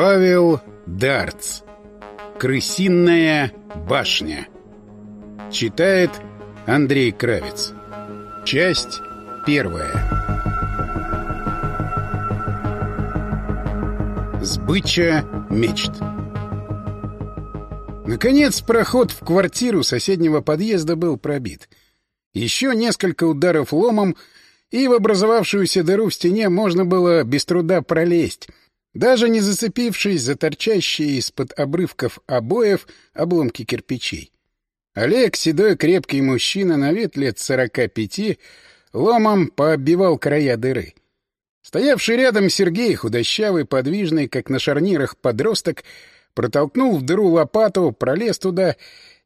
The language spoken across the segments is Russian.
Павел Дарц. Крысиная башня. Читает Андрей Кравец. Часть первая. Сбыча мечт. Наконец, проход в квартиру соседнего подъезда был пробит. Еще несколько ударов ломом, и в образовавшуюся дыру в стене можно было без труда пролезть, даже не зацепившись за торчащие из-под обрывков обоев обломки кирпичей. Олег, седой крепкий мужчина, на вид лет сорока пяти, ломом пооббивал края дыры. Стоявший рядом Сергей, худощавый, подвижный, как на шарнирах подросток, протолкнул в дыру лопату, пролез туда,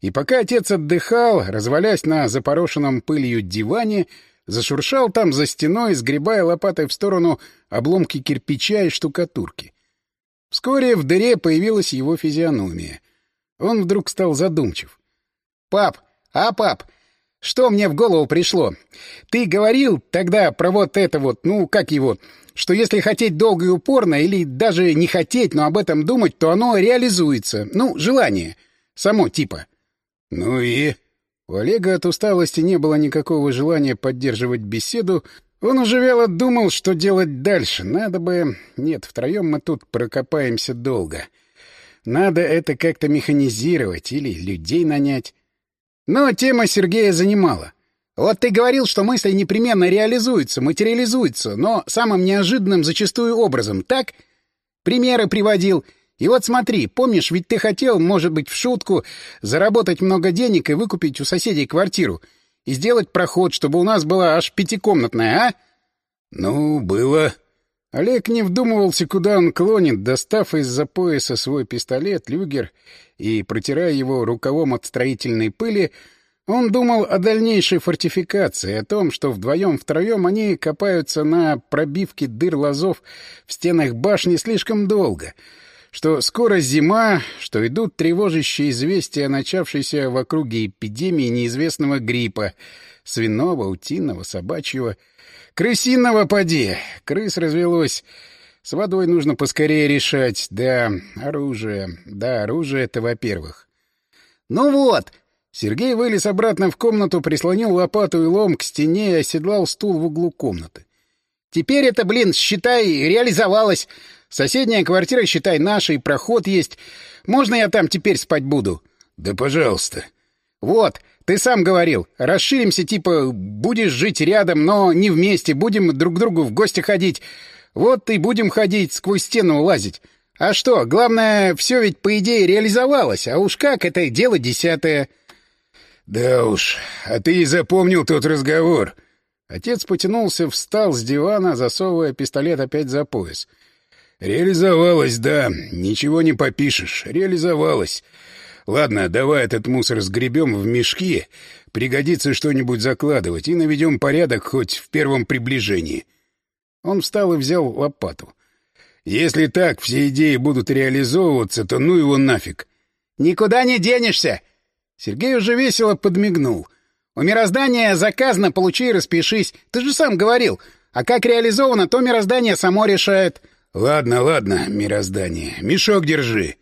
и пока отец отдыхал, развалясь на запорошенном пылью диване, зашуршал там за стеной, сгребая лопатой в сторону обломки кирпича и штукатурки. Вскоре в дыре появилась его физиономия. Он вдруг стал задумчив. — Пап, а пап, что мне в голову пришло? Ты говорил тогда про вот это вот, ну, как его, что если хотеть долго и упорно, или даже не хотеть, но об этом думать, то оно реализуется. Ну, желание. Само типа. — Ну и... У Олега от усталости не было никакого желания поддерживать беседу. Он уже вяло думал, что делать дальше. Надо бы... Нет, втроем мы тут прокопаемся долго. Надо это как-то механизировать или людей нанять. Но тема Сергея занимала. Вот ты говорил, что мысли непременно реализуются, материализуются, но самым неожиданным зачастую образом, так? Примеры приводил — и вот смотри, помнишь, ведь ты хотел, может быть, в шутку, заработать много денег и выкупить у соседей квартиру. И сделать проход, чтобы у нас была аж пятикомнатная, а? Ну, было. Олег не вдумывался, куда он клонит, достав из-за пояса свой пистолет, люгер, и, протирая его рукавом от строительной пыли, он думал о дальнейшей фортификации, о том, что вдвоем-втроем они копаются на пробивке дыр лазов в стенах башни слишком долго — что скоро зима, что идут тревожащие известия о начавшейся в округе эпидемии неизвестного гриппа, свиного, утиного, собачьего, крысиного поди. Крыс развелось. С водой нужно поскорее решать. Да, оружие. Да, оружие — это во-первых. «Ну вот!» Сергей вылез обратно в комнату, прислонил лопату и лом к стене и оседлал стул в углу комнаты. «Теперь это, блин, считай, реализовалось. Соседняя квартира, считай, наша, и проход есть. Можно я там теперь спать буду? — Да пожалуйста. — Вот, ты сам говорил. Расширимся, типа, будешь жить рядом, но не вместе, будем друг к другу в гости ходить. Вот и будем ходить, сквозь стену лазить. А что, главное, все ведь, по идее, реализовалось, а уж как, это дело десятое. — Да уж, а ты и запомнил тот разговор. Отец потянулся, встал с дивана, засовывая пистолет опять за пояс. — «Реализовалась, да. Ничего не попишешь. Реализовалась. Ладно, давай этот мусор сгребем в мешки. Пригодится что-нибудь закладывать, и наведем порядок хоть в первом приближении». Он встал и взял лопату. «Если так все идеи будут реализовываться, то ну его нафиг». «Никуда не денешься!» Сергей уже весело подмигнул. «У мироздания заказано, получи и распишись. Ты же сам говорил. А как реализовано, то мироздание само решает». «Ладно, ладно, мироздание. Мешок держи».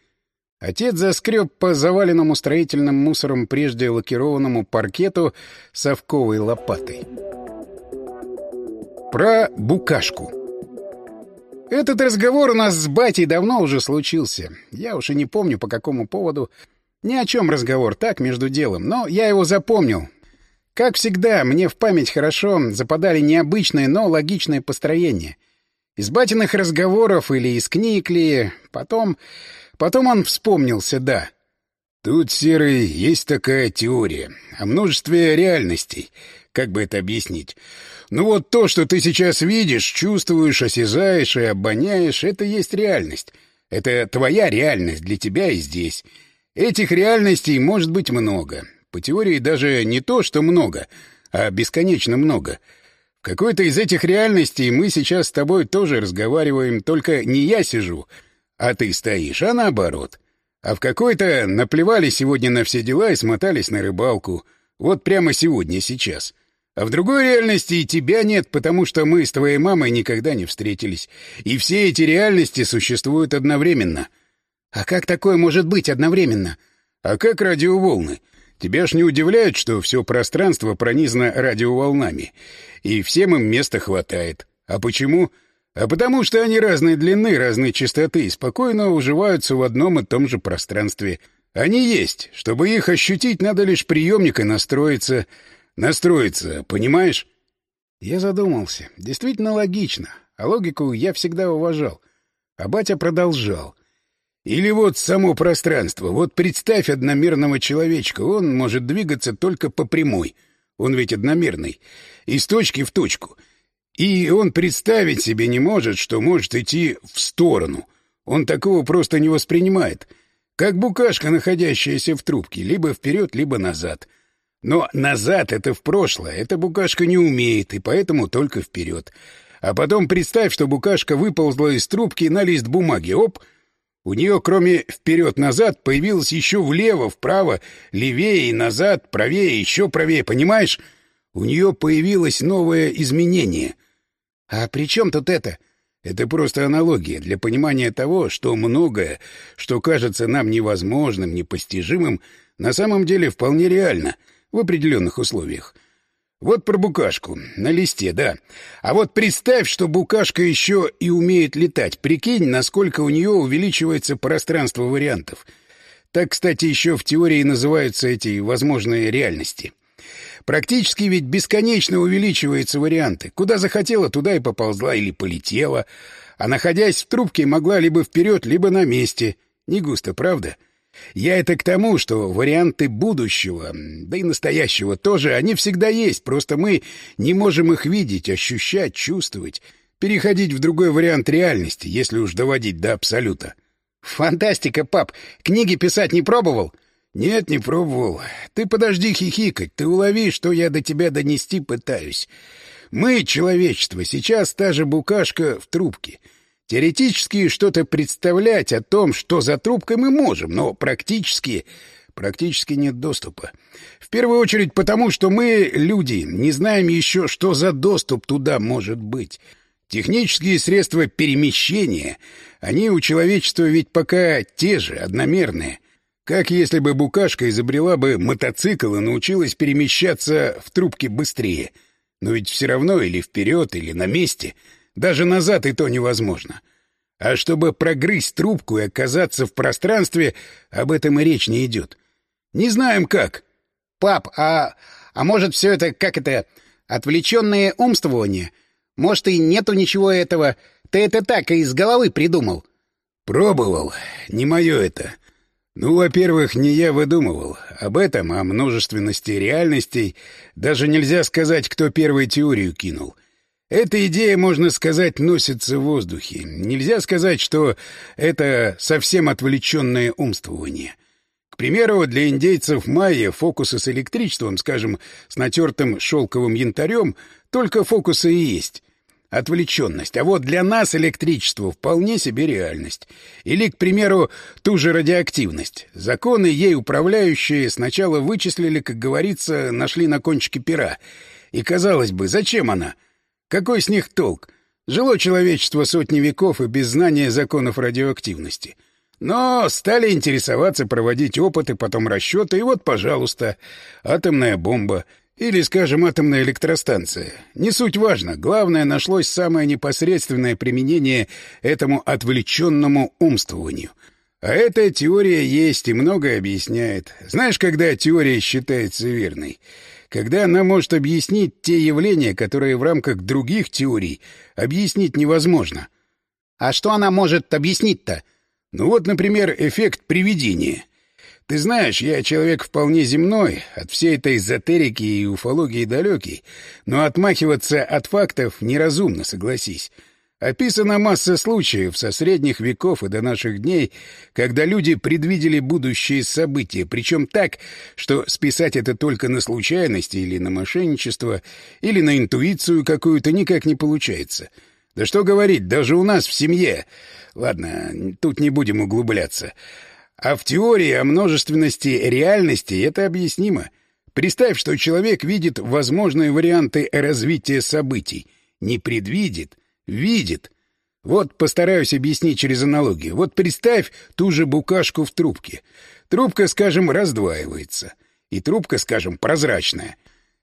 Отец заскреб по заваленному строительным мусором прежде лакированному паркету совковой лопатой. Про букашку. Этот разговор у нас с батей давно уже случился. Я уж и не помню, по какому поводу. Ни о чем разговор, так, между делом. Но я его запомнил. Как всегда, мне в память хорошо западали необычные, но логичные построения — из батиных разговоров или из книг ли. Потом... Потом он вспомнился, да. Тут, Серый, есть такая теория о множестве реальностей. Как бы это объяснить? Ну вот то, что ты сейчас видишь, чувствуешь, осязаешь и обоняешь, это есть реальность. Это твоя реальность для тебя и здесь. Этих реальностей может быть много. По теории даже не то, что много, а бесконечно много — в какой-то из этих реальностей мы сейчас с тобой тоже разговариваем, только не я сижу, а ты стоишь, а наоборот. А в какой-то наплевали сегодня на все дела и смотались на рыбалку. Вот прямо сегодня, сейчас. А в другой реальности и тебя нет, потому что мы с твоей мамой никогда не встретились. И все эти реальности существуют одновременно. А как такое может быть одновременно? А как радиоволны? Тебя ж не удивляет, что все пространство пронизано радиоволнами, и всем им места хватает. А почему? А потому что они разной длины, разной частоты и спокойно уживаются в одном и том же пространстве. Они есть. Чтобы их ощутить, надо лишь приемника настроиться. Настроиться, понимаешь? Я задумался. Действительно логично. А логику я всегда уважал. А батя продолжал. Или вот само пространство. Вот представь одномерного человечка. Он может двигаться только по прямой. Он ведь одномерный. Из точки в точку. И он представить себе не может, что может идти в сторону. Он такого просто не воспринимает. Как букашка, находящаяся в трубке. Либо вперед, либо назад. Но назад — это в прошлое. Эта букашка не умеет, и поэтому только вперед. А потом представь, что букашка выползла из трубки на лист бумаги. Оп! — у нее, кроме вперед-назад, появилось еще влево, вправо, левее и назад, правее, еще правее, понимаешь? У нее появилось новое изменение. А при чем тут это? Это просто аналогия для понимания того, что многое, что кажется нам невозможным, непостижимым, на самом деле вполне реально в определенных условиях. Вот про букашку. На листе, да. А вот представь, что букашка еще и умеет летать. Прикинь, насколько у нее увеличивается пространство вариантов. Так, кстати, еще в теории называются эти возможные реальности. Практически ведь бесконечно увеличиваются варианты. Куда захотела, туда и поползла или полетела. А находясь в трубке, могла либо вперед, либо на месте. Не густо, правда? — я это к тому, что варианты будущего, да и настоящего тоже, они всегда есть, просто мы не можем их видеть, ощущать, чувствовать, переходить в другой вариант реальности, если уж доводить до абсолюта. Фантастика, пап! Книги писать не пробовал? Нет, не пробовал. Ты подожди хихикать, ты улови, что я до тебя донести пытаюсь. Мы, человечество, сейчас та же букашка в трубке — Теоретически что-то представлять о том, что за трубкой мы можем, но практически... Практически нет доступа. В первую очередь потому, что мы, люди, не знаем еще, что за доступ туда может быть. Технические средства перемещения, они у человечества ведь пока те же, одномерные. Как если бы букашка изобрела бы мотоцикл и научилась перемещаться в трубке быстрее. Но ведь все равно или вперед, или на месте — даже назад и то невозможно. А чтобы прогрызть трубку и оказаться в пространстве, об этом и речь не идет. Не знаем как. Пап, а... а может все это, как это, отвлеченные умствования? Может и нету ничего этого? Ты это так из головы придумал. Пробовал. Не мое это. Ну, во-первых, не я выдумывал. Об этом, о множественности реальностей, даже нельзя сказать, кто первую теорию кинул. Эта идея, можно сказать, носится в воздухе. Нельзя сказать, что это совсем отвлеченное умствование. К примеру, для индейцев майя фокусы с электричеством, скажем, с натертым шелковым янтарем, только фокусы и есть. Отвлеченность. А вот для нас электричество вполне себе реальность. Или, к примеру, ту же радиоактивность. Законы, ей управляющие, сначала вычислили, как говорится, нашли на кончике пера. И, казалось бы, зачем она? — какой с них толк? Жило человечество сотни веков и без знания законов радиоактивности. Но стали интересоваться, проводить опыты, потом расчеты, и вот, пожалуйста, атомная бомба или, скажем, атомная электростанция. Не суть важно, главное, нашлось самое непосредственное применение этому отвлеченному умствованию. А эта теория есть и многое объясняет. Знаешь, когда теория считается верной? Когда она может объяснить те явления, которые в рамках других теорий объяснить невозможно. А что она может объяснить-то? Ну вот, например, эффект привидения. Ты знаешь, я человек вполне земной, от всей этой эзотерики и уфологии далекий, но отмахиваться от фактов неразумно, согласись. Описана масса случаев со средних веков и до наших дней, когда люди предвидели будущие события, причем так, что списать это только на случайности или на мошенничество, или на интуицию какую-то никак не получается. Да что говорить, даже у нас в семье... Ладно, тут не будем углубляться. А в теории о множественности реальности это объяснимо. Представь, что человек видит возможные варианты развития событий. Не предвидит, видит. Вот постараюсь объяснить через аналогию. Вот представь ту же букашку в трубке. Трубка, скажем, раздваивается. И трубка, скажем, прозрачная.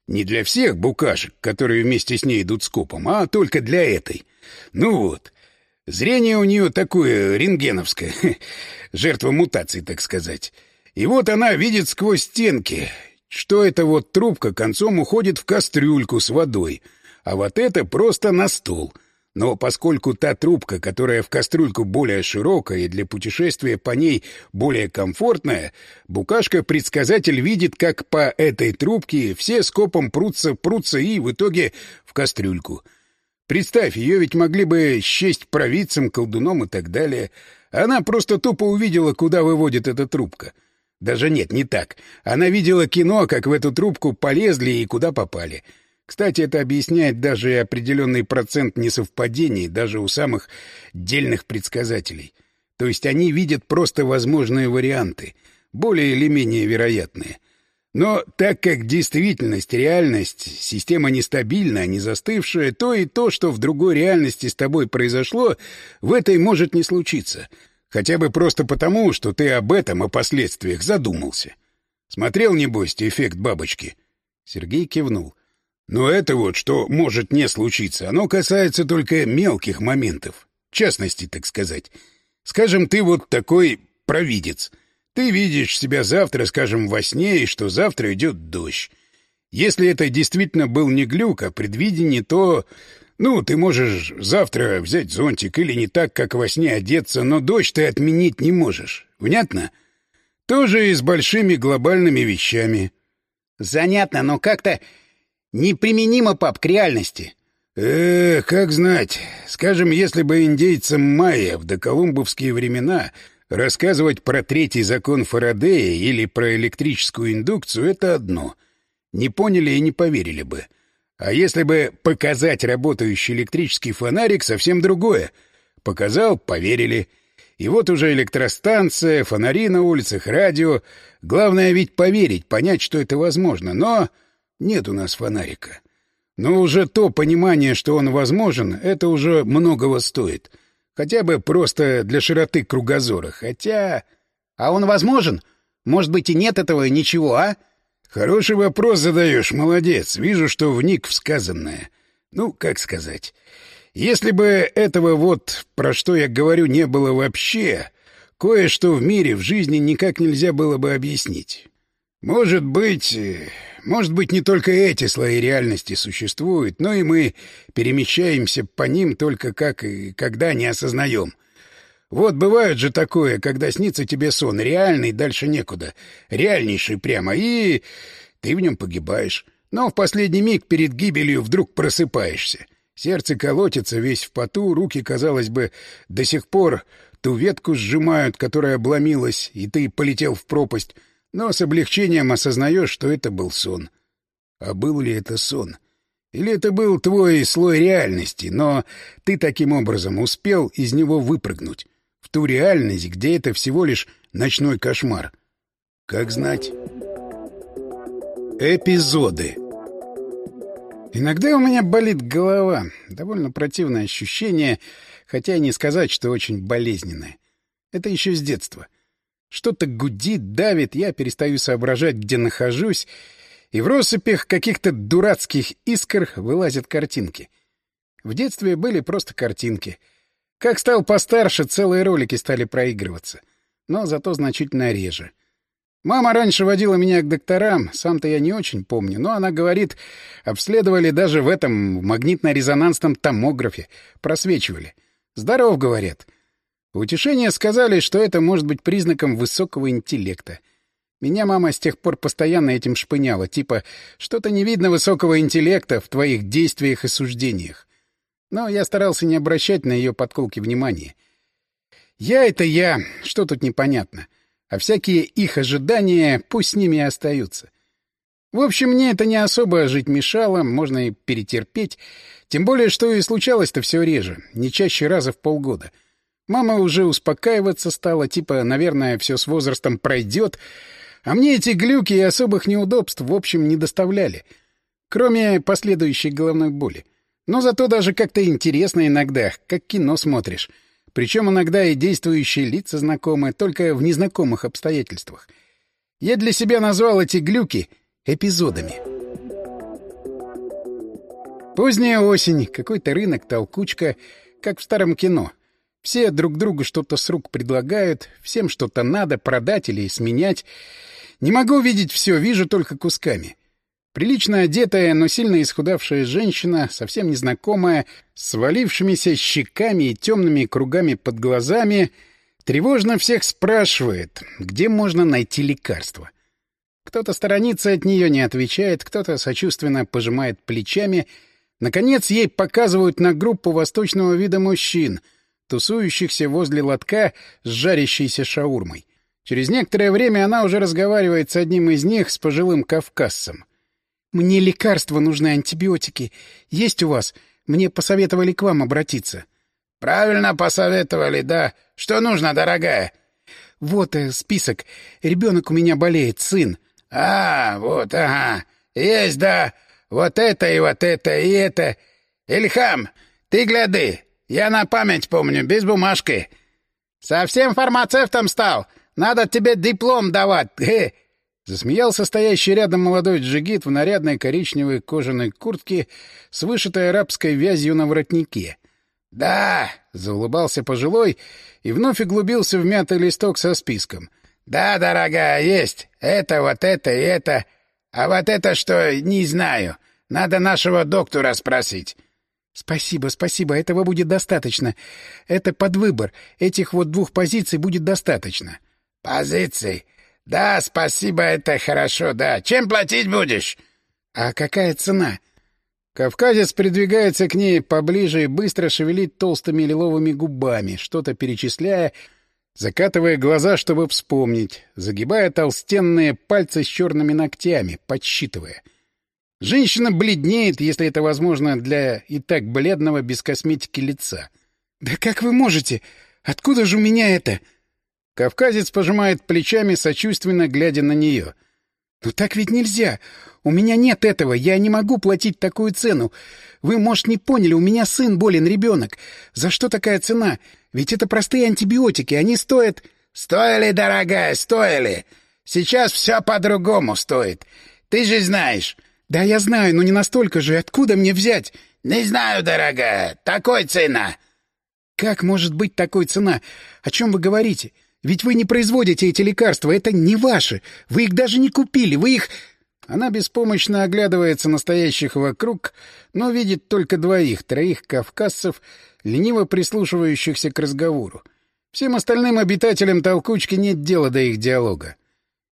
Не для всех букашек, которые вместе с ней идут скопом, а только для этой. Ну вот. Зрение у нее такое рентгеновское. Жертва мутации, так сказать. И вот она видит сквозь стенки, что эта вот трубка концом уходит в кастрюльку с водой, а вот это просто на стол — но поскольку та трубка, которая в кастрюльку более широкая и для путешествия по ней более комфортная, букашка-предсказатель видит, как по этой трубке все скопом прутся, прутся и в итоге в кастрюльку. Представь, ее ведь могли бы счесть провидцем, колдуном и так далее. Она просто тупо увидела, куда выводит эта трубка. Даже нет, не так. Она видела кино, как в эту трубку полезли и куда попали. — кстати, это объясняет даже определенный процент несовпадений даже у самых дельных предсказателей. То есть они видят просто возможные варианты, более или менее вероятные. Но так как действительность, реальность, система нестабильна, не застывшая, то и то, что в другой реальности с тобой произошло, в этой может не случиться. Хотя бы просто потому, что ты об этом, о последствиях задумался. Смотрел, небось, эффект бабочки? Сергей кивнул. Но это вот, что может не случиться, оно касается только мелких моментов. Частности, так сказать. Скажем, ты вот такой провидец. Ты видишь себя завтра, скажем, во сне, и что завтра идет дождь. Если это действительно был не глюк, а предвидение, то... Ну, ты можешь завтра взять зонтик или не так, как во сне одеться, но дождь ты отменить не можешь. Внятно? Тоже и с большими глобальными вещами. — Занятно, но как-то Неприменимо, пап, к реальности. Э, как знать. Скажем, если бы индейцам майя в доколумбовские времена рассказывать про третий закон Фарадея или про электрическую индукцию — это одно. Не поняли и не поверили бы. А если бы показать работающий электрический фонарик — совсем другое. Показал — поверили. И вот уже электростанция, фонари на улицах, радио. Главное ведь поверить, понять, что это возможно. Но... Нет у нас фонарика. Но уже то понимание, что он возможен, это уже многого стоит. Хотя бы просто для широты кругозора. Хотя... А он возможен? Может быть, и нет этого ничего, а? Хороший вопрос задаешь, молодец. Вижу, что вник в сказанное. Ну, как сказать... Если бы этого вот, про что я говорю, не было вообще, кое-что в мире, в жизни никак нельзя было бы объяснить. Может быть, может быть, не только эти слои реальности существуют, но и мы перемещаемся по ним только как и когда не осознаем. Вот бывает же такое, когда снится тебе сон, реальный, дальше некуда, реальнейший прямо, и ты в нем погибаешь. Но в последний миг перед гибелью вдруг просыпаешься. Сердце колотится, весь в поту, руки, казалось бы, до сих пор ту ветку сжимают, которая обломилась, и ты полетел в пропасть, но с облегчением осознаешь, что это был сон. А был ли это сон? Или это был твой слой реальности, но ты таким образом успел из него выпрыгнуть, в ту реальность, где это всего лишь ночной кошмар? Как знать? Эпизоды Иногда у меня болит голова. Довольно противное ощущение, хотя не сказать, что очень болезненное. Это еще с детства. Что-то гудит, давит, я перестаю соображать, где нахожусь, и в россыпях каких-то дурацких искр вылазят картинки. В детстве были просто картинки. Как стал постарше, целые ролики стали проигрываться. Но зато значительно реже. Мама раньше водила меня к докторам, сам-то я не очень помню, но она говорит, обследовали даже в этом магнитно-резонансном томографе, просвечивали. Здоров, говорят. Утешение сказали, что это может быть признаком высокого интеллекта. Меня мама с тех пор постоянно этим шпыняла, типа «что-то не видно высокого интеллекта в твоих действиях и суждениях». Но я старался не обращать на ее подколки внимания. Я — это я, что тут непонятно. А всякие их ожидания пусть с ними и остаются. В общем, мне это не особо жить мешало, можно и перетерпеть. Тем более, что и случалось-то все реже, не чаще раза в полгода — Мама уже успокаиваться стала, типа, наверное, все с возрастом пройдет, А мне эти глюки и особых неудобств в общем не доставляли. Кроме последующей головной боли. Но зато даже как-то интересно иногда, как кино смотришь. Причем иногда и действующие лица знакомы, только в незнакомых обстоятельствах. Я для себя назвал эти глюки эпизодами. Поздняя осень, какой-то рынок, толкучка, как в старом кино. Все друг другу что-то с рук предлагают, всем что-то надо продать или сменять. Не могу видеть все, вижу только кусками. Прилично одетая, но сильно исхудавшая женщина, совсем незнакомая, с свалившимися щеками и темными кругами под глазами, тревожно всех спрашивает, где можно найти лекарство. Кто-то сторонится от нее, не отвечает, кто-то сочувственно пожимает плечами. Наконец, ей показывают на группу восточного вида мужчин, тусующихся возле лотка с жарящейся шаурмой. Через некоторое время она уже разговаривает с одним из них, с пожилым кавказцем. «Мне лекарства нужны, антибиотики. Есть у вас? Мне посоветовали к вам обратиться». «Правильно посоветовали, да. Что нужно, дорогая?» «Вот э, список. Ребенок у меня болеет, сын». «А, вот, ага. Есть, да. Вот это и вот это и это. Ильхам, ты гляди. Я на память помню, без бумажки. Совсем фармацевтом стал. Надо тебе диплом давать. Хе. Засмеялся стоящий рядом молодой джигит в нарядной коричневой кожаной куртке с вышитой арабской вязью на воротнике. «Да!» — заулыбался пожилой и вновь углубился в мятый листок со списком. «Да, дорогая, есть. Это, вот это и это. А вот это что, не знаю. Надо нашего доктора спросить». «Спасибо, спасибо. Этого будет достаточно. Это под выбор. Этих вот двух позиций будет достаточно». «Позиций? «Да, спасибо, это хорошо, да. Чем платить будешь?» «А какая цена?» Кавказец придвигается к ней поближе и быстро шевелит толстыми лиловыми губами, что-то перечисляя, закатывая глаза, чтобы вспомнить, загибая толстенные пальцы с черными ногтями, подсчитывая. Женщина бледнеет, если это возможно для и так бледного без косметики лица. «Да как вы можете? Откуда же у меня это?» Кавказец пожимает плечами, сочувственно глядя на нее. «Но так ведь нельзя. У меня нет этого. Я не могу платить такую цену. Вы, может, не поняли, у меня сын болен, ребенок. За что такая цена? Ведь это простые антибиотики, они стоят...» «Стоили, дорогая, стоили. Сейчас все по-другому стоит. Ты же знаешь». «Да, я знаю, но не настолько же. Откуда мне взять?» «Не знаю, дорогая. Такой цена». «Как может быть такой цена? О чем вы говорите?» Ведь вы не производите эти лекарства, это не ваши. Вы их даже не купили, вы их...» Она беспомощно оглядывается настоящих вокруг, но видит только двоих, троих кавказцев, лениво прислушивающихся к разговору. Всем остальным обитателям толкучки нет дела до их диалога.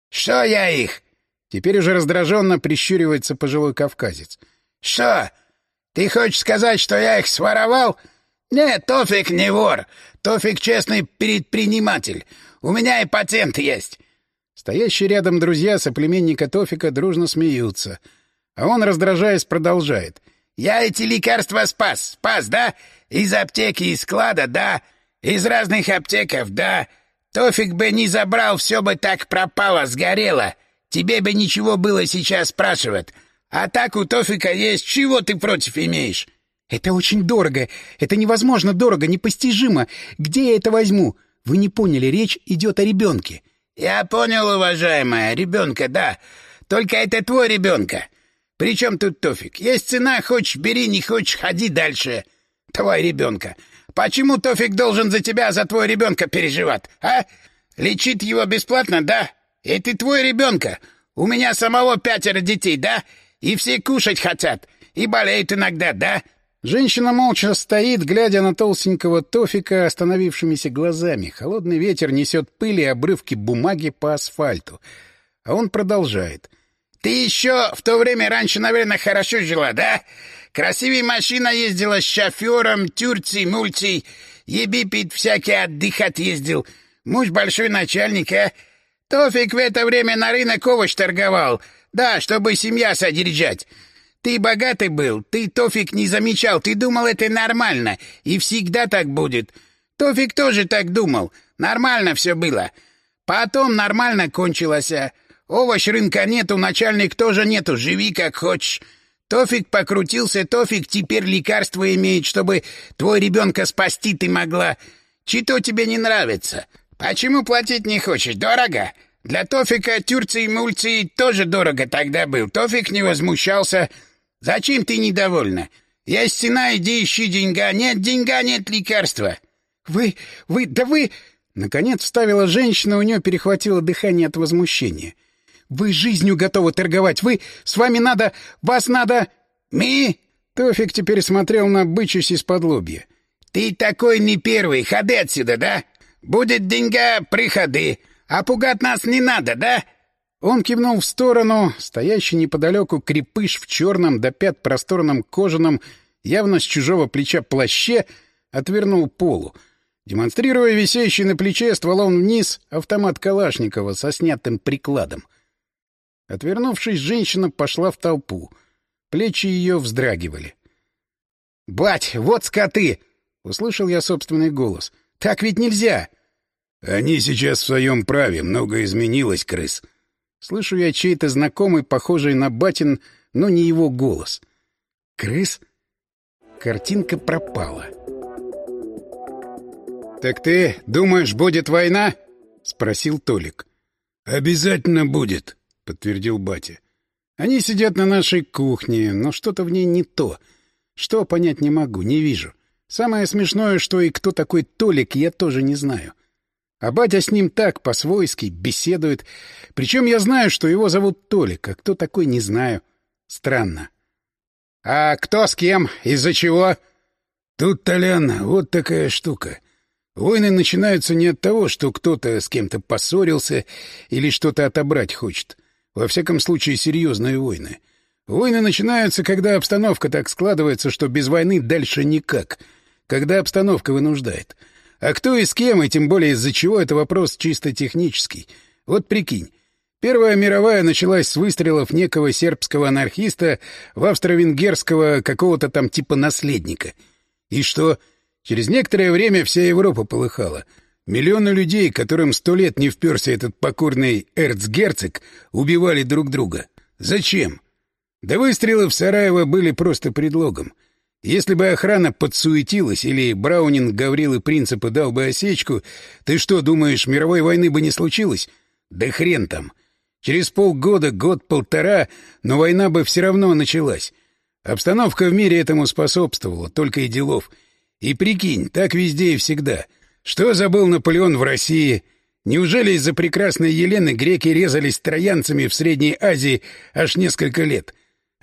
«Что я их?» Теперь уже раздраженно прищуривается пожилой кавказец. «Что? Ты хочешь сказать, что я их своровал?» «Нет, Тофик не вор. Тофик честный предприниматель. У меня и патент есть. Стоящие рядом друзья соплеменника Тофика дружно смеются. А он, раздражаясь, продолжает. «Я эти лекарства спас. Спас, да? Из аптеки, из склада, да? Из разных аптеков, да? Тофик бы не забрал, все бы так пропало, сгорело. Тебе бы ничего было сейчас спрашивать. А так у Тофика есть. Чего ты против имеешь?» «Это очень дорого. Это невозможно дорого, непостижимо. Где я это возьму? Вы не поняли, речь идет о ребенке». «Я понял, уважаемая. Ребенка, да. Только это твой ребенка. Причем тут Тофик? Есть цена, хочешь бери, не хочешь ходи дальше. Твой ребенка. Почему Тофик должен за тебя, за твой ребенка переживать, а? Лечит его бесплатно, да? И ты твой ребенка. У меня самого пятеро детей, да? И все кушать хотят. И болеют иногда, да?» Женщина молча стоит, глядя на толстенького Тофика остановившимися глазами. Холодный ветер несет пыль и обрывки бумаги по асфальту. А он продолжает. «Ты еще в то время раньше, наверное, хорошо жила, да? Красивая машина ездила с шофером, тюрцей, мульцей. Ебипит всякий отдыхать ездил. Муж большой начальник, а? Тофик в это время на рынок овощ торговал. Да, чтобы семья содержать. Ты богатый был, ты Тофик не замечал, ты думал, это нормально, и всегда так будет. Тофик тоже так думал, нормально все было. Потом нормально кончилось. Овощ рынка нету, начальник тоже нету, живи как хочешь. Тофик покрутился, Тофик теперь лекарство имеет, чтобы твой ребенка спасти ты могла. Чито тебе не нравится? Почему платить не хочешь? Дорого. Для Тофика Тюрции Мульции тоже дорого тогда был. Тофик не возмущался. Зачем ты недовольна? Я стена, иди ищи деньга. Нет деньга, нет лекарства. Вы, вы, да вы... Наконец вставила женщина, у нее перехватило дыхание от возмущения. Вы жизнью готовы торговать. Вы... С вами надо... Вас надо... Ми? Тофик теперь смотрел на бычусь из-под лобья. Ты такой не первый. Ходи отсюда, да? Будет деньга, приходи. А пугать нас не надо, да? Он кивнул в сторону. Стоящий неподалеку крепыш в черном до пят просторном кожаном, явно с чужого плеча плаще, отвернул полу, демонстрируя висящий на плече стволом вниз автомат Калашникова со снятым прикладом. Отвернувшись, женщина пошла в толпу. Плечи ее вздрагивали. — Бать, вот скоты! — услышал я собственный голос. — Так ведь нельзя! — Они сейчас в своем праве, много изменилось, крыс. Слышу я чей-то знакомый, похожий на батин, но не его голос. — Крыс? Картинка пропала. — Так ты думаешь, будет война? — спросил Толик. — Обязательно будет, — подтвердил батя. «Они сидят на нашей кухне, но что-то в ней не то. Что, понять не могу, не вижу. Самое смешное, что и кто такой Толик, я тоже не знаю. А батя с ним так, по-свойски, беседует. Причем я знаю, что его зовут Толик, а кто такой, не знаю. Странно. «А кто с кем? Из-за чего?» «Тут, Толян, вот такая штука. Войны начинаются не от того, что кто-то с кем-то поссорился или что-то отобрать хочет. Во всяком случае, серьезные войны. Войны начинаются, когда обстановка так складывается, что без войны дальше никак. Когда обстановка вынуждает. А кто и с кем, и тем более из-за чего, это вопрос чисто технический. Вот прикинь. Первая мировая началась с выстрелов некого сербского анархиста в австро-венгерского какого-то там типа наследника. И что? Через некоторое время вся Европа полыхала — Миллионы людей, которым сто лет не вперся этот покорный эрцгерцог, убивали друг друга. Зачем? Да выстрелы в Сараево были просто предлогом. Если бы охрана подсуетилась или Браунинг Гаврилы Принципы дал бы осечку, ты что, думаешь, мировой войны бы не случилось? Да хрен там. Через полгода, год-полтора, но война бы все равно началась. Обстановка в мире этому способствовала, только и делов. И прикинь, так везде и всегда — что забыл Наполеон в России? Неужели из-за прекрасной Елены греки резались троянцами в Средней Азии аж несколько лет?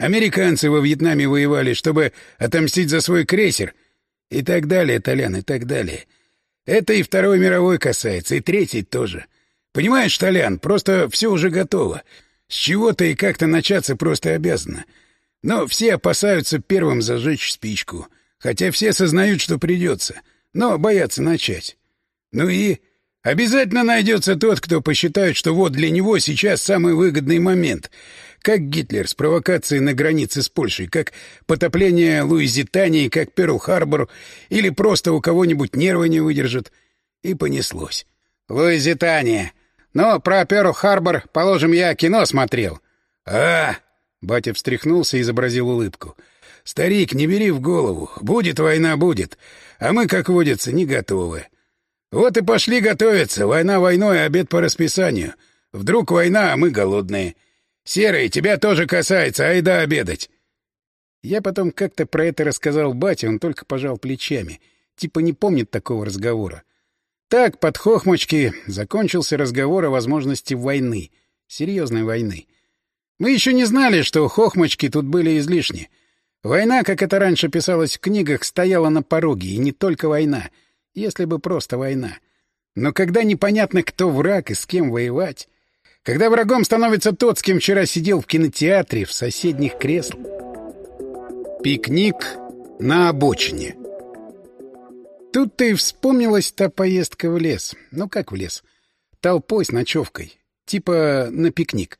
Американцы во Вьетнаме воевали, чтобы отомстить за свой крейсер? И так далее, Толян, и так далее. Это и Второй мировой касается, и Третий тоже. Понимаешь, Толян, просто все уже готово. С чего-то и как-то начаться просто обязано. Но все опасаются первым зажечь спичку. Хотя все сознают, что придется — но боятся начать. Ну и обязательно найдется тот, кто посчитает, что вот для него сейчас самый выгодный момент. Как Гитлер с провокацией на границе с Польшей, как потопление Луизитании, как Перл-Харбор, или просто у кого-нибудь нервы не выдержат. И понеслось. Луизитания. Но про Перл-Харбор, положим, я кино смотрел. А, Батя встряхнулся и изобразил улыбку. «Старик, не бери в голову. Будет война, будет. А мы, как водится, не готовы. Вот и пошли готовиться. Война войной, обед по расписанию. Вдруг война, а мы голодные. Серый, тебя тоже касается, айда обедать. Я потом как-то про это рассказал бате, он только пожал плечами. Типа не помнит такого разговора. Так, под хохмочки, закончился разговор о возможности войны. Серьезной войны. Мы еще не знали, что хохмочки тут были излишни. Война, как это раньше писалось в книгах, стояла на пороге, и не только война, если бы просто война. Но когда непонятно, кто враг и с кем воевать, когда врагом становится тот, с кем вчера сидел в кинотеатре, в соседних креслах. Пикник на обочине. Тут-то и вспомнилась та поездка в лес. Ну как в лес? Толпой с ночевкой. Типа на пикник.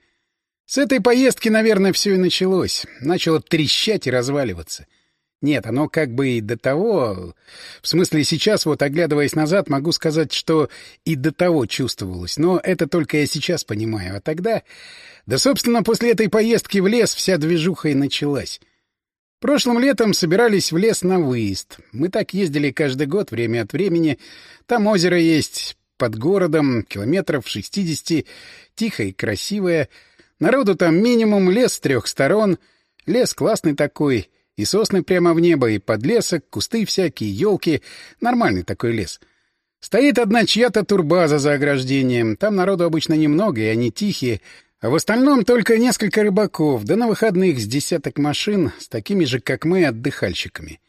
С этой поездки, наверное, все и началось. Начало трещать и разваливаться. Нет, оно как бы и до того... В смысле, сейчас вот, оглядываясь назад, могу сказать, что и до того чувствовалось. Но это только я сейчас понимаю. А тогда... Да, собственно, после этой поездки в лес вся движуха и началась. Прошлым летом собирались в лес на выезд. Мы так ездили каждый год, время от времени. Там озеро есть, под городом, километров 60, тихое и красивое. Народу там минимум, лес с трех сторон. Лес классный такой, и сосны прямо в небо, и подлесок, кусты всякие, елки. Нормальный такой лес. Стоит одна чья-то турбаза за ограждением. Там народу обычно немного, и они тихие. А в остальном только несколько рыбаков, да на выходных с десяток машин с такими же, как мы, отдыхальщиками.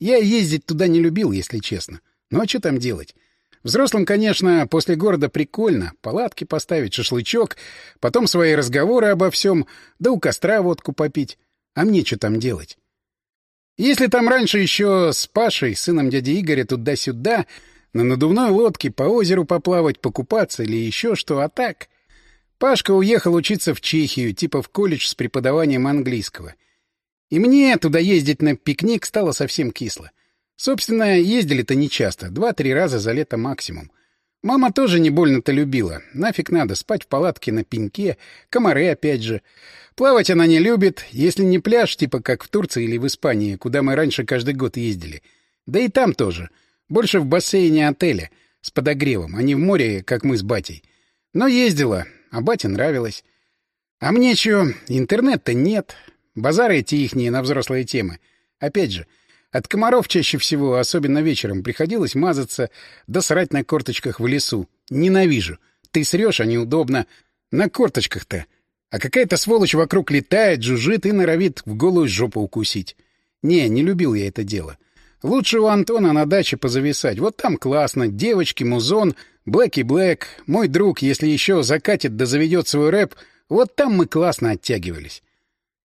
Я ездить туда не любил, если честно. Ну а что там делать? Взрослым, конечно, после города прикольно. Палатки поставить, шашлычок, потом свои разговоры обо всем, да у костра водку попить. А мне что там делать? Если там раньше еще с Пашей, сыном дяди Игоря, туда-сюда, на надувной лодке по озеру поплавать, покупаться или еще что, а так... Пашка уехал учиться в Чехию, типа в колледж с преподаванием английского. И мне туда ездить на пикник стало совсем кисло. Собственно, ездили-то нечасто, два-три раза за лето максимум. Мама тоже не больно-то любила. Нафиг надо, спать в палатке на пеньке, комары опять же. Плавать она не любит, если не пляж, типа как в Турции или в Испании, куда мы раньше каждый год ездили. Да и там тоже. Больше в бассейне отеля, с подогревом, а не в море, как мы с батей. Но ездила, а бате нравилось. А мне чё, интернет-то нет. Базары эти ихние на взрослые темы. Опять же, от комаров чаще всего, особенно вечером, приходилось мазаться, да срать на корточках в лесу. Ненавижу. Ты срёшь, а неудобно. На корточках-то. А какая-то сволочь вокруг летает, жужжит и норовит в голую жопу укусить. Не, не любил я это дело. Лучше у Антона на даче позависать. Вот там классно. Девочки, музон, Блэки Блэк, мой друг, если еще закатит да заведет свой рэп, вот там мы классно оттягивались.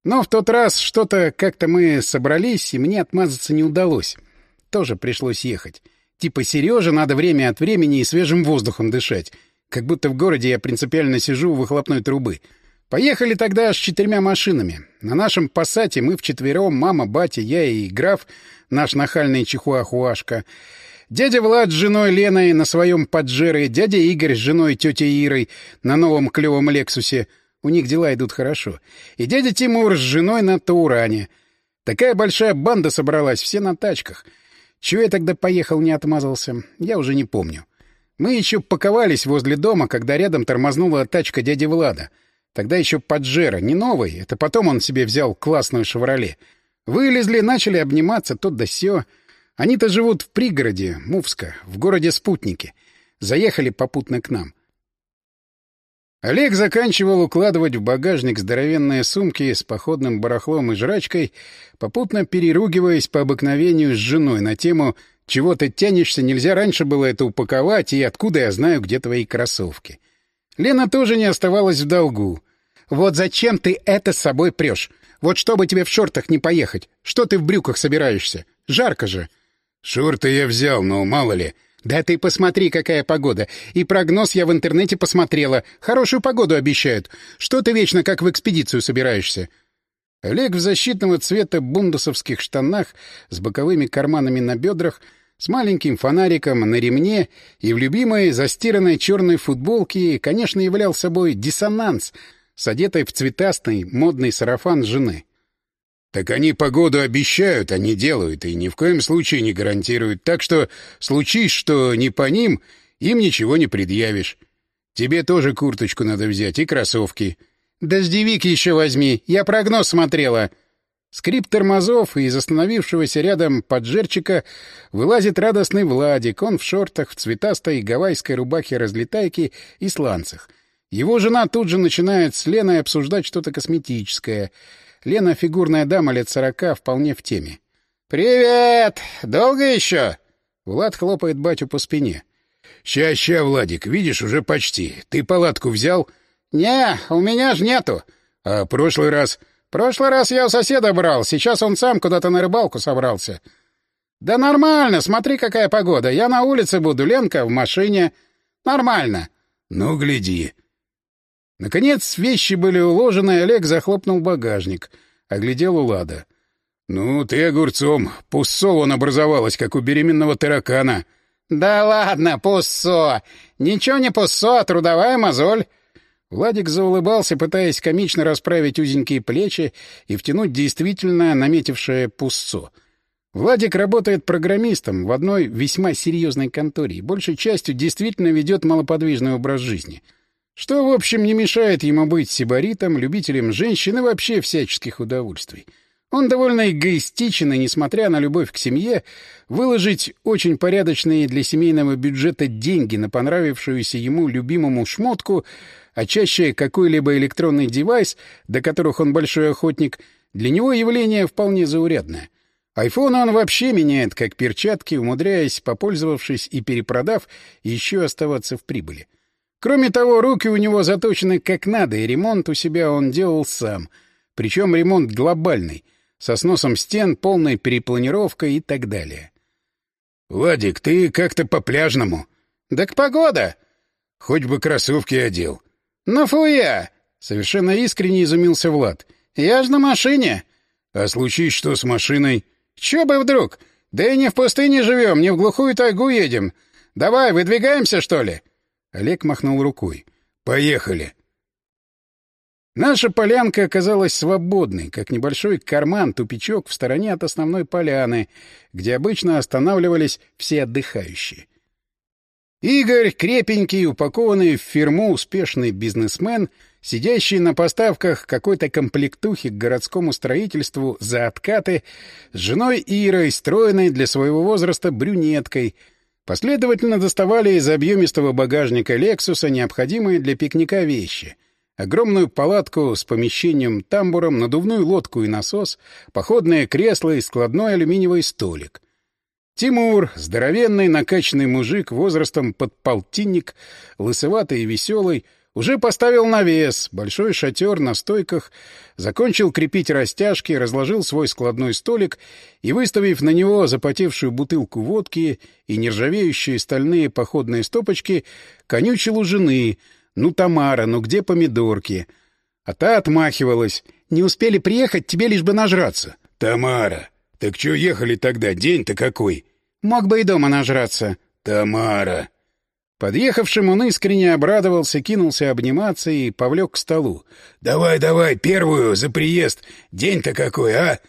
Но в тот раз что-то как-то мы собрались, и мне отмазаться не удалось. Тоже пришлось ехать. Типа Сережа надо время от времени и свежим воздухом дышать. Как будто в городе я принципиально сижу у выхлопной трубы. Поехали тогда с четырьмя машинами. На нашем пассате мы вчетвером, мама, батя, я и граф, наш нахальный чихуахуашка. Дядя Влад с женой Леной на своем поджере, дядя Игорь с женой тетей Ирой на новом клевом Лексусе. У них дела идут хорошо. И дядя Тимур с женой на Тауране. Такая большая банда собралась, все на тачках. Чего я тогда поехал, не отмазался, я уже не помню. Мы еще паковались возле дома, когда рядом тормознула тачка дяди Влада. Тогда еще поджера, не новый, это потом он себе взял классную «Шевроле». Вылезли, начали обниматься, тут да сё. Они-то живут в пригороде, Мувска, в городе Спутники. Заехали попутно к нам. Олег заканчивал укладывать в багажник здоровенные сумки с походным барахлом и жрачкой, попутно переругиваясь по обыкновению с женой на тему «Чего ты тянешься, нельзя раньше было это упаковать, и откуда я знаю, где твои кроссовки?» Лена тоже не оставалась в долгу. «Вот зачем ты это с собой прешь? Вот чтобы тебе в шортах не поехать. Что ты в брюках собираешься? Жарко же!» «Шорты я взял, но мало ли...» «Да ты посмотри, какая погода. И прогноз я в интернете посмотрела. Хорошую погоду обещают. Что ты вечно как в экспедицию собираешься?» Олег в защитного цвета бундусовских штанах с боковыми карманами на бедрах, с маленьким фонариком на ремне и в любимой застиранной черной футболке, конечно, являл собой диссонанс с одетой в цветастый модный сарафан жены. Так они погоду обещают, а не делают, и ни в коем случае не гарантируют. Так что случись, что не по ним, им ничего не предъявишь. Тебе тоже курточку надо взять и кроссовки. Дождевик еще возьми, я прогноз смотрела. Скрип тормозов, и из остановившегося рядом поджерчика вылазит радостный Владик. Он в шортах, в цветастой гавайской рубахе-разлетайке и сланцах. Его жена тут же начинает с Леной обсуждать что-то косметическое — Лена — фигурная дама лет сорока, вполне в теме. «Привет! Долго еще?» Влад хлопает батю по спине. «Ща, ща, Владик, видишь, уже почти. Ты палатку взял?» «Не, у меня ж нету». «А прошлый раз?» «Прошлый раз я у соседа брал, сейчас он сам куда-то на рыбалку собрался». «Да нормально, смотри, какая погода. Я на улице буду, Ленка в машине. Нормально». «Ну, гляди». Наконец вещи были уложены, и Олег захлопнул багажник. Оглядел Улада. «Ну, ты огурцом. Пуссо он образовалась, как у беременного таракана». «Да ладно, пуссо! Ничего не пуссо, а трудовая мозоль!» Владик заулыбался, пытаясь комично расправить узенькие плечи и втянуть действительно наметившее пуссо. Владик работает программистом в одной весьма серьезной конторе и большей частью действительно ведет малоподвижный образ жизни. Что, в общем, не мешает ему быть сибаритом, любителем женщин и вообще всяческих удовольствий. Он довольно эгоистичен, и, несмотря на любовь к семье, выложить очень порядочные для семейного бюджета деньги на понравившуюся ему любимому шмотку, а чаще какой-либо электронный девайс, до которых он большой охотник, для него явление вполне заурядное. Айфон он вообще меняет как перчатки, умудряясь, попользовавшись и перепродав, еще оставаться в прибыли. Кроме того, руки у него заточены как надо, и ремонт у себя он делал сам. Причем ремонт глобальный — со сносом стен, полной перепланировкой и так далее. — Владик, ты как-то по-пляжному. — Так погода. — Хоть бы кроссовки одел. — Ну фуя! — совершенно искренне изумился Влад. — Я ж на машине. — А случись что с машиной? — Чё бы вдруг? Да и не в пустыне живем, не в глухую тайгу едем. Давай, выдвигаемся, что ли? Олег махнул рукой. — Поехали. Наша полянка оказалась свободной, как небольшой карман-тупичок в стороне от основной поляны, где обычно останавливались все отдыхающие. Игорь, крепенький, упакованный в фирму успешный бизнесмен, сидящий на поставках какой-то комплектухи к городскому строительству за откаты, с женой Ирой, стройной для своего возраста брюнеткой, последовательно доставали из объемистого багажника «Лексуса» необходимые для пикника вещи — огромную палатку с помещением-тамбуром, надувную лодку и насос, походное кресло и складной алюминиевый столик. Тимур, здоровенный накачанный мужик возрастом под полтинник, лысоватый и веселый, уже поставил навес, большой шатер на стойках, закончил крепить растяжки, разложил свой складной столик и, выставив на него запотевшую бутылку водки и нержавеющие стальные походные стопочки, конючил у жены — «Ну, Тамара, ну где помидорки?» А та отмахивалась. «Не успели приехать, тебе лишь бы нажраться». «Тамара, так чё ехали тогда? День-то какой?» «Мог бы и дома нажраться». «Тамара». Подъехавшим он искренне обрадовался, кинулся обниматься и повлек к столу. «Давай, давай, первую за приезд. День-то какой, а?»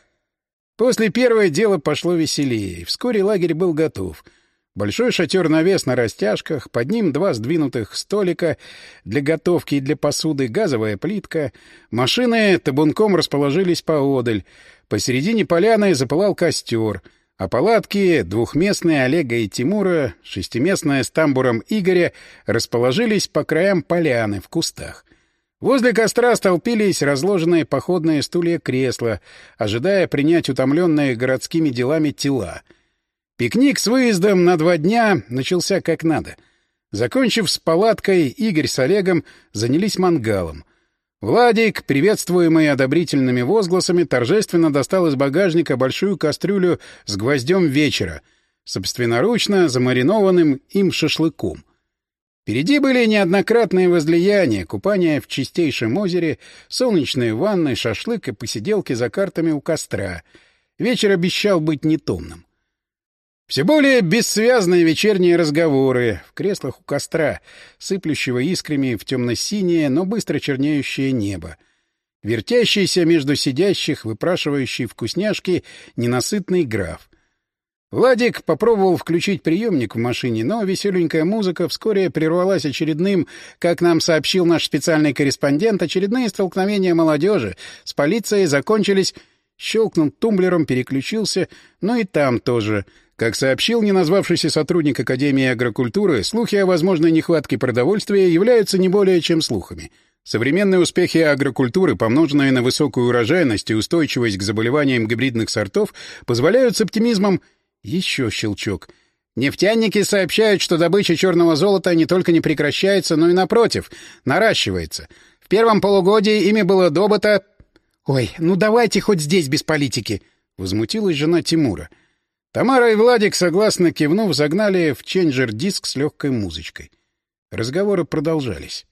После первое дело пошло веселее. Вскоре лагерь был готов — Большой шатер-навес на растяжках, под ним два сдвинутых столика для готовки и для посуды, газовая плитка. Машины табунком расположились поодаль. Посередине поляны запылал костер, а палатки, двухместные Олега и Тимура, шестиместная с тамбуром Игоря, расположились по краям поляны в кустах. Возле костра столпились разложенные походные стулья-кресла, ожидая принять утомленные городскими делами тела — Пикник с выездом на два дня начался как надо. Закончив с палаткой, Игорь с Олегом занялись мангалом. Владик, приветствуемый одобрительными возгласами, торжественно достал из багажника большую кастрюлю с гвоздем вечера, собственноручно замаринованным им шашлыком. Впереди были неоднократные возлияния, купание в чистейшем озере, солнечные ванны, шашлык и посиделки за картами у костра. Вечер обещал быть нетомным. Все более бессвязные вечерние разговоры в креслах у костра, сыплющего искрами в темно-синее, но быстро чернеющее небо. Вертящийся между сидящих, выпрашивающий вкусняшки, ненасытный граф. Владик попробовал включить приемник в машине, но веселенькая музыка вскоре прервалась очередным, как нам сообщил наш специальный корреспондент, очередные столкновения молодежи с полицией закончились... Щелкнул тумблером, переключился, но и там тоже — как сообщил неназвавшийся сотрудник Академии агрокультуры, слухи о возможной нехватке продовольствия являются не более чем слухами. Современные успехи агрокультуры, помноженные на высокую урожайность и устойчивость к заболеваниям гибридных сортов, позволяют с оптимизмом... Еще щелчок. Нефтяники сообщают, что добыча черного золота не только не прекращается, но и, напротив, наращивается. В первом полугодии ими было добыто... «Ой, ну давайте хоть здесь без политики!» — возмутилась жена Тимура. — Тамара и Владик, согласно кивнув, загнали в ченджер-диск с легкой музычкой. Разговоры продолжались.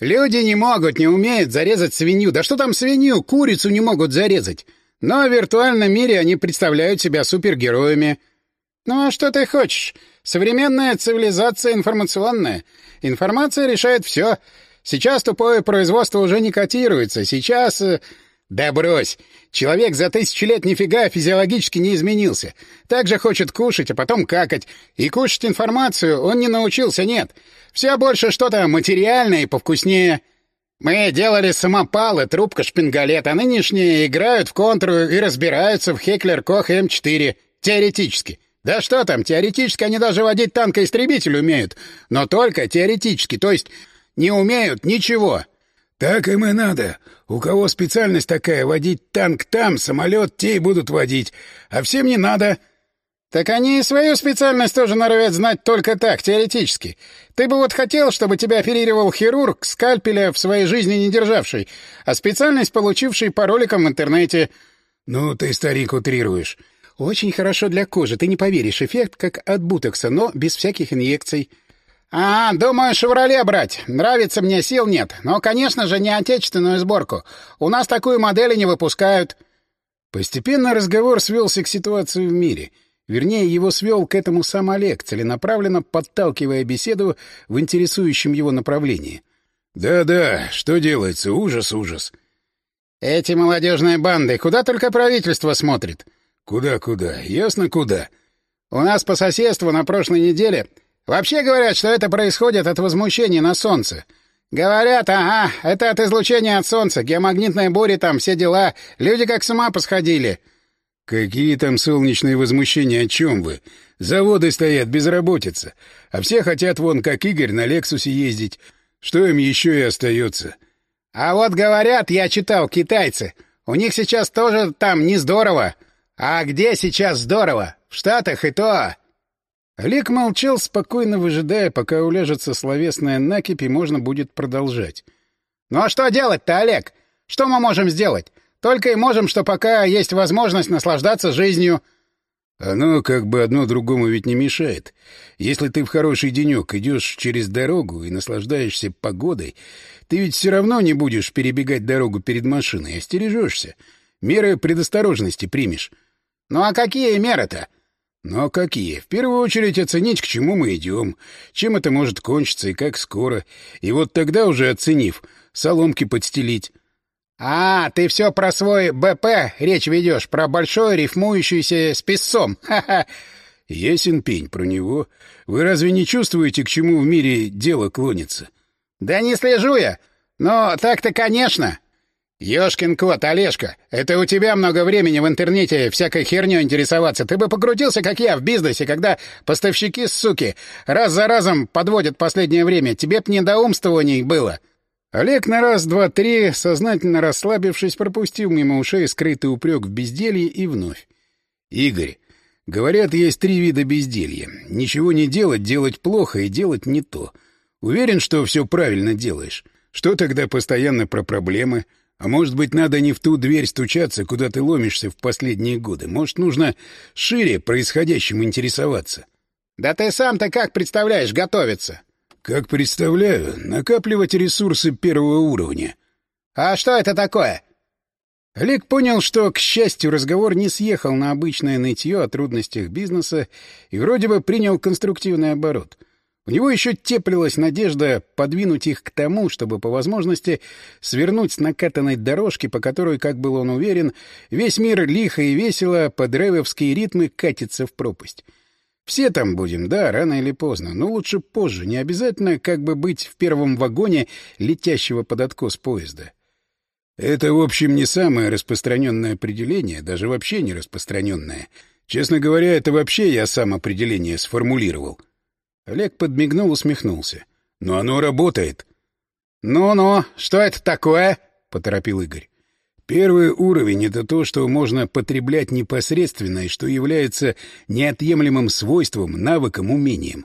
«Люди не могут, не умеют зарезать свинью. Да что там свинью? Курицу не могут зарезать. Но в виртуальном мире они представляют себя супергероями. Ну а что ты хочешь? Современная цивилизация информационная. Информация решает все. Сейчас тупое производство уже не котируется. Сейчас... Да брось! Человек за тысячу лет нифига физиологически не изменился. Так же хочет кушать, а потом какать. И кушать информацию он не научился, нет. Все больше что-то материальное и повкуснее. Мы делали самопалы, трубка, шпингалет, а нынешние играют в контру и разбираются в Хеклер Кох М4. Теоретически. Да что там, теоретически они даже водить танкоистребитель умеют. Но только теоретически, то есть не умеют ничего. Так им и надо. У кого специальность такая — водить танк там, самолет те и будут водить. А всем не надо. Так они и свою специальность тоже норовят знать только так, теоретически. Ты бы вот хотел, чтобы тебя оперировал хирург, скальпеля в своей жизни не державший, а специальность получивший по роликам в интернете. Ну, ты, старик, утрируешь. Очень хорошо для кожи, ты не поверишь, эффект как от бутокса, но без всяких инъекций. А, думаю, «Шевроле» брать. Нравится мне, сил нет. Но, конечно же, не отечественную сборку. У нас такую модель не выпускают. Постепенно разговор свелся к ситуации в мире — Вернее, его свел к этому сам Олег, целенаправленно подталкивая беседу в интересующем его направлении. «Да-да, что делается? Ужас, ужас!» «Эти молодежные банды, куда только правительство смотрит?» «Куда-куда? Ясно, куда?» «У нас по соседству на прошлой неделе вообще говорят, что это происходит от возмущения на солнце. Говорят, ага, это от излучения от солнца, геомагнитные бури там, все дела. Люди как с ума посходили». «Какие там солнечные возмущения, о чем вы? Заводы стоят, безработица. А все хотят вон, как Игорь, на Лексусе ездить. Что им еще и остается?» «А вот говорят, я читал, китайцы. У них сейчас тоже там не здорово. А где сейчас здорово? В Штатах и то...» Олег молчал, спокойно выжидая, пока уляжется словесная накипь, и можно будет продолжать. «Ну а что делать-то, Олег? Что мы можем сделать? Только и можем, что пока есть возможность наслаждаться жизнью. Оно как бы одно другому ведь не мешает. Если ты в хороший денек идешь через дорогу и наслаждаешься погодой, ты ведь все равно не будешь перебегать дорогу перед машиной, а. Меры предосторожности примешь. Ну а какие меры-то? А какие? В первую очередь оценить, к чему мы идем, чем это может кончиться и как скоро. И вот тогда уже оценив, соломки подстелить. «А, ты все про свой БП речь ведешь, про большой рифмующийся с песцом. Ха-ха!» «Ясен пень про него. Вы разве не чувствуете, к чему в мире дело клонится?» «Да не слежу я. Но так-то, конечно». «Ёшкин кот, Олежка, это у тебя много времени в интернете всякой хернёй интересоваться. Ты бы покрутился, как я, в бизнесе, когда поставщики, суки, раз за разом подводят последнее время. Тебе б недоумствований было». Олег на раз, два, три, сознательно расслабившись, пропустил мимо ушей скрытый упрек в безделье и вновь. «Игорь, говорят, есть три вида безделья. Ничего не делать, делать плохо и делать не то. Уверен, что все правильно делаешь. Что тогда постоянно про проблемы? А может быть, надо не в ту дверь стучаться, куда ты ломишься в последние годы? Может, нужно шире происходящим интересоваться?» «Да ты сам-то как представляешь готовиться?» Как представляю, накапливать ресурсы первого уровня. А что это такое? Олег понял, что, к счастью, разговор не съехал на обычное нытье о трудностях бизнеса и вроде бы принял конструктивный оборот. У него еще теплилась надежда подвинуть их к тому, чтобы по возможности свернуть с накатанной дорожки, по которой, как был он уверен, весь мир лихо и весело под ревовские ритмы катится в пропасть. Все там будем, да, рано или поздно, но лучше позже, не обязательно как бы быть в первом вагоне летящего под откос поезда. Это, в общем, не самое распространенное определение, даже вообще не распространенное. Честно говоря, это вообще я сам определение сформулировал. Олег подмигнул, усмехнулся. Но оно работает. «Ну-ну, что это такое?» — поторопил Игорь. Первый уровень — это то, что можно потреблять непосредственно и что является неотъемлемым свойством, навыком, умением.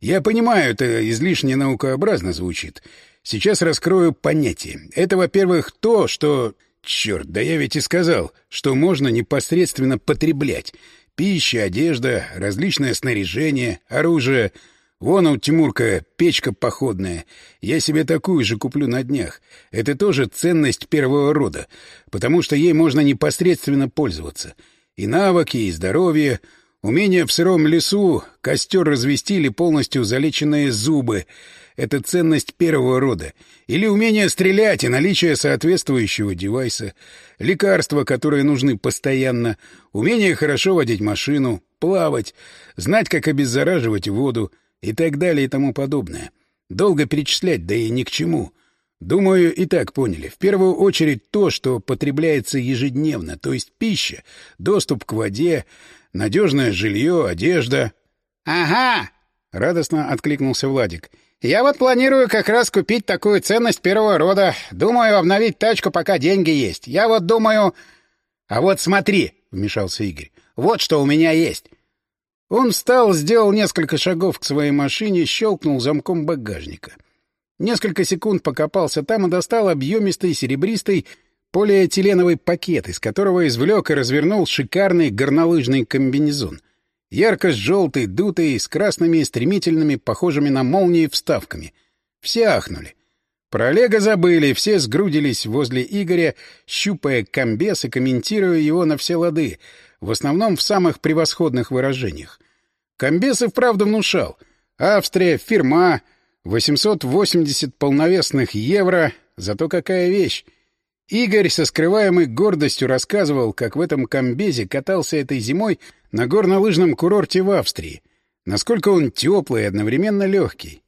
Я понимаю, это излишне наукообразно звучит. Сейчас раскрою понятие. Это, во-первых, то, что... Черт, да я ведь и сказал, что можно непосредственно потреблять. Пища, одежда, различное снаряжение, оружие. Вон у Тимурка печка походная. Я себе такую же куплю на днях. Это тоже ценность первого рода, потому что ей можно непосредственно пользоваться. И навыки, и здоровье, умение в сыром лесу, костер развести или полностью залеченные зубы — это ценность первого рода. Или умение стрелять и наличие соответствующего девайса, лекарства, которые нужны постоянно, умение хорошо водить машину, плавать, знать, как обеззараживать воду — и так далее и тому подобное. Долго перечислять, да и ни к чему. Думаю, и так поняли. В первую очередь то, что потребляется ежедневно, то есть пища, доступ к воде, надежное жилье, одежда. — Ага! — радостно откликнулся Владик. — Я вот планирую как раз купить такую ценность первого рода. Думаю, обновить тачку, пока деньги есть. Я вот думаю... — А вот смотри, — вмешался Игорь, — вот что у меня есть. Он встал, сделал несколько шагов к своей машине, щелкнул замком багажника. Несколько секунд покопался там и достал объемистый серебристый полиэтиленовый пакет, из которого извлек и развернул шикарный горнолыжный комбинезон. Ярко-желтый, дутый, с красными стремительными, похожими на молнии, вставками. Все ахнули. Про Олега забыли, все сгрудились возле Игоря, щупая комбес и комментируя его на все лады — в основном в самых превосходных выражениях. Комбес и вправду внушал. Австрия, фирма, 880 полновесных евро, зато какая вещь. Игорь со скрываемой гордостью рассказывал, как в этом комбезе катался этой зимой на горнолыжном курорте в Австрии. Насколько он теплый и одновременно легкий.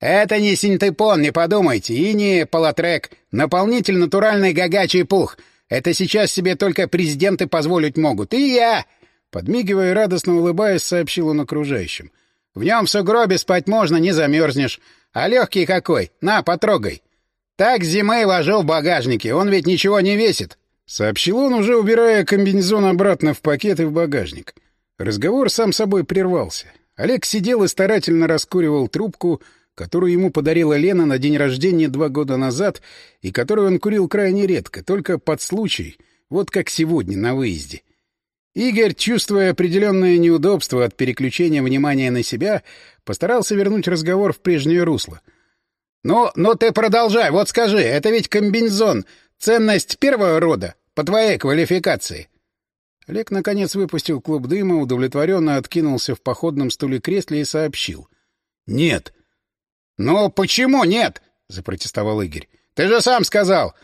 «Это не синтепон, не подумайте, и не полотрек. Наполнитель натуральный гагачий пух. Это сейчас себе только президенты позволить могут. И я!» Подмигивая и радостно улыбаясь, сообщил он окружающим. «В нем в сугробе спать можно, не замерзнешь. А легкий какой? На, потрогай!» «Так зимой вожу в багажнике, он ведь ничего не весит!» Сообщил он, уже убирая комбинезон обратно в пакет и в багажник. Разговор сам собой прервался. Олег сидел и старательно раскуривал трубку, которую ему подарила Лена на день рождения два года назад и которую он курил крайне редко, только под случай, вот как сегодня на выезде. Игорь, чувствуя определенное неудобство от переключения внимания на себя, постарался вернуть разговор в прежнее русло. «Ну, ну ты продолжай, вот скажи, это ведь комбинезон, ценность первого рода, по твоей квалификации». Олег, наконец, выпустил клуб дыма, удовлетворенно откинулся в походном стуле кресле и сообщил. «Нет, «Ну почему нет?» — запротестовал Игорь. «Ты же сам сказал.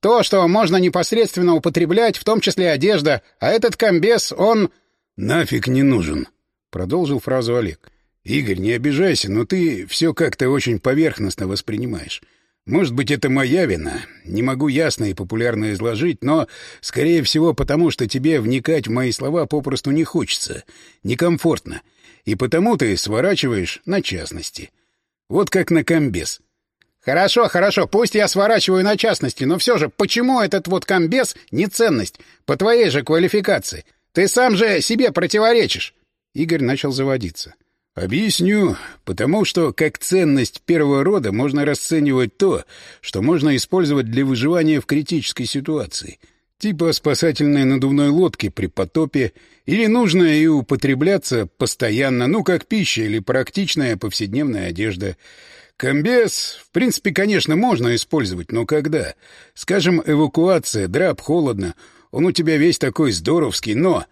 То, что можно непосредственно употреблять, в том числе одежда, а этот комбез, он...» «Нафиг не нужен», — продолжил фразу Олег. «Игорь, не обижайся, но ты все как-то очень поверхностно воспринимаешь. Может быть, это моя вина. Не могу ясно и популярно изложить, но, скорее всего, потому что тебе вникать в мои слова попросту не хочется, некомфортно. И потому ты сворачиваешь на частности. Вот как на комбез. Хорошо, хорошо, пусть я сворачиваю на частности, но все же, почему этот вот комбез не ценность? По твоей же квалификации. Ты сам же себе противоречишь. Игорь начал заводиться. Объясню. Потому что как ценность первого рода можно расценивать то, что можно использовать для выживания в критической ситуации. Типа спасательной надувной лодки при потопе, или нужная и употребляться постоянно, ну, как пища или практичная повседневная одежда. Комбез, в принципе, конечно, можно использовать, но когда? Скажем, эвакуация, драп, холодно, он у тебя весь такой здоровский, но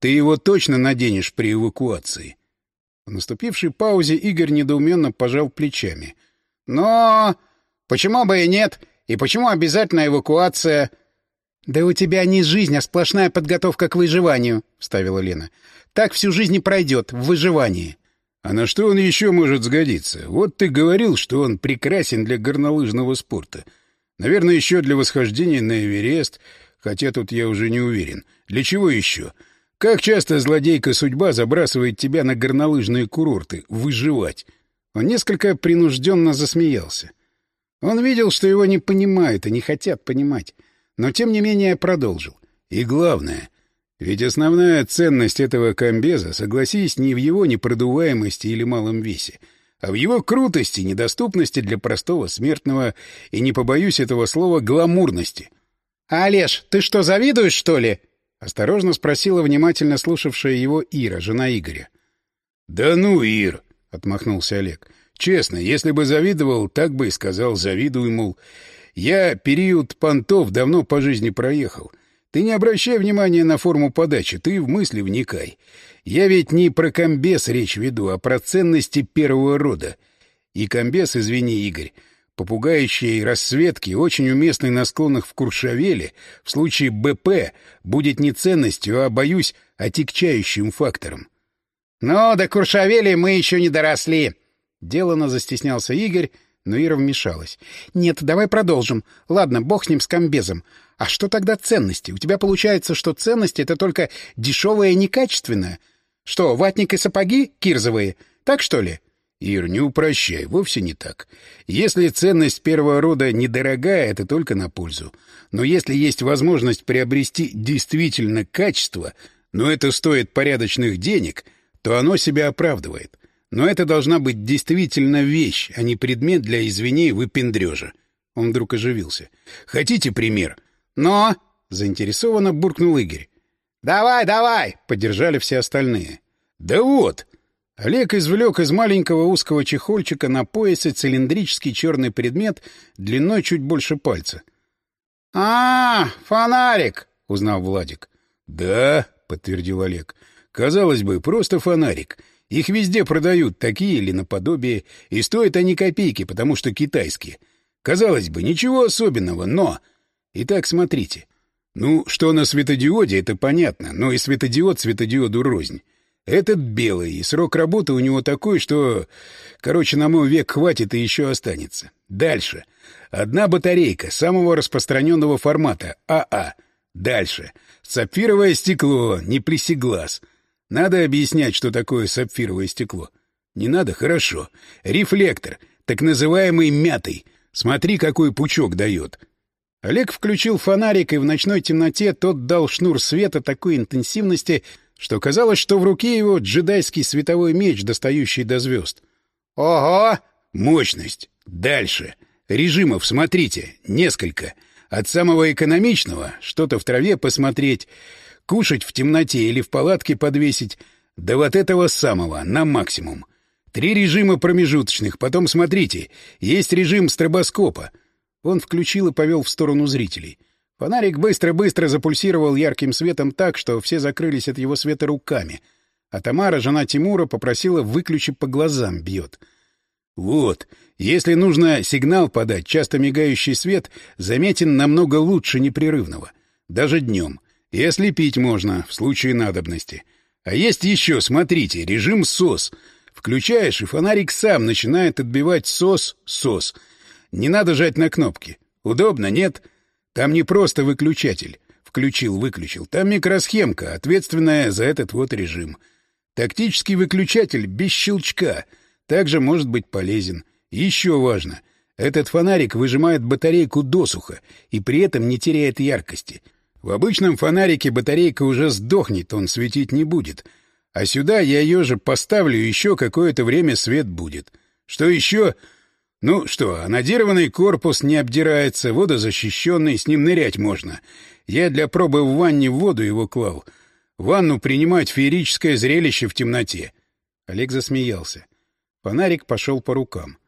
ты его точно наденешь при эвакуации. В наступившей паузе Игорь недоуменно пожал плечами. «Но... почему бы и нет? И почему обязательно эвакуация?» «Да у тебя не жизнь, а сплошная подготовка к выживанию», — вставила Лена. «Так всю жизнь и пройдет, в выживании». «А на что он еще может сгодиться? Вот ты говорил, что он прекрасен для горнолыжного спорта. Наверное, еще для восхождения на Эверест, хотя тут я уже не уверен. Для чего еще? Как часто злодейка судьба забрасывает тебя на горнолыжные курорты? Выживать?» Он несколько принужденно засмеялся. Он видел, что его не понимают и не хотят понимать но тем не менее продолжил. И главное, ведь основная ценность этого комбеза, согласись, не в его непродуваемости или малом весе, а в его крутости, недоступности для простого смертного и, не побоюсь этого слова, гламурности. — А, Олеж, ты что, завидуешь, что ли? — осторожно спросила внимательно слушавшая его Ира, жена Игоря. — Да ну, Ир! — отмахнулся Олег. Честно, если бы завидовал, так бы и сказал, завидую, мол. Я период понтов давно по жизни проехал. Ты не обращай внимания на форму подачи, ты в мысли вникай. Я ведь не про комбез речь веду, а про ценности первого рода. И комбез, извини, Игорь, попугающие расцветки, очень уместный на склонах в Куршавеле, в случае БП будет не ценностью, а, боюсь, отягчающим фактором. «Ну, до Куршавели мы еще не доросли!» Делано застеснялся Игорь, но Ира вмешалась. «Нет, давай продолжим. Ладно, бог с ним, с комбезом. А что тогда ценности? У тебя получается, что ценности — это только дешевое и некачественное? Что, ватник и сапоги кирзовые? Так что ли?» Ир, не упрощай, вовсе не так. Если ценность первого рода недорогая, это только на пользу. Но если есть возможность приобрести действительно качество, но это стоит порядочных денег, то оно себя оправдывает. Но это должна быть действительно вещь, а не предмет для, извиней, выпендрежа. Он вдруг оживился. «Хотите пример?» «Но!» — заинтересованно буркнул Игорь. «Давай, давай!» — поддержали все остальные. «Да вот!» Олег извлек из маленького узкого чехольчика на поясе цилиндрический черный предмет длиной чуть больше пальца. — А, фонарик! — узнал Владик. — Да, — подтвердил Олег. — Казалось бы, просто фонарик. Их везде продают, такие или наподобие, и стоят они копейки, потому что китайские. Казалось бы, ничего особенного, но... Итак, смотрите. Ну, что на светодиоде, это понятно, но и светодиод светодиоду рознь. Этот белый, и срок работы у него такой, что... Короче, на мой век хватит и еще останется. Дальше. Одна батарейка самого распространенного формата — АА. Дальше. Сапфировое стекло, не плесеглаз. Надо объяснять, что такое сапфировое стекло. Не надо? Хорошо. Рефлектор, так называемый мятый. Смотри, какой пучок дает. Олег включил фонарик, и в ночной темноте тот дал шнур света такой интенсивности, что казалось, что в руке его джедайский световой меч, достающий до звезд. «Ого! Мощность! Дальше! Режимов, смотрите, несколько. От самого экономичного — что-то в траве посмотреть, кушать в темноте или в палатке подвесить, до вот этого самого, на максимум. Три режима промежуточных, потом смотрите, есть режим стробоскопа». Он включил и повел в сторону зрителей — Фонарик быстро-быстро запульсировал ярким светом так, что все закрылись от его света руками. А Тамара, жена Тимура, попросила выключить по глазам бьет. «Вот, если нужно сигнал подать, часто мигающий свет заметен намного лучше непрерывного. Даже днем. И ослепить можно, в случае надобности. А есть еще, смотрите, режим СОС. Включаешь, и фонарик сам начинает отбивать СОС-СОС. Не надо жать на кнопки. Удобно, нет?» Там не просто выключатель. Включил-выключил. Там микросхемка, ответственная за этот вот режим. Тактический выключатель без щелчка также может быть полезен. еще важно. Этот фонарик выжимает батарейку досуха и при этом не теряет яркости. В обычном фонарике батарейка уже сдохнет, он светить не будет. А сюда я ее же поставлю, еще какое-то время свет будет. Что еще? Ну что, анодированный корпус не обдирается, водозащищенный, с ним нырять можно. Я для пробы в ванне в воду его клал. Ванну принимать феерическое зрелище в темноте. Олег засмеялся. Фонарик пошел по рукам.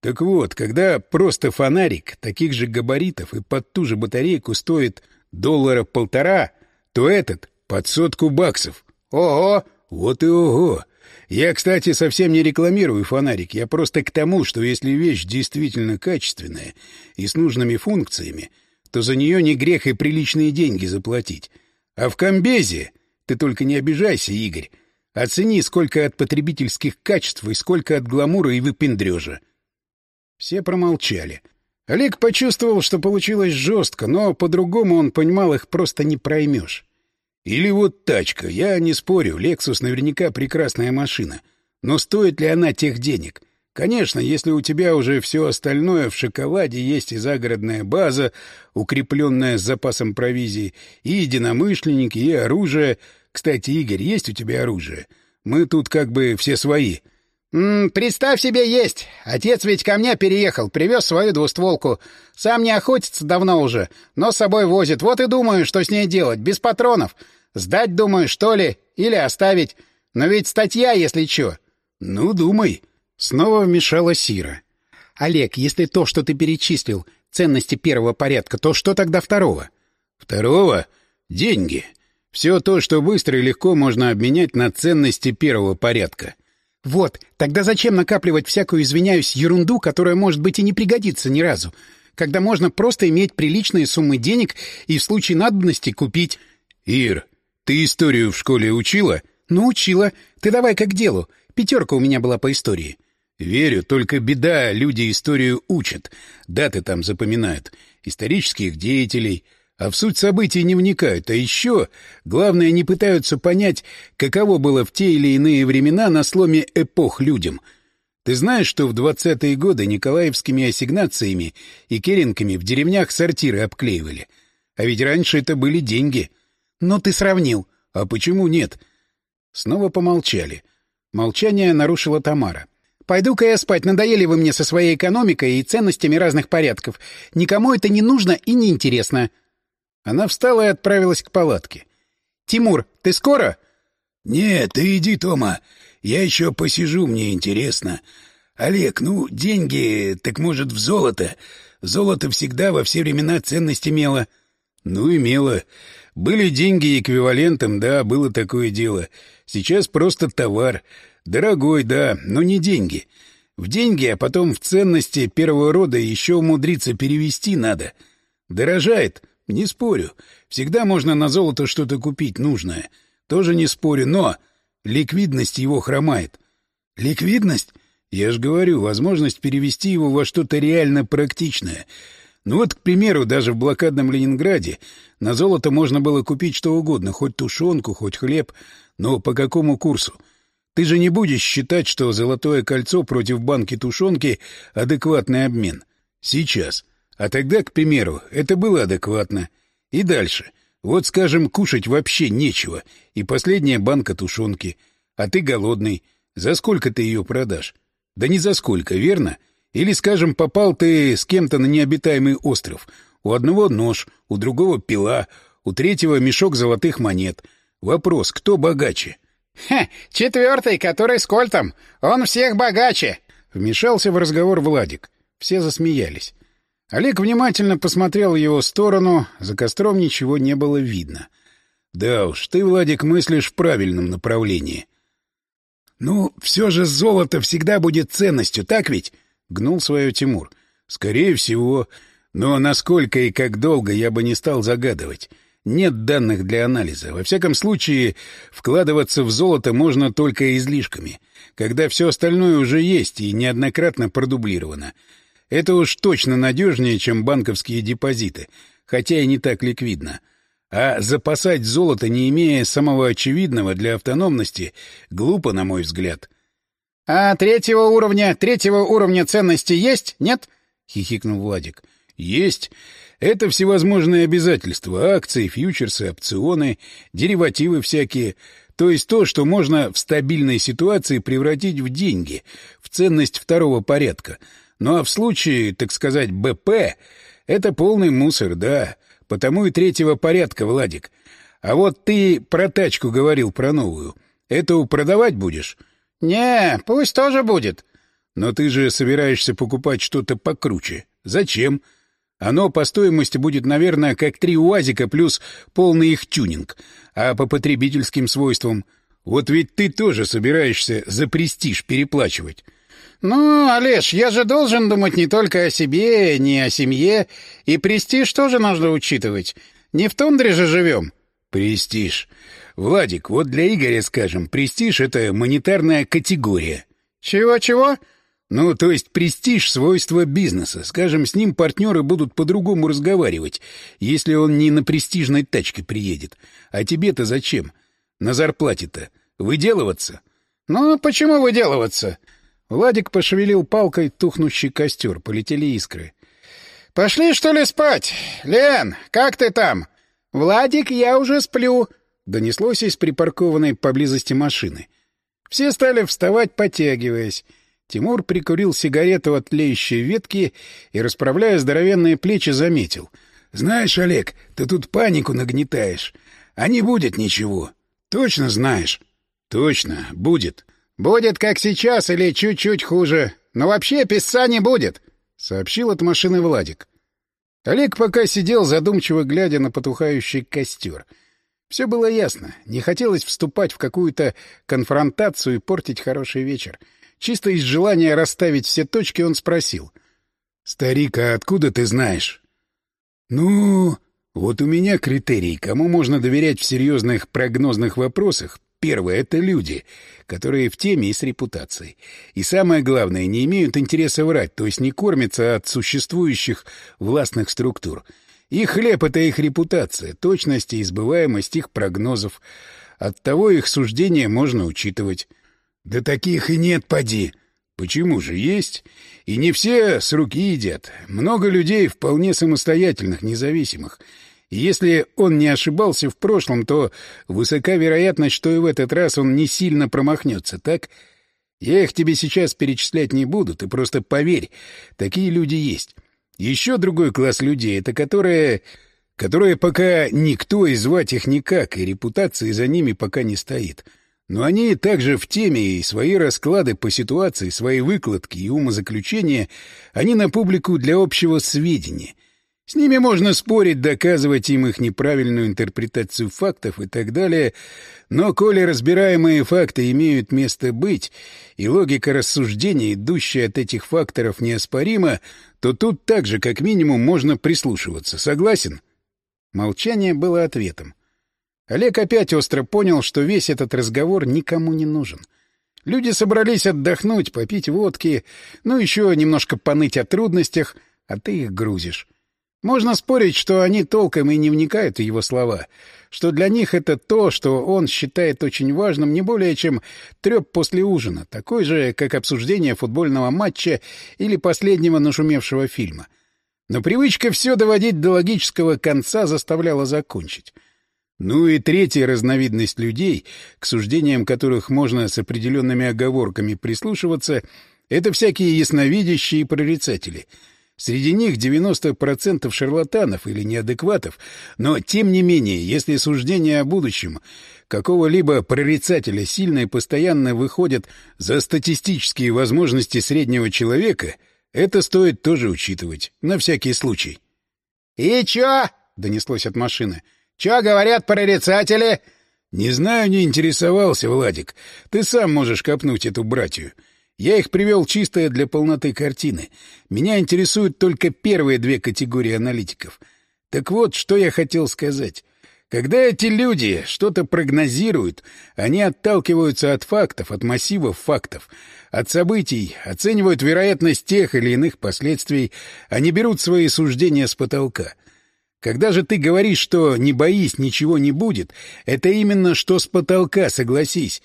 Так вот, когда просто фонарик таких же габаритов и под ту же батарейку стоит доллара полтора, то этот — под сотку баксов. Ого! Вот и ого! Я, кстати, совсем не рекламирую фонарик. Я просто к тому, что если вещь действительно качественная и с нужными функциями, то за нее не грех и приличные деньги заплатить. А в комбезе... Ты только не обижайся, Игорь. Оцени, сколько от потребительских качеств и сколько от гламура и выпендрежа. Все промолчали. Олег почувствовал, что получилось жестко, но по-другому он понимал, их просто не проймешь. Или вот тачка. Я не спорю, Lexus наверняка прекрасная машина. Но стоит ли она тех денег? Конечно, если у тебя уже все остальное в шоколаде, есть и загородная база, укрепленная с запасом провизии, и единомышленники, и оружие. Кстати, Игорь, есть у тебя оружие? Мы тут как бы все свои. «М -м, «Представь себе, есть. Отец ведь ко мне переехал, привез свою двустволку. Сам не охотится давно уже, но с собой возит. Вот и думаю, что с ней делать, без патронов. Сдать, думаю, что ли, или оставить. Но ведь статья, если чё». «Ну, думай». Снова вмешала Сира. «Олег, если то, что ты перечислил, ценности первого порядка, то что тогда второго?» «Второго? Деньги. Все то, что быстро и легко можно обменять на ценности первого порядка». «Вот, тогда зачем накапливать всякую, извиняюсь, ерунду, которая, может быть, и не пригодится ни разу, когда можно просто иметь приличные суммы денег и в случае надобности купить...» «Ир, ты историю в школе учила?» «Ну, учила. Ты давай как к делу. Пятерка у меня была по истории». «Верю, только беда, люди историю учат. Даты там запоминают. Исторических деятелей. А в суть событий не вникают. А еще, главное, не пытаются понять, каково было в те или иные времена на сломе эпох людям». Ты знаешь, что в двадцатые годы николаевскими ассигнациями и керенками в деревнях сортиры обклеивали? А ведь раньше это были деньги. Но ты сравнил. А почему нет? Снова помолчали. Молчание нарушила Тамара. «Пойду-ка я спать. Надоели вы мне со своей экономикой и ценностями разных порядков. Никому это не нужно и не интересно». Она встала и отправилась к палатке. «Тимур, ты скоро?» «Нет, ты иди, Тома. Я еще посижу, мне интересно. Олег, ну, деньги, так может, в золото. Золото всегда во все времена ценность имело». «Ну, имело. Были деньги эквивалентом, да, было такое дело. Сейчас просто товар. Дорогой, да, но не деньги. В деньги, а потом в ценности первого рода еще умудриться перевести надо. Дорожает, не спорю. Всегда можно на золото что-то купить нужное. Тоже не спорю, но ликвидность его хромает. Ликвидность? Я ж говорю, возможность перевести его во что-то реально практичное — ну вот, к примеру, даже в блокадном Ленинграде на золото можно было купить что угодно, хоть тушенку, хоть хлеб, но по какому курсу? Ты же не будешь считать, что золотое кольцо против банки тушенки — адекватный обмен. Сейчас. А тогда, к примеру, это было адекватно. И дальше. Вот, скажем, кушать вообще нечего, и последняя банка тушенки. А ты голодный. За сколько ты ее продашь? Да не за сколько, верно? — или, скажем, попал ты с кем-то на необитаемый остров. У одного нож, у другого пила, у третьего мешок золотых монет. Вопрос, кто богаче? — Ха, четвертый, который с кольтом. Он всех богаче. Вмешался в разговор Владик. Все засмеялись. Олег внимательно посмотрел в его сторону, за костром ничего не было видно. — Да уж, ты, Владик, мыслишь в правильном направлении. — Ну, все же золото всегда будет ценностью, так ведь? Гнул свое Тимур. Скорее всего. Но насколько и как долго, я бы не стал загадывать. Нет данных для анализа. Во всяком случае, вкладываться в золото можно только излишками, когда все остальное уже есть и неоднократно продублировано. Это уж точно надежнее, чем банковские депозиты, хотя и не так ликвидно. А запасать золото, не имея самого очевидного для автономности, глупо, на мой взгляд. — А третьего уровня, третьего уровня ценности есть, нет? — хихикнул Владик. — Есть. Это всевозможные обязательства, акции, фьючерсы, опционы, деривативы всякие. То есть то, что можно в стабильной ситуации превратить в деньги, в ценность второго порядка. Ну а в случае, так сказать, БП, это полный мусор, да. Потому и третьего порядка, Владик. А вот ты про тачку говорил, про новую. Эту продавать будешь? — «Не, пусть тоже будет». «Но ты же собираешься покупать что-то покруче. Зачем? Оно по стоимости будет, наверное, как три УАЗика плюс полный их тюнинг. А по потребительским свойствам... Вот ведь ты тоже собираешься за престиж переплачивать». «Ну, Олеж, я же должен думать не только о себе, не о семье. И престиж тоже нужно учитывать. Не в тундре же живем». «Престиж. Владик, вот для Игоря, скажем, престиж — это монетарная категория. Чего-чего? Ну, то есть престиж — свойство бизнеса. Скажем, с ним партнеры будут по-другому разговаривать, если он не на престижной тачке приедет. А тебе-то зачем? На зарплате-то. Выделываться? Ну, почему выделываться? Владик пошевелил палкой тухнущий костер, полетели искры. «Пошли, что ли, спать? Лен, как ты там?» «Владик, я уже сплю», донеслось из припаркованной поблизости машины. Все стали вставать, потягиваясь. Тимур прикурил сигарету от тлеющей ветки и, расправляя здоровенные плечи, заметил. — Знаешь, Олег, ты тут панику нагнетаешь. А не будет ничего. — Точно знаешь? — Точно, будет. Будет как сейчас или чуть-чуть хуже. Но вообще писца не будет, — сообщил от машины Владик. Олег пока сидел, задумчиво глядя на потухающий костер. Все было ясно. Не хотелось вступать в какую-то конфронтацию и портить хороший вечер. Чисто из желания расставить все точки он спросил. — Старик, а откуда ты знаешь? — Ну, вот у меня критерий, кому можно доверять в серьезных прогнозных вопросах. Первое — это люди, которые в теме и с репутацией. И самое главное, не имеют интереса врать, то есть не кормятся от существующих властных структур. Их хлеб — это их репутация, точность и избываемость их прогнозов. Оттого их суждения можно учитывать. Да таких и нет, поди. Почему же есть? И не все с руки едят. Много людей вполне самостоятельных, независимых. Если он не ошибался в прошлом, то высока вероятность, что и в этот раз он не сильно промахнется, так? Я их тебе сейчас перечислять не буду, ты просто поверь, такие люди есть. Еще другой класс людей — это которые... которые пока никто и звать их никак, и репутации за ними пока не стоит. — но они также в теме, и свои расклады по ситуации, свои выкладки и умозаключения они на публику для общего сведения. С ними можно спорить, доказывать им их неправильную интерпретацию фактов и так далее, но коли разбираемые факты имеют место быть, и логика рассуждения, идущая от этих факторов, неоспорима, то тут также, как минимум, можно прислушиваться. Согласен? Молчание было ответом. Олег опять остро понял, что весь этот разговор никому не нужен. Люди собрались отдохнуть, попить водки, ну еще немножко поныть о трудностях, а ты их грузишь. Можно спорить, что они толком и не вникают в его слова, что для них это то, что он считает очень важным, не более чем треп после ужина, такой же, как обсуждение футбольного матча или последнего нашумевшего фильма. Но привычка все доводить до логического конца заставляла закончить. Ну и третья разновидность людей, к суждениям которых можно с определенными оговорками прислушиваться, это всякие ясновидящие и прорицатели. Среди них 90% шарлатанов или неадекватов, но, тем не менее, если суждения о будущем какого-либо прорицателя сильно и постоянно выходят за статистические возможности среднего человека, это стоит тоже учитывать, на всякий случай. — И чё? — донеслось от машины. — Чё говорят прорицатели? — Не знаю, не интересовался, Владик. Ты сам можешь копнуть эту братью. Я их привел чисто для полноты картины. Меня интересуют только первые две категории аналитиков. Так вот, что я хотел сказать. Когда эти люди что-то прогнозируют, они отталкиваются от фактов, от массивов фактов, от событий, оценивают вероятность тех или иных последствий, они берут свои суждения с потолка. Когда же ты говоришь, что «не боись, ничего не будет», это именно что с потолка, согласись.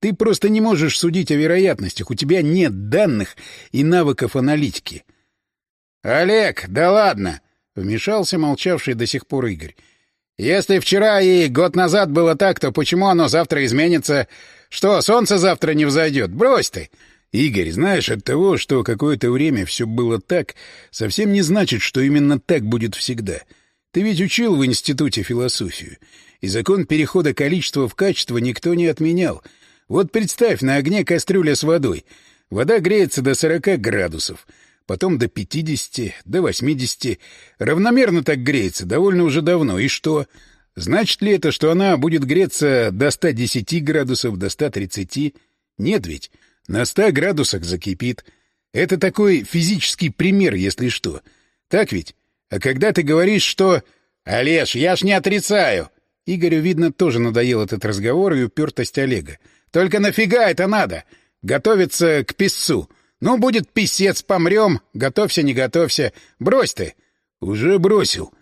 Ты просто не можешь судить о вероятностях, у тебя нет данных и навыков аналитики. — Олег, да ладно! — вмешался молчавший до сих пор Игорь. — Если вчера и год назад было так, то почему оно завтра изменится? Что, солнце завтра не взойдет? Брось ты! Игорь, знаешь, от того, что какое-то время все было так, совсем не значит, что именно так будет всегда. — ты ведь учил в институте философию, и закон перехода количества в качество никто не отменял. Вот представь, на огне кастрюля с водой. Вода греется до 40 градусов, потом до 50, до 80. Равномерно так греется, довольно уже давно. И что? Значит ли это, что она будет греться до 110 градусов, до 130? Нет ведь. На 100 градусах закипит. Это такой физический пример, если что. Так ведь? А когда ты говоришь, что... Олеж, я ж не отрицаю. Игорю, видно, тоже надоел этот разговор и упертость Олега. Только нафига это надо? Готовиться к писцу. Ну, будет писец, помрем. Готовься, не готовься. Брось ты. Уже бросил.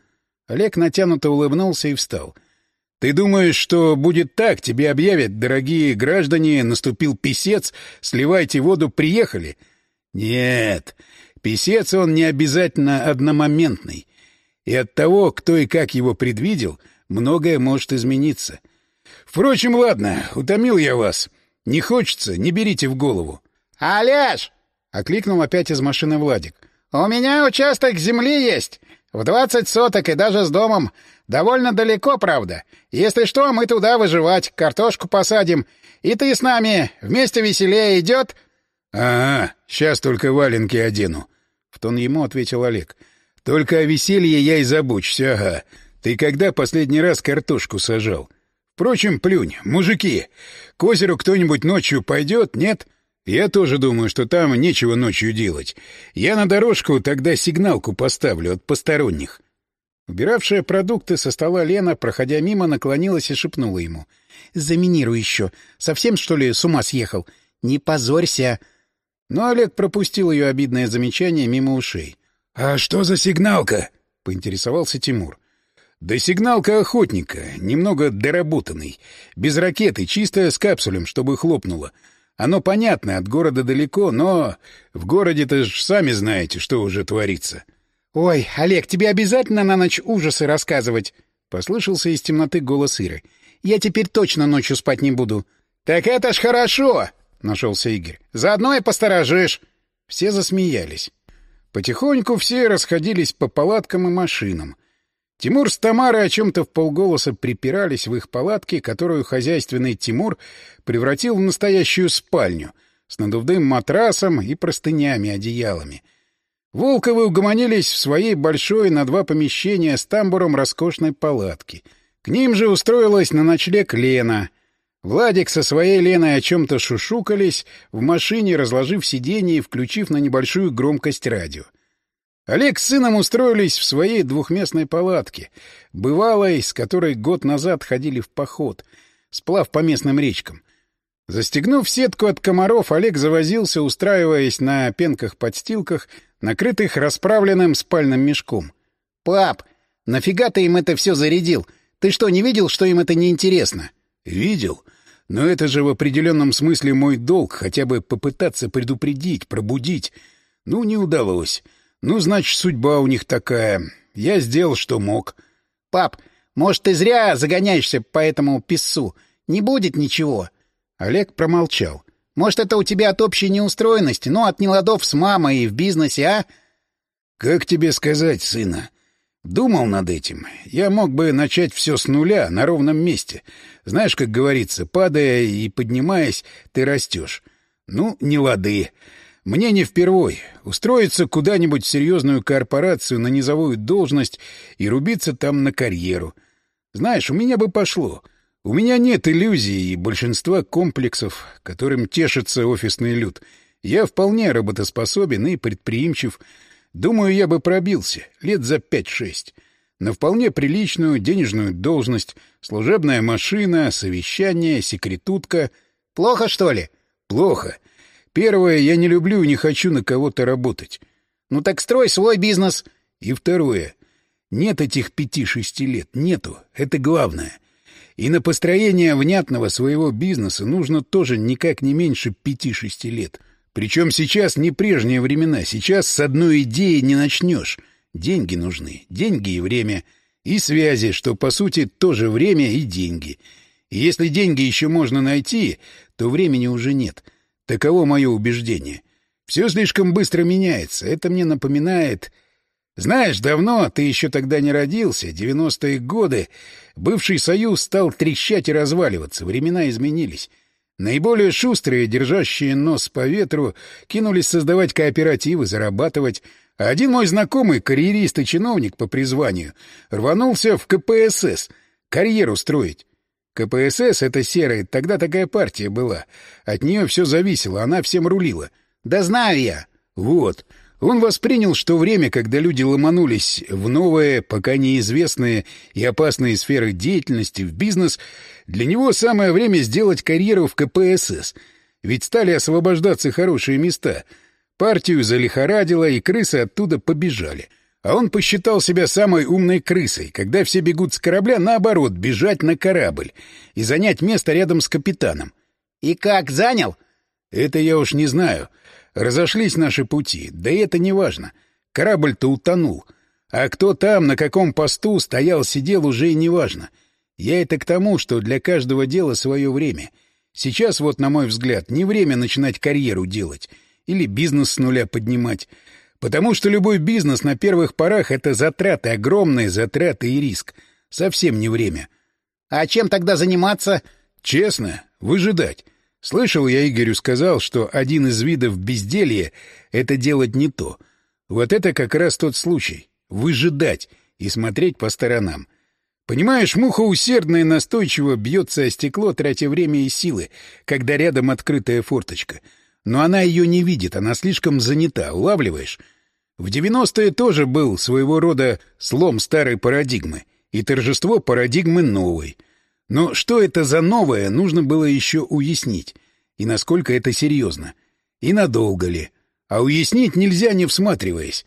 Олег натянуто улыбнулся и встал. Ты думаешь, что будет так? Тебе объявят, дорогие граждане, наступил писец, сливайте воду, приехали? Нет. Песец он не обязательно одномоментный, и от того, кто и как его предвидел, многое может измениться. Впрочем, ладно, утомил я вас. Не хочется, не берите в голову. — Олеж! — окликнул опять из машины Владик. — У меня участок земли есть. В двадцать соток и даже с домом. Довольно далеко, правда. Если что, мы туда выживать, картошку посадим. И ты с нами. Вместе веселее идет? — Ага, сейчас только валенки одену. — в тон ему ответил Олег. — Только о веселье я и забочусь, ага. Ты когда последний раз картошку сажал? Впрочем, плюнь, мужики. К озеру кто-нибудь ночью пойдет, нет? Я тоже думаю, что там нечего ночью делать. Я на дорожку тогда сигналку поставлю от посторонних. Убиравшая продукты со стола Лена, проходя мимо, наклонилась и шепнула ему. — Заминируй еще. Совсем, что ли, с ума съехал? Не позорься. Но Олег пропустил ее обидное замечание мимо ушей. — А что за сигналка? — поинтересовался Тимур. — Да сигналка охотника, немного доработанный. Без ракеты, чистая с капсулем, чтобы хлопнуло. Оно понятно, от города далеко, но в городе-то ж сами знаете, что уже творится. — Ой, Олег, тебе обязательно на ночь ужасы рассказывать? — послышался из темноты голос Иры. — Я теперь точно ночью спать не буду. — Так это ж хорошо! — нашелся Игорь. — Заодно и посторожишь. Все засмеялись. Потихоньку все расходились по палаткам и машинам. Тимур с Тамарой о чем-то в полголоса припирались в их палатке, которую хозяйственный Тимур превратил в настоящую спальню с надувным матрасом и простынями, одеялами. Волковы угомонились в своей большой на два помещения с тамбуром роскошной палатки. К ним же устроилась на ночлег Лена. Владик со своей Леной о чем-то шушукались в машине, разложив сиденье и включив на небольшую громкость радио. Олег с сыном устроились в своей двухместной палатке, бывалой, с которой год назад ходили в поход, сплав по местным речкам. Застегнув сетку от комаров, Олег завозился, устраиваясь на пенках-подстилках, накрытых расправленным спальным мешком. — Пап, нафига ты им это все зарядил? Ты что, не видел, что им это неинтересно? — Видел. Но это же в определенном смысле мой долг, хотя бы попытаться предупредить, пробудить. Ну, не удалось. Ну, значит, судьба у них такая. Я сделал, что мог. — Пап, может, ты зря загоняешься по этому писцу? Не будет ничего. Олег промолчал. — Может, это у тебя от общей неустроенности, но от неладов с мамой и в бизнесе, а? — Как тебе сказать, сына? Думал над этим. Я мог бы начать все с нуля, на ровном месте. Знаешь, как говорится, падая и поднимаясь, ты растешь. Ну, не лады. Мне не впервой. Устроиться куда-нибудь в серьезную корпорацию на низовую должность и рубиться там на карьеру. Знаешь, у меня бы пошло. У меня нет иллюзий и большинства комплексов, которым тешится офисный люд. Я вполне работоспособен и предприимчив. Думаю, я бы пробился лет за пять-шесть. На вполне приличную денежную должность, служебная машина, совещание, секретутка. Плохо, что ли? Плохо. Первое, я не люблю и не хочу на кого-то работать. Ну так строй свой бизнес. И второе. Нет этих пяти-шести лет. Нету. Это главное. И на построение внятного своего бизнеса нужно тоже никак не меньше пяти-шести лет. Причем сейчас не прежние времена. Сейчас с одной идеи не начнешь. Деньги нужны. Деньги и время. И связи, что, по сути, тоже время и деньги. И если деньги еще можно найти, то времени уже нет — Таково мое убеждение. Все слишком быстро меняется. Это мне напоминает... Знаешь, давно, ты еще тогда не родился, девяностые годы, бывший Союз стал трещать и разваливаться, времена изменились. Наиболее шустрые, держащие нос по ветру, кинулись создавать кооперативы, зарабатывать, один мой знакомый, карьерист и чиновник по призванию, рванулся в КПСС, карьеру строить. КПСС — это серая, тогда такая партия была. От нее все зависело, она всем рулила. Да знаю я. Вот. Он воспринял, что время, когда люди ломанулись в новые, пока неизвестные и опасные сферы деятельности, в бизнес, для него самое время сделать карьеру в КПСС. Ведь стали освобождаться хорошие места. Партию залихорадило, и крысы оттуда побежали. А он посчитал себя самой умной крысой, когда все бегут с корабля, наоборот, бежать на корабль и занять место рядом с капитаном. «И как, занял?» «Это я уж не знаю. Разошлись наши пути, да и это не важно. Корабль-то утонул. А кто там, на каком посту стоял-сидел, уже и не важно. Я это к тому, что для каждого дела свое время. Сейчас вот, на мой взгляд, не время начинать карьеру делать или бизнес с нуля поднимать». Потому что любой бизнес на первых порах — это затраты, огромные затраты и риск. Совсем не время. — А чем тогда заниматься? — Честно, выжидать. Слышал, я Игорю сказал, что один из видов безделья — это делать не то. Вот это как раз тот случай. Выжидать и смотреть по сторонам. Понимаешь, муха усердно и настойчиво бьется о стекло, тратя время и силы, когда рядом открытая форточка — но она ее не видит, она слишком занята, улавливаешь? В девяностые тоже был своего рода слом старой парадигмы и торжество парадигмы новой. Но что это за новое, нужно было еще уяснить. И насколько это серьезно. И надолго ли. А уяснить нельзя, не всматриваясь.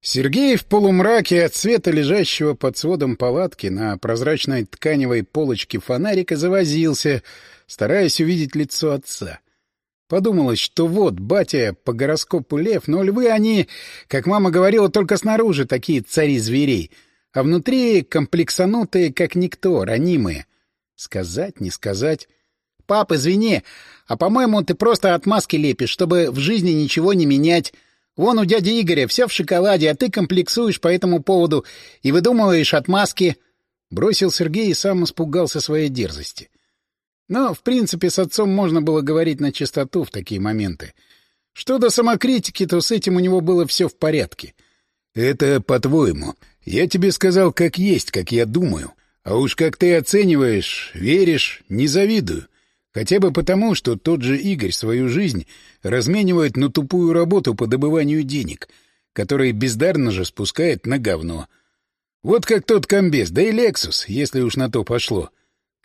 Сергей в полумраке от света лежащего под сводом палатки на прозрачной тканевой полочке фонарика завозился, стараясь увидеть лицо отца. Подумалось, что вот, батя по гороскопу лев, но львы они, как мама говорила, только снаружи такие цари зверей, а внутри комплексанутые, как никто, ранимые. Сказать, не сказать. «Пап, извини, а, по-моему, ты просто отмазки лепишь, чтобы в жизни ничего не менять. Вон у дяди Игоря все в шоколаде, а ты комплексуешь по этому поводу и выдумываешь отмазки». Бросил Сергей и сам испугался своей дерзости. Но, в принципе, с отцом можно было говорить на чистоту в такие моменты. Что до самокритики, то с этим у него было все в порядке. «Это по-твоему. Я тебе сказал, как есть, как я думаю. А уж как ты оцениваешь, веришь, не завидую. Хотя бы потому, что тот же Игорь свою жизнь разменивает на тупую работу по добыванию денег, который бездарно же спускает на говно. Вот как тот комбез, да и Лексус, если уж на то пошло.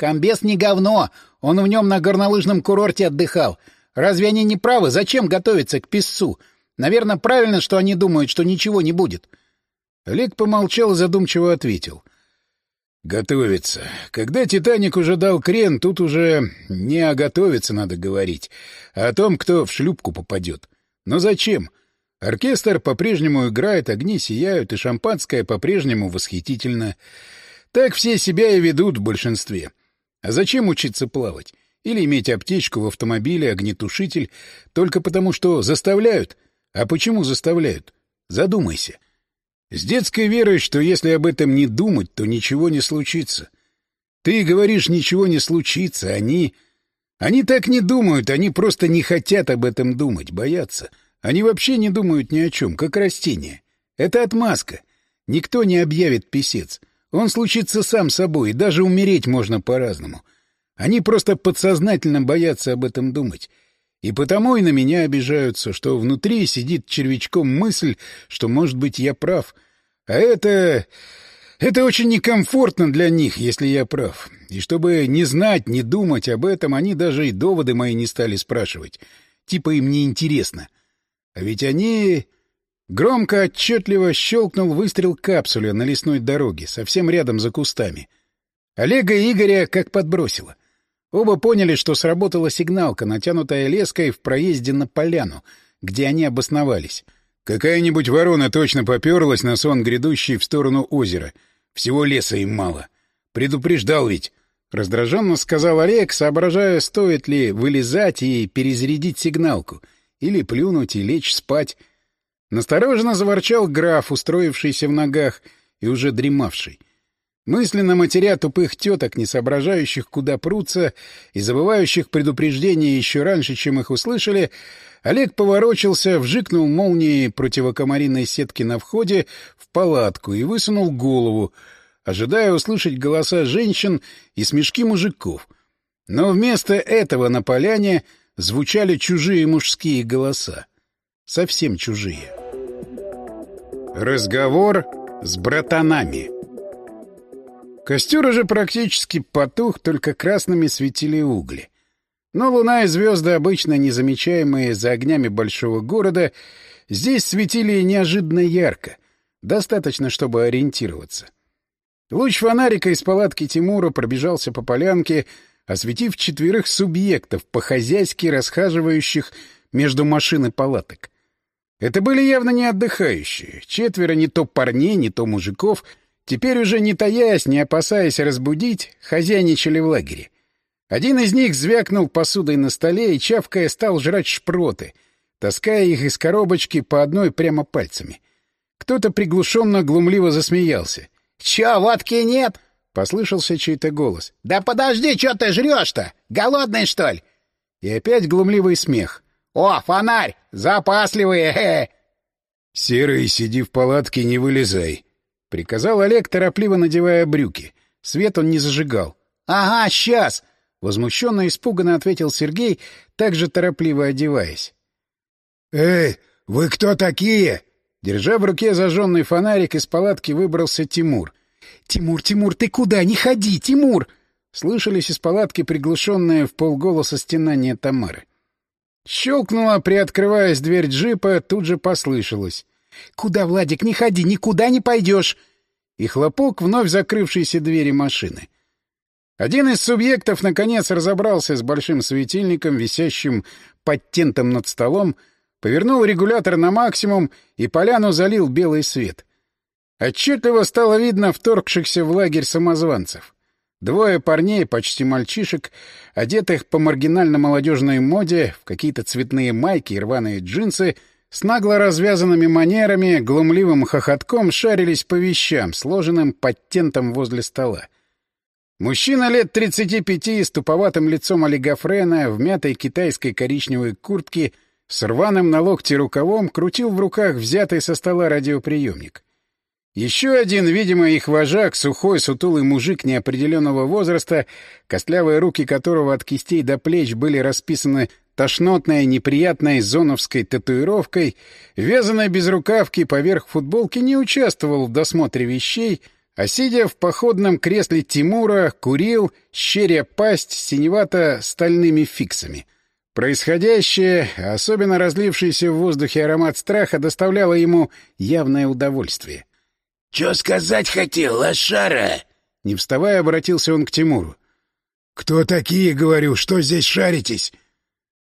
Комбес не говно. Он в нем на горнолыжном курорте отдыхал. Разве они не правы? Зачем готовиться к писцу? Наверное, правильно, что они думают, что ничего не будет. Олег помолчал и задумчиво ответил. «Готовиться. Когда «Титаник» уже дал крен, тут уже не о готовиться надо говорить, а о том, кто в шлюпку попадет. Но зачем? Оркестр по-прежнему играет, огни сияют, и шампанское по-прежнему восхитительно. Так все себя и ведут в большинстве. А зачем учиться плавать? Или иметь аптечку в автомобиле, огнетушитель, только потому что заставляют? А почему заставляют? Задумайся. С детской верой, что если об этом не думать, то ничего не случится. Ты говоришь, ничего не случится, они... Они так не думают, они просто не хотят об этом думать, боятся. Они вообще не думают ни о чем, как растения. Это отмазка. Никто не объявит писец. Он случится сам собой, и даже умереть можно по-разному. Они просто подсознательно боятся об этом думать. И потому и на меня обижаются, что внутри сидит червячком мысль, что, может быть, я прав. А это... Это очень некомфортно для них, если я прав. И чтобы не знать, не думать об этом, они даже и доводы мои не стали спрашивать. Типа им не интересно. А ведь они... Громко, отчетливо щелкнул выстрел капсуля на лесной дороге, совсем рядом за кустами. Олега и Игоря как подбросило. Оба поняли, что сработала сигналка, натянутая леской в проезде на поляну, где они обосновались. Какая-нибудь ворона точно поперлась на сон грядущий в сторону озера. Всего леса им мало. Предупреждал ведь. Раздраженно сказал Олег, соображая, стоит ли вылезать и перезарядить сигналку. Или плюнуть и лечь спать. Настороженно заворчал граф, устроившийся в ногах и уже дремавший. Мысленно матеря тупых теток, не соображающих, куда прутся, и забывающих предупреждения еще раньше, чем их услышали, Олег поворочился, вжикнул молнией противокомариной сетки на входе в палатку и высунул голову, ожидая услышать голоса женщин и смешки мужиков. Но вместо этого на поляне звучали чужие мужские голоса. Совсем чужие. Разговор с братанами. Костер уже практически потух, только красными светили угли. Но луна и звезды, обычно незамечаемые за огнями большого города, здесь светили неожиданно ярко, достаточно, чтобы ориентироваться. Луч фонарика из палатки Тимура пробежался по полянке, осветив четверых субъектов, по-хозяйски расхаживающих между машин и палаток. Это были явно не отдыхающие. Четверо не то парней, не то мужиков. Теперь уже не таясь, не опасаясь разбудить, хозяйничали в лагере. Один из них звякнул посудой на столе и, чавкая, стал жрать шпроты, таская их из коробочки по одной прямо пальцами. Кто-то приглушенно глумливо засмеялся. — Чё, водки нет? — послышался чей-то голос. — Да подожди, чё ты жрёшь-то? Голодный, что ли? И опять глумливый смех. — О, фонарь! Запасливые! Хе -хе. — Серый, сиди в палатке, не вылезай, — приказал Олег, торопливо надевая брюки. Свет он не зажигал. — Ага, сейчас! — возмущенно и испуганно ответил Сергей, также торопливо одеваясь. — Эй, вы кто такие? Держа в руке зажженный фонарик, из палатки выбрался Тимур. «Тимур, Тимур, ты куда? Не ходи, Тимур!» Слышались из палатки приглушенные в полголоса стенания Тамары. Щелкнула, приоткрываясь дверь джипа, тут же послышалось. «Куда, Владик, не ходи, никуда не пойдешь!» И хлопок вновь закрывшейся двери машины. Один из субъектов, наконец, разобрался с большим светильником, висящим под тентом над столом, повернул регулятор на максимум и поляну залил белый свет. Отчетливо стало видно вторгшихся в лагерь самозванцев. Двое парней, почти мальчишек, одетых по маргинально-молодежной моде, в какие-то цветные майки и рваные джинсы, с нагло развязанными манерами, глумливым хохотком шарились по вещам, сложенным под тентом возле стола. Мужчина лет 35 с туповатым лицом олигофрена, в мятой китайской коричневой куртке, с рваным на локте рукавом, крутил в руках взятый со стола радиоприемник. Еще один, видимо, их вожак, сухой, сутулый мужик неопределенного возраста, костлявые руки которого от кистей до плеч были расписаны тошнотной, неприятной зоновской татуировкой, вязаной без рукавки поверх футболки не участвовал в досмотре вещей, а, сидя в походном кресле Тимура, курил, щеря пасть синевато-стальными фиксами. Происходящее, особенно разлившийся в воздухе аромат страха, доставляло ему явное удовольствие. — Чё сказать хотел, лошара? Не вставая, обратился он к Тимуру. — Кто такие, говорю, что здесь шаритесь?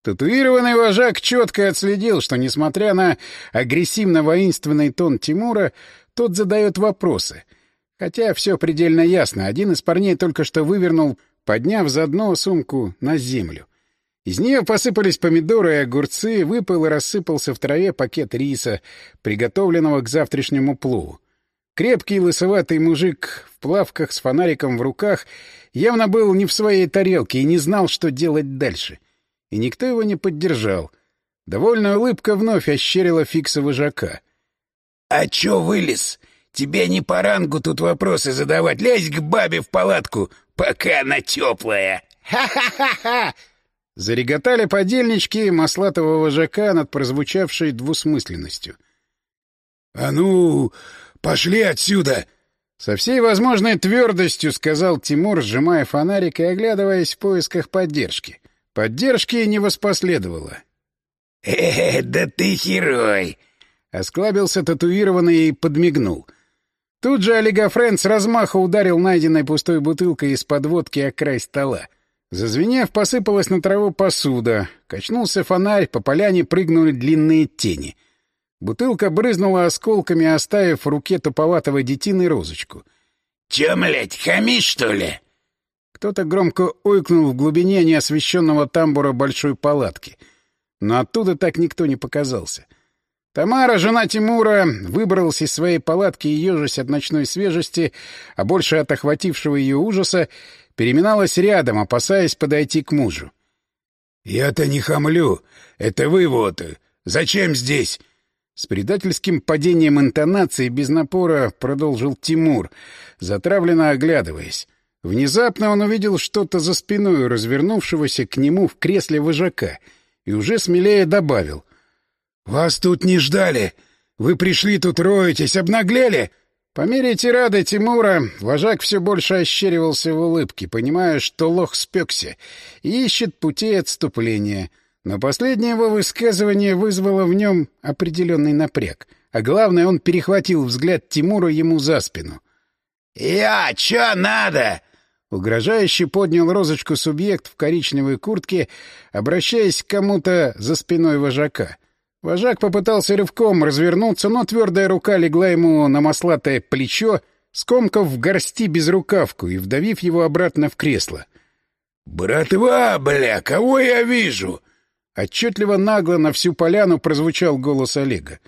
Татуированный вожак четко отследил, что, несмотря на агрессивно-воинственный тон Тимура, тот задает вопросы. Хотя все предельно ясно. Один из парней только что вывернул, подняв заодно сумку на землю. Из нее посыпались помидоры и огурцы, выпал и рассыпался в траве пакет риса, приготовленного к завтрашнему плову. Крепкий лысоватый мужик в плавках с фонариком в руках явно был не в своей тарелке и не знал, что делать дальше. И никто его не поддержал. Довольная улыбка вновь ощерила фикса вожака. — А чё вылез? Тебе не по рангу тут вопросы задавать. Лезь к бабе в палатку, пока она теплая. Ха-ха-ха-ха! Зареготали подельнички маслатого вожака над прозвучавшей двусмысленностью. — А ну, Пошли отсюда! Со всей возможной твердостью сказал Тимур, сжимая фонарик и оглядываясь в поисках поддержки. Поддержки не воспоследовало. «Э, -э да ты герой!» Осклабился татуированный и подмигнул. Тут же олигофрен с размаха ударил найденной пустой бутылкой из подводки о край стола. Зазвенев, посыпалась на траву посуда. Качнулся фонарь, по поляне прыгнули длинные тени — Бутылка брызнула осколками, оставив в руке туповатого детины розочку. — Чё, млядь, хамишь, что ли? Кто-то громко ойкнул в глубине неосвещенного тамбура большой палатки. Но оттуда так никто не показался. Тамара, жена Тимура, выбралась из своей палатки и, ежась от ночной свежести, а больше от охватившего ее ужаса, переминалась рядом, опасаясь подойти к мужу. — Я-то не хамлю. Это вы вот. Зачем здесь? С предательским падением интонации без напора продолжил Тимур, затравленно оглядываясь. Внезапно он увидел что-то за спиной развернувшегося к нему в кресле вожака и уже смелее добавил. — Вас тут не ждали. Вы пришли тут роетесь, обнаглели. По мере тирады Тимура вожак все больше ощеривался в улыбке, понимая, что лох спекся и ищет пути отступления — но последнее его высказывание вызвало в нем определенный напряг. А главное, он перехватил взгляд Тимура ему за спину. «Я, чё надо?» Угрожающе поднял розочку субъект в коричневой куртке, обращаясь к кому-то за спиной вожака. Вожак попытался рывком развернуться, но твердая рука легла ему на маслатое плечо, скомкав в горсти безрукавку и вдавив его обратно в кресло. — Братва, бля, кого я вижу? Отчетливо нагло на всю поляну прозвучал голос Олега.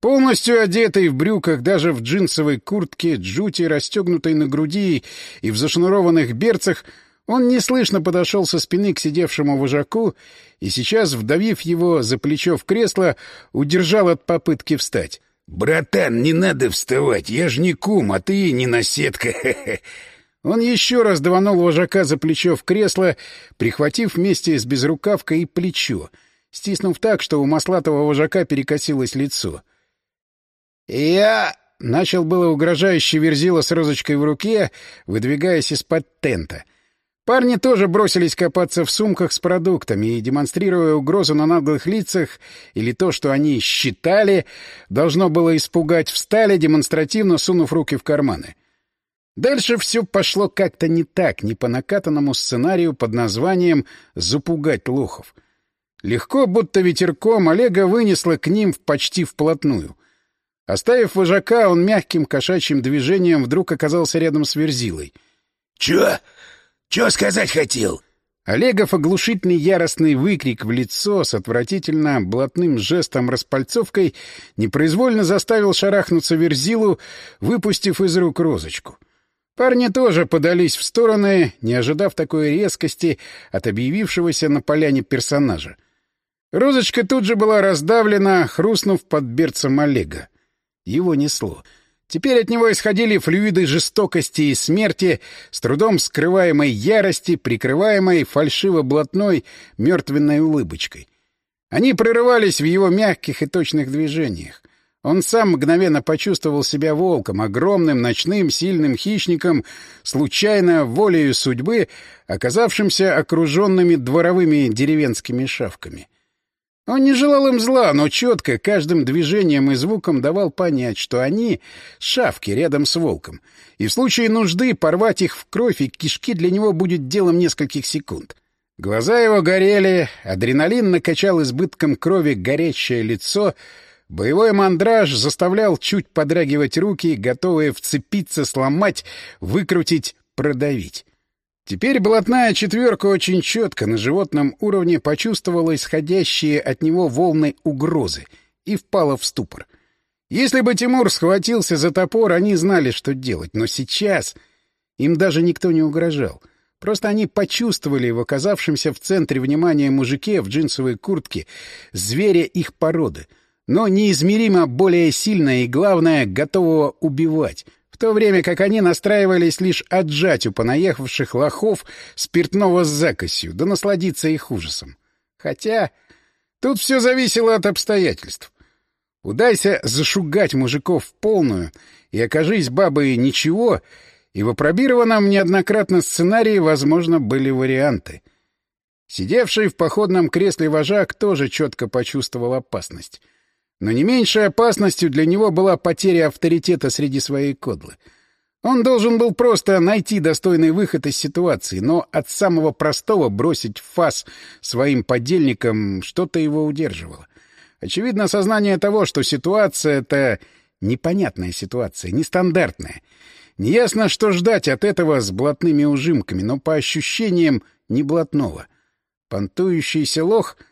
Полностью одетый в брюках, даже в джинсовой куртке, джуте, расстегнутой на груди и в зашнурованных берцах, он неслышно подошел со спины к сидевшему вожаку и сейчас, вдавив его за плечо в кресло, удержал от попытки встать. «Братан, не надо вставать, я ж не кум, а ты не наседка. Он еще раз даванул вожака за плечо в кресло, прихватив вместе с безрукавкой и плечо, стиснув так, что у маслатого вожака перекосилось лицо. «Я...» — начал было угрожающе верзила с розочкой в руке, выдвигаясь из-под тента. Парни тоже бросились копаться в сумках с продуктами и, демонстрируя угрозу на наглых лицах или то, что они считали, должно было испугать, встали, демонстративно сунув руки в карманы. Дальше все пошло как-то не так, не по накатанному сценарию под названием «Запугать лохов». Легко, будто ветерком, Олега вынесло к ним почти вплотную. Оставив вожака, он мягким кошачьим движением вдруг оказался рядом с Верзилой. — Чё? Чё сказать хотел? Олегов оглушительный яростный выкрик в лицо с отвратительно блатным жестом распальцовкой непроизвольно заставил шарахнуться Верзилу, выпустив из рук розочку. — Парни тоже подались в стороны, не ожидав такой резкости от объявившегося на поляне персонажа. Розочка тут же была раздавлена, хрустнув под берцем Олега. Его несло. Теперь от него исходили флюиды жестокости и смерти, с трудом скрываемой ярости, прикрываемой фальшиво-блатной мертвенной улыбочкой. Они прорывались в его мягких и точных движениях. Он сам мгновенно почувствовал себя волком, огромным, ночным, сильным хищником, случайно, волею судьбы, оказавшимся окруженными дворовыми деревенскими шавками. Он не желал им зла, но четко, каждым движением и звуком давал понять, что они — шавки рядом с волком, и в случае нужды порвать их в кровь и кишки для него будет делом нескольких секунд. Глаза его горели, адреналин накачал избытком крови горящее лицо — Боевой мандраж заставлял чуть подрагивать руки, готовые вцепиться, сломать, выкрутить, продавить. Теперь блатная четверка очень четко на животном уровне почувствовала исходящие от него волны угрозы и впала в ступор. Если бы Тимур схватился за топор, они знали, что делать, но сейчас им даже никто не угрожал. Просто они почувствовали в оказавшемся в центре внимания мужике в джинсовой куртке зверя их породы — но неизмеримо более сильное и, главное, готового убивать, в то время как они настраивались лишь отжать у понаехавших лохов спиртного с закосью, да насладиться их ужасом. Хотя тут все зависело от обстоятельств. Удайся зашугать мужиков в полную, и окажись бабой ничего, и в опробированном неоднократно сценарии, возможно, были варианты. Сидевший в походном кресле вожак тоже четко почувствовал опасность. Но не меньшей опасностью для него была потеря авторитета среди своей кодлы. Он должен был просто найти достойный выход из ситуации, но от самого простого бросить в фас своим подельникам что-то его удерживало. Очевидно, сознание того, что ситуация — это непонятная ситуация, нестандартная. Неясно, что ждать от этого с блатными ужимками, но по ощущениям не блатного. Понтующийся лох —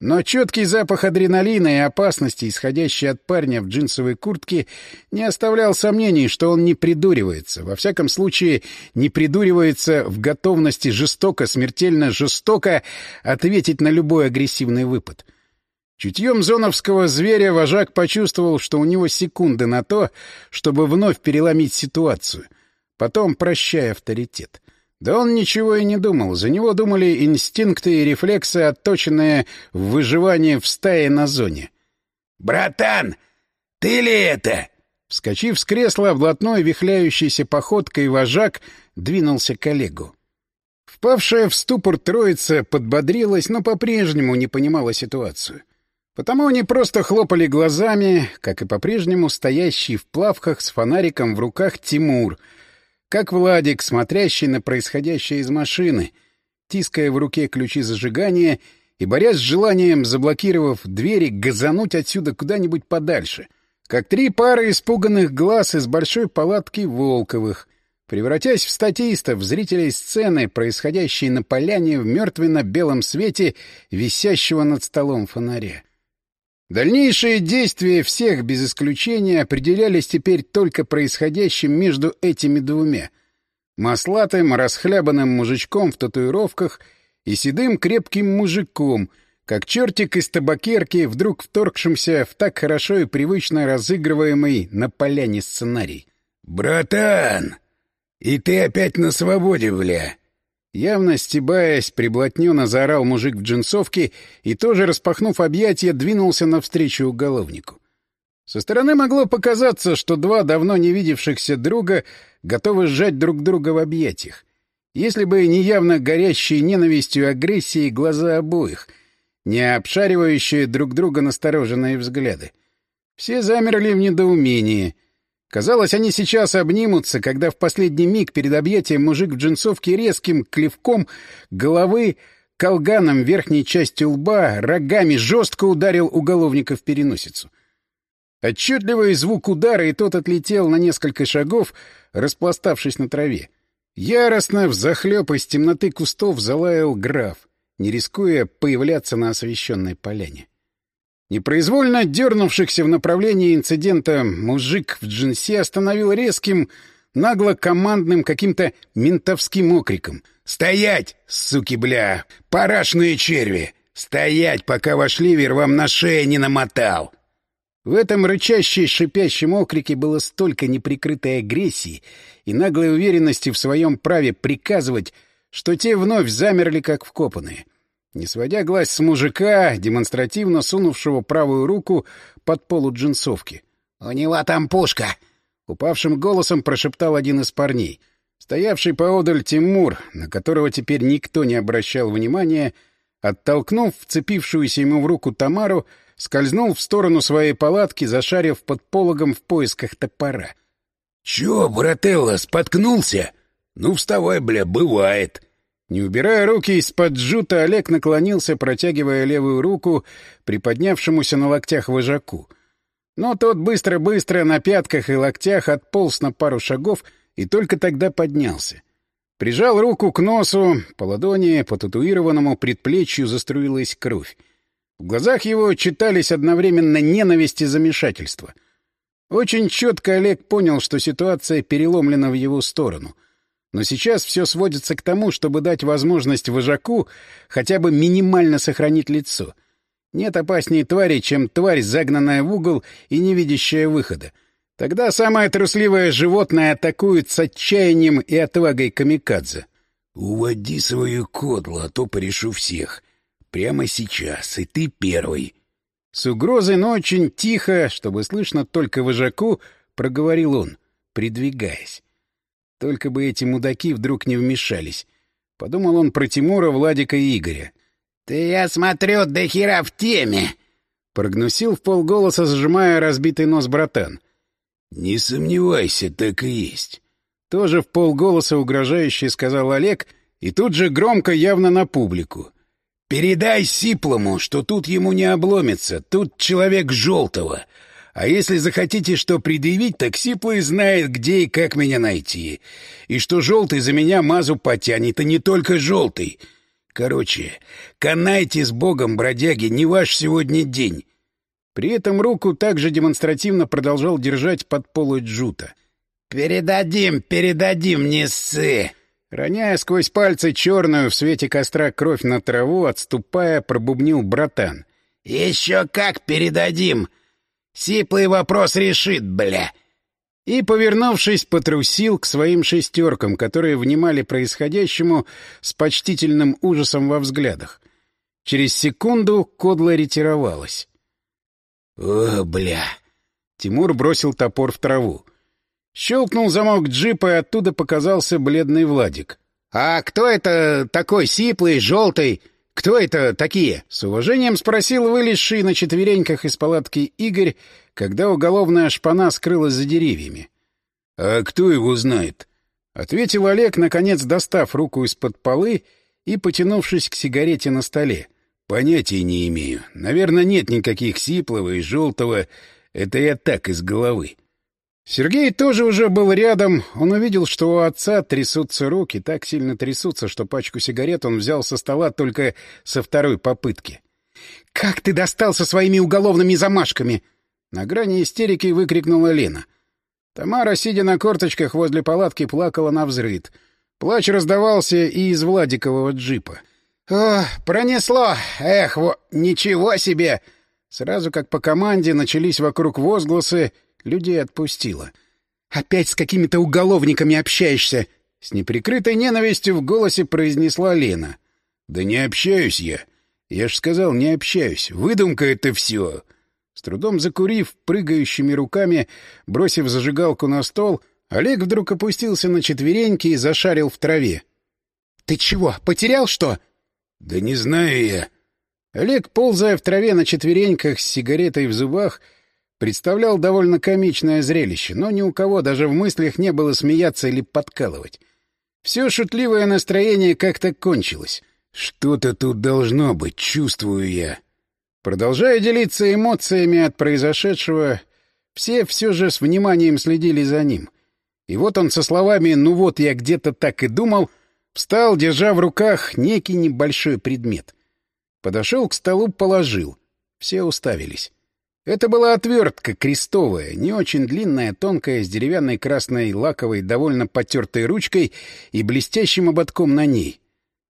но четкий запах адреналина и опасности, исходящий от парня в джинсовой куртке, не оставлял сомнений, что он не придуривается. Во всяком случае, не придуривается в готовности жестоко, смертельно жестоко ответить на любой агрессивный выпад. Чутьем зоновского зверя вожак почувствовал, что у него секунды на то, чтобы вновь переломить ситуацию, потом прощая авторитет. — да он ничего и не думал. За него думали инстинкты и рефлексы, отточенные в выживании в стае на зоне. «Братан, ты ли это?» Вскочив с кресла, блатной вихляющейся походкой вожак двинулся к Олегу. Впавшая в ступор троица подбодрилась, но по-прежнему не понимала ситуацию. Потому они просто хлопали глазами, как и по-прежнему стоящий в плавках с фонариком в руках Тимур — как Владик, смотрящий на происходящее из машины, тиская в руке ключи зажигания и борясь с желанием, заблокировав двери, газануть отсюда куда-нибудь подальше. Как три пары испуганных глаз из большой палатки Волковых. превратясь в статистов, зрителей сцены, происходящей на поляне в мертвенно-белом свете, висящего над столом фонаря. Дальнейшие действия всех без исключения определялись теперь только происходящим между этими двумя — маслатым, расхлябанным мужичком в татуировках и седым крепким мужиком, как чертик из табакерки, вдруг вторгшимся в так хорошо и привычно разыгрываемый на поляне сценарий. «Братан, и ты опять на свободе, бля!» Явно стебаясь, приблотненно заорал мужик в джинсовке и тоже, распахнув объятия, двинулся навстречу уголовнику. Со стороны могло показаться, что два давно не видевшихся друга готовы сжать друг друга в объятиях. Если бы не явно горящие ненавистью и агрессией глаза обоих, не обшаривающие друг друга настороженные взгляды. Все замерли в недоумении — Казалось, они сейчас обнимутся, когда в последний миг перед объятием мужик в джинсовке резким клевком головы, колганом верхней части лба, рогами жестко ударил уголовника в переносицу. Отчетливый звук удара, и тот отлетел на несколько шагов, распластавшись на траве. Яростно, взахлеб из темноты кустов залаял граф, не рискуя появляться на освещенной поляне. Непроизвольно дернувшихся в направлении инцидента мужик в джинсе остановил резким, нагло-командным каким-то ментовским окриком. «Стоять, суки, бля! Парашные черви! Стоять, пока ваш ливер вам на шею не намотал!» В этом рычащей, шипящем окрике было столько неприкрытой агрессии и наглой уверенности в своем праве приказывать, что те вновь замерли, как вкопанные — не сводя глаз с мужика, демонстративно сунувшего правую руку под полу джинсовки. «У него там пушка!» — упавшим голосом прошептал один из парней. Стоявший поодаль Тимур, на которого теперь никто не обращал внимания, оттолкнув вцепившуюся ему в руку Тамару, скользнул в сторону своей палатки, зашарив под пологом в поисках топора. — Чё, брателло, споткнулся? Ну, вставай, бля, бывает. Не убирая руки из-под жута, Олег наклонился, протягивая левую руку приподнявшемуся на локтях вожаку. Но тот быстро-быстро на пятках и локтях отполз на пару шагов и только тогда поднялся. Прижал руку к носу, по ладони, по татуированному предплечью заструилась кровь. В глазах его читались одновременно ненависть и замешательство. Очень четко Олег понял, что ситуация переломлена в его сторону — но сейчас все сводится к тому, чтобы дать возможность вожаку хотя бы минимально сохранить лицо. Нет опаснее твари, чем тварь, загнанная в угол и не видящая выхода. Тогда самое трусливое животное атакует с отчаянием и отвагой камикадзе. «Уводи свою кодлу, а то порешу всех. Прямо сейчас, и ты первый». С угрозой, но очень тихо, чтобы слышно только вожаку, проговорил он, придвигаясь. Только бы эти мудаки вдруг не вмешались. Подумал он про Тимура, Владика и Игоря. — Ты, я смотрю, до хера в теме! — прогнусил в полголоса, сжимая разбитый нос братан. — Не сомневайся, так и есть. Тоже в полголоса угрожающе сказал Олег, и тут же громко, явно на публику. — Передай Сиплому, что тут ему не обломится, тут человек желтого. А если захотите что предъявить, так Сиплый знает, где и как меня найти. И что желтый за меня мазу потянет, и не только желтый. Короче, канайте с богом, бродяги, не ваш сегодня день. При этом руку также демонстративно продолжал держать под полой джута. «Передадим, передадим, не ссы!» Роняя сквозь пальцы черную в свете костра кровь на траву, отступая, пробубнил братан. «Еще как передадим! Сиплый вопрос решит, бля!» И, повернувшись, потрусил к своим шестеркам, которые внимали происходящему с почтительным ужасом во взглядах. Через секунду Кодла ретировалась. «О, бля!» Тимур бросил топор в траву. Щелкнул замок джипа, и оттуда показался бледный Владик. «А кто это такой сиплый, желтый?» «Кто это такие?» — с уважением спросил вылезший на четвереньках из палатки Игорь, когда уголовная шпана скрылась за деревьями. «А кто его знает?» — ответил Олег, наконец достав руку из-под полы и потянувшись к сигарете на столе. «Понятия не имею. Наверное, нет никаких сиплого и желтого. Это я так из головы». Сергей тоже уже был рядом. Он увидел, что у отца трясутся руки, так сильно трясутся, что пачку сигарет он взял со стола только со второй попытки. «Как ты достал со своими уголовными замашками?» На грани истерики выкрикнула Лена. Тамара, сидя на корточках возле палатки, плакала на взрыд. Плач раздавался и из Владикового джипа. «О, пронесло! Эх, во... ничего себе!» Сразу как по команде начались вокруг возгласы — Людей отпустила. «Опять с какими-то уголовниками общаешься!» С неприкрытой ненавистью в голосе произнесла Лена. «Да не общаюсь я. Я ж сказал, не общаюсь. Выдумка это все!» С трудом закурив, прыгающими руками, бросив зажигалку на стол, Олег вдруг опустился на четвереньки и зашарил в траве. «Ты чего, потерял что?» «Да не знаю я». Олег, ползая в траве на четвереньках с сигаретой в зубах, — представлял довольно комичное зрелище, но ни у кого даже в мыслях не было смеяться или подкалывать. Все шутливое настроение как-то кончилось. «Что-то тут должно быть, чувствую я». Продолжая делиться эмоциями от произошедшего, все все же с вниманием следили за ним. И вот он со словами «ну вот я где-то так и думал» встал, держа в руках некий небольшой предмет. Подошел к столу, положил. Все уставились. Это была отвертка крестовая, не очень длинная, тонкая, с деревянной красной лаковой, довольно потертой ручкой и блестящим ободком на ней.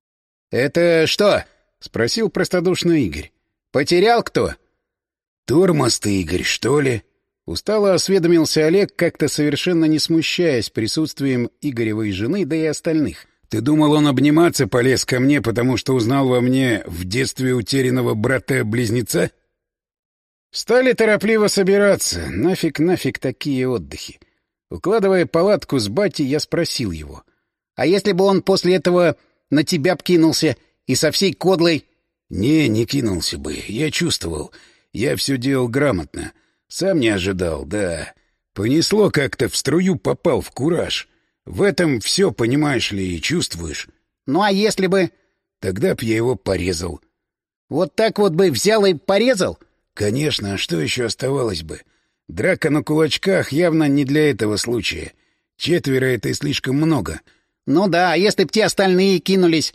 — Это что? — спросил простодушно Игорь. — Потерял кто? — Тормоз ты, Игорь, что ли? Устало осведомился Олег, как-то совершенно не смущаясь присутствием Игоревой жены, да и остальных. — Ты думал, он обниматься полез ко мне, потому что узнал во мне в детстве утерянного брата-близнеца? — Стали торопливо собираться. Нафиг, нафиг такие отдыхи. Укладывая палатку с батей, я спросил его. — А если бы он после этого на тебя б кинулся и со всей кодлой... — Не, не кинулся бы. Я чувствовал. Я все делал грамотно. Сам не ожидал, да. Понесло как-то, в струю попал, в кураж. В этом все, понимаешь ли, и чувствуешь. — Ну а если бы... — Тогда б я его порезал. — Вот так вот бы взял и порезал? — Конечно, а что еще оставалось бы? Драка на кулачках явно не для этого случая. Четверо — это слишком много. Ну да, а если б те остальные кинулись...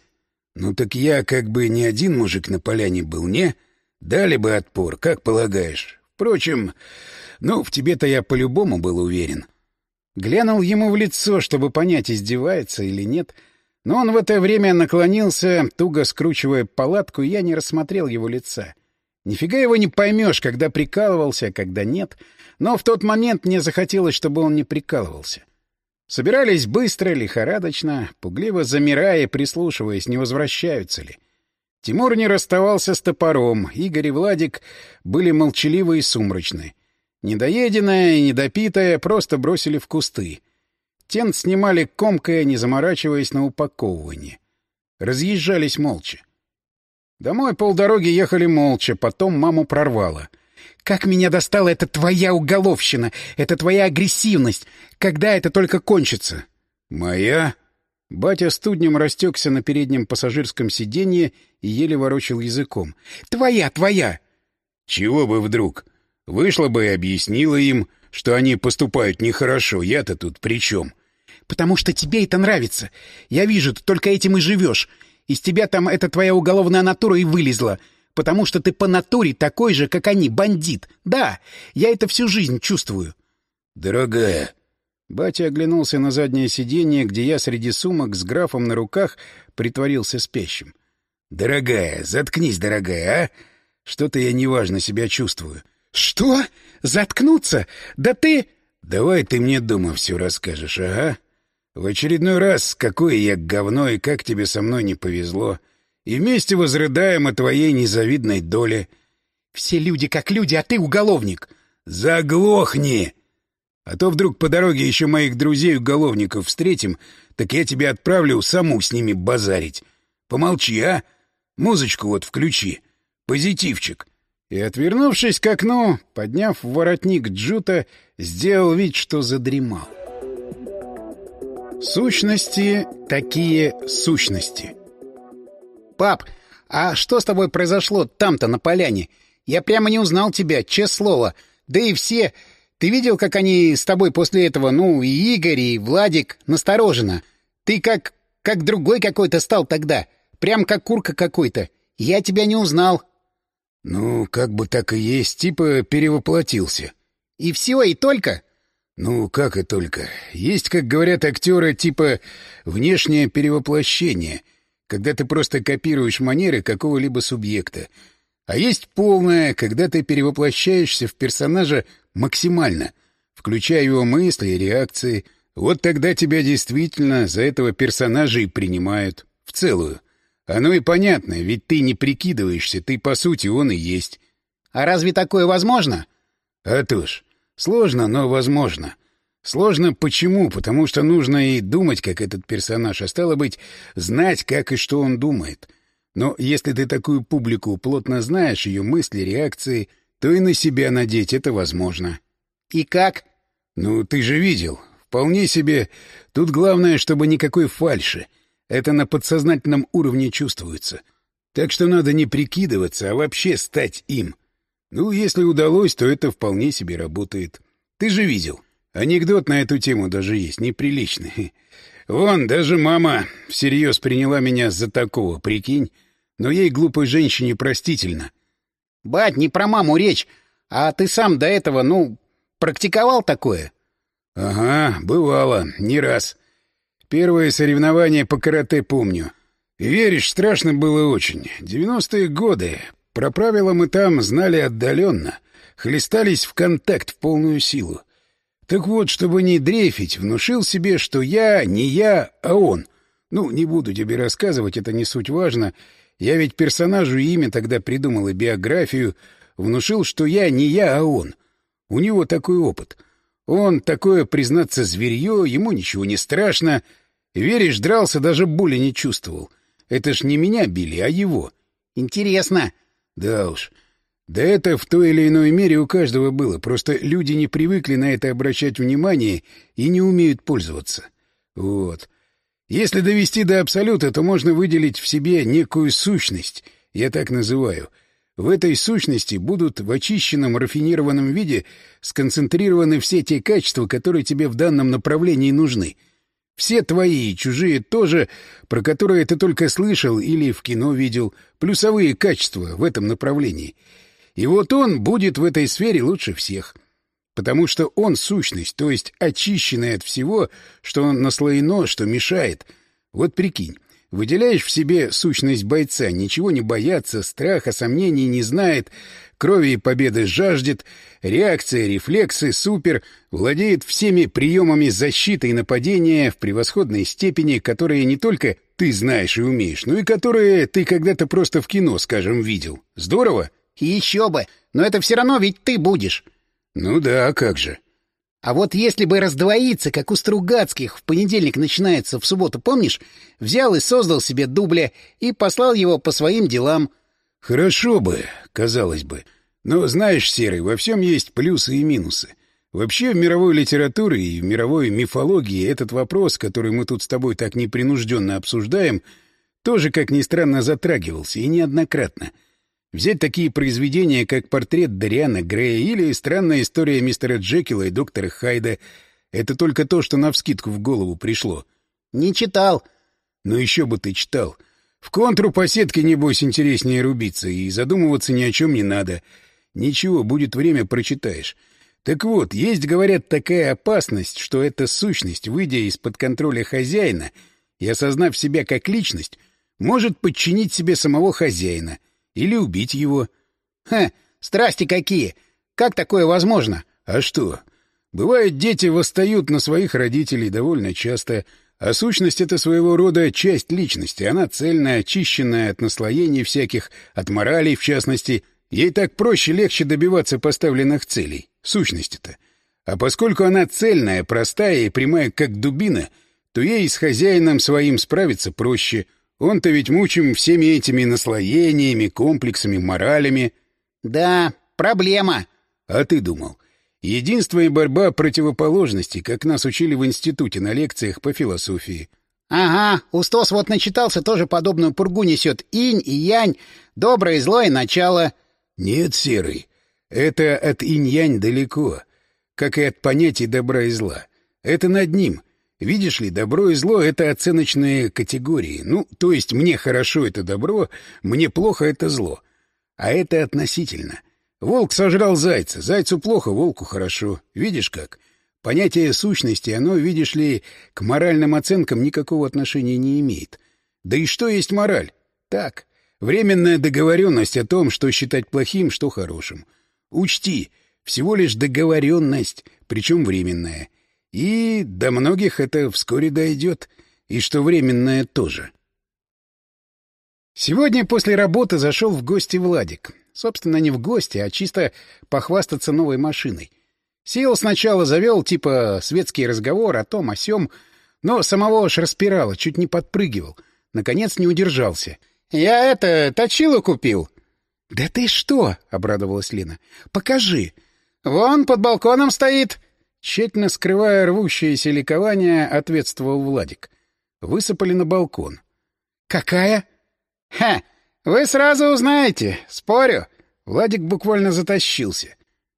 Ну так я как бы не один мужик на поляне был, не? Дали бы отпор, как полагаешь? Впрочем, ну, в тебе-то я по-любому был уверен. Глянул ему в лицо, чтобы понять, издевается или нет, но он в это время наклонился, туго скручивая палатку, и я не рассмотрел его лица. Нифига его не поймешь, когда прикалывался, а когда нет. Но в тот момент мне захотелось, чтобы он не прикалывался. Собирались быстро, лихорадочно, пугливо замирая, прислушиваясь, не возвращаются ли. Тимур не расставался с топором, Игорь и Владик были молчаливы и сумрачны. Недоеденное и недопитое просто бросили в кусты. Тент снимали комкая, не заморачиваясь на упаковывание. Разъезжались молча. Домой полдороги ехали молча, потом маму прорвало. «Как меня достала эта твоя уголовщина, эта твоя агрессивность! Когда это только кончится?» «Моя?» Батя студнем растекся на переднем пассажирском сиденье и еле ворочил языком. «Твоя, твоя!» «Чего бы вдруг? Вышла бы и объяснила им, что они поступают нехорошо. Я-то тут при чем?» «Потому что тебе это нравится. Я вижу, ты только этим и живешь. Из тебя там эта твоя уголовная натура и вылезла. Потому что ты по натуре такой же, как они, бандит. Да, я это всю жизнь чувствую. Дорогая. Батя оглянулся на заднее сиденье, где я среди сумок с графом на руках притворился спящим. Дорогая, заткнись, дорогая, а? Что-то я неважно себя чувствую. Что? Заткнуться? Да ты... Давай ты мне дома все расскажешь, ага? В очередной раз, какое я говно и как тебе со мной не повезло. И вместе возрыдаем о твоей незавидной доле. Все люди как люди, а ты уголовник. Заглохни! А то вдруг по дороге еще моих друзей-уголовников встретим, так я тебя отправлю саму с ними базарить. Помолчи, а? Музычку вот включи. Позитивчик. И, отвернувшись к окну, подняв воротник джута, сделал вид, что задремал. Сущности такие сущности. «Пап, а что с тобой произошло там-то, на поляне? Я прямо не узнал тебя, честное слово. Да и все... Ты видел, как они с тобой после этого, ну, и Игорь, и Владик, настороженно? Ты как... как другой какой-то стал тогда. Прям как курка какой-то. Я тебя не узнал. — Ну, как бы так и есть, типа перевоплотился. — И все, и только? — Ну, как и только. Есть, как говорят актеры, типа внешнее перевоплощение, когда ты просто копируешь манеры какого-либо субъекта. А есть полное, когда ты перевоплощаешься в персонажа максимально, включая его мысли и реакции. Вот тогда тебя действительно за этого персонажа и принимают. В целую. Оно и понятно, ведь ты не прикидываешься, ты, по сути, он и есть. А разве такое возможно? А то ж. Сложно, но возможно. Сложно почему? Потому что нужно и думать, как этот персонаж, а стало быть, знать, как и что он думает. Но если ты такую публику плотно знаешь, ее мысли, реакции, то и на себя надеть это возможно. И как? Ну, ты же видел. Вполне себе. Тут главное, чтобы никакой фальши. Это на подсознательном уровне чувствуется. Так что надо не прикидываться, а вообще стать им. Ну, если удалось, то это вполне себе работает. Ты же видел. Анекдот на эту тему даже есть, неприличный. Вон, даже мама всерьез приняла меня за такого, прикинь. Но ей, глупой женщине, простительно. — Бать, не про маму речь, а ты сам до этого, ну, практиковал такое? — Ага, бывало, не раз. Первое соревнование по карате помню. веришь, страшно было очень. Девяностые годы. Про правила мы там знали отдаленно. Хлестались в контакт в полную силу. Так вот, чтобы не дрейфить, внушил себе, что я не я, а он. Ну, не буду тебе рассказывать, это не суть важно. Я ведь персонажу имя тогда придумал и биографию. Внушил, что я не я, а он. У него такой опыт. Он такое, признаться, зверье, ему ничего не страшно — Веришь, дрался, даже боли не чувствовал. Это ж не меня били, а его. Интересно. Да уж. Да это в той или иной мере у каждого было. Просто люди не привыкли на это обращать внимание и не умеют пользоваться. Вот. Если довести до абсолюта, то можно выделить в себе некую сущность, я так называю. В этой сущности будут в очищенном, рафинированном виде сконцентрированы все те качества, которые тебе в данном направлении нужны — все твои и чужие тоже, про которые ты только слышал или в кино видел, плюсовые качества в этом направлении. И вот он будет в этой сфере лучше всех. Потому что он сущность, то есть очищенный от всего, что наслоено, что мешает. Вот прикинь, выделяешь в себе сущность бойца, ничего не бояться, страха, сомнений не знает, крови и победы жаждет, реакция, рефлексы, супер, владеет всеми приемами защиты и нападения в превосходной степени, которые не только ты знаешь и умеешь, но и которые ты когда-то просто в кино, скажем, видел. Здорово? Еще бы! Но это все равно ведь ты будешь. Ну да, как же. А вот если бы раздвоиться, как у Стругацких, в понедельник начинается, в субботу, помнишь? Взял и создал себе дубля и послал его по своим делам — Хорошо бы, казалось бы. Но знаешь, Серый, во всем есть плюсы и минусы. Вообще в мировой литературе и в мировой мифологии этот вопрос, который мы тут с тобой так непринужденно обсуждаем, тоже, как ни странно, затрагивался, и неоднократно. Взять такие произведения, как «Портрет Дариана Грея» или «Странная история мистера Джекила и доктора Хайда» — это только то, что навскидку в голову пришло. — Не читал. — Ну еще бы ты читал. — в контру по сетке, небось, интереснее рубиться, и задумываться ни о чем не надо. Ничего, будет время, прочитаешь. Так вот, есть, говорят, такая опасность, что эта сущность, выйдя из-под контроля хозяина и осознав себя как личность, может подчинить себе самого хозяина или убить его. Ха, страсти какие! Как такое возможно? А что? Бывает, дети восстают на своих родителей довольно часто, а сущность — это своего рода часть личности. Она цельная, очищенная от наслоений всяких, от моралей в частности. Ей так проще, легче добиваться поставленных целей. Сущность-то. А поскольку она цельная, простая и прямая, как дубина, то ей с хозяином своим справиться проще. Он-то ведь мучим всеми этими наслоениями, комплексами, моралями. — Да, проблема. — А ты думал? Единство и борьба противоположностей, как нас учили в институте на лекциях по философии. — Ага, Устос вот начитался, тоже подобную пургу несет. Инь и янь, доброе и злое начало. — Нет, Серый, это от инь-янь далеко. как и от понятий добра и зла. Это над ним. Видишь ли, добро и зло — это оценочные категории. Ну, то есть мне хорошо — это добро, мне плохо — это зло. А это относительно. Волк сожрал зайца. Зайцу плохо, волку хорошо. Видишь как? Понятие сущности, оно, видишь ли, к моральным оценкам никакого отношения не имеет. Да и что есть мораль? Так, временная договоренность о том, что считать плохим, что хорошим. Учти, всего лишь договоренность, причем временная. И до многих это вскоре дойдет, и что временное тоже. Сегодня после работы зашел в гости Владик. Собственно, не в гости, а чисто похвастаться новой машиной. Сел сначала, завел типа светский разговор о том, о сём, но самого аж распирало, чуть не подпрыгивал. Наконец не удержался. «Я это, точилу купил!» «Да ты что?» — обрадовалась Лена. «Покажи!» «Вон под балконом стоит!» Тщательно скрывая рвущееся ликование, ответствовал Владик. Высыпали на балкон. «Какая?» «Ха! Вы сразу узнаете, спорю!» Владик буквально затащился.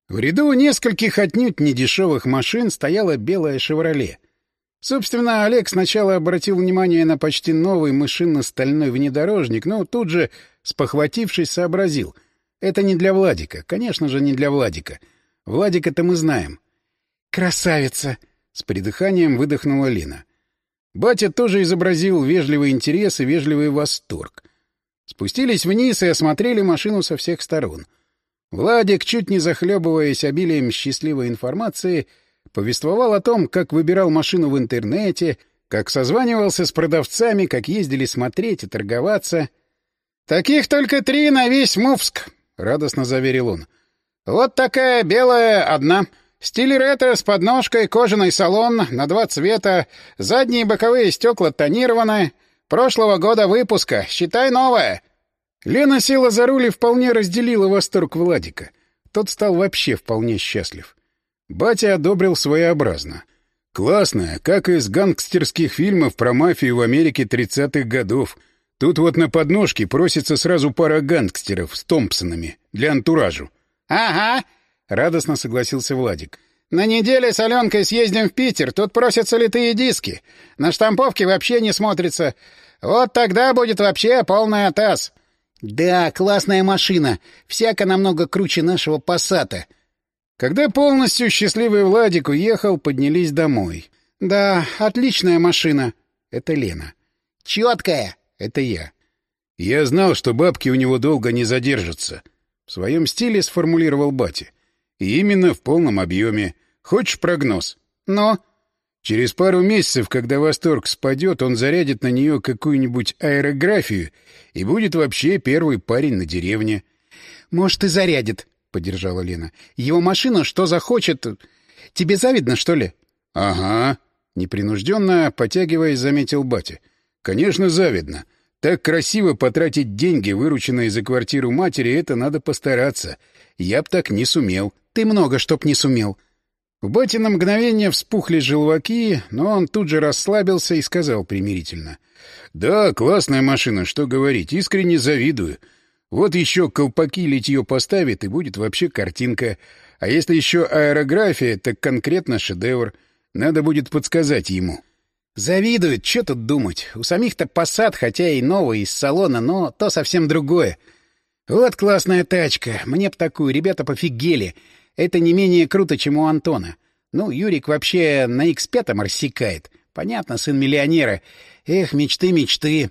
В ряду нескольких отнюдь недешевых машин стояла белая «Шевроле». Собственно, Олег сначала обратил внимание на почти новый мышинно-стальной внедорожник, но тут же, спохватившись, сообразил. Это не для Владика. Конечно же, не для Владика. Владика-то мы знаем. «Красавица!» — с придыханием выдохнула Лина. Батя тоже изобразил вежливый интерес и вежливый восторг. Спустились вниз и осмотрели машину со всех сторон. Владик, чуть не захлебываясь обилием счастливой информации, повествовал о том, как выбирал машину в интернете, как созванивался с продавцами, как ездили смотреть и торговаться. «Таких только три на весь Мувск», — радостно заверил он. «Вот такая белая одна». Стиль ретро с подножкой, кожаный салон на два цвета, задние и боковые стекла тонированы. Прошлого года выпуска, считай новое. Лена села за руль и вполне разделила восторг Владика. Тот стал вообще вполне счастлив. Батя одобрил своеобразно. «Классно, как из гангстерских фильмов про мафию в Америке 30-х годов. Тут вот на подножке просится сразу пара гангстеров с Томпсонами для антуражу». «Ага», — радостно согласился Владик. «На неделе с Аленкой съездим в Питер, тут просятся литые диски. На штамповке вообще не смотрится. Вот тогда будет вообще полный атас». «Да, классная машина. Всяко намного круче нашего «Пассата». Когда полностью счастливый Владик уехал, поднялись домой. «Да, отличная машина». Это Лена. «Четкая». Это я. Я знал, что бабки у него долго не задержатся. В своем стиле сформулировал батя. И именно в полном объеме. Хочешь прогноз? Но... Через пару месяцев, когда восторг спадет, он зарядит на нее какую-нибудь аэрографию и будет вообще первый парень на деревне. — Может, и зарядит, — поддержала Лена. — Его машина что захочет... Тебе завидно, что ли? — Ага. Непринужденно, потягиваясь, заметил батя. — Конечно, завидно. Так красиво потратить деньги, вырученные за квартиру матери, это надо постараться. Я б так не сумел. — Ты много чтоб не сумел. У бати на мгновение вспухли желваки, но он тут же расслабился и сказал примирительно. — Да, классная машина, что говорить, искренне завидую. Вот еще колпаки литье поставит, и будет вообще картинка. А если еще аэрография, так конкретно шедевр. Надо будет подсказать ему. Завидует, что тут думать. У самих-то посад, хотя и новый, из салона, но то совсем другое. Вот классная тачка, мне б такую, ребята пофигели. Это не менее круто, чем у Антона. Ну, Юрик вообще на X5 рассекает. Понятно, сын миллионера. Эх, мечты, мечты.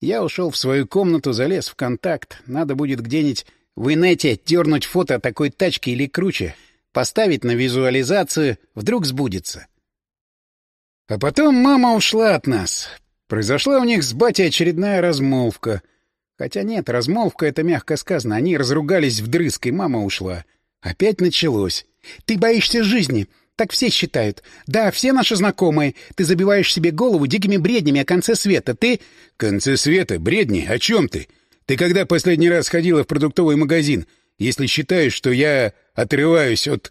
Я ушел в свою комнату, залез в контакт. Надо будет где-нибудь в инете дернуть фото такой тачки или круче. Поставить на визуализацию. Вдруг сбудется. А потом мама ушла от нас. Произошла у них с батей очередная размолвка. Хотя нет, размолвка — это мягко сказано. Они разругались вдрызг, и мама ушла. Опять началось. «Ты боишься жизни. Так все считают. Да, все наши знакомые. Ты забиваешь себе голову дикими бреднями о конце света. Ты...» «Конце света? Бредни? О чем ты? Ты когда последний раз ходила в продуктовый магазин, если считаешь, что я отрываюсь от...»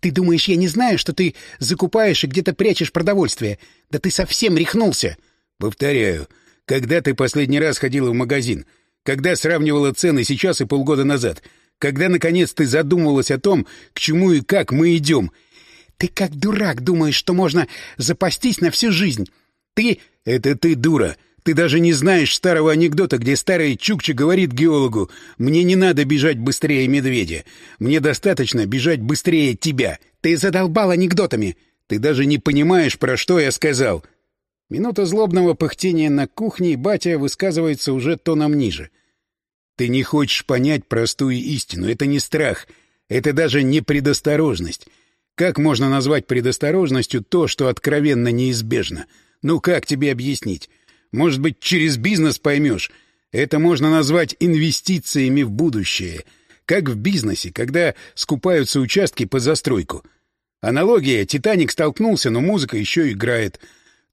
«Ты думаешь, я не знаю, что ты закупаешь и где-то прячешь продовольствие? Да ты совсем рехнулся!» «Повторяю, когда ты последний раз ходила в магазин? Когда сравнивала цены сейчас и полгода назад? Когда, наконец, ты задумывалась о том, к чему и как мы идем. Ты как дурак думаешь, что можно запастись на всю жизнь. Ты... Это ты дура. Ты даже не знаешь старого анекдота, где старый Чукча говорит геологу, «Мне не надо бежать быстрее медведя. Мне достаточно бежать быстрее тебя. Ты задолбал анекдотами. Ты даже не понимаешь, про что я сказал». Минута злобного пыхтения на кухне, и батя высказывается уже тоном ниже. «Ты не хочешь понять простую истину. Это не страх. Это даже не предосторожность. Как можно назвать предосторожностью то, что откровенно неизбежно? Ну как тебе объяснить? Может быть, через бизнес поймешь. Это можно назвать инвестициями в будущее. Как в бизнесе, когда скупаются участки под застройку. Аналогия. «Титаник» столкнулся, но музыка еще играет.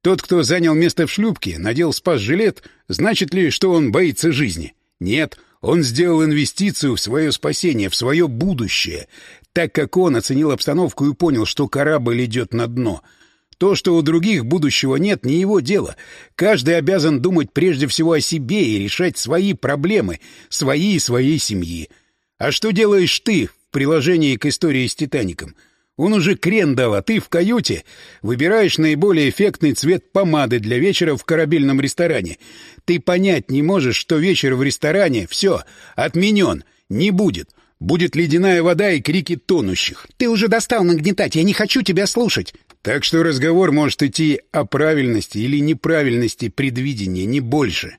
Тот, кто занял место в шлюпке, надел спас-жилет, значит ли, что он боится жизни? Нет, он сделал инвестицию в свое спасение, в свое будущее, так как он оценил обстановку и понял, что корабль идет на дно — то, что у других будущего нет, не его дело. Каждый обязан думать прежде всего о себе и решать свои проблемы, свои и своей семьи. А что делаешь ты в приложении к истории с «Титаником»? Он уже крен дал, а ты в каюте выбираешь наиболее эффектный цвет помады для вечера в корабельном ресторане. Ты понять не можешь, что вечер в ресторане — все, отменен, не будет. Будет ледяная вода и крики тонущих. Ты уже достал нагнетать, я не хочу тебя слушать. Так что разговор может идти о правильности или неправильности предвидения, не больше.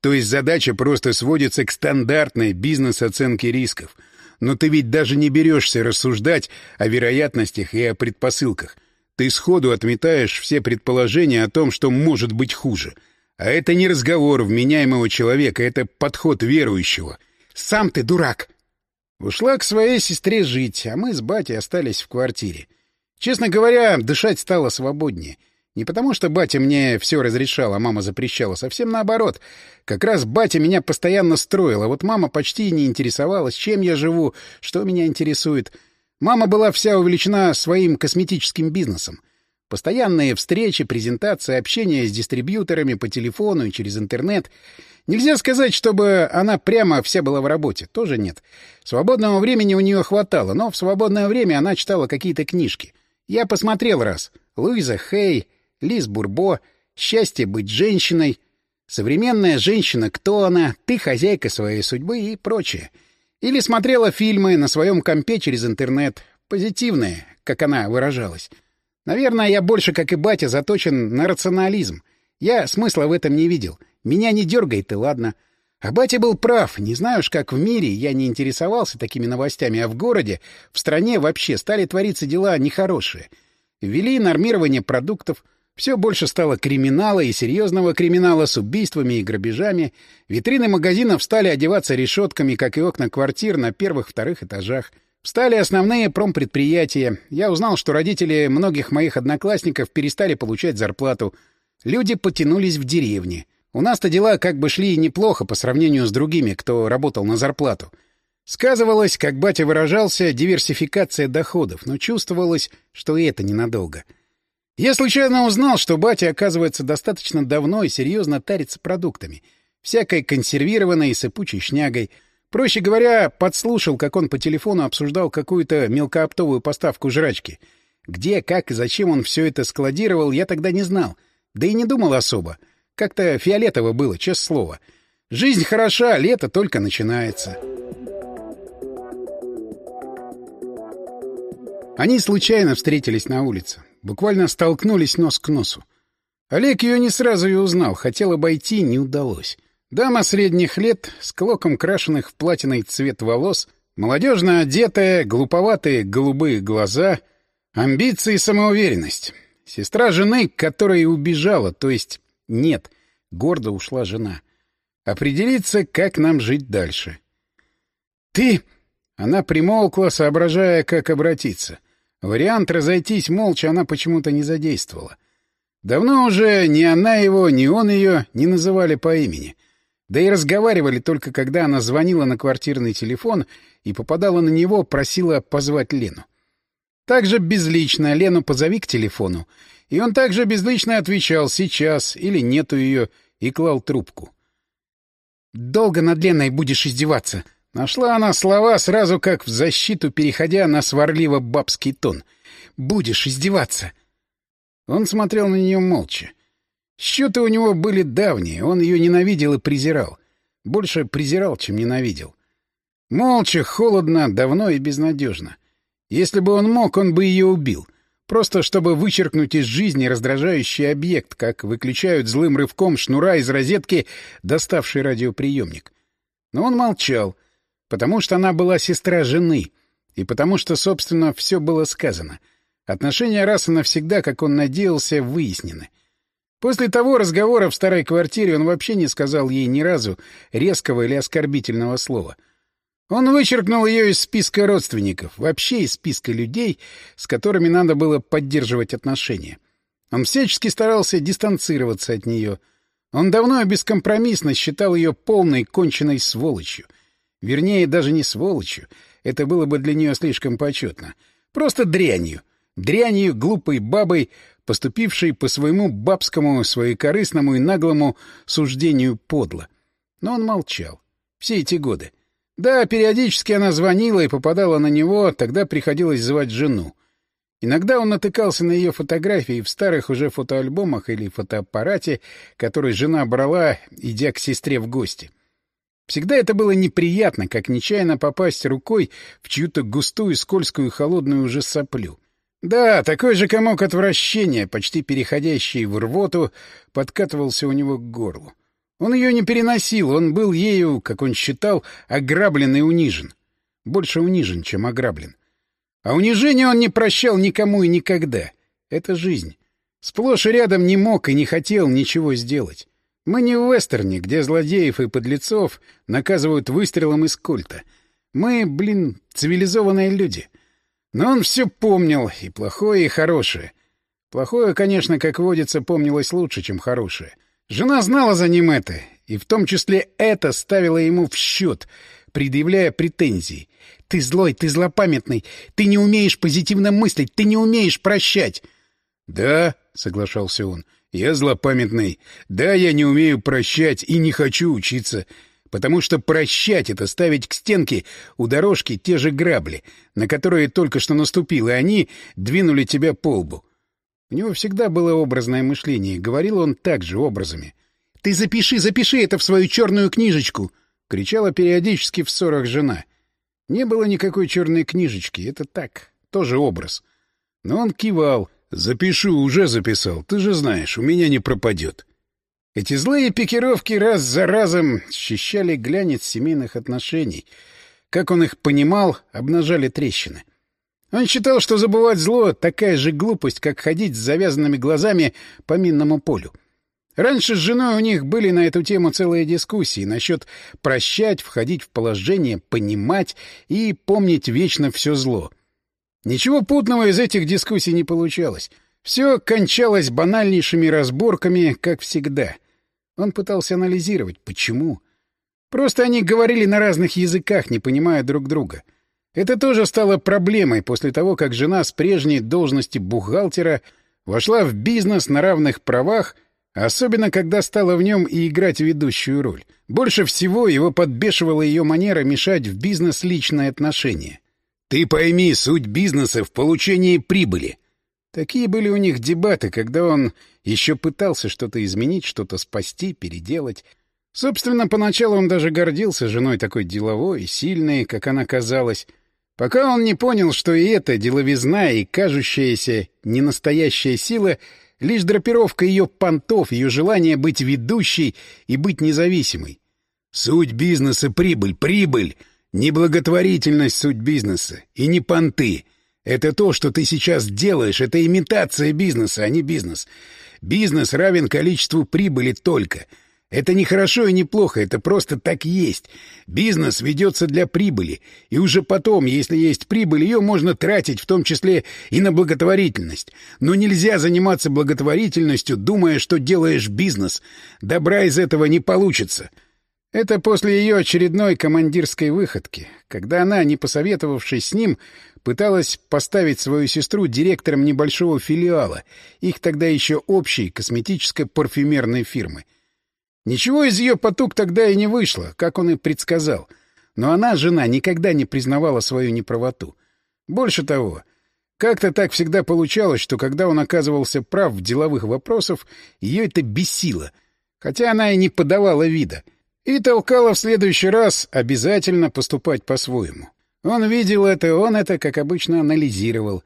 То есть задача просто сводится к стандартной бизнес-оценке рисков. Но ты ведь даже не берешься рассуждать о вероятностях и о предпосылках. Ты сходу отметаешь все предположения о том, что может быть хуже. А это не разговор вменяемого человека, это подход верующего. «Сам ты дурак!» Ушла к своей сестре жить, а мы с батей остались в квартире. Честно говоря, дышать стало свободнее. Не потому, что батя мне все разрешал, а мама запрещала. Совсем наоборот. Как раз батя меня постоянно строил, а вот мама почти не интересовалась, чем я живу, что меня интересует. Мама была вся увлечена своим косметическим бизнесом. Постоянные встречи, презентации, общение с дистрибьюторами по телефону и через интернет. Нельзя сказать, чтобы она прямо вся была в работе. Тоже нет. Свободного времени у нее хватало, но в свободное время она читала какие-то книжки — я посмотрел раз. Луиза Хей, Лиз Бурбо, «Счастье быть женщиной», «Современная женщина. Кто она?», «Ты хозяйка своей судьбы» и прочее. Или смотрела фильмы на своем компе через интернет. Позитивные, как она выражалась. Наверное, я больше, как и батя, заточен на рационализм. Я смысла в этом не видел. Меня не дергает, и ладно. А батя был прав. Не знаю уж, как в мире, я не интересовался такими новостями, а в городе, в стране вообще стали твориться дела нехорошие. Ввели нормирование продуктов, все больше стало криминала и серьезного криминала с убийствами и грабежами. Витрины магазинов стали одеваться решетками, как и окна квартир на первых-вторых этажах. Встали основные промпредприятия. Я узнал, что родители многих моих одноклассников перестали получать зарплату. Люди потянулись в деревни. У нас-то дела как бы шли неплохо по сравнению с другими, кто работал на зарплату. Сказывалось, как батя выражался, диверсификация доходов, но чувствовалось, что и это ненадолго. Я случайно узнал, что батя, оказывается, достаточно давно и серьезно тарится продуктами. Всякой консервированной и сыпучей шнягой. Проще говоря, подслушал, как он по телефону обсуждал какую-то мелкооптовую поставку жрачки. Где, как и зачем он все это складировал, я тогда не знал. Да и не думал особо. Как-то фиолетово было, честное слово. Жизнь хороша, лето только начинается. Они случайно встретились на улице. Буквально столкнулись нос к носу. Олег ее не сразу и узнал. Хотел обойти, не удалось. Дама средних лет, с клоком крашеных в платиной цвет волос, молодежно одетая, глуповатые голубые глаза, амбиции и самоуверенность. Сестра жены, которая убежала, то есть нет, гордо ушла жена. Определиться, как нам жить дальше. «Ты...» Она примолкла, соображая, как обратиться. Вариант разойтись молча она почему-то не задействовала. Давно уже ни она его, ни он ее не называли по имени. Да и разговаривали только когда она звонила на квартирный телефон и попадала на него, просила позвать Лену. Также безлично Лену позови к телефону, и он также безлично отвечал «сейчас» или «нету ее» и клал трубку. «Долго над Леной будешь издеваться?» Нашла она слова сразу как в защиту, переходя на сварливо-бабский тон. Будешь издеваться!» Он смотрел на нее молча. Счеты у него были давние, он ее ненавидел и презирал. Больше презирал, чем ненавидел. Молча, холодно, давно и безнадежно. Если бы он мог, он бы ее убил. Просто чтобы вычеркнуть из жизни раздражающий объект, как выключают злым рывком шнура из розетки, доставший радиоприемник. Но он молчал, потому что она была сестра жены, и потому что, собственно, все было сказано. Отношения раз и навсегда, как он надеялся, выяснены. После того разговора в старой квартире он вообще не сказал ей ни разу резкого или оскорбительного слова. Он вычеркнул ее из списка родственников, вообще из списка людей, с которыми надо было поддерживать отношения. Он всячески старался дистанцироваться от нее. Он давно и бескомпромиссно считал ее полной конченной сволочью. Вернее, даже не сволочью. Это было бы для нее слишком почетно. Просто дрянью. Дрянью глупой бабой, поступившей по своему бабскому, своекорыстному и наглому суждению подло. Но он молчал. Все эти годы. Да, периодически она звонила и попадала на него, тогда приходилось звать жену. Иногда он натыкался на ее фотографии в старых уже фотоальбомах или фотоаппарате, который жена брала, идя к сестре в гости. Всегда это было неприятно, как нечаянно попасть рукой в чью-то густую, скользкую, холодную уже соплю. Да, такой же комок отвращения, почти переходящий в рвоту, подкатывался у него к горлу. Он ее не переносил, он был ею, как он считал, ограблен и унижен. Больше унижен, чем ограблен. А унижение он не прощал никому и никогда. Это жизнь. Сплошь и рядом не мог и не хотел ничего сделать. Мы не в вестерне, где злодеев и подлецов наказывают выстрелом из кольта. Мы, блин, цивилизованные люди. Но он все помнил, и плохое, и хорошее. Плохое, конечно, как водится, помнилось лучше, чем хорошее — Жена знала за ним это, и в том числе это ставила ему в счет, предъявляя претензии. «Ты злой, ты злопамятный, ты не умеешь позитивно мыслить, ты не умеешь прощать!» «Да», — соглашался он, — «я злопамятный. Да, я не умею прощать и не хочу учиться, потому что прощать — это ставить к стенке у дорожки те же грабли, на которые только что наступил, и они двинули тебя по лбу. У него всегда было образное мышление, говорил он также образами. «Ты запиши, запиши это в свою черную книжечку!» — кричала периодически в ссорах жена. Не было никакой черной книжечки, это так, тоже образ. Но он кивал. «Запишу, уже записал, ты же знаешь, у меня не пропадет». Эти злые пикировки раз за разом счищали глянец семейных отношений. Как он их понимал, обнажали трещины. — он считал, что забывать зло — такая же глупость, как ходить с завязанными глазами по минному полю. Раньше с женой у них были на эту тему целые дискуссии насчет прощать, входить в положение, понимать и помнить вечно все зло. Ничего путного из этих дискуссий не получалось. Все кончалось банальнейшими разборками, как всегда. Он пытался анализировать, почему. Просто они говорили на разных языках, не понимая друг друга — это тоже стало проблемой после того, как жена с прежней должности бухгалтера вошла в бизнес на равных правах, особенно когда стала в нем и играть ведущую роль. Больше всего его подбешивала ее манера мешать в бизнес личные отношения. «Ты пойми суть бизнеса в получении прибыли», Такие были у них дебаты, когда он еще пытался что-то изменить, что-то спасти, переделать. Собственно, поначалу он даже гордился женой такой деловой и сильной, как она казалась, Пока он не понял, что и эта деловизна и кажущаяся ненастоящая сила — лишь драпировка ее понтов, ее желание быть ведущей и быть независимой. Суть бизнеса — прибыль, прибыль! Не благотворительность суть бизнеса и не понты. Это то, что ты сейчас делаешь, это имитация бизнеса, а не бизнес. Бизнес равен количеству прибыли только — это не хорошо и не плохо, это просто так есть. Бизнес ведется для прибыли, и уже потом, если есть прибыль, ее можно тратить, в том числе и на благотворительность. Но нельзя заниматься благотворительностью, думая, что делаешь бизнес. Добра из этого не получится. Это после ее очередной командирской выходки, когда она, не посоветовавшись с ним, пыталась поставить свою сестру директором небольшого филиала, их тогда еще общей косметической парфюмерной фирмы — Ничего из ее потуг тогда и не вышло, как он и предсказал. Но она, жена, никогда не признавала свою неправоту. Больше того, Как-то так всегда получалось, что когда он оказывался прав в деловых вопросах, ее это бесило, хотя она и не подавала вида, и толкала в следующий раз обязательно поступать по-своему. Он видел это, он это, как обычно, анализировал.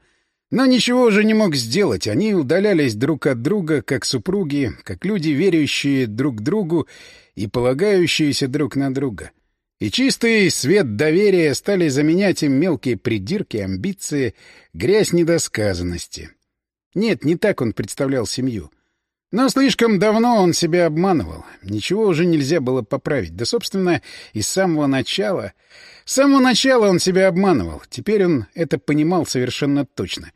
Но ничего уже не мог сделать, они удалялись друг от друга, как супруги, как люди, верящие друг другу и полагающиеся друг на друга. И чистый свет доверия стали заменять им мелкие придирки, амбиции, грязь недосказанности. Нет, не так он представлял семью. Но слишком давно он себя обманывал. Ничего уже нельзя было поправить. Да, собственно, и с самого начала... С самого начала он себя обманывал. Теперь он это понимал совершенно точно.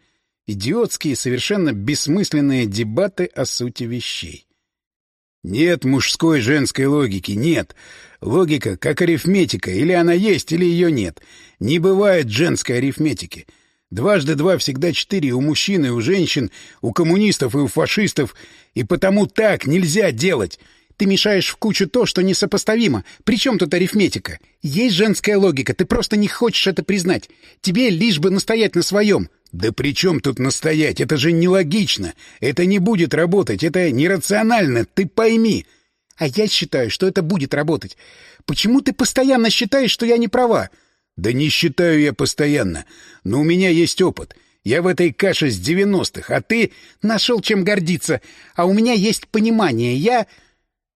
Идиотские, совершенно бессмысленные дебаты о сути вещей. Нет мужской женской логики, нет. Логика как арифметика, или она есть, или ее нет. Не бывает женской арифметики. Дважды два всегда четыре у мужчин и у женщин, у коммунистов и у фашистов, и потому так нельзя делать. Ты мешаешь в кучу то, что несопоставимо. Причем тут арифметика? Есть женская логика, ты просто не хочешь это признать. Тебе лишь бы настоять на своем. Да при чем тут настоять? Это же нелогично. Это не будет работать. Это нерационально. Ты пойми. А я считаю, что это будет работать. Почему ты постоянно считаешь, что я не права? Да не считаю я постоянно. Но у меня есть опыт. Я в этой каше с девяностых, а ты нашел чем гордиться. А у меня есть понимание. Я...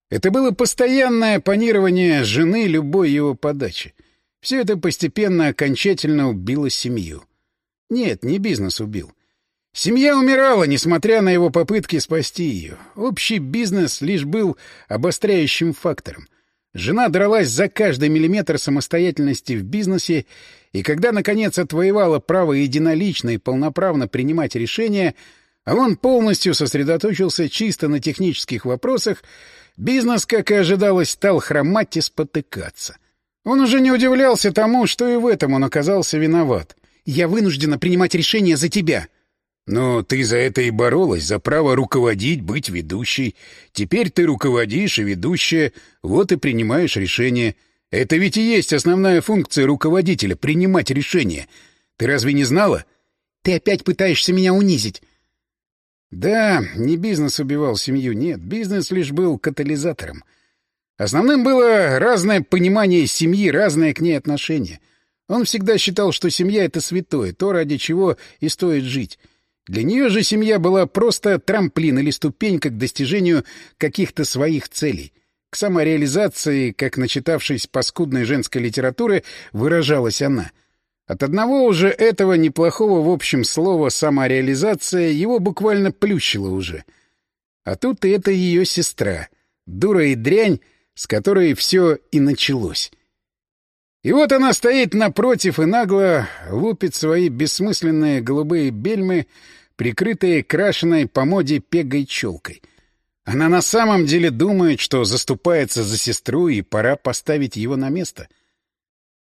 Это было постоянное панирование жены любой его подачи. Все это постепенно окончательно убило семью. Нет, не бизнес убил. Семья умирала, несмотря на его попытки спасти ее. Общий бизнес лишь был обостряющим фактором. Жена дралась за каждый миллиметр самостоятельности в бизнесе, и когда, наконец, отвоевала право единолично и полноправно принимать решения, а он полностью сосредоточился чисто на технических вопросах, бизнес, как и ожидалось, стал хромать и спотыкаться. Он уже не удивлялся тому, что и в этом он оказался виноват. Я вынуждена принимать решения за тебя. Но ты за это и боролась, за право руководить, быть ведущей. Теперь ты руководишь и ведущая, вот и принимаешь решения. Это ведь и есть основная функция руководителя — принимать решения. Ты разве не знала? Ты опять пытаешься меня унизить. Да, не бизнес убивал семью, нет, бизнес лишь был катализатором. Основным было разное понимание семьи, разное к ней отношение. Он всегда считал, что семья — это святое, то, ради чего и стоит жить. Для нее же семья была просто трамплин или ступенька к достижению каких-то своих целей. К самореализации, как начитавшись паскудной женской литературы, выражалась она. От одного уже этого неплохого в общем слова «самореализация» его буквально плющило уже. А тут и это ее сестра, дура и дрянь, с которой все и началось. И вот она стоит напротив и нагло лупит свои бессмысленные голубые бельмы, прикрытые крашеной по моде пегой челкой. Она на самом деле думает, что заступается за сестру, и пора поставить его на место.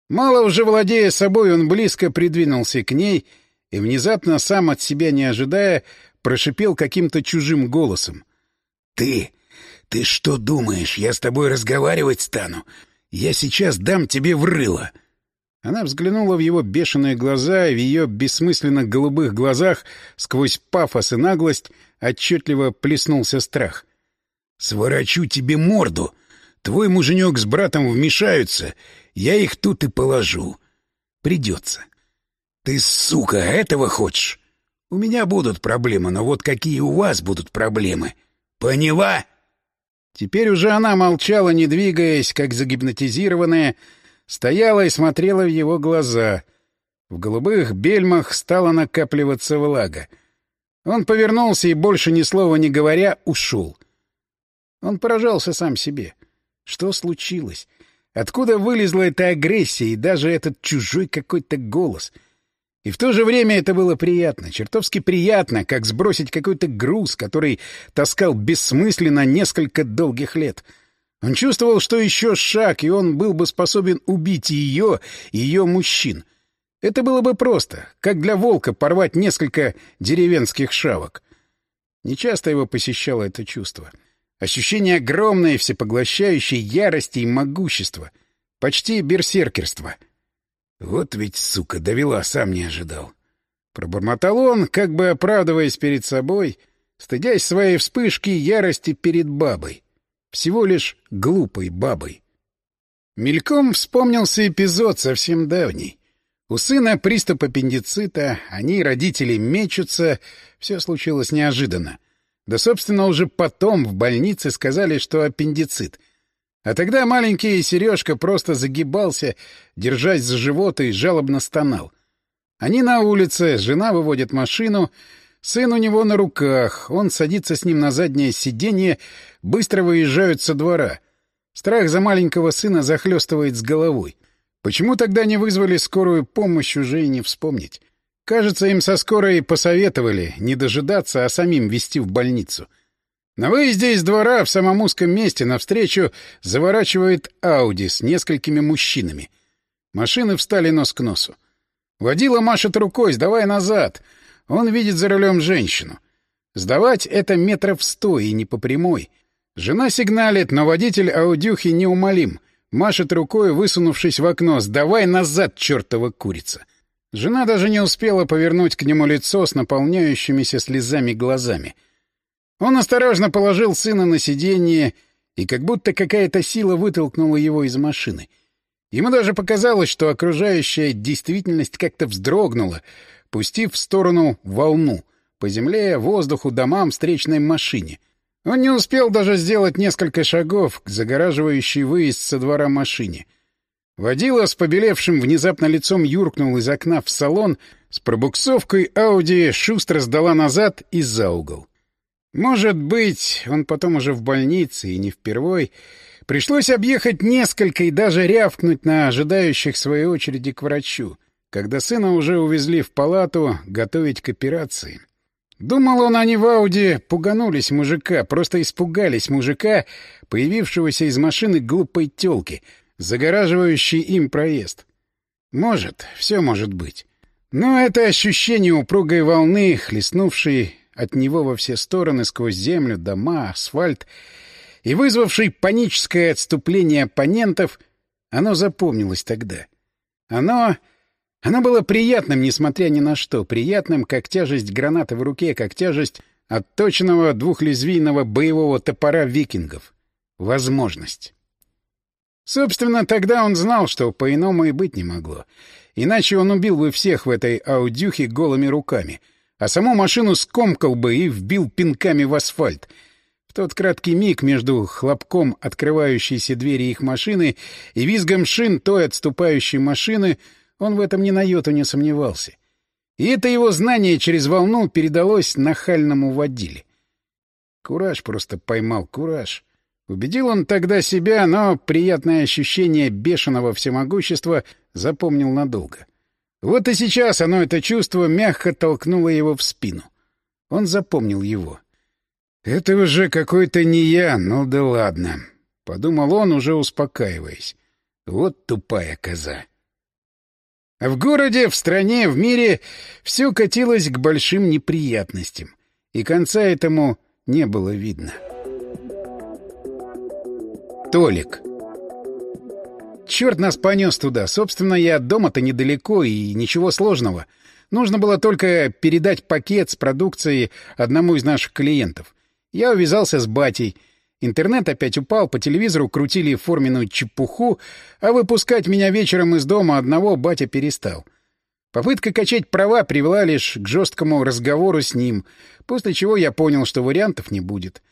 Мало уже владея собой, он близко придвинулся к ней и, внезапно, сам от себя не ожидая, прошипел каким-то чужим голосом. — Ты... ты что думаешь, я с тобой разговаривать стану? Я сейчас дам тебе в рыло!» Она взглянула в его бешеные глаза, и в ее бессмысленно голубых глазах сквозь пафос и наглость отчетливо плеснулся страх. «Сворачу тебе морду! Твой муженек с братом вмешаются, я их тут и положу. Придется. Ты, сука, этого хочешь? У меня будут проблемы, но вот какие у вас будут проблемы? Поняла?» Теперь уже она молчала, не двигаясь, как загипнотизированная, стояла и смотрела в его глаза. В голубых бельмах стала накапливаться влага. Он повернулся и, больше ни слова не говоря, ушел. Он поражался сам себе. Что случилось? Откуда вылезла эта агрессия и даже этот чужой какой-то голос — и в то же время это было приятно, чертовски приятно, как сбросить какой-то груз, который таскал бессмысленно несколько долгих лет. Он чувствовал, что еще шаг, и он был бы способен убить ее, и ее мужчин. Это было бы просто, как для волка порвать несколько деревенских шавок. Нечасто его посещало это чувство. Ощущение огромной всепоглощающей ярости и могущества. Почти берсеркерства — вот ведь, сука, довела, сам не ожидал. Пробормотал он, как бы оправдываясь перед собой, стыдясь своей вспышки ярости перед бабой. Всего лишь глупой бабой. Мельком вспомнился эпизод совсем давний. У сына приступ аппендицита, они, родители, мечутся. Все случилось неожиданно. Да, собственно, уже потом в больнице сказали, что аппендицит. А тогда маленький Сережка просто загибался, держась за живот и жалобно стонал. Они на улице, жена выводит машину, сын у него на руках, он садится с ним на заднее сиденье, быстро выезжают со двора. Страх за маленького сына захлестывает с головой. Почему тогда не вызвали скорую помощь, уже и не вспомнить. Кажется, им со скорой посоветовали не дожидаться, а самим везти в больницу. На выезде из двора в самом узком месте навстречу заворачивает Ауди с несколькими мужчинами. Машины встали нос к носу. Водила машет рукой, сдавай назад. Он видит за рулем женщину. Сдавать это метров сто и не по прямой. Жена сигналит, но водитель Аудюхи неумолим. Машет рукой, высунувшись в окно. «Сдавай назад, чертова курица!» Жена даже не успела повернуть к нему лицо с наполняющимися слезами глазами. Он осторожно положил сына на сиденье, и как будто какая-то сила вытолкнула его из машины. Ему даже показалось, что окружающая действительность как-то вздрогнула, пустив в сторону волну по земле, воздуху, домам, встречной машине. Он не успел даже сделать несколько шагов к загораживающей выезд со двора машине — Водила с побелевшим внезапно лицом юркнул из окна в салон, с пробуксовкой Ауди шустро сдала назад и за угол. Может быть, он потом уже в больнице и не впервой, пришлось объехать несколько и даже рявкнуть на ожидающих своей очереди к врачу, когда сына уже увезли в палату готовить к операции. Думал он, они в Ауди пуганулись мужика, просто испугались мужика, появившегося из машины глупой тёлки — загораживающий им проезд. Может, все может быть. Но это ощущение упругой волны, хлестнувшей от него во все стороны сквозь землю, дома, асфальт, и вызвавшей паническое отступление оппонентов, оно запомнилось тогда. Оно... Оно было приятным, несмотря ни на что, приятным, как тяжесть гранаты в руке, как тяжесть отточенного двухлезвийного боевого топора викингов. Возможность. Собственно, тогда он знал, что по-иному и быть не могло. Иначе он убил бы всех в этой аудюхе голыми руками, а саму машину скомкал бы и вбил пинками в асфальт. В тот краткий миг между хлопком открывающейся двери их машины и визгом шин той отступающей машины он в этом ни на йоту не сомневался. И это его знание через волну передалось нахальному водиле. Кураж просто поймал, кураж. Убедил он тогда себя, но приятное ощущение бешеного всемогущества запомнил надолго. Вот и сейчас оно, это чувство, мягко толкнуло его в спину. Он запомнил его. «Это уже какой-то не я, ну да ладно», — подумал он, уже успокаиваясь. «Вот тупая коза». В городе, в стране, в мире все катилось к большим неприятностям, и конца этому не было видно. Толик. Черт нас понес туда. Собственно, я дома-то недалеко и ничего сложного. Нужно было только передать пакет с продукцией одному из наших клиентов. Я увязался с батей. Интернет опять упал, по телевизору крутили форменную чепуху, а выпускать меня вечером из дома одного батя перестал. Попытка качать права привела лишь к жесткому разговору с ним, после чего я понял, что вариантов не будет.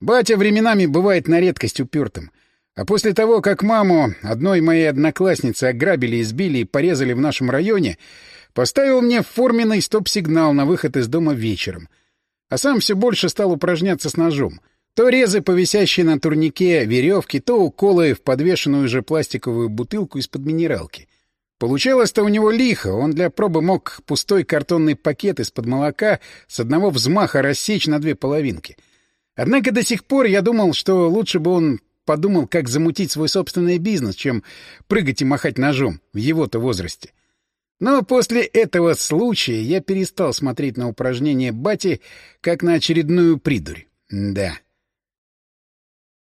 Батя временами бывает на редкость упертым. А после того, как маму одной моей одноклассницы ограбили, избили и порезали в нашем районе, поставил мне форменный стоп-сигнал на выход из дома вечером. А сам все больше стал упражняться с ножом. То резы, повисящие на турнике, веревки, то уколы в подвешенную же пластиковую бутылку из-под минералки. Получалось-то у него лихо, он для пробы мог пустой картонный пакет из-под молока с одного взмаха рассечь на две половинки. Однако до сих пор я думал, что лучше бы он подумал, как замутить свой собственный бизнес, чем прыгать и махать ножом в его-то возрасте. Но после этого случая я перестал смотреть на упражнения бати как на очередную придурь. Да.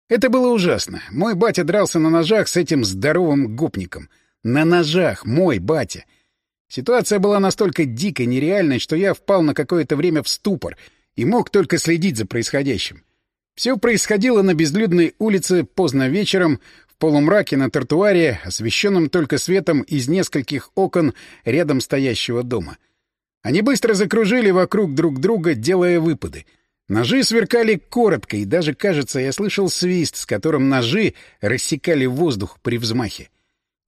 Это было ужасно. Мой батя дрался на ножах с этим здоровым гопником. На ножах, мой батя. Ситуация была настолько дикой, нереальной, что я впал на какое-то время в ступор и мог только следить за происходящим. Все происходило на безлюдной улице поздно вечером, в полумраке на тротуаре, освещенном только светом из нескольких окон рядом стоящего дома. Они быстро закружили вокруг друг друга, делая выпады. Ножи сверкали коротко, и даже, кажется, я слышал свист, с которым ножи рассекали воздух при взмахе.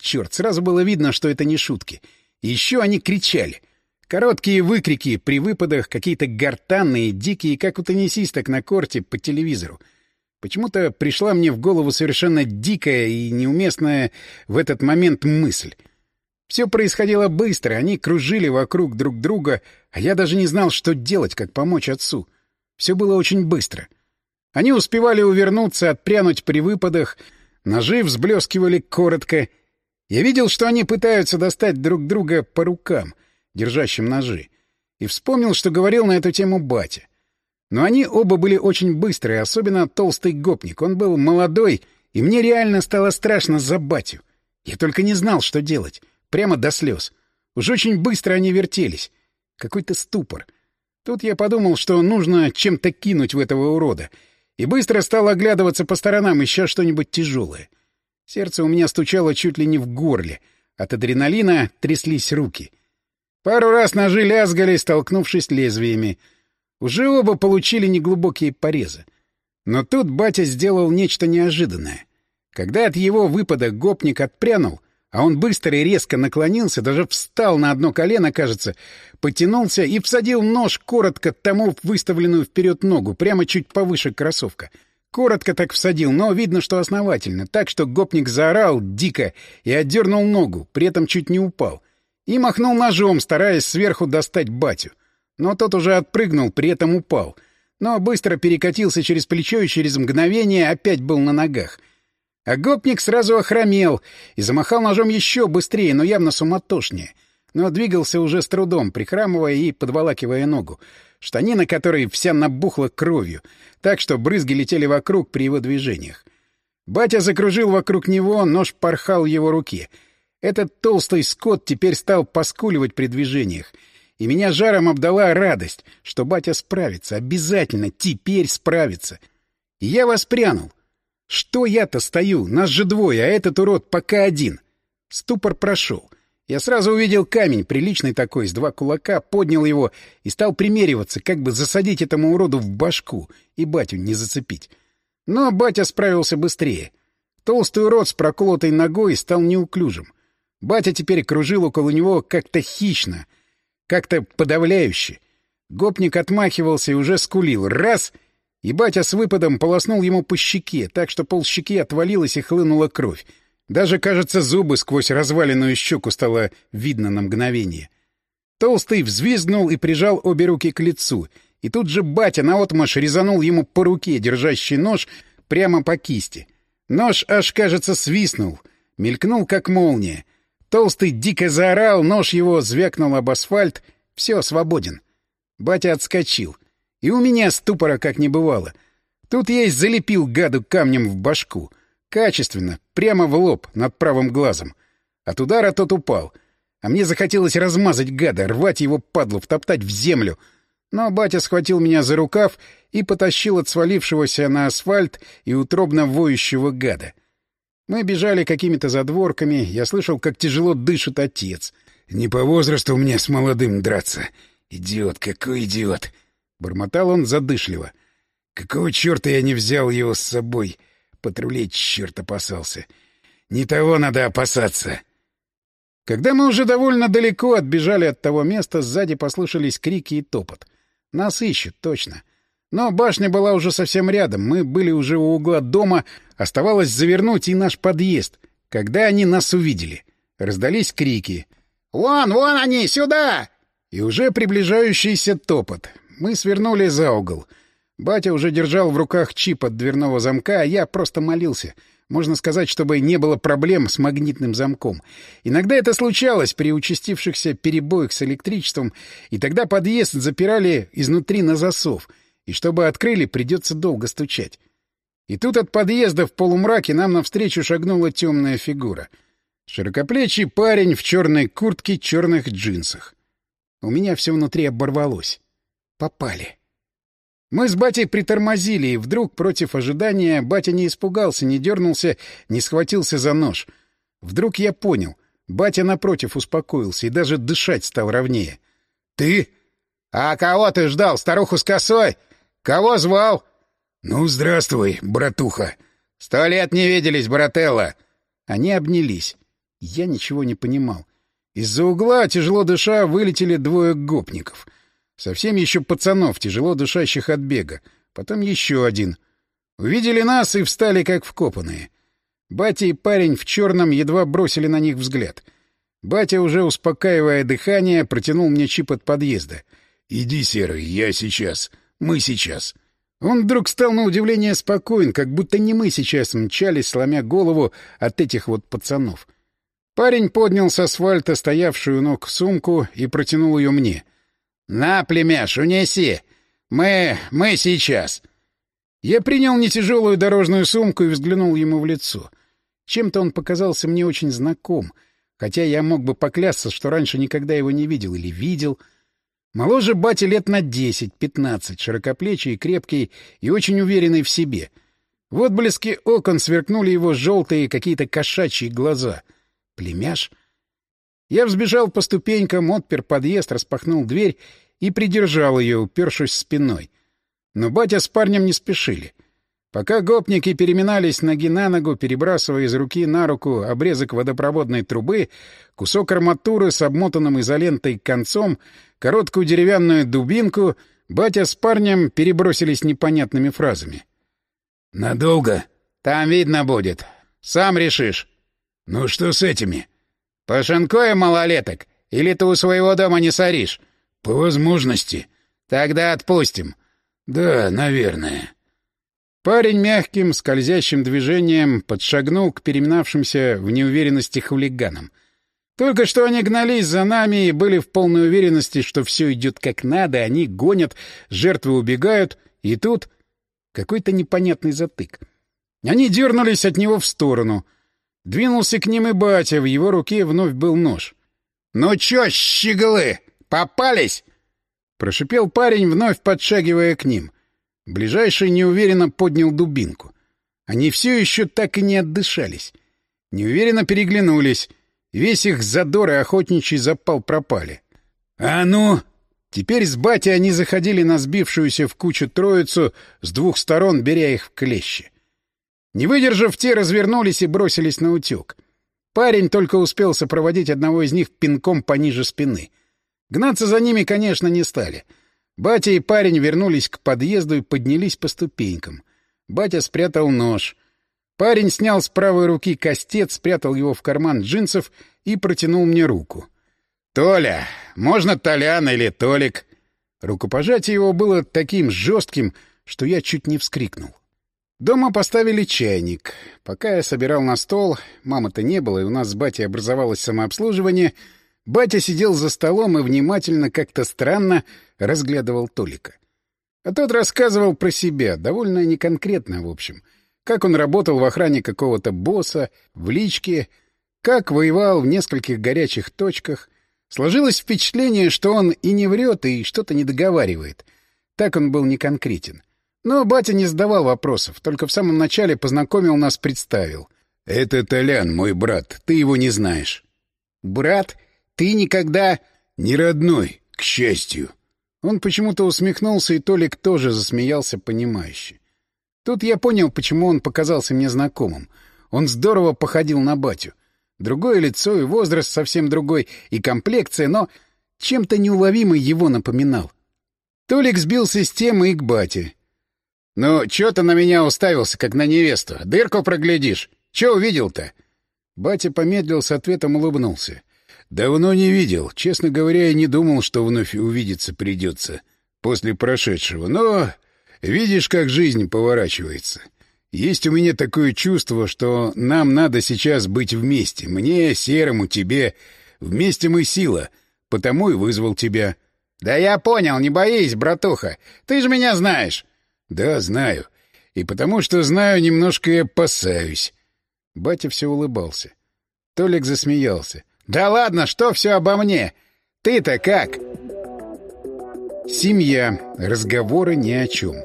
Черт, сразу было видно, что это не шутки — еще они кричали. Короткие выкрики при выпадах, какие-то гортанные, дикие, как у теннисисток на корте по телевизору. Почему-то пришла мне в голову совершенно дикая и неуместная в этот момент мысль. Все происходило быстро, они кружили вокруг друг друга, а я даже не знал, что делать, как помочь отцу. Все было очень быстро. Они успевали увернуться, отпрянуть при выпадах, ножи взблескивали коротко — я видел, что они пытаются достать друг друга по рукам, держащим ножи, и вспомнил, что говорил на эту тему батя. Но они оба были очень быстрые, особенно толстый гопник. Он был молодой, и мне реально стало страшно за батю. Я только не знал, что делать. Прямо до слез. Уж очень быстро они вертелись. Какой-то ступор. Тут я подумал, что нужно чем-то кинуть в этого урода. И быстро стал оглядываться по сторонам, ища что-нибудь тяжелое. Сердце у меня стучало чуть ли не в горле. От адреналина тряслись руки. Пару раз ножи лязгали, столкнувшись лезвиями. Уже оба получили неглубокие порезы. Но тут батя сделал нечто неожиданное. Когда от его выпада гопник отпрянул, а он быстро и резко наклонился, даже встал на одно колено, кажется, потянулся и всадил нож коротко тому выставленную вперед ногу, прямо чуть повыше кроссовка — Коротко так всадил, но видно, что основательно, так что гопник заорал дико и отдернул ногу, при этом чуть не упал. И махнул ножом, стараясь сверху достать батю. Но тот уже отпрыгнул, при этом упал. Но быстро перекатился через плечо и через мгновение опять был на ногах. А гопник сразу охромел и замахал ножом еще быстрее, но явно суматошнее. Но двигался уже с трудом, прихрамывая и подволакивая ногу штанина которой вся набухла кровью, так что брызги летели вокруг при его движениях. Батя закружил вокруг него, нож порхал в его руке. Этот толстый скот теперь стал поскуливать при движениях. И меня жаром обдала радость, что батя справится, обязательно теперь справится. И я воспрянул. Что я-то стою? Нас же двое, а этот урод пока один. Ступор прошел. Я сразу увидел камень, приличный такой, с два кулака, поднял его и стал примериваться, как бы засадить этому уроду в башку и батю не зацепить. Но батя справился быстрее. Толстый урод с проколотой ногой стал неуклюжим. Батя теперь кружил около него как-то хищно, как-то подавляюще. Гопник отмахивался и уже скулил. Раз — и батя с выпадом полоснул ему по щеке, так что пол щеки отвалилась и хлынула кровь. Даже, кажется, зубы сквозь разваленную щеку стало видно на мгновение. Толстый взвизгнул и прижал обе руки к лицу. И тут же батя наотмашь резанул ему по руке, держащий нож, прямо по кисти. Нож аж, кажется, свистнул. Мелькнул, как молния. Толстый дико заорал, нож его звякнул об асфальт. Все, свободен. Батя отскочил. И у меня ступора как не бывало. Тут я и залепил гаду камнем в башку — Качественно, прямо в лоб, над правым глазом. От удара тот упал. А мне захотелось размазать гада, рвать его падлу, втоптать в землю. Но батя схватил меня за рукав и потащил от свалившегося на асфальт и утробно воющего гада. Мы бежали какими-то задворками, я слышал, как тяжело дышит отец. «Не по возрасту мне с молодым драться. Идиот, какой идиот!» Бормотал он задышливо. «Какого черта я не взял его с собой?» Патрулей черт опасался. Не того надо опасаться. Когда мы уже довольно далеко отбежали от того места, сзади послышались крики и топот. Нас ищут, точно. Но башня была уже совсем рядом, мы были уже у угла дома, оставалось завернуть и наш подъезд. Когда они нас увидели, раздались крики. «Вон, вон они, сюда!» И уже приближающийся топот. Мы свернули за угол — Батя уже держал в руках чип от дверного замка, а я просто молился. Можно сказать, чтобы не было проблем с магнитным замком. Иногда это случалось при участившихся перебоях с электричеством, и тогда подъезд запирали изнутри на засов, и чтобы открыли, придется долго стучать. И тут от подъезда в полумраке нам навстречу шагнула темная фигура. Широкоплечий парень в черной куртке, черных джинсах. У меня все внутри оборвалось. Попали. Мы с батей притормозили, и вдруг, против ожидания, батя не испугался, не дернулся, не схватился за нож. Вдруг я понял. Батя, напротив, успокоился и даже дышать стал ровнее. «Ты?» «А кого ты ждал, старуху с косой? Кого звал?» «Ну, здравствуй, братуха». «Сто лет не виделись, брателла». Они обнялись. Я ничего не понимал. Из-за угла, тяжело дыша, вылетели двое гопников — Совсем еще пацанов, тяжело дышащих от бега. Потом еще один. Увидели нас и встали как вкопанные. Батя и парень в черном едва бросили на них взгляд. Батя, уже успокаивая дыхание, протянул мне чип от подъезда. «Иди, Серый, я сейчас. Мы сейчас». Он вдруг стал на удивление спокоен, как будто не мы сейчас мчались, сломя голову от этих вот пацанов. Парень поднял с асфальта стоявшую ног сумку и протянул ее мне. «На, племяш, унеси! Мы... мы сейчас!» Я принял нетяжелую дорожную сумку и взглянул ему в лицо. Чем-то он показался мне очень знаком, хотя я мог бы поклясться, что раньше никогда его не видел или видел. Моложе бати лет на десять-пятнадцать, широкоплечий, крепкий и очень уверенный в себе. В отблеске окон сверкнули его желтые какие-то кошачьи глаза. Племяш? Я взбежал по ступенькам, отпер подъезд, распахнул дверь и придержал ее, упершись спиной. Но батя с парнем не спешили. Пока гопники переминались ноги на ногу, перебрасывая из руки на руку обрезок водопроводной трубы, кусок арматуры с обмотанным изолентой концом, короткую деревянную дубинку, батя с парнем перебросились непонятными фразами. «Надолго?» «Там видно будет. Сам решишь». «Ну что с этими?» «Пошинкуем малолеток? Или ты у своего дома не соришь?» «По возможности». «Тогда отпустим». «Да, наверное». Парень мягким, скользящим движением подшагнул к переминавшимся в неуверенности хулиганам. Только что они гнались за нами и были в полной уверенности, что все идет как надо, они гонят, жертвы убегают, и тут какой-то непонятный затык. Они дернулись от него в сторону — Двинулся к ним и батя, в его руке вновь был нож. «Ну чё, щеглы, попались?» Прошипел парень, вновь подшагивая к ним. Ближайший неуверенно поднял дубинку. Они все еще так и не отдышались. Неуверенно переглянулись. Весь их задор и охотничий запал пропали. «А ну!» Теперь с батей они заходили на сбившуюся в кучу троицу с двух сторон, беря их в клещи. Не выдержав, те развернулись и бросились на утек. Парень только успел сопроводить одного из них пинком пониже спины. Гнаться за ними, конечно, не стали. Батя и парень вернулись к подъезду и поднялись по ступенькам. Батя спрятал нож. Парень снял с правой руки кастет, спрятал его в карман джинсов и протянул мне руку. «Толя! Можно Толян или Толик?» Рукопожатие его было таким жестким, что я чуть не вскрикнул. Дома поставили чайник. Пока я собирал на стол, мамы-то не было, и у нас с батей образовалось самообслуживание, батя сидел за столом и внимательно, как-то странно, разглядывал Толика. А тот рассказывал про себя, довольно неконкретно, в общем. Как он работал в охране какого-то босса, в личке, как воевал в нескольких горячих точках. Сложилось впечатление, что он и не врет, и что-то не договаривает. Так он был неконкретен. Но батя не задавал вопросов, только в самом начале познакомил нас, представил. «Это Толян, мой брат, ты его не знаешь». «Брат? Ты никогда...» «Не родной, к счастью». Он почему-то усмехнулся, и Толик тоже засмеялся понимающе. Тут я понял, почему он показался мне знакомым. Он здорово походил на батю. Другое лицо и возраст совсем другой, и комплекция, но чем-то неуловимо его напоминал. Толик сбился с темы и к бате. «Ну, чё ты на меня уставился, как на невесту? Дырку проглядишь. Чё увидел-то?» Батя помедлил с ответом, улыбнулся. «Давно не видел. Честно говоря, я не думал, что вновь увидеться придется после прошедшего. Но видишь, как жизнь поворачивается. Есть у меня такое чувство, что нам надо сейчас быть вместе. Мне, Серому, тебе. Вместе мы сила. Потому и вызвал тебя». «Да я понял, не боись, братуха. Ты же меня знаешь». Да, знаю. И потому что знаю, немножко и опасаюсь. Батя все улыбался. Толик засмеялся. «Да ладно, что все обо мне? Ты-то как?» Семья. Разговоры ни о чем.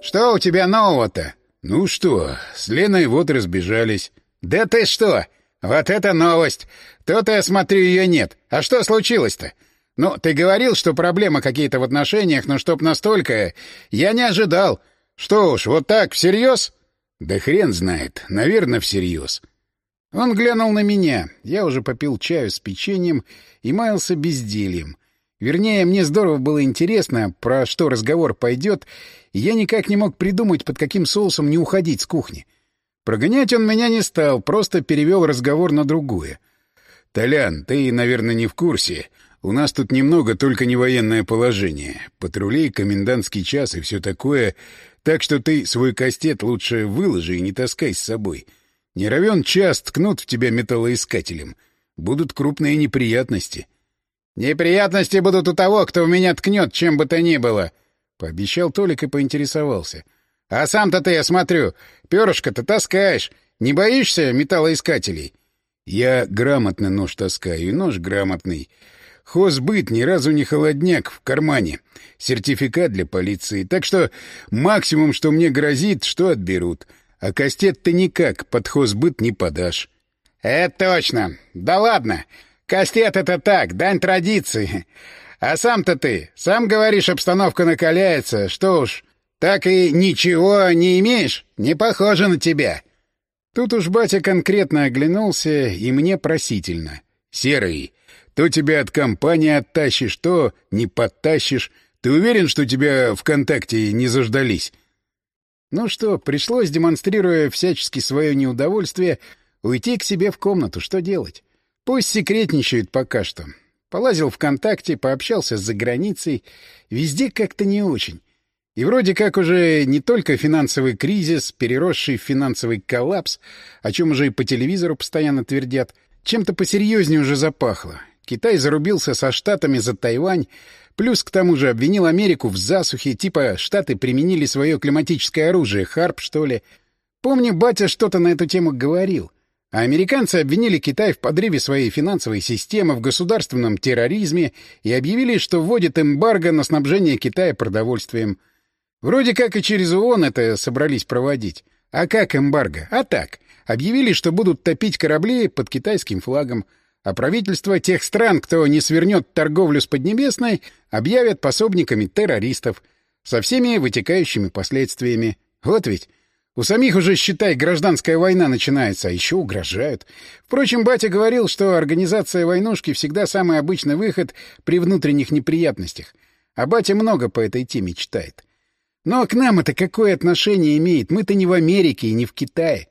«Что у тебя нового-то?» «Ну что, с Леной вот разбежались». «Да ты что? Вот это новость! То-то, я смотрю, ее нет. А что случилось-то? Ну, ты говорил, что проблемы какие-то в отношениях, но чтоб настолько... Я не ожидал. Что уж, вот так, всерьез?» «Да хрен знает. Наверное, всерьез». Он глянул на меня. Я уже попил чаю с печеньем и маялся бездельем. Вернее, мне здорово было интересно, про что разговор пойдет, и я никак не мог придумать, под каким соусом не уходить с кухни. Прогонять он меня не стал, просто перевел разговор на другое. «Толян, ты, наверное, не в курсе. У нас тут немного только не военное положение. Патрулей, комендантский час и все такое. Так что ты свой кастет лучше выложи и не таскай с собой. Не равен час ткнут в тебя металлоискателем. Будут крупные неприятности». «Неприятности будут у того, кто в меня ткнет, чем бы то ни было», — пообещал Толик и поинтересовался. «А сам-то ты, я смотрю, перышко-то таскаешь. Не боишься металлоискателей?» «Я грамотно нож таскаю, и нож грамотный. Хозбыт ни разу не холодняк в кармане. Сертификат для полиции. Так что максимум, что мне грозит, что отберут. А кастет ты никак под хозбыт не подашь». «Это точно. Да ладно. Кастет — это так, дань традиции. А сам-то ты, сам говоришь, обстановка накаляется. Что уж, так и ничего не имеешь? Не похоже на тебя. Тут уж батя конкретно оглянулся, и мне просительно. «Серый, то тебя от компании оттащишь, то не подтащишь. Ты уверен, что тебя ВКонтакте не заждались?» Ну что, пришлось, демонстрируя всячески свое неудовольствие, уйти к себе в комнату. Что делать? Пусть секретничает пока что. Полазил ВКонтакте, пообщался с заграницей. Везде как-то не очень. И вроде как уже не только финансовый кризис, переросший в финансовый коллапс, о чем уже и по телевизору постоянно твердят, чем-то посерьезнее уже запахло. Китай зарубился со Штатами за Тайвань, плюс к тому же обвинил Америку в засухе, типа Штаты применили свое климатическое оружие, ХАРП, что ли. Помню, батя что-то на эту тему говорил. А американцы обвинили Китай в подрыве своей финансовой системы, в государственном терроризме и объявили, что вводят эмбарго на снабжение Китая продовольствием. Вроде как и через ООН это собрались проводить. А как эмбарго? А так. Объявили, что будут топить корабли под китайским флагом. А правительства тех стран, кто не свернет торговлю с Поднебесной, объявят пособниками террористов. Со всеми вытекающими последствиями. Вот ведь... У самих уже, считай, гражданская война начинается, а еще угрожают. Впрочем, батя говорил, что организация войнушки всегда самый обычный выход при внутренних неприятностях. А батя много по этой теме читает. Но к нам это какое отношение имеет? Мы-то не в Америке и не в Китае.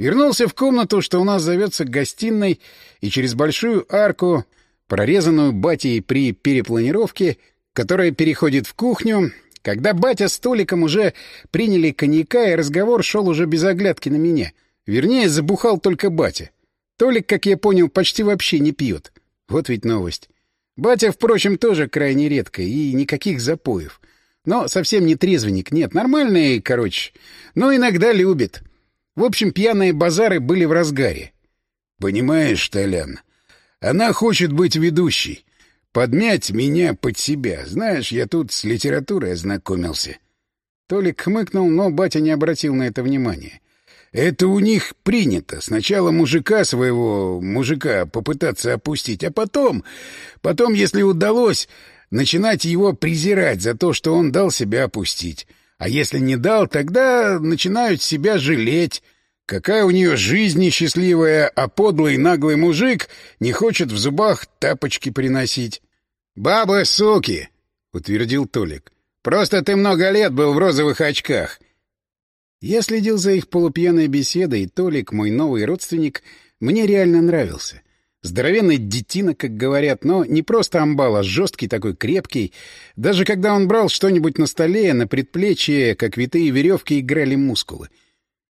Вернулся в комнату, что у нас зовется гостиной, и через большую арку, прорезанную батей при перепланировке, которая переходит в кухню, когда батя с Толиком уже приняли коньяка, и разговор шел уже без оглядки на меня. Вернее, забухал только батя. Толик, как я понял, почти вообще не пьет. Вот ведь новость. Батя, впрочем, тоже крайне редко, и никаких запоев. Но совсем не трезвенник, нет, нормальный, короче. Но иногда любит. В общем, пьяные базары были в разгаре. «Понимаешь, Толян, она хочет быть ведущей. Подмять меня под себя. Знаешь, я тут с литературой ознакомился. Толик хмыкнул, но батя не обратил на это внимания. Это у них принято. Сначала мужика своего, мужика, попытаться опустить, а потом, потом, если удалось, начинать его презирать за то, что он дал себя опустить. А если не дал, тогда начинают себя жалеть. Какая у нее жизнь несчастливая, а подлый наглый мужик не хочет в зубах тапочки приносить. — Бабы суки! — утвердил Толик. — Просто ты много лет был в розовых очках. Я следил за их полупьяной беседой, и Толик, мой новый родственник, мне реально нравился. Здоровенный детина, как говорят, но не просто амбал, а жесткий такой, крепкий. Даже когда он брал что-нибудь на столе, на предплечье, как витые веревки, играли мускулы. —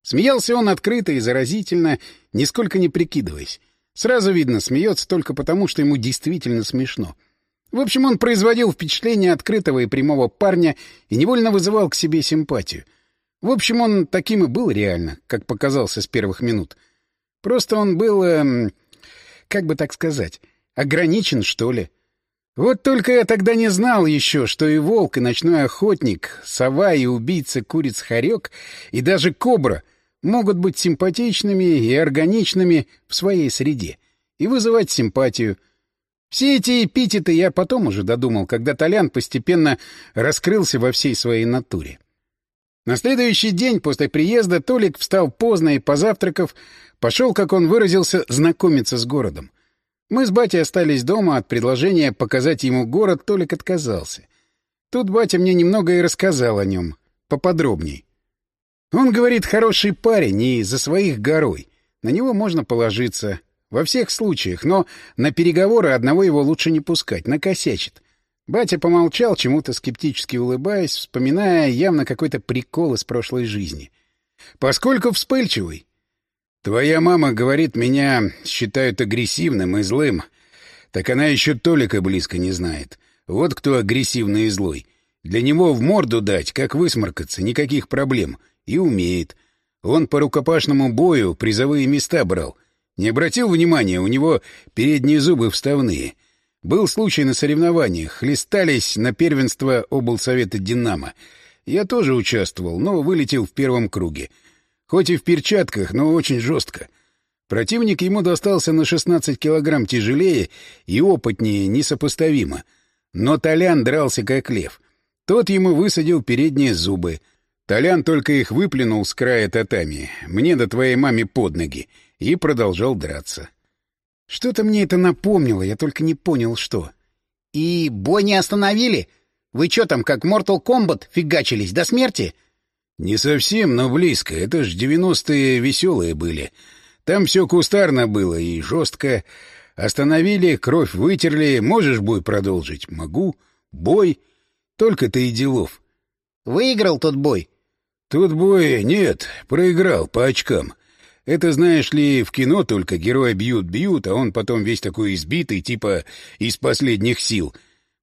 Смеялся он открыто и заразительно, нисколько не прикидываясь. Сразу видно, смеется только потому, что ему действительно смешно. В общем, он производил впечатление открытого и прямого парня и невольно вызывал к себе симпатию. В общем, он таким и был реально, как показался с первых минут. Просто он был, эм, как бы так сказать, ограничен, что ли. Вот только я тогда не знал еще, что и волк, и ночной охотник, сова и убийца куриц-хорек, и даже кобра могут быть симпатичными и органичными в своей среде и вызывать симпатию. Все эти эпитеты я потом уже додумал, когда Толян постепенно раскрылся во всей своей натуре. На следующий день после приезда Толик встал поздно и, позавтракав, пошел, как он выразился, знакомиться с городом. Мы с батей остались дома, от предложения показать ему город Толик отказался. Тут батя мне немного и рассказал о нем, поподробней. Он говорит, хороший парень и за своих горой. На него можно положиться. Во всех случаях, но на переговоры одного его лучше не пускать, накосячит. Батя помолчал, чему-то скептически улыбаясь, вспоминая явно какой-то прикол из прошлой жизни. «Поскольку вспыльчивый. Твоя мама, говорит, меня считают агрессивным и злым. Так она еще Толика близко не знает. Вот кто агрессивный и злой. Для него в морду дать, как высморкаться, никаких проблем. И умеет. Он по рукопашному бою призовые места брал. Не обратил внимания, у него передние зубы вставные. Был случай на соревнованиях. Хлестались на первенство облсовета «Динамо». Я тоже участвовал, но вылетел в первом круге. Хоть и в перчатках, но очень жестко. Противник ему достался на 16 килограмм тяжелее и опытнее несопоставимо. Но Толян дрался как лев. Тот ему высадил передние зубы. Толян только их выплюнул с края татами, мне да твоей маме под ноги, и продолжал драться. Что-то мне это напомнило, я только не понял, что. — И бой не остановили? Вы что там, как Mortal Kombat, фигачились до смерти? — Не совсем, но близко. Это ж девяностые веселые были. Там все кустарно было и жестко. Остановили, кровь вытерли. Можешь бой продолжить? Могу. Бой. Только ты и делов. — Выиграл тот бой? — Тот бой нет, проиграл по очкам. Это, знаешь ли, в кино только героя бьют-бьют, а он потом весь такой избитый, типа из последних сил.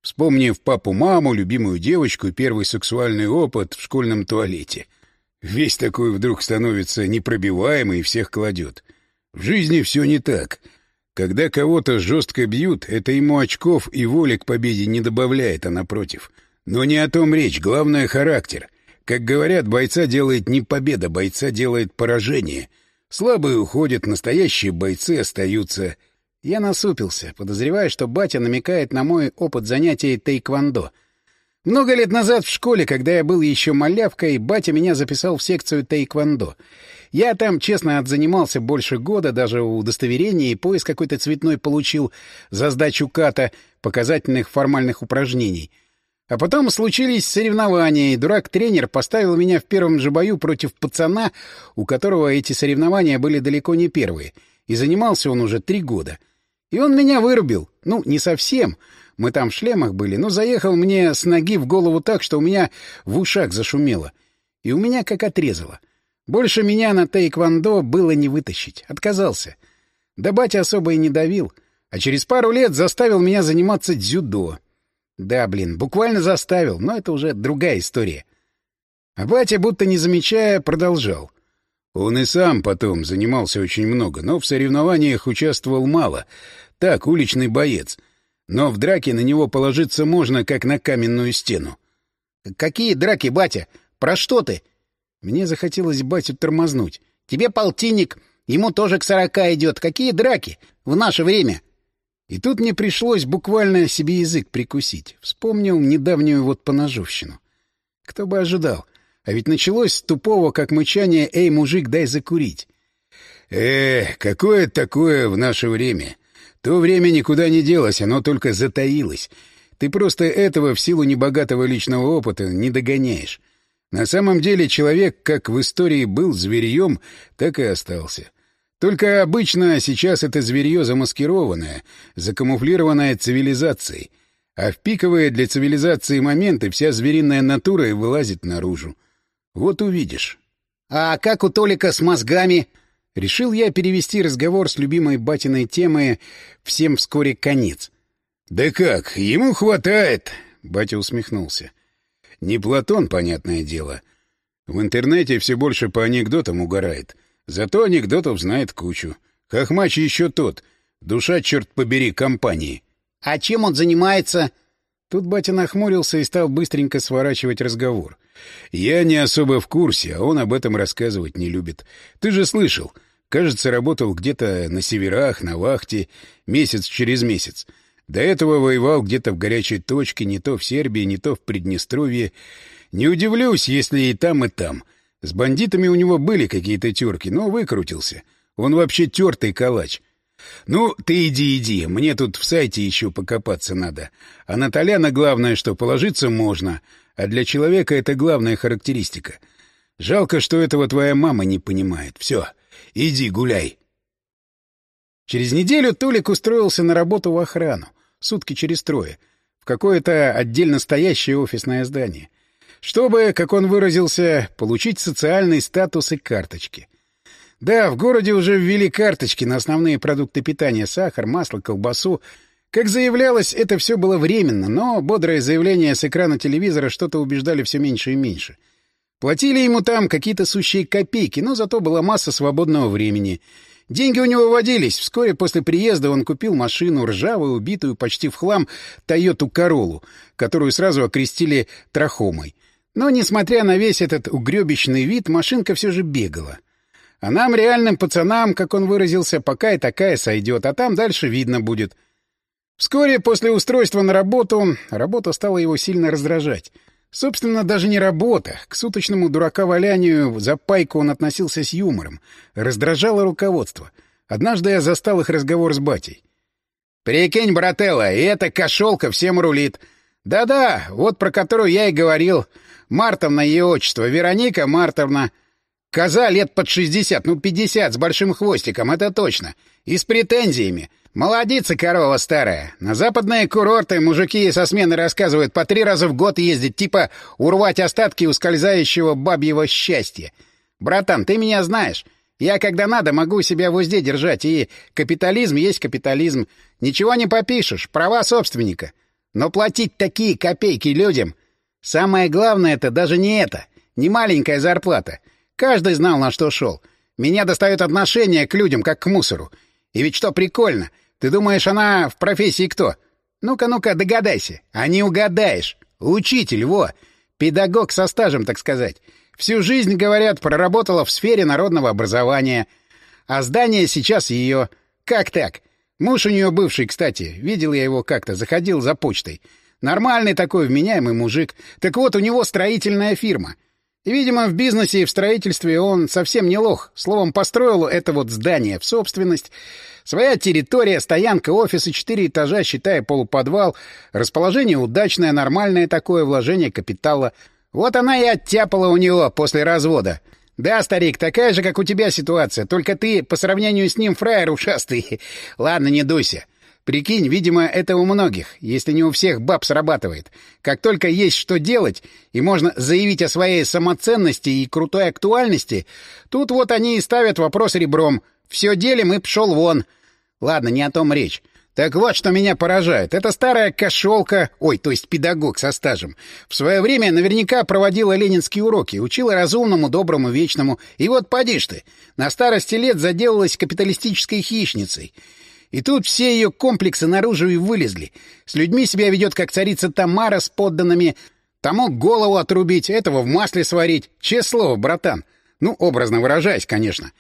Вспомнив папу-маму, любимую девочку, первый сексуальный опыт в школьном туалете. Весь такой вдруг становится непробиваемый и всех кладет. В жизни все не так. Когда кого-то жестко бьют, это ему очков и воли к победе не добавляет, а напротив. Но не о том речь, главное — характер. Как говорят, бойца делает не победа, бойца делает поражение — Слабые уходят, настоящие бойцы остаются. Я насупился, подозревая, что батя намекает на мой опыт занятий тейквондо. Много лет назад в школе, когда я был еще малявкой, батя меня записал в секцию тейквондо. Я там, честно, отзанимался больше года, даже удостоверение и пояс какой-то цветной получил за сдачу ката показательных формальных упражнений — а потом случились соревнования, и дурак-тренер поставил меня в первом же бою против пацана, у которого эти соревнования были далеко не первые, и занимался он уже три года. И он меня вырубил. Ну, не совсем. Мы там в шлемах были, но заехал мне с ноги в голову так, что у меня в ушах зашумело. И у меня как отрезало. Больше меня на тейквондо было не вытащить. Отказался. Да батя особо и не давил. А через пару лет заставил меня заниматься дзюдо. Да, блин, буквально заставил, но это уже другая история. А батя, будто не замечая, продолжал. Он и сам потом занимался очень много, но в соревнованиях участвовал мало. Так, уличный боец. Но в драке на него положиться можно, как на каменную стену. «Какие драки, батя? Про что ты?» Мне захотелось батю тормознуть. «Тебе полтинник, ему тоже к сорока идет. Какие драки? В наше время!» И тут мне пришлось буквально себе язык прикусить. Вспомнил недавнюю вот поножовщину. Кто бы ожидал. А ведь началось с тупого, как мычание «Эй, мужик, дай закурить». Эх, какое такое в наше время? То время никуда не делось, оно только затаилось. Ты просто этого в силу небогатого личного опыта не догоняешь. На самом деле человек как в истории был зверьем, так и остался. Только обычно сейчас это зверье замаскированное, закамуфлированное цивилизацией. А в пиковые для цивилизации моменты вся звериная натура и вылазит наружу. Вот увидишь. — А как у Толика с мозгами? Решил я перевести разговор с любимой батиной темы «Всем вскоре конец». — Да как, ему хватает, — батя усмехнулся. — Не Платон, понятное дело. В интернете все больше по анекдотам угорает — Зато анекдотов знает кучу. Хохмач еще тот. Душа, черт побери, компании. — А чем он занимается? Тут батя нахмурился и стал быстренько сворачивать разговор. — Я не особо в курсе, а он об этом рассказывать не любит. Ты же слышал. Кажется, работал где-то на северах, на вахте, месяц через месяц. До этого воевал где-то в горячей точке, не то в Сербии, не то в Приднестровье. Не удивлюсь, если и там, и там. С бандитами у него были какие-то терки, но выкрутился. Он вообще тертый калач. Ну, ты иди, иди, мне тут в сайте еще покопаться надо. А на главное, что положиться можно, а для человека это главная характеристика. Жалко, что этого твоя мама не понимает. Все, иди гуляй. Через неделю Толик устроился на работу в охрану, сутки через трое, в какое-то отдельно стоящее офисное здание чтобы, как он выразился, получить социальный статус и карточки. Да, в городе уже ввели карточки на основные продукты питания — сахар, масло, колбасу. Как заявлялось, это все было временно, но бодрое заявление с экрана телевизора что-то убеждали все меньше и меньше. Платили ему там какие-то сущие копейки, но зато была масса свободного времени. Деньги у него водились. Вскоре после приезда он купил машину, ржавую, убитую почти в хлам, Тойоту Королу, которую сразу окрестили Трахомой. Но, несмотря на весь этот угребищный вид, машинка все же бегала. А нам, реальным пацанам, как он выразился, пока и такая сойдет, а там дальше видно будет. Вскоре после устройства на работу, работа стала его сильно раздражать. Собственно, даже не работа. К суточному дурака-валянию за пайку он относился с юмором. Раздражало руководство. Однажды я застал их разговор с батей. «Прикинь, брателла, и эта кошелка всем рулит. Да-да, вот про которую я и говорил. Мартовна ее отчество, Вероника Мартовна. Коза лет под шестьдесят, ну пятьдесят, с большим хвостиком, это точно. И с претензиями. Молодица корова старая. На западные курорты мужики со смены рассказывают по три раза в год ездить, типа урвать остатки ускользающего бабьего счастья. Братан, ты меня знаешь. Я, когда надо, могу себя в узде держать, и капитализм есть капитализм. Ничего не попишешь, права собственника. Но платить такие копейки людям — Самое главное это даже не это, не маленькая зарплата. Каждый знал, на что шел. Меня достает отношение к людям, как к мусору. И ведь что прикольно, ты думаешь, она в профессии кто? Ну-ка, ну-ка, догадайся. А не угадаешь. Учитель, во. Педагог со стажем, так сказать. Всю жизнь, говорят, проработала в сфере народного образования. А здание сейчас ее. Как так? Муж у нее бывший, кстати. Видел я его как-то, заходил за почтой. Нормальный такой вменяемый мужик. Так вот, у него строительная фирма. И, видимо, в бизнесе и в строительстве он совсем не лох. Словом, построил это вот здание в собственность. Своя территория, стоянка, офисы, четыре этажа, считая полуподвал. Расположение удачное, нормальное такое вложение капитала. Вот она и оттяпала у него после развода. Да, старик, такая же, как у тебя ситуация, только ты по сравнению с ним фраер ушастый. Ладно, не дуйся. Прикинь, видимо, это у многих, если не у всех баб срабатывает. Как только есть что делать, и можно заявить о своей самоценности и крутой актуальности, тут вот они и ставят вопрос ребром. Все делим и пшел вон. Ладно, не о том речь. Так вот, что меня поражает. Это старая кошелка, ой, то есть педагог со стажем. В свое время наверняка проводила ленинские уроки, учила разумному, доброму, вечному. И вот поди ты, на старости лет заделалась капиталистической хищницей. И тут все ее комплексы наружу и вылезли. С людьми себя ведет, как царица Тамара с подданными. Тому голову отрубить, этого в масле сварить. Честное слово, братан. Ну, образно выражаясь, конечно.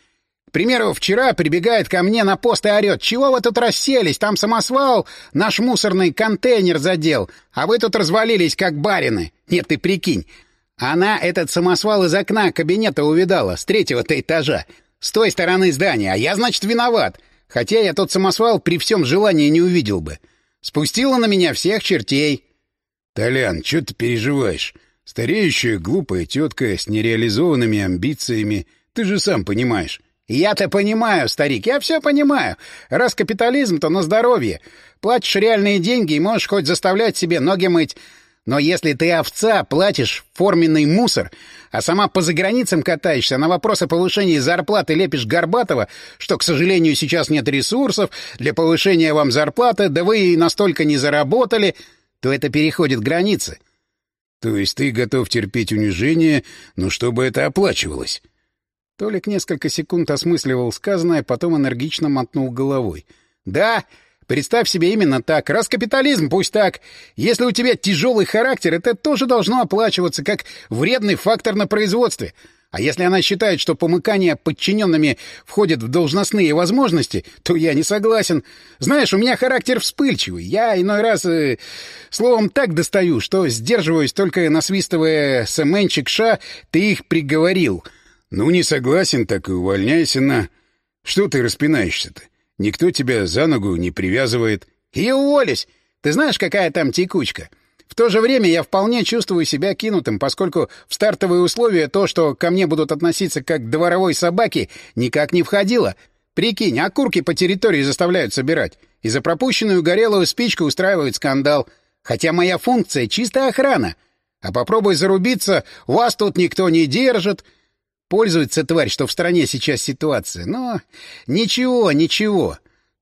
К примеру, вчера прибегает ко мне на пост и орет. «Чего вы тут расселись? Там самосвал наш мусорный контейнер задел, а вы тут развалились, как барины. Нет, ты прикинь. Она этот самосвал из окна кабинета увидала, с третьего-то этажа. С той стороны здания, а я, значит, виноват. Хотя я тот самосвал при всем желании не увидел бы. Спустила на меня всех чертей. — Толян, что ты переживаешь? Стареющая глупая тетка с нереализованными амбициями. Ты же сам понимаешь. — Я-то понимаю, старик, я все понимаю. Раз капитализм, то на здоровье. Платишь реальные деньги и можешь хоть заставлять себе ноги мыть. Но если ты овца, платишь форменный мусор, а сама по заграницам катаешься, на вопрос о повышении зарплаты лепишь Горбатова, что, к сожалению, сейчас нет ресурсов для повышения вам зарплаты, да вы и настолько не заработали, то это переходит границы. То есть ты готов терпеть унижение, но чтобы это оплачивалось? Толик несколько секунд осмысливал сказанное, потом энергично мотнул головой. «Да, представь себе именно так. Раз капитализм, пусть так. Если у тебя тяжелый характер, это тоже должно оплачиваться как вредный фактор на производстве. А если она считает, что помыкание подчиненными входит в должностные возможности, то я не согласен. Знаешь, у меня характер вспыльчивый. Я иной раз, э, словом, так достаю, что сдерживаюсь, только насвистывая «Сэмэнчик Ша, ты их приговорил». Ну, не согласен, так и увольняйся на... Что ты распинаешься-то? Никто тебя за ногу не привязывает. И уволюсь. Ты знаешь, какая там текучка? В то же время я вполне чувствую себя кинутым, поскольку в стартовые условия то, что ко мне будут относиться как к дворовой собаке, никак не входило. Прикинь, окурки по территории заставляют собирать. И за пропущенную горелую спичку устраивают скандал. Хотя моя функция — чистая охрана. А попробуй зарубиться, вас тут никто не держит. Пользуется тварь, что в стране сейчас ситуация. Но ничего, ничего.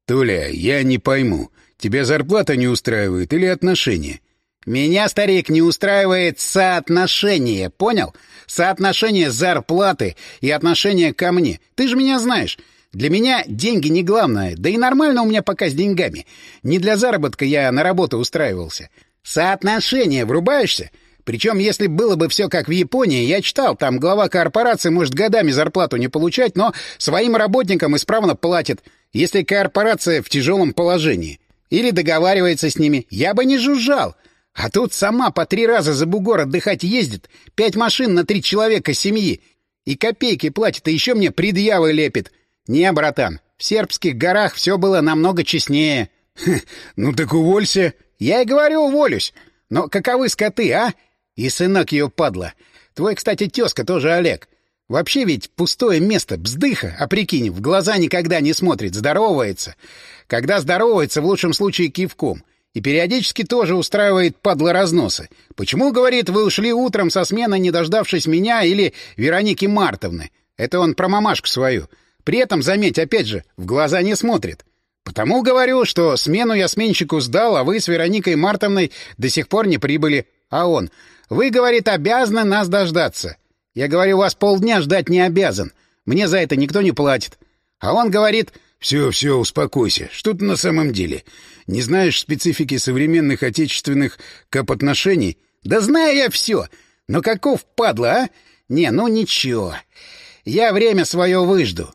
Толя, я не пойму, тебя зарплата не устраивает или отношения? Меня, старик, не устраивает соотношение, понял? Соотношение зарплаты и отношение ко мне. Ты же меня знаешь. Для меня деньги не главное, да и нормально у меня пока с деньгами. Не для заработка я на работу устраивался. Соотношение, врубаешься? Причем, если было бы все как в Японии, я читал, там глава корпорации может годами зарплату не получать, но своим работникам исправно платит, если корпорация в тяжелом положении. Или договаривается с ними. Я бы не жужжал. А тут сама по три раза за бугор отдыхать ездит, пять машин на три человека семьи. И копейки платит, и еще мне предъявы лепит. Не, братан, в сербских горах все было намного честнее. ну так уволься. Я и говорю, уволюсь. Но каковы скоты, а? И сынок ее падла. Твой, кстати, тезка тоже Олег. Вообще ведь пустое место, бздыха, а прикинь, в глаза никогда не смотрит, здоровается. Когда здоровается, в лучшем случае кивком — и периодически тоже устраивает падла разносы. Почему, говорит, вы ушли утром со смены, не дождавшись меня или Вероники Мартовны? Это он про мамашку свою. При этом, заметь, опять же, в глаза не смотрит. Потому говорю, что смену я сменщику сдал, а вы с Вероникой Мартовной до сих пор не прибыли. А он, вы, говорит, обязаны нас дождаться. Я говорю, вас полдня ждать не обязан. Мне за это никто не платит. А он говорит, все, все, успокойся. Что ты на самом деле? Не знаешь специфики современных отечественных капотношений? Да знаю я все. Но каков падла, а? Не, ну ничего. Я время свое выжду.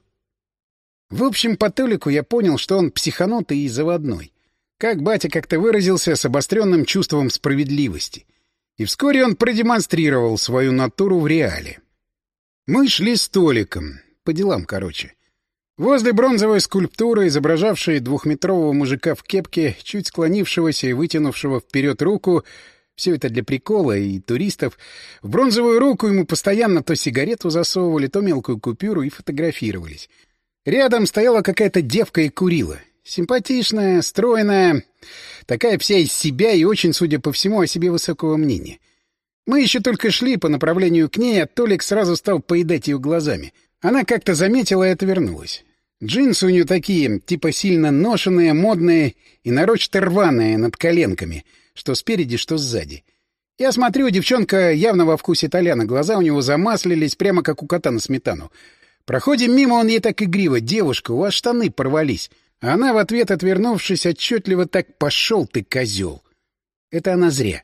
В общем, по Толику я понял, что он психанутый и заводной. Как батя как-то выразился с обостренным чувством справедливости. И вскоре он продемонстрировал свою натуру в реале. Мы шли с Толиком. По делам, короче. Возле бронзовой скульптуры, изображавшей двухметрового мужика в кепке, чуть склонившегося и вытянувшего вперед руку, все это для прикола и туристов, в бронзовую руку ему постоянно то сигарету засовывали, то мелкую купюру и фотографировались. Рядом стояла какая-то девка и курила. Симпатичная, стройная, такая вся из себя и очень, судя по всему, о себе высокого мнения. Мы еще только шли по направлению к ней, а Толик сразу стал поедать ее глазами. Она как-то заметила и отвернулась. Джинсы у нее такие, типа сильно ношенные, модные и нарочито рваные над коленками, что спереди, что сзади. Я смотрю, девчонка явно во вкусе Толяна, глаза у него замаслились, прямо как у кота на сметану. Проходим мимо, он ей так игриво. «Девушка, у вас штаны порвались». Она в ответ, отвернувшись, отчетливо так «пошел ты, козел». Это она зря.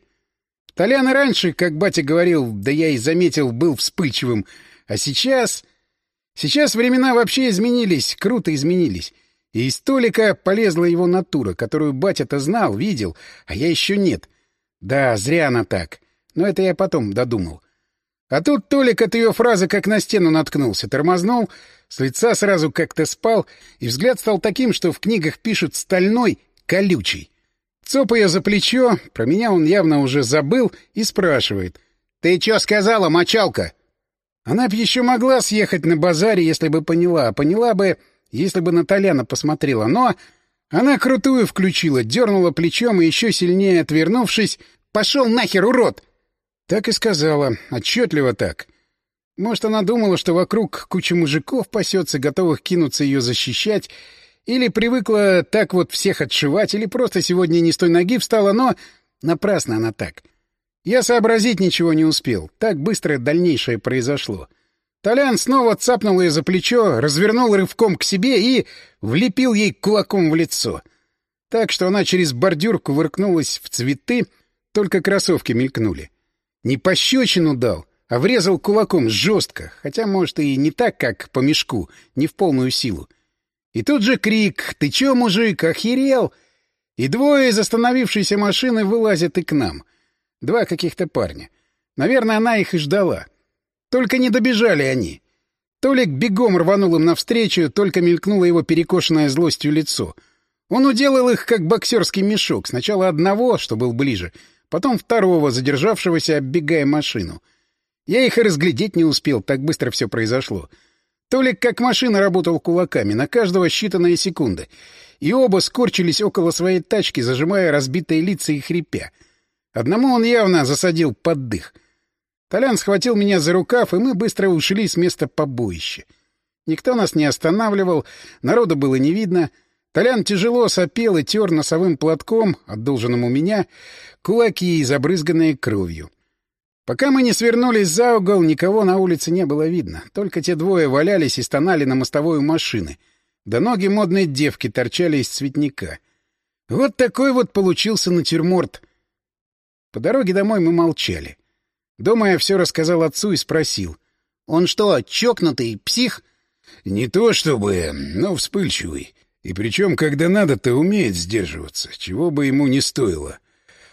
Толян раньше, как батя говорил, да я и заметил, был вспыльчивым. А сейчас... Сейчас времена вообще изменились, круто изменились. И из Толика полезла его натура, которую батя-то знал, видел, а я еще нет. Да, зря она так. Но это я потом додумал. А тут Толик от ее фразы как на стену наткнулся, тормознул, с лица сразу как-то спал, и взгляд стал таким, что в книгах пишут «стальной», «колючий». Цоп ее за плечо, про меня он явно уже забыл, и спрашивает. «Ты чё сказала, мочалка?» Она б еще могла съехать на базаре, если бы поняла. Поняла бы, если бы на Толяна посмотрела. Но она крутую включила, дернула плечом и еще сильнее отвернувшись, «Пошел нахер, урод!» Так и сказала, отчетливо так. Может, она думала, что вокруг куча мужиков пасется, готовых кинуться ее защищать, или привыкла так вот всех отшивать, или просто сегодня не с той ноги встала, но напрасно она так. — я сообразить ничего не успел. Так быстро дальнейшее произошло. Толян снова цапнул ее за плечо, развернул рывком к себе и влепил ей кулаком в лицо. Так что она через бордюр кувыркнулась в цветы, только кроссовки мелькнули. Не пощечину дал, а врезал кулаком жестко, хотя, может, и не так, как по мешку, не в полную силу. И тут же крик «Ты чё, мужик, охерел?» И двое из остановившейся машины вылазят и к нам. Два каких-то парня. Наверное, она их и ждала. Только не добежали они. Толик бегом рванул им навстречу, только мелькнуло его перекошенное злостью лицо. Он уделал их, как боксерский мешок. Сначала одного, что был ближе, потом второго, задержавшегося, оббегая машину. Я их и разглядеть не успел, так быстро все произошло. Толик как машина работал кулаками, на каждого считанные секунды. И оба скорчились около своей тачки, зажимая разбитые лица и хрипя. Одному он явно засадил под дых — Толян схватил меня за рукав, и мы быстро ушли с места побоища. Никто нас не останавливал, народу было не видно. Толян тяжело сопел и тер носовым платком, отдолженным у меня, кулаки, забрызганные кровью. Пока мы не свернулись за угол, никого на улице не было видно. Только те двое валялись и стонали на мостовой у машины. Да ноги модной девки торчали из цветника. Вот такой вот получился натюрморт. По дороге домой мы молчали. — Дома я все рассказал отцу и спросил. «Он что, чокнутый, псих?» «Не то чтобы, но вспыльчивый. И причем, когда надо-то, умеет сдерживаться, чего бы ему не стоило.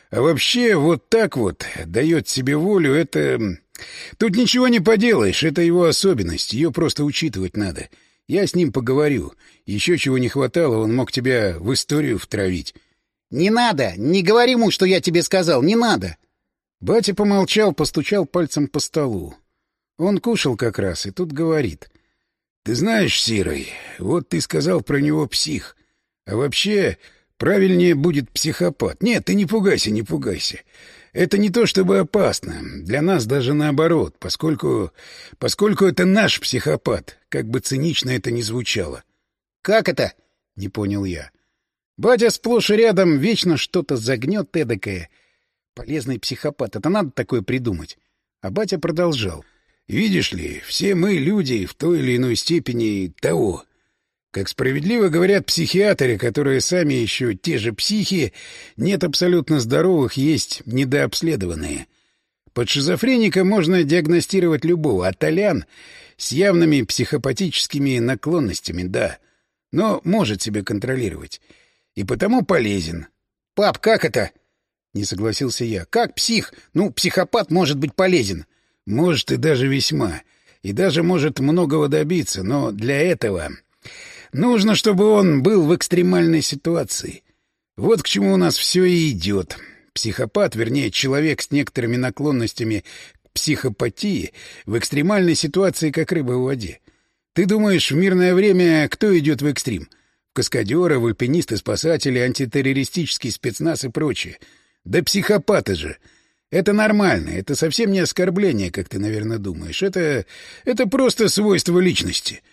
А вообще, вот так вот, дает себе волю, это... Тут ничего не поделаешь, это его особенность, ее просто учитывать надо. Я с ним поговорю. Еще чего не хватало, он мог тебя в историю втравить». «Не надо! Не говори ему, что я тебе сказал, не надо!» Батя помолчал, постучал пальцем по столу. Он кушал как раз, и тут говорит. — Ты знаешь, Сирой, вот ты сказал про него псих. А вообще, правильнее будет психопат. Нет, ты не пугайся, не пугайся. Это не то чтобы опасно. Для нас даже наоборот, поскольку... поскольку это наш психопат, как бы цинично это ни звучало. — Как это? — не понял я. Батя сплошь и рядом вечно что-то загнет эдакое — Полезный психопат. Это надо такое придумать. А батя продолжал. Видишь ли, все мы люди в той или иной степени того. Как справедливо говорят психиатры, которые сами еще те же психи, нет абсолютно здоровых, есть недообследованные. Под шизофреника можно диагностировать любого, а Толян с явными психопатическими наклонностями, да, но может себя контролировать. И потому полезен. — Пап, как это? — не согласился я. «Как псих? Ну, психопат может быть полезен». «Может, и даже весьма. И даже может многого добиться. Но для этого нужно, чтобы он был в экстремальной ситуации. Вот к чему у нас все и идет. Психопат, вернее, человек с некоторыми наклонностями к психопатии, в экстремальной ситуации, как рыба в воде. Ты думаешь, в мирное время кто идет в экстрим? Каскадеры, альпинисты, спасатели, антитеррористический спецназ и прочее — да психопаты же! Это нормально, это совсем не оскорбление, как ты, наверное, думаешь. Это... это просто свойство личности.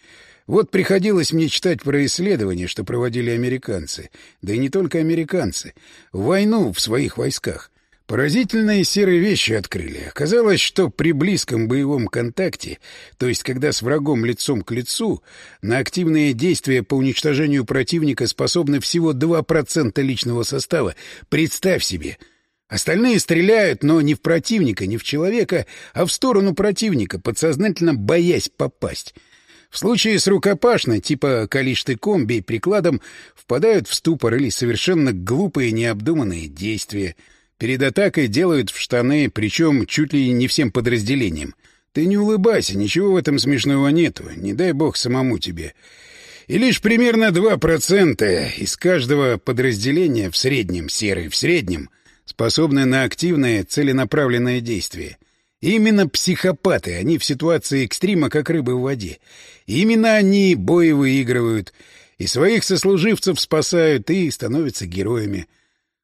Вот приходилось мне читать про исследования, что проводили американцы. Да и не только американцы. Войну в своих войсках. Поразительные серые вещи открыли. Оказалось, что при близком боевом контакте, то есть когда с врагом лицом к лицу, на активные действия по уничтожению противника способны всего 2% личного состава. Представь себе! Остальные стреляют, но не в противника, не в человека, а в сторону противника, подсознательно боясь попасть. В случае с рукопашной, типа «калишь тыком, бей прикладом», впадают в ступор или совершенно глупые необдуманные действия — Перед атакой делают в штаны, причем чуть ли не всем подразделениям. Ты не улыбайся, ничего в этом смешного нету, не дай бог самому тебе. И лишь примерно 2% из каждого подразделения в среднем, серый в среднем, способны на активное целенаправленное действие. И именно психопаты, они в ситуации экстрима, как рыбы в воде. И именно они бои выигрывают, и своих сослуживцев спасают, и становятся героями.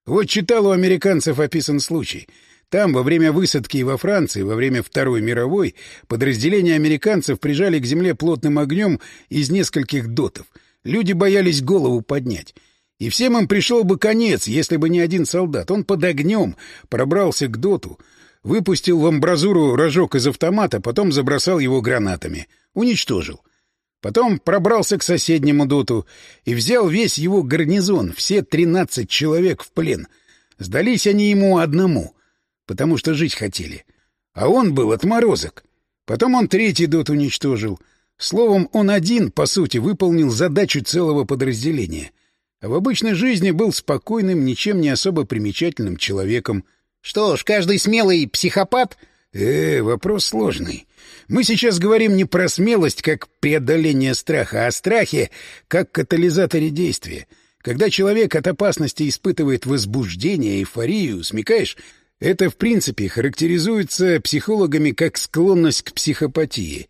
Вот читал у американцев описан случай. Там, во время высадки во Франции, во время Второй мировой, подразделения американцев прижали к земле плотным огнем из нескольких дотов. Люди боялись голову поднять. И всем им пришел бы конец, если бы не один солдат. Он под огнем пробрался к доту, Выпустил в амбразуру рожок из автомата, потом забросал его гранатами. Уничтожил. Потом пробрался к соседнему доту и взял весь его гарнизон, все тринадцать человек в плен. Сдались они ему одному, потому что жить хотели. А он был отморозок. Потом он третий дот уничтожил. Словом, он один, по сути, выполнил задачу целого подразделения. А в обычной жизни был спокойным, ничем не особо примечательным человеком. Что ж, каждый смелый психопат? Э, вопрос сложный. Мы сейчас говорим не про смелость как преодоление страха, а о страхе как катализаторе действия. Когда человек от опасности испытывает возбуждение, эйфорию, смекаешь, это, в принципе, характеризуется психологами как склонность к психопатии.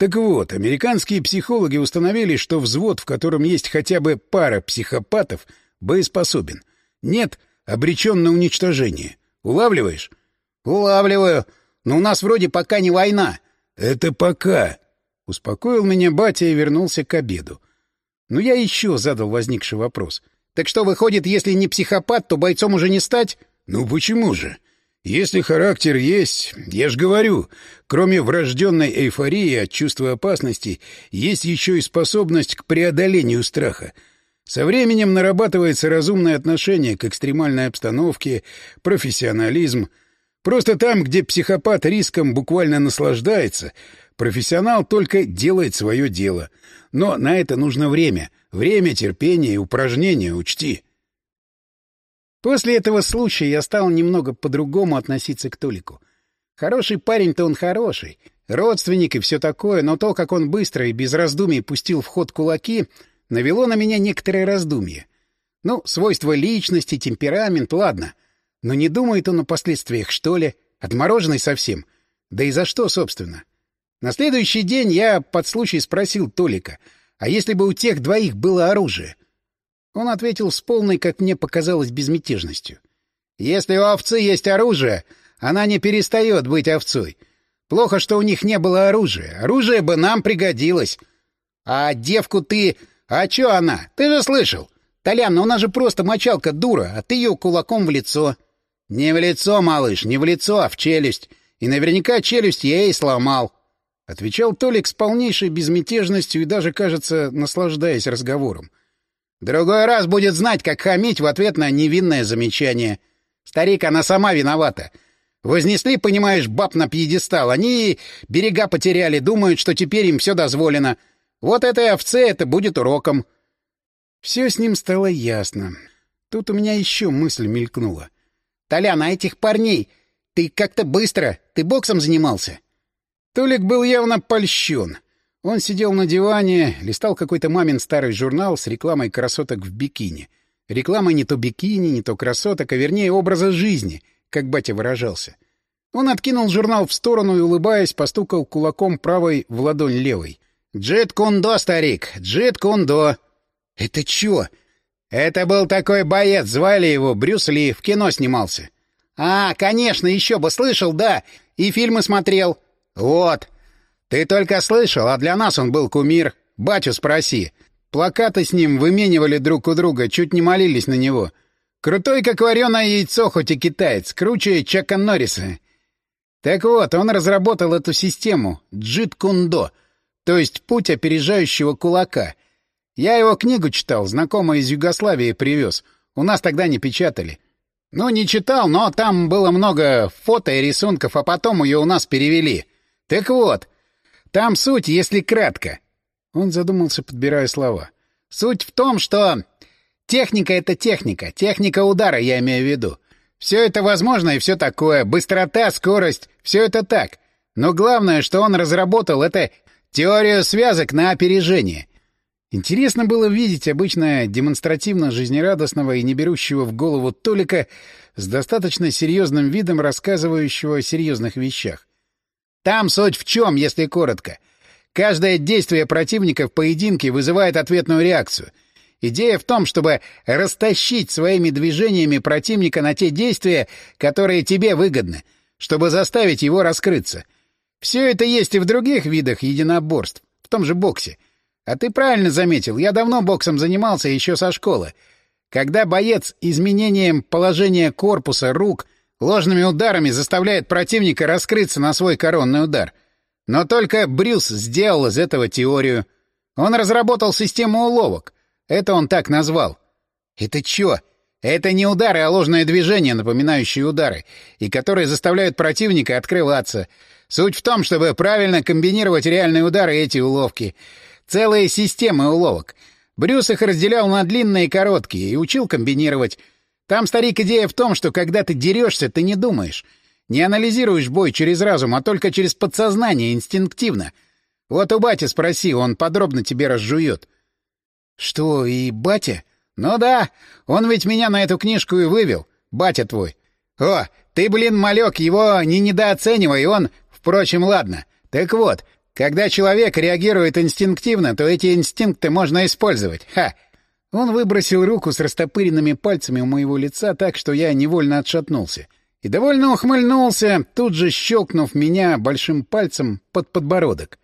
Так вот, американские психологи установили, что взвод, в котором есть хотя бы пара психопатов, боеспособен. Нет, обречен на уничтожение. Улавливаешь? Улавливаю. Но у нас вроде пока не война. Это пока. Успокоил меня батя и вернулся к обеду. Но я еще задал возникший вопрос. Так что выходит, если не психопат, то бойцом уже не стать? Ну почему же? Если характер есть, я ж говорю, кроме врожденной эйфории от чувства опасности, есть еще и способность к преодолению страха. Со временем нарабатывается разумное отношение к экстремальной обстановке, профессионализм. Просто там, где психопат риском буквально наслаждается, профессионал только делает свое дело. Но на это нужно время. Время, терпение и упражнения, учти. После этого случая я стал немного по-другому относиться к Толику. Хороший парень-то он хороший, родственник и все такое, но то, как он быстро и без раздумий пустил в ход кулаки, навело на меня некоторые раздумья. Ну, свойства личности, темперамент, ладно. Но не думает он о последствиях, что ли? Отмороженный совсем. Да и за что, собственно? На следующий день я под случай спросил Толика, а если бы у тех двоих было оружие? Он ответил с полной, как мне показалось, безмятежностью. «Если у овцы есть оружие, она не перестает быть овцой. Плохо, что у них не было оружия. Оружие бы нам пригодилось. А девку ты... А чё она? Ты же слышал? Толян, ну она же просто мочалка дура, а ты ее кулаком в лицо». «Не в лицо, малыш, не в лицо, а в челюсть. И наверняка челюсть я ей сломал», — отвечал Толик с полнейшей безмятежностью и даже, кажется, наслаждаясь разговором. Другой раз будет знать, как хамить в ответ на невинное замечание. Старик, она сама виновата. Вознесли, понимаешь, баб на пьедестал. Они берега потеряли, думают, что теперь им все дозволено. Вот этой овце это будет уроком. Все с ним стало ясно. Тут у меня еще мысль мелькнула. «Толян, а этих парней... Ты как-то быстро... Ты боксом занимался?» Толик был явно польщен. Он сидел на диване, листал какой-то мамин старый журнал с рекламой красоток в бикини. Рекламой не то бикини, не то красоток, а вернее образа жизни, как батя выражался. Он откинул журнал в сторону и, улыбаясь, постукал кулаком правой в ладонь левой. «Джит Кундо, старик! Джит Кундо!» «Это чё?» «Это был такой боец, звали его Брюс Ли, в кино снимался». «А, конечно, еще бы слышал, да, и фильмы смотрел». «Вот, ты только слышал, а для нас он был кумир. Батю спроси. Плакаты с ним выменивали друг у друга, чуть не молились на него. Крутой, как вареное яйцо, хоть и китаец, круче Чака Норриса. Так вот, он разработал эту систему «Джит Кундо», то есть путь опережающего кулака. Я его книгу читал, знакомый из Югославии привез. У нас тогда не печатали. Ну, не читал, но там было много фото и рисунков, а потом ее у нас перевели. Так вот, там суть, если кратко. Он задумался, подбирая слова. Суть в том, что техника — это техника. Техника удара, я имею в виду. Все это возможно и все такое. Быстрота, скорость — все это так. Но главное, что он разработал, это теорию связок на опережение. Интересно было видеть обычно демонстративно жизнерадостного и не берущего в голову Толика с достаточно серьезным видом рассказывающего о серьезных вещах. Там суть в чем, если коротко. Каждое действие противника в поединке вызывает ответную реакцию. Идея в том, чтобы растащить своими движениями противника на те действия, которые тебе выгодны, чтобы заставить его раскрыться. Все это есть и в других видах единоборств, в том же боксе. А ты правильно заметил, я давно боксом занимался еще со школы. Когда боец изменением положения корпуса, рук, ложными ударами заставляет противника раскрыться на свой коронный удар. Но только Брюс сделал из этого теорию. Он разработал систему уловок. Это он так назвал. Это чё? Это не удары, а ложное движение, напоминающие удары, и которые заставляют противника открываться. Суть в том, чтобы правильно комбинировать реальные удары и эти уловки. Целые системы уловок. Брюс их разделял на длинные и короткие и учил комбинировать. Там, старик, идея в том, что когда ты дерешься, ты не думаешь. Не анализируешь бой через разум, а только через подсознание, инстинктивно. Вот у бати спроси, он подробно тебе разжует. — Что, и батя? «Ну да, он ведь меня на эту книжку и вывел, батя твой. О, ты, блин, малек, его не недооценивай, он... Впрочем, ладно. Так вот, когда человек реагирует инстинктивно, то эти инстинкты можно использовать. Ха!» Он выбросил руку с растопыренными пальцами у моего лица так, что я невольно отшатнулся. И довольно ухмыльнулся, тут же щелкнув меня большим пальцем под подбородок.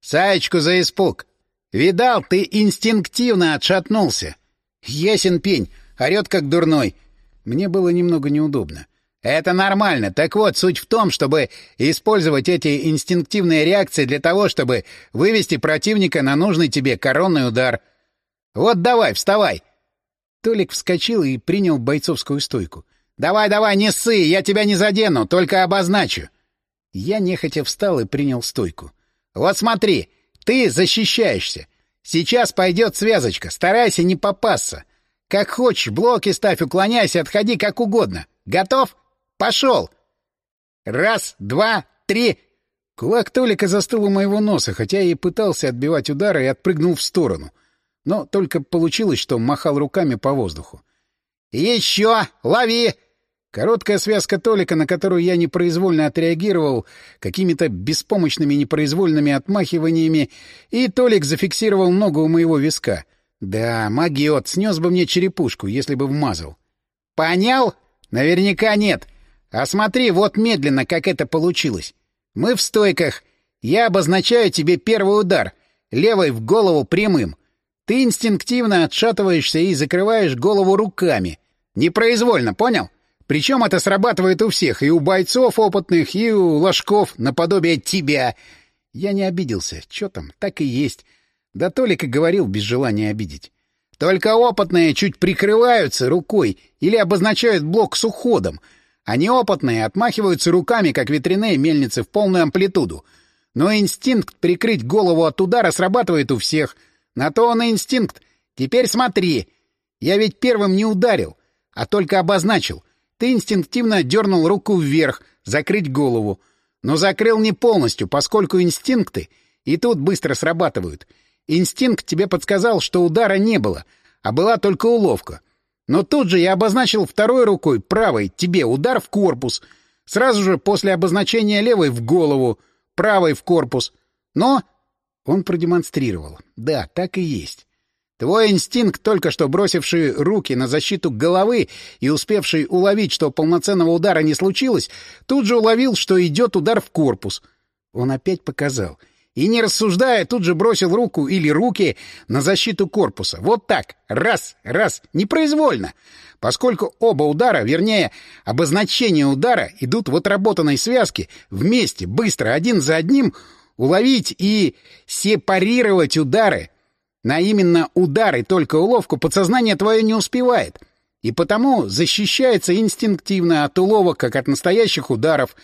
«Саечку за испуг! Видал, ты инстинктивно отшатнулся!» Ясен пень, орёт как дурной. Мне было немного неудобно. Это нормально. Так вот, суть в том, чтобы использовать эти инстинктивные реакции для того, чтобы вывести противника на нужный тебе коронный удар. Вот давай, вставай. Толик вскочил и принял бойцовскую стойку. «Давай, давай, не ссы, я тебя не задену, только обозначу». Я нехотя встал и принял стойку. «Вот смотри, ты защищаешься. Сейчас пойдет связочка. Старайся не попасться. Как хочешь, блоки ставь, уклоняйся, отходи как угодно. Готов? Пошел! Раз, два, три... Кулак Толика застыл у моего носа, хотя и пытался отбивать удары и отпрыгнул в сторону. Но только получилось, что махал руками по воздуху. «Еще! Лови!» Короткая связка Толика, на которую я непроизвольно отреагировал какими-то беспомощными непроизвольными отмахиваниями, и Толик зафиксировал ногу у моего виска. Да, магиот, снес бы мне черепушку, если бы вмазал. «Понял? Наверняка нет. А смотри, вот медленно, как это получилось. Мы в стойках. Я обозначаю тебе первый удар. Левой в голову прямым. Ты инстинктивно отшатываешься и закрываешь голову руками. Непроизвольно, понял?» Причем это срабатывает у всех, и у бойцов опытных, и у ложков, наподобие тебя. Я не обиделся. Чё там, так и есть. Да Толик и говорил без желания обидеть. Только опытные чуть прикрываются рукой или обозначают блок с уходом, а неопытные отмахиваются руками, как ветряные мельницы, в полную амплитуду. Но инстинкт прикрыть голову от удара срабатывает у всех. На то он и инстинкт. Теперь смотри. Я ведь первым не ударил, а только обозначил — ты инстинктивно дернул руку вверх, закрыть голову. Но закрыл не полностью, поскольку инстинкты и тут быстро срабатывают. Инстинкт тебе подсказал, что удара не было, а была только уловка. Но тут же я обозначил второй рукой, правой, тебе удар в корпус. Сразу же после обозначения левой в голову, правой в корпус. Но... Он продемонстрировал. Да, так и есть. Твой инстинкт, только что бросивший руки на защиту головы и успевший уловить, что полноценного удара не случилось, тут же уловил, что идет удар в корпус. Он опять показал. И, не рассуждая, тут же бросил руку или руки на защиту корпуса. Вот так. Раз, раз. Непроизвольно. Поскольку оба удара, вернее, обозначение удара, идут в отработанной связке, вместе, быстро, один за одним, уловить и сепарировать удары на именно удар и только уловку подсознание твое не успевает, и потому защищается инстинктивно от уловок, как от настоящих ударов.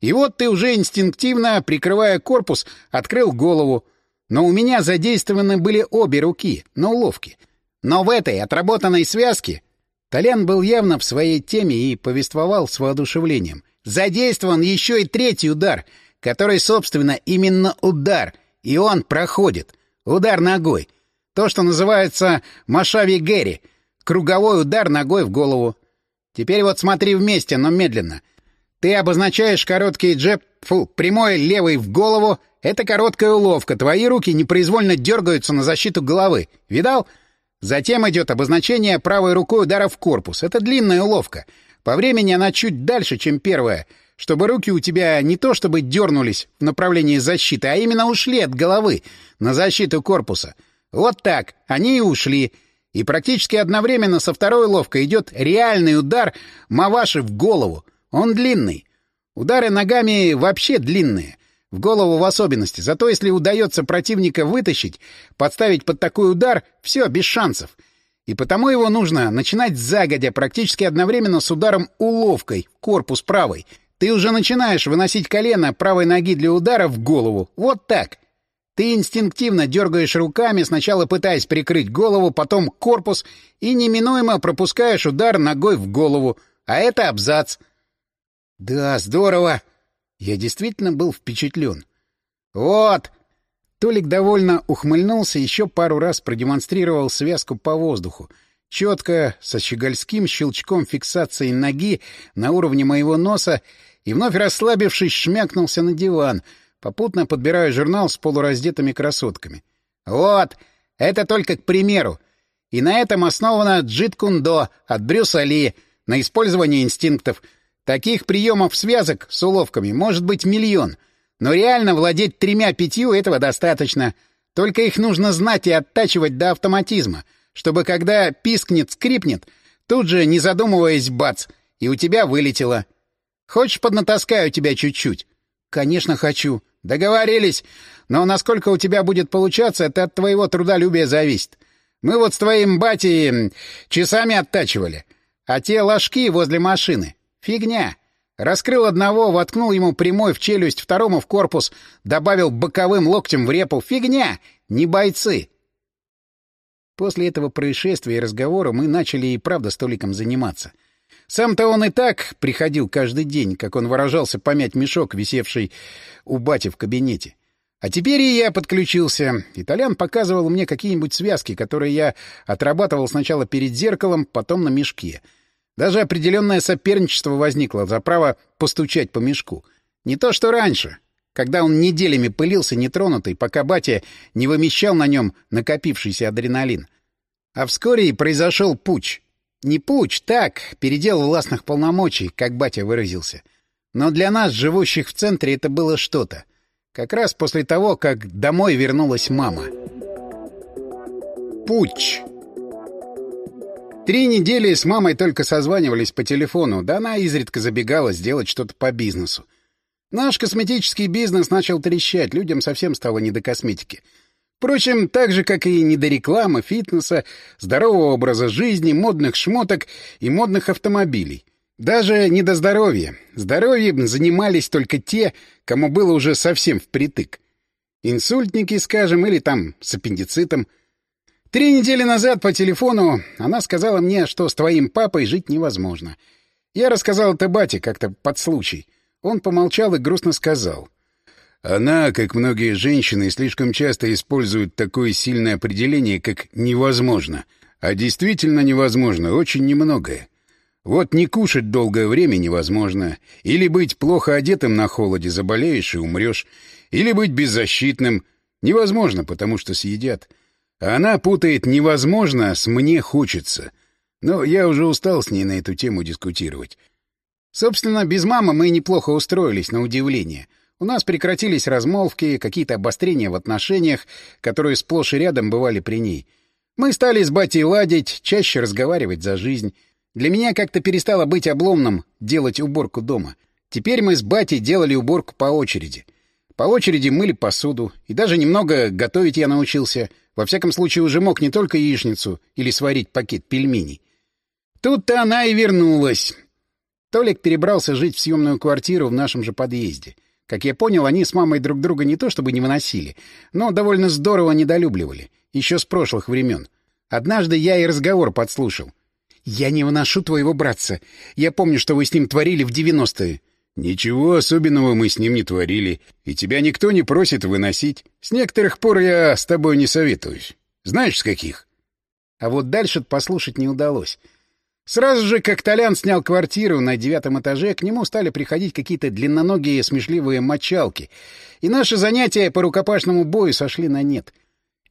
И вот ты уже инстинктивно, прикрывая корпус, открыл голову. Но у меня задействованы были обе руки на уловке. Но в этой отработанной связке Толян был явно в своей теме и повествовал с воодушевлением. Задействован еще и третий удар, который, собственно, именно удар, и он проходит. Удар ногой — то, что называется «Машави Гэри» — круговой удар ногой в голову. Теперь вот смотри вместе, но медленно. Ты обозначаешь короткий джеб, фу, прямой левый в голову. Это короткая уловка. Твои руки непроизвольно дергаются на защиту головы. Видал? Затем идет обозначение правой рукой удара в корпус. Это длинная уловка. По времени она чуть дальше, чем первая, чтобы руки у тебя не то чтобы дернулись в направлении защиты, а именно ушли от головы на защиту корпуса — вот так. Они и ушли. И практически одновременно со второй ловкой идет реальный удар Маваши в голову. Он длинный. Удары ногами вообще длинные. В голову в особенности. Зато если удается противника вытащить, подставить под такой удар, все, без шансов. И потому его нужно начинать загодя, практически одновременно с ударом уловкой, корпус правой. Ты уже начинаешь выносить колено правой ноги для удара в голову. Вот так. Ты инстинктивно дергаешь руками, сначала пытаясь прикрыть голову, потом корпус, и неминуемо пропускаешь удар ногой в голову. А это абзац. Да, здорово. Я действительно был впечатлен. Вот. Толик довольно ухмыльнулся, еще пару раз продемонстрировал связку по воздуху. Четко, со щегольским щелчком фиксации ноги на уровне моего носа, и вновь расслабившись, шмякнулся на диван, попутно подбирая журнал с полураздетыми красотками. «Вот! Это только к примеру. И на этом основано джит-кундо от Брюса Ли, на использование инстинктов. Таких приемов связок с уловками может быть миллион — но реально владеть тремя-пятью этого достаточно. Только их нужно знать и оттачивать до автоматизма, чтобы когда пискнет, скрипнет, тут же, не задумываясь, бац, и у тебя вылетело. Хочешь, поднатаскаю тебя чуть-чуть? Конечно, хочу. Договорились. Но насколько у тебя будет получаться, это от твоего трудолюбия зависит. Мы вот с твоим батей часами оттачивали. А те ложки возле машины — фигня. Раскрыл одного, воткнул ему прямой в челюсть, второму в корпус, добавил боковым локтем в репу. Фигня! Не бойцы! После этого происшествия и разговора мы начали и правда столиком заниматься. Сам-то он и так приходил каждый день, как он выражался, помять мешок, висевший у бати в кабинете. А теперь и я подключился. Итальян показывал мне какие-нибудь связки, которые я отрабатывал сначала перед зеркалом, потом на мешке — даже определенное соперничество возникло за право постучать по мешку. Не то что раньше, когда он неделями пылился нетронутый, пока батя не вымещал на нем накопившийся адреналин. А вскоре и произошел путь. Не путь, так, передел властных полномочий, как батя выразился. Но для нас, живущих в центре, это было что-то. Как раз после того, как домой вернулась мама. Путь. Три недели с мамой только созванивались по телефону, да она изредка забегала сделать что-то по бизнесу. Наш косметический бизнес начал трещать, людям совсем стало не до косметики. Впрочем, так же, как и не до рекламы, фитнеса, здорового образа жизни, модных шмоток и модных автомобилей. Даже не до здоровья. Здоровьем занимались только те, кому было уже совсем впритык. Инсультники, скажем, или там с аппендицитом — Три недели назад по телефону она сказала мне, что с твоим папой жить невозможно. Я рассказал это бате как-то под случай. Он помолчал и грустно сказал. Она, как многие женщины, слишком часто использует такое сильное определение, как «невозможно». А действительно невозможно очень немногое. Вот не кушать долгое время невозможно, или быть плохо одетым на холоде, заболеешь и умрешь, или быть беззащитным невозможно, потому что съедят. Она путает невозможно с «мне хочется». Но я уже устал с ней на эту тему дискутировать. Собственно, без мамы мы неплохо устроились, на удивление. У нас прекратились размолвки, какие-то обострения в отношениях, которые сплошь и рядом бывали при ней. Мы стали с батей ладить, чаще разговаривать за жизнь. Для меня как-то перестало быть обломным делать уборку дома. Теперь мы с батей делали уборку по очереди. По очереди мыли посуду, и даже немного готовить я научился — во всяком случае, уже мог не только яичницу или сварить пакет пельменей. Тут-то она и вернулась. Толик перебрался жить в съемную квартиру в нашем же подъезде. Как я понял, они с мамой друг друга не то чтобы не выносили, но довольно здорово недолюбливали, еще с прошлых времен. Однажды я и разговор подслушал. «Я не выношу твоего братца. Я помню, что вы с ним творили в девяностые». «Ничего особенного мы с ним не творили, и тебя никто не просит выносить. С некоторых пор я с тобой не советуюсь. Знаешь, с каких?» А вот дальше послушать не удалось. Сразу же, как Толян снял квартиру на девятом этаже, к нему стали приходить какие-то длинноногие смешливые мочалки, и наши занятия по рукопашному бою сошли на нет.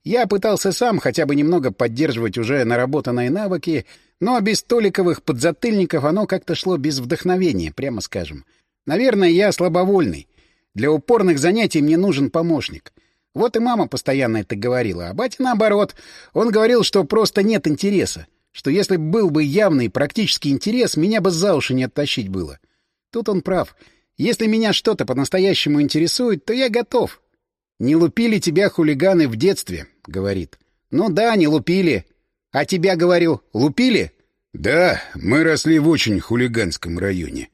Я пытался сам хотя бы немного поддерживать уже наработанные навыки, но без толиковых подзатыльников оно как-то шло без вдохновения, прямо скажем. — Наверное, я слабовольный. Для упорных занятий мне нужен помощник. Вот и мама постоянно это говорила. А батя наоборот. Он говорил, что просто нет интереса. Что если был бы явный практический интерес, меня бы за уши не оттащить было. Тут он прав. Если меня что-то по-настоящему интересует, то я готов. «Не лупили тебя хулиганы в детстве», — говорит. «Ну да, не лупили. А тебя, говорю, лупили?» «Да, мы росли в очень хулиганском районе».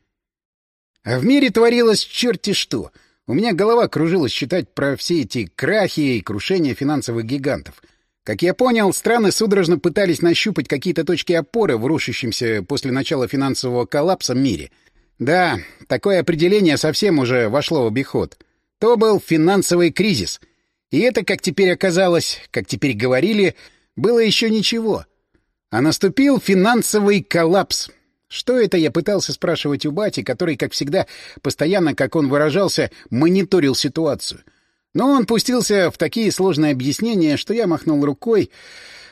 А в мире творилось черти что. У меня голова кружилась считать про все эти крахи и крушения финансовых гигантов. Как я понял, страны судорожно пытались нащупать какие-то точки опоры в рушащемся после начала финансового коллапса мире. Да, такое определение совсем уже вошло в обиход. То был финансовый кризис. И это, как теперь оказалось, как теперь говорили, было еще ничего. А наступил финансовый коллапс. Что это я пытался спрашивать у бати, который, как всегда, постоянно, как он выражался, мониторил ситуацию. Но он пустился в такие сложные объяснения, что я махнул рукой,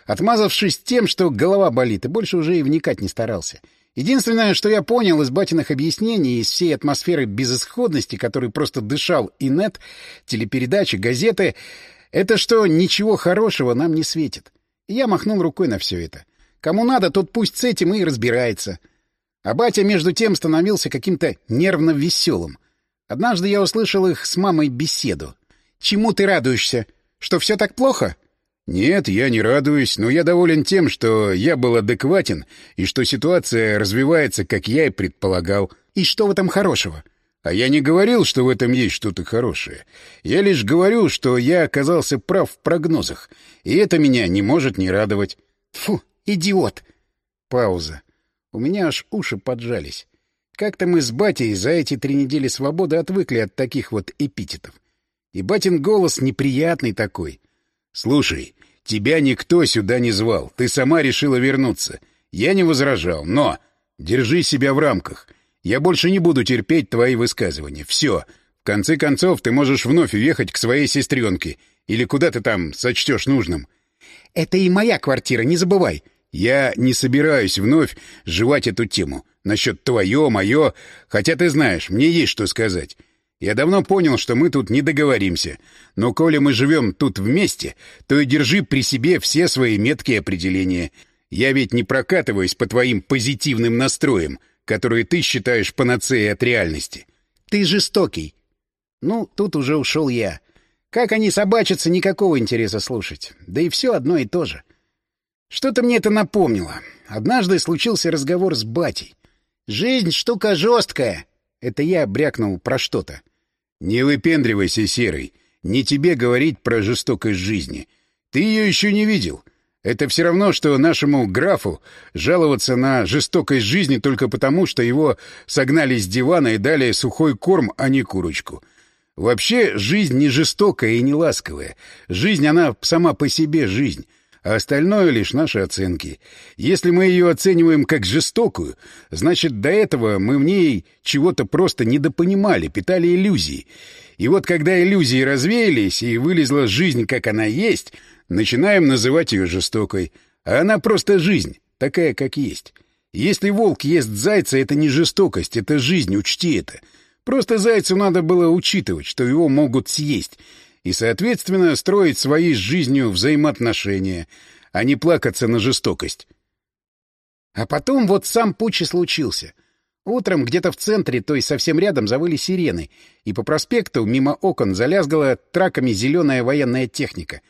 отмазавшись тем, что голова болит, и больше уже и вникать не старался. — Единственное, что я понял из батиных объяснений, из всей атмосферы безысходности, которой просто дышал и нет, телепередачи, газеты, это что ничего хорошего нам не светит. И я махнул рукой на все это. Кому надо, тот пусть с этим и разбирается. А батя, между тем, становился каким-то нервно веселым. Однажды я услышал их с мамой беседу. «Чему ты радуешься? Что все так плохо?» «Нет, я не радуюсь, но я доволен тем, что я был адекватен и что ситуация развивается, как я и предполагал. И что в этом хорошего?» «А я не говорил, что в этом есть что-то хорошее. Я лишь говорю, что я оказался прав в прогнозах, и это меня не может не радовать». «Фу, идиот!» Пауза. У меня аж уши поджались. Как-то мы с батей за эти три недели свободы отвыкли от таких вот эпитетов. И батин голос неприятный такой — «Слушай, тебя никто сюда не звал. Ты сама решила вернуться. Я не возражал, но... Держи себя в рамках. Я больше не буду терпеть твои высказывания. Все. В конце концов, ты можешь вновь уехать к своей сестренке. Или куда ты там сочтешь нужным». «Это и моя квартира, не забывай». «Я не собираюсь вновь жевать эту тему. Насчет твое, мое. Хотя ты знаешь, мне есть что сказать. Я давно понял, что мы тут не договоримся. Но коли мы живем тут вместе, то и держи при себе все свои меткие определения. Я ведь не прокатываюсь по твоим позитивным настроям, которые ты считаешь панацеей от реальности. Ты жестокий. Ну, тут уже ушел я. Как они собачатся, никакого интереса слушать. Да и все одно и то же. Что-то мне это напомнило. Однажды случился разговор с батей. «Жизнь — штука жесткая». Это я брякнул про что-то. «Не выпендривайся, Серый. Не тебе говорить про жестокость жизни. Ты ее еще не видел. Это все равно, что нашему графу жаловаться на жестокость жизни только потому, что его согнали с дивана и дали сухой корм, а не курочку. Вообще, жизнь не жестокая и не ласковая. Жизнь, она сама по себе жизнь а остальное лишь наши оценки. Если мы ее оцениваем как жестокую, значит, до этого мы в ней чего-то просто недопонимали, питали иллюзии. И вот когда иллюзии развеялись и вылезла жизнь, как она есть, начинаем называть ее жестокой. А она просто жизнь, такая, как есть. Если волк ест зайца, это не жестокость, это жизнь, учти это. Просто зайцу надо было учитывать, что его могут съесть — и, соответственно, строить свои с жизнью взаимоотношения, а не плакаться на жестокость. А потом вот сам путь и случился. Утром где-то в центре, то есть совсем рядом, завыли сирены, и по проспекту мимо окон залязгала траками зеленая военная техника.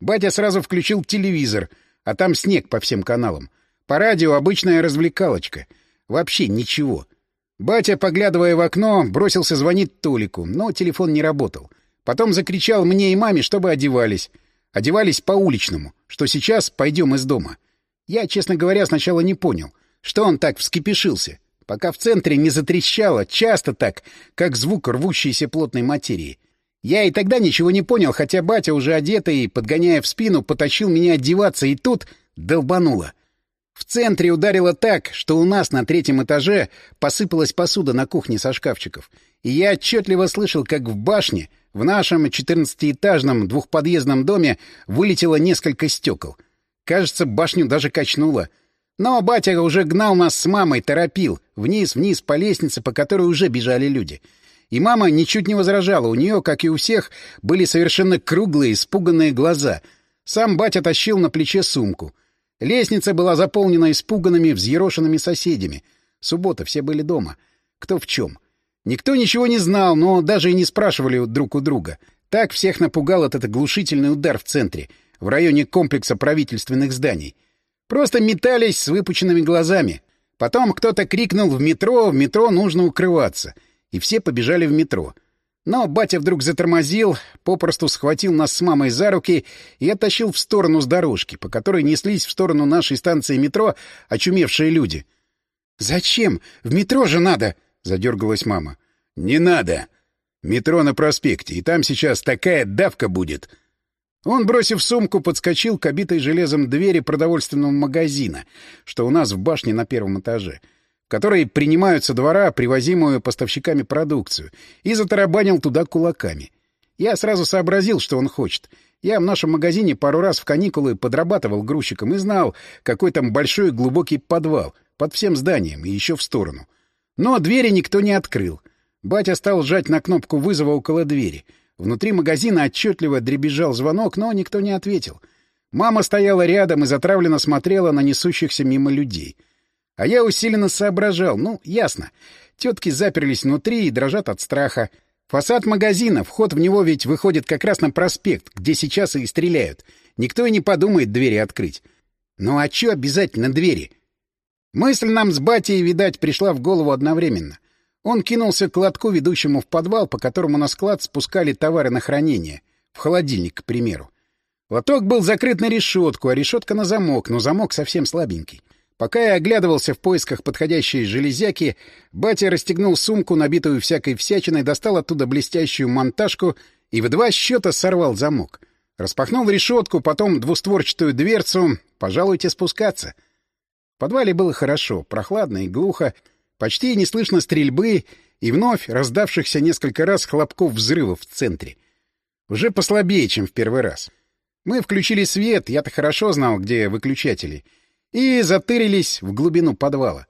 Батя сразу включил телевизор, а там снег по всем каналам. По радио обычная развлекалочка. Вообще ничего. Батя, поглядывая в окно, бросился звонить Толику, но телефон не работал. Потом закричал мне и маме, чтобы одевались. Одевались по-уличному, что сейчас пойдем из дома. Я, честно говоря, сначала не понял, что он так вскипешился, пока в центре не затрещало, часто так, как звук рвущейся плотной материи. Я и тогда ничего не понял, хотя батя, уже одетый, подгоняя в спину, потащил меня одеваться, и тут долбануло. В центре ударило так, что у нас на третьем этаже посыпалась посуда на кухне со шкафчиков. И я отчетливо слышал, как в башне в нашем четырнадцатиэтажном двухподъездном доме вылетело несколько стекол. Кажется, башню даже качнуло. Но батя уже гнал нас с мамой, торопил. Вниз-вниз по лестнице, по которой уже бежали люди. И мама ничуть не возражала. У нее, как и у всех, были совершенно круглые, испуганные глаза. Сам батя тащил на плече сумку. Лестница была заполнена испуганными, взъерошенными соседями. Суббота, все были дома. кто в чем. Никто ничего не знал, но даже и не спрашивали друг у друга. Так всех напугал этот оглушительный удар в центре, в районе комплекса правительственных зданий. Просто метались с выпученными глазами. Потом кто-то крикнул в метро, в метро нужно укрываться. И все побежали в метро. Но батя вдруг затормозил, попросту схватил нас с мамой за руки и оттащил в сторону с дорожки, по которой неслись в сторону нашей станции метро очумевшие люди. «Зачем? В метро же надо!» — задергалась мама. «Не надо! Метро на проспекте, и там сейчас такая давка будет!» Он, бросив сумку, подскочил к обитой железом двери продовольственного магазина, что у нас в башне на первом этаже — которые принимаются двора, привозимую поставщиками продукцию, и затарабанил туда кулаками. Я сразу сообразил, что он хочет. Я в нашем магазине пару раз в каникулы подрабатывал грузчиком и знал, какой там большой глубокий подвал, под всем зданием и еще в сторону. Но двери никто не открыл. Батя стал жать на кнопку вызова около двери. Внутри магазина отчетливо дребезжал звонок, но никто не ответил. Мама стояла рядом и затравленно смотрела на несущихся мимо людей. А я усиленно соображал. Ну, ясно. Тетки заперлись внутри и дрожат от страха. Фасад магазина, вход в него ведь выходит как раз на проспект, где сейчас и стреляют. Никто и не подумает двери открыть. Ну а чё обязательно двери? Мысль нам с батей, видать, пришла в голову одновременно. Он кинулся к лотку, ведущему в подвал, по которому на склад спускали товары на хранение. В холодильник, к примеру. Лоток был закрыт на решетку, а решетка на замок, но замок совсем слабенький. Пока я оглядывался в поисках подходящей железяки, батя расстегнул сумку, набитую всякой всячиной, достал оттуда блестящую монтажку и в два счета сорвал замок. Распахнул решетку, потом двустворчатую дверцу. Пожалуйте спускаться. Подвале было хорошо, прохладно и глухо, почти не слышно стрельбы и вновь раздавшихся несколько раз хлопков взрывов в центре. Уже послабее, чем в первый раз. Мы включили свет, я-то хорошо знал, где выключатели — и затырились в глубину подвала.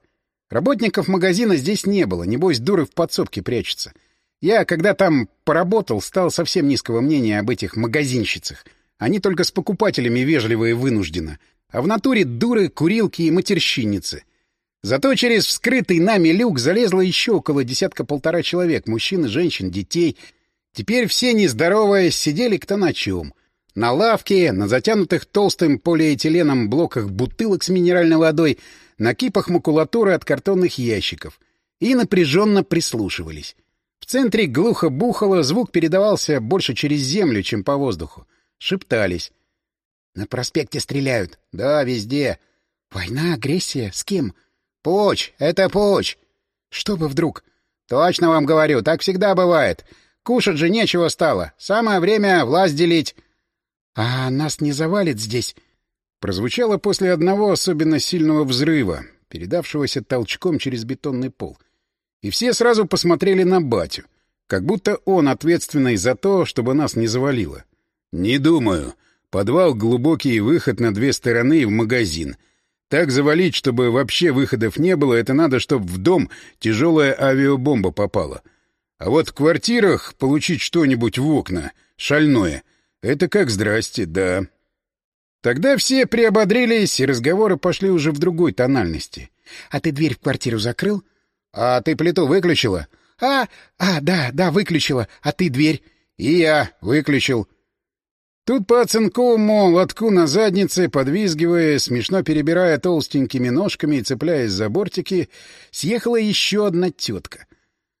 Работников магазина здесь не было, небось дуры в подсобке прячутся. Я, когда там поработал, стал совсем низкого мнения об этих магазинщицах. Они только с покупателями вежливые вынуждены, а в натуре дуры, курилки и матерщинницы. Зато через вскрытый нами люк залезло еще около десятка-полтора человек, мужчин и женщин, детей. Теперь все, нездоровые, сидели кто на чем. На лавке, на затянутых толстым полиэтиленом блоках бутылок с минеральной водой, на кипах макулатуры от картонных ящиков. И напряженно прислушивались. В центре глухо бухало, звук передавался больше через землю, чем по воздуху. Шептались. — На проспекте стреляют. — Да, везде. — Война, агрессия? С кем? — Поч, это поч. — Что бы вдруг? — Точно вам говорю, так всегда бывает. Кушать же нечего стало. Самое время власть делить. «А нас не завалит здесь?» Прозвучало после одного особенно сильного взрыва, передавшегося толчком через бетонный пол. И все сразу посмотрели на батю, как будто он ответственный за то, чтобы нас не завалило. «Не думаю. Подвал глубокий, выход на две стороны и в магазин. Так завалить, чтобы вообще выходов не было, это надо, чтобы в дом тяжелая авиабомба попала. А вот в квартирах получить что-нибудь в окна — шальное — это как здрасте, да. Тогда все приободрились, и разговоры пошли уже в другой тональности. — А ты дверь в квартиру закрыл? — А ты плиту выключила? — А, а, да, да, выключила. А ты дверь? — И я выключил. Тут по оцинковому лотку на заднице, подвизгивая, смешно перебирая толстенькими ножками и цепляясь за бортики, съехала еще одна тетка —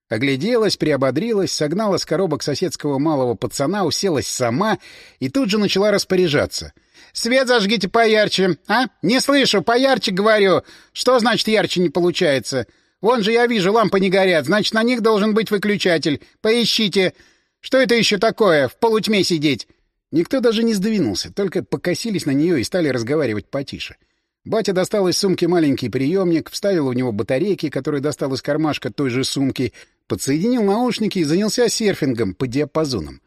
Огляделась, приободрилась, согнала с коробок соседского малого пацана, уселась сама и тут же начала распоряжаться. «Свет зажгите поярче, а? Не слышу, поярче говорю. Что значит ярче не получается? Вон же я вижу, лампы не горят, значит, на них должен быть выключатель. Поищите. Что это еще такое, в полутьме сидеть?» Никто даже не сдвинулся, только покосились на нее и стали разговаривать потише. Батя достал из сумки маленький приемник, вставил в него батарейки, которые достал из кармашка той же сумки, подсоединил наушники и занялся серфингом по диапазонам.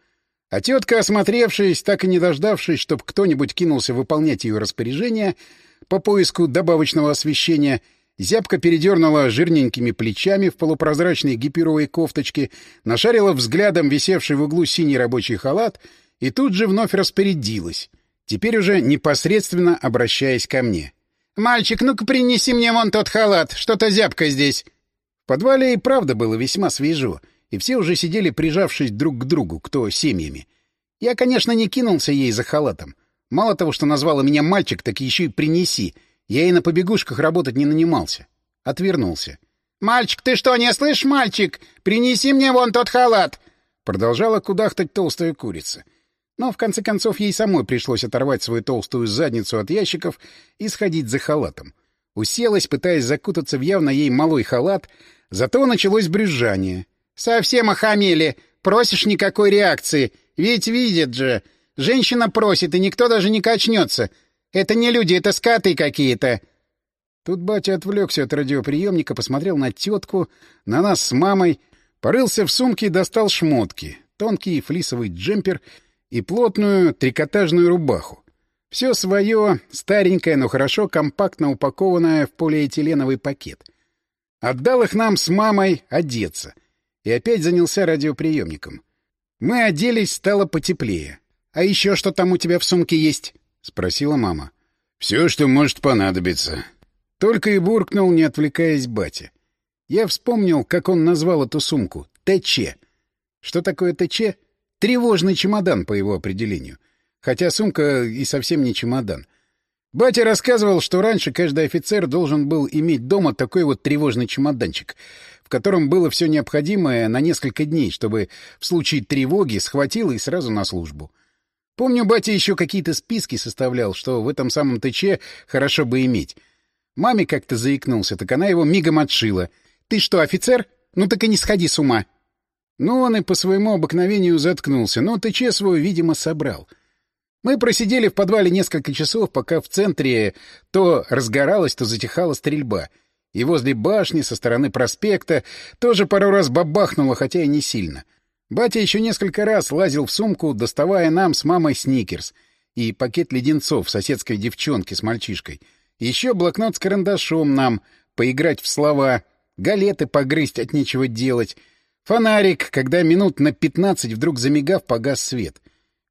А тетка, осмотревшись, так и не дождавшись, чтобы кто-нибудь кинулся выполнять ее распоряжение по поиску добавочного освещения, зябко передернула жирненькими плечами в полупрозрачной гипюровой кофточке, нашарила взглядом висевший в углу синий рабочий халат и тут же вновь распорядилась, теперь уже непосредственно обращаясь ко мне. — Мальчик, ну-ка принеси мне вон тот халат, что-то зябко здесь. В подвале и правда было весьма свежо, и все уже сидели, прижавшись друг к другу, кто семьями. Я, конечно, не кинулся ей за халатом. Мало того, что назвала меня мальчик, так еще и принеси. Я и на побегушках работать не нанимался. Отвернулся. «Мальчик, ты что, не слышишь, мальчик? Принеси мне вон тот халат!» Продолжала кудахтать толстая курица. Но, в конце концов, ей самой пришлось оторвать свою толстую задницу от ящиков и сходить за халатом. Уселась, пытаясь закутаться в явно ей малой халат, зато началось брюзжание. «Совсем охамели! Просишь никакой реакции! Ведь видят же! Женщина просит, и никто даже не качнется! Это не люди, это скоты какие-то!» Тут батя отвлекся от радиоприемника, посмотрел на тетку, на нас с мамой, порылся в сумке и достал шмотки, тонкий флисовый джемпер и плотную трикотажную рубаху. Все свое, старенькое, но хорошо компактно упакованное в полиэтиленовый пакет. Отдал их нам с мамой одеться. И опять занялся радиоприемником. Мы оделись, стало потеплее. — А еще что там у тебя в сумке есть? — спросила мама. — Все, что может понадобиться, только и буркнул, не отвлекаясь батя. Я вспомнил, как он назвал эту сумку — ТЧ. Что такое ТЧ? Тревожный чемодан, по его определению. Хотя сумка и совсем не чемодан. Батя рассказывал, что раньше каждый офицер должен был иметь дома такой вот тревожный чемоданчик, в котором было все необходимое на несколько дней, чтобы в случае тревоги схватило и сразу на службу. Помню, батя еще какие-то списки составлял, что в этом самом ТЧ хорошо бы иметь — Маме как-то заикнулся, так она его мигом отшила. «Ты что, офицер? Ну так и не сходи с ума!» Ну, он и по своему обыкновению заткнулся, но ТЧ свой, видимо, собрал. Мы просидели в подвале несколько часов, пока в центре то разгоралась, то затихала стрельба. И возле башни, со стороны проспекта, тоже пару раз бабахнуло, хотя и не сильно. Батя еще несколько раз лазил в сумку, доставая нам с мамой сникерс и пакет леденцов соседской девчонки с мальчишкой — еще блокнот с карандашом нам, поиграть в слова, галеты погрызть от нечего делать, фонарик, когда минут на пятнадцать вдруг замигав погас свет.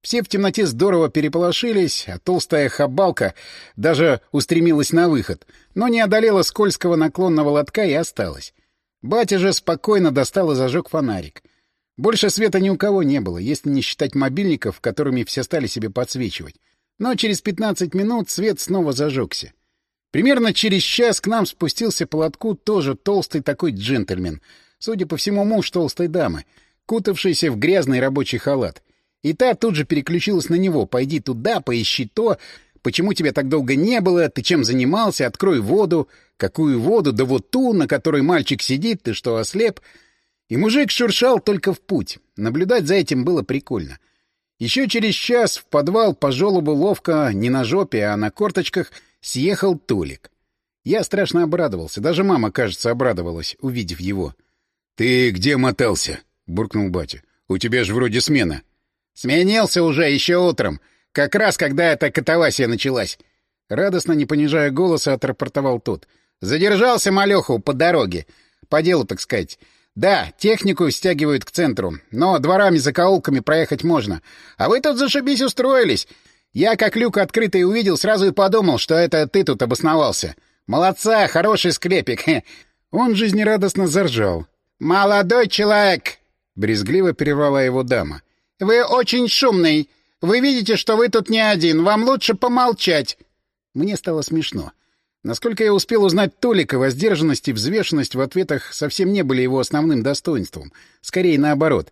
Все в темноте здорово переполошились, а толстая хабалка даже устремилась на выход, но не одолела скользкого наклонного лотка и осталась. Батя же спокойно достал и зажег фонарик. Больше света ни у кого не было, если не считать мобильников, которыми все стали себе подсвечивать. Но через пятнадцать минут свет снова зажегся. Примерно через час к нам спустился по лотку тоже толстый такой джентльмен, судя по всему, муж толстой дамы, кутавшийся в грязный рабочий халат. И та тут же переключилась на него. «Пойди туда, поищи то. Почему тебя так долго не было? Ты чем занимался? Открой воду. Какую воду? Да вот ту, на которой мальчик сидит. Ты что, ослеп?» И мужик шуршал только в путь. Наблюдать за этим было прикольно. Еще через час в подвал по желобу ловко, не на жопе, а на корточках — съехал Толик. Я страшно обрадовался. Даже мама, кажется, обрадовалась, увидев его. — Ты где мотался? — буркнул батя. — У тебя же вроде смена. — Сменился уже еще утром. Как раз, когда эта катавасия началась. Радостно, не понижая голоса, отрапортовал тот. Задержался малеху по дороге. По делу, так сказать. Да, технику стягивают к центру, но дворами-закоулками проехать можно. А вы тут зашибись устроились. Я, как люк открытый увидел, сразу и подумал, что это ты тут обосновался. Молодца, хороший склепик. Он жизнерадостно заржал. «Молодой человек!» — брезгливо перервала его дама. «Вы очень шумный. Вы видите, что вы тут не один. Вам лучше помолчать». Мне стало смешно. Насколько я успел узнать Толика, воздержанность и взвешенность в ответах совсем не были его основным достоинством. Скорее, наоборот.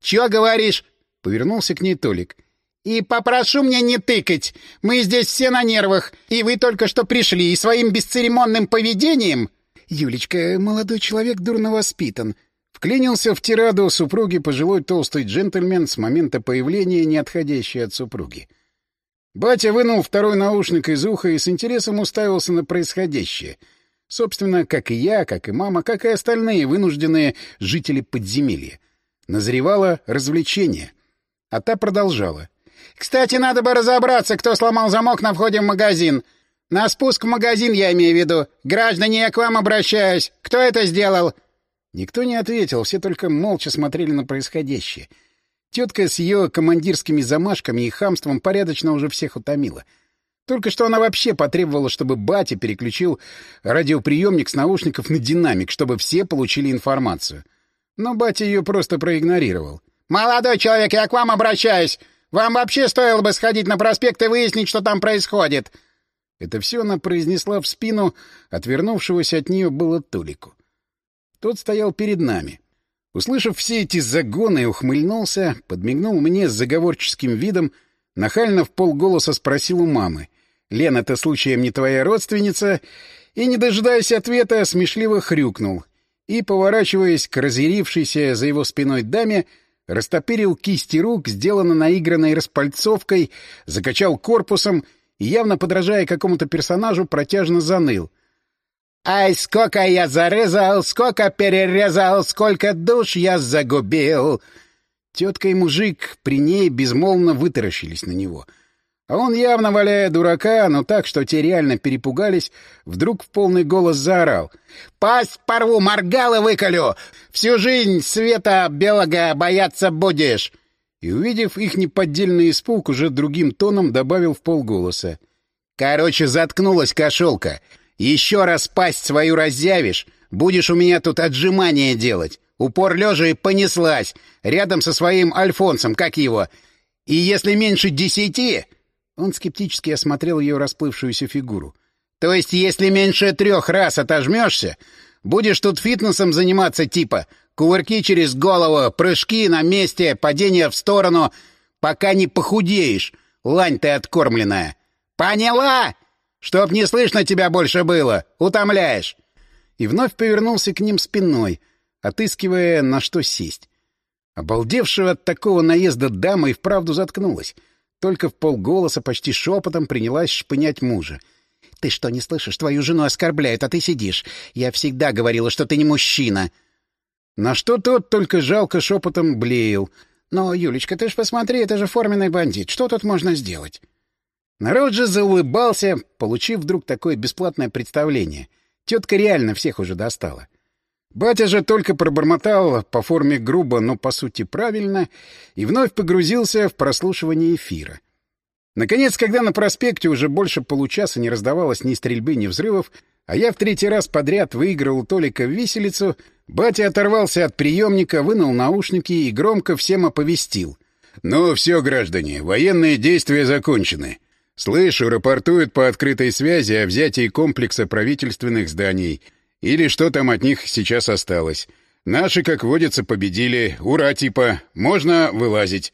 «Чё говоришь?» — повернулся к ней Толик. И попрошу мне не тыкать. Мы здесь все на нервах, и вы только что пришли, и своим бесцеремонным поведением...» «Юлечка, молодой человек дурно воспитан». Вклинился в тираду супруги пожилой толстый джентльмен с момента появления, не отходящий от супруги. Батя вынул второй наушник из уха и с интересом уставился на происходящее. Собственно, как и я, как и мама, как и остальные вынужденные жители подземелья. Назревало развлечение. А та продолжала. Кстати, надо бы разобраться, кто сломал замок на входе в магазин. На спуск в магазин я имею в виду. Граждане, я к вам обращаюсь. Кто это сделал?» Никто не ответил, все только молча смотрели на происходящее. Тетка с ее командирскими замашками и хамством порядочно уже всех утомила. Только что она вообще потребовала, чтобы батя переключил радиоприемник с наушников на динамик, чтобы все получили информацию. Но батя ее просто проигнорировал. «Молодой человек, я к вам обращаюсь! Вам вообще стоило бы сходить на проспект и выяснить, что там происходит!» Это все она произнесла в спину, отвернувшегося от нее было Толику. Тот стоял перед нами. Услышав все эти загоны, ухмыльнулся, подмигнул мне с заговорческим видом, нахально в полголоса спросил у мамы. «Лена, это случаем не твоя родственница?» И, не дожидаясь ответа, смешливо хрюкнул. И, поворачиваясь к разъярившейся за его спиной даме, растопырил кисти рук, сделанно наигранной распальцовкой, закачал корпусом и, явно подражая какому-то персонажу, протяжно заныл. «Ай, сколько я зарезал, сколько перерезал, сколько душ я загубил!» Тетка и мужик при ней безмолвно вытаращились на него. А он, явно валяя дурака, но так, что те реально перепугались, вдруг в полный голос заорал. «Пасть порву, моргало выколю! Всю жизнь света белого бояться будешь!» И, увидев их неподдельный испуг, уже другим тоном добавил в полголоса. «Короче, заткнулась кошелка. Еще раз пасть свою разъявишь, будешь у меня тут отжимания делать. Упор лежа и понеслась, рядом со своим Альфонсом, как его. И если меньше десяти...» Он скептически осмотрел ее расплывшуюся фигуру. «То есть, если меньше трех раз отожмешься, будешь тут фитнесом заниматься типа кувырки через голову, прыжки на месте, падение в сторону, пока не похудеешь, лань ты откормленная. Поняла? Чтоб не слышно тебя больше было, утомляешь!» И вновь повернулся к ним спиной, отыскивая на что сесть. Обалдевшего от такого наезда дама и вправду заткнулась — только в полголоса, почти шепотом принялась шпынять мужа. «Ты что, не слышишь? Твою жену оскорбляют, а ты сидишь. Я всегда говорила, что ты не мужчина». На что тот только жалко шепотом блеял. «Но, Юлечка, ты ж посмотри, это же форменный бандит. Что тут можно сделать?» Народ же заулыбался, получив вдруг такое бесплатное представление. Тетка реально всех уже достала. Батя же только пробормотал по форме грубо, но по сути правильно, и вновь погрузился в прослушивание эфира. Наконец, когда на проспекте уже больше получаса не раздавалось ни стрельбы, ни взрывов, а я в третий раз подряд выиграл у Толика в виселицу, батя оторвался от приемника, вынул наушники и громко всем оповестил. «Ну все, граждане, военные действия закончены. Слышу, рапортуют по открытой связи о взятии комплекса правительственных зданий — или что там от них сейчас осталось. Наши, как водится, победили. Ура, типа. Можно вылазить.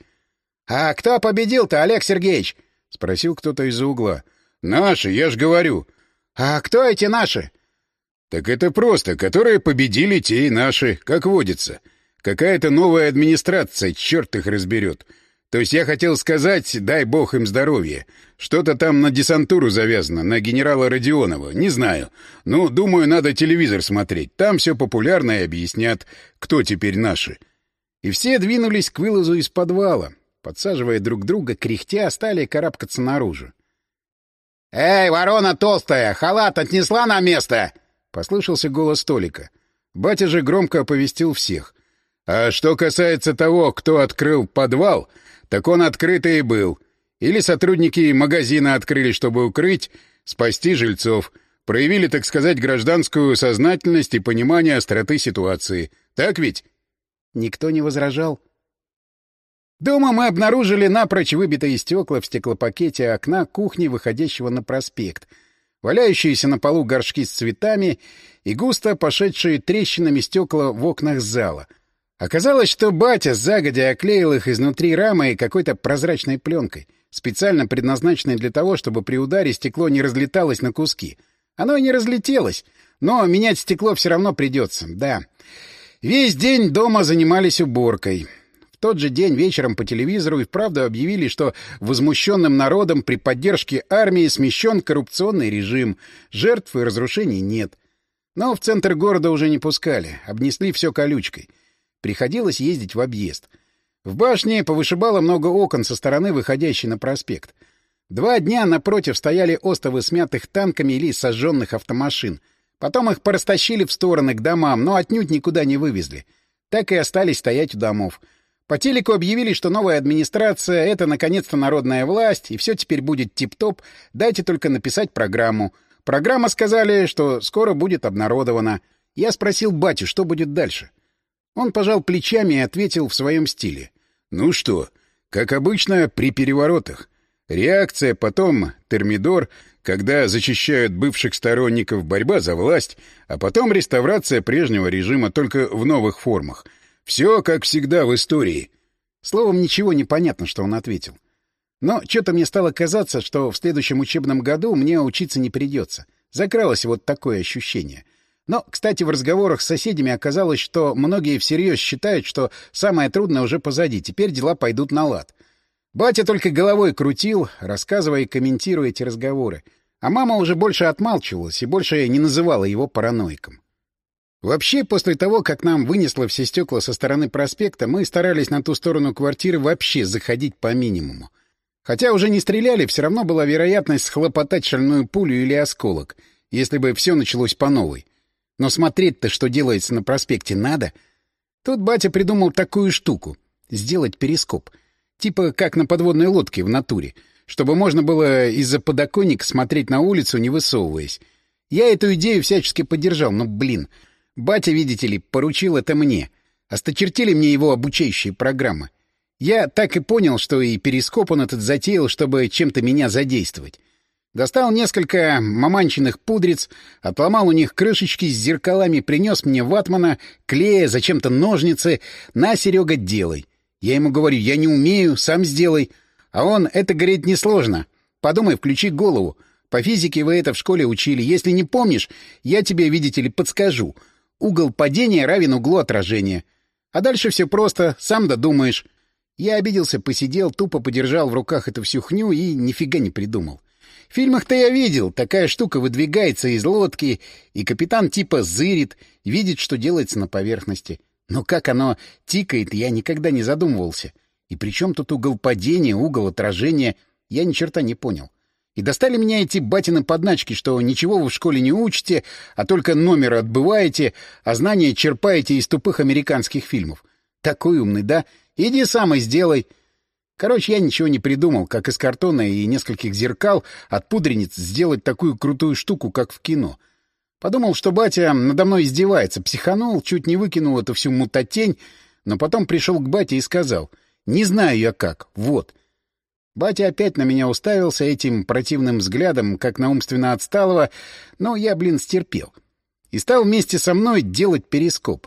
— А кто победил-то, Олег Сергеевич? — спросил кто-то из-за угла. — Наши, я ж говорю. — А кто эти наши? — Так это просто, которые победили те и наши, как водится. Какая-то новая администрация, черт их разберет. — то есть я хотел сказать, дай бог им здоровья. Что-то там на десантуру завязано, на генерала Родионова. Не знаю. Ну, думаю, надо телевизор смотреть. Там все популярно и объяснят, кто теперь наши. И все двинулись к вылазу из подвала. Подсаживая друг друга, кряхтя, стали карабкаться наружу. «Эй, ворона толстая, халат отнесла на место!» — послышался голос Толика. Батя же громко оповестил всех. «А что касается того, кто открыл подвал, так он открытый и был. Или сотрудники магазина открыли, чтобы укрыть, спасти жильцов. Проявили, так сказать, гражданскую сознательность и понимание остроты ситуации. Так ведь? Никто не возражал. Дома мы обнаружили напрочь выбитые стекла в стеклопакете окна кухни, выходящего на проспект, валяющиеся на полу горшки с цветами и густо пошедшие трещинами стекла в окнах зала — Оказалось, что батя загодя оклеил их изнутри рамой какой-то прозрачной пленкой, специально предназначенной для того, чтобы при ударе стекло не разлеталось на куски. Оно и не разлетелось, но менять стекло все равно придется, да. Весь день дома занимались уборкой. Тот же день вечером по телевизору и вправду объявили, что возмущенным народом при поддержке армии смещен коррупционный режим, жертв и разрушений нет. Но в центр города уже не пускали, обнесли все колючкой — Приходилось ездить в объезд. В башне повышибало много окон со стороны, выходящей на проспект. Два дня напротив стояли остовы смятых танками или сожженных автомашин. Потом их порастащили в стороны к домам, но отнюдь никуда не вывезли. Так и остались стоять у домов. По телеку объявили, что новая администрация — это, наконец-то, народная власть, и все теперь будет тип-топ, дайте только написать программу. Программа сказали, что скоро будет обнародована. Я спросил батю, что будет дальше. Он пожал плечами и ответил в своем стиле. «Ну что, как обычно, при переворотах. Реакция, потом термидор, когда зачищают бывших сторонников борьба за власть, а потом реставрация прежнего режима только в новых формах. Все, как всегда, в истории». Словом, ничего не понятно, что он ответил. Но что-то мне стало казаться, что в следующем учебном году мне учиться не придется. Закралось вот такое ощущение. Но, кстати, в разговорах с соседями оказалось, что многие всерьез считают, что самое трудное уже позади, теперь дела пойдут на лад. Батя только головой крутил, рассказывая и комментируя эти разговоры. А мама уже больше отмалчивалась и больше не называла его параноиком. Вообще, после того, как нам вынесло все стекла со стороны проспекта, мы старались на ту сторону квартиры вообще заходить по минимуму. Хотя уже не стреляли, все равно была вероятность схлопотать шальную пулю или осколок, если бы все началось по новой. Но смотреть-то, что делается на проспекте, надо. Тут батя придумал такую штуку — сделать перископ. Типа как на подводной лодке в натуре, чтобы можно было из-за подоконника смотреть на улицу, не высовываясь. Я эту идею всячески поддержал, но, блин, батя, видите ли, поручил это мне. Осточертили мне его обучающие программы. Я так и понял, что и перископ он этот затеял, чтобы чем-то меня задействовать. Достал несколько маманчиных пудриц, отломал у них крышечки с зеркалами, принес мне ватмана, клея, зачем-то ножницы. На, Серега, делай. Я ему говорю, я не умею, сам сделай. А он, это, говорит, несложно. Подумай, включи голову. По физике вы это в школе учили. Если не помнишь, я тебе, видите ли, подскажу. Угол падения равен углу отражения. А дальше все просто, сам додумаешь. Я обиделся, посидел, тупо подержал в руках эту всю хню и нифига не придумал. В фильмах-то я видел, такая штука выдвигается из лодки, и капитан типа зырит, видит, что делается на поверхности. Но как оно тикает, я никогда не задумывался. И при чем тут угол падения, угол отражения, я ни черта не понял. И достали меня эти батины подначки, что ничего вы в школе не учите, а только номер отбываете, а знания черпаете из тупых американских фильмов. Такой умный, да? Иди сам и сделай. Короче, я ничего не придумал, как из картона и нескольких зеркал от пудрениц сделать такую крутую штуку, как в кино. Подумал, что батя надо мной издевается, психанул, чуть не выкинул эту всю мутатень, но потом пришел к бате и сказал, «Не знаю я как, вот». Батя опять на меня уставился этим противным взглядом, как на умственно отсталого, но я, блин, стерпел. И стал вместе со мной делать перископ.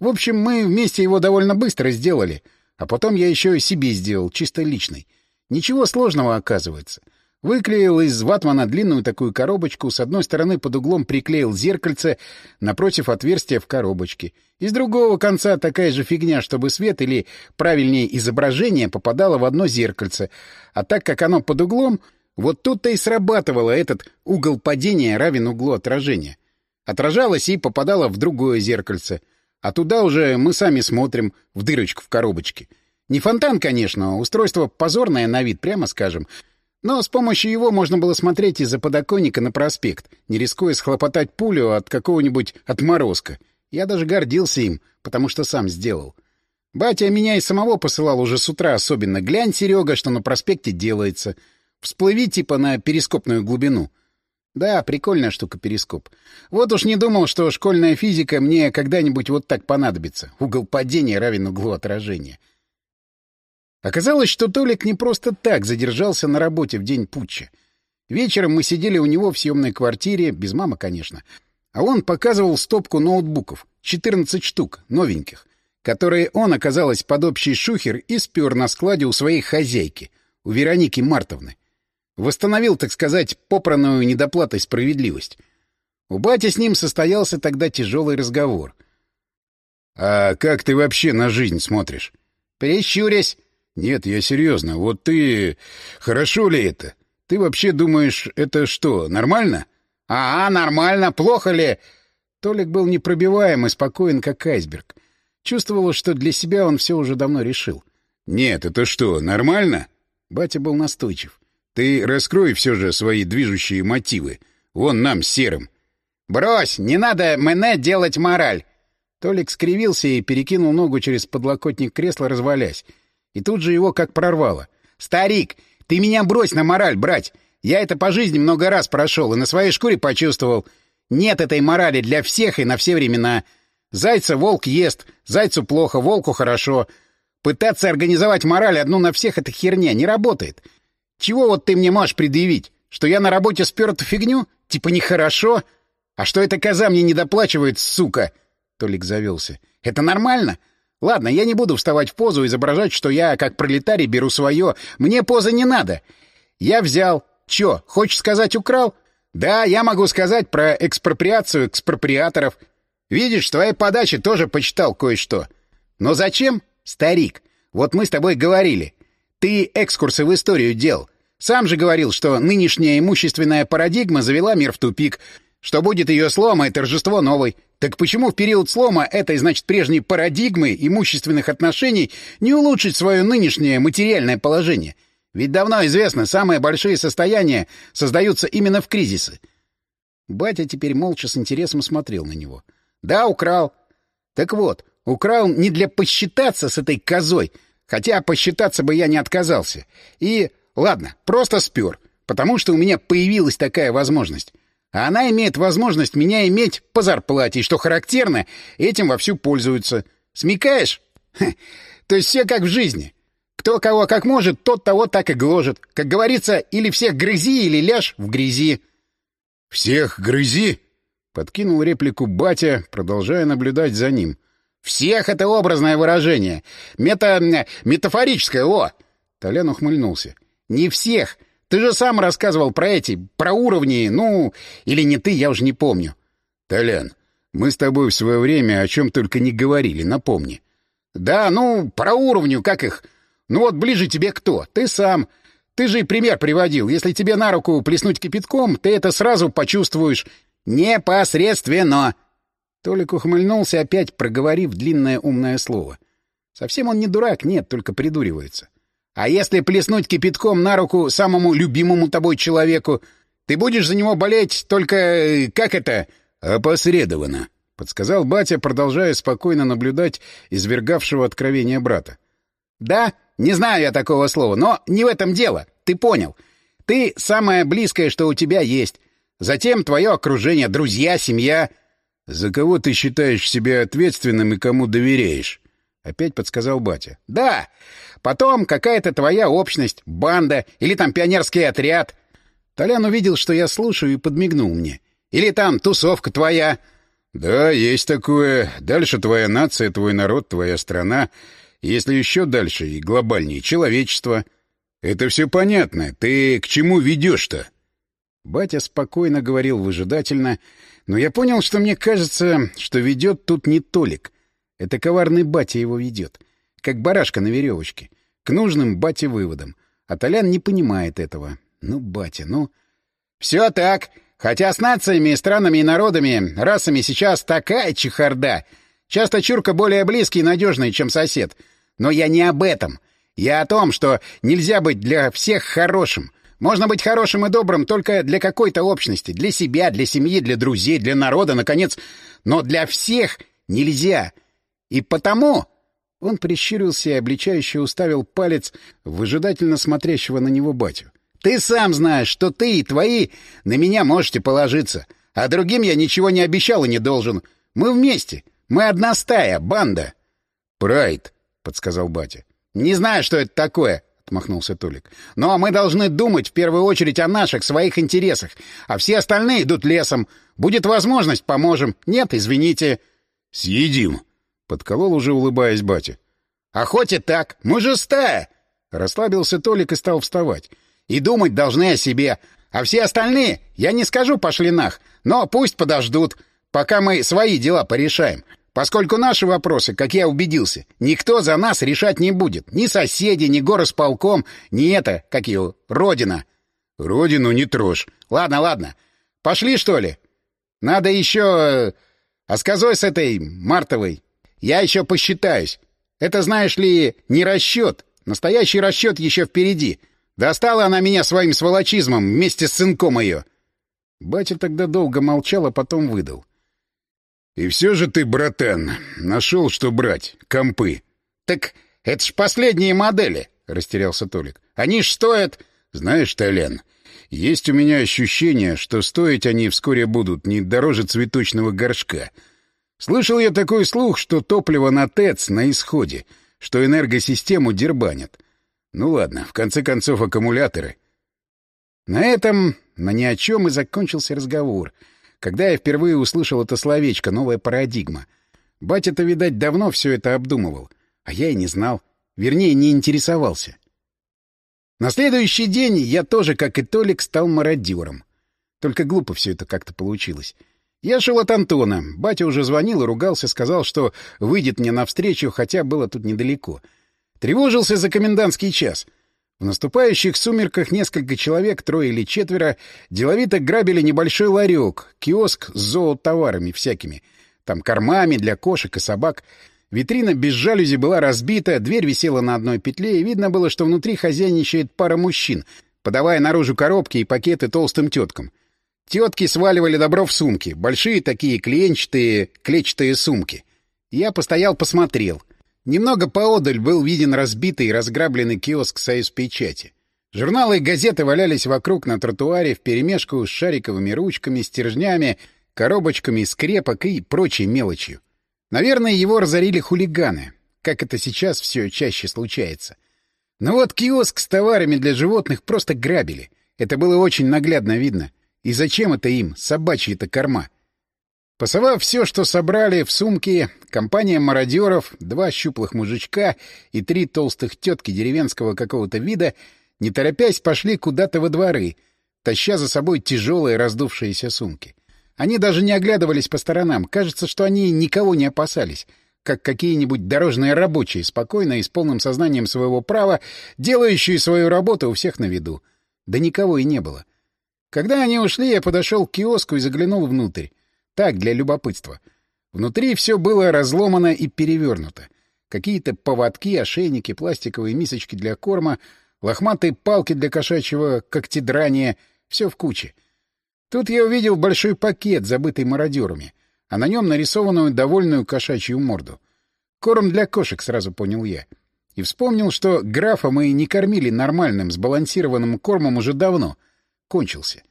В общем, мы вместе его довольно быстро сделали, а потом я еще и себе сделал, чисто личный. Ничего сложного, оказывается. Выклеил из ватмана длинную такую коробочку, с одной стороны под углом приклеил зеркальце напротив отверстия в коробочке. Из другого конца такая же фигня, чтобы свет или, правильнее, изображение попадало в одно зеркальце. А так как оно под углом, вот тут-то и срабатывало этот угол падения равен углу отражения. Отражалось и попадало в другое зеркальце — а туда уже мы сами смотрим в дырочку в коробочке. Не фонтан, конечно, устройство позорное на вид, прямо скажем. Но с помощью его можно было смотреть из-за подоконника на проспект, не рискуя схлопотать пулю от какого-нибудь отморозка. Я даже гордился им, потому что сам сделал. Батя меня и самого посылал уже с утра особенно. Глянь, Серега, что на проспекте делается. Всплыви типа на перископную глубину. Да, прикольная штука перископ. Вот уж не думал, что школьная физика мне когда-нибудь вот так понадобится. Угол падения равен углу отражения. Оказалось, что Толик не просто так задержался на работе в день путча. Вечером мы сидели у него в съемной квартире, без мамы, конечно. А он показывал стопку ноутбуков, 14 штук, новеньких, которые он, оказалось, под общий шухер и спер на складе у своей хозяйки, у Вероники Мартовны. Восстановил, так сказать, попранную недоплатой справедливость. У бати с ним состоялся тогда тяжелый разговор. — А как ты вообще на жизнь смотришь? — Прищурясь. — Нет, я серьезно. Вот ты... Хорошо ли это? Ты вообще думаешь, это что, нормально? — Ага, нормально. Плохо ли? Толик был непробиваем и спокоен, как айсберг. Чувствовалось, что для себя он все уже давно решил. — Нет, это что, нормально? Батя был настойчив. Ты раскрой все же свои движущие мотивы. Вон нам, серым. — Брось, не надо мене делать мораль. Толик скривился и перекинул ногу через подлокотник кресла, развалясь. И тут же его как прорвало. «Старик, ты меня брось на мораль, брать! Я это по жизни много раз прошел и на своей шкуре почувствовал. Нет этой морали для всех и на все времена. Зайца волк ест, зайцу плохо, волку хорошо. Пытаться организовать мораль одну на всех — это херня, не работает. Чего вот ты мне можешь предъявить? Что я на работе спер эту фигню? Типа нехорошо? А что эта коза мне не доплачивает, сука?» Толик завелся. «Это нормально? Ладно, я не буду вставать в позу и изображать, что я, как пролетарий, беру свое. Мне позы не надо. Я взял. Чё, хочешь сказать, украл? Да, я могу сказать про экспроприацию экспроприаторов. Видишь, в твоей подаче тоже почитал кое-что. Но зачем? Старик, вот мы с тобой говорили. Ты экскурсы в историю делал. Сам же говорил, что нынешняя имущественная парадигма завела мир в тупик, что будет ее слома и торжество новой. Так почему в период слома этой, значит, прежней парадигмы имущественных отношений не улучшить свое нынешнее материальное положение? Ведь давно известно, самые большие состояния создаются именно в кризисы. Батя теперь молча с интересом смотрел на него. Да, украл. Так вот, украл не для посчитаться с этой козой, хотя посчитаться бы я не отказался. И, ладно, просто спер, потому что у меня появилась такая возможность. А она имеет возможность меня иметь по зарплате, и, что характерно, этим вовсю пользуются. Смекаешь? Ха. То есть все как в жизни. Кто кого как может, тот того так и гложет. Как говорится, или всех грызи, или ляжь в грязи. — Всех грызи? — подкинул реплику батя, продолжая наблюдать за ним. — Всех — это образное выражение. Мета... метафорическое, о! Толян ухмыльнулся. — Не всех. Ты же сам рассказывал про эти, про уровни, ну... Или не ты, я уже не помню. — Толян, мы с тобой в свое время о чем только не говорили, напомни. — Да, ну, про уровню, как их... Ну вот ближе тебе кто? Ты сам. Ты же и пример приводил. Если тебе на руку плеснуть кипятком, ты это сразу почувствуешь непосредственно. Толик ухмыльнулся, опять проговорив длинное умное слово. Совсем он не дурак, нет, только придуривается. А если плеснуть кипятком на руку самому любимому тобой человеку, ты будешь за него болеть только... Э, как это? Опосредованно, — подсказал батя, продолжая спокойно наблюдать извергавшего откровения брата. — Да? Не знаю я такого слова, но не в этом дело. Ты понял. Ты самое близкое, что у тебя есть. Затем твое окружение, друзья, семья. — За кого ты считаешь себя ответственным и кому доверяешь? — опять подсказал батя. — Да. Потом какая-то твоя общность, банда или там пионерский отряд. Толян увидел, что я слушаю, и подмигнул мне. Или там тусовка твоя. — Да, есть такое. Дальше твоя нация, твой народ, твоя страна. Если еще дальше и глобальнее человечество. Это все понятно. Ты к чему ведешь-то? Батя спокойно говорил выжидательно, но я понял, что мне кажется, что ведет тут не Толик. Это коварный батя его ведет. Как барашка на веревочке. К нужным бате выводам. А Толян не понимает этого. Ну, батя, ну... Все так. Хотя с нациями, странами и народами, расами сейчас такая чехарда — Часто чурка более близкий и надежный, чем сосед. Но я не об этом. Я о том, что нельзя быть для всех хорошим. Можно быть хорошим и добрым только для какой-то общности. Для себя, для семьи, для друзей, для народа, наконец. Но для всех нельзя. И потому... Он прищурился и обличающе уставил палец выжидательно смотрящего на него батю. «Ты сам знаешь, что ты и твои на меня можете положиться. А другим я ничего не обещал и не должен. Мы вместе. Мы одна стая, банда. — Прайд, — подсказал батя. — Не знаю, что это такое, — отмахнулся Толик. — Но мы должны думать в первую очередь о наших, своих интересах. А все остальные идут лесом. Будет возможность, поможем. Нет, извините. — Съедим, — подколол уже, улыбаясь батя. — А хоть и так, мы же стая. Расслабился Толик и стал вставать. И думать должны о себе. А все остальные, я не скажу пошли нах, но пусть подождут, пока мы свои дела порешаем. Поскольку наши вопросы, как я убедился, никто за нас решать не будет. Ни соседи, ни горосполком, ни это, как ее, Родина. Родину не трожь. Ладно, ладно. Пошли, что ли? Надо еще... А с козой с этой, Мартовой, я еще посчитаюсь. Это, знаешь ли, не расчет. Настоящий расчет еще впереди. Достала она меня своим сволочизмом вместе с сынком ее. Батя тогда долго молчал, а потом выдал. И все же ты, братан, нашел, что брать. Компы. Так это ж последние модели, — растерялся Толик. Они ж стоят... Знаешь, Толян, есть у меня ощущение, что стоить они вскоре будут не дороже цветочного горшка. Слышал я такой слух, что топливо на ТЭЦ на исходе, что энергосистему дербанят. Ну ладно, в конце концов, аккумуляторы. На этом на ни о чем и закончился разговор, когда я впервые услышал это словечко «новая парадигма». Батя-то, видать, давно все это обдумывал, а я и не знал, вернее, не интересовался. На следующий день я тоже, как и Толик, стал мародером. Только глупо все это как-то получилось. Я шел от Антона. Батя уже звонил и ругался, сказал, что выйдет мне навстречу, хотя было тут недалеко. Тревожился за комендантский час. В наступающих сумерках несколько человек, трое или четверо, деловито грабили небольшой ларек, киоск с зоотоварами всякими. Там кормами для кошек и собак — Витрина без жалюзи была разбита, дверь висела на одной петле, и видно было, что внутри хозяйничает пара мужчин, подавая наружу коробки и пакеты толстым теткам. Тетки сваливали добро в сумки, большие такие клеенчатые, клетчатые сумки. Я постоял, посмотрел. Немного поодаль был виден разбитый и разграбленный киоск «Союз печати». Журналы и газеты валялись вокруг на тротуаре вперемешку с шариковыми ручками, стержнями, коробочками скрепок и прочей мелочью. Наверное, его разорили хулиганы, как это сейчас все чаще случается. Но вот киоск с товарами для животных просто грабили. Это было очень наглядно видно. И зачем это им, собачьи-то корма? Пасовав все, что собрали в сумке, компания мародеров, два щуплых мужичка и три толстых тетки деревенского какого-то вида, не торопясь, пошли куда-то во дворы, таща за собой тяжелые раздувшиеся сумки. Они даже не оглядывались по сторонам. Кажется, что они никого не опасались, как какие-нибудь дорожные рабочие, спокойно и с полным сознанием своего права, делающие свою работу у всех на виду. Да никого и не было. Когда они ушли, я подошел к киоску и заглянул внутрь. Так, для любопытства. Внутри все было разломано и перевернуто. Какие-то поводки, ошейники, пластиковые мисочки для корма, лохматые палки для кошачьего когтедрания — все в куче. Тут я увидел большой пакет, забытый мародерами, а на нем нарисованную довольную кошачью морду. Корм для кошек, сразу понял я. И вспомнил, что графа мы не кормили нормальным, сбалансированным кормом уже давно. Кончился.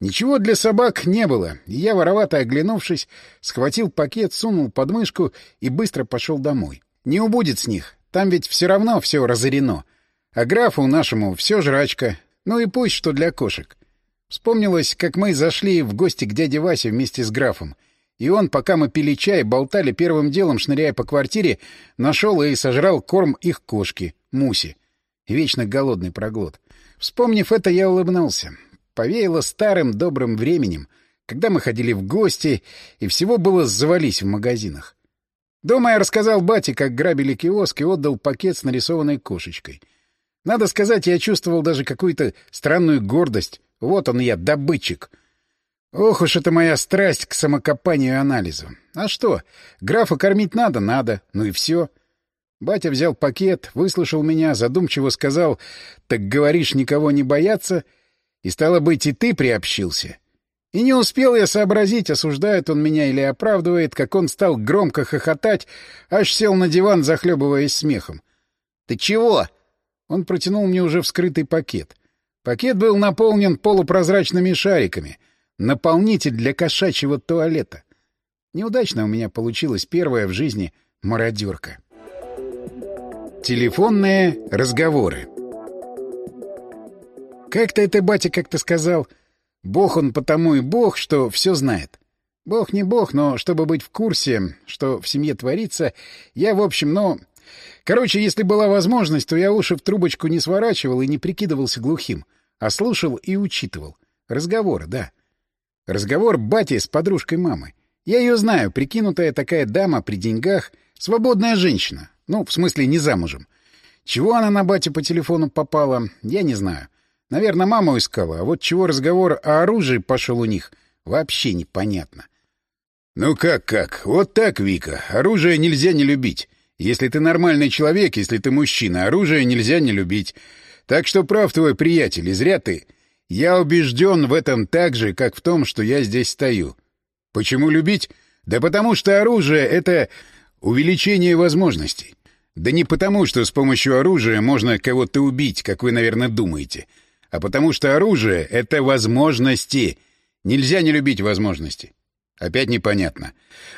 Ничего для собак не было, и я, воровато оглянувшись, схватил пакет, сунул под мышку и быстро пошел домой. Не убудет с них, там ведь все равно все разорено. А графу нашему все жрачка, ну и пусть что для кошек. Вспомнилось, как мы зашли в гости к дяде Васе вместе с графом. И он, пока мы пили чай, болтали первым делом, шныряя по квартире, нашел и сожрал корм их кошки, Муси. Вечно голодный проглот. Вспомнив это, я улыбнулся. Повеяло старым добрым временем, когда мы ходили в гости, и всего было завались в магазинах. Дома я рассказал бате, как грабили киоск, и отдал пакет с нарисованной кошечкой. Надо сказать, я чувствовал даже какую-то странную гордость вот он я, добытчик. Ох уж это моя страсть к самокопанию и анализу. А что, графа кормить надо? Надо. Ну и все. Батя взял пакет, выслушал меня, задумчиво сказал, «Так говоришь, никого не бояться?» И, стало быть, и ты приобщился. И не успел я сообразить, осуждает он меня или оправдывает, как он стал громко хохотать, аж сел на диван, захлебываясь смехом. «Ты чего?» Он протянул мне уже вскрытый пакет. Пакет был наполнен полупрозрачными шариками. Наполнитель для кошачьего туалета. Неудачно у меня получилась первая в жизни мародерка. Телефонные разговоры. Как-то это батя как-то сказал. Бог он потому и бог, что все знает. Бог не бог, но чтобы быть в курсе, что в семье творится, я, в общем, ну... Короче, если была возможность, то я уши в трубочку не сворачивал и не прикидывался глухим а слушал и учитывал. Разговоры, да. Разговор бати с подружкой мамы. Я ее знаю, прикинутая такая дама при деньгах, свободная женщина. Ну, в смысле, не замужем. Чего она на бате по телефону попала, я не знаю. Наверное, маму искала, а вот чего разговор о оружии пошел у них, вообще непонятно. «Ну как-как? Вот так, Вика. Оружие нельзя не любить. Если ты нормальный человек, если ты мужчина, оружие нельзя не любить. Так что прав твой приятель, и зря ты. Я убежден в этом так же, как в том, что я здесь стою. Почему любить? Да потому что оружие — это увеличение возможностей. Да не потому, что с помощью оружия можно кого-то убить, как вы, наверное, думаете, а потому что оружие — это возможности. Нельзя не любить возможности. Опять непонятно.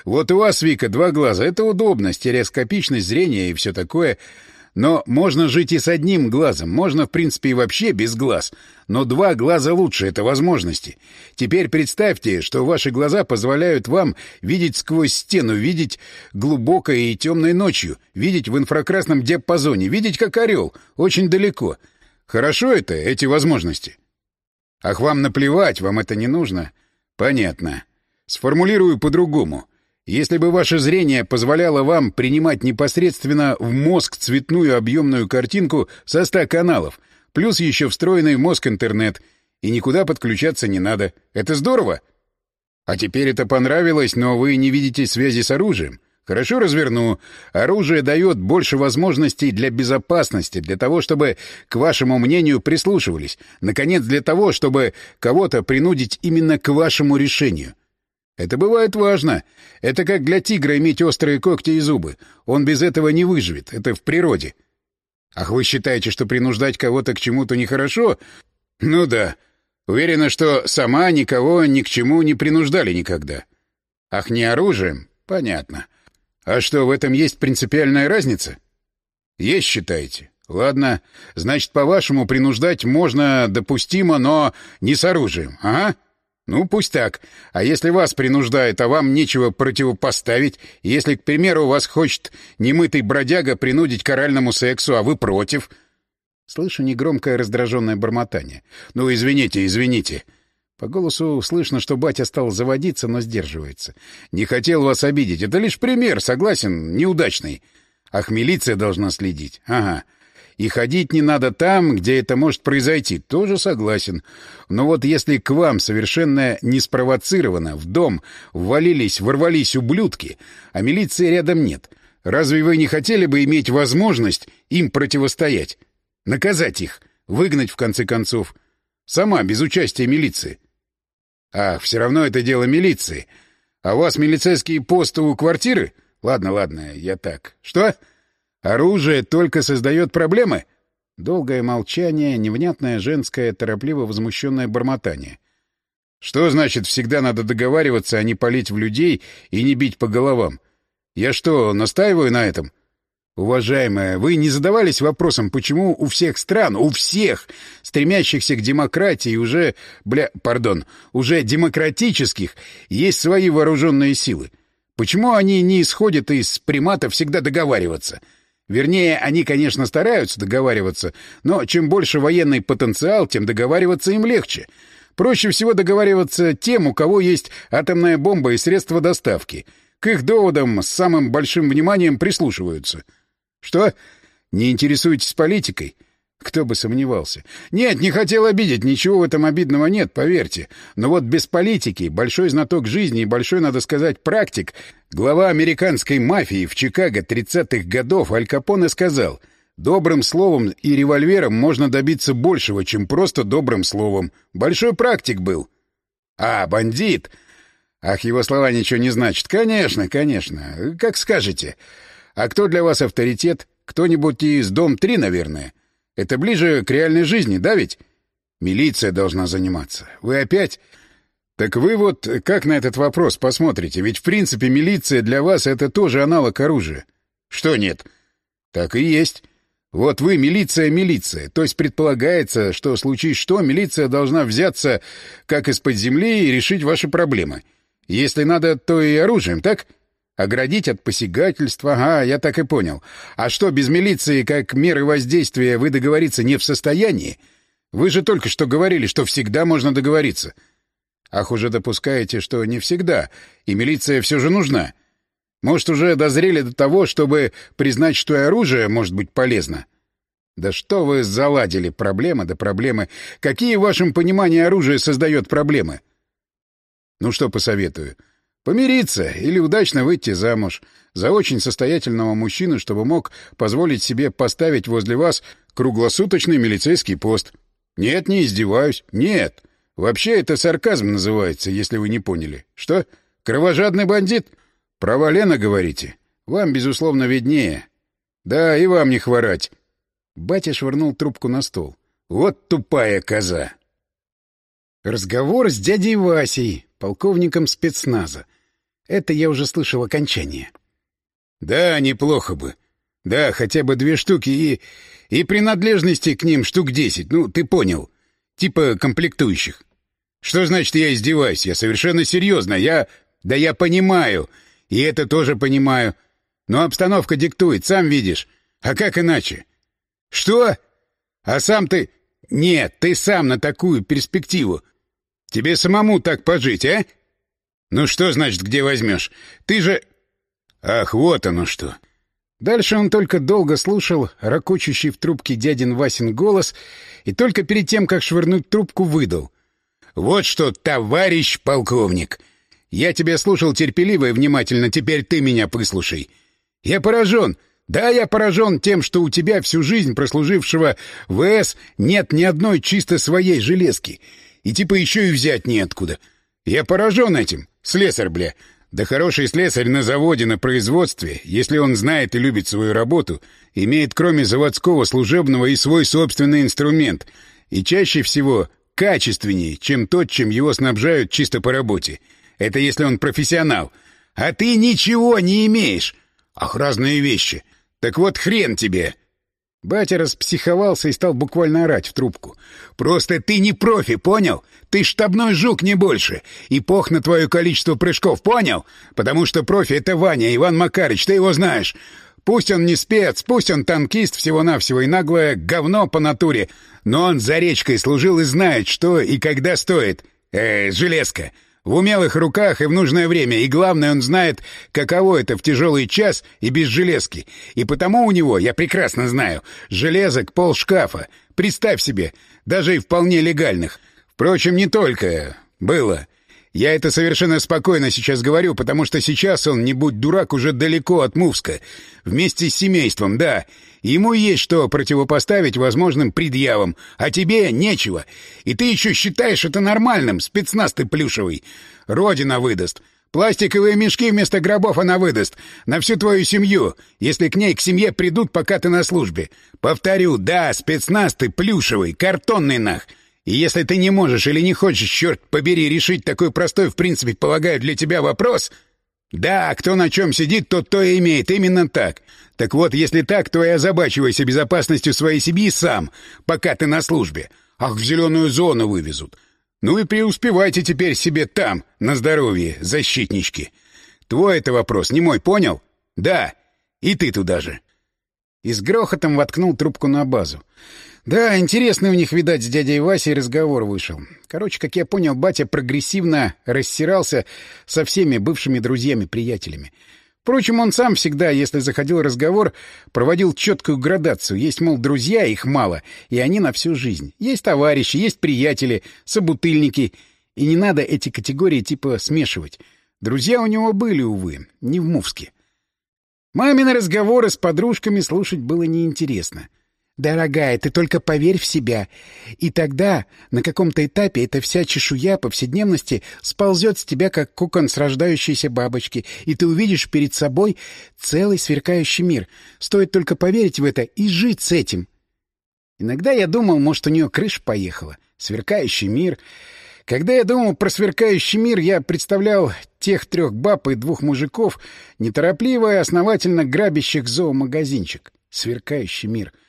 Вот у вас, Вика, два глаза. Это удобно, стереоскопичность зрения и все такое. Но можно жить и с одним глазом. Можно, в принципе, и вообще без глаз. Но два глаза лучше — это возможности. Теперь представьте, что ваши глаза позволяют вам видеть сквозь стену, видеть глубокой и темной ночью, видеть в инфракрасном диапазоне, видеть как орел, очень далеко. Хорошо это, эти возможности? Ах, вам наплевать, вам это не нужно? Понятно. Сформулирую по-другому. Если бы ваше зрение позволяло вам принимать непосредственно в мозг цветную объемную картинку со ста каналов, плюс еще встроенный в мозг интернет, и никуда подключаться не надо, это здорово? А теперь это понравилось, но вы не видите связи с оружием. Хорошо разверну. Оружие дает больше возможностей для безопасности, для того, чтобы к вашему мнению прислушивались. Наконец, для того, чтобы кого-то принудить именно к вашему решению. Это бывает важно. Это как для тигра иметь острые когти и зубы. Он без этого не выживет. Это в природе. Ах, вы считаете, что принуждать кого-то к чему-то нехорошо? Ну да. Уверена, что сама никого ни к чему не принуждали никогда. Ах, не оружием? Понятно. А что, в этом есть принципиальная разница? Есть, считаете? Ладно. Значит, по-вашему, принуждать можно допустимо, но не с оружием. Ага. Ну, пусть так. А если вас принуждает, а вам нечего противопоставить, если, к примеру, вас хочет немытый бродяга принудить к оральному сексу, а вы против... Слышу негромкое раздраженное бормотание. «Ну, извините, извините». По голосу слышно, что батя стал заводиться, но сдерживается. «Не хотел вас обидеть. Это лишь пример, согласен, неудачный. Ах, милиция должна следить. Ага. И ходить не надо там, где это может произойти, тоже согласен. Но вот если к вам совершенно неспровоцированно в дом ввалились, ворвались ублюдки, а милиции рядом нет, разве вы не хотели бы иметь возможность им противостоять? Наказать их, выгнать в конце концов? Сама, без участия милиции. Ах, все равно это дело милиции. А у вас милицейские посты у квартиры? Ладно, ладно, я так. Что? — Оружие только создает проблемы? Долгое молчание, невнятное женское, торопливо возмущенное бормотание. Что значит всегда надо договариваться, а не палить в людей и не бить по головам? Я что, настаиваю на этом? Уважаемая, вы не задавались вопросом, почему у всех стран, у всех, стремящихся к демократии, уже, бля, пардон, уже демократических, есть свои вооруженные силы? Почему они не исходят из примата всегда договариваться? — Вернее, они, конечно, стараются договариваться, но чем больше военный потенциал, тем договариваться им легче. Проще всего договариваться тем, у кого есть атомная бомба и средства доставки. К их доводам с самым большим вниманием прислушиваются. Что? Не интересуетесь политикой? Кто бы сомневался. Нет, не хотел обидеть, ничего в этом обидного нет, поверьте. Но вот без политики, большой знаток жизни и большой, надо сказать, практик, глава американской мафии в Чикаго 30-х годов Аль Капоне сказал, добрым словом и револьвером можно добиться большего, чем просто добрым словом. Большой практик был. А, бандит! Ах, его слова ничего не значат. Конечно, конечно. Как скажете. А кто для вас авторитет? Кто-нибудь из Дом-3, наверное? — это ближе к реальной жизни, да ведь? Милиция должна заниматься. Вы опять... Так вы вот как на этот вопрос посмотрите? Ведь в принципе милиция для вас это тоже аналог оружия. Что нет? Так и есть. Вот вы милиция-милиция. То есть предполагается, что случись что, милиция должна взяться как из-под земли и решить ваши проблемы. Если надо, то и оружием, так? — Оградить от посягательства? Ага, я так и понял. А что, без милиции, как меры воздействия, вы договориться не в состоянии? Вы же только что говорили, что всегда можно договориться. Ах, уже допускаете, что не всегда, и милиция все же нужна. Может, уже дозрели до того, чтобы признать, что и оружие может быть полезно? Да что вы заладили, проблемы да проблемы. Какие в вашем понимании оружие создает проблемы? Ну что посоветую? — Помириться или удачно выйти замуж за очень состоятельного мужчину, чтобы мог позволить себе поставить возле вас круглосуточный милицейский пост. Нет, не издеваюсь. Нет. Вообще это сарказм называется, если вы не поняли. Что? Кровожадный бандит? Про Валена говорите? Вам, безусловно, виднее. Да, и вам не хворать. Батя швырнул трубку на стол. Вот тупая коза. Разговор с дядей Васей, полковником спецназа. Это я уже слышал окончание. Да, неплохо бы. Да, хотя бы две штуки и... И принадлежности к ним штук десять, ну, ты понял. Типа комплектующих. Что значит я издеваюсь? Я совершенно серьезно. Я... Да я понимаю. И это тоже понимаю. Но обстановка диктует, сам видишь. А как иначе? Что? А сам ты... Нет, ты сам на такую перспективу. Тебе самому так пожить, а? Ну что значит, где возьмешь? Ты же... Ах, вот оно что. Дальше он только долго слушал ракочущий в трубке дядин Васин голос и только перед тем, как швырнуть трубку, выдал. «Вот что, товарищ полковник! Я тебя слушал терпеливо и внимательно, теперь ты меня выслушай. Я поражен, да, я поражен тем, что у тебя всю жизнь прослужившего ВС нет ни одной чисто своей железки, и типа еще и взять неоткуда. Я поражен этим, слесарь, бля. Да хороший слесарь на заводе, на производстве, если он знает и любит свою работу, имеет кроме заводского служебного и свой собственный инструмент, и чаще всего качественнее, чем тот, чем его снабжают чисто по работе. Это если он профессионал. А ты ничего не имеешь. Ах, разные вещи. Так вот хрен тебе. Батя распсиховался и стал буквально орать в трубку. «Просто ты не профи, понял? Ты штабной жук, не больше. И пох на твое количество прыжков, понял? Потому что профи — это Ваня, Иван Макарыч, ты его знаешь. Пусть он не спец, пусть он танкист всего-навсего и наглое говно по натуре, но он за речкой служил и знает, что и когда стоит. Э, железка. В умелых руках и в нужное время, и главное, он знает, каково это в тяжелый час и без железки. И потому у него, я прекрасно знаю, железок пол шкафа. Представь себе, даже и вполне легальных. Впрочем, не только. Было. Я это совершенно спокойно сейчас говорю, потому что сейчас он, не будь дурак, уже далеко от Мувска. Вместе с семейством, да. Ему есть что противопоставить возможным предъявам, а тебе нечего. И ты еще считаешь это нормальным, спецназ ты плюшевый. Родина выдаст. Пластиковые мешки вместо гробов она выдаст. На всю твою семью, если к ней к семье придут, пока ты на службе. Повторю, да, спецназ ты плюшевый, картонный нах. И если ты не можешь или не хочешь, черт побери, решить такой простой, в принципе, полагаю, для тебя вопрос... Да, кто на чем сидит, тот то и имеет, именно так. Так вот, если так, то и озабачивайся безопасностью своей семьи сам, пока ты на службе. Ах, в зеленую зону вывезут. Ну и преуспевайте теперь себе там, на здоровье, защитнички. Твой это вопрос, не мой, понял? Да, и ты туда же. И с грохотом воткнул трубку на базу. Да, интересный у них, видать, с дядей Васей разговор вышел. Короче, как я понял, батя прогрессивно рассирался со всеми бывшими друзьями-приятелями. Впрочем, он сам всегда, если заходил разговор, проводил четкую градацию. Есть, мол, друзья, их мало, и они на всю жизнь. Есть товарищи, есть приятели, собутыльники. И не надо эти категории типа смешивать. Друзья у него были, увы, не в Мувске. Мамины разговоры с подружками слушать было неинтересно. — Дорогая, ты только поверь в себя. И тогда, на каком-то этапе, эта вся чешуя повседневности сползет с тебя, как кокон с рождающейся бабочки, и ты увидишь перед собой целый сверкающий мир. Стоит только поверить в это и жить с этим. Иногда я думал, может, у нее крыша поехала. Сверкающий мир. Когда я думал про сверкающий мир, я представлял тех трех баб и двух мужиков, неторопливо и основательно грабящих зоомагазинчик. Сверкающий мир —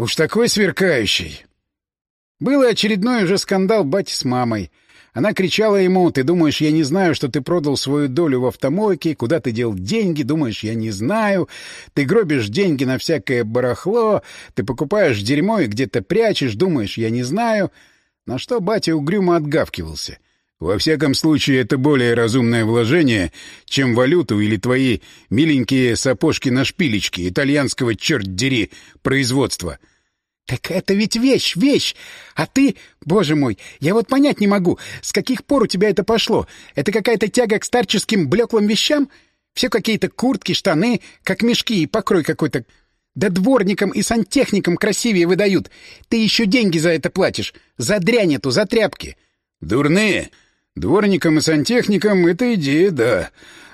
Уж такой сверкающий. Был очередной уже скандал бати с мамой. Она кричала ему, «Ты думаешь, я не знаю, что ты продал свою долю в автомойке? Куда ты дел деньги? Думаешь, я не знаю? Ты гробишь деньги на всякое барахло, ты покупаешь дерьмо и где-то прячешь, думаешь, я не знаю?» На что батя угрюмо отгавкивался — во всяком случае, это более разумное вложение, чем валюту или твои миленькие сапожки на шпилечке итальянского, черт дери, производства. «Так это ведь вещь, вещь! А ты... Боже мой, я вот понять не могу, с каких пор у тебя это пошло? Это какая-то тяга к старческим блеклым вещам? Все какие-то куртки, штаны, как мешки и покрой какой-то... Да дворникам и сантехникам красивее выдают. Ты еще деньги за это платишь. За дрянь эту, за тряпки». «Дурные? Дворникам и сантехникам это идея, да.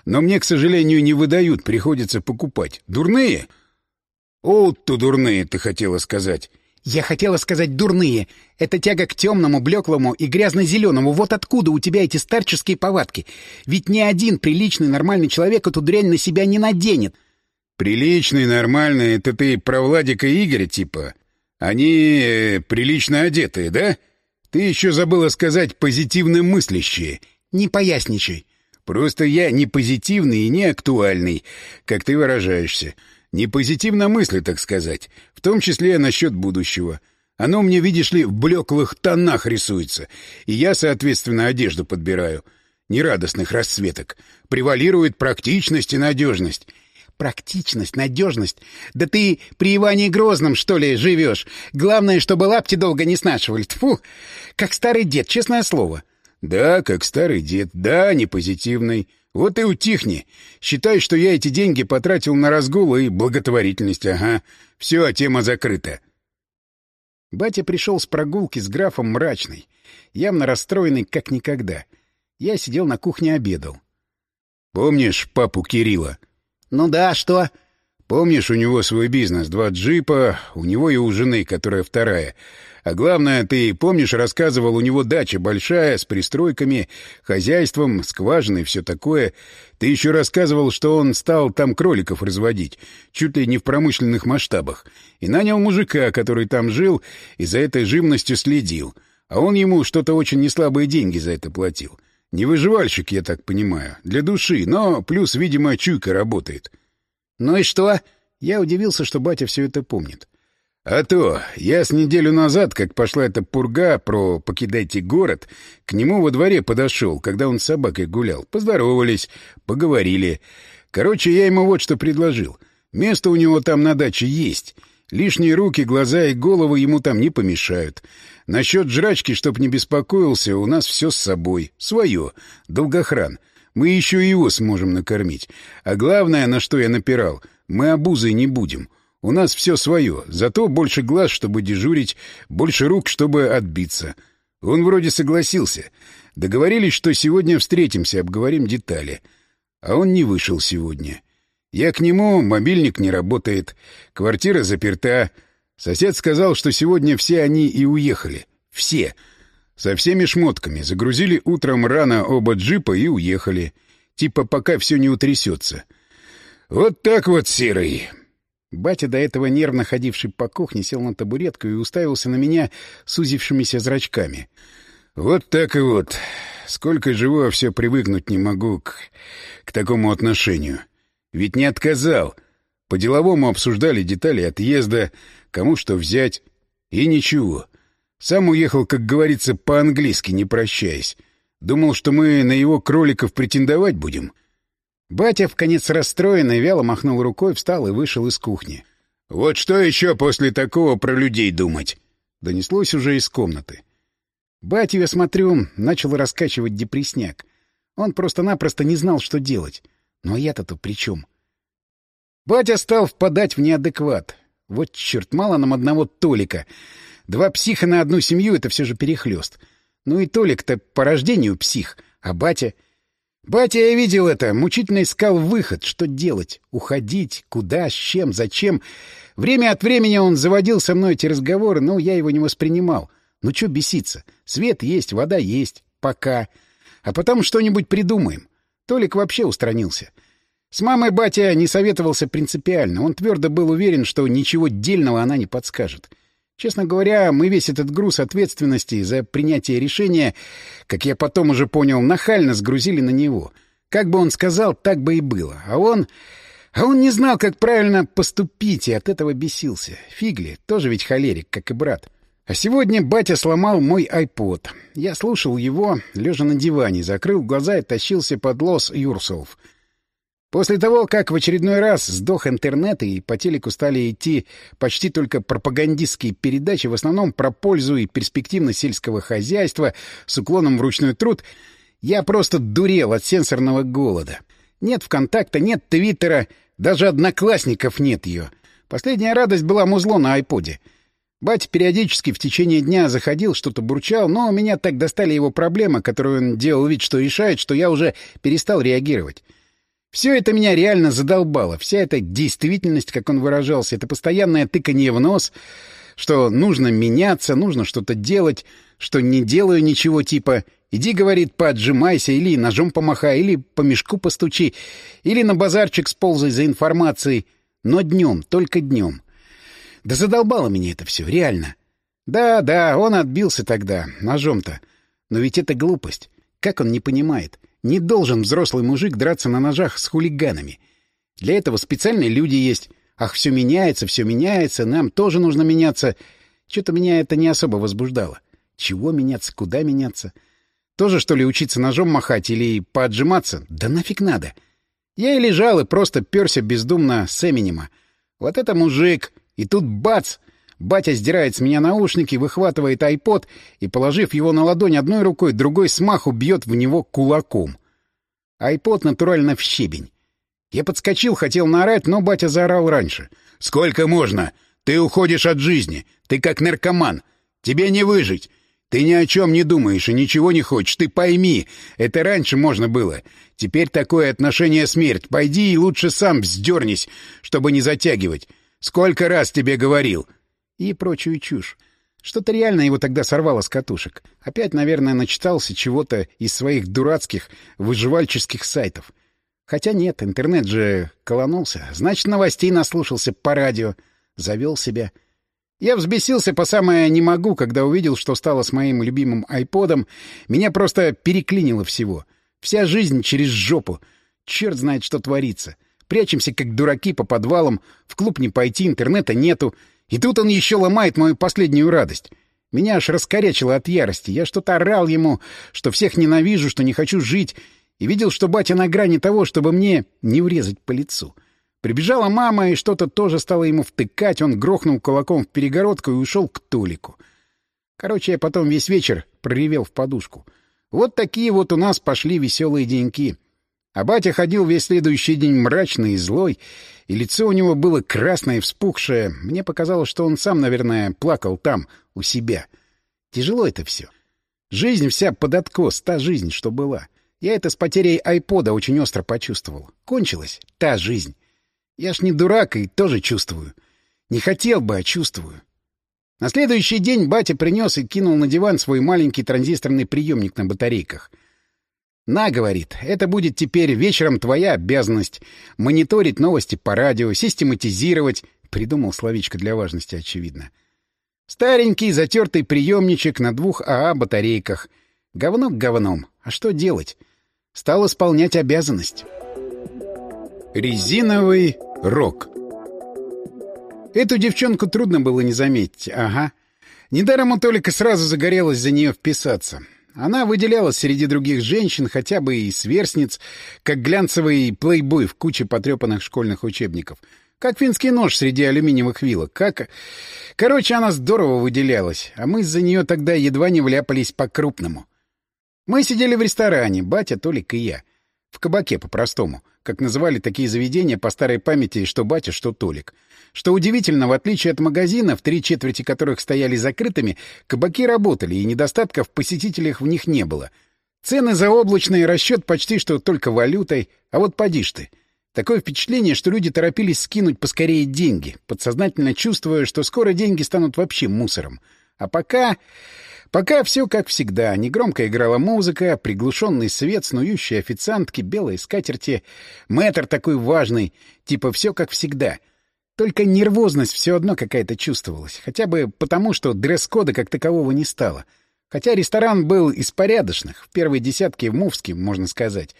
Но мне, к сожалению, не выдают, приходится покупать. Дурные? О-то дурные, ты хотела сказать. Я хотела сказать дурные. Это тяга к темному, блеклому и грязно-зеленому. Вот откуда у тебя эти старческие повадки. Ведь ни один приличный, нормальный человек эту дрянь на себя не наденет. Приличный, нормальный — это ты про Владика и Игоря типа? Они э, прилично одетые, да? Ты еще забыла сказать позитивно мыслящие. Не поясничай. Просто я не позитивный и не актуальный, как ты выражаешься. Не позитивно мысли, так сказать, в том числе насчет будущего. Оно мне, видишь ли, в блеклых тонах рисуется, и я, соответственно, одежду подбираю. Нерадостных расцветок. Превалирует практичность и надежность. Практичность, надежность. Да ты при Иване Грозном, что ли, живешь? Главное, чтобы лапти долго не снашивали. Тфу! Как старый дед, честное слово. Да, как старый дед. Да, не позитивный. Вот и утихни. Считай, что я эти деньги потратил на разгул и благотворительность, ага. Все, тема закрыта. Батя пришел с прогулки с графом мрачный, явно расстроенный как никогда. Я сидел на кухне обедал. Помнишь папу Кирилла? Ну да, что? Помнишь, у него свой бизнес, два джипа, у него и у жены, которая вторая. А главное, ты помнишь, рассказывал, у него дача большая, с пристройками, хозяйством, скважиной, все такое. Ты еще рассказывал, что он стал там кроликов разводить, чуть ли не в промышленных масштабах, и нанял мужика, который там жил и за этой живностью следил. А он ему что-то очень неслабые деньги за это платил. Не выживальщик, я так понимаю, для души, но плюс, видимо, чуйка работает. Ну и что? Я удивился, что батя все это помнит. А то, я с неделю назад, как пошла эта пурга про «покидайте город», к нему во дворе подошел, когда он с собакой гулял. Поздоровались, поговорили. Короче, я ему вот что предложил. Место у него там на даче есть. Лишние руки, глаза и головы ему там не помешают. Насчет жрачки, чтоб не беспокоился, у нас все с собой. Свое. Долгохран. Мы еще его сможем накормить. А главное, на что я напирал, мы обузой не будем. У нас все свое, зато больше глаз, чтобы дежурить, больше рук, чтобы отбиться. Он вроде согласился. Договорились, что сегодня встретимся, обговорим детали. А он не вышел сегодня. Я к нему, мобильник не работает, квартира заперта. Сосед сказал, что сегодня все они и уехали. Все. Со всеми шмотками. Загрузили утром рано оба джипа и уехали. Типа пока все не утрясется. Вот так вот, Серый. Батя, до этого нервно ходивший по кухне, сел на табуретку и уставился на меня сузившимися зрачками. «Вот так и вот. Сколько живу, а все привыкнуть не могу к... к такому отношению. Ведь не отказал. По-деловому обсуждали детали отъезда, кому что взять. И ничего. Сам уехал, как говорится, по-английски, не прощаясь. Думал, что мы на его кроликов претендовать будем». Батя, в конец расстроенный, вяло махнул рукой, встал и вышел из кухни. «Вот что еще после такого про людей думать?» Донеслось уже из комнаты. Батю, я смотрю, начал раскачивать депресняк. Он просто-напросто не знал, что делать. Ну а я-то тут при чем? Батя стал впадать в неадекват. Вот черт, мало нам одного Толика. Два психа на одну семью — это все же перехлест. Ну и Толик-то по рождению псих, а батя... Батя, я видел это, мучительно искал выход. Что делать? Уходить? Куда? С чем? Зачем? Время от времени он заводил со мной эти разговоры, но я его не воспринимал. Ну что беситься? Свет есть, вода есть. Пока. А потом что-нибудь придумаем. Толик вообще устранился. С мамой батя не советовался принципиально. Он твердо был уверен, что ничего дельного она не подскажет. — Честно говоря, мы весь этот груз ответственности за принятие решения, как я потом уже понял, нахально сгрузили на него. Как бы он сказал, так бы и было. А он... А он не знал, как правильно поступить, и от этого бесился. Фигли, тоже ведь холерик, как и брат. А сегодня батя сломал мой айпод. Я слушал его, лежа на диване, закрыл глаза и тащился под лос Юрсолф — После того, как в очередной раз сдох интернет и по телеку стали идти почти только пропагандистские передачи, в основном про пользу и перспективность сельского хозяйства с уклоном в ручной труд, я просто дурел от сенсорного голода. Нет ВКонтакта, нет Твиттера, даже Одноклассников нет ее. Последняя радость была музло на айподе. Батя периодически в течение дня заходил, что-то бурчал, но меня так достали его проблемы, которые он делал вид, что решает, что я уже перестал реагировать. Все это меня реально задолбало. Вся эта действительность, как он выражался, это постоянное тыканье в нос, что нужно меняться, нужно что-то делать, что не делаю ничего типа «иди, — говорит, — поотжимайся, или ножом помахай, или по мешку постучи, или на базарчик сползай за информацией, но днем, только днем». Да задолбало меня это все, реально. Да, да, он отбился тогда, ножом-то. Но ведь это глупость. Как он не понимает? Не должен взрослый мужик драться на ножах с хулиганами. Для этого специальные люди есть. Ах, все меняется, все меняется, нам тоже нужно меняться. Что-то меня это не особо возбуждало. Чего меняться, куда меняться? Тоже, что ли, учиться ножом махать или поотжиматься? Да нафиг надо. Я и лежал, и просто перся бездумно с Эминема. Вот это мужик! И тут бац! Батя сдирает с меня наушники, выхватывает айпод и, положив его на ладонь одной рукой, другой смаху бьет в него кулаком. Айпод натурально в щебень. Я подскочил, хотел наорать, но батя заорал раньше. «Сколько можно? Ты уходишь от жизни. Ты как наркоман. Тебе не выжить. Ты ни о чем не думаешь и ничего не хочешь. Ты пойми, это раньше можно было. Теперь такое отношение смерть. Пойди и лучше сам вздернись, чтобы не затягивать. Сколько раз тебе говорил? И прочую чушь. Что-то реально его тогда сорвало с катушек. Опять, наверное, начитался чего-то из своих дурацких выживальческих сайтов. Хотя нет, интернет же колонулся. Значит, новостей наслушался по радио. Завел себя. Я взбесился по самое «не могу», когда увидел, что стало с моим любимым айподом. Меня просто переклинило всего. Вся жизнь через жопу. Черт знает, что творится. Прячемся, как дураки, по подвалам. В клуб не пойти, интернета нету. И тут он еще ломает мою последнюю радость. Меня аж раскорячило от ярости. Я что-то орал ему, что всех ненавижу, что не хочу жить. И видел, что батя на грани того, чтобы мне не врезать по лицу. Прибежала мама, и что-то тоже стало ему втыкать. Он грохнул кулаком в перегородку и ушел к Толику. Короче, я потом весь вечер проревел в подушку. Вот такие вот у нас пошли веселые деньки. А батя ходил весь следующий день мрачный и злой, и лицо у него было красное и вспухшее. Мне показалось, что он сам, наверное, плакал там, у себя. Тяжело это все. Жизнь вся под откос, та жизнь, что была. Я это с потерей айпода очень остро почувствовал. Кончилась та жизнь. Я ж не дурак и тоже чувствую. Не хотел бы, а чувствую. На следующий день батя принес и кинул на диван свой маленький транзисторный приемник на батарейках — «На, — говорит, — это будет теперь вечером твоя обязанность. Мониторить новости по радио, систематизировать...» Придумал словечко для важности, очевидно. Старенький затертый приемничек на двух АА батарейках. Говно к говном. А что делать? Стал исполнять обязанность. Резиновый рок. Эту девчонку трудно было не заметить, ага. Недаром у Толика сразу загорелось за нее вписаться. Она выделялась среди других женщин, хотя бы и сверстниц, как глянцевый плейбой в куче потрепанных школьных учебников. Как финский нож среди алюминиевых вилок. Как... Короче, она здорово выделялась, а мы из-за нее тогда едва не вляпались по-крупному. Мы сидели в ресторане, батя, Толик и я. В кабаке по-простому, как называли такие заведения по старой памяти, что батя, что Толик. Что удивительно, в отличие от магазинов, три четверти которых стояли закрытыми, кабаки работали, и недостатков в посетителях в них не было. Цены заоблачные, расчет почти что только валютой, а вот поди ты. Такое впечатление, что люди торопились скинуть поскорее деньги, подсознательно чувствуя, что скоро деньги станут вообще мусором. А пока... Пока все как всегда. Негромко играла музыка, приглушенный свет, снующие официантки, белые скатерти. Мэтр такой важный. Типа все как всегда — только нервозность все одно какая-то чувствовалась. Хотя бы потому, что дресс-кода как такового не стало. Хотя ресторан был из порядочных, в первой десятке в Мувске, можно сказать.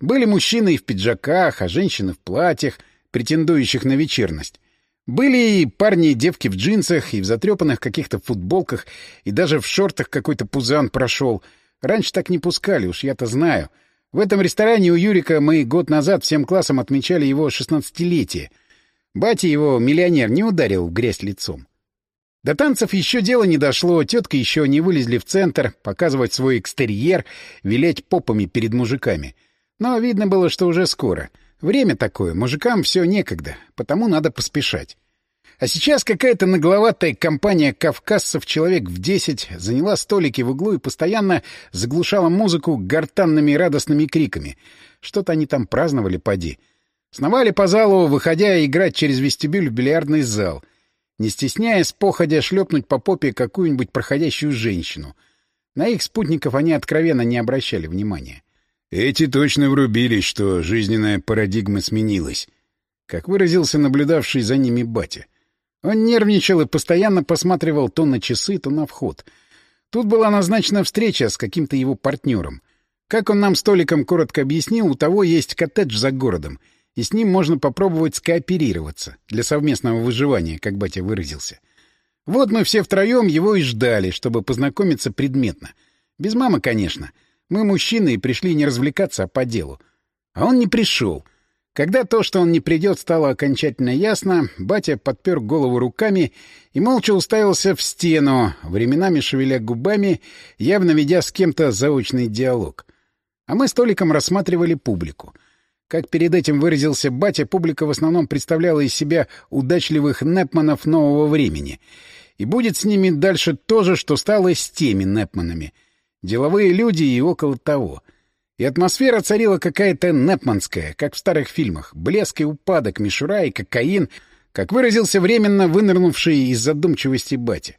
Были мужчины и в пиджаках, а женщины в платьях, претендующих на вечерность. Были и парни и девки в джинсах, и в затрепанных каких-то футболках, и даже в шортах какой-то пузан прошел. Раньше так не пускали, уж я-то знаю. В этом ресторане у Юрика мы год назад всем классом отмечали его шестнадцатилетие — Батя его, миллионер, не ударил в грязь лицом. До танцев еще дело не дошло, тетки еще не вылезли в центр, показывать свой экстерьер, вилять попами перед мужиками. Но видно было, что уже скоро. Время такое, мужикам все некогда, потому надо поспешать. А сейчас какая-то нагловатая компания кавказцев человек в десять заняла столики в углу и постоянно заглушала музыку гортанными радостными криками. Что-то они там праздновали, поди. Сновали по залу, выходя играть через вестибюль в бильярдный зал. Не стесняясь, походя шлепнуть по попе какую-нибудь проходящую женщину. На их спутников они откровенно не обращали внимания. Эти точно врубились, что жизненная парадигма сменилась. Как выразился наблюдавший за ними батя. Он нервничал и постоянно посматривал то на часы, то на вход. Тут была назначена встреча с каким-то его партнером. Как он нам столиком коротко объяснил, у того есть коттедж за городом, и с ним можно попробовать скооперироваться для совместного выживания, как батя выразился. Вот мы все втроем его и ждали, чтобы познакомиться предметно. Без мамы, конечно. Мы мужчины и пришли не развлекаться, а по делу. А он не пришел — когда то, что он не придет, стало окончательно ясно, батя подпер голову руками и молча уставился в стену, временами шевеля губами, явно ведя с кем-то заочный диалог. А мы с Толиком рассматривали публику. Как перед этим выразился батя, публика в основном представляла из себя удачливых Непманов нового времени. И будет с ними дальше то же, что стало с теми Непманами. Деловые люди и около того — и атмосфера царила какая-то непманская, как в старых фильмах. Блеск и упадок, мишура и кокаин, как выразился временно вынырнувший из задумчивости батя.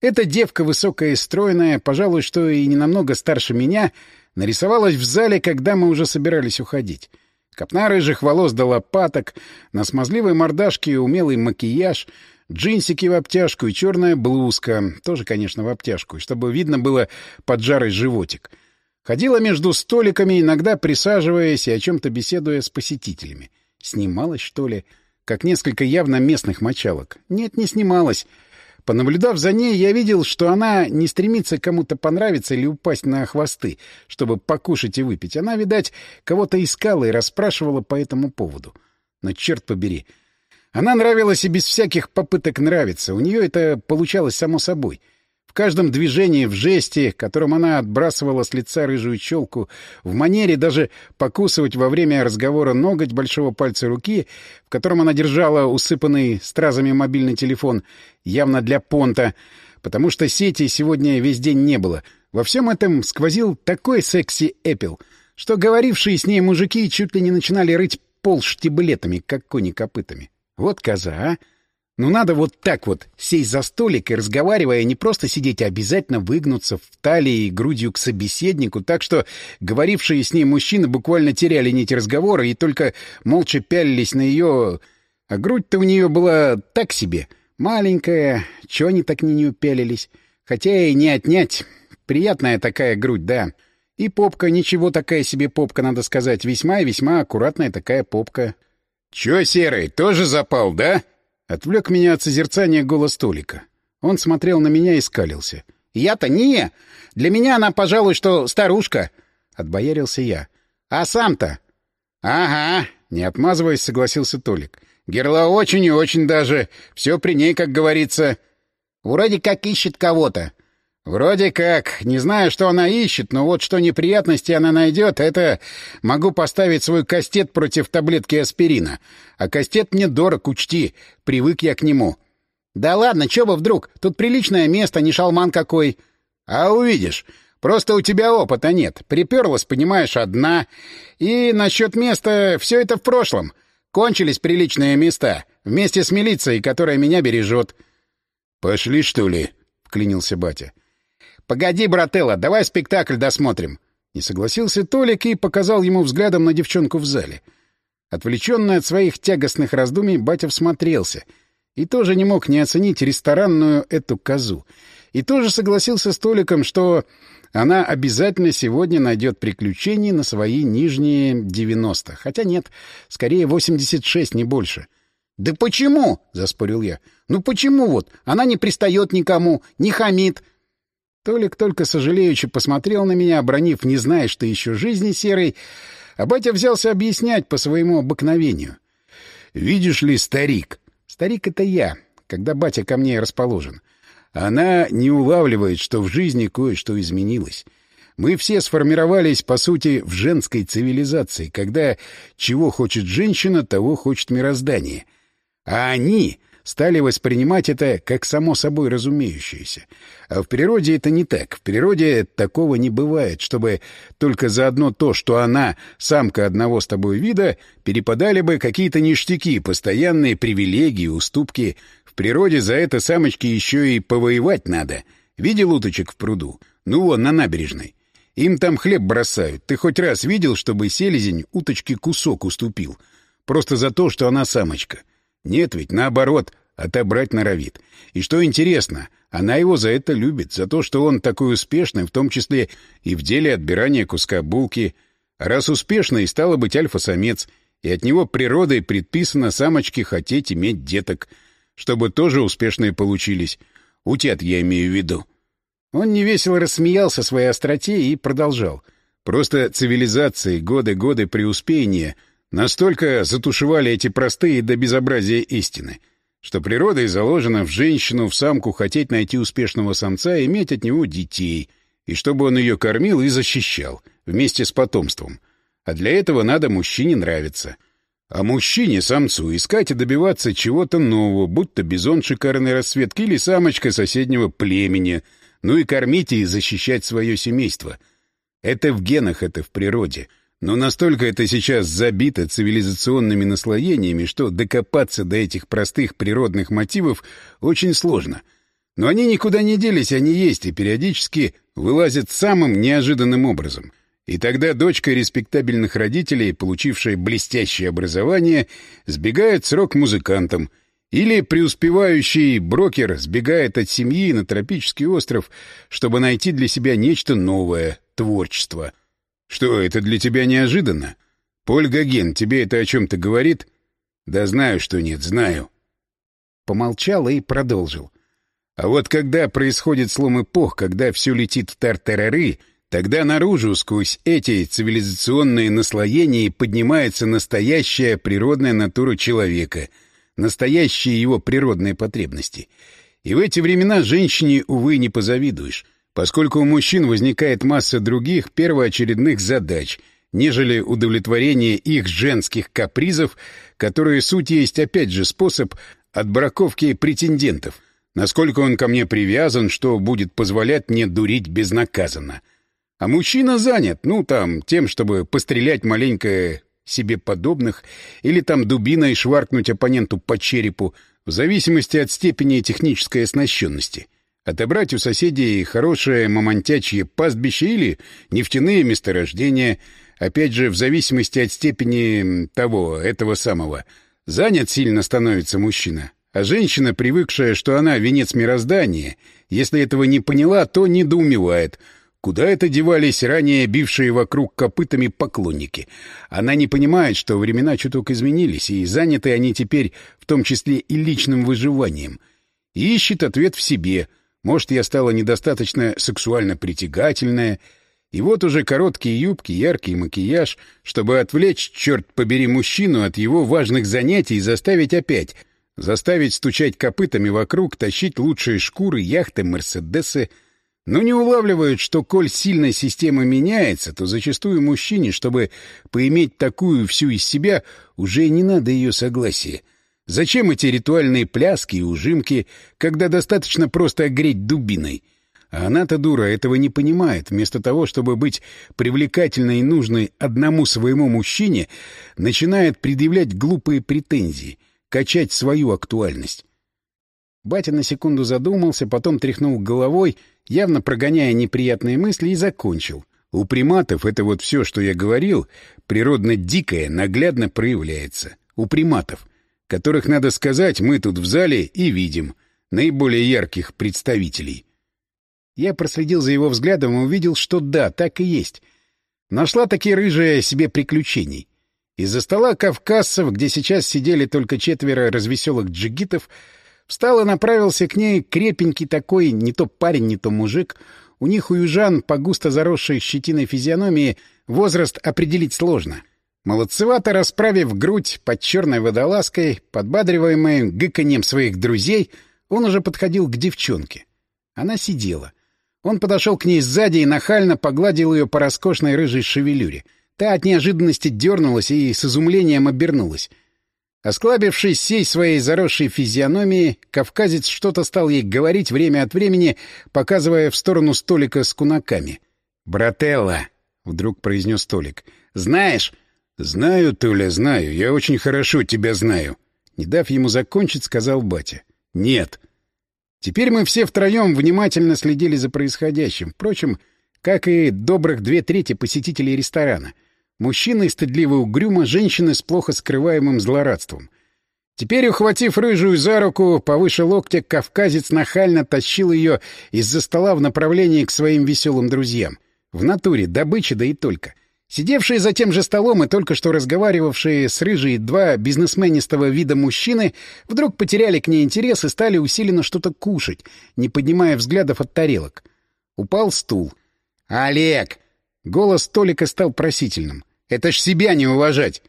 Эта девка, высокая и стройная, пожалуй, что и не намного старше меня, нарисовалась в зале, когда мы уже собирались уходить. Копна рыжих волос до лопаток, на смазливой мордашке умелый макияж, джинсики в обтяжку и черная блузка, тоже, конечно, в обтяжку, чтобы видно было поджарый животик — Ходила между столиками, иногда присаживаясь и о чем-то беседуя с посетителями. Снималась, что ли? Как несколько явно местных мочалок. Нет, не снималась. Понаблюдав за ней, я видел, что она не стремится кому-то понравиться или упасть на хвосты, чтобы покушать и выпить. Она, видать, кого-то искала и расспрашивала по этому поводу. Но черт побери. Она нравилась и без всяких попыток нравиться. У нее это получалось само собой — каждом движении, в жесте, которым она отбрасывала с лица рыжую челку, в манере даже покусывать во время разговора ноготь большого пальца руки, в котором она держала усыпанный стразами мобильный телефон, явно для понта, потому что сети сегодня весь день не было. Во всем этом сквозил такой секси-эпил, что говорившие с ней мужики чуть ли не начинали рыть пол штиблетами, как кони копытами. Вот коза, а! Ну надо вот так вот сесть за столик и, разговаривая, не просто сидеть, а обязательно выгнуться в талии и грудью к собеседнику, так что говорившие с ней мужчины буквально теряли нить разговора и только молча пялились на ее... А грудь-то у нее была так себе, маленькая, чего они так на нее пялились? Хотя и не отнять. Приятная такая грудь, да. И попка, ничего такая себе попка, надо сказать, весьма и весьма аккуратная такая попка. — Чё, Серый, тоже запал, да? — Отвлек меня от созерцания голос Толика. Он смотрел на меня и скалился. «Я-то не! Для меня она, пожалуй, что старушка!» — отбоярился я. «А сам-то?» «Ага!» — не отмазываясь, согласился Толик. «Герла очень и очень даже. Все при ней, как говорится. Вроде как ищет кого-то. «Вроде как. Не знаю, что она ищет, но вот что неприятности она найдет, это могу поставить свой кастет против таблетки аспирина. А кастет мне дорог, учти. Привык я к нему». «Да ладно, чё бы вдруг? Тут приличное место, не шалман какой». «А увидишь. Просто у тебя опыта нет. Приперлась, понимаешь, одна. И насчет места все это в прошлом. Кончились приличные места. Вместе с милицией, которая меня бережет». «Пошли, что ли?» — вклинился батя. «Погоди, брателло, давай спектакль досмотрим». Не согласился Толик и показал ему взглядом на девчонку в зале. Отвлеченный от своих тягостных раздумий, батя всмотрелся. И тоже не мог не оценить ресторанную эту козу. И тоже согласился с Толиком, что она обязательно сегодня найдет приключений на свои нижние 90. Хотя нет, скорее 86, не больше. «Да почему?» — заспорил я. «Ну почему вот? Она не пристает никому, не хамит». Толик только сожалеючи посмотрел на меня, обронив «не знаешь ты еще жизни серой», а батя взялся объяснять по своему обыкновению. «Видишь ли, старик?» «Старик — это я, когда батя ко мне расположен. Она не улавливает, что в жизни кое-что изменилось». Мы все сформировались, по сути, в женской цивилизации, когда чего хочет женщина, того хочет мироздание. А они стали воспринимать это как само собой разумеющееся. А в природе это не так. В природе такого не бывает, чтобы только за одно то, что она, самка одного с тобой вида, перепадали бы какие-то ништяки, постоянные привилегии, уступки. В природе за это самочке еще и повоевать надо. Видел уточек в пруду? Ну вон, на набережной. Им там хлеб бросают. Ты хоть раз видел, чтобы селезень уточке кусок уступил? Просто за то, что она самочка. Нет ведь, наоборот, отобрать норовит. И что интересно, она его за это любит, за то, что он такой успешный, в том числе и в деле отбирания куска булки. А раз успешный, стало быть альфа-самец, и от него природой предписано самочке хотеть иметь деток, чтобы тоже успешные получились. Утят я имею в виду. Он невесело рассмеялся своей остроте и продолжал. Просто цивилизации, годы-годы преуспеяния настолько затушевали эти простые до безобразия истины, что природой заложено в женщину, в самку хотеть найти успешного самца и иметь от него детей, и чтобы он ее кормил и защищал, вместе с потомством. А для этого надо мужчине нравиться. А мужчине, самцу, искать и добиваться чего-то нового, будь то бизон шикарной расцветки или самочка соседнего племени — ну и кормить и защищать свое семейство. Это в генах, это в природе. Но настолько это сейчас забито цивилизационными наслоениями, что докопаться до этих простых природных мотивов очень сложно. Но они никуда не делись, они есть, и периодически вылазят самым неожиданным образом. И тогда дочка респектабельных родителей, получившая блестящее образование, сбегает с рок-музыкантом — или преуспевающий брокер сбегает от семьи на тропический остров, чтобы найти для себя нечто новое, творчество. Что, это для тебя неожиданно? Поль Гоген тебе это о чем-то говорит? Да знаю, что нет, знаю. Помолчал и продолжил. А вот когда происходит слом эпох, когда все летит в тартарары, тогда наружу сквозь эти цивилизационные наслоения поднимается настоящая природная натура человека — настоящие его природные потребности. И в эти времена женщине, увы, не позавидуешь, поскольку у мужчин возникает масса других первоочередных задач, нежели удовлетворение их женских капризов, которые суть есть опять же способ отбраковки претендентов, насколько он ко мне привязан, что будет позволять мне дурить безнаказанно. А мужчина занят, ну, там, тем, чтобы пострелять маленькое себе подобных или там дубиной шваркнуть оппоненту по черепу, в зависимости от степени технической оснащенности. Отобрать у соседей хорошее мамонтячье пастбище или нефтяные месторождения, опять же, в зависимости от степени того, этого самого. Занят сильно становится мужчина, а женщина, привыкшая, что она венец мироздания, если этого не поняла, то недоумевает — Куда это девались ранее бившие вокруг копытами поклонники? Она не понимает, что времена чуток изменились, и заняты они теперь в том числе и личным выживанием. И ищет ответ в себе. Может, я стала недостаточно сексуально притягательная. И вот уже короткие юбки, яркий макияж, чтобы отвлечь, черт побери, мужчину от его важных занятий и заставить опять... Заставить стучать копытами вокруг, тащить лучшие шкуры, яхты, мерседесы — но не улавливают, что коль сильно система меняется, то зачастую мужчине, чтобы поиметь такую всю из себя, уже не надо ее согласия. Зачем эти ритуальные пляски и ужимки, когда достаточно просто огреть дубиной? А она-то дура этого не понимает. Вместо того, чтобы быть привлекательной и нужной одному своему мужчине, начинает предъявлять глупые претензии, качать свою актуальность. Батя на секунду задумался, потом тряхнул головой — явно прогоняя неприятные мысли, и закончил. У приматов это вот все, что я говорил, природно дикое, наглядно проявляется. У приматов, которых, надо сказать, мы тут в зале и видим, наиболее ярких представителей. Я проследил за его взглядом и увидел, что да, так и есть. Нашла такие рыжие себе приключений. Из-за стола кавказцев, где сейчас сидели только четверо развеселых джигитов, Встал и направился к ней крепенький такой, не то парень, не то мужик. У них у южан, по густо заросшей щетиной физиономии, возраст определить сложно. Молодцевато расправив грудь под черной водолазкой, подбадриваемой гыканьем своих друзей, он уже подходил к девчонке. Она сидела. Он подошел к ней сзади и нахально погладил ее по роскошной рыжей шевелюре. Та от неожиданности дернулась и с изумлением обернулась. Осклабившись всей своей заросшей физиономией, кавказец что-то стал ей говорить время от времени, показывая в сторону столика с кунаками. «Брателла!» — вдруг произнес столик. «Знаешь...» «Знаю, Толя, знаю. Я очень хорошо тебя знаю». Не дав ему закончить, сказал батя. «Нет». Теперь мы все втроем внимательно следили за происходящим. Впрочем, как и добрых две трети посетителей ресторана — Мужчины стыдливо угрюмо, женщины с плохо скрываемым злорадством. Теперь, ухватив рыжую за руку, повыше локтя, кавказец нахально тащил ее из-за стола в направлении к своим веселым друзьям. В натуре, добыча, да и только. Сидевшие за тем же столом и только что разговаривавшие с рыжей два бизнесменистого вида мужчины вдруг потеряли к ней интерес и стали усиленно что-то кушать, не поднимая взглядов от тарелок. Упал стул. «Олег!» Голос Толика стал просительным. «Это ж себя не уважать!»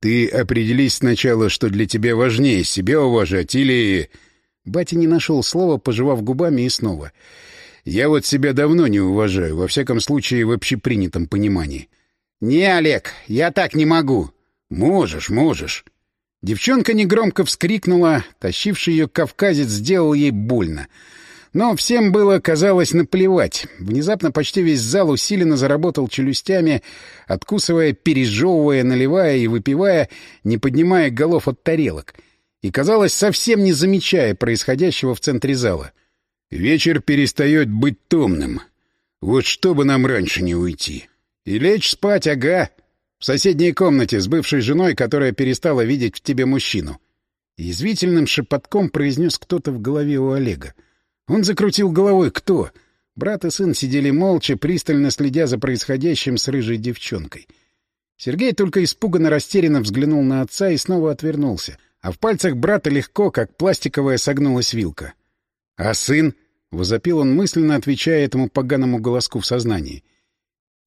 «Ты определись сначала, что для тебя важнее, себя уважать или...» Батя не нашел слова, пожевав губами и снова. «Я вот себя давно не уважаю, во всяком случае в общепринятом понимании». «Не, Олег, я так не могу». «Можешь, можешь». Девчонка негромко вскрикнула, тащивший ее кавказец сделал ей больно. Но всем было, казалось, наплевать. Внезапно почти весь зал усиленно заработал челюстями, откусывая, пережевывая, наливая и выпивая, не поднимая голов от тарелок. И, казалось, совсем не замечая происходящего в центре зала. «Вечер перестает быть томным. Вот чтобы нам раньше не уйти. И лечь спать, ага, в соседней комнате с бывшей женой, которая перестала видеть в тебе мужчину». Язвительным шепотком произнес кто-то в голове у Олега. Он закрутил головой. Кто? Брат и сын сидели молча, пристально следя за происходящим с рыжей девчонкой. Сергей только испуганно растерянно взглянул на отца и снова отвернулся. А в пальцах брата легко, как пластиковая, согнулась вилка. — А сын? — возопил он мысленно, отвечая этому поганому голоску в сознании. —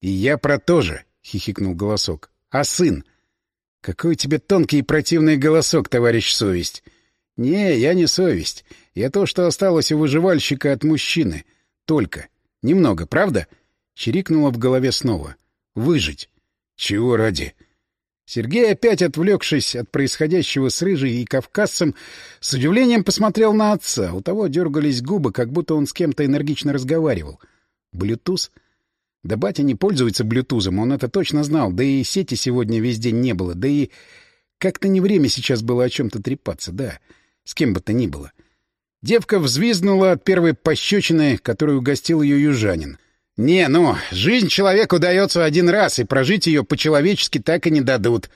И я про то же, — хихикнул голосок. — А сын? — Какой у тебя тонкий и противный голосок, товарищ совесть. — Не, я не совесть. Я то, что осталось у выживальщика от мужчины. Только. Немного, правда? Чирикнуло в голове снова. Выжить. Чего ради? Сергей, опять отвлекшись от происходящего с Рыжей и Кавказцем, с удивлением посмотрел на отца. У того дергались губы, как будто он с кем-то энергично разговаривал. Блютуз? Да батя не пользуется блютузом, он это точно знал. Да и сети сегодня весь день не было. Да и как-то не время сейчас было о чем-то трепаться, да. С кем бы то ни было. Девка взвизгнула от первой пощечины, которую угостил ее южанин. «Не, ну, жизнь человеку дается один раз, и прожить ее по-человечески так и не дадут.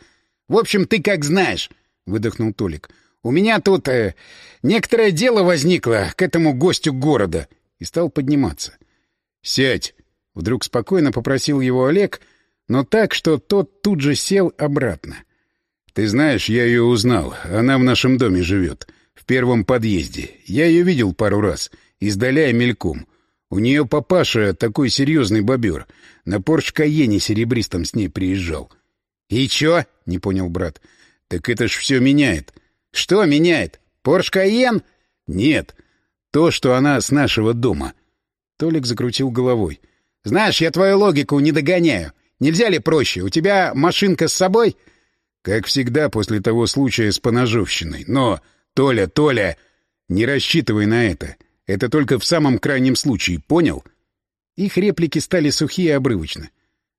В общем, ты как знаешь», — выдохнул Толик. «У меня тут э, некоторое дело возникло к этому гостю города». И стал подниматься. «Сядь!» — вдруг спокойно попросил его Олег, но так, что тот тут же сел обратно. «Ты знаешь, я ее узнал. Она в нашем доме живет первом подъезде. Я ее видел пару раз, издаляя мельком. У нее папаша такой серьезный бобер. На Порш Каене серебристом с ней приезжал. — И чё? — не понял брат. — Так это ж все меняет. — Что меняет? Порш Каен? — Нет. То, что она с нашего дома. Толик закрутил головой. — Знаешь, я твою логику не догоняю. Нельзя ли проще? У тебя машинка с собой? — Как всегда после того случая с поножовщиной. Но... «Толя, Толя, не рассчитывай на это. Это только в самом крайнем случае, понял?» Их реплики стали сухие и обрывочны.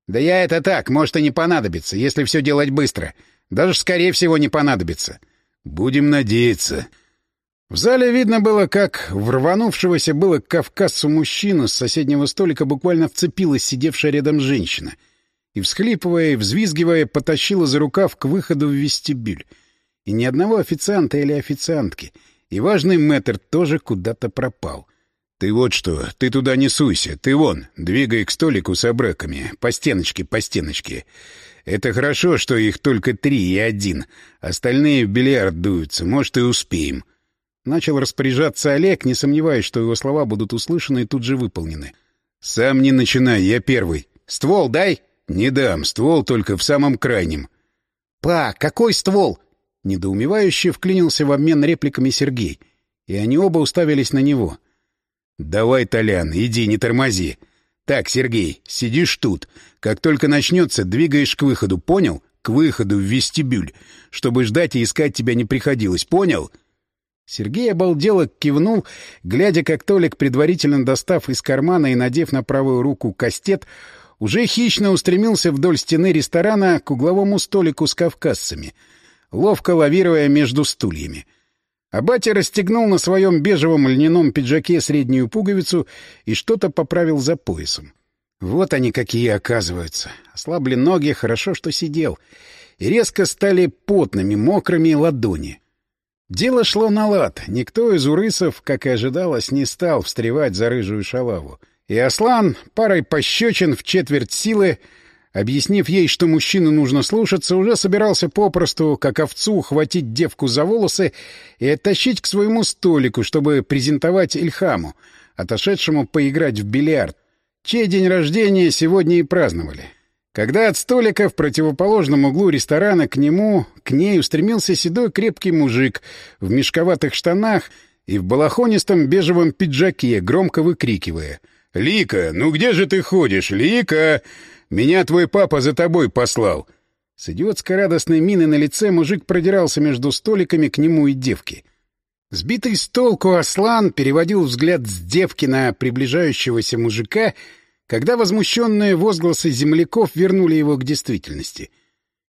«Да я это так, может и не понадобится, если все делать быстро. Даже, скорее всего, не понадобится. Будем надеяться». В зале видно было, как в было к кавказцу мужчину с соседнего столика буквально вцепилась сидевшая рядом женщина и, всхлипывая и взвизгивая, потащила за рукав к выходу в вестибюль. И ни одного официанта или официантки. И важный мэтр тоже куда-то пропал. «Ты вот что, ты туда не суйся, ты вон, двигай к столику с обреками, по стеночке, по стеночке. Это хорошо, что их только три и один, остальные в бильярд дуются, может, и успеем». Начал распоряжаться Олег, не сомневаясь, что его слова будут услышаны и тут же выполнены. «Сам не начинай, я первый. Ствол дай?» «Не дам, ствол только в самом крайнем». «Па, какой ствол?» Недоумевающе вклинился в обмен репликами Сергей, и они оба уставились на него. «Давай, Толян, иди, не тормози. Так, Сергей, сидишь тут. Как только начнется, двигаешь к выходу, понял? К выходу в вестибюль, чтобы ждать и искать тебя не приходилось, понял?» Сергей обалдело кивнул, глядя, как Толик, предварительно достав из кармана и надев на правую руку кастет, уже хищно устремился вдоль стены ресторана к угловому столику с кавказцами, ловко лавируя между стульями. А батя расстегнул на своем бежевом льняном пиджаке среднюю пуговицу и что-то поправил за поясом. Вот они какие, оказываются. Ослабли ноги, хорошо, что сидел. И резко стали потными, мокрыми ладони. Дело шло на лад. Никто из урысов, как и ожидалось, не стал встревать за рыжую шалаву. И Аслан, парой пощечин в четверть силы, объяснив ей, что мужчину нужно слушаться, уже собирался попросту, как овцу, хватить девку за волосы и оттащить к своему столику, чтобы презентовать Ильхаму, отошедшему поиграть в бильярд, чей день рождения сегодня и праздновали. Когда от столика в противоположном углу ресторана к нему, к ней устремился седой крепкий мужик в мешковатых штанах и в балахонистом бежевом пиджаке, громко выкрикивая. «Лика, ну где же ты ходишь? Лика! Меня твой папа за тобой послал!» С идиотской радостной миной на лице мужик продирался между столиками к нему и девке. Сбитый с толку Аслан переводил взгляд с девки на приближающегося мужика — когда возмущенные возгласы земляков вернули его к действительности.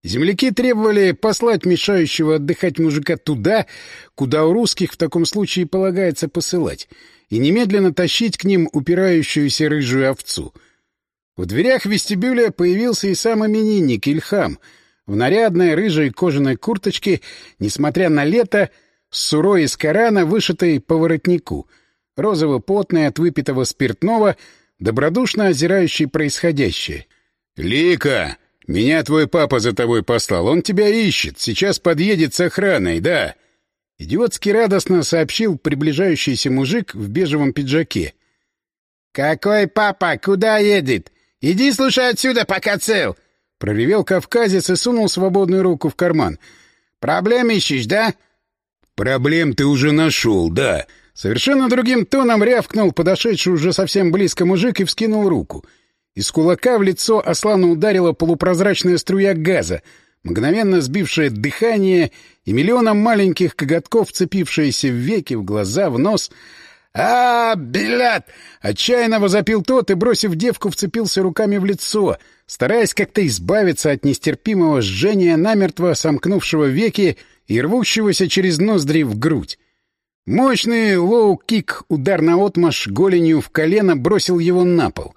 Земляки требовали послать мешающего отдыхать мужика туда, куда у русских в таком случае полагается посылать, и немедленно тащить к ним упирающуюся рыжую овцу. В дверях вестибюля появился и сам именинник Ильхам в нарядной рыжей кожаной курточке, несмотря на лето, с сурой из Корана, вышитой по воротнику, розово-потной от выпитого спиртного — добродушно озирающий происходящее. «Лика, меня твой папа за тобой послал. Он тебя ищет. Сейчас подъедет с охраной, да?» Идиотски радостно сообщил приближающийся мужик в бежевом пиджаке. «Какой папа? Куда едет? Иди слушай отсюда, пока цел!» Проревел кавказец и сунул свободную руку в карман. «Проблем ищешь, да?» «Проблем ты уже нашел, да. Совершенно другим тоном рявкнул подошедший уже совсем близко мужик и вскинул руку. Из кулака в лицо Аслану ударила полупрозрачная струя газа, мгновенно сбившая дыхание и миллионом маленьких коготков, вцепившиеся в веки, в глаза, в нос. а, -а, Отчаянно возопил тот и, бросив девку, вцепился руками в лицо, стараясь как-то избавиться от нестерпимого жжения намертво сомкнувшего веки и рвущегося через ноздри в грудь. Мощный лоу-кик, удар наотмашь голенью в колено бросил его на пол.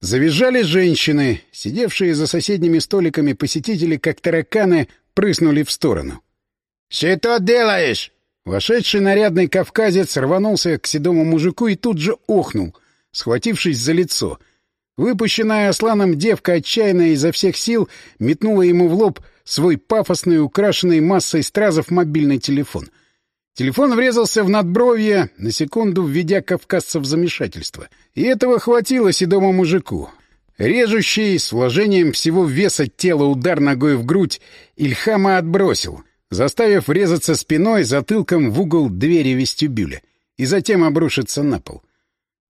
Завизжали женщины, сидевшие за соседними столиками посетители, как тараканы, прыснули в сторону. «Что делаешь?» Вошедший нарядный кавказец рванулся к седому мужику и тут же охнул, схватившись за лицо. Выпущенная Асланом девка отчаянно изо всех сил метнула ему в лоб свой пафосный, украшенный массой стразов мобильный телефон — Телефон врезался в надбровье, на секунду введя кавказца в замешательство. И этого хватило седому мужику. Режущий, с вложением всего веса тела удар ногой в грудь, Ильхама отбросил, заставив врезаться спиной затылком в угол двери вестибюля и затем обрушиться на пол.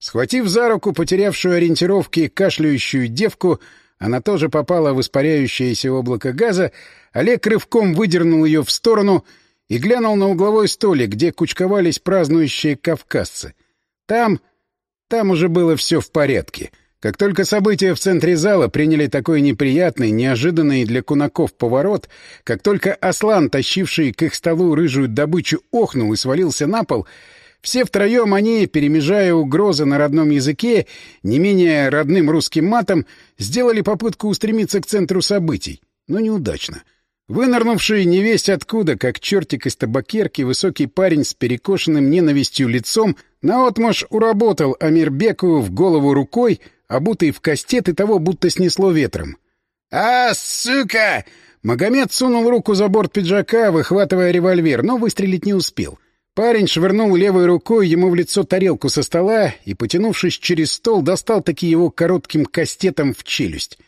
Схватив за руку потерявшую ориентировки кашляющую девку, она тоже попала в испаряющееся облако газа, Олег рывком выдернул ее в сторону — и глянул на угловой столик, где кучковались празднующие кавказцы. Там... там уже было все в порядке. Как только события в центре зала приняли такой неприятный, неожиданный для кунаков поворот, как только Аслан, тащивший к их столу рыжую добычу, охнул и свалился на пол, все втроем они, перемежая угрозы на родном языке, не менее родным русским матом, сделали попытку устремиться к центру событий, но неудачно — Вынырнувший невесть откуда, как чертик из табакерки, высокий парень с перекошенным ненавистью лицом, наотмашь уработал Амирбеку в голову рукой, обутый в кастет и того будто снесло ветром. «А, сука!» Магомед сунул руку за борт пиджака, выхватывая револьвер, но выстрелить не успел. Парень швырнул левой рукой ему в лицо тарелку со стола и, потянувшись через стол, достал таки его коротким кастетом в челюсть.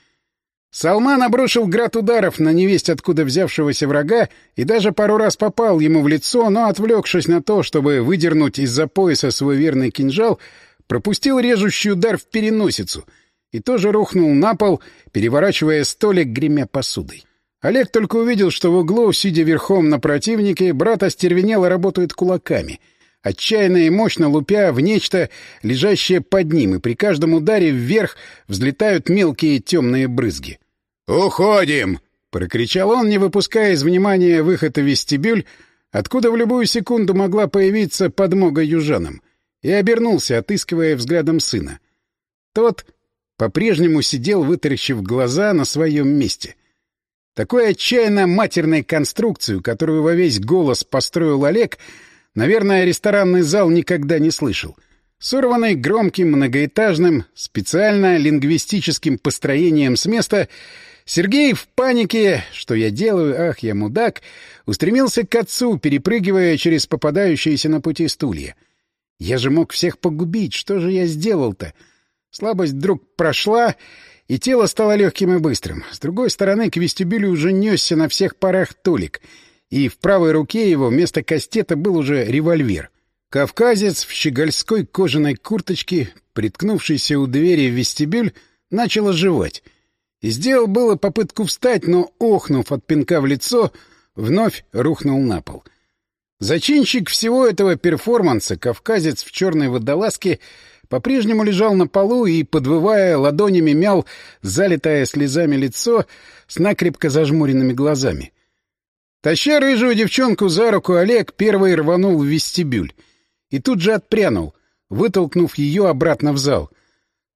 Салман обрушил град ударов на невесть откуда взявшегося врага и даже пару раз попал ему в лицо, но, отвлекшись на то, чтобы выдернуть из-за пояса свой верный кинжал, пропустил режущий удар в переносицу и тоже рухнул на пол, переворачивая столик, гремя посудой. Олег только увидел, что в углу, сидя верхом на противнике, брат остервенело работает кулаками, отчаянно и мощно лупя в нечто, лежащее под ним, и при каждом ударе вверх взлетают мелкие темные брызги. «Уходим!» — прокричал он, не выпуская из внимания выхода вестибюль, откуда в любую секунду могла появиться подмога южанам, и обернулся, отыскивая взглядом сына. Тот по-прежнему сидел, вытаращив глаза на своем месте. Такой отчаянно матерной конструкцию, которую во весь голос построил Олег, наверное, ресторанный зал никогда не слышал. Сорванный громким, многоэтажным, специально лингвистическим построением с места, Сергей в панике, что я делаю, ах, я мудак, устремился к отцу, перепрыгивая через попадающиеся на пути стулья. Я же мог всех погубить, что же я сделал-то? Слабость вдруг прошла, и тело стало легким и быстрым. С другой стороны, к вестибюлю уже несся на всех парах Толик, и в правой руке его вместо кастета был уже револьвер. Кавказец в щегольской кожаной курточке, приткнувшийся у двери в вестибюль, начал оживать. И сделал было попытку встать, но, охнув от пинка в лицо, вновь рухнул на пол. Зачинщик всего этого перформанса, кавказец в черной водолазке, по-прежнему лежал на полу и, подвывая, ладонями мял, залитое слезами лицо с накрепко зажмуренными глазами. Таща рыжую девчонку за руку, Олег первый рванул в вестибюль и тут же отпрянул, вытолкнув ее обратно в зал.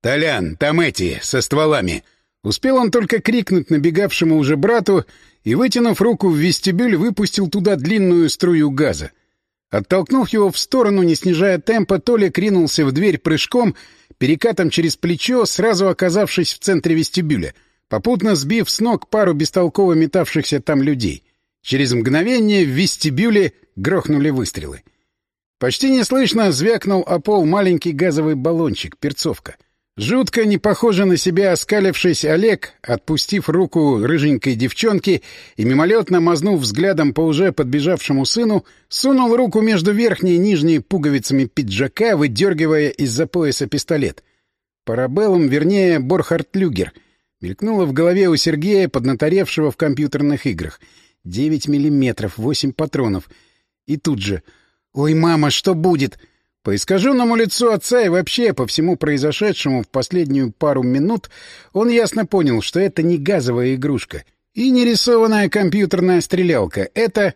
«Толян, там эти, со стволами!» Успел он только крикнуть набегавшему уже брату и, вытянув руку в вестибюль, выпустил туда длинную струю газа. Оттолкнув его в сторону, не снижая темпа, Толик ринулся в дверь прыжком, перекатом через плечо, сразу оказавшись в центре вестибюля, попутно сбив с ног пару бестолково метавшихся там людей. Через мгновение в вестибюле грохнули выстрелы. Почти неслышно звякнул о пол маленький газовый баллончик, перцовка — Жутко не похоже на себя оскалившись Олег, отпустив руку рыженькой девчонки и мимолетно мазнув взглядом по уже подбежавшему сыну, сунул руку между верхней и нижней пуговицами пиджака, выдергивая из-за пояса пистолет. Парабеллум, вернее, Борхард-Люгер. Мелькнуло в голове у Сергея, поднаторевшего в компьютерных играх. Девять миллиметров, восемь патронов. И тут же... «Ой, мама, что будет?» По искаженному лицу отца и вообще по всему произошедшему в последнюю пару минут он ясно понял, что это не газовая игрушка и не рисованная компьютерная стрелялка. Это...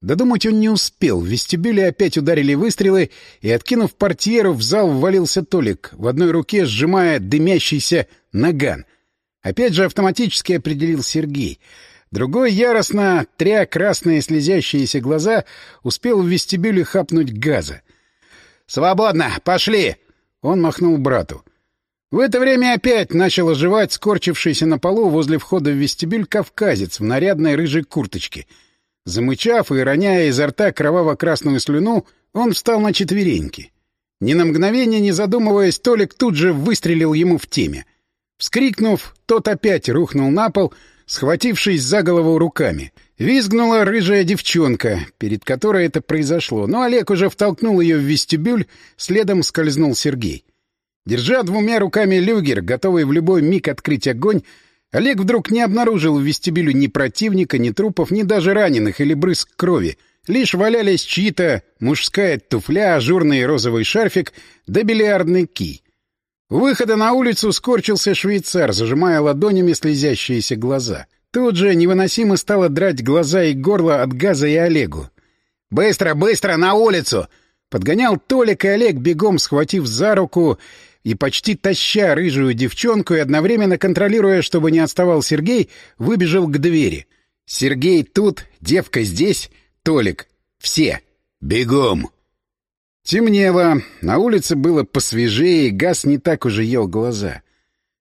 Додумать он не успел. В вестибюле опять ударили выстрелы, и, откинув портьеру, в зал ввалился Толик, в одной руке сжимая дымящийся наган. Опять же автоматически определил Сергей. Другой, яростно, тря красные слезящиеся глаза, успел в вестибюле хапнуть газа. «Свободно! Пошли!» Он махнул брату. В это время опять начал оживать скорчившийся на полу возле входа в вестибюль кавказец в нарядной рыжей курточке. Замычав и роняя изо рта кроваво-красную слюну, он встал на четвереньки. Ни на мгновение не задумываясь, Толик тут же выстрелил ему в теме. Вскрикнув, тот опять рухнул на пол, схватившись за голову руками. Визгнула рыжая девчонка, перед которой это произошло, но Олег уже втолкнул ее в вестибюль, следом скользнул Сергей. Держа двумя руками люгер, готовый в любой миг открыть огонь, Олег вдруг не обнаружил в вестибюле ни противника, ни трупов, ни даже раненых или брызг крови. Лишь валялись чьи-то мужская туфля, ажурный розовый шарфик да бильярдный кий. У выхода на улицу скорчился швейцар, зажимая ладонями слезящиеся глаза — Тут же невыносимо стало драть глаза и горло от газа и Олегу. «Быстро, быстро, на улицу!» Подгонял Толик и Олег, бегом схватив за руку и почти таща рыжую девчонку и одновременно контролируя, чтобы не отставал Сергей, выбежал к двери. «Сергей тут, девка здесь, Толик. Все. Бегом!» Темнело, на улице было посвежее, газ не так уже ел глаза.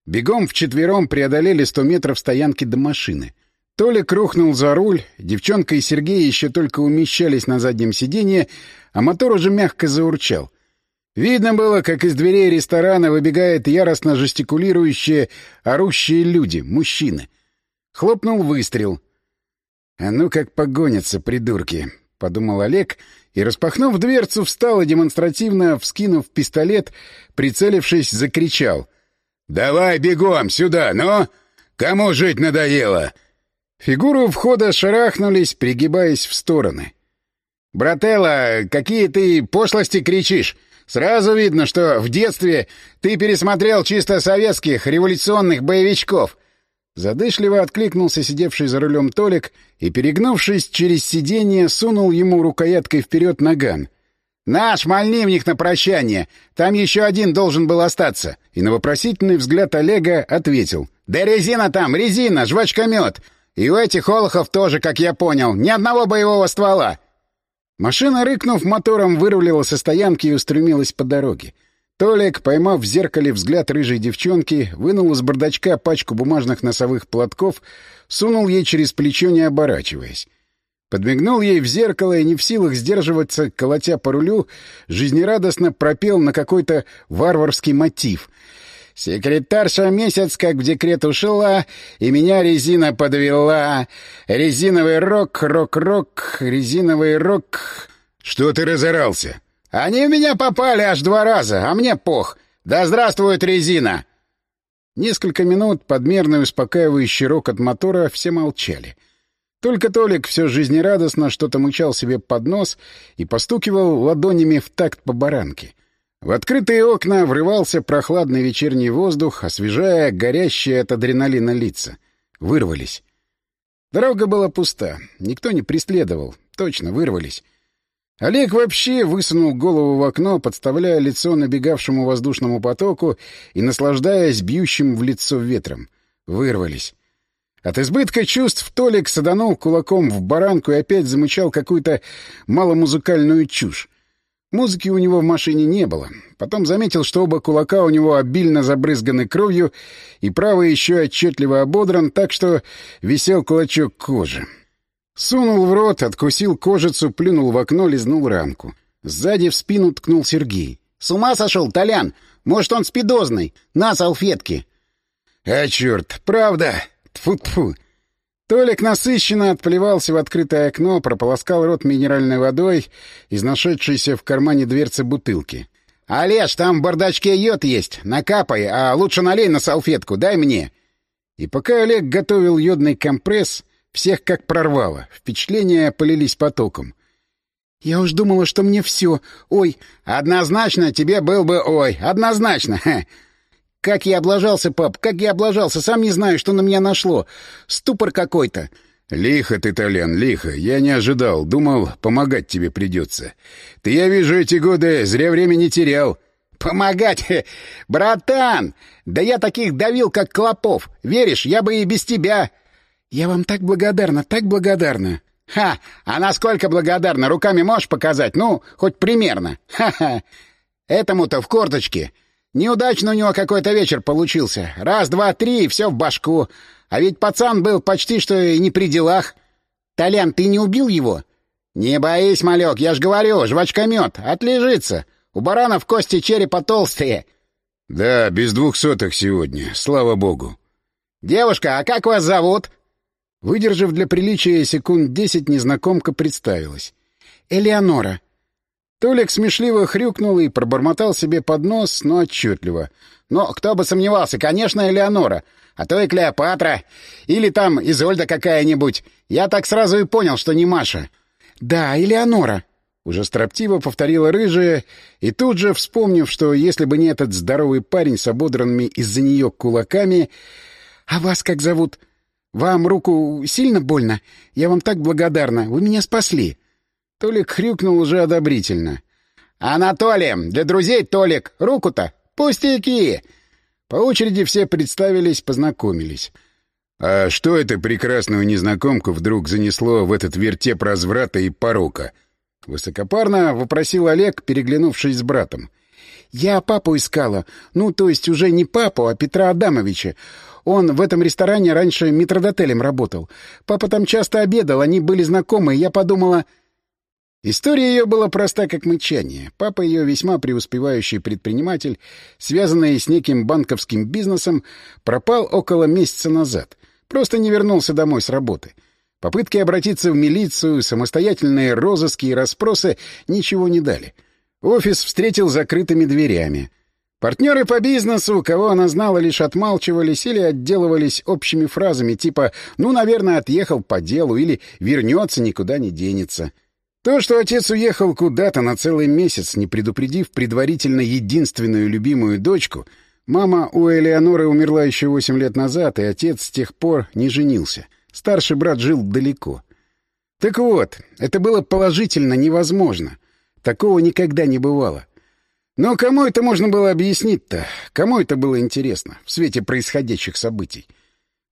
Бегом вчетвером преодолели сто метров стоянки до машины. Толик рухнул за руль, девчонка и Сергей еще только умещались на заднем сиденье, а мотор уже мягко заурчал. Видно было, как из дверей ресторана выбегают яростно жестикулирующие, орущие люди, мужчины. Хлопнул выстрел. «А ну как погонятся, придурки!» — подумал Олег, и, распахнув дверцу, встал и, демонстративно вскинув пистолет, прицелившись, закричал — «Давай бегом сюда, ну! Кому жить надоело?» Фигуры у входа шарахнулись, пригибаясь в стороны. «Брателло, какие ты пошлости кричишь! Сразу видно, что в детстве ты пересмотрел чисто советских революционных боевичков!» Задышливо откликнулся сидевший за рулем Толик и, перегнувшись через сиденье, сунул ему рукояткой вперед наган. «Наш, мальни в них на прощание! Там еще один должен был остаться!» И на вопросительный взгляд Олега ответил. «Да резина там, резина, жвачкомет! И у этих олохов тоже, как я понял, ни одного боевого ствола!» Машина, рыкнув мотором, вырулила со стоянки и устремилась по дороге. Толик, поймав в зеркале взгляд рыжей девчонки, вынул из бардачка пачку бумажных носовых платков, сунул ей через плечо, не оборачиваясь. Подмигнул ей в зеркало и, не в силах сдерживаться, колотя по рулю, жизнерадостно пропел на какой-то варварский мотив. «Секретарша месяц как в декрет ушла, и меня резина подвела. Резиновый рок, рок-рок, резиновый рок...» «Что ты разорался?» Они в меня попали аж два раза, а мне пох. Да здравствует резина!» Несколько минут подмерный успокаивающий рокот мотора все молчали. Только Толик все жизнерадостно что-то мычал себе под нос и постукивал ладонями в такт по баранке. В открытые окна врывался прохладный вечерний воздух, освежая горящие от адреналина лица. Вырвались. Дорога была пуста. Никто не преследовал. Точно, вырвались. Олег вообще высунул голову в окно, подставляя лицо набегавшему воздушному потоку и наслаждаясь бьющим в лицо ветром. Вырвались. От избытка чувств Толик саданул кулаком в баранку и опять замычал какую-то маломузыкальную чушь. Музыки у него в машине не было. Потом заметил, что оба кулака у него обильно забрызганы кровью, и правый еще отчетливо ободран, так что висел кулачок кожи. Сунул в рот, откусил кожицу, плюнул в окно, лизнул ранку. Сзади в спину ткнул Сергей. «С ума сошел, Толян? Может, он спидозный? На салфетки!» «А черт, правда? Тфу-тфу!» Толик насыщенно отплевался в открытое окно, прополоскал рот минеральной водой из нашедшейся в кармане дверцы бутылки. «Олеж, там в бардачке йод есть. Накапай, а лучше налей на салфетку, дай мне». И пока Олег готовил йодный компресс, всех как прорвало. Впечатления полились потоком. «Я уж думала, что мне все. Ой, однозначно тебе был бы ой. Однозначно. Ха. Как я облажался, пап, как я облажался. Сам не знаю, что на меня нашло. Ступор какой-то». «Лихо ты, Толян, лихо. Я не ожидал. Думал, помогать тебе придется. Ты, я вижу, эти годы зря времени терял». «Помогать? Братан! Да я таких давил, как клопов. Веришь, я бы и без тебя...» «Я вам так благодарна, так благодарна!» «Ха! А насколько благодарна? Руками можешь показать? Ну, хоть примерно! Ха-ха! Этому-то в корточке! Неудачно у него какой-то вечер получился. Раз, два, три, и все в башку. А ведь пацан был почти что и не при делах. Толян, ты не убил его?» «Не боись, малек, я ж говорю, жвачкомет, отлежится. У баранов кости черепа толстые». «Да, без двухсотых сегодня, слава богу». «Девушка, а как вас зовут?» Выдержав для приличия секунд десять, незнакомка представилась. «Элеонора». Толик смешливо хрюкнул и пробормотал себе под нос, но отчетливо. «Но кто бы сомневался, конечно, Элеонора. А то и Клеопатра. Или там Изольда какая-нибудь. Я так сразу и понял, что не Маша». «Да, Элеонора», — уже строптиво повторила рыжая, и тут же, вспомнив, что если бы не этот здоровый парень с ободранными из-за нее кулаками... «А вас как зовут?» «Вам руку сильно больно? Я вам так благодарна. Вы меня спасли». Толик хрюкнул уже одобрительно. «Анатолий! Для друзей Толик! Руку-то! Пустяки!» По очереди все представились, познакомились. «А что это прекрасную незнакомку вдруг занесло в этот вертеп разврата и порока?» Высокопарно вопросил Олег, переглянувшись с братом. «Я папу искала. Ну, то есть уже не папу, а Петра Адамовича. Он в этом ресторане раньше метродотелем работал. Папа там часто обедал, они были знакомы, и я подумала... История ее была проста, как мычание. Папа ее весьма преуспевающий предприниматель, связанный с неким банковским бизнесом, пропал около месяца назад. Просто не вернулся домой с работы. Попытки обратиться в милицию, самостоятельные розыски и расспросы ничего не дали. Офис встретил закрытыми дверями. Партнеры по бизнесу, кого она знала, лишь отмалчивались или отделывались общими фразами типа «ну, наверное, отъехал по делу» или «вернется, никуда не денется». То, что отец уехал куда-то на целый месяц, не предупредив предварительно единственную любимую дочку, мама у Элеоноры умерла еще восемь лет назад, и отец с тех пор не женился. Старший брат жил далеко. Так вот, это было положительно невозможно. Такого никогда не бывало. Но кому это можно было объяснить-то? Кому это было интересно в свете происходящих событий?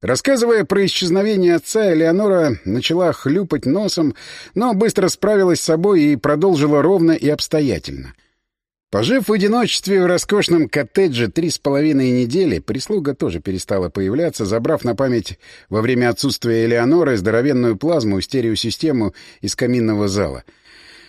Рассказывая про исчезновение отца, Элеонора начала хлюпать носом, но быстро справилась с собой и продолжила ровно и обстоятельно. Пожив в одиночестве в роскошном коттедже три с половиной недели, прислуга тоже перестала появляться, забрав на память во время отсутствия Элеоноры здоровенную плазму и стереосистему из каминного зала.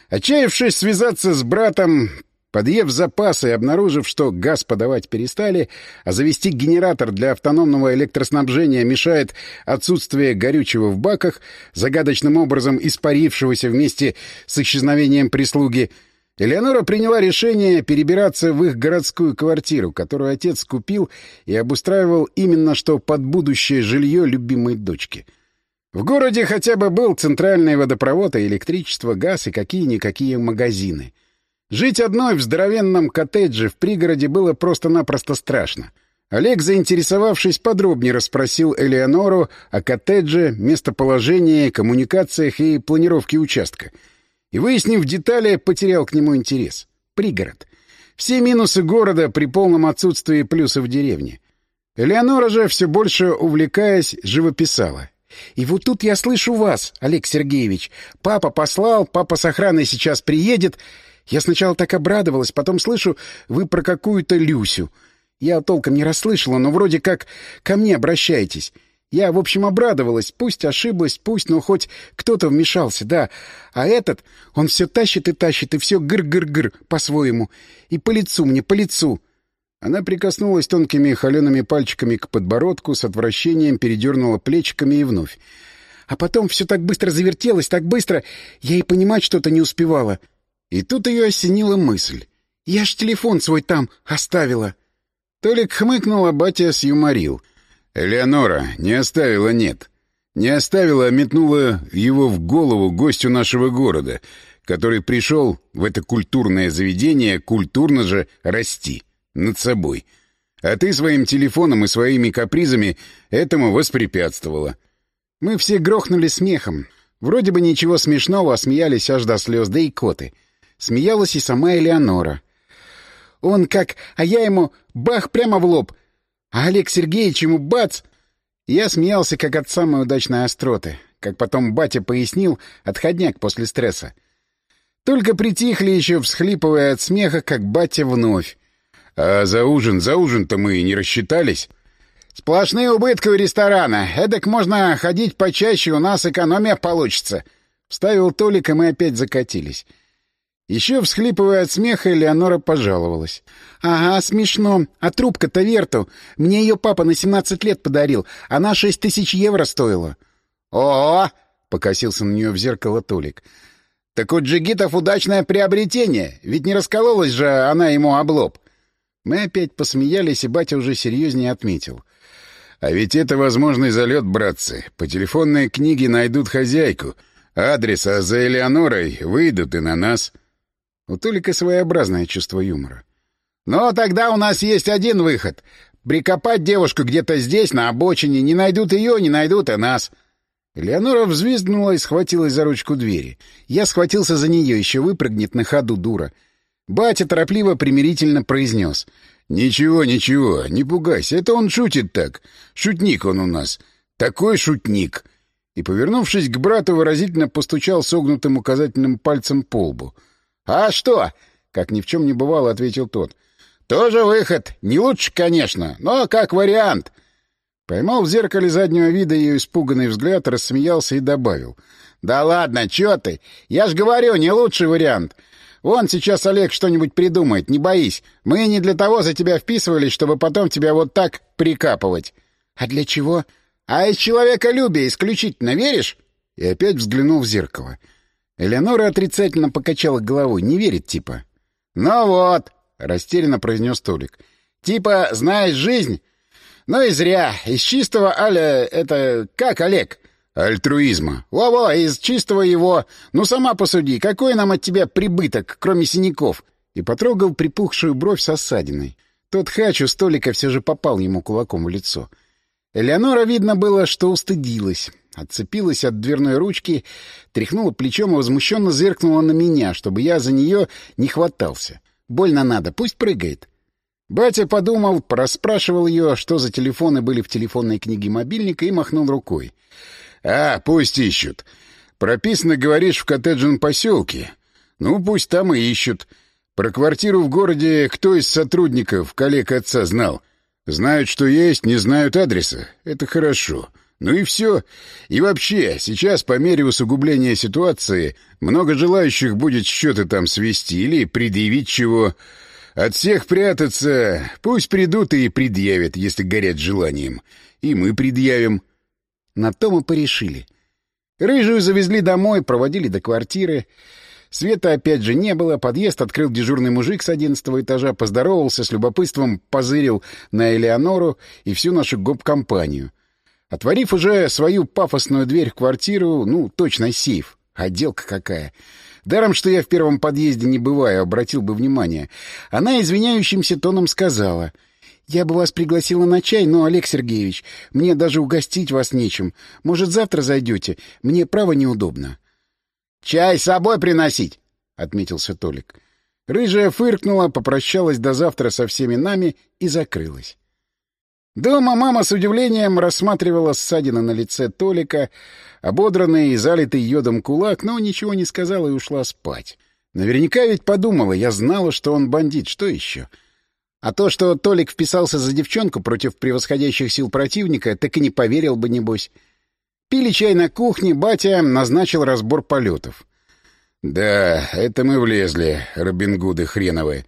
Отчаявшись связаться с братом, Подъев запасы и обнаружив, что газ подавать перестали, а завести генератор для автономного электроснабжения мешает отсутствие горючего в баках, загадочным образом испарившегося вместе с исчезновением прислуги, Элеонора приняла решение перебираться в их городскую квартиру, которую отец купил и обустраивал именно что под будущее жилье любимой дочки. В городе хотя бы был центральный водопровод и электричество, газ и какие-никакие магазины — Жить одной в здоровенном коттедже в пригороде было просто-напросто страшно. Олег, заинтересовавшись, подробнее расспросил Элеонору о коттедже, местоположении, коммуникациях и планировке участка. И, выяснив детали, потерял к нему интерес. Пригород. Все минусы города при полном отсутствии плюсов деревни. Элеонора же, все больше увлекаясь, живописала. «И вот тут я слышу вас, Олег Сергеевич. Папа послал, папа с охраной сейчас приедет. Я сначала так обрадовалась, потом слышу, вы про какую-то Люсю. Я толком не расслышала, но вроде как ко мне обращаетесь. Я, в общем, обрадовалась. Пусть ошиблась, пусть, но хоть кто-то вмешался, да. А этот, он все тащит и тащит, и все гыр-гыр-гыр по-своему. И по лицу мне, по лицу. Она прикоснулась тонкими холеными пальчиками к подбородку, с отвращением передернула плечиками и вновь. А потом все так быстро завертелось, так быстро, я и понимать что-то не успевала. И тут ее осенила мысль. «Я ж телефон свой там оставила». Толик хмыкнул, а батя сюморил. «Элеонора, не оставила, нет. Не оставила, а метнула его в голову гостю нашего города, который пришел в это культурное заведение культурно же расти над собой. А ты своим телефоном и своими капризами этому воспрепятствовала». Мы все грохнули смехом. Вроде бы ничего смешного, а смеялись аж до слез, да и коты — Смеялась и сама Элеонора. Он как, а я ему бах прямо в лоб. А Олег Сергеевич ему бац! Я смеялся, как от самой удачной остроты. Как потом батя пояснил, отходняк после стресса. Только притихли еще, всхлипывая от смеха, как батя вновь. «А за ужин, за ужин-то мы не рассчитались?» «Сплошные убытки у ресторана. Эдак можно ходить почаще, у нас экономия получится». Вставил Толик, и мы опять закатились. Еще всхлипывая от смеха, Элеонора пожаловалась. — Ага, смешно. А трубка-то Верту. Мне ее папа на 17 лет подарил. Она шесть тысяч евро стоила. — О! — покосился на нее в зеркало Толик. — Так у джигитов удачное приобретение. Ведь не раскололась же она ему об лоб. Мы опять посмеялись, и батя уже серьезнее отметил. — А ведь это возможный залет, братцы. По телефонной книге найдут хозяйку. Адрес, а за Элеонорой выйдут и на нас. — у Толика своеобразное чувство юмора. «Но тогда у нас есть один выход. Прикопать девушку где-то здесь, на обочине. Не найдут ее, не найдут и нас». Леонора взвизгнула и схватилась за ручку двери. Я схватился за нее, еще выпрыгнет на ходу дура. Батя торопливо примирительно произнес. «Ничего, ничего, не пугайся, это он шутит так. Шутник он у нас. Такой шутник!» И, повернувшись к брату, выразительно постучал согнутым указательным пальцем по лбу — «А что?» — как ни в чем не бывало, ответил тот. «Тоже выход. Не лучше, конечно, но как вариант». Поймал в зеркале заднего вида ее испуганный взгляд, рассмеялся и добавил. «Да ладно, чё ты? Я ж говорю, не лучший вариант. Вон сейчас Олег что-нибудь придумает, не боись. Мы не для того за тебя вписывались, чтобы потом тебя вот так прикапывать». «А для чего?» «А из человеколюбия исключительно, веришь?» И опять взглянул в зеркало. Элеонора отрицательно покачала головой. Не верит, типа. «Ну вот», — растерянно произнес Толик. Типа, знаешь жизнь? Ну и зря. Из чистого аля... Это... Как, Олег? Альтруизма. Во-во, из чистого его... Ну сама посуди, какой нам от тебя прибыток, кроме синяков? И потрогал припухшую бровь с осадиной. Тот хач у столика все же попал ему кулаком в лицо. Элеонора, видно было, что устыдилась. Отцепилась от дверной ручки, тряхнула плечом и возмущенно зыркнула на меня, чтобы я за нее не хватался. Больно надо, пусть прыгает. Батя подумал, проспрашивал ее, что за телефоны были в телефонной книге мобильника, и махнул рукой. — А, пусть ищут. Прописано, говоришь, в коттеджном поселке. Ну, пусть там и ищут. Про квартиру в городе кто из сотрудников, коллег отца, знал? Знают, что есть, не знают адреса. Это хорошо. Ну и все. И вообще, сейчас, по мере усугубления ситуации, много желающих будет счеты там свести или предъявить чего... От всех прятаться. Пусть придут и предъявят, если горят желанием. И мы предъявим. На то мы порешили. Рыжую завезли домой, проводили до квартиры. Света опять же не было, подъезд открыл дежурный мужик с одиннадцатого этажа, поздоровался, с любопытством позырил на Элеонору и всю нашу гоп-компанию. Отворив уже свою пафосную дверь в квартиру, ну, точно сейф, отделка какая — Даром, что я в первом подъезде не бываю, обратил бы внимание. Она извиняющимся тоном сказала. «Я бы вас пригласила на чай, но, Олег Сергеевич, мне даже угостить вас нечем. Может, завтра зайдете? Мне, право, неудобно». «Чай с собой приносить!» — отметился Толик. Рыжая фыркнула, попрощалась до завтра со всеми нами и закрылась. Дома мама с удивлением рассматривала ссадины на лице Толика, ободранный и залитый йодом кулак, но ничего не сказала и ушла спать. Наверняка ведь подумала, я знала, что он бандит, что еще? А то, что Толик вписался за девчонку против превосходящих сил противника, так и не поверил бы, небось. Пили чай на кухне, батя назначил разбор полетов. — Да, это мы влезли, Робин Гуды хреновые.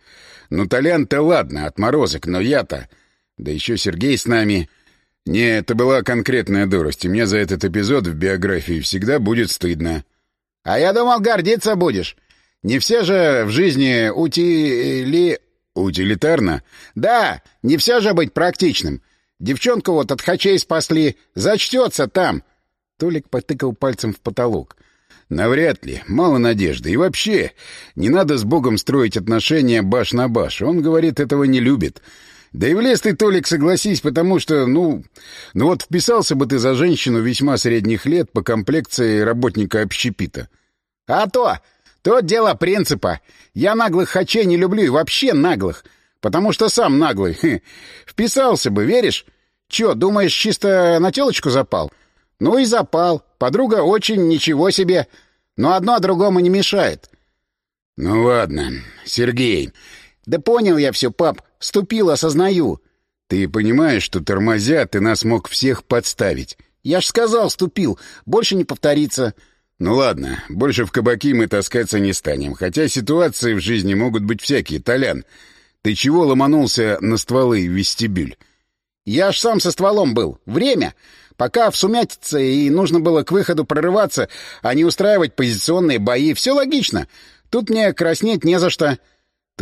Ну, Толян-то ладно, отморозок, но я-то... Да еще Сергей с нами. Не, это была конкретная дурость, и мне за этот эпизод в биографии всегда будет стыдно. — А я думал, гордиться будешь. Не все же в жизни утили... Утилитарно? — Да, не все же быть практичным. Девчонку вот от хачей спасли. Зачтется там. Толик потыкал пальцем в потолок. — Навряд ли. Мало надежды. И вообще, не надо с Богом строить отношения баш на баш. Он, говорит, этого не любит. Да и влез ты, Толик, согласись, потому что, ну... Ну вот вписался бы ты за женщину весьма средних лет по комплекции работника общепита. — А то! То дело принципа. Я наглых хачей не люблю и вообще наглых. Потому что сам наглый. Хе. Вписался бы, веришь? Чё, думаешь, чисто на телочку запал? Ну и запал. Подруга очень ничего себе. Но одно другому не мешает. — Ну ладно, Сергей. — Да понял я все, пап. Ступил, осознаю. Ты понимаешь, что тормозя ты нас мог всех подставить? Я ж сказал, ступил. Больше не повторится. Ну ладно, больше в кабаки мы таскаться не станем. Хотя ситуации в жизни могут быть всякие. Толян, ты чего ломанулся на стволы в вестибюль? Я ж сам со стволом был. Время. Пока в сумятице и нужно было к выходу прорываться, а не устраивать позиционные бои. Все логично. Тут мне краснеть не за что.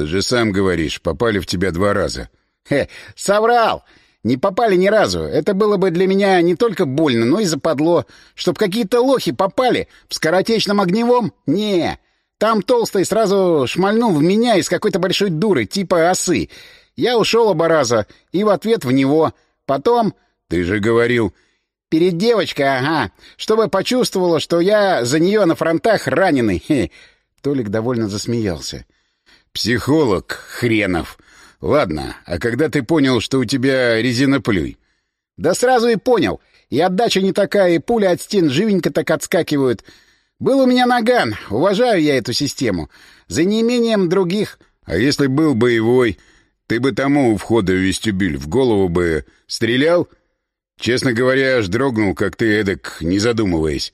Ты же сам говоришь, попали в тебя два раза. Хе, соврал! Не попали ни разу. Это было бы для меня не только больно, но и западло. Чтоб какие-то лохи попали в скоротечном огневом? Не. Там толстый сразу шмальнул в меня из какой-то большой дуры, типа осы. Я ушел оба раза, и в ответ в него. Потом... Ты же говорил... Перед девочкой, ага. Чтобы почувствовала, что я за нее на фронтах раненый. Хе. Толик довольно засмеялся. «Психолог хренов. Ладно, а когда ты понял, что у тебя резиноплюй?» «Да сразу и понял. И отдача не такая, и пули от стен живенько так отскакивают. Был у меня наган, уважаю я эту систему. За неимением других...» «А если был боевой, ты бы тому у входа в вестибюль в голову бы стрелял?» Честно говоря, аж дрогнул, как ты эдак, не задумываясь.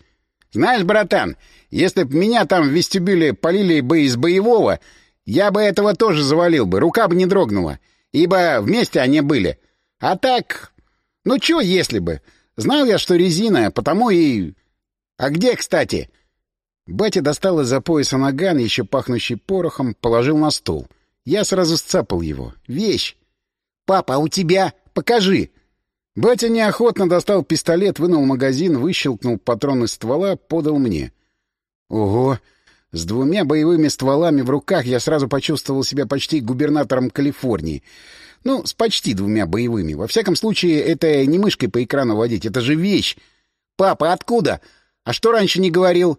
«Знаешь, братан, если б меня там в вестибюле полили бы из боевого, я бы этого тоже завалил бы, рука бы не дрогнула, ибо вместе они были. А так... Ну, чё если бы? Знал я, что резина, потому и... А где, кстати?» Батя достал из-за пояса наган, еще пахнущий порохом, положил на стол. Я сразу сцапал его. Вещь. «Папа, а у тебя? Покажи!» Батя неохотно достал пистолет, вынул магазин, выщелкнул патрон из ствола, подал мне. Ого! С двумя боевыми стволами в руках я сразу почувствовал себя почти губернатором Калифорнии. Ну, с почти двумя боевыми. Во всяком случае, это не мышкой по экрану водить, это же вещь. «Папа, откуда? А что раньше не говорил?»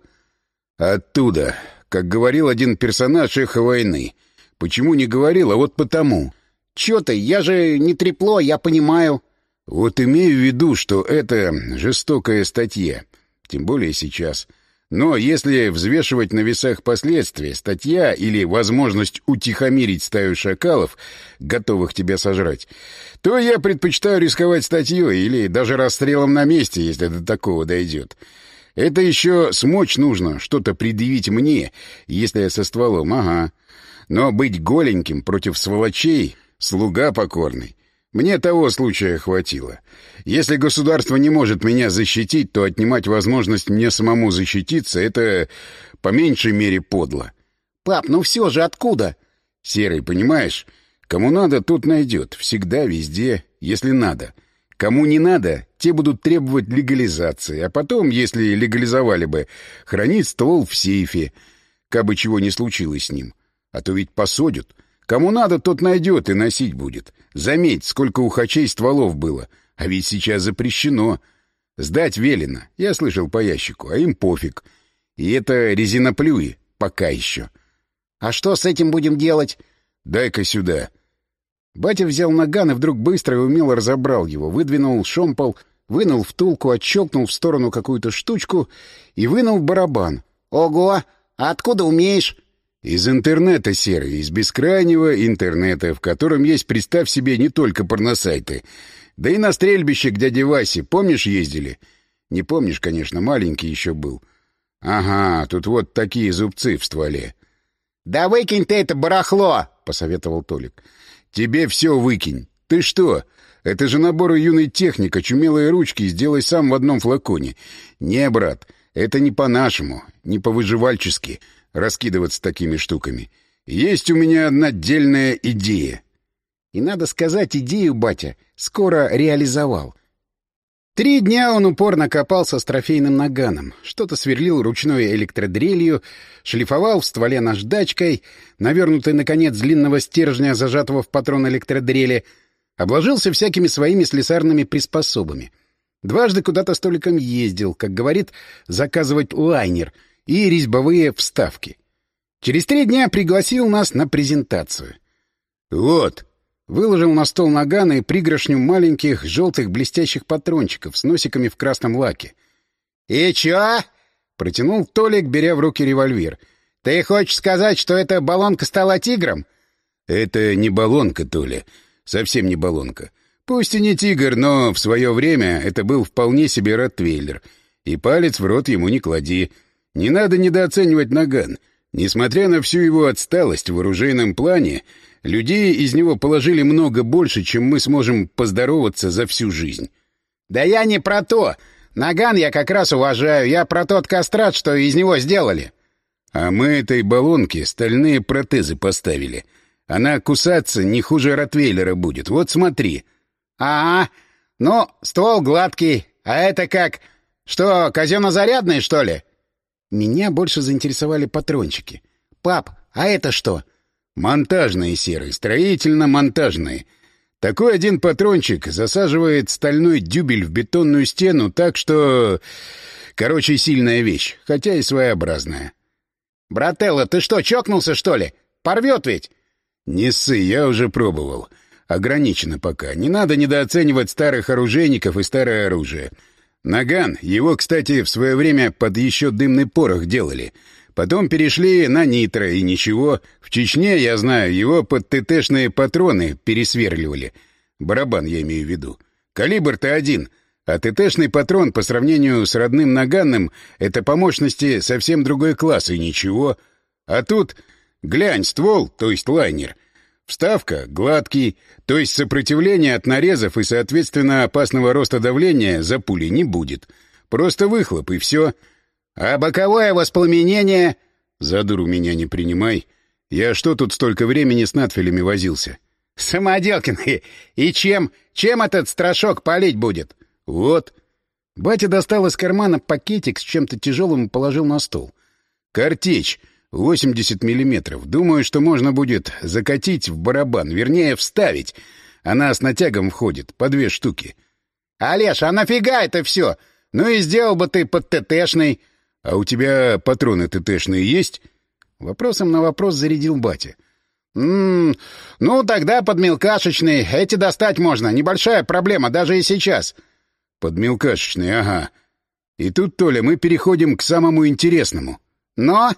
«Оттуда. Как говорил один персонаж «Эхо войны». Почему не говорил, а вот потому». «Чё ты? Я же не трепло, я понимаю». Вот имею в виду, что это жестокая статья. Тем более сейчас. Но если взвешивать на весах последствия, статья или возможность утихомирить стаю шакалов, готовых тебя сожрать, то я предпочитаю рисковать статьей или даже расстрелом на месте, если до такого дойдет. Это еще смочь нужно, что-то предъявить мне, если я со стволом, ага. Но быть голеньким против сволочей — слуга покорный. Мне того случая хватило. Если государство не может меня защитить, то отнимать возможность мне самому защититься — это по меньшей мере подло. «Пап, ну все же откуда?» «Серый, понимаешь? Кому надо, тот найдет. Всегда, везде, если надо. Кому не надо, те будут требовать легализации, а потом, если легализовали бы, хранить ствол в сейфе, кабы чего не случилось с ним. А то ведь посадят». Кому надо, тот найдет и носить будет. Заметь, сколько у хачей стволов было. А ведь сейчас запрещено. Сдать велено, я слышал по ящику, а им пофиг. И это резиноплюи, пока еще. А что с этим будем делать? Дай-ка сюда. Батя взял наган и вдруг быстро и умело разобрал его, выдвинул шомпол, вынул втулку, отщелкнул в сторону какую-то штучку и вынул барабан. «Ого! А откуда умеешь?» Из интернета, Серый, из бескрайнего интернета, в котором есть, представь себе, не только порносайты. Да и на стрельбище к дяде Васе, помнишь, ездили? Не помнишь, конечно, маленький еще был. Ага, тут вот такие зубцы в стволе. — Да выкинь ты это барахло! — посоветовал Толик. — Тебе все выкинь. Ты что? Это же набор юной техника, чумелые ручки, сделай сам в одном флаконе. Не, брат, это не по-нашему, не по-выживальчески. — раскидываться такими штуками. Есть у меня одна отдельная идея. И, надо сказать, идею батя скоро реализовал. Три дня он упорно копался с трофейным наганом, что-то сверлил ручной электродрелью, шлифовал в стволе наждачкой, навернутой, наконец, длинного стержня, зажатого в патрон электродрели, обложился всякими своими слесарными приспособами. Дважды куда-то столиком ездил, как говорит, заказывать лайнер — и резьбовые вставки. Через три дня пригласил нас на презентацию. «Вот!» — выложил на стол нагана и пригоршню маленьких желтых блестящих патрончиков с носиками в красном лаке. «И чё?» — протянул Толик, беря в руки револьвер. «Ты хочешь сказать, что эта баллонка стала тигром?» «Это не баллонка, Толя. Совсем не баллонка. Пусть и не тигр, но в свое время это был вполне себе ротвейлер. И палец в рот ему не клади. Не надо недооценивать наган. Несмотря на всю его отсталость в оружейном плане, людей из него положили много больше, чем мы сможем поздороваться за всю жизнь. «Да я не про то. Наган я как раз уважаю. Я про тот кастрат, что из него сделали». «А мы этой баллонке стальные протезы поставили. Она кусаться не хуже Ротвейлера будет. Вот смотри». «Ага. Ну, ствол гладкий. А это как? Что, казенно-зарядный, что ли?» Меня больше заинтересовали патрончики. «Пап, а это что?» «Монтажные серые, строительно-монтажные. Такой один патрончик засаживает стальной дюбель в бетонную стену так, что... Короче, сильная вещь, хотя и своеобразная». «Брателло, ты что, чокнулся, что ли? Порвет ведь?» «Не ссы, я уже пробовал. Ограничено пока. Не надо недооценивать старых оружейников и старое оружие. Наган, его, кстати, в свое время под еще дымный порох делали. Потом перешли на нитро, и ничего. В Чечне, я знаю, его под ТТшные патроны пересверливали. Барабан я имею в виду. Калибр-то один. А ТТшный патрон по сравнению с родным наганным — это по мощности совсем другой класс, и ничего. А тут, глянь, ствол, то есть лайнер — Вставка — гладкий, то есть сопротивления от нарезов и, соответственно, опасного роста давления за пули не будет. Просто выхлоп, и все. А боковое воспламенение... За дуру меня не принимай. Я что тут столько времени с надфилями возился? Самоделкины. И чем? Чем этот страшок палить будет? Вот. Батя достал из кармана пакетик с чем-то тяжелым и положил на стол. Картечь. 80 миллиметров. Думаю, что можно будет закатить в барабан, вернее, вставить. Она с натягом входит, по две штуки. — Олеж, а нафига это все? Ну и сделал бы ты под ТТшный. — А у тебя патроны ТТшные есть? Вопросом на вопрос зарядил батя. «М -м, ну, тогда под мелкашечный. Эти достать можно. Небольшая проблема, даже и сейчас». «Под мелкашечный, ага. И тут, Толя, мы переходим к самому интересному». «Но...»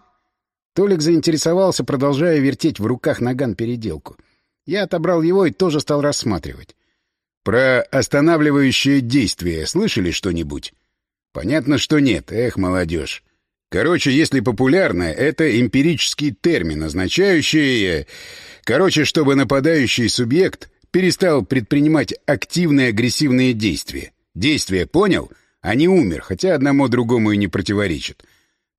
Толик заинтересовался, продолжая вертеть в руках наган переделку. Я отобрал его и тоже стал рассматривать. «Про останавливающее действие слышали что-нибудь?» «Понятно, что нет. Эх, молодежь. Короче, если популярно, это эмпирический термин, означающий... Короче, чтобы нападающий субъект перестал предпринимать активные агрессивные действия. Действия, понял? А не умер, хотя одному другому и не противоречит.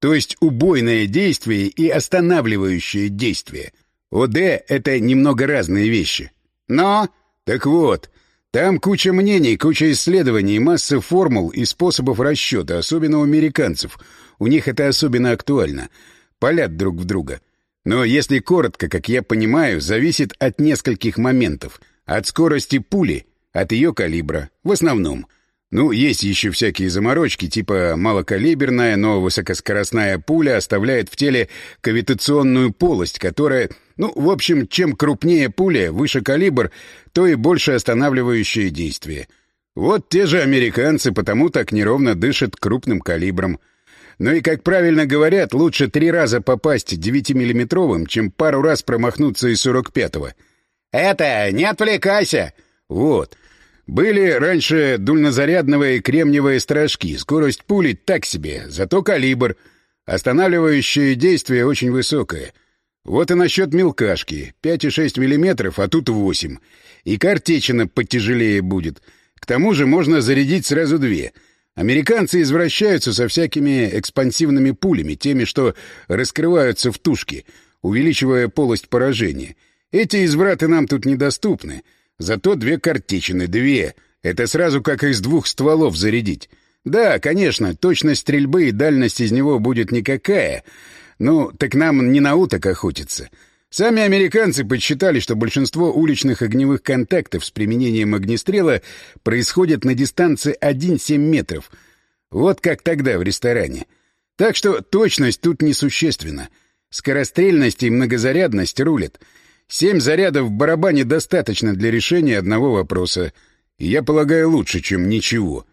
То есть убойное действие и останавливающее действие. ОД — это немного разные вещи. Но... Так вот, там куча мнений, куча исследований, масса формул и способов расчета, особенно у американцев — у них это особенно актуально. Палят друг в друга. Но если коротко, как я понимаю, зависит от нескольких моментов. От скорости пули, от ее калибра. В основном. Ну, есть еще всякие заморочки, типа малокалиберная, но высокоскоростная пуля оставляет в теле кавитационную полость, которая... Ну, в общем, чем крупнее пуля, выше калибр, то и больше останавливающее действие. Вот те же американцы потому так неровно дышат крупным калибром. Ну и, как правильно говорят, лучше три раза попасть 9-миллиметровым, чем пару раз промахнуться из 45-го. «Это, не отвлекайся!» «Вот. Были раньше дульнозарядные кремниевые стражки. Скорость пули так себе, зато калибр. Останавливающее действие очень высокое. Вот и насчет мелкашки. 5,6 миллиметров, а тут 8. И картечина потяжелее будет. К тому же можно зарядить сразу две — Американцы извращаются со всякими экспансивными пулями, теми, что раскрываются в тушке, увеличивая полость поражения. Эти извраты нам тут недоступны. Зато две картечины, две. Это сразу как из двух стволов зарядить. Да, конечно, точность стрельбы и дальность из него будет никакая. Ну, так нам не на уток охотиться. Сами американцы подсчитали, что большинство уличных огневых контактов с применением огнестрела происходит на дистанции 1,7 метров. Вот как тогда в ресторане. Так что точность тут несущественна. Скорострельность и многозарядность рулят. Семь зарядов в барабане достаточно для решения одного вопроса. И я полагаю, лучше, чем ничего.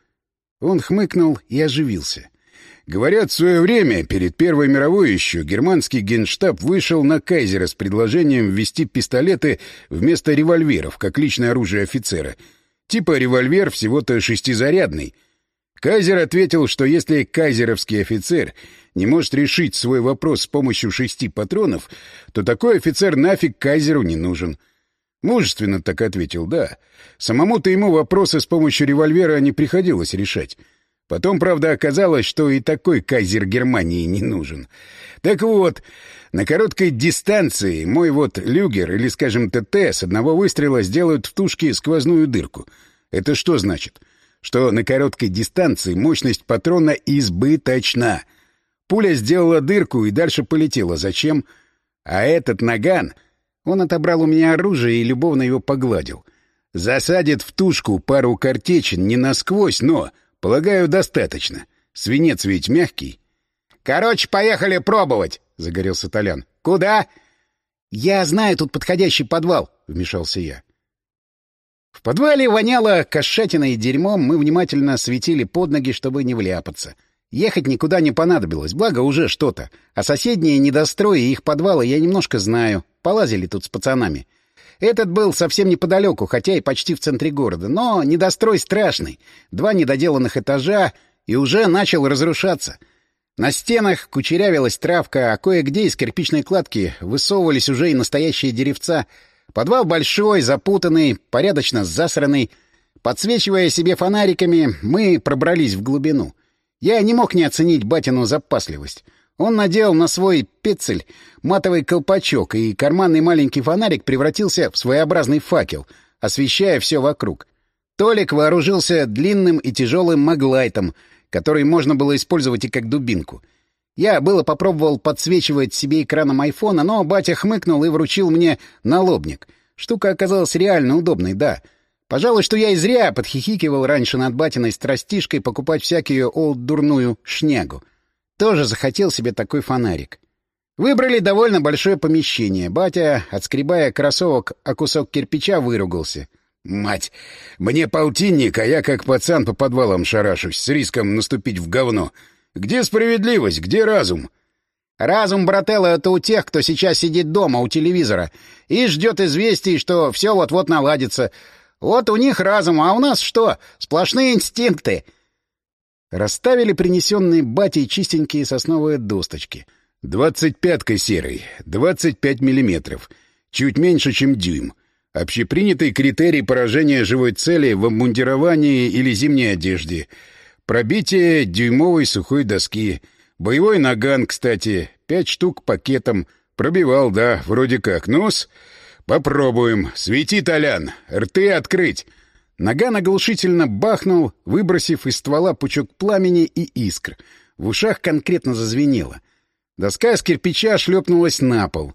Он хмыкнул и оживился. Говорят, в свое время, перед Первой мировой еще, германский генштаб вышел на кайзера с предложением ввести пистолеты вместо револьверов, как личное оружие офицера. Типа револьвер всего-то шестизарядный. Кайзер ответил, что если кайзеровский офицер не может решить свой вопрос с помощью шести патронов, то такой офицер нафиг кайзеру не нужен. Мужественно так ответил, да. Самому-то ему вопросы с помощью револьвера не приходилось решать. Потом, правда, оказалось, что и такой кайзер Германии не нужен. Так вот, на короткой дистанции мой вот люгер или, скажем, ТТ с одного выстрела сделают в тушке сквозную дырку. Это что значит? Что на короткой дистанции мощность патрона избыточна. Пуля сделала дырку и дальше полетела. Зачем? А этот наган... Он отобрал у меня оружие и любовно его погладил. Засадит в тушку пару картечин не насквозь, но Полагаю, достаточно. Свинец ведь мягкий. Короче, поехали пробовать, загорелся Толян. Куда? Я знаю тут подходящий подвал, вмешался я. В подвале воняло кошатиной и дерьмом, мы внимательно светили под ноги, чтобы не вляпаться. Ехать никуда не понадобилось, благо уже что-то. А соседние недострои и их подвалы я немножко знаю. Полазили тут с пацанами. Этот был совсем неподалеку, хотя и почти в центре города, но недострой страшный. Два недоделанных этажа, и уже начал разрушаться. На стенах кучерявилась травка, а кое-где из кирпичной кладки высовывались уже и настоящие деревца. Подвал большой, запутанный, порядочно засранный. Подсвечивая себе фонариками, мы пробрались в глубину. Я не мог не оценить батину запасливость. Он надел на свой пецель матовый колпачок, и карманный маленький фонарик превратился в своеобразный факел, освещая все вокруг. Толик вооружился длинным и тяжелым маглайтом, который можно было использовать и как дубинку. Я было попробовал подсвечивать себе экраном айфона, но батя хмыкнул и вручил мне налобник. Штука оказалась реально удобной, да. Пожалуй, что я и зря подхихикивал раньше над батиной страстишкой покупать всякую олд-дурную шнягу. Тоже захотел себе такой фонарик. Выбрали довольно большое помещение. Батя, отскребая кроссовок о кусок кирпича, выругался. «Мать! Мне полтинник, а я как пацан по подвалам шарашусь, с риском наступить в говно. Где справедливость? Где разум?» «Разум, брателло, это у тех, кто сейчас сидит дома у телевизора и ждет известий, что все вот-вот наладится. Вот у них разум, а у нас что? Сплошные инстинкты!» Расставили принесенные батей чистенькие сосновые досточки. «Двадцать пяткой серой, двадцать пять миллиметров, чуть меньше, чем дюйм. Общепринятый критерий поражения живой цели в обмундировании или зимней одежде. Пробитие дюймовой сухой доски. Боевой наган, кстати, пять штук пакетом. Пробивал, да, вроде как. Ну-с, попробуем. Свети, Толян, рты открыть». Наган оглушительно бахнул, выбросив из ствола пучок пламени и искр. В ушах конкретно зазвенело. Доска с кирпича шлепнулась на пол.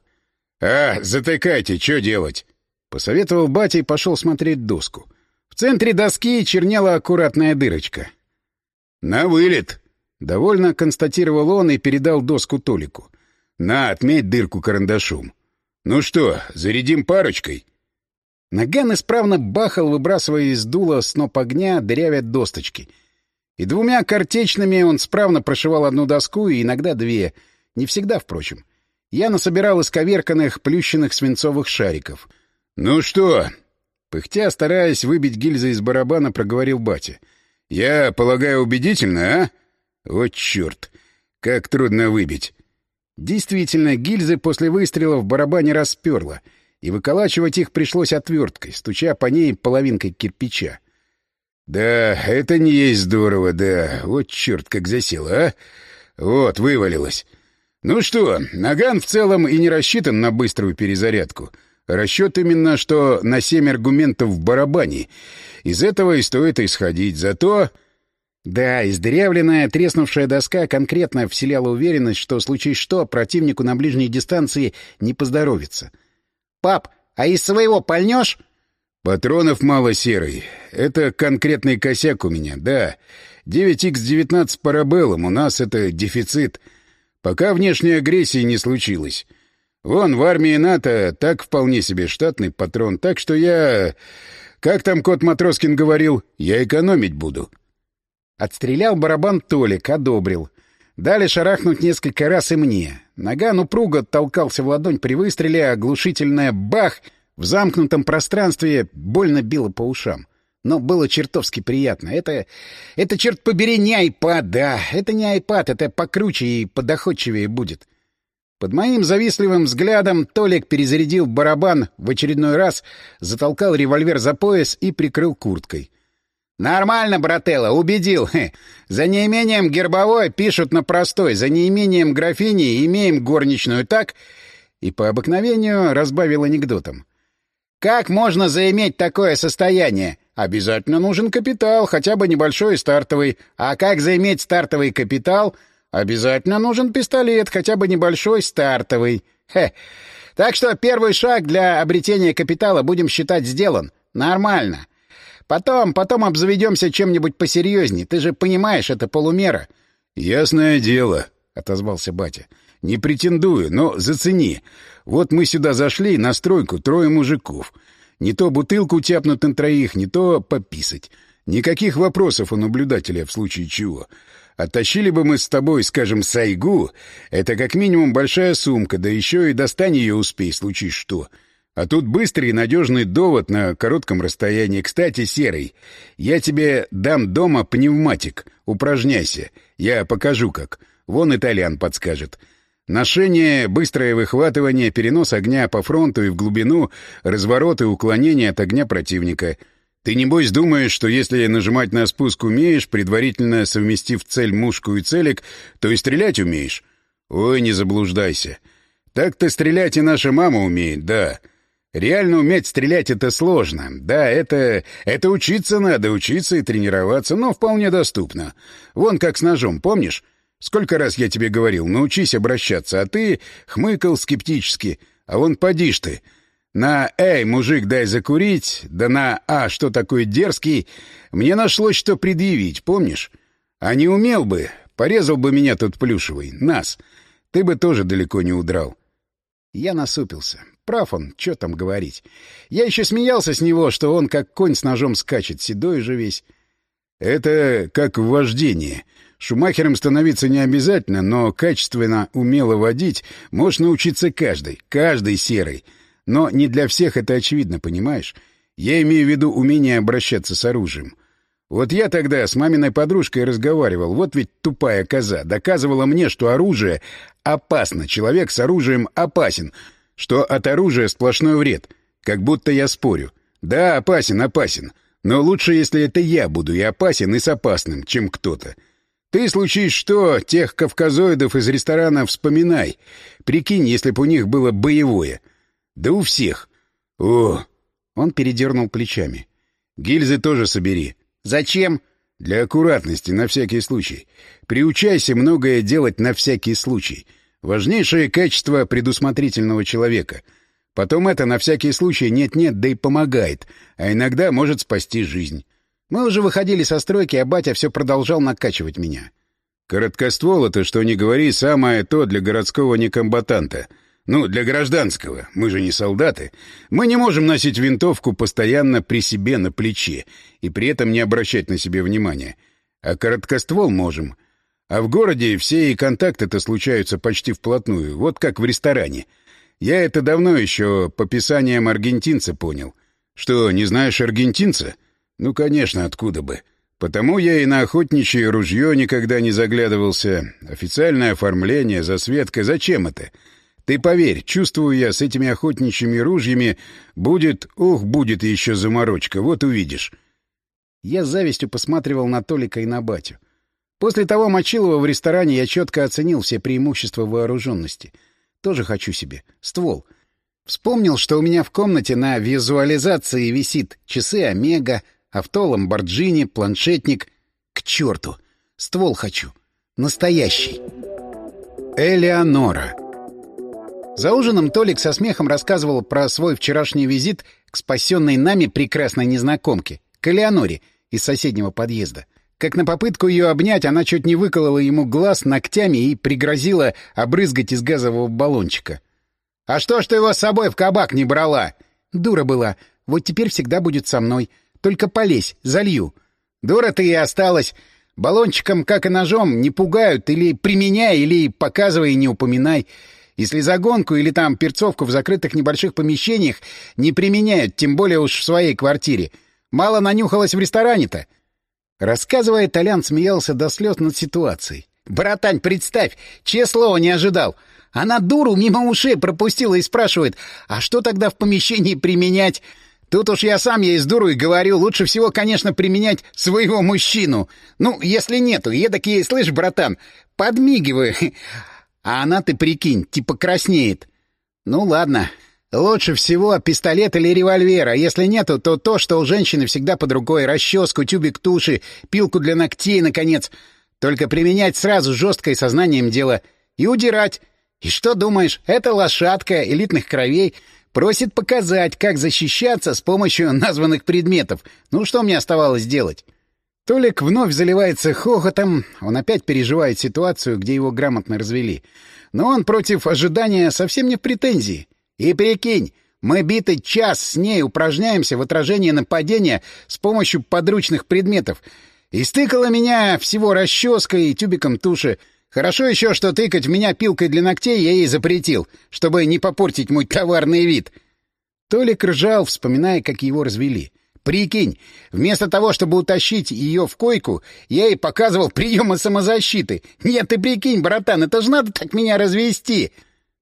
«А, затыкайте, что делать?» Посоветовал батя и пошел смотреть доску. В центре доски чернела аккуратная дырочка. «На вылет!» — довольно констатировал он и передал доску Толику. «На, отметь дырку карандашом. Ну что, зарядим парочкой?» Наган исправно бахал, выбрасывая из дула сноп огня, дырявя досточки. И двумя картечными он справно прошивал одну доску и иногда две. Не всегда, впрочем. Я насобирал исковерканных плющенных свинцовых шариков. «Ну что?» Пыхтя, стараясь выбить гильзы из барабана, проговорил батя. «Я полагаю, убедительно, а? Вот черт! Как трудно выбить!» Действительно, гильзы после выстрела в барабане расперло — и выколачивать их пришлось отверткой, стуча по ней половинкой кирпича. «Да, это не есть здорово, да. Вот черт, как засело, а! Вот, вывалилось. Ну что, наган в целом и не рассчитан на быструю перезарядку. Расчет именно, что на семь аргументов в барабане. Из этого и стоит исходить. Зато...» Да, издырявленная, треснувшая доска конкретно вселяла уверенность, что, случае что, противнику на ближней дистанции не поздоровится. «Пап, а из своего пальнешь?» «Патронов мало серый. Это конкретный косяк у меня, да. 9х19 парабеллум, у нас это дефицит. Пока внешней агрессии не случилось. Вон, в армии НАТО так вполне себе штатный патрон, так что я... Как там кот Матроскин говорил, я экономить буду». Отстрелял барабан Толик, одобрил. Дали шарахнуть несколько раз и мне. Наган упруго толкался в ладонь при выстреле, а оглушительное «бах» в замкнутом пространстве больно било по ушам. Но было чертовски приятно. Это, это черт побери, не айпад, да. Это не айпад, это покруче и подоходчивее будет. Под моим завистливым взглядом Толик перезарядил барабан в очередной раз, затолкал револьвер за пояс и прикрыл курткой. «Нормально, брателло, убедил. За неимением гербовой пишут на простой, за неимением графини имеем горничную, так?» И по обыкновению разбавил анекдотом. «Как можно заиметь такое состояние? Обязательно нужен капитал, хотя бы небольшой и стартовый. А как заиметь стартовый капитал? Обязательно нужен пистолет, хотя бы небольшой стартовый. Хе. Так что первый шаг для обретения капитала будем считать сделан. Нормально. Потом, потом обзаведемся чем-нибудь посерьезней. Ты же понимаешь, это полумера. — Ясное дело, — отозвался батя. — Не претендую, но зацени. Вот мы сюда зашли, на стройку, трое мужиков. Не то бутылку тяпнут на троих, не то пописать. Никаких вопросов у наблюдателя в случае чего. Оттащили бы мы с тобой, скажем, сайгу, это как минимум большая сумка, да еще и достань ее успей, случае что. — а тут быстрый и надежный довод на коротком расстоянии. Кстати, Серый, я тебе дам дома пневматик. Упражняйся. Я покажу как. Вон итальян подскажет. Ношение, быстрое выхватывание, перенос огня по фронту и в глубину, разворот и уклонение от огня противника. Ты, небось, думаешь, что если нажимать на спуск умеешь, предварительно совместив цель мушку и целик, то и стрелять умеешь? Ой, не заблуждайся. Так-то стрелять и наша мама умеет, да. Реально уметь стрелять — это сложно. Да, это... это учиться надо, учиться и тренироваться, но вполне доступно. Вон как с ножом, помнишь? Сколько раз я тебе говорил, научись обращаться, а ты хмыкал скептически. А вон поди ж ты. На «Эй, мужик, дай закурить», да на «А, что такое дерзкий» мне нашлось, что предъявить, помнишь? А не умел бы, порезал бы меня тут плюшевый, нас. Ты бы тоже далеко не удрал. Я насупился. Прав он, что там говорить. Я еще смеялся с него, что он как конь с ножом скачет, седой же весь. Это как в вождении. Шумахером становиться не обязательно, но качественно умело водить может научиться каждый, каждый серый. Но не для всех это очевидно, понимаешь? Я имею в виду умение обращаться с оружием. Вот я тогда с маминой подружкой разговаривал, вот ведь тупая коза, доказывала мне, что оружие опасно, человек с оружием опасен, что от оружия сплошной вред. Как будто я спорю. Да, опасен, опасен. Но лучше, если это я буду и опасен, и с опасным, чем кто-то. Ты, случись что, тех кавказоидов из ресторана вспоминай. Прикинь, если бы у них было боевое. Да у всех. О! Он передернул плечами. Гильзы тоже собери. Зачем? Для аккуратности, на всякий случай. Приучайся многое делать на всякий случай. Важнейшее качество предусмотрительного человека. Потом это на всякий случай нет-нет, да и помогает, а иногда может спасти жизнь. Мы уже выходили со стройки, а батя все продолжал накачивать меня. Короткоствол — это, что не говори, самое то для городского некомбатанта — ну, для гражданского. Мы же не солдаты. Мы не можем носить винтовку постоянно при себе на плече и при этом не обращать на себе внимания. А короткоствол можем. А в городе все и контакты-то случаются почти вплотную, вот как в ресторане. Я это давно еще по писаниям аргентинца понял. Что, не знаешь аргентинца? Ну, конечно, откуда бы. Потому я и на охотничье ружье никогда не заглядывался. Официальное оформление, засветка. Зачем это? — ты поверь, чувствую я, с этими охотничьими ружьями будет... Ох, будет еще заморочка, вот увидишь. Я с завистью посматривал на Толика и на батю. После того Мочилова в ресторане я четко оценил все преимущества вооруженности. Тоже хочу себе. Ствол. Вспомнил, что у меня в комнате на визуализации висит часы Омега, авто Ламборджини, планшетник. К черту! Ствол хочу. Настоящий. Элеонора. За ужином Толик со смехом рассказывал про свой вчерашний визит к спасенной нами прекрасной незнакомке, к Элеоноре из соседнего подъезда. Как на попытку ее обнять, она чуть не выколола ему глаз ногтями и пригрозила обрызгать из газового баллончика. «А что ж ты его с собой в кабак не брала?» «Дура была. Вот теперь всегда будет со мной. Только полезь, залью». «Дура ты и осталась. Баллончиком, как и ножом, не пугают. Или применяй, или показывай и не упоминай». Если загонку или там перцовку в закрытых небольших помещениях не применяют, тем более уж в своей квартире. Мало нанюхалось в ресторане-то. Рассказывая, Толян смеялся до слез над ситуацией. «Братань, представь, чье слово не ожидал. Она дуру мимо ушей пропустила и спрашивает, а что тогда в помещении применять?» Тут уж я сам ей с дурой говорю, лучше всего, конечно, применять своего мужчину. Ну, если нету, едок ей, слышь, братан, подмигиваю. А она, ты прикинь, типа краснеет. Ну ладно. Лучше всего пистолет или револьвер, а если нету, то то, что у женщины всегда под рукой. Расческу, тюбик туши, пилку для ногтей, наконец. Только применять сразу жесткое сознанием дела. И удирать. И что думаешь, эта лошадка элитных кровей просит показать, как защищаться с помощью названных предметов. Ну что мне оставалось делать? Толик вновь заливается хохотом, он опять переживает ситуацию, где его грамотно развели. Но он против ожидания совсем не в претензии. И прикинь, мы битый час с ней упражняемся в отражении нападения с помощью подручных предметов. И стыкала меня всего расческой и тюбиком туши. Хорошо еще, что тыкать в меня пилкой для ногтей я ей запретил, чтобы не попортить мой товарный вид. Толик ржал, вспоминая, как его развели. Прикинь, вместо того, чтобы утащить ее в койку, я ей показывал приемы самозащиты. Нет, ты прикинь, братан, это же надо так меня развести.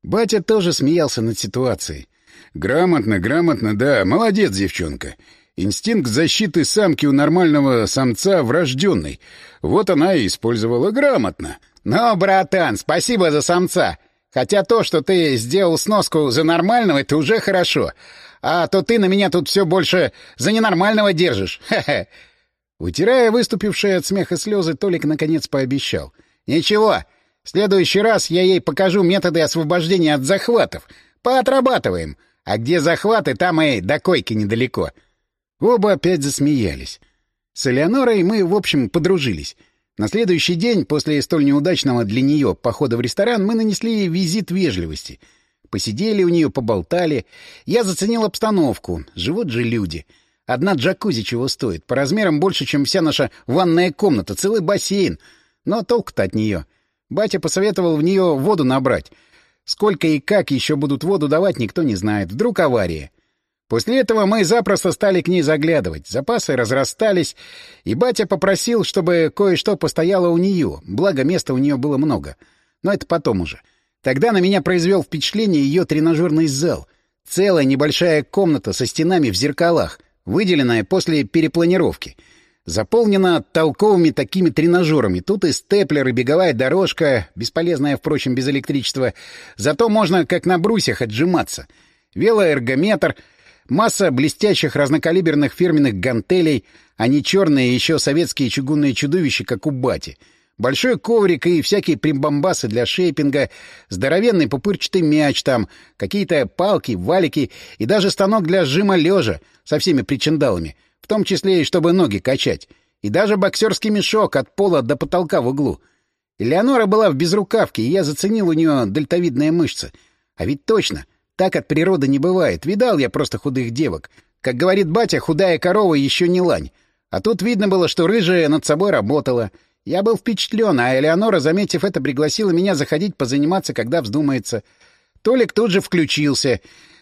Батя тоже смеялся над ситуацией. Грамотно, грамотно, да, молодец, девчонка. Инстинкт защиты самки у нормального самца врожденный. Вот она и использовала грамотно. «Ну, братан, спасибо за самца. Хотя то, что ты сделал сноску за нормального, это уже хорошо. А то ты на меня тут все больше за ненормального держишь. Хе-хе». Утирая выступившие от смеха слезы, Толик наконец пообещал. «Ничего, следующий раз я ей покажу методы освобождения от захватов. Поотрабатываем. А где захваты, там и до койки недалеко». Оба опять засмеялись. С Элеонорой мы, в общем, подружились. На следующий день, после столь неудачного для нее похода в ресторан, мы нанесли визит вежливости. Посидели у нее, поболтали. Я заценил обстановку. Живут же люди. Одна джакузи чего стоит. По размерам больше, чем вся наша ванная комната. Целый бассейн. Но толк-то от нее. Батя посоветовал в нее воду набрать. Сколько и как еще будут воду давать, никто не знает. Вдруг авария. После этого мы запросто стали к ней заглядывать, запасы разрастались, и батя попросил, чтобы кое-что постояло у нее, благо места у нее было много. Но это потом уже. Тогда на меня произвел впечатление ее тренажерный зал. Целая небольшая комната со стенами в зеркалах, выделенная после перепланировки. Заполнена толковыми такими тренажерами. Тут и степлер, и беговая дорожка, бесполезная, впрочем, без электричества. Зато можно, как на брусьях, отжиматься. Велоэргометр — Масса блестящих разнокалиберных фирменных гантелей, а не черные еще советские чугунные чудовища, как у бати. Большой коврик и всякие примбамбасы для шейпинга, здоровенный пупырчатый мяч там, какие-то палки, валики и даже станок для сжима лежа со всеми причиндалами, в том числе и чтобы ноги качать. И даже боксерский мешок от пола до потолка в углу. Элеонора была в безрукавке, и я заценил у нее дельтовидные мышцы. А ведь точно, так от природы не бывает. Видал я просто худых девок. Как говорит батя, худая корова еще не лань. А тут видно было, что рыжая над собой работала. Я был впечатлен, а Элеонора, заметив это, пригласила меня заходить позаниматься, когда вздумается. Толик тут же включился.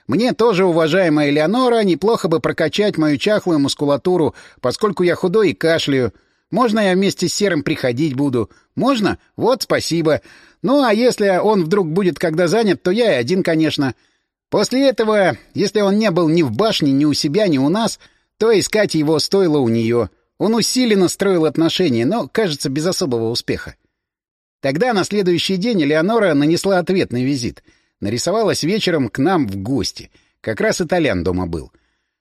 Мне тоже, уважаемая Элеонора, неплохо бы прокачать мою чахлую мускулатуру, поскольку я худой и кашляю. Можно я вместе с Серым приходить буду? Можно? Вот, спасибо. Ну, а если он вдруг будет когда занят, то я и один, конечно. После этого, если он не был ни в башне, ни у себя, ни у нас, то искать его стоило у нее. Он усиленно строил отношения, но, кажется, без особого успеха. Тогда, на следующий день, Элеонора нанесла ответный визит. Нарисовалась вечером к нам в гости. Как раз итальян дома был.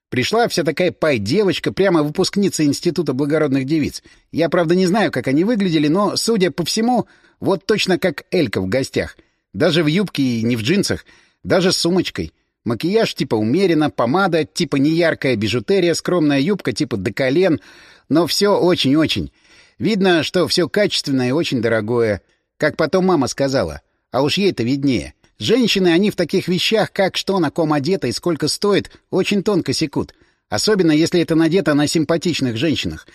Пришла вся такая пай-девочка, прямо выпускница Института благородных девиц. Я, правда, не знаю, как они выглядели, но, судя по всему, вот точно как Элька в гостях. Даже в юбке и не в джинсах — даже с сумочкой. Макияж типа умеренно, помада типа неяркая, бижутерия, скромная юбка типа до колен. Но все очень-очень. Видно, что все качественное и очень дорогое. Как потом мама сказала. А уж ей-то виднее. Женщины, они в таких вещах, как что на ком одето и сколько стоит, очень тонко секут. Особенно, если это надето на симпатичных женщинах.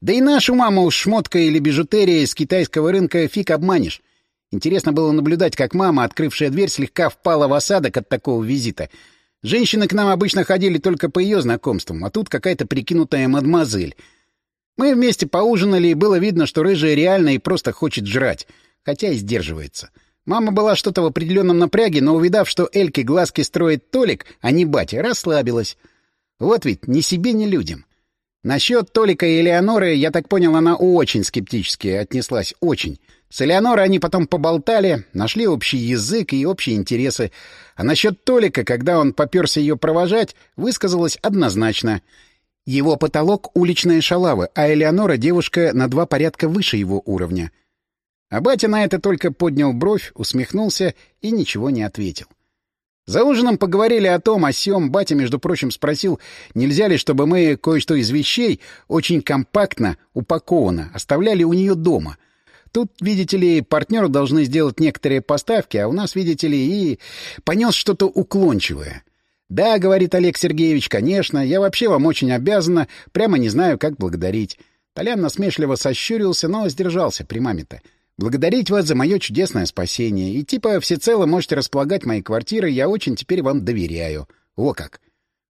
Да и нашу маму шмоткой или бижутерией с китайского рынка фиг обманешь. Интересно было наблюдать, как мама, открывшая дверь, слегка впала в осадок от такого визита. Женщины к нам обычно ходили только по ее знакомствам, а тут какая-то прикинутая мадемуазель. Мы вместе поужинали, и было видно, что рыжая реально и просто хочет жрать, хотя и сдерживается. Мама была что-то в определенном напряге, но, увидав, что Эльке глазки строит Толик, а не батя, расслабилась. Вот ведь ни себе, ни людям. Насчет Толика и Элеоноры, я так понял, она очень скептически отнеслась, очень. С Элеонорой они потом поболтали, нашли общий язык и общие интересы. А насчет Толика, когда он поперся ее провожать, высказалась однозначно. Его потолок — уличные шалавы, а Элеонора — девушка на два порядка выше его уровня. А батя на это только поднял бровь, усмехнулся и ничего не ответил. За ужином поговорили о том, о сём. Батя, между прочим, спросил, нельзя ли, чтобы мы кое-что из вещей очень компактно, упакованно, оставляли у нее дома — Тут, видите ли, партнеры должны сделать некоторые поставки, а у нас, видите ли, и понес что-то уклончивое. «Да», — говорит Олег Сергеевич, — «конечно, я вообще вам очень обязана, прямо не знаю, как благодарить». Толян насмешливо сощурился, но сдержался при маме-то. «Благодарить вас за мое чудесное спасение. И типа всецело можете располагать моей квартирой, я очень теперь вам доверяю». О как!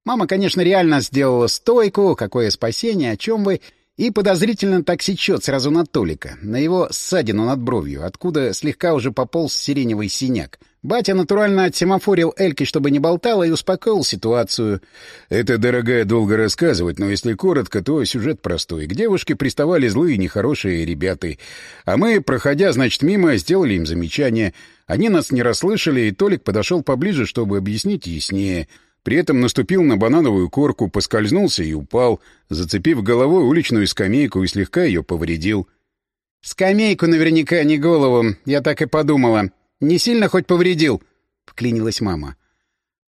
Мама, конечно, реально сделала стойку, какое спасение, о чем вы... И подозрительно так сечет сразу на Толика, на его ссадину над бровью, откуда слегка уже пополз сиреневый синяк. Батя натурально отсемафорил Эльке, чтобы не болтала, и успокоил ситуацию. Это, дорогая, долго рассказывать, но если коротко, то сюжет простой. К девушке приставали злые нехорошие ребята. А мы, проходя, значит, мимо, сделали им замечание. Они нас не расслышали, и Толик подошел поближе, чтобы объяснить яснее. При этом наступил на банановую корку, поскользнулся и упал, зацепив головой уличную скамейку и слегка ее повредил. «Скамейку наверняка, не голову. Я так и подумала. Не сильно хоть повредил?» — вклинилась мама.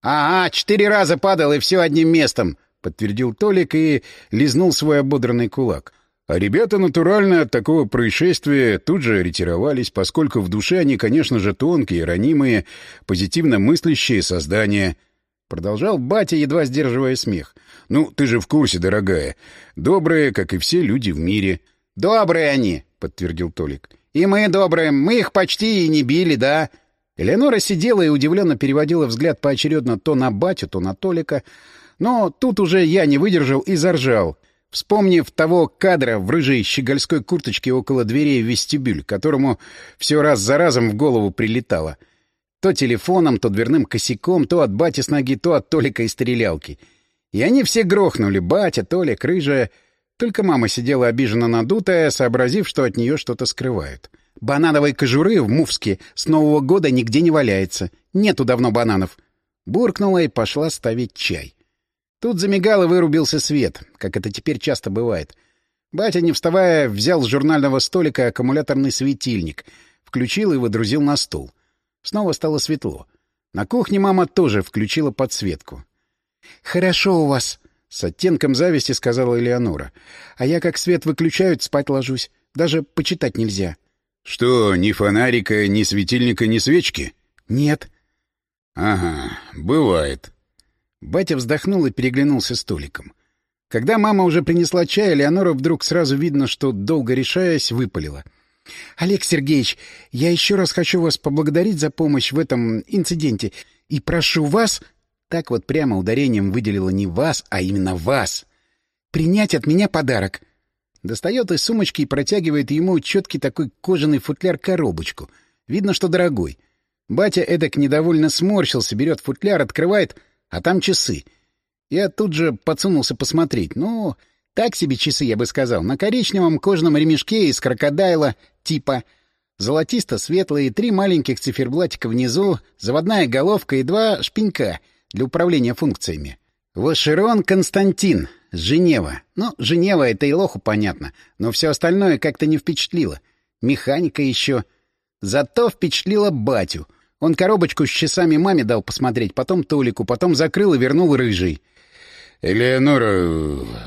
«Ага, четыре раза падал, и все одним местом», — подтвердил Толик и лизнул свой ободранный кулак. А ребята натурально от такого происшествия тут же ретировались, поскольку в душе они, конечно же, тонкие, ранимые, позитивно мыслящие создания — Продолжал батя, едва сдерживая смех. «Ну, ты же в курсе, дорогая. Добрые, как и все люди в мире». «Добрые они», — подтвердил Толик. «И мы добрые. Мы их почти и не били, да?» Элеонора сидела и удивленно переводила взгляд поочередно то на батю, то на Толика. Но тут уже я не выдержал и заржал, вспомнив того кадра в рыжей щегольской курточке около дверей в вестибюль, которому все раз за разом в голову прилетало — то телефоном, то дверным косяком, то от бати с ноги, то от Толика и стрелялки. И они все грохнули. Батя, Толик, рыжая. Только мама сидела обиженно надутая, сообразив, что от нее что-то скрывают. Банановой кожуры в Мувске с Нового года нигде не валяется. Нету давно бананов. Буркнула и пошла ставить чай. Тут замигал и вырубился свет, как это теперь часто бывает. Батя, не вставая, взял с журнального столика аккумуляторный светильник, включил и выдрузил на стол — Снова стало светло. На кухне мама тоже включила подсветку. «Хорошо у вас», — с оттенком зависти сказала Элеонора. «А я, как свет выключают, спать ложусь. Даже почитать нельзя». «Что, ни фонарика, ни светильника, ни свечки?» «Нет». «Ага, бывает». Батя вздохнул и переглянулся столиком. Когда мама уже принесла чай, Леонора вдруг сразу видно, что, долго решаясь, выпалила. — Олег Сергеевич, я еще раз хочу вас поблагодарить за помощь в этом инциденте и прошу вас... Так вот прямо ударением выделила не вас, а именно вас. Принять от меня подарок. Достает из сумочки и протягивает ему четкий такой кожаный футляр-коробочку. Видно, что дорогой. Батя эдак недовольно сморщился, берет футляр, открывает, а там часы. Я тут же подсунулся посмотреть. Ну, так себе часы, я бы сказал. На коричневом кожаном ремешке из крокодайла типа. Золотисто-светлые, три маленьких циферблатика внизу, заводная головка и два шпенька для управления функциями. Вашерон Константин. Женева. Ну, Женева — это и лоху понятно, но все остальное как-то не впечатлило. Механика еще. Зато впечатлила батю. Он коробочку с часами маме дал посмотреть, потом Толику, потом закрыл и вернул рыжий. «Элеонора,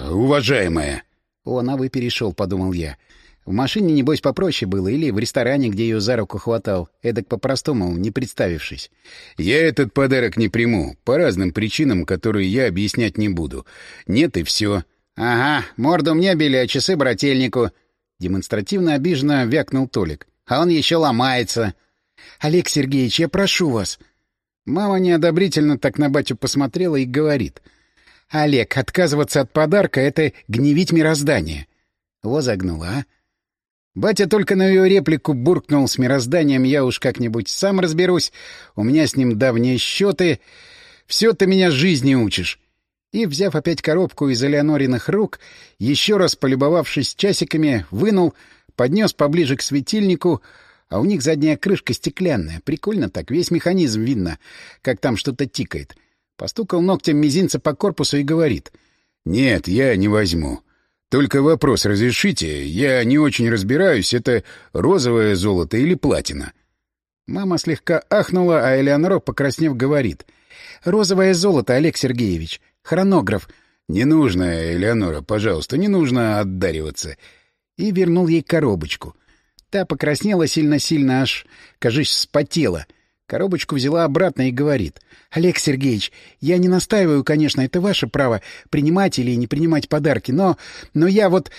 уважаемая!» «О, на вы перешел», — подумал я. В машине, небось, попроще было, или в ресторане, где ее за руку хватал, эдак по-простому, не представившись. «Я этот подарок не приму, по разным причинам, которые я объяснять не буду. Нет и все». «Ага, морду мне били, а часы брательнику». Демонстративно обиженно вякнул Толик. «А он еще ломается». «Олег Сергеевич, я прошу вас». Мама неодобрительно так на батю посмотрела и говорит — Олег, отказываться от подарка — это гневить мироздание. Во загнула, а? Батя только на ее реплику буркнул с мирозданием, я уж как-нибудь сам разберусь, у меня с ним давние счеты. Все ты меня жизни учишь. И, взяв опять коробку из Элеонориных рук, еще раз полюбовавшись часиками, вынул, поднес поближе к светильнику, а у них задняя крышка стеклянная. Прикольно так, весь механизм видно, как там что-то тикает. — Постукал ногтем мизинца по корпусу и говорит. «Нет, я не возьму. Только вопрос разрешите. Я не очень разбираюсь, это розовое золото или платина». Мама слегка ахнула, а Элеонора, покраснев, говорит. «Розовое золото, Олег Сергеевич. Хронограф». «Не нужно, Элеонора, пожалуйста, не нужно отдариваться». И вернул ей коробочку. Та покраснела сильно-сильно, аж, кажись, вспотела — Коробочку взяла обратно и говорит. — Олег Сергеевич, я не настаиваю, конечно, это ваше право, принимать или не принимать подарки, но... Но я вот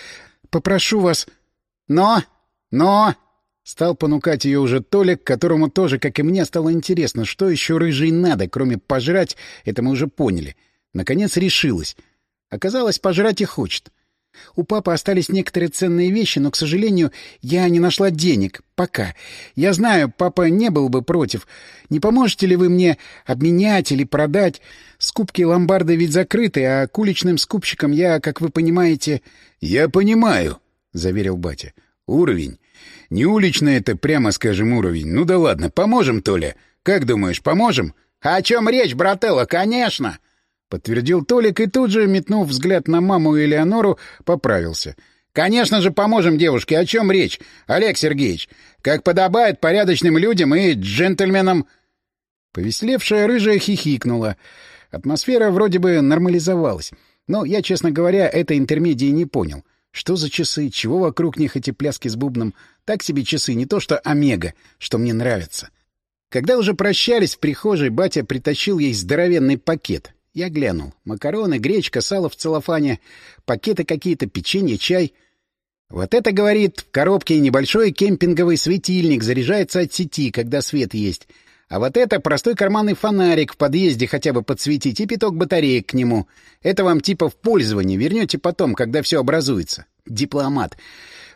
попрошу вас... — Но! Но! Стал понукать ее уже Толик, которому тоже, как и мне, стало интересно, что еще рыжий надо, кроме пожрать, это мы уже поняли. Наконец решилась. Оказалось, пожрать и хочет. У папы остались некоторые ценные вещи, но, к сожалению, я не нашла денег. Пока. Я знаю, папа не был бы против. Не поможете ли вы мне обменять или продать? Скупки ломбарда ведь закрыты, а к уличным скупщикам я, как вы понимаете... — Я понимаю, — заверил батя. — Уровень. Не уличный это, прямо скажем, уровень. Ну да ладно, поможем, Толя. Как думаешь, поможем? — О чем речь, брателло? Конечно! — подтвердил Толик и тут же, метнув взгляд на маму и Элеонору, поправился. «Конечно же поможем девушке. О чем речь, Олег Сергеевич? Как подобает порядочным людям и джентльменам...» Повеслевшая рыжая хихикнула. Атмосфера вроде бы нормализовалась. Но я, честно говоря, этой интермедии не понял. Что за часы? Чего вокруг них эти пляски с бубном? Так себе часы, не то что Омега, что мне нравится. Когда уже прощались в прихожей, батя притащил ей здоровенный пакет. Я глянул. Макароны, гречка, сало в целлофане, пакеты какие-то, печенье, чай. Вот это, говорит, в коробке небольшой кемпинговый светильник заряжается от сети, когда свет есть. А вот это простой карманный фонарик в подъезде хотя бы подсветить и пяток батареек к нему. Это вам типа в пользование, вернете потом, когда все образуется. Дипломат.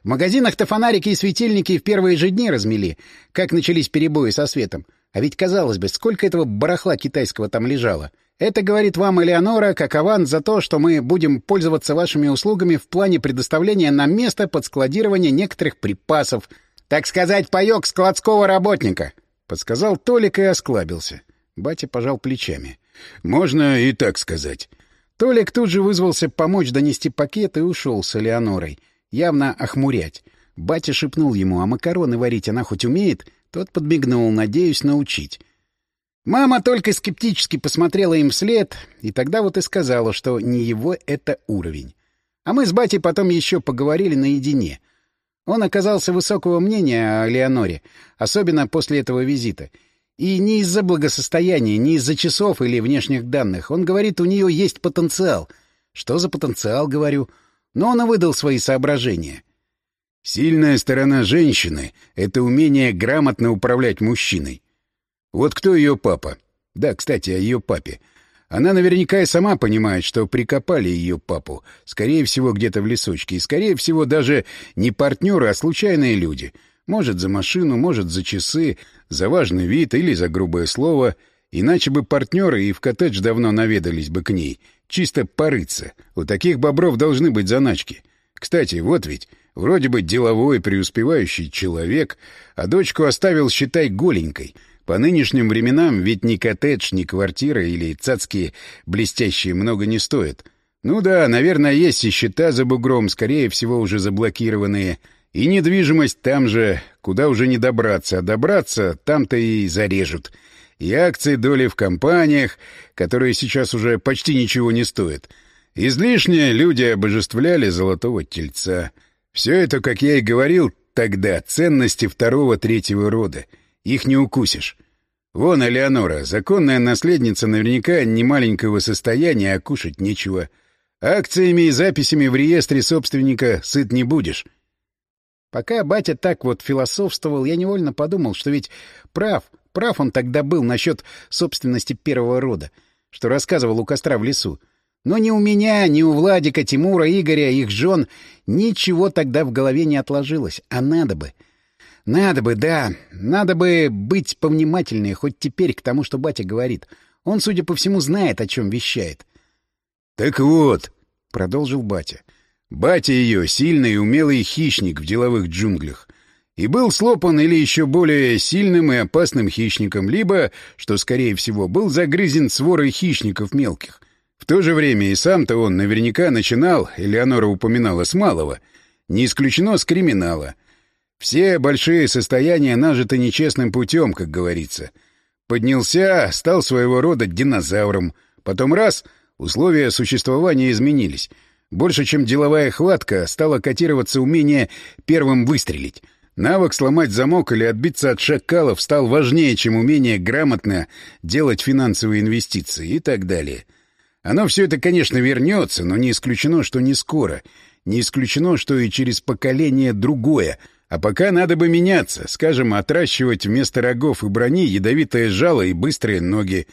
В магазинах-то фонарики и светильники в первые же дни размели, как начались перебои со светом. А ведь, казалось бы, сколько этого барахла китайского там лежало. Это говорит вам Элеонора как аванс за то, что мы будем пользоваться вашими услугами в плане предоставления нам места под складирование некоторых припасов. Так сказать, паёк складского работника, — подсказал Толик и осклабился. Батя пожал плечами. — Можно и так сказать. Толик тут же вызвался помочь донести пакет и ушел с Элеонорой. Явно охмурять. Батя шепнул ему, а макароны варить она хоть умеет? Тот подмигнул, надеюсь, научить. Мама только скептически посмотрела им вслед, и тогда вот и сказала, что не его это уровень. А мы с батей потом еще поговорили наедине. Он оказался высокого мнения о Леоноре, особенно после этого визита. И не из-за благосостояния, не из-за часов или внешних данных. Он говорит, у нее есть потенциал. Что за потенциал, говорю. Но он и выдал свои соображения. Сильная сторона женщины — это умение грамотно управлять мужчиной. Вот кто ее папа? Да, кстати, о ее папе. Она наверняка и сама понимает, что прикопали ее папу, скорее всего, где-то в лесочке, и, скорее всего, даже не партнеры, а случайные люди. Может, за машину, может, за часы, за важный вид или за грубое слово. Иначе бы партнеры и в коттедж давно наведались бы к ней. Чисто порыться. У таких бобров должны быть заначки. Кстати, вот ведь... Вроде бы деловой, преуспевающий человек, а дочку оставил, считай, голенькой — по нынешним временам ведь ни коттедж, ни квартира или цацки блестящие много не стоят. Ну да, наверное, есть и счета за бугром, скорее всего, уже заблокированные. И недвижимость там же, куда уже не добраться, а добраться там-то и зарежут. И акции, доли в компаниях, которые сейчас уже почти ничего не стоят. Излишне люди обожествляли золотого тельца. Все это, как я и говорил тогда, ценности второго-третьего рода — их не укусишь. Вон Элеонора, законная наследница наверняка не маленького состояния, а кушать нечего. Акциями и записями в реестре собственника сыт не будешь. Пока батя так вот философствовал, я невольно подумал, что ведь прав, прав он тогда был насчет собственности первого рода, что рассказывал у костра в лесу. Но ни у меня, ни у Владика, Тимура, Игоря, их жен ничего тогда в голове не отложилось, а надо бы — надо бы, да. Надо бы быть повнимательнее хоть теперь к тому, что батя говорит. Он, судя по всему, знает, о чем вещает. — Так вот, — продолжил батя, — батя ее сильный и умелый хищник в деловых джунглях. И был слопан или еще более сильным и опасным хищником, либо, что скорее всего, был загрызен сворой хищников мелких. В то же время и сам-то он наверняка начинал, Элеонора упоминала, с малого, не исключено с криминала — все большие состояния нажиты нечестным путем, как говорится. Поднялся, стал своего рода динозавром. Потом раз — условия существования изменились. Больше, чем деловая хватка, стало котироваться умение первым выстрелить. Навык сломать замок или отбиться от шакалов стал важнее, чем умение грамотно делать финансовые инвестиции и так далее. Оно все это, конечно, вернется, но не исключено, что не скоро. Не исключено, что и через поколение другое — а пока надо бы меняться, скажем, отращивать вместо рогов и брони ядовитое жало и быстрые ноги.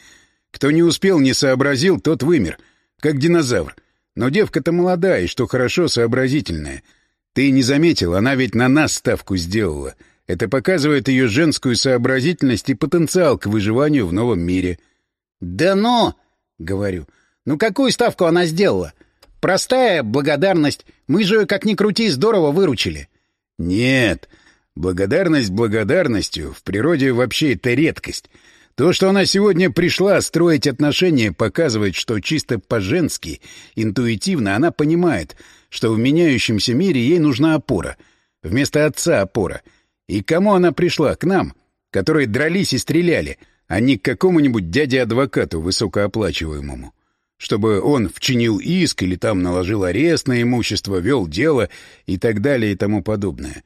Кто не успел, не сообразил, тот вымер, как динозавр. Но девка-то молодая и, что хорошо, сообразительная. Ты не заметил, она ведь на нас ставку сделала. Это показывает ее женскую сообразительность и потенциал к выживанию в новом мире. — Да ну! — говорю. — Ну какую ставку она сделала? Простая благодарность. Мы же, как ни крути, здорово выручили. — Нет. Благодарность благодарностью. В природе вообще это редкость. То, что она сегодня пришла строить отношения, показывает, что чисто по-женски, интуитивно она понимает, что в меняющемся мире ей нужна опора. Вместо отца опора. И кому она пришла? К нам, которые дрались и стреляли, а не к какому-нибудь дяде-адвокату высокооплачиваемому. Чтобы он вчинил иск или там наложил арест на имущество, вел дело и так далее и тому подобное.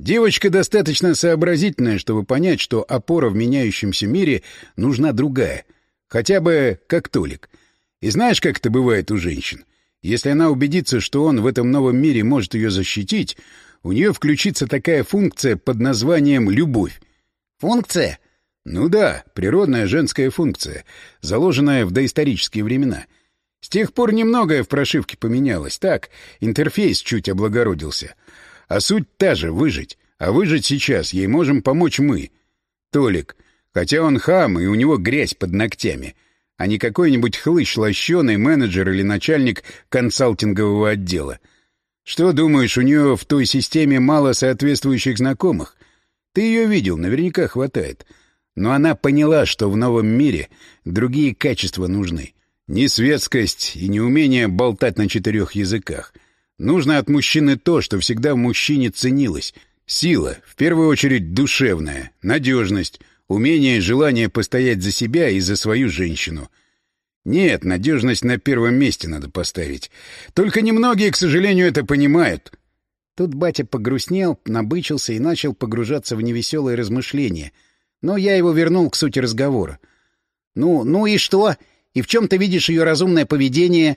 Девочка достаточно сообразительная, чтобы понять, что опора в меняющемся мире нужна другая. Хотя бы как Толик. И знаешь, как это бывает у женщин? Если она убедится, что он в этом новом мире может ее защитить, у нее включится такая функция под названием «любовь». «Функция?» Ну да, природная женская функция, заложенная в доисторические времена. С тех пор немногое в прошивке поменялось. Так, интерфейс чуть облагородился — а суть та же — выжить. А выжить сейчас ей можем помочь мы. Толик. Хотя он хам, и у него грязь под ногтями. А не какой-нибудь хлыщ лощеный менеджер или начальник консалтингового отдела. Что думаешь, у нее в той системе мало соответствующих знакомых? Ты ее видел, наверняка хватает. Но она поняла, что в новом мире другие качества нужны. Не светскость и не умение болтать на четырех языках — Нужно от мужчины то, что всегда в мужчине ценилось. Сила, в первую очередь душевная, надежность, умение и желание постоять за себя и за свою женщину. Нет, надежность на первом месте надо поставить. Только немногие, к сожалению, это понимают. Тут батя погрустнел, набычился и начал погружаться в невеселые размышления. Но я его вернул к сути разговора. «Ну, ну и что? И в чем ты видишь ее разумное поведение?»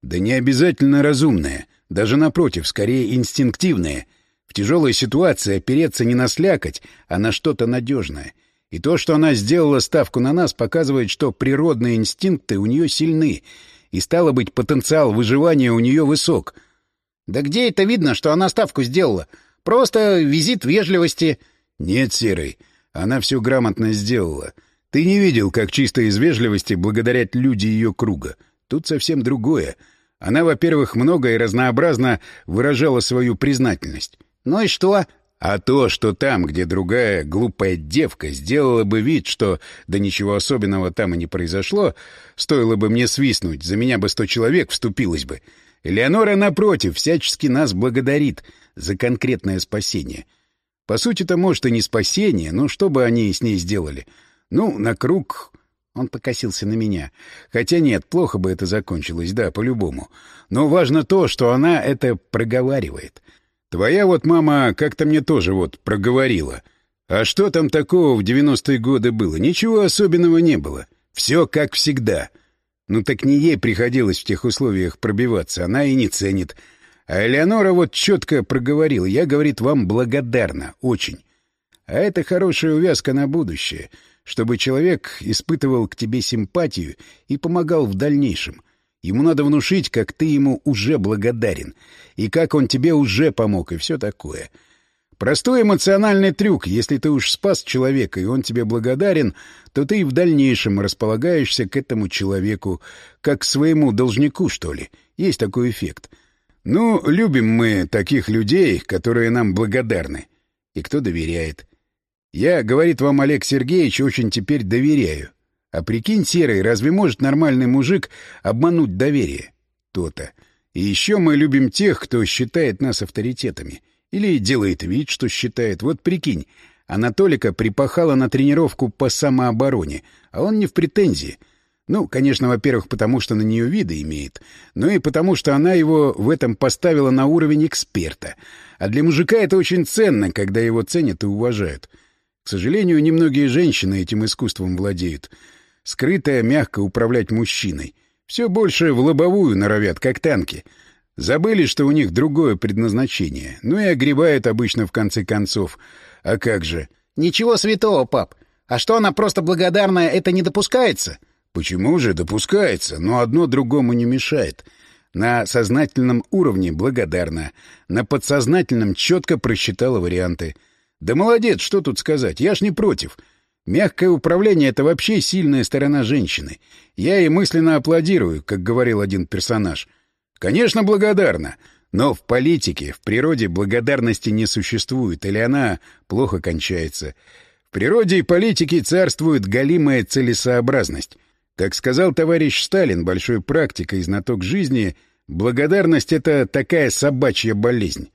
«Да не обязательно разумное. Даже напротив, скорее инстинктивные. В тяжелой ситуации опереться не на слякоть, а на что-то надежное. И то, что она сделала ставку на нас, показывает, что природные инстинкты у нее сильны, и, стало быть, потенциал выживания у нее высок. «Да где это видно, что она ставку сделала? Просто визит вежливости». «Нет, Серый, она все грамотно сделала. Ты не видел, как чисто из вежливости благодарят люди ее круга. Тут совсем другое. Она, во-первых, много и разнообразно выражала свою признательность. «Ну и что?» А то, что там, где другая глупая девка сделала бы вид, что да ничего особенного там и не произошло, стоило бы мне свистнуть, за меня бы сто человек вступилось бы. Элеонора, напротив, всячески нас благодарит за конкретное спасение. По сути-то, может, и не спасение, но что бы они с ней сделали? Ну, на круг он покосился на меня. Хотя нет, плохо бы это закончилось, да, по-любому. Но важно то, что она это проговаривает. Твоя вот мама как-то мне тоже вот проговорила. А что там такого в девяностые годы было? Ничего особенного не было. Все как всегда. Ну так не ей приходилось в тех условиях пробиваться, она и не ценит. А Элеонора вот четко проговорила. Я, говорит, вам благодарна, очень. А это хорошая увязка на будущее — чтобы человек испытывал к тебе симпатию и помогал в дальнейшем. Ему надо внушить, как ты ему уже благодарен, и как он тебе уже помог, и все такое. Простой эмоциональный трюк. Если ты уж спас человека, и он тебе благодарен, то ты и в дальнейшем располагаешься к этому человеку, как к своему должнику, что ли. Есть такой эффект. Ну, любим мы таких людей, которые нам благодарны. И кто доверяет. Я, говорит вам Олег Сергеевич, очень теперь доверяю. А прикинь, Серый, разве может нормальный мужик обмануть доверие? То-то. И еще мы любим тех, кто считает нас авторитетами. Или делает вид, что считает. Вот прикинь, Анатолика припахала на тренировку по самообороне, а он не в претензии. Ну, конечно, во-первых, потому что на нее виды имеет, но и потому что она его в этом поставила на уровень эксперта. А для мужика это очень ценно, когда его ценят и уважают. К сожалению, немногие женщины этим искусством владеют. Скрытое, мягко управлять мужчиной. Все больше в лобовую норовят, как танки. Забыли, что у них другое предназначение. Ну и огребают обычно в конце концов. А как же? — Ничего святого, пап. А что она просто благодарная, это не допускается? — Почему же допускается? Но одно другому не мешает. На сознательном уровне благодарна, на подсознательном четко просчитала варианты. Да молодец, что тут сказать, я ж не против. Мягкое управление — это вообще сильная сторона женщины. Я ей мысленно аплодирую, как говорил один персонаж. Конечно, благодарна. Но в политике, в природе благодарности не существует, или она плохо кончается. В природе и политике царствует галимая целесообразность. Как сказал товарищ Сталин, большой практик и знаток жизни, благодарность — это такая собачья болезнь.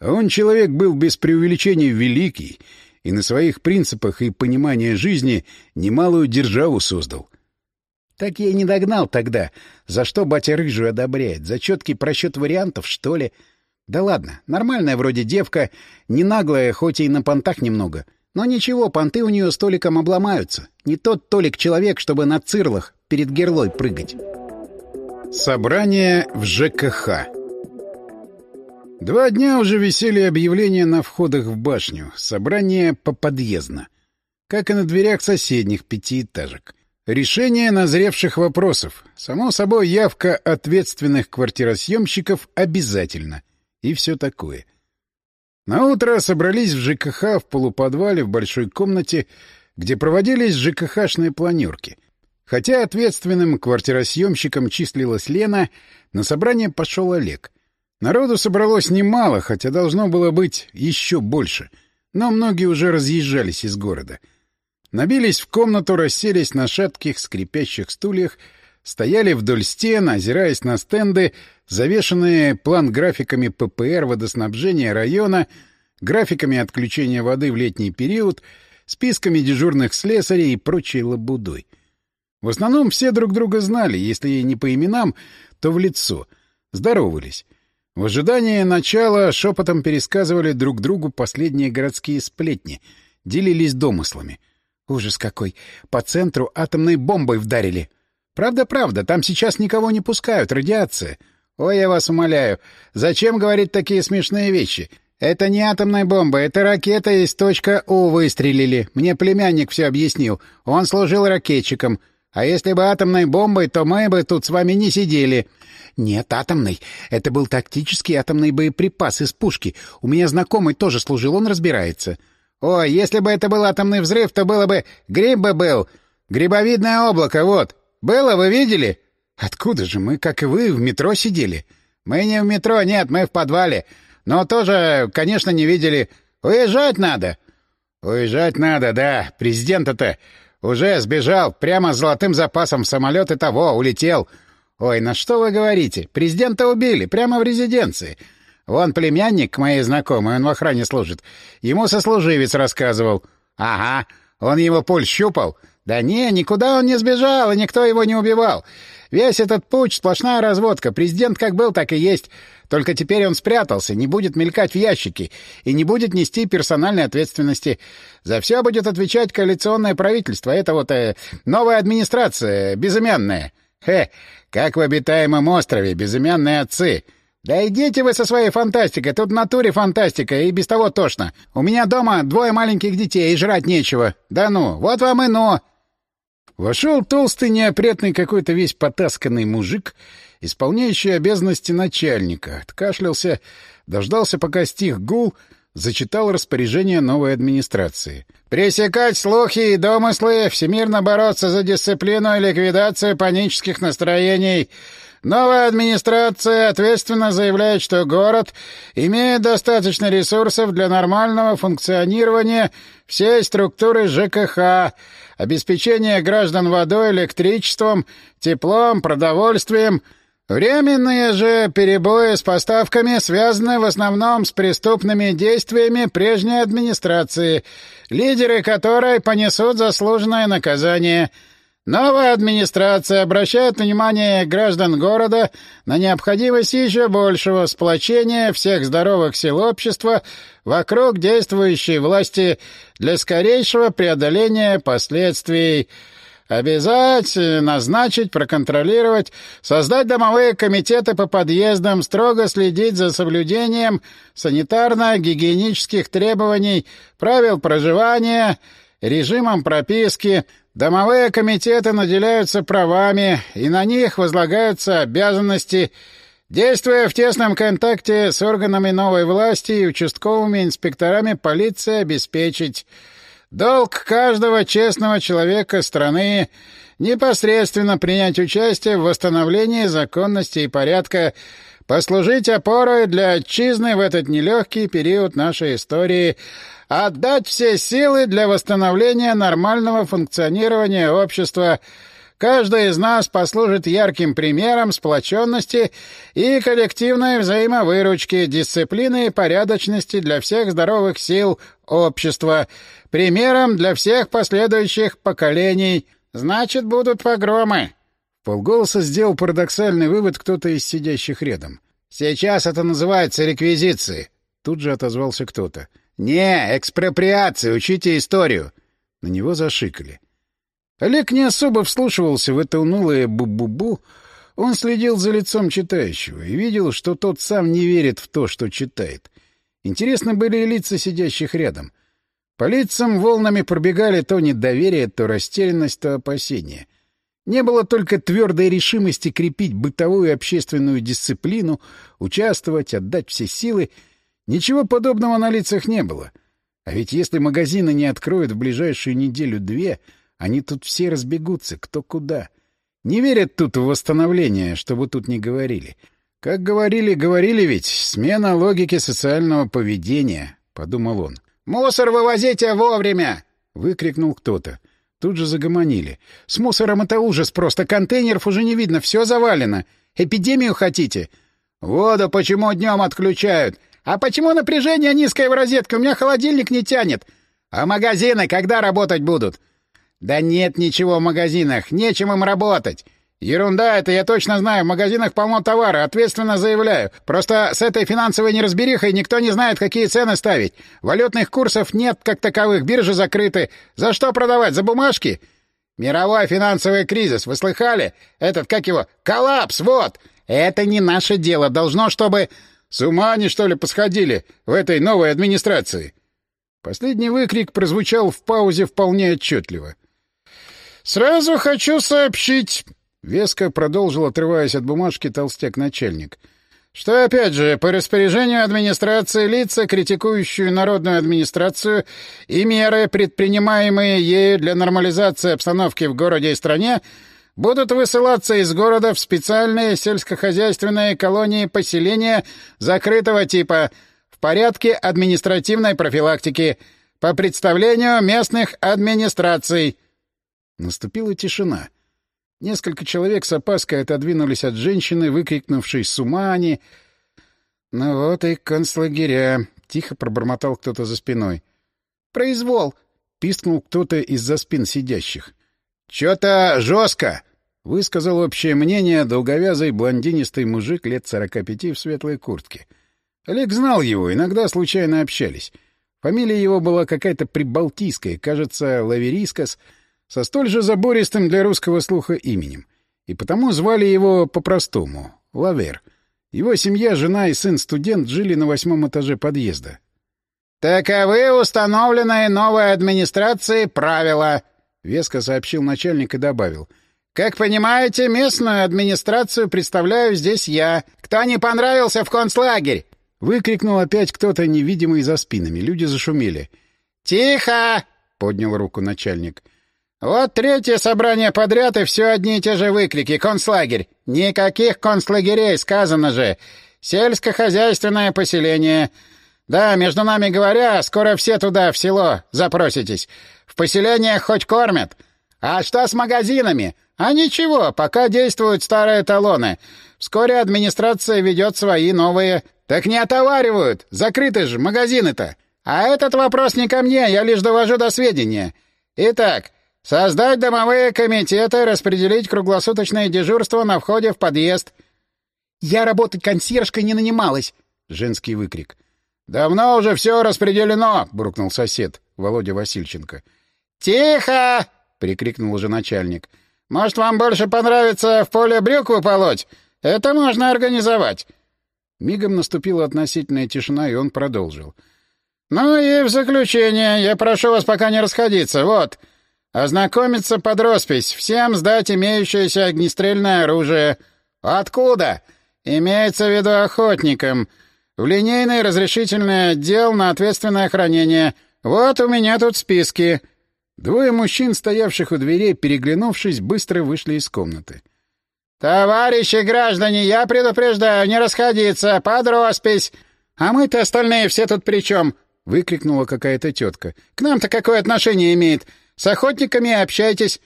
А он человек был без преувеличения великий, и на своих принципах и понимании жизни немалую державу создал. Так я и не догнал тогда. За что батя рыжую одобряет? За четкий просчет вариантов, что ли? Да ладно, нормальная вроде девка, не наглая, хоть и на понтах немного. Но ничего, понты у нее столиком обломаются. Не тот Толик человек, чтобы на цирлах перед герлой прыгать. Собрание в ЖКХ Два дня уже висели объявления на входах в башню. Собрание поподъездно. Как и на дверях соседних пятиэтажек. Решение назревших вопросов. Само собой, явка ответственных квартиросъемщиков обязательно. И все такое. На утро собрались в ЖКХ в полуподвале в большой комнате, где проводились ЖКХшные планерки. Хотя ответственным квартиросъемщиком числилась Лена, на собрание пошел Олег. Народу собралось немало, хотя должно было быть еще больше, но многие уже разъезжались из города — Набились в комнату, расселись на шатких скрипящих стульях, стояли вдоль стен, озираясь на стенды, завешенные план-графиками ППР водоснабжения района, графиками отключения воды в летний период, списками дежурных слесарей и прочей лабудой. В основном все друг друга знали, если не по именам, то в лицо. Здоровались. В ожидании начала шепотом пересказывали друг другу последние городские сплетни, делились домыслами — Ужас какой! По центру атомной бомбой вдарили. Правда-правда, там сейчас никого не пускают, радиация. Ой, я вас умоляю, зачем говорить такие смешные вещи? Это не атомная бомба, это ракета из точка У выстрелили. Мне племянник все объяснил. Он служил ракетчиком. А если бы атомной бомбой, то мы бы тут с вами не сидели. Нет, атомный. Это был тактический атомный боеприпас из пушки. У меня знакомый тоже служил, он разбирается. Ой, если бы это был атомный взрыв, то было бы... Гриб бы был. Грибовидное облако, вот. Было, вы видели? Откуда же мы, как и вы, в метро сидели? Мы не в метро, нет, мы в подвале. Но тоже, конечно, не видели. Уезжать надо. Уезжать надо, да. Президент-то уже сбежал прямо с золотым запасом в самолет и того, улетел. Ой, на что вы говорите? Президента убили прямо в резиденции. Вон племянник моей знакомой, он в охране служит. Ему сослуживец рассказывал. Ага, он его пуль щупал. Да не, никуда он не сбежал, и никто его не убивал. Весь этот путь — сплошная разводка. Президент как был, так и есть. Только теперь он спрятался, не будет мелькать в ящике и не будет нести персональной ответственности. За все будет отвечать коалиционное правительство. Это вот э, новая администрация, безымянная. Хе, как в обитаемом острове, безымянные отцы — «Да идите вы со своей фантастикой, тут в натуре фантастика, и без того тошно. У меня дома двое маленьких детей, и жрать нечего. Да ну, вот вам и но!» Вошел толстый, неопрятный какой-то весь потасканный мужик, исполняющий обязанности начальника, откашлялся, дождался, пока стих гул, зачитал распоряжение новой администрации. «Пресекать слухи и домыслы, всемирно бороться за дисциплину и ликвидацию панических настроений, Новая администрация ответственно заявляет, что город имеет достаточно ресурсов для нормального функционирования всей структуры ЖКХ, обеспечения граждан водой, электричеством, теплом, продовольствием. Временные же перебои с поставками связаны в основном с преступными действиями прежней администрации, лидеры которой понесут заслуженное наказание — Новая администрация обращает внимание граждан города на необходимость еще большего сплочения всех здоровых сил общества вокруг действующей власти для скорейшего преодоления последствий. Обязать, назначить, проконтролировать, создать домовые комитеты по подъездам, строго следить за соблюдением санитарно-гигиенических требований, правил проживания, режимом прописки — Домовые комитеты наделяются правами, и на них возлагаются обязанности Действуя в тесном контакте с органами новой власти и участковыми инспекторами полиции обеспечить долг каждого честного человека страны непосредственно принять участие в восстановлении законности и порядка, послужить опорой для отчизны в этот нелегкий период нашей истории, отдать все силы для восстановления нормального функционирования общества — Каждый из нас послужит ярким примером сплоченности и коллективной взаимовыручки, дисциплины и порядочности для всех здоровых сил общества, примером для всех последующих поколений. Значит, будут погромы. Полголоса сделал парадоксальный вывод кто-то из сидящих рядом. «Сейчас это называется реквизиции», — тут же отозвался кто-то. «Не, экспроприация, учите историю». На него зашикали. Олег не особо вслушивался в это унылое бу-бу-бу. Он следил за лицом читающего и видел, что тот сам не верит в то, что читает. Интересны были и лица сидящих рядом. По лицам волнами пробегали то недоверие, то растерянность, то опасение. Не было только твердой решимости крепить бытовую и общественную дисциплину, участвовать, отдать все силы. Ничего подобного на лицах не было. А ведь если магазины не откроют в ближайшую неделю-две — они тут все разбегутся, кто куда. Не верят тут в восстановление, чтобы тут не говорили. Как говорили, говорили ведь, смена логики социального поведения, — подумал он. «Мусор вывозите вовремя!» — выкрикнул кто-то. Тут же загомонили. «С мусором это ужас просто! Контейнеров уже не видно, все завалено! Эпидемию хотите?» «Воду почему днем отключают? А почему напряжение низкое в розетке? У меня холодильник не тянет! А магазины когда работать будут? «Да нет ничего в магазинах, нечем им работать. Ерунда это, я точно знаю, в магазинах полно товара, ответственно заявляю. Просто с этой финансовой неразберихой никто не знает, какие цены ставить. Валютных курсов нет как таковых, биржи закрыты. За что продавать, за бумажки?» «Мировой финансовый кризис, вы слыхали? Этот, как его, коллапс, вот! Это не наше дело, должно, чтобы...» «С ума они, что ли, посходили в этой новой администрации?» Последний выкрик прозвучал в паузе вполне отчетливо. «Сразу хочу сообщить...» — веско продолжил, отрываясь от бумажки, толстяк-начальник. «Что, опять же, по распоряжению администрации лица, критикующую народную администрацию и меры, предпринимаемые ею для нормализации обстановки в городе и стране, будут высылаться из города в специальные сельскохозяйственные колонии поселения закрытого типа в порядке административной профилактики по представлению местных администраций». Наступила тишина. Несколько человек с опаской отодвинулись от женщины, выкрикнувшей «С ума они!» «Ну вот и концлагеря!» — тихо пробормотал кто-то за спиной. «Произвол!» — пискнул кто-то из-за спин сидящих. «Чё-то жестко!» — высказал общее мнение долговязый блондинистый мужик лет сорока пяти в светлой куртке. Олег знал его, иногда случайно общались. Фамилия его была какая-то прибалтийская, кажется, Лаверискас — со столь же забористым для русского слуха именем, и потому звали его по-простому — Лавер. Его семья, жена и сын-студент жили на восьмом этаже подъезда. «Таковы установленные новой администрацией правила», — веско сообщил начальник и добавил. «Как понимаете, местную администрацию представляю здесь я. Кто не понравился в концлагерь?» Выкрикнул опять кто-то невидимый за спинами. Люди зашумели. «Тихо!» — поднял руку начальник. Вот третье собрание подряд, и все одни и те же выкрики. Концлагерь. Никаких концлагерей, сказано же. Сельскохозяйственное поселение. Да, между нами говоря, скоро все туда, в село, запроситесь. В поселениях хоть кормят. А что с магазинами? А ничего, пока действуют старые талоны. Вскоре администрация ведет свои новые. Так не отоваривают. Закрыты же магазины-то. А этот вопрос не ко мне, я лишь довожу до сведения. Итак... Создать домовые комитеты, распределить круглосуточное дежурство на входе в подъезд. Я работать консьержкой не нанималась, женский выкрик. Давно уже все распределено, буркнул сосед, Володя Васильченко. Тихо! прикрикнул уже начальник. Может, вам больше понравится в поле брюкву полоть? Это можно организовать. Мигом наступила относительная тишина, и он продолжил. «Ну и в заключение, я прошу вас пока не расходиться. Вот, Ознакомиться под роспись, всем сдать имеющееся огнестрельное оружие. Откуда? Имеется в виду охотникам. В линейный разрешительный отдел на ответственное хранение. Вот у меня тут списки». Двое мужчин, стоявших у дверей, переглянувшись, быстро вышли из комнаты. «Товарищи граждане, я предупреждаю, не расходиться, под роспись! А мы-то остальные все тут при чем?» — выкрикнула какая-то тетка. «К нам-то какое отношение имеет? С охотниками общайтесь!»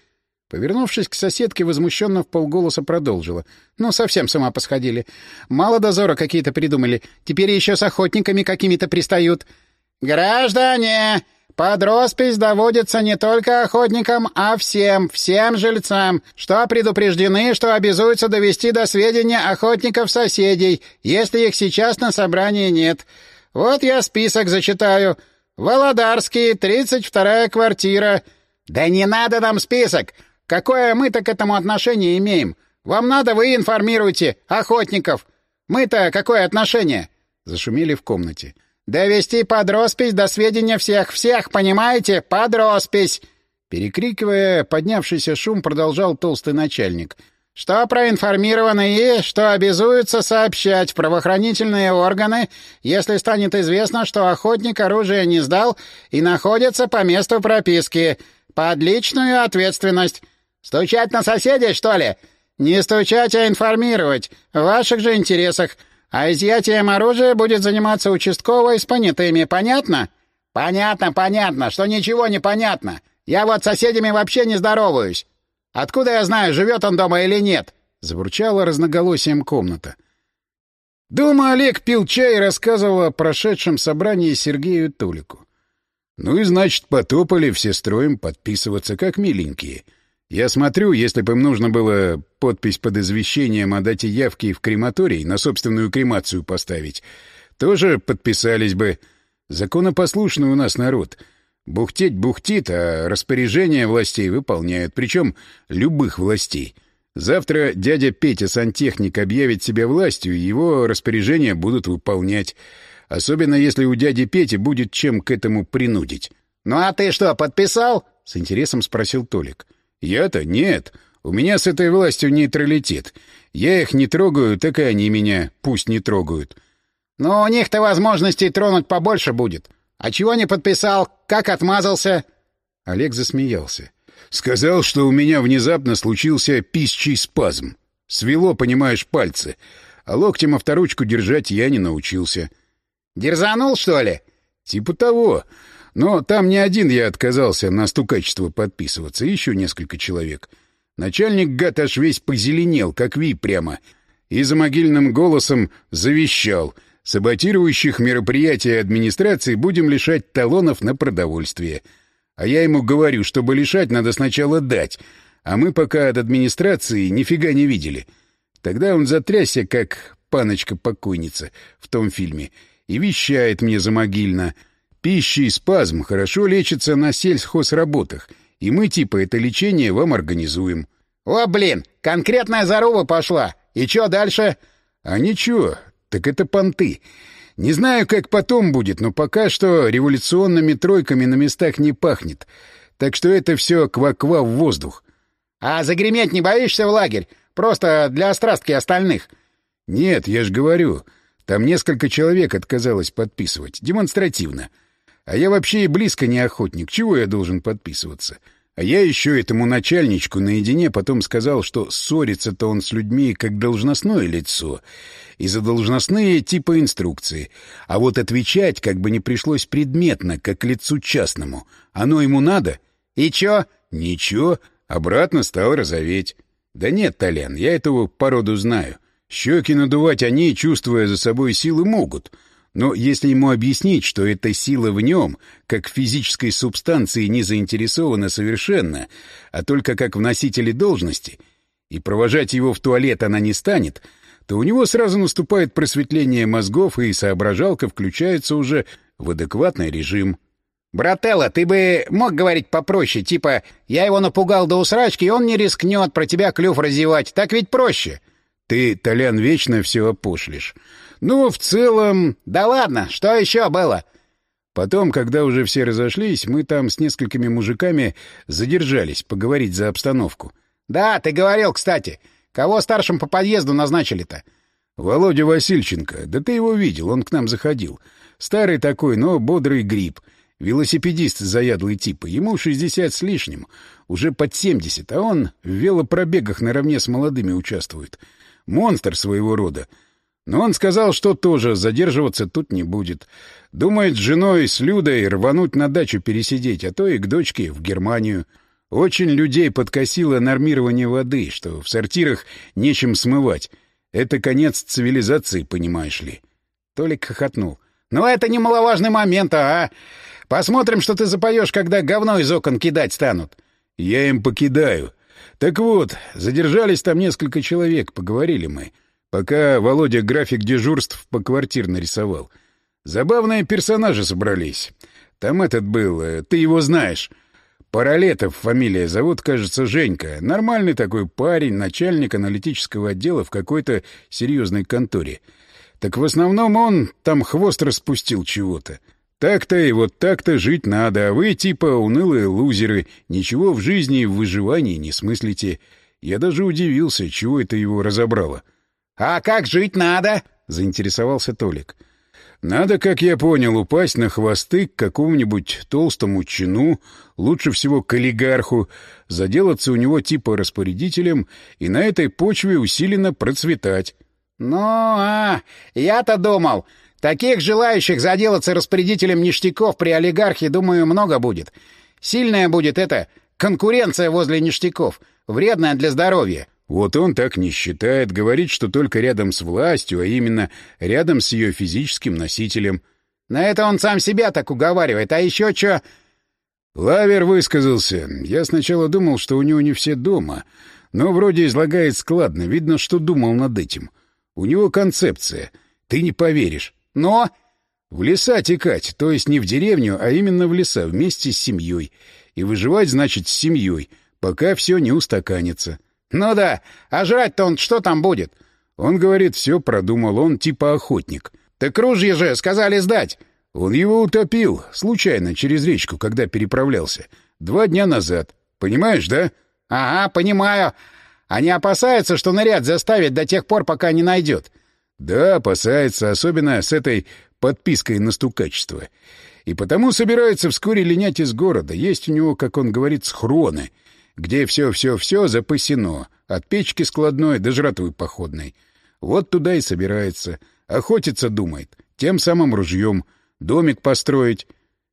Повернувшись к соседке, возмущенно в полголоса продолжила. «Ну, совсем с ума посходили. Мало дозора какие-то придумали. Теперь еще с охотниками какими-то пристают». «Граждане! Под роспись доводится не только охотникам, а всем, всем жильцам, что предупреждены, что обязуются довести до сведения охотников соседей, если их сейчас на собрании нет. Вот я список зачитаю. Володарский, 32-я квартира. Да не надо нам список. Какое мы-то к этому отношение имеем? Вам надо, вы информируйте охотников. Мы-то какое отношение? Зашумели в комнате. «Довести под роспись до сведения всех-всех, понимаете? Под роспись!» Перекрикивая поднявшийся шум, продолжал толстый начальник. «Что проинформированы и что обязуются сообщать правоохранительные органы, если станет известно, что охотник оружие не сдал и находится по месту прописки. Под личную ответственность. Стучать на соседей, что ли? Не стучать, а информировать. В ваших же интересах. А изъятием оружия будет заниматься участковый с понятыми, понятно? Понятно, понятно, что ничего не понятно. Я вот с соседями вообще не здороваюсь. Откуда я знаю, живет он дома или нет? Забурчала разноголосием комната. Дома Олег пил чай и рассказывал о прошедшем собрании Сергею Толику. Ну и, значит, потопали все строем подписываться, как миленькие — я смотрю, если бы им нужно было подпись под извещением о дате явки в крематорий на собственную кремацию поставить, тоже подписались бы. Законопослушный у нас народ. Бухтеть бухтит, а распоряжения властей выполняют, причем любых властей. Завтра дядя Петя сантехник объявит себя властью, и его распоряжения будут выполнять. Особенно если у дяди Пети будет чем к этому принудить. — Ну а ты что, подписал? — с интересом спросил Толик. Я-то нет. У меня с этой властью нейтралитет. Я их не трогаю, так и они меня пусть не трогают. Но у них-то возможностей тронуть побольше будет. А чего не подписал? Как отмазался? Олег засмеялся. Сказал, что у меня внезапно случился писчий спазм. Свело, понимаешь, пальцы. А локтем авторучку держать я не научился. Дерзанул, что ли? Типа того. Но там не один я отказался на стукачество подписываться, еще несколько человек. Начальник, гад, аж весь позеленел, как ви прямо, и за могильным голосом завещал. Саботирующих мероприятия администрации будем лишать талонов на продовольствие. А я ему говорю, чтобы лишать, надо сначала дать, а мы пока от администрации нифига не видели. Тогда он затрясся, как паночка-покойница в том фильме, и вещает мне замогильно — Пища и спазм хорошо лечатся на сельхозработах, и мы типа это лечение вам организуем. — О, блин, конкретная заруба пошла. И чё дальше? — А ничего, так это понты. Не знаю, как потом будет, но пока что революционными тройками на местах не пахнет. Так что это все ква-ква в воздух. — А загреметь не боишься в лагерь? Просто для острастки остальных? — Нет, я ж говорю, там несколько человек отказалось подписывать. Демонстративно. — а я вообще и близко не охотник. Чего я должен подписываться? А я еще этому начальничку наедине потом сказал, что ссорится-то он с людьми как должностное лицо. И за должностные типа инструкции. А вот отвечать как бы не пришлось предметно, как лицу частному. Оно ему надо? И чё? Ничего. Обратно стал розоветь. Да нет, Толян, я этого породу знаю. Щеки надувать они, чувствуя за собой силы, могут. — но если ему объяснить, что эта сила в нем, как в физической субстанции, не заинтересована совершенно, а только как в носителе должности, и провожать его в туалет она не станет, то у него сразу наступает просветление мозгов, и соображалка включается уже в адекватный режим. «Брателло, ты бы мог говорить попроще, типа «я его напугал до усрачки, и он не рискнет про тебя клюв разевать», так ведь проще?» «Ты, Толян, вечно все опошлишь». Ну, в целом... Да ладно, что еще было? Потом, когда уже все разошлись, мы там с несколькими мужиками задержались поговорить за обстановку. Да, ты говорил, кстати. Кого старшим по подъезду назначили-то? Володя Васильченко. Да ты его видел, он к нам заходил. Старый такой, но бодрый гриб. Велосипедист заядлый типа. Ему 60 с лишним, уже под 70, а он в велопробегах наравне с молодыми участвует. Монстр своего рода. Но он сказал, что тоже задерживаться тут не будет. Думает с женой, с Людой рвануть на дачу пересидеть, а то и к дочке в Германию. Очень людей подкосило нормирование воды, что в сортирах нечем смывать. Это конец цивилизации, понимаешь ли. Толик хохотнул. «Ну, это немаловажный момент, а? Посмотрим, что ты запоешь, когда говно из окон кидать станут». «Я им покидаю. Так вот, задержались там несколько человек, поговорили мы, пока Володя график дежурств по квартир нарисовал. Забавные персонажи собрались. Там этот был, э, ты его знаешь». Паралетов фамилия, зовут, кажется, Женька. Нормальный такой парень, начальник аналитического отдела в какой-то серьезной конторе. Так в основном он там хвост распустил чего-то. Так-то и вот так-то жить надо, а вы типа унылые лузеры, ничего в жизни и в выживании не смыслите. Я даже удивился, чего это его разобрало. — А как жить надо? — заинтересовался Толик. — надо, как я понял, упасть на хвосты к какому-нибудь толстому чину, лучше всего к олигарху, заделаться у него типа распорядителем и на этой почве усиленно процветать. — Ну, а, я-то думал, таких желающих заделаться распорядителем ништяков при олигархе, думаю, много будет. Сильная будет эта конкуренция возле ништяков, вредная для здоровья. Вот он так не считает, говорит, что только рядом с властью, а именно рядом с ее физическим носителем. На это он сам себя так уговаривает, а еще что... Лавер высказался. Я сначала думал, что у него не все дома, но вроде излагает складно, видно, что думал над этим. У него концепция. Ты не поверишь. Но... В леса текать, то есть не в деревню, а именно в леса, вместе с семьей. И выживать, значит, с семьей, пока все не устаканится. «Ну да, а жрать-то он что там будет?» Он говорит, все продумал, он типа охотник. «Так ружье же сказали сдать!» Он его утопил, случайно, через речку, когда переправлялся. Два дня назад. Понимаешь, да? Ага, понимаю. Они опасаются, что наряд заставит до тех пор, пока не найдет. Да, опасается, особенно с этой подпиской на стукачество. И потому собирается вскоре линять из города. Есть у него, как он говорит, схроны — где все-все-все запасено, от печки складной до жратвы походной. Вот туда и собирается. Охотиться думает, тем самым ружьем. Домик построить.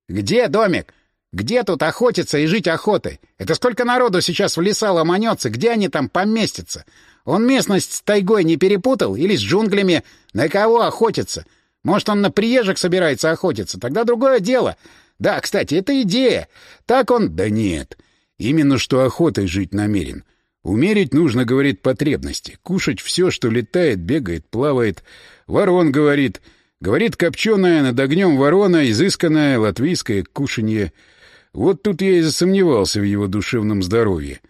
Где домик? Где тут охотиться и жить охотой? Это сколько народу сейчас в леса ломанется, где они там поместятся? Он местность с тайгой не перепутал или с джунглями? На кого охотиться? Может, он на приезжих собирается охотиться? Тогда другое дело. Да, кстати, это идея. Так он... Да нет. Именно что охотой жить намерен. Умерить нужно, говорит, потребности. Кушать все, что летает, бегает, плавает. Ворон, говорит. Говорит, копченая над огнем ворона, изысканное латвийское кушанье. Вот тут я и засомневался в его душевном здоровье.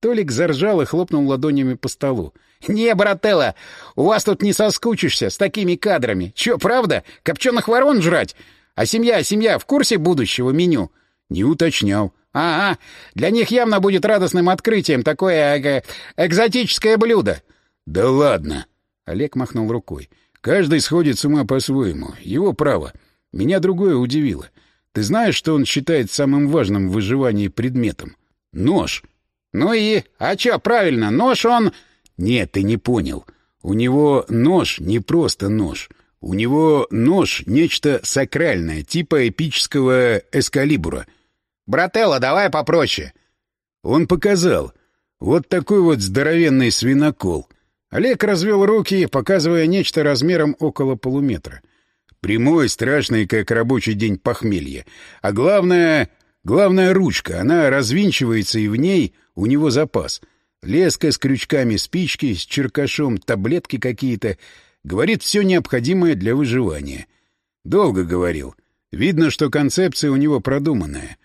Толик заржал и хлопнул ладонями по столу. «Не, брателла, у вас тут не соскучишься с такими кадрами. Чё, правда? Копченых ворон жрать? А семья, семья в курсе будущего меню?» «Не уточнял». Ага, для них явно будет радостным открытием такое э экзотическое блюдо. Да ладно, Олег махнул рукой. Каждый сходит с ума по-своему. Его право. Меня другое удивило. Ты знаешь, что он считает самым важным в выживании предметом? Нож. Ну и... А чё, правильно, нож он... Нет, ты не понял. У него нож не просто нож. У него нож — нечто сакральное, типа эпического эскалибура — «Брателло, давай попроще». Он показал. Вот такой вот здоровенный свинокол. Олег развел руки, показывая нечто размером около полуметра. Прямой, страшный, как рабочий день похмелья. А главное... Главная ручка. Она развинчивается, и в ней у него запас. Леска с крючками, спички, с черкашом, таблетки какие-то. Говорит, все необходимое для выживания. Долго говорил. Видно, что концепция у него продуманная.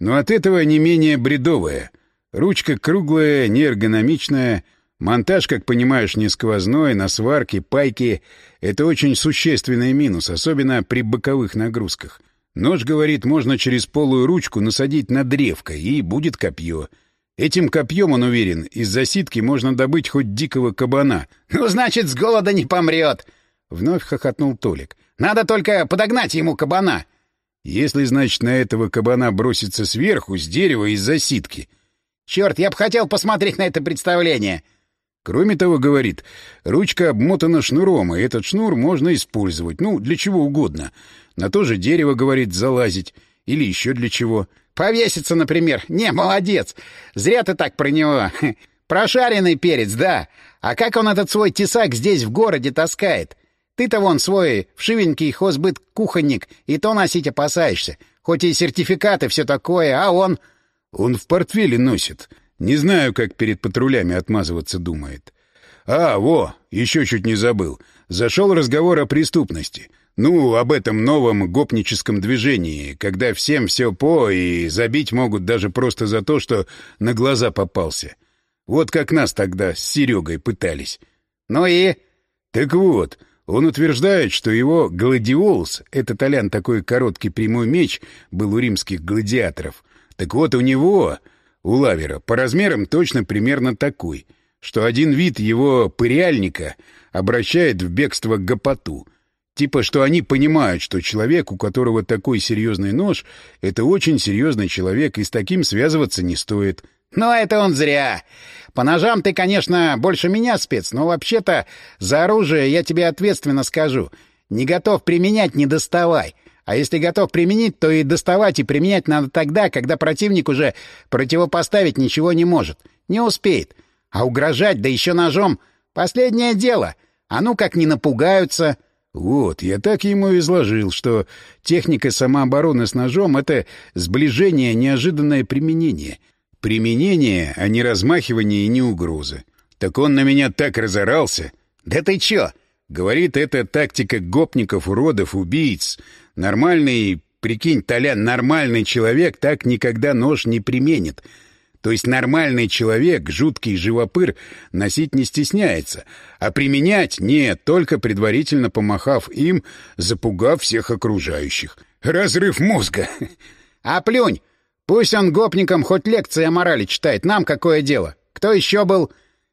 Но от этого не менее бредовая. Ручка круглая, неэргономичная, монтаж, как понимаешь, не сквозной, на сварке, пайке — это очень существенный минус, особенно при боковых нагрузках. Нож, говорит, можно через полую ручку насадить на древко, и будет копье. Этим копьем, он уверен, из засидки можно добыть хоть дикого кабана. — Ну, значит, с голода не помрет! — вновь хохотнул Толик. — Надо только подогнать ему кабана! — Если, значит, на этого кабана броситься сверху, с дерева, из засидки. — Черт, я бы хотел посмотреть на это представление! Кроме того, говорит, ручка обмотана шнуром, и этот шнур можно использовать, ну, для чего угодно. На то же дерево, говорит, залазить. Или еще для чего. Повеситься, например. Не, молодец. Зря ты так про него. Прошаренный перец, да. А как он этот свой тесак здесь в городе таскает? Ты-то вон свой вшивенький хозбыт кухонник, и то носить опасаешься. Хоть и сертификаты, все такое, а он... Он в портфеле носит. Не знаю, как перед патрулями отмазываться думает. А, во, еще чуть не забыл. Зашел разговор о преступности. Ну, об этом новом гопническом движении, когда всем все по и забить могут даже просто за то, что на глаза попался. Вот как нас тогда с Серегой пытались. Ну и? Так вот, он утверждает, что его гладиолус, это толян такой короткий прямой меч, был у римских гладиаторов. Так вот, у него, у лавера, по размерам точно примерно такой, что один вид его пыряльника обращает в бегство гопоту — Типа, что они понимают, что человек, у которого такой серьезный нож, это очень серьезный человек, и с таким связываться не стоит. Но это он зря. По ножам ты, конечно, больше меня спец, но вообще-то за оружие я тебе ответственно скажу. Не готов применять — не доставай. А если готов применить, то и доставать и применять надо тогда, когда противник уже противопоставить ничего не может. Не успеет. А угрожать, да еще ножом — последнее дело. А ну как не напугаются... Вот, я так ему изложил, что техника самообороны с ножом — это сближение, неожиданное применение. Применение, а не размахивание и не угроза. Так он на меня так разорался. «Да ты чё?» Говорит, это тактика гопников, уродов, убийц. Нормальный, прикинь, Толян, нормальный человек так никогда нож не применит. То есть нормальный человек, жуткий живопыр, носить не стесняется, а применять — нет, только предварительно помахав им, запугав всех окружающих. Разрыв мозга. А плюнь! Пусть он гопникам хоть лекции о морали читает, нам какое дело? Кто еще был?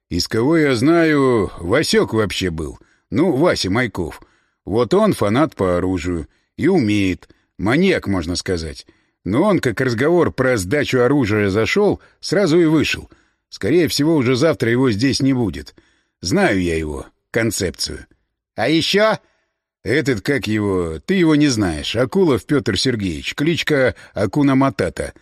Из кого я знаю, Васек вообще был. Ну, Вася Майков. Вот он фанат по оружию. И умеет. Маньяк, можно сказать. Но он, как разговор про сдачу оружия зашел, сразу и вышел. Скорее всего, уже завтра его здесь не будет. Знаю я его, концепцию. А еще... Этот, как его... Ты его не знаешь. Акулов Петр Сергеевич. Кличка Акуна Матата.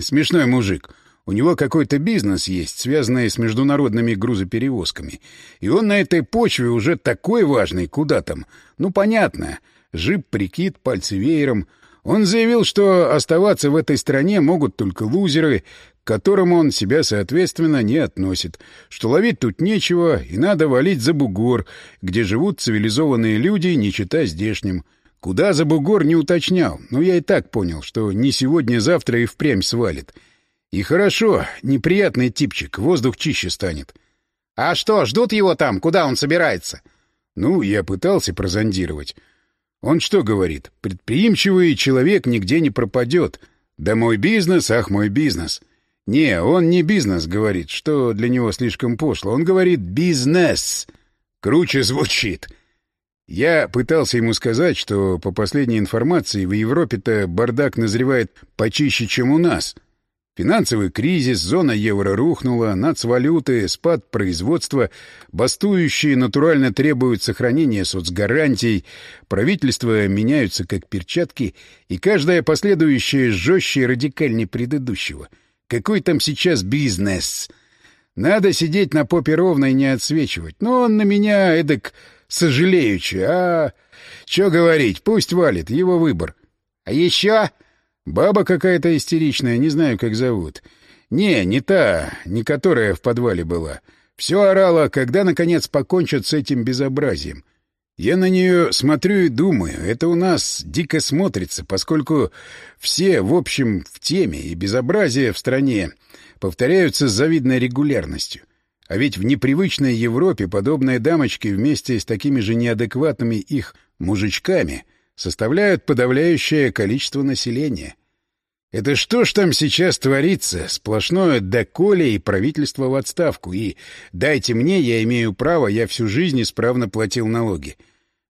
Смешной мужик. У него какой-то бизнес есть, связанный с международными грузоперевозками. И он на этой почве уже такой важный, куда там. Ну, понятно. Жип, прикид, пальцы веером. Он заявил, что оставаться в этой стране могут только лузеры, к которым он себя, соответственно, не относит, что ловить тут нечего и надо валить за бугор, где живут цивилизованные люди, не чита здешним. Куда за бугор не уточнял, но я и так понял, что не сегодня-завтра и впрямь свалит. И хорошо, неприятный типчик, воздух чище станет. А что, ждут его там, куда он собирается? Ну, я пытался прозондировать. Он что говорит? Предприимчивый человек нигде не пропадет. Да мой бизнес, ах, мой бизнес. Не, он не бизнес говорит, что для него слишком пошло. Он говорит бизнес. Круче звучит. Я пытался ему сказать, что по последней информации в Европе-то бардак назревает почище, чем у нас — Финансовый кризис, зона евро рухнула, нацвалюты, спад производства, бастующие натурально требуют сохранения соцгарантий, правительства меняются как перчатки, и каждая последующая жестче и радикальнее предыдущего. Какой там сейчас бизнес? Надо сидеть на попе ровно и не отсвечивать. Но он на меня эдак сожалеючи. А что говорить, пусть валит, его выбор. А еще... Баба какая-то истеричная, не знаю, как зовут. Не, не та, не которая в подвале была. Все орала, когда, наконец, покончат с этим безобразием. Я на нее смотрю и думаю, это у нас дико смотрится, поскольку все, в общем, в теме, и безобразие в стране повторяются с завидной регулярностью. А ведь в непривычной Европе подобные дамочки вместе с такими же неадекватными их мужичками — составляют подавляющее количество населения. Это что ж там сейчас творится? Сплошное доколе и правительство в отставку. И дайте мне, я имею право, я всю жизнь исправно платил налоги.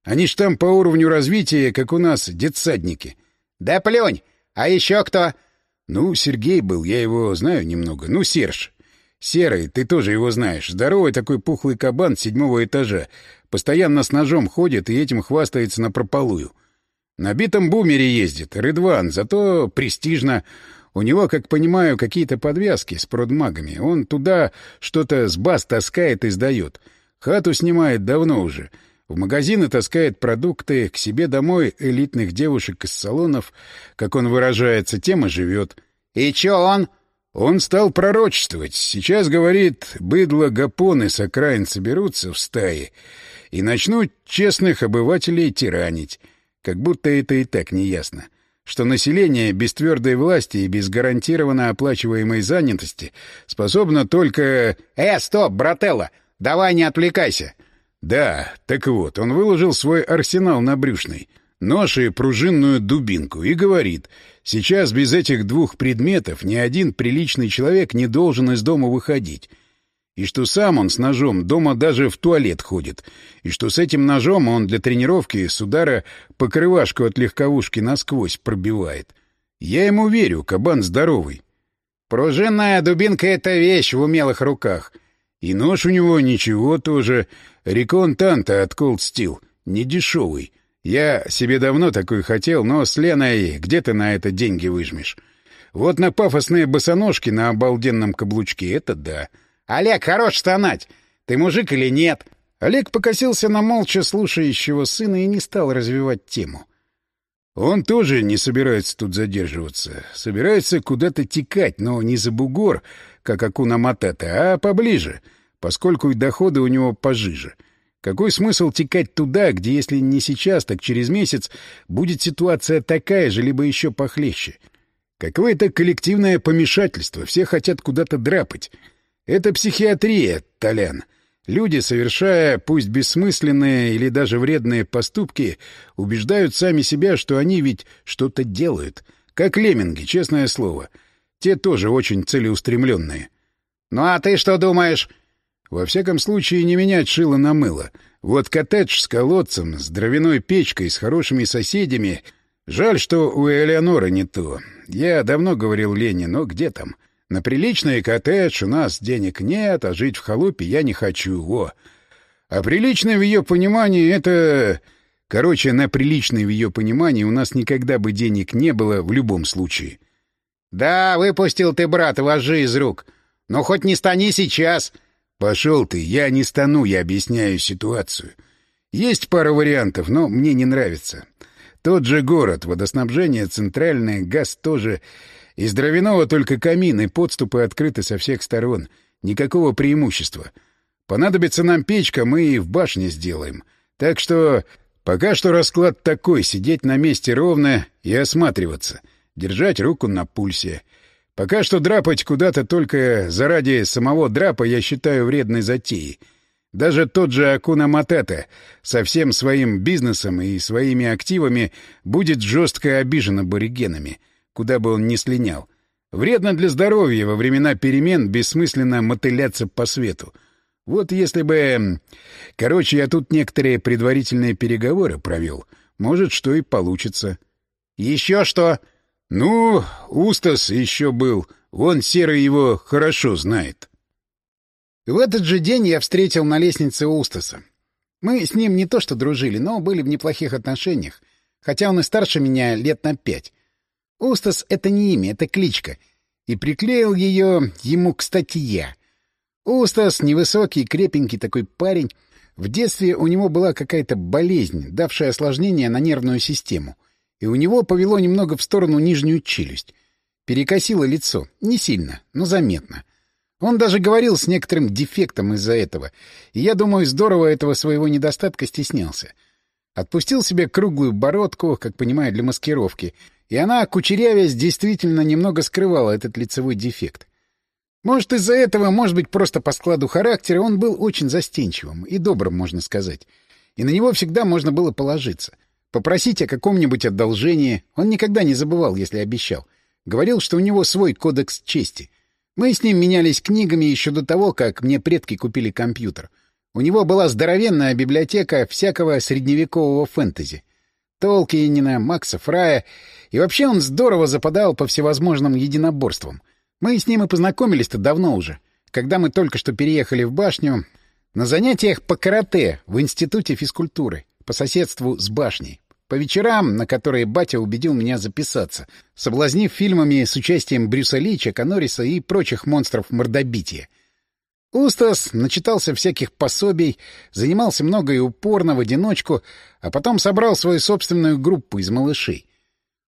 Они ж там по уровню развития, как у нас, детсадники. — Да плюнь! А еще кто? — Ну, Сергей был, я его знаю немного. Ну, Серж. Серый, ты тоже его знаешь. Здоровый такой пухлый кабан седьмого этажа. Постоянно с ножом ходит и этим хвастается на прополую. На битом бумере ездит, Рыдван, зато престижно. У него, как понимаю, какие-то подвязки с продмагами. Он туда что-то с бас таскает и сдает. Хату снимает давно уже. В магазины таскает продукты, к себе домой элитных девушек из салонов. Как он выражается, тем и живет. — И чё он? Он стал пророчествовать. Сейчас, говорит, быдло-гапоны с окраин соберутся в стаи и начнут честных обывателей тиранить. Как будто это и так не ясно. Что население без твердой власти и без гарантированно оплачиваемой занятости способно только... «Э, стоп, брателло! Давай не отвлекайся!» Да, так вот, он выложил свой арсенал на брюшной, нож и пружинную дубинку, и говорит, сейчас без этих двух предметов ни один приличный человек не должен из дома выходить и что сам он с ножом дома даже в туалет ходит, и что с этим ножом он для тренировки с удара покрывашку от легковушки насквозь пробивает. Я ему верю, кабан здоровый. Пружинная дубинка — это вещь в умелых руках. И нож у него ничего тоже. Рекон Танта от Cold Steel. Не дешевый. Я себе давно такой хотел, но с Леной где ты на это деньги выжмешь? Вот на пафосные босоножки на обалденном каблучке — это да. — «Олег, хорош стонать! Ты мужик или нет?» Олег покосился на молча слушающего сына и не стал развивать тему. Он тоже не собирается тут задерживаться. Собирается куда-то текать, но не за бугор, как Акуна Матата, а поближе, поскольку и доходы у него пожиже. Какой смысл текать туда, где, если не сейчас, так через месяц, будет ситуация такая же, либо еще похлеще? Какое-то коллективное помешательство, все хотят куда-то драпать. Это психиатрия, Толян. Люди, совершая пусть бессмысленные или даже вредные поступки, убеждают сами себя, что они ведь что-то делают. Как лемминги, честное слово. Те тоже очень целеустремленные. «Ну а ты что думаешь?» «Во всяком случае, не менять шило на мыло. Вот коттедж с колодцем, с дровяной печкой, с хорошими соседями. Жаль, что у Элеонора не то. Я давно говорил Лене, но где там?» На приличный коттедж у нас денег нет, а жить в халупе я не хочу. Во. А приличный в ее понимании — это... Короче, на приличный в ее понимании у нас никогда бы денег не было в любом случае. — Да, выпустил ты, брат, вожи из рук. Но хоть не стани сейчас. — Пошел ты, я не стану, я объясняю ситуацию. Есть пара вариантов, но мне не нравится. Тот же город, водоснабжение центральное, газ тоже... Из дровяного только камин и подступы открыты со всех сторон. Никакого преимущества. Понадобится нам печка, мы и в башне сделаем. Так что пока что расклад такой — сидеть на месте ровно и осматриваться, держать руку на пульсе. Пока что драпать куда-то только заради самого драпа я считаю вредной затеей. Даже тот же Акуна Матата со всем своим бизнесом и своими активами будет жестко обижен аборигенами — куда бы он ни слинял. Вредно для здоровья во времена перемен бессмысленно мотыляться по свету. Вот если бы... Короче, я тут некоторые предварительные переговоры провел. Может, что и получится. — Еще что? — Ну, Устас еще был. Вон Серый его хорошо знает. В этот же день я встретил на лестнице Устаса. Мы с ним не то что дружили, но были в неплохих отношениях, хотя он и старше меня лет на пять. Устас — это не имя, это кличка. И приклеил ее ему, кстати, я. Устас — невысокий, крепенький такой парень. В детстве у него была какая-то болезнь, давшая осложнение на нервную систему. И у него повело немного в сторону нижнюю челюсть. Перекосило лицо. Не сильно, но заметно. Он даже говорил с некоторым дефектом из-за этого. И я думаю, здорово этого своего недостатка стеснялся. Отпустил себе круглую бородку, как понимаю, для маскировки — и она, кучерявясь, действительно немного скрывала этот лицевой дефект. Может, из-за этого, может быть, просто по складу характера он был очень застенчивым и добрым, можно сказать. И на него всегда можно было положиться. Попросить о каком-нибудь одолжении он никогда не забывал, если обещал. Говорил, что у него свой кодекс чести. Мы с ним менялись книгами еще до того, как мне предки купили компьютер. У него была здоровенная библиотека всякого средневекового фэнтези. Толкиенина, Макса Фрая. И вообще он здорово западал по всевозможным единоборствам. Мы с ним и познакомились-то давно уже. Когда мы только что переехали в башню, на занятиях по карате в Институте физкультуры, по соседству с башней. По вечерам, на которые батя убедил меня записаться, соблазнив фильмами с участием Брюса Ли, Чака Норриса и прочих монстров мордобития. Устас начитался всяких пособий, занимался много и упорно в одиночку, а потом собрал свою собственную группу из малышей.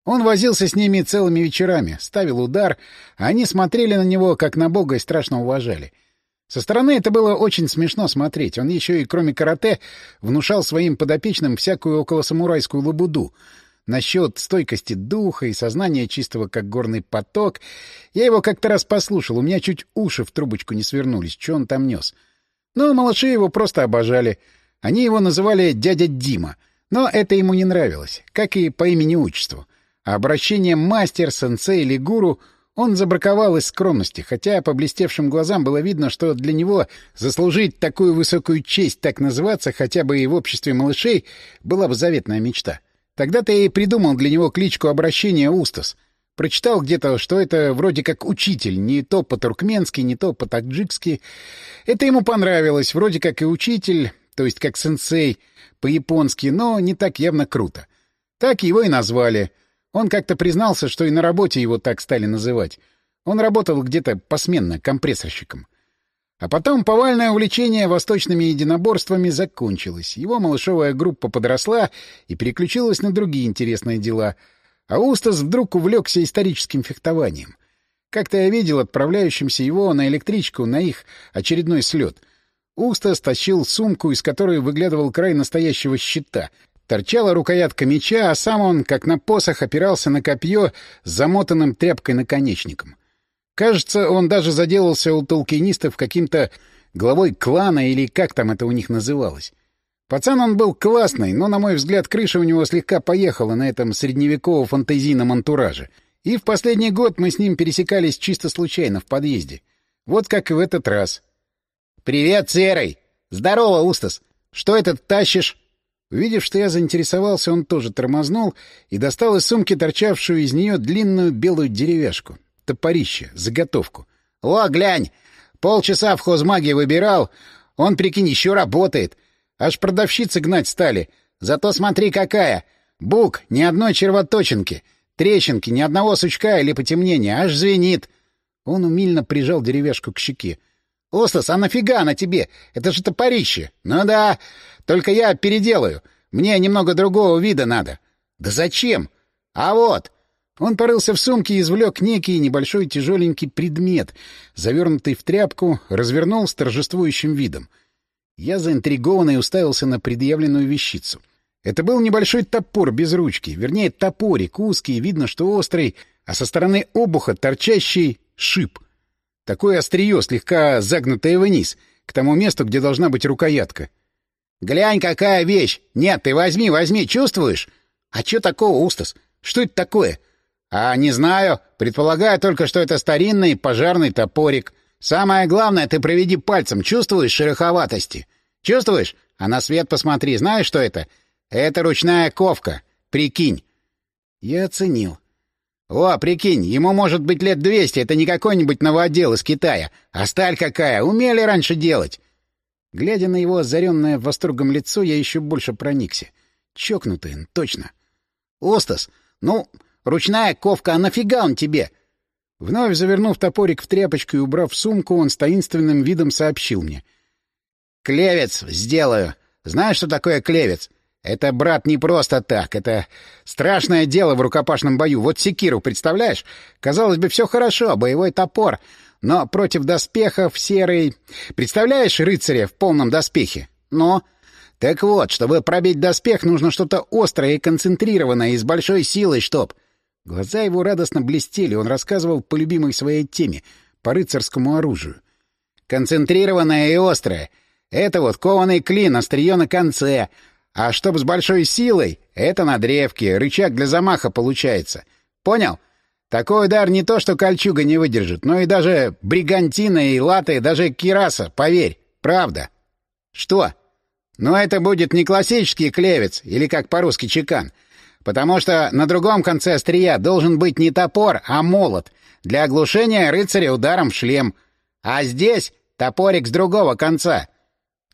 Он возился с ними целыми вечерами, ставил удар, а они смотрели на него, как на бога, и страшно уважали — со стороны это было очень смешно смотреть. Он еще и, кроме карате, внушал своим подопечным всякую околосамурайскую лабуду. Насчет стойкости духа и сознания чистого, как горный поток. Я его как-то раз послушал, у меня чуть уши в трубочку не свернулись, что он там нес. Но малыши его просто обожали. Они его называли «дядя Дима». Но это ему не нравилось, как и по имени-отчеству. А обращение «мастер», «сенсей» или «гуру» Он забраковал из скромности, хотя по блестевшим глазам было видно, что для него заслужить такую высокую честь так называться хотя бы и в обществе малышей была бы заветная мечта. Тогда-то я и придумал для него кличку обращения Устас. Прочитал где-то, что это вроде как учитель, не то по-туркменски, не то по-таджикски. Это ему понравилось, вроде как и учитель, то есть как сенсей, по-японски, но не так явно круто. Так его и назвали — он как-то признался, что и на работе его так стали называть. Он работал где-то посменно, компрессорщиком. А потом повальное увлечение восточными единоборствами закончилось. Его малышовая группа подросла и переключилась на другие интересные дела. А Устас вдруг увлекся историческим фехтованием. Как-то я видел отправляющимся его на электричку на их очередной слет. Устас тащил сумку, из которой выглядывал край настоящего щита, Торчала рукоятка меча, а сам он, как на посох, опирался на копье с замотанным тряпкой наконечником. Кажется, он даже заделался у толкинистов каким-то главой клана или как там это у них называлось. Пацан он был классный, но, на мой взгляд, крыша у него слегка поехала на этом средневеково-фантазийном антураже. И в последний год мы с ним пересекались чисто случайно в подъезде. Вот как и в этот раз. «Привет, Серый! Здорово, Устас! Что это тащишь?» Увидев, что я заинтересовался, он тоже тормознул и достал из сумки торчавшую из нее длинную белую деревяшку. Топорище, заготовку. — О, глянь! Полчаса в хозмаге выбирал. Он, прикинь, еще работает. Аж продавщицы гнать стали. Зато смотри какая! Бук, ни одной червоточинки. Трещинки, ни одного сучка или потемнения. Аж звенит. Он умильно прижал деревяшку к щеке. — Остас, а нафига она тебе? Это же топорище. Ну да, только я переделаю. Мне немного другого вида надо. Да зачем? А вот. Он порылся в сумке и извлек некий небольшой тяжеленький предмет, завернутый в тряпку, развернул с торжествующим видом. Я заинтригованный уставился на предъявленную вещицу. Это был небольшой топор без ручки, вернее, топорик, узкий, видно, что острый, а со стороны обуха торчащий шип. Такое острие, слегка загнутое вниз, к тому месту, где должна быть рукоятка. Глянь, какая вещь! Нет, ты возьми, возьми, чувствуешь? А что такого, Устас? Что это такое? А не знаю. Предполагаю только, что это старинный пожарный топорик. Самое главное, ты проведи пальцем. Чувствуешь шероховатости? Чувствуешь? А на свет посмотри. Знаешь, что это? Это ручная ковка. Прикинь. Я оценил. О, прикинь, ему может быть лет двести. Это не какой-нибудь новодел из Китая. А сталь какая. Умели раньше делать. Глядя на его озаренное восторгом лицо, я еще больше проникся. Чокнутый, точно. «Остас, ну, ручная ковка, а нафига он тебе?» Вновь завернув топорик в тряпочку и убрав сумку, он с таинственным видом сообщил мне. «Клевец сделаю. Знаешь, что такое клевец? Это, брат, не просто так. Это страшное дело в рукопашном бою. Вот секиру, представляешь? Казалось бы, все хорошо, боевой топор но против доспехов серый... Представляешь рыцаря в полном доспехе? Ну? Так вот, чтобы пробить доспех, нужно что-то острое и концентрированное, и с большой силой, чтоб... Глаза его радостно блестели, он рассказывал по любимой своей теме, по рыцарскому оружию. Концентрированное и острое. Это вот кованый клин, острие на конце. А чтоб с большой силой, это на древке, рычаг для замаха получается. Понял? Такой удар не то, что кольчуга не выдержит, но и даже бригантина и латы, даже кираса, поверь, правда. Что? Но это будет не классический клевец, или как по-русски чекан, потому что на другом конце острия должен быть не топор, а молот, для оглушения рыцаря ударом в шлем. А здесь топорик с другого конца.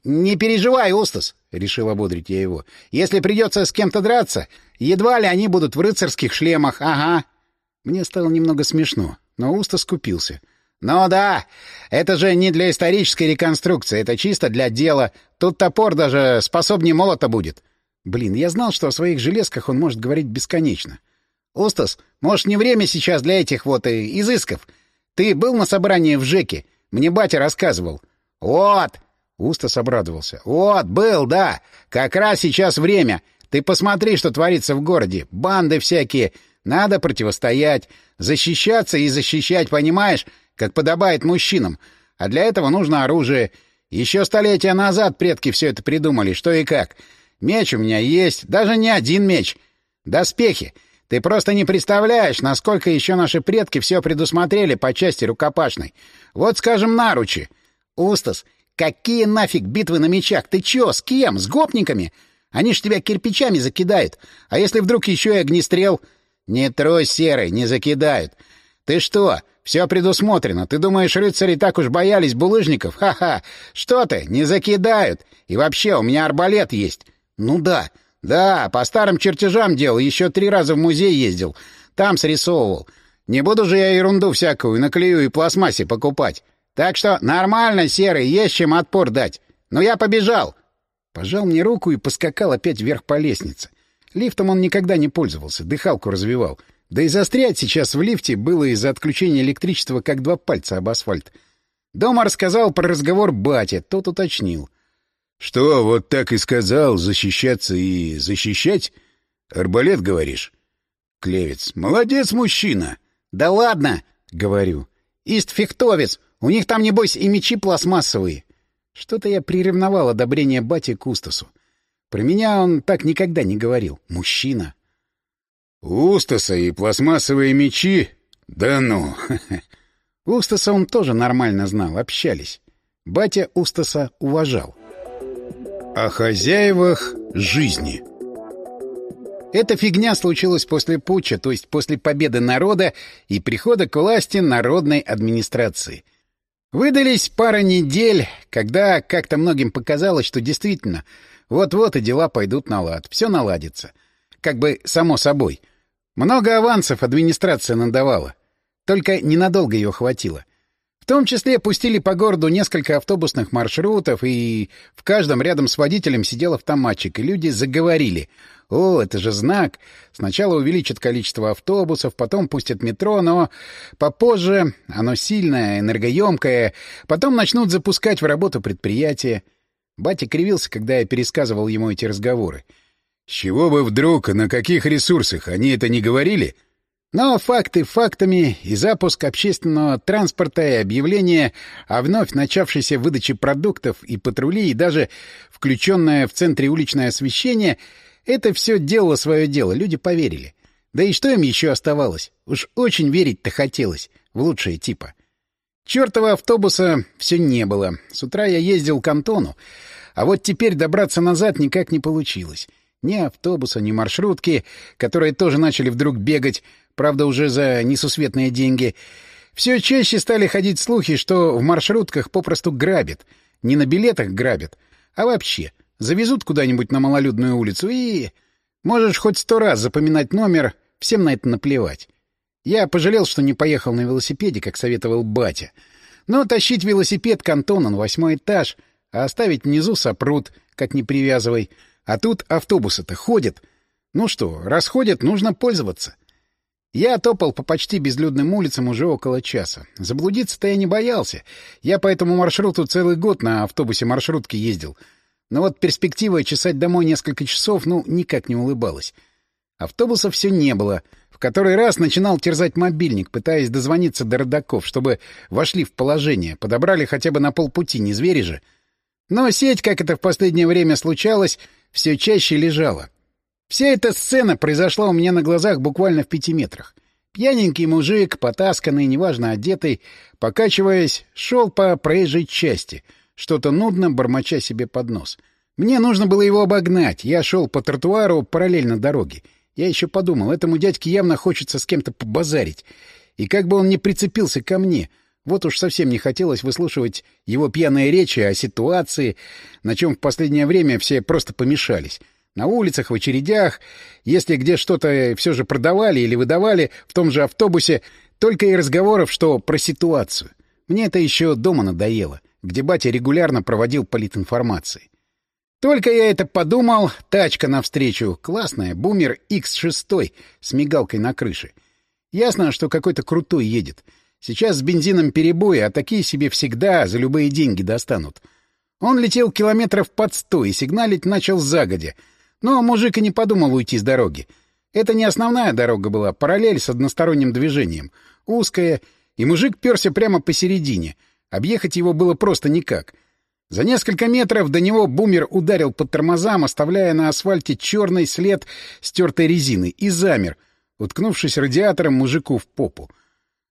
«Не переживай, Устас», — решил ободрить я его. «Если придется с кем-то драться, едва ли они будут в рыцарских шлемах, ага». Мне стало немного смешно, но Устас купился. «Ну да, это же не для исторической реконструкции, это чисто для дела. Тут топор даже способнее молота будет». Блин, я знал, что о своих железках он может говорить бесконечно. «Устас, может, не время сейчас для этих вот э, изысков? Ты был на собрании в ЖЭКе? Мне батя рассказывал». «Вот!» — Устас обрадовался. «Вот, был, да. Как раз сейчас время. Ты посмотри, что творится в городе. Банды всякие. Надо противостоять. Защищаться и защищать, понимаешь? Как подобает мужчинам. А для этого нужно оружие. Еще столетия назад предки все это придумали, что и как. Меч у меня есть. Даже не один меч. Доспехи. Ты просто не представляешь, насколько еще наши предки все предусмотрели по части рукопашной. Вот, скажем, наручи. Устас, какие нафиг битвы на мечах? Ты че, с кем? С гопниками? Они ж тебя кирпичами закидают. А если вдруг еще и огнестрел? Не трой, серый, не закидают. Ты что, все предусмотрено. Ты думаешь, рыцари так уж боялись булыжников? Ха-ха. Что ты, не закидают. И вообще, у меня арбалет есть. Ну да. «Да, по старым чертежам делал, еще три раза в музей ездил. Там срисовывал. Не буду же я ерунду всякую на клею и пластмассе покупать. Так что нормально, Серый, есть чем отпор дать. Но я побежал!» Пожал мне руку и поскакал опять вверх по лестнице. Лифтом он никогда не пользовался, дыхалку развивал. Да и застрять сейчас в лифте было из-за отключения электричества как два пальца об асфальт. Дома рассказал про разговор батя, тот уточнил. Что, вот так и сказал, защищаться и защищать? Арбалет, говоришь? Клевец. Молодец, мужчина. Да ладно, говорю. Ист-фехтовец. У них там, небось, и мечи пластмассовые. Что-то я приревновал одобрение бати к Устасу. Про меня он так никогда не говорил. Мужчина. Устаса и пластмассовые мечи? Да ну! Устаса он тоже нормально знал, общались. Батя Устаса уважал. О хозяевах жизни. Эта фигня случилась после путча, то есть после победы народа и прихода к власти народной администрации. Выдались пара недель, когда как-то многим показалось, что действительно вот-вот и дела пойдут на лад, все наладится. Как бы само собой. Много авансов администрация надавала. Только ненадолго ее хватило. В том числе пустили по городу несколько автобусных маршрутов, и в каждом рядом с водителем сидел автоматчик, и люди заговорили. «О, это же знак! Сначала увеличат количество автобусов, потом пустят метро, но попозже оно сильное, энергоемкое, потом начнут запускать в работу предприятия». Батя кривился, когда я пересказывал ему эти разговоры. «С чего бы вдруг, на каких ресурсах? Они это не говорили?» Но факты фактами и запуск общественного транспорта и объявление о вновь начавшейся выдаче продуктов и патрули, и даже включенное в центре уличное освещение — это все делало свое дело, люди поверили. Да и что им еще оставалось? Уж очень верить-то хотелось в лучшее типа. Чёртова автобуса все не было. С утра я ездил к Антону, а вот теперь добраться назад никак не получилось. Ни автобуса, ни маршрутки, которые тоже начали вдруг бегать, правда, уже за несусветные деньги. Все чаще стали ходить слухи, что в маршрутках попросту грабят. Не на билетах грабят, а вообще. Завезут куда-нибудь на малолюдную улицу и... Можешь хоть сто раз запоминать номер, всем на это наплевать. Я пожалел, что не поехал на велосипеде, как советовал батя. Но тащить велосипед к Антону на восьмой этаж, а оставить внизу сопрут, как не привязывай. А тут автобусы-то ходят. Ну что, расходят, нужно пользоваться. Я топал по почти безлюдным улицам уже около часа. Заблудиться-то я не боялся. Я по этому маршруту целый год на автобусе маршрутки ездил. Но вот перспектива чесать домой несколько часов, ну, никак не улыбалась. Автобуса все не было. В который раз начинал терзать мобильник, пытаясь дозвониться до родаков, чтобы вошли в положение, подобрали хотя бы на полпути, не звери же. Но сеть, как это в последнее время случалось, все чаще лежала. Вся эта сцена произошла у меня на глазах буквально в пяти метрах. Пьяненький мужик, потасканный, неважно одетый, покачиваясь, шел по проезжей части, что-то нудно бормоча себе под нос. Мне нужно было его обогнать. Я шел по тротуару параллельно дороге. Я еще подумал, этому дядьке явно хочется с кем-то побазарить. И как бы он не прицепился ко мне, вот уж совсем не хотелось выслушивать его пьяные речи о ситуации, на чем в последнее время все просто помешались. На улицах, в очередях, если где что-то все же продавали или выдавали, в том же автобусе, только и разговоров, что про ситуацию. Мне это еще дома надоело, где батя регулярно проводил политинформации. Только я это подумал, тачка навстречу, классная, бумер X6 с мигалкой на крыше. Ясно, что какой-то крутой едет. Сейчас с бензином перебои, а такие себе всегда за любые деньги достанут. Он летел километров под сто и сигналить начал загодя — но мужик и не подумал уйти с дороги. Это не основная дорога была, параллель с односторонним движением. Узкая, и мужик перся прямо посередине. Объехать его было просто никак. За несколько метров до него бумер ударил по тормозам, оставляя на асфальте черный след стертой резины, и замер, уткнувшись радиатором мужику в попу.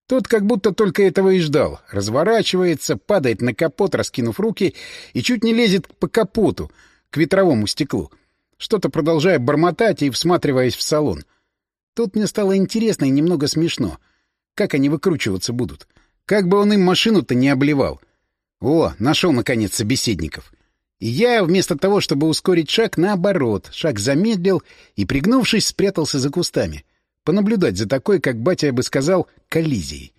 Тот как будто только этого и ждал. Разворачивается, падает на капот, раскинув руки, и чуть не лезет по капоту, к ветровому стеклу — что-то продолжая бормотать и всматриваясь в салон. Тут мне стало интересно и немного смешно. Как они выкручиваться будут? Как бы он им машину-то не обливал? О, нашел, наконец, собеседников. И я, вместо того, чтобы ускорить шаг, наоборот, шаг замедлил и, пригнувшись, спрятался за кустами. Понаблюдать за такой, как батя бы сказал, коллизией.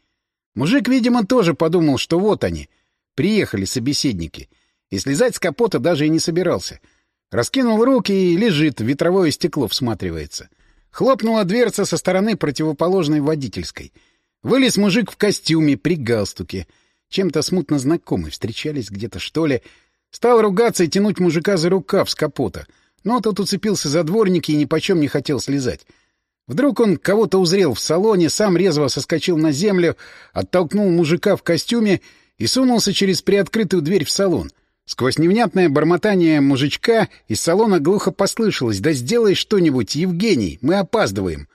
Мужик, видимо, тоже подумал, что вот они. Приехали собеседники. И слезать с капота даже и не собирался — Раскинул руки и лежит, ветровое стекло всматривается. Хлопнула дверца со стороны противоположной водительской. Вылез мужик в костюме, при галстуке. Чем-то смутно знакомый, встречались где-то, что ли. Стал ругаться и тянуть мужика за рукав с капота. Но тот уцепился за дворники и нипочем не хотел слезать. Вдруг он кого-то узрел в салоне, сам резво соскочил на землю, оттолкнул мужика в костюме и сунулся через приоткрытую дверь в салон — Сквозь невнятное бормотание мужичка из салона глухо послышалось «Да сделай что-нибудь, Евгений, мы опаздываем».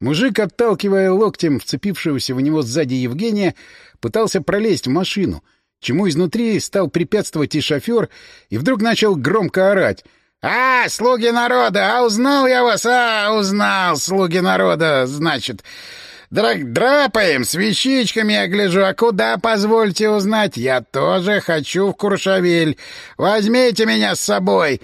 Мужик, отталкивая локтем вцепившегося в него сзади Евгения, пытался пролезть в машину, чему изнутри стал препятствовать и шофер, и вдруг начал громко орать. «А, слуги народа! А узнал я вас! А, узнал, слуги народа! Значит, Драпаем, с вещичками я гляжу. А куда, позвольте узнать? Я тоже хочу в Куршавель. Возьмите меня с собой!»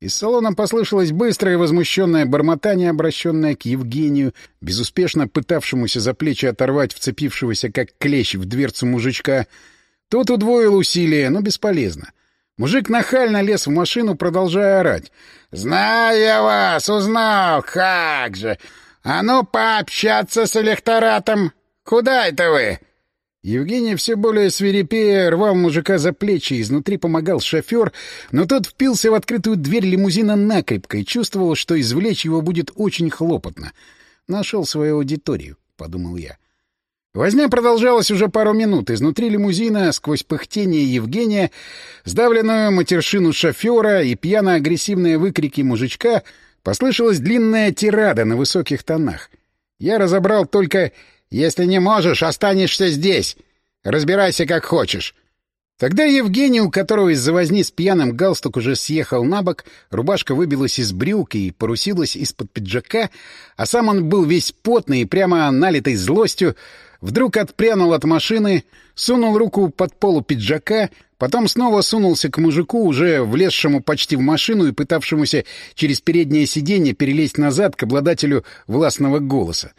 Из салона послышалось быстрое и возмущенное бормотание, обращенное к Евгению, безуспешно пытавшемуся за плечи оторвать вцепившегося, как клещ, в дверцу мужичка. Тот удвоил усилия, но бесполезно. Мужик нахально лез в машину, продолжая орать. «Знаю я вас! Узнал! Как же! «А ну, пообщаться с электоратом! Куда это вы?» Евгений все более свирепея рвал мужика за плечи, изнутри помогал шофер, но тот впился в открытую дверь лимузина накрепко и чувствовал, что извлечь его будет очень хлопотно. «Нашел свою аудиторию», — подумал я. Возня продолжалась уже пару минут. Изнутри лимузина, сквозь пыхтение Евгения, сдавленную матершину шофера и пьяно-агрессивные выкрики мужичка — Послышалась длинная тирада на высоких тонах. Я разобрал только «Если не можешь, останешься здесь. Разбирайся как хочешь». Тогда Евгений, у которого из-за возни с пьяным галстук уже съехал на бок, рубашка выбилась из брюк и порусилась из-под пиджака, а сам он был весь потный и прямо налитый злостью, вдруг отпрянул от машины, сунул руку под полу пиджака, Потом снова сунулся к мужику, уже влезшему почти в машину и пытавшемуся через переднее сиденье перелезть назад к обладателю властного голоса.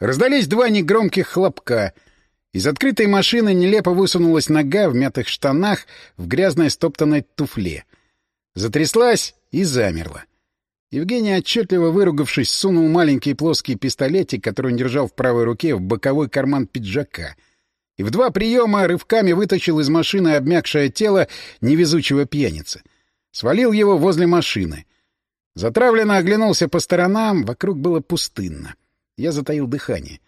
Раздались два негромких хлопка. Из открытой машины нелепо высунулась нога в мятых штанах в грязной стоптанной туфле. Затряслась и замерла. Евгений, отчетливо выругавшись, сунул маленький плоский пистолетик, который он держал в правой руке, в боковой карман пиджака — и в два приема рывками вытащил из машины обмякшее тело невезучего пьяницы. Свалил его возле машины. Затравленно оглянулся по сторонам, вокруг было пустынно. Я затаил дыхание.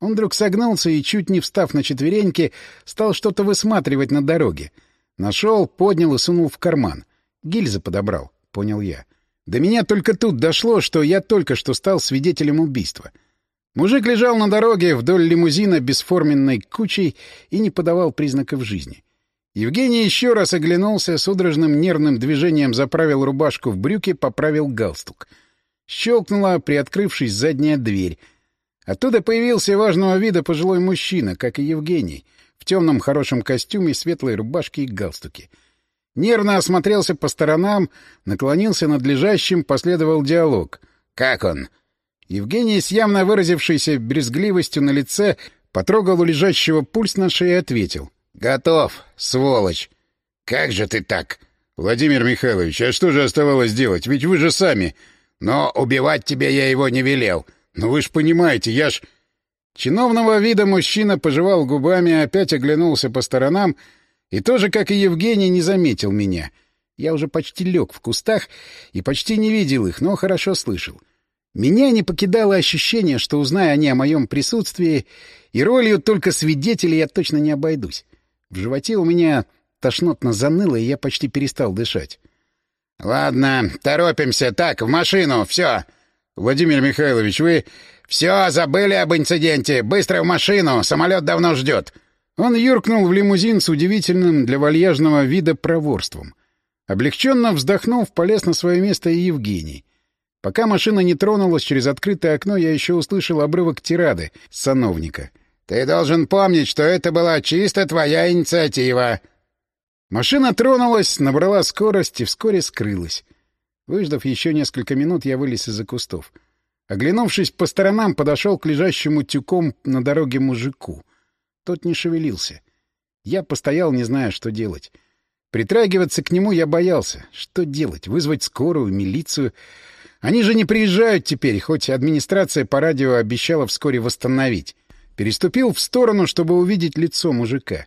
Он вдруг согнулся и, чуть не встав на четвереньки, стал что-то высматривать на дороге. Нашел, поднял и сунул в карман. Гильзы подобрал, понял я. До меня только тут дошло, что я только что стал свидетелем убийства. Мужик лежал на дороге вдоль лимузина бесформенной кучей и не подавал признаков жизни. Евгений еще раз оглянулся, судорожным нервным движением заправил рубашку в брюки, поправил галстук. Щелкнула, приоткрывшись, задняя дверь. Оттуда появился важного вида пожилой мужчина, как и Евгений, в темном хорошем костюме, светлой рубашке и галстуке. Нервно осмотрелся по сторонам, наклонился над лежащим, последовал диалог. «Как он?» Евгений с явно выразившейся брезгливостью на лице потрогал у лежащего пульс на шее и ответил. «Готов, сволочь!» «Как же ты так?» «Владимир Михайлович, а что же оставалось делать? Ведь вы же сами...» «Но убивать тебе я его не велел. Ну вы ж понимаете, я ж...» Чиновного вида мужчина пожевал губами, опять оглянулся по сторонам и тоже, как и Евгений, не заметил меня. Я уже почти лег в кустах и почти не видел их, но хорошо слышал. Меня не покидало ощущение, что, узная они о моем присутствии, и ролью только свидетелей я точно не обойдусь. В животе у меня тошнотно заныло, и я почти перестал дышать. — Ладно, торопимся. Так, в машину, все. — Владимир Михайлович, вы... — Все, забыли об инциденте. Быстро в машину, самолет давно ждет. Он юркнул в лимузин с удивительным для вальяжного вида проворством. Облегченно вздохнув, полез на свое место и Евгений. Пока машина не тронулась через открытое окно, я еще услышал обрывок тирады сановника. «Ты должен помнить, что это была чисто твоя инициатива». Машина тронулась, набрала скорость и вскоре скрылась. Выждав еще несколько минут, я вылез из-за кустов. Оглянувшись по сторонам, подошел к лежащему тюком на дороге мужику. Тот не шевелился. Я постоял, не зная, что делать. Притрагиваться к нему я боялся. Что делать? Вызвать скорую, милицию? Они же не приезжают теперь, хоть администрация по радио обещала вскоре восстановить. Переступил в сторону, чтобы увидеть лицо мужика.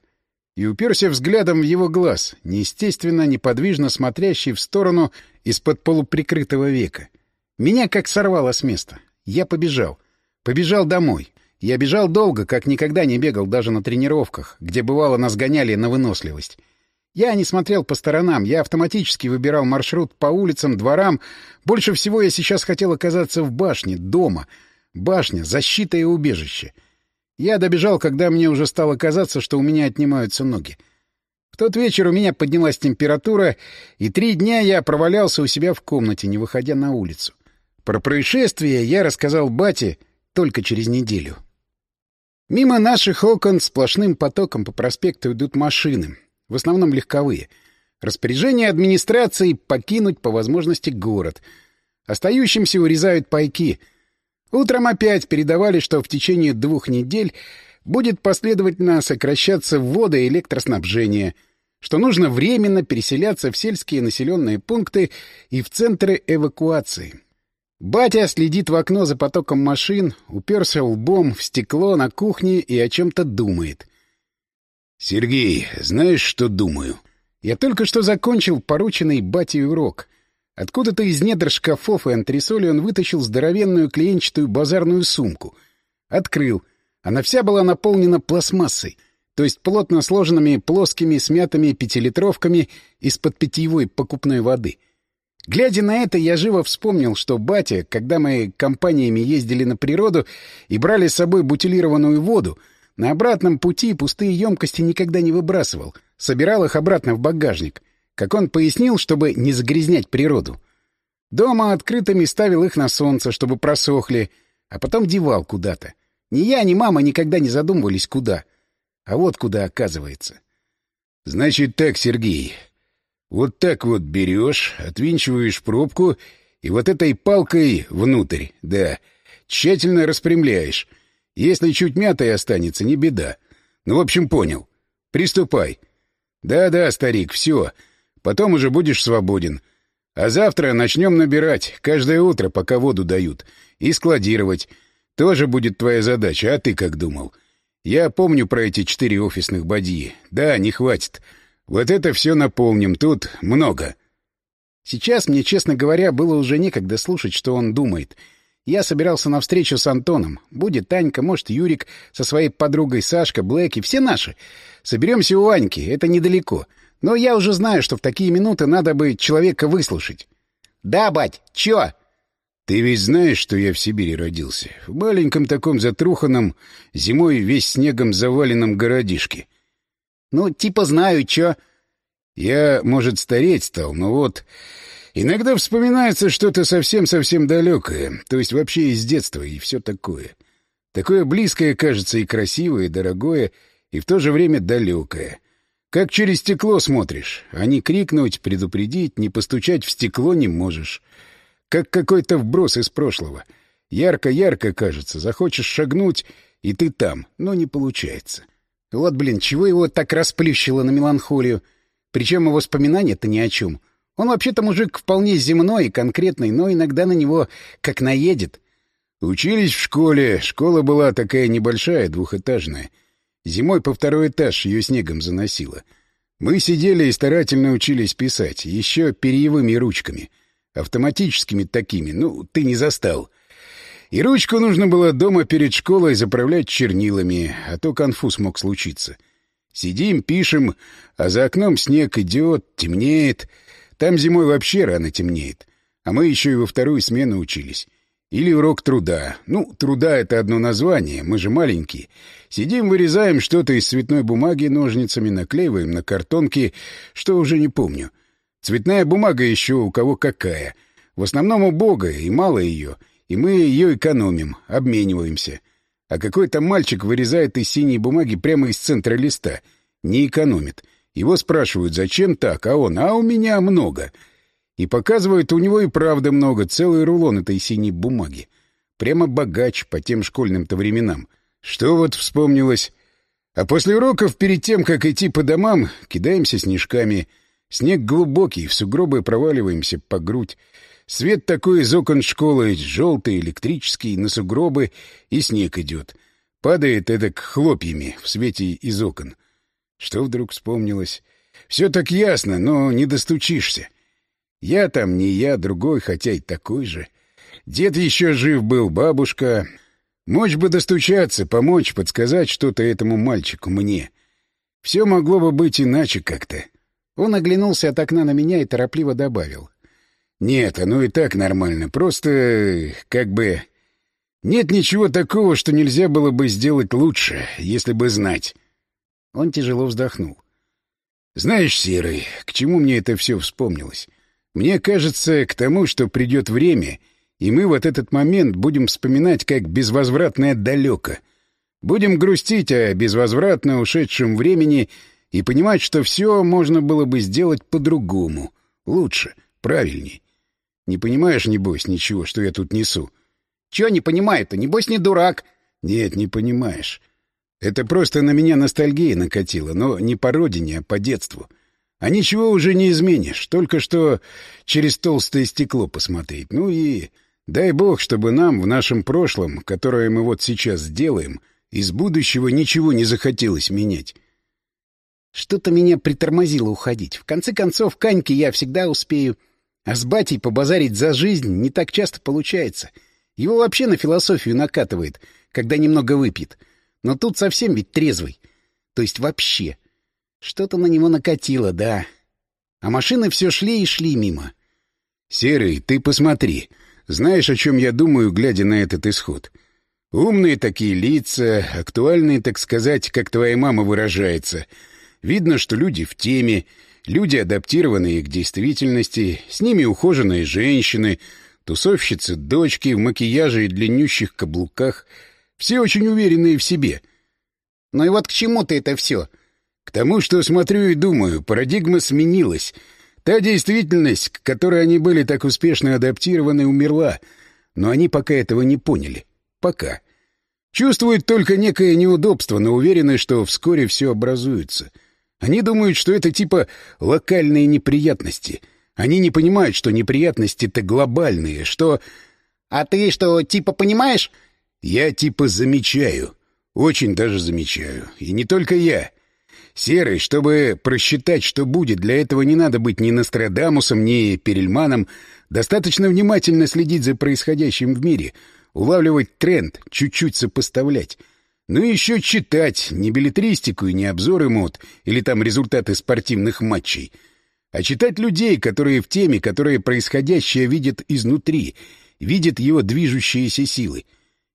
И уперся взглядом в его глаз, неестественно, неподвижно смотрящий в сторону из-под полуприкрытого века. Меня как сорвало с места. Я побежал. Побежал домой. Я бежал долго, как никогда не бегал даже на тренировках, где бывало нас гоняли на выносливость. Я не смотрел по сторонам, я автоматически выбирал маршрут по улицам, дворам. Больше всего я сейчас хотел оказаться в башне, дома. Башня, защита и убежище. Я добежал, когда мне уже стало казаться, что у меня отнимаются ноги. В тот вечер у меня поднялась температура, и три дня я провалялся у себя в комнате, не выходя на улицу. Про происшествие я рассказал бате только через неделю. Мимо наших окон сплошным потоком по проспекту идут машины, в основном легковые. Распоряжение администрации — покинуть по возможности город. Остающимся урезают пайки. Утром опять передавали, что в течение двух недель будет последовательно сокращаться вода и электроснабжение, что нужно временно переселяться в сельские населенные пункты и в центры эвакуации, Батя следит в окно за потоком машин, уперся лбом в стекло на кухне и о чем-то думает. «Сергей, знаешь, что думаю?» Я только что закончил порученный батей урок. Откуда-то из недр шкафов и антресоли он вытащил здоровенную клеенчатую базарную сумку. Открыл. Она вся была наполнена пластмассой, то есть плотно сложенными плоскими смятыми пятилитровками из-под питьевой покупной воды — Глядя на это, я живо вспомнил, что батя, когда мы компаниями ездили на природу и брали с собой бутилированную воду, на обратном пути пустые емкости никогда не выбрасывал, собирал их обратно в багажник, как он пояснил, чтобы не загрязнять природу. Дома открытыми ставил их на солнце, чтобы просохли, а потом девал куда-то. Ни я, ни мама никогда не задумывались, куда. А вот куда, оказывается. — Значит так, Сергей, вот так вот берешь, отвинчиваешь пробку и вот этой палкой внутрь, да, тщательно распрямляешь. Если чуть мятой останется, не беда. Ну, в общем, понял. Приступай. Да-да, старик, все. Потом уже будешь свободен. А завтра начнем набирать, каждое утро, пока воду дают. И складировать. Тоже будет твоя задача, а ты как думал? Я помню про эти четыре офисных бадьи. Да, не хватит. — вот это все наполним, тут много. Сейчас мне, честно говоря, было уже некогда слушать, что он думает. Я собирался на встречу с Антоном. Будет Танька, может, Юрик со своей подругой Сашка, Блэки, все наши. Соберемся у Аньки, это недалеко. Но я уже знаю, что в такие минуты надо бы человека выслушать. — Да, бать, чё? Ты ведь знаешь, что я в Сибири родился? В маленьком таком затруханном, зимой весь снегом заваленном городишке. Ну, типа знаю, чё. Я, может, стареть стал, но вот... Иногда вспоминается что-то совсем-совсем далекое, то есть вообще из детства и все такое. Такое близкое, кажется, и красивое, и дорогое, и в то же время далекое. Как через стекло смотришь, а не крикнуть, предупредить, не постучать в стекло не можешь. Как какой-то вброс из прошлого. Ярко-ярко кажется, захочешь шагнуть, и ты там, но не получается. Вот, блин, чего его так расплющило на меланхолию? Причем его воспоминания-то ни о чем. Он вообще-то мужик вполне земной и конкретный, но иногда на него как наедет. Учились в школе. Школа была такая небольшая, двухэтажная. Зимой по второй этаж ее снегом заносило. Мы сидели и старательно учились писать, еще перьевыми ручками. Автоматическими такими, ну, ты не застал. И ручку нужно было дома перед школой заправлять чернилами, а то конфуз мог случиться. Сидим, пишем, а за окном снег идет, темнеет. Там зимой вообще рано темнеет. А мы еще и во вторую смену учились. Или урок труда. Ну, труда — это одно название, мы же маленькие. Сидим, вырезаем что-то из цветной бумаги ножницами, наклеиваем на картонки, что уже не помню. Цветная бумага еще у кого какая. В основном у Бога, и мало ее, и мы ее экономим, обмениваемся. А какой-то мальчик вырезает из синей бумаги прямо из центра листа. Не экономит. Его спрашивают, зачем так, а он, а у меня много. — и показывает, у него и правда много, целый рулон этой синей бумаги. Прямо богач по тем школьным-то временам. Что вот вспомнилось? А после уроков, перед тем, как идти по домам, кидаемся снежками. Снег глубокий, в сугробы проваливаемся по грудь. Свет такой из окон школы, желтый, электрический, на сугробы, и снег идет. Падает эдак хлопьями в свете из окон. Что вдруг вспомнилось? Все так ясно, но не достучишься. Я там не я, другой, хотя и такой же. Дед еще жив был, бабушка. Мочь бы достучаться, помочь, подсказать что-то этому мальчику, мне. Все могло бы быть иначе как-то. Он оглянулся от окна на меня и торопливо добавил. «Нет, оно и так нормально. Просто, как бы... Нет ничего такого, что нельзя было бы сделать лучше, если бы знать». Он тяжело вздохнул. «Знаешь, Серый, к чему мне это все вспомнилось? Мне кажется, к тому, что придет время, и мы вот этот момент будем вспоминать как безвозвратное далеко. Будем грустить о безвозвратно ушедшем времени и понимать, что все можно было бы сделать по-другому, лучше, правильней. Не понимаешь, небось, ничего, что я тут несу? — Чего не понимаю-то? Небось, не дурак. — Нет, не понимаешь. Это просто на меня ностальгия накатила, но не по родине, а по детству. — а ничего уже не изменишь, только что через толстое стекло посмотреть. Ну и дай бог, чтобы нам в нашем прошлом, которое мы вот сейчас сделаем, из будущего ничего не захотелось менять. Что-то меня притормозило уходить. В конце концов, Каньке я всегда успею. А с батей побазарить за жизнь не так часто получается. Его вообще на философию накатывает, когда немного выпьет. Но тут совсем ведь трезвый. То есть вообще. Что-то на него накатило, да. А машины все шли и шли мимо. «Серый, ты посмотри. Знаешь, о чем я думаю, глядя на этот исход? Умные такие лица, актуальные, так сказать, как твоя мама выражается. Видно, что люди в теме, люди, адаптированные к действительности, с ними ухоженные женщины, тусовщицы дочки в макияже и длиннющих каблуках. Все очень уверенные в себе». «Ну и вот к чему ты это все?» К тому, что смотрю и думаю, парадигма сменилась. Та действительность, к которой они были так успешно адаптированы, умерла. Но они пока этого не поняли. Пока. Чувствуют только некое неудобство, но уверены, что вскоре все образуется. Они думают, что это типа локальные неприятности. Они не понимают, что неприятности-то глобальные, что... А ты что, типа понимаешь? Я типа замечаю. Очень даже замечаю. И не только я. Серый, чтобы просчитать, что будет, для этого не надо быть ни Нострадамусом, ни Перельманом. Достаточно внимательно следить за происходящим в мире, улавливать тренд, чуть-чуть сопоставлять. Ну и еще читать не билетристику и не обзоры мод или там результаты спортивных матчей, а читать людей, которые в теме, которые происходящее видят изнутри, видит его движущиеся силы.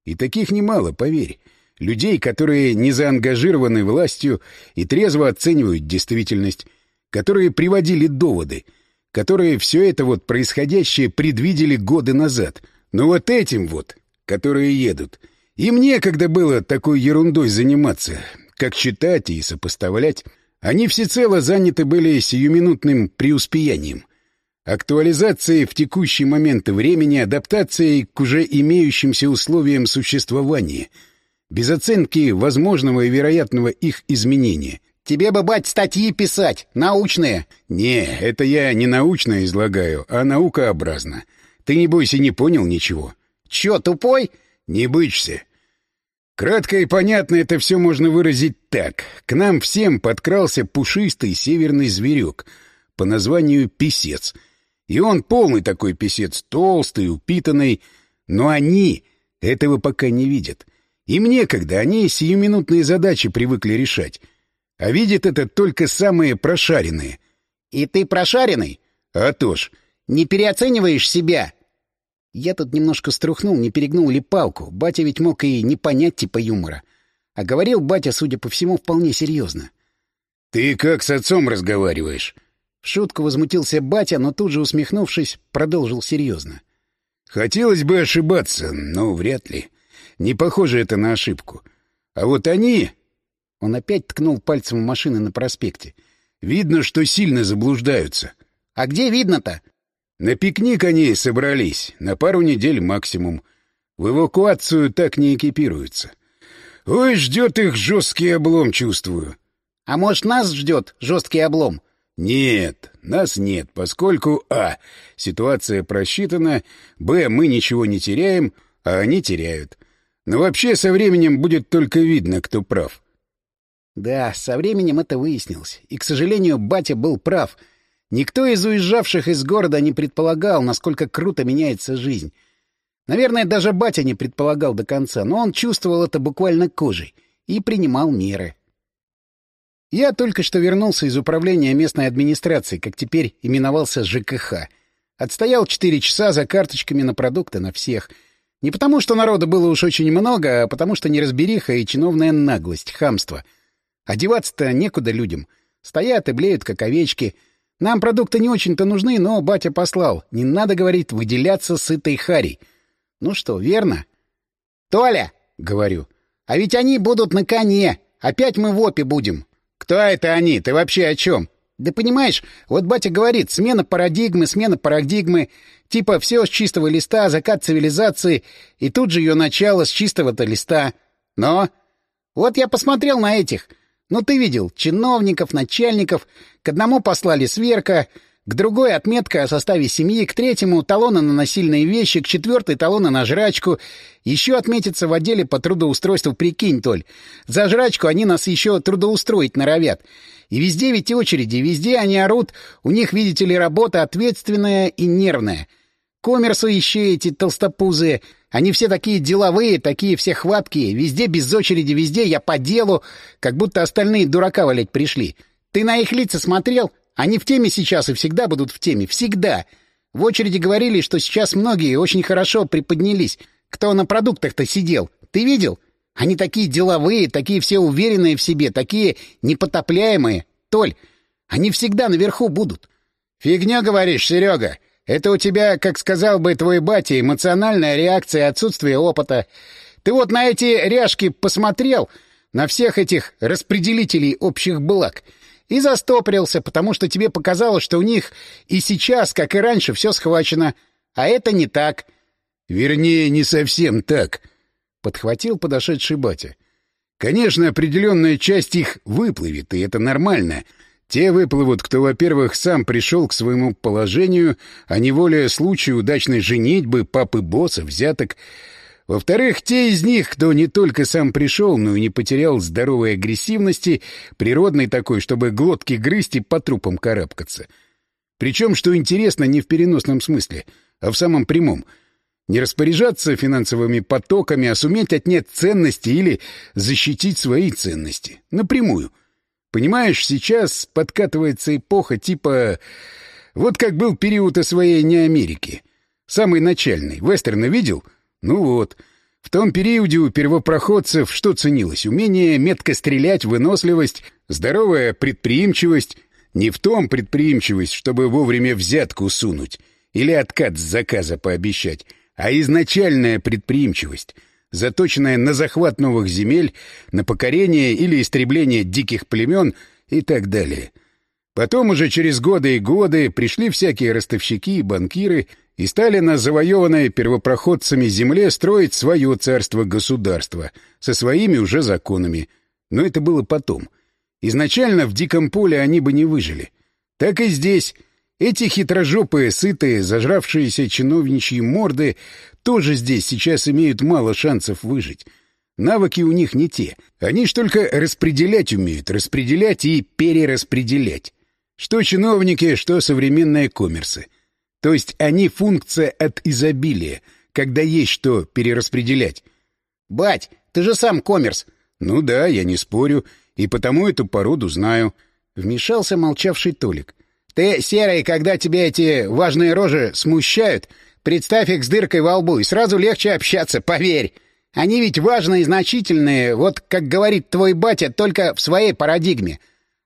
И таких немало, поверь. Людей, которые не заангажированы властью и трезво оценивают действительность, которые приводили доводы, которые все это вот происходящее предвидели годы назад. Но вот этим вот, которые едут, им некогда было такой ерундой заниматься, как читать и сопоставлять. Они всецело заняты были сиюминутным преуспеянием, актуализацией в текущий момент времени, адаптацией к уже имеющимся условиям существования, без оценки возможного и вероятного их изменения. «Тебе бы, бать, статьи писать, научные!» «Не, это я не научно излагаю, а наукообразно. Ты, не бойся, не понял ничего». «Чё, тупой?» «Не бычься. Кратко и понятно это все можно выразить так. К нам всем подкрался пушистый северный зверек по названию писец. И он полный такой писец, толстый, упитанный. Но они этого пока не видят. Им некогда, они сиюминутные задачи привыкли решать. А видят это только самые прошаренные. — И ты прошаренный? — А то ж. — Не переоцениваешь себя? Я тут немножко струхнул, не перегнул ли палку. Батя ведь мог и не понять типа юмора. А говорил батя, судя по всему, вполне серьезно. — Ты как с отцом разговариваешь? В шутку возмутился батя, но тут же, усмехнувшись, продолжил серьезно. — Хотелось бы ошибаться, но вряд ли. Не похоже это на ошибку. А вот они... Он опять ткнул пальцем в машины на проспекте. — Видно, что сильно заблуждаются. — А где видно-то? На пикник они собрались, на пару недель максимум. В эвакуацию так не экипируются. Ой, ждет их жесткий облом, чувствую. А может, нас ждет жесткий облом? Нет, нас нет, поскольку а. Ситуация просчитана, б. Мы ничего не теряем, а они теряют. Но вообще со временем будет только видно, кто прав. Да, со временем это выяснилось. И, к сожалению, батя был прав — Никто из уезжавших из города не предполагал, насколько круто меняется жизнь. Наверное, даже батя не предполагал до конца, но он чувствовал это буквально кожей и принимал меры. Я только что вернулся из управления местной администрации, как теперь именовался ЖКХ. Отстоял четыре часа за карточками на продукты на всех. Не потому, что народа было уж очень много, а потому, что неразбериха и чиновная наглость, хамство. Одеваться-то некуда людям. Стоят и блеют, как овечки — нам продукты не очень-то нужны, но батя послал. Не надо, говорит, выделяться сытой харей. Ну что, верно? — Толя! — говорю. — А ведь они будут на коне. Опять мы в опе будем. — Кто это они? Ты вообще о чем? — Да понимаешь, вот батя говорит, смена парадигмы, смена парадигмы. Типа все с чистого листа, закат цивилизации, и тут же ее начало с чистого-то листа. Но... Вот я посмотрел на этих. Ну, ты видел, чиновников, начальников. К одному послали сверка, к другой — отметка о составе семьи, к третьему — талоны на насильные вещи, к четвертой — талоны на жрачку. Еще отметится в отделе по трудоустройству, прикинь, Толь. За жрачку они нас еще трудоустроить норовят. И везде ведь очереди, везде они орут, у них, видите ли, работа ответственная и нервная. Коммерсы еще эти толстопузые — они все такие деловые, такие все хваткие, везде без очереди, везде я по делу, как будто остальные дурака валять пришли. Ты на их лица смотрел? Они в теме сейчас и всегда будут в теме, всегда. В очереди говорили, что сейчас многие очень хорошо приподнялись. Кто на продуктах-то сидел? Ты видел? Они такие деловые, такие все уверенные в себе, такие непотопляемые. Толь, они всегда наверху будут. — Фигня говоришь, Серега. Это у тебя, как сказал бы твой батя, эмоциональная реакция отсутствия опыта. Ты вот на эти ряжки посмотрел, на всех этих распределителей общих благ, и застопрился, потому что тебе показалось, что у них и сейчас, как и раньше, все схвачено. А это не так. — Вернее, не совсем так, — подхватил подошедший батя. — Конечно, определенная часть их выплывет, и это нормально — те выплывут, кто, во-первых, сам пришел к своему положению, а не воля случая удачной женитьбы, папы-босса, взяток. Во-вторых, те из них, кто не только сам пришел, но и не потерял здоровой агрессивности, природной такой, чтобы глотки грызть и по трупам карабкаться. Причем, что интересно, не в переносном смысле, а в самом прямом — не распоряжаться финансовыми потоками, а суметь отнять ценности или защитить свои ценности. Напрямую. Понимаешь, сейчас подкатывается эпоха типа... Вот как был период освоения Америки. Самый начальный. Вестерны видел? Ну вот. В том периоде у первопроходцев что ценилось? Умение метко стрелять, выносливость, здоровая предприимчивость. Не в том предприимчивость, чтобы вовремя взятку сунуть или откат с заказа пообещать, а изначальная предприимчивость, заточенная на захват новых земель, на покорение или истребление диких племен и так далее. Потом уже через годы и годы пришли всякие ростовщики и банкиры и стали на завоеванной первопроходцами земле строить свое царство-государство со своими уже законами. Но это было потом. Изначально в диком поле они бы не выжили. Так и здесь эти хитрожопые, сытые, зажравшиеся чиновничьи морды тоже здесь сейчас имеют мало шансов выжить. Навыки у них не те. Они ж только распределять умеют, распределять и перераспределять. Что чиновники, что современные коммерсы. То есть они функция от изобилия, когда есть что перераспределять. «Бать, ты же сам коммерс!» «Ну да, я не спорю, и потому эту породу знаю». Вмешался молчавший Толик. Ты, серый, когда тебе эти важные рожи смущают, представь их с дыркой во лбу, и сразу легче общаться, поверь. Они ведь важные и значительные, вот, как говорит твой батя, только в своей парадигме.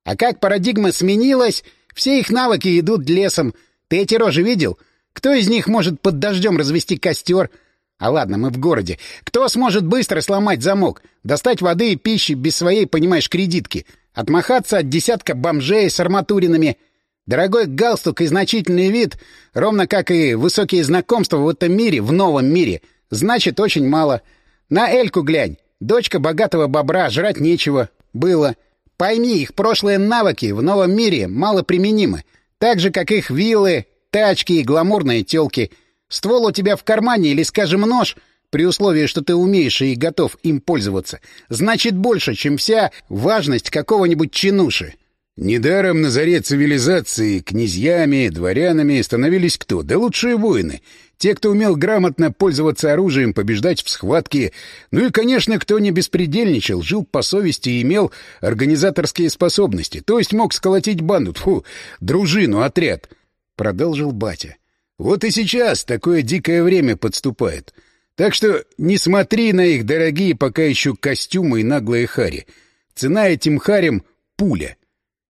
А как парадигма сменилась, все их навыки идут лесом. Ты эти рожи видел? Кто из них может под дождем развести костер? А ладно, мы в городе. Кто сможет быстро сломать замок, достать воды и пищи без своей, понимаешь, кредитки, отмахаться от десятка бомжей с арматуринами — Дорогой галстук и значительный вид, ровно как и высокие знакомства в этом мире, в новом мире, значит очень мало. На Эльку глянь. Дочка богатого бобра, жрать нечего. Было. Пойми, их прошлые навыки в новом мире мало применимы. Так же, как их виллы, тачки и гламурные тёлки. Ствол у тебя в кармане или, скажем, нож, при условии, что ты умеешь и готов им пользоваться, значит больше, чем вся важность какого-нибудь чинуши. Недаром на заре цивилизации князьями, дворянами становились кто? Да лучшие воины. Те, кто умел грамотно пользоваться оружием, побеждать в схватке. Ну и, конечно, кто не беспредельничал, жил по совести и имел организаторские способности. То есть мог сколотить банду, фу, дружину, отряд. Продолжил батя. Вот и сейчас такое дикое время подступает. Так что не смотри на их дорогие пока еще костюмы и наглые хари. Цена этим харям — пуля.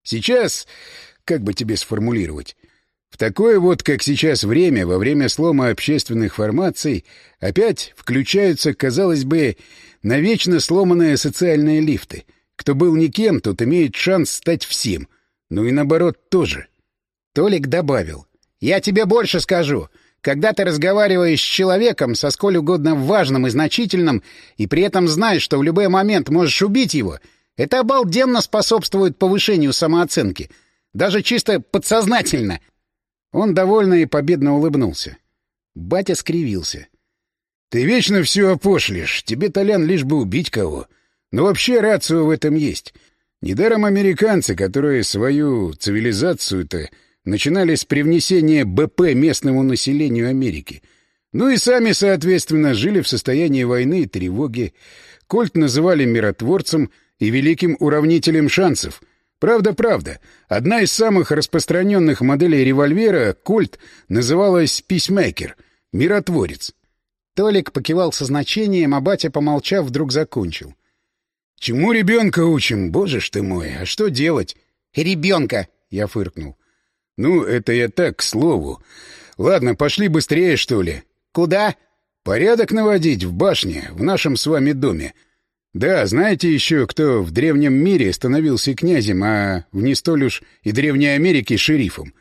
Сейчас, как бы тебе сформулировать, в такое вот, как сейчас время, во время слома общественных формаций, опять включаются, казалось бы, навечно сломанные социальные лифты. Кто был никем, тот имеет шанс стать всем. Ну и наоборот тоже. Толик добавил. «Я тебе больше скажу. Когда ты разговариваешь с человеком со сколь угодно важным и значительным, и при этом знаешь, что в любой момент можешь убить его, это обалденно способствует повышению самооценки. Даже чисто подсознательно. Он довольно и победно улыбнулся. Батя скривился. — Ты вечно все опошлишь. Тебе, Толян, лишь бы убить кого. Но вообще рацию в этом есть. Недаром американцы, которые свою цивилизацию-то начинали с привнесения БП местному населению Америки. Ну и сами, соответственно, жили в состоянии войны и тревоги. Кольт называли миротворцем — и великим уравнителем шансов. Правда-правда, одна из самых распространенных моделей револьвера, «Кольт», называлась «Письмейкер» — «Миротворец». Толик покивал со значением, а батя, помолчав, вдруг закончил. «Чему ребенка учим, боже ж ты мой, а что делать?» «Ребенка!» — я фыркнул. «Ну, это я так, к слову. Ладно, пошли быстрее, что ли». «Куда?» «Порядок наводить в башне, в нашем с вами доме. Да, знаете еще, кто в древнем мире становился князем, а в не столь уж и древней Америке — шерифом?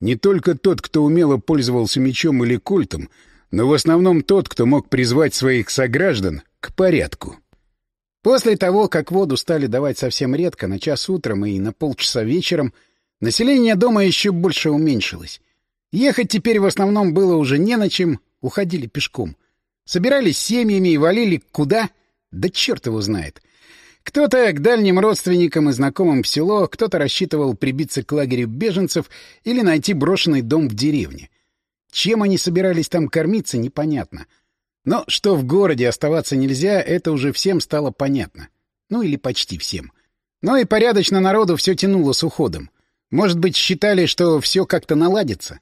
Не только тот, кто умело пользовался мечом или культом, но в основном тот, кто мог призвать своих сограждан к порядку. После того, как воду стали давать совсем редко, на час утром и на полчаса вечером, население дома еще больше уменьшилось. Ехать теперь в основном было уже не на чем, уходили пешком. Собирались семьями и валили куда — да черт его знает. Кто-то к дальним родственникам и знакомым в село, кто-то рассчитывал прибиться к лагерю беженцев или найти брошенный дом в деревне. Чем они собирались там кормиться, непонятно. Но что в городе оставаться нельзя, это уже всем стало понятно. Ну или почти всем. Но и порядочно народу все тянуло с уходом. Может быть, считали, что все как-то наладится.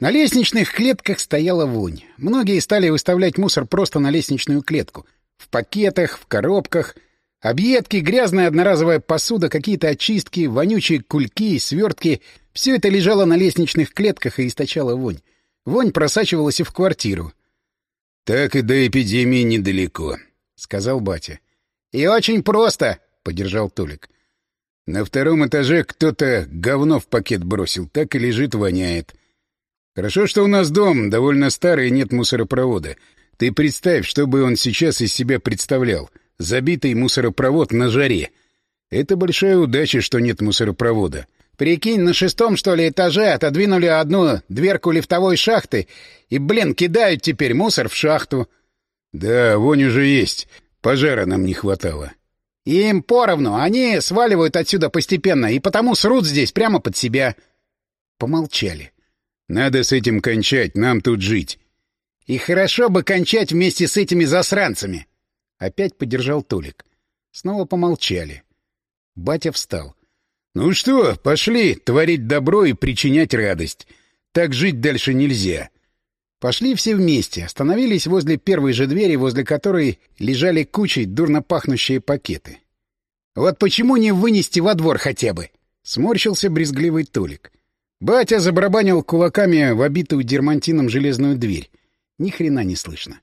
На лестничных клетках стояла вонь. Многие стали выставлять мусор просто на лестничную клетку. В пакетах, в коробках. Объедки, грязная одноразовая посуда, какие-то очистки, вонючие кульки, свертки — все это лежало на лестничных клетках и источало вонь. Вонь просачивалась и в квартиру. — Так и до эпидемии недалеко, — сказал батя. — И очень просто, — поддержал Толик. — На втором этаже кто-то говно в пакет бросил, так и лежит, воняет. Хорошо, что у нас дом довольно старый и нет мусоропровода. Ты представь, что бы он сейчас из себя представлял. Забитый мусоропровод на жаре. Это большая удача, что нет мусоропровода. Прикинь, на шестом, что ли, этаже отодвинули одну дверку лифтовой шахты и, блин, кидают теперь мусор в шахту. Да, вонь уже есть. Пожара нам не хватало. Им поровну. Они сваливают отсюда постепенно и потому срут здесь прямо под себя. Помолчали. Надо с этим кончать, нам тут жить. И хорошо бы кончать вместе с этими засранцами. Опять поддержал Толик. Снова помолчали. Батя встал. Ну что, пошли творить добро и причинять радость. Так жить дальше нельзя. Пошли все вместе, остановились возле первой же двери, возле которой лежали кучей дурно пахнущие пакеты. Вот почему не вынести во двор хотя бы? Сморщился брезгливый Толик. Батя забарабанил кулаками в обитую дермантином железную дверь. Ни хрена не слышно.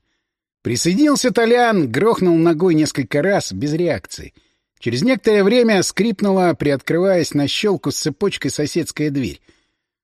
Присоединился Толян, грохнул ногой несколько раз, без реакции. Через некоторое время скрипнула, приоткрываясь на щелку с цепочкой соседская дверь.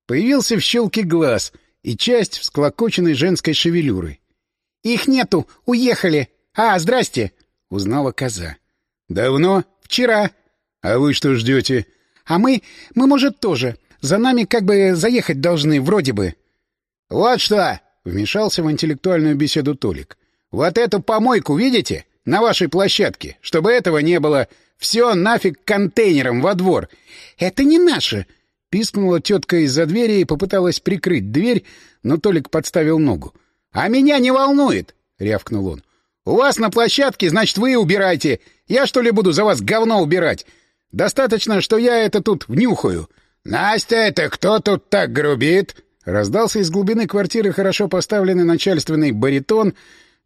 Появился в щелке глаз и часть всклокоченной женской шевелюры. — Их нету! Уехали! А, здрасте! — узнала коза. — Давно? — Вчера. — А вы что ждете? — А мы... мы, может, тоже. За нами как бы заехать должны, вроде бы. — Вот что! — вмешался в интеллектуальную беседу Толик. — Вот эту помойку видите? На вашей площадке. Чтобы этого не было. Все нафиг контейнером во двор. — Это не наше! — пискнула тетка из-за двери и попыталась прикрыть дверь, но Толик подставил ногу. — А меня не волнует! — рявкнул он. — У вас на площадке, значит, вы убирайте. Я, что ли, буду за вас говно убирать? Достаточно, что я это тут внюхаю. — «Настя, это кто тут так грубит?» Раздался из глубины квартиры хорошо поставленный начальственный баритон.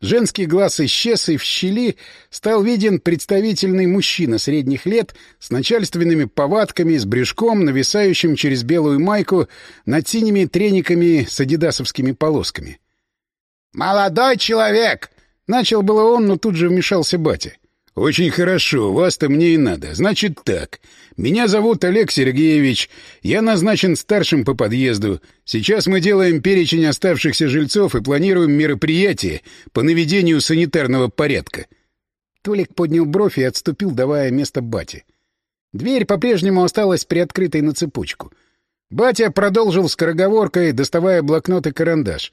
Женский глаз исчез, и в щели стал виден представительный мужчина средних лет с начальственными повадками, с брюшком, нависающим через белую майку над синими трениками с адидасовскими полосками. «Молодой человек!» — начал было он, но тут же вмешался батя. «Очень хорошо, вас-то мне и надо. Значит так. Меня зовут Олег Сергеевич. Я назначен старшим по подъезду. Сейчас мы делаем перечень оставшихся жильцов и планируем мероприятие по наведению санитарного порядка». Толик поднял бровь и отступил, давая место бате. Дверь по-прежнему осталась приоткрытой на цепочку. Батя продолжил скороговоркой, доставая блокнот и карандаш.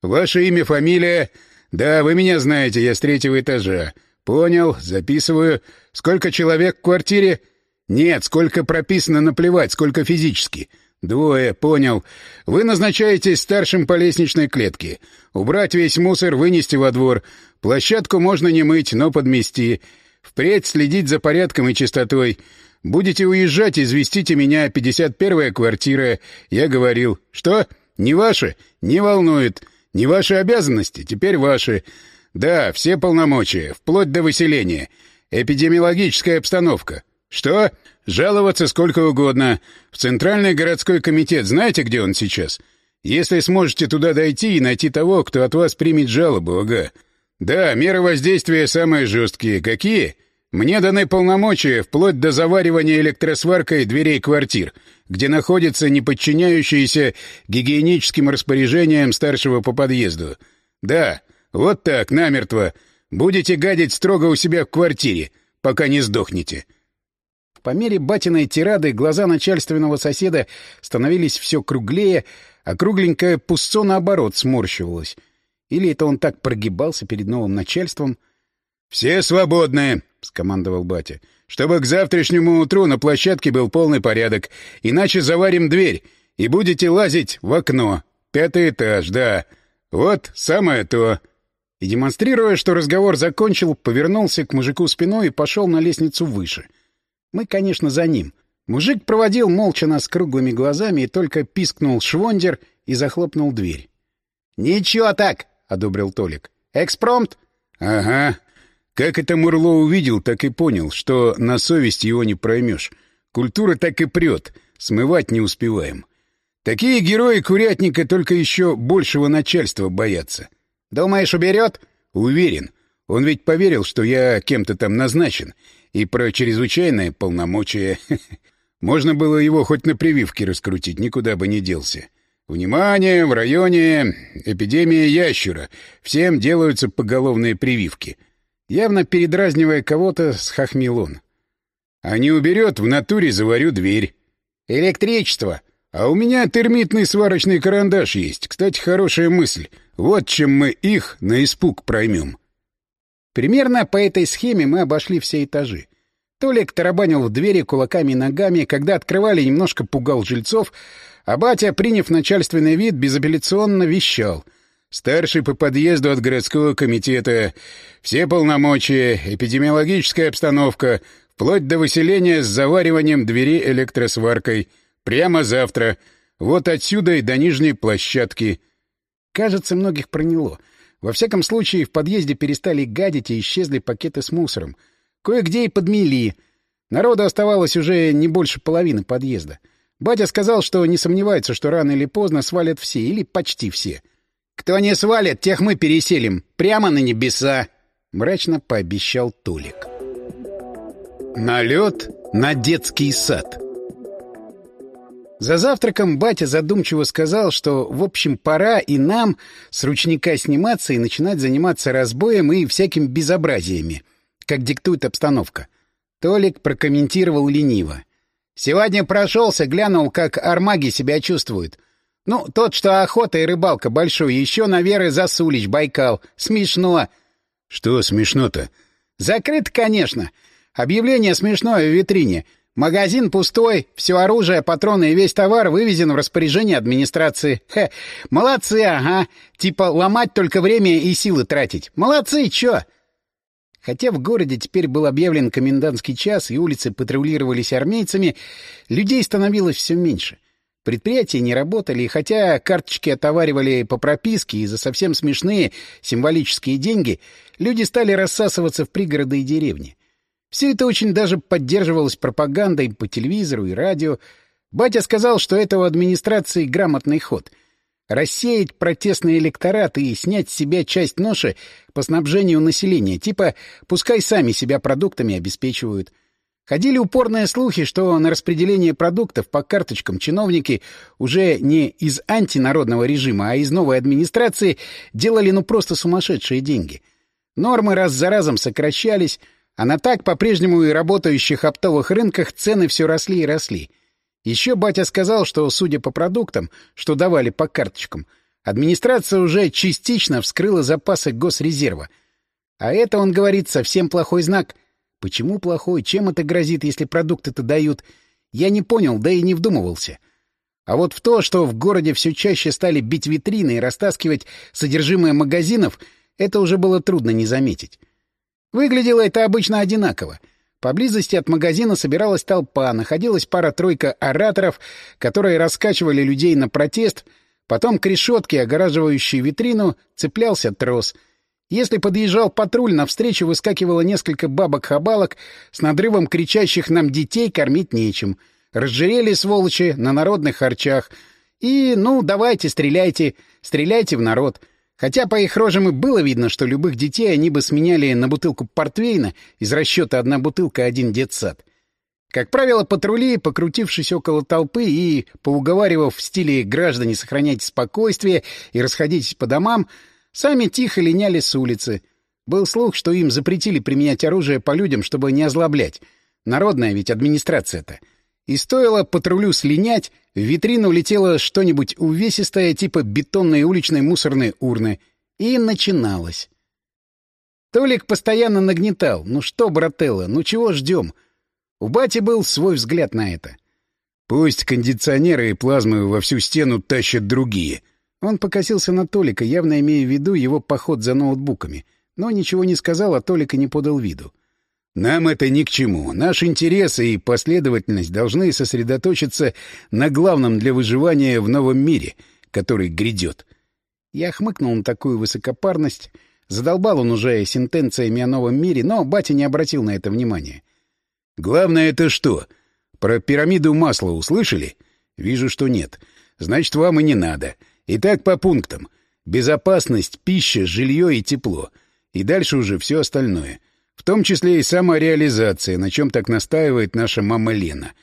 «Ваше имя, фамилия?» «Да, вы меня знаете, я с третьего этажа. «Понял, записываю. Сколько человек в квартире?» «Нет, сколько прописано, наплевать, сколько физически». «Двое, понял. Вы назначаетесь старшим по лестничной клетке. Убрать весь мусор, вынести во двор. Площадку можно не мыть, но подмести. Впредь следить за порядком и чистотой. Будете уезжать, известите меня, 51-я квартира. Я говорил. Что? Не ваши? Не волнует. Не ваши обязанности, теперь ваши. Да, все полномочия, вплоть до выселения. Эпидемиологическая обстановка. Что? Жаловаться сколько угодно. В Центральный городской комитет знаете, где он сейчас? Если сможете туда дойти и найти того, кто от вас примет жалобу, ага. Да, меры воздействия самые жесткие. Какие? Мне даны полномочия вплоть до заваривания электросваркой дверей квартир, где находятся неподчиняющиеся гигиеническим распоряжениям старшего по подъезду. Да, вот так, намертво. Будете гадить строго у себя в квартире, пока не сдохнете. По мере батиной тирады глаза начальственного соседа становились все круглее, а кругленькое пусцо, наоборот, сморщивалось. Или это он так прогибался перед новым начальством? — Все свободны, — скомандовал батя, — чтобы к завтрашнему утру на площадке был полный порядок, иначе заварим дверь и будете лазить в окно. Пятый этаж, да. Вот самое то и, демонстрируя, что разговор закончил, повернулся к мужику спиной и пошел на лестницу выше. Мы, конечно, за ним. Мужик проводил молча нас круглыми глазами и только пискнул швондер и захлопнул дверь. — Ничего так, — одобрил Толик. — Экспромт? — Ага. Как это Мурло увидел, так и понял, что на совесть его не проймешь. Культура так и прет, смывать не успеваем. Такие герои курятника только еще большего начальства боятся. — Думаешь, уберет? — Уверен. Он ведь поверил, что я кем-то там назначен, и про чрезвычайное полномочия... Можно было его хоть на прививке раскрутить, никуда бы не делся. Внимание, в районе эпидемия ящура. Всем делаются поголовные прививки. Явно передразнивая кого-то, схохмил он. А не уберет, в натуре заварю дверь. Электричество. А у меня термитный сварочный карандаш есть. Кстати, хорошая мысль. Вот чем мы их на испуг проймем. Примерно по этой схеме мы обошли все этажи. Толик тарабанил в двери кулаками и ногами, когда открывали, немножко пугал жильцов, а батя, приняв начальственный вид, безапелляционно вещал. «Старший по подъезду от городского комитета. Все полномочия, эпидемиологическая обстановка, вплоть до выселения с завариванием двери электросваркой. Прямо завтра. Вот отсюда и до нижней площадки». Кажется, многих проняло. Во всяком случае, в подъезде перестали гадить и исчезли пакеты с мусором. Кое-где и подмели. Народу оставалось уже не больше половины подъезда. Батя сказал, что не сомневается, что рано или поздно свалят все, или почти все. «Кто не свалит, тех мы переселим. Прямо на небеса!» — мрачно пообещал Толик. Налет на детский сад. За завтраком батя задумчиво сказал, что, в общем, пора и нам с ручника сниматься и начинать заниматься разбоем и всякими безобразиями, как диктует обстановка. Толик прокомментировал лениво. «Сегодня прошелся, глянул, как армаги себя чувствуют. Ну, тот, что охота и рыбалка большой, еще на Веры Засулич, Байкал. Смешно». «Что смешно-то?» «Закрыто, конечно. Объявление смешное в витрине». Магазин пустой, все оружие, патроны и весь товар вывезен в распоряжение администрации. Хе, молодцы, ага. Типа ломать только время и силы тратить. Молодцы, чё? Хотя в городе теперь был объявлен комендантский час и улицы патрулировались армейцами, людей становилось все меньше. Предприятия не работали, и хотя карточки отоваривали по прописке и за совсем смешные символические деньги, люди стали рассасываться в пригороды и деревни. Все это очень даже поддерживалось пропагандой по телевизору и радио. Батя сказал, что это у администрации грамотный ход. Рассеять протестный электорат и снять с себя часть ноши по снабжению населения, типа пускай сами себя продуктами обеспечивают. Ходили упорные слухи, что на распределение продуктов по карточкам чиновники уже не из антинародного режима, а из новой администрации делали ну просто сумасшедшие деньги. Нормы раз за разом сокращались, а на так по-прежнему и работающих оптовых рынках цены все росли и росли. Еще батя сказал, что, судя по продуктам, что давали по карточкам, администрация уже частично вскрыла запасы госрезерва. А это, он говорит, совсем плохой знак. Почему плохой? Чем это грозит, если продукты-то дают? Я не понял, да и не вдумывался. А вот в то, что в городе все чаще стали бить витрины и растаскивать содержимое магазинов, это уже было трудно не заметить. Выглядело это обычно одинаково. Поблизости от магазина собиралась толпа, находилась пара-тройка ораторов, которые раскачивали людей на протест, потом к решетке, огораживающей витрину, цеплялся трос. Если подъезжал патруль, навстречу выскакивало несколько бабок-хабалок с надрывом кричащих «нам детей кормить нечем». Разжирели, сволочи, на народных харчах. И, ну, давайте, стреляйте, стреляйте в народ. Хотя по их рожам и было видно, что любых детей они бы сменяли на бутылку портвейна из расчета «одна бутылка, один детсад». Как правило, патрули, покрутившись около толпы и поуговаривав в стиле «граждане, сохраняйте спокойствие и расходитесь по домам», сами тихо линяли с улицы. Был слух, что им запретили применять оружие по людям, чтобы не озлоблять. Народная ведь администрация-то. И стоило патрулю слинять, в витрину летело что-нибудь увесистое, типа бетонной уличной мусорной урны. И начиналось. Толик постоянно нагнетал. «Ну что, брателло, ну чего ждем?» У бати был свой взгляд на это. «Пусть кондиционеры и плазмы во всю стену тащат другие». Он покосился на Толика, явно имея в виду его поход за ноутбуками, но ничего не сказал, а Толика не подал виду. Нам это ни к чему. Наш интерес и последовательность должны сосредоточиться на главном для выживания в новом мире, который грядет. Я хмыкнул на такую высокопарность. Задолбал он уже сентенциями о новом мире, но батя не обратил на это внимания. «Главное это что? Про пирамиду масла услышали? Вижу, что нет. Значит, вам и не надо. Итак, по пунктам. Безопасность, пища, жилье и тепло. И дальше уже все остальное. В том числе и самореализация, на чем так настаивает наша мама Лена.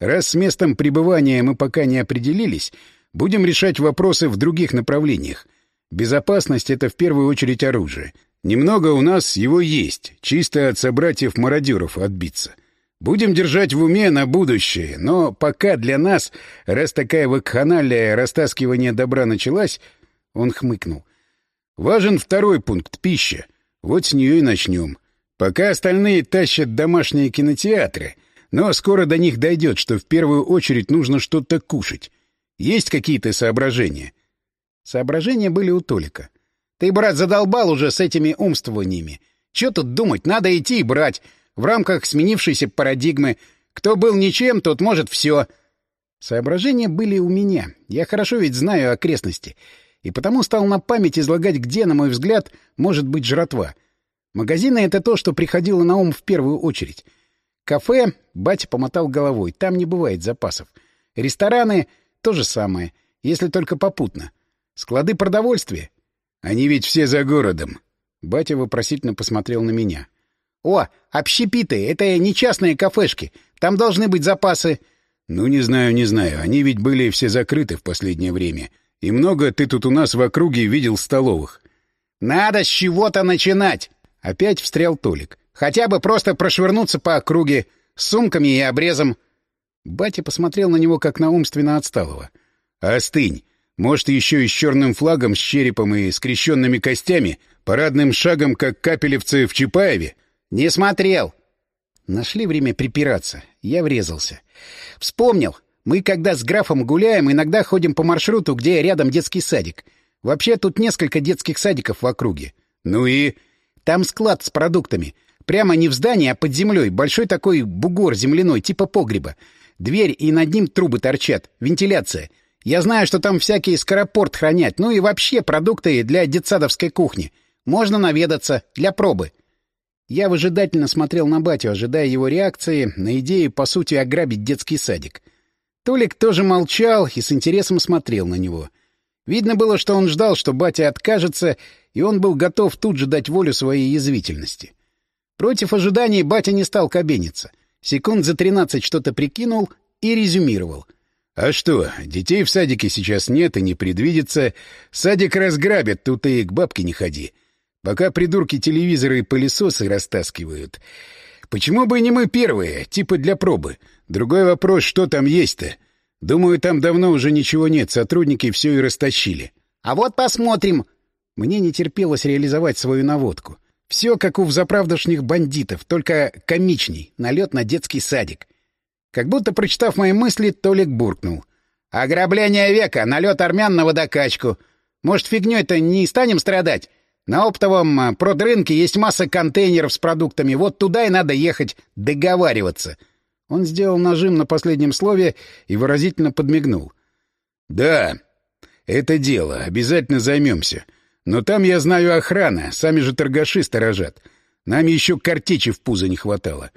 Раз с местом пребывания мы пока не определились, будем решать вопросы в других направлениях. Безопасность — это в первую очередь оружие. Немного у нас его есть, чисто от собратьев-мародеров отбиться. Будем держать в уме на будущее, но пока для нас, раз такая вакханалия растаскивания добра началась, он хмыкнул. Важен второй пункт — пища. Вот с нее и начнем. Пока остальные тащат домашние кинотеатры, но скоро до них дойдет, что в первую очередь нужно что-то кушать. Есть какие-то соображения? Соображения были у Толика. Ты, брат, задолбал уже с этими умствованиями. Че тут думать? Надо идти и брать. В рамках сменившейся парадигмы. Кто был ничем, тот может все. Соображения были у меня. Я хорошо ведь знаю окрестности. И потому стал на память излагать, где, на мой взгляд, может быть жратва — Магазины — это то, что приходило на ум в первую очередь. Кафе — батя помотал головой, там не бывает запасов. Рестораны — то же самое, если только попутно. Склады продовольствия. Они ведь все за городом. Батя вопросительно посмотрел на меня. — О, общепиты — это не частные кафешки. Там должны быть запасы. — Ну, не знаю, не знаю. Они ведь были все закрыты в последнее время. И много ты тут у нас в округе видел столовых. — Надо с чего-то начинать! Опять встрял Толик. Хотя бы просто прошвырнуться по округе с сумками и обрезом. Батя посмотрел на него, как на умственно отсталого. «Остынь! Может, еще и с черным флагом, с черепом и скрещенными костями, парадным шагом, как капелевцы в Чапаеве?» «Не смотрел!» Нашли время припираться. Я врезался. «Вспомнил. Мы, когда с графом гуляем, иногда ходим по маршруту, где рядом детский садик. Вообще, тут несколько детских садиков в округе». «Ну и...» Там склад с продуктами. Прямо не в здании, а под землей. Большой такой бугор земляной, типа погреба. Дверь, и над ним трубы торчат. Вентиляция. Я знаю, что там всякие скоропорт хранят. Ну и вообще продукты для детсадовской кухни. Можно наведаться. Для пробы. Я выжидательно смотрел на батю, ожидая его реакции на идею, по сути, ограбить детский садик. Толик тоже молчал и с интересом смотрел на него. Видно было, что он ждал, что батя откажется, и он был готов тут же дать волю своей язвительности. Против ожиданий батя не стал кабениться. Секунд за тринадцать что-то прикинул и резюмировал. «А что, детей в садике сейчас нет и не предвидится. Садик разграбят, тут и к бабке не ходи. Пока придурки телевизоры и пылесосы растаскивают. Почему бы не мы первые, типа для пробы? Другой вопрос, что там есть-то? Думаю, там давно уже ничего нет, сотрудники все и растащили». «А вот посмотрим», мне не терпелось реализовать свою наводку. Все как у взаправдошних бандитов, только комичней, налет на детский садик. Как будто, прочитав мои мысли, Толик буркнул. «Ограбление века, налет армян на водокачку. Может, фигней-то не станем страдать? На оптовом а, продрынке есть масса контейнеров с продуктами, вот туда и надо ехать, договариваться». Он сделал нажим на последнем слове и выразительно подмигнул. «Да, это дело, обязательно займемся. Но там, я знаю, охрана, сами же торгаши сторожат. Нам еще картечи в пузо не хватало.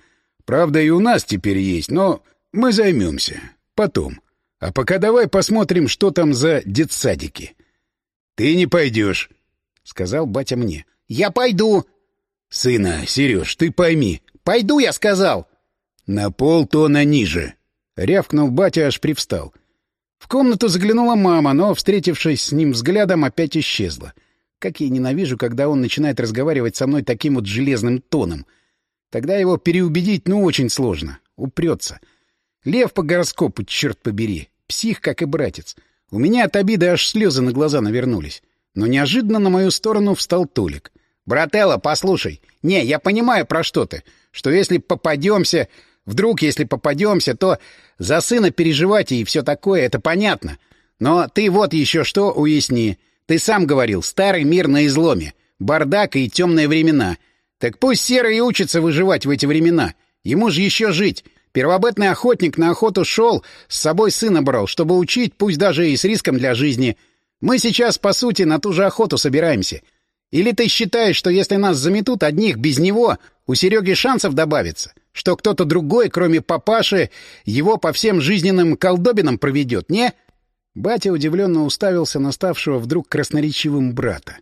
Правда, и у нас теперь есть, но мы займемся. Потом. А пока давай посмотрим, что там за детсадики. — Ты не пойдешь, — сказал батя мне. — Я пойду. — Сына, Сереж, ты пойми. — Пойду, я сказал. — На полтона ниже. Рявкнул батя, аж привстал. В комнату заглянула мама, но, встретившись с ним взглядом, опять исчезла. — как я ненавижу, когда он начинает разговаривать со мной таким вот железным тоном. Тогда его переубедить, ну, очень сложно. Упрется. Лев по гороскопу, черт побери. Псих, как и братец. У меня от обиды аж слезы на глаза навернулись. Но неожиданно на мою сторону встал Толик. «Брателло, послушай. Не, я понимаю, про что ты. Что если попадемся... Вдруг, если попадемся, то за сына переживать и все такое, это понятно. Но ты вот еще что уясни. Ты сам говорил, старый мир на изломе. Бардак и темные времена. Так пусть Серый и учится выживать в эти времена. Ему же еще жить. Первобытный охотник на охоту шел, с собой сына брал, чтобы учить, пусть даже и с риском для жизни. Мы сейчас, по сути, на ту же охоту собираемся. Или ты считаешь, что если нас заметут одних без него, у Сереги шансов добавится? Что кто-то другой, кроме папаши, его по всем жизненным колдобинам проведет, не? Батя удивленно уставился на ставшего вдруг красноречивым брата.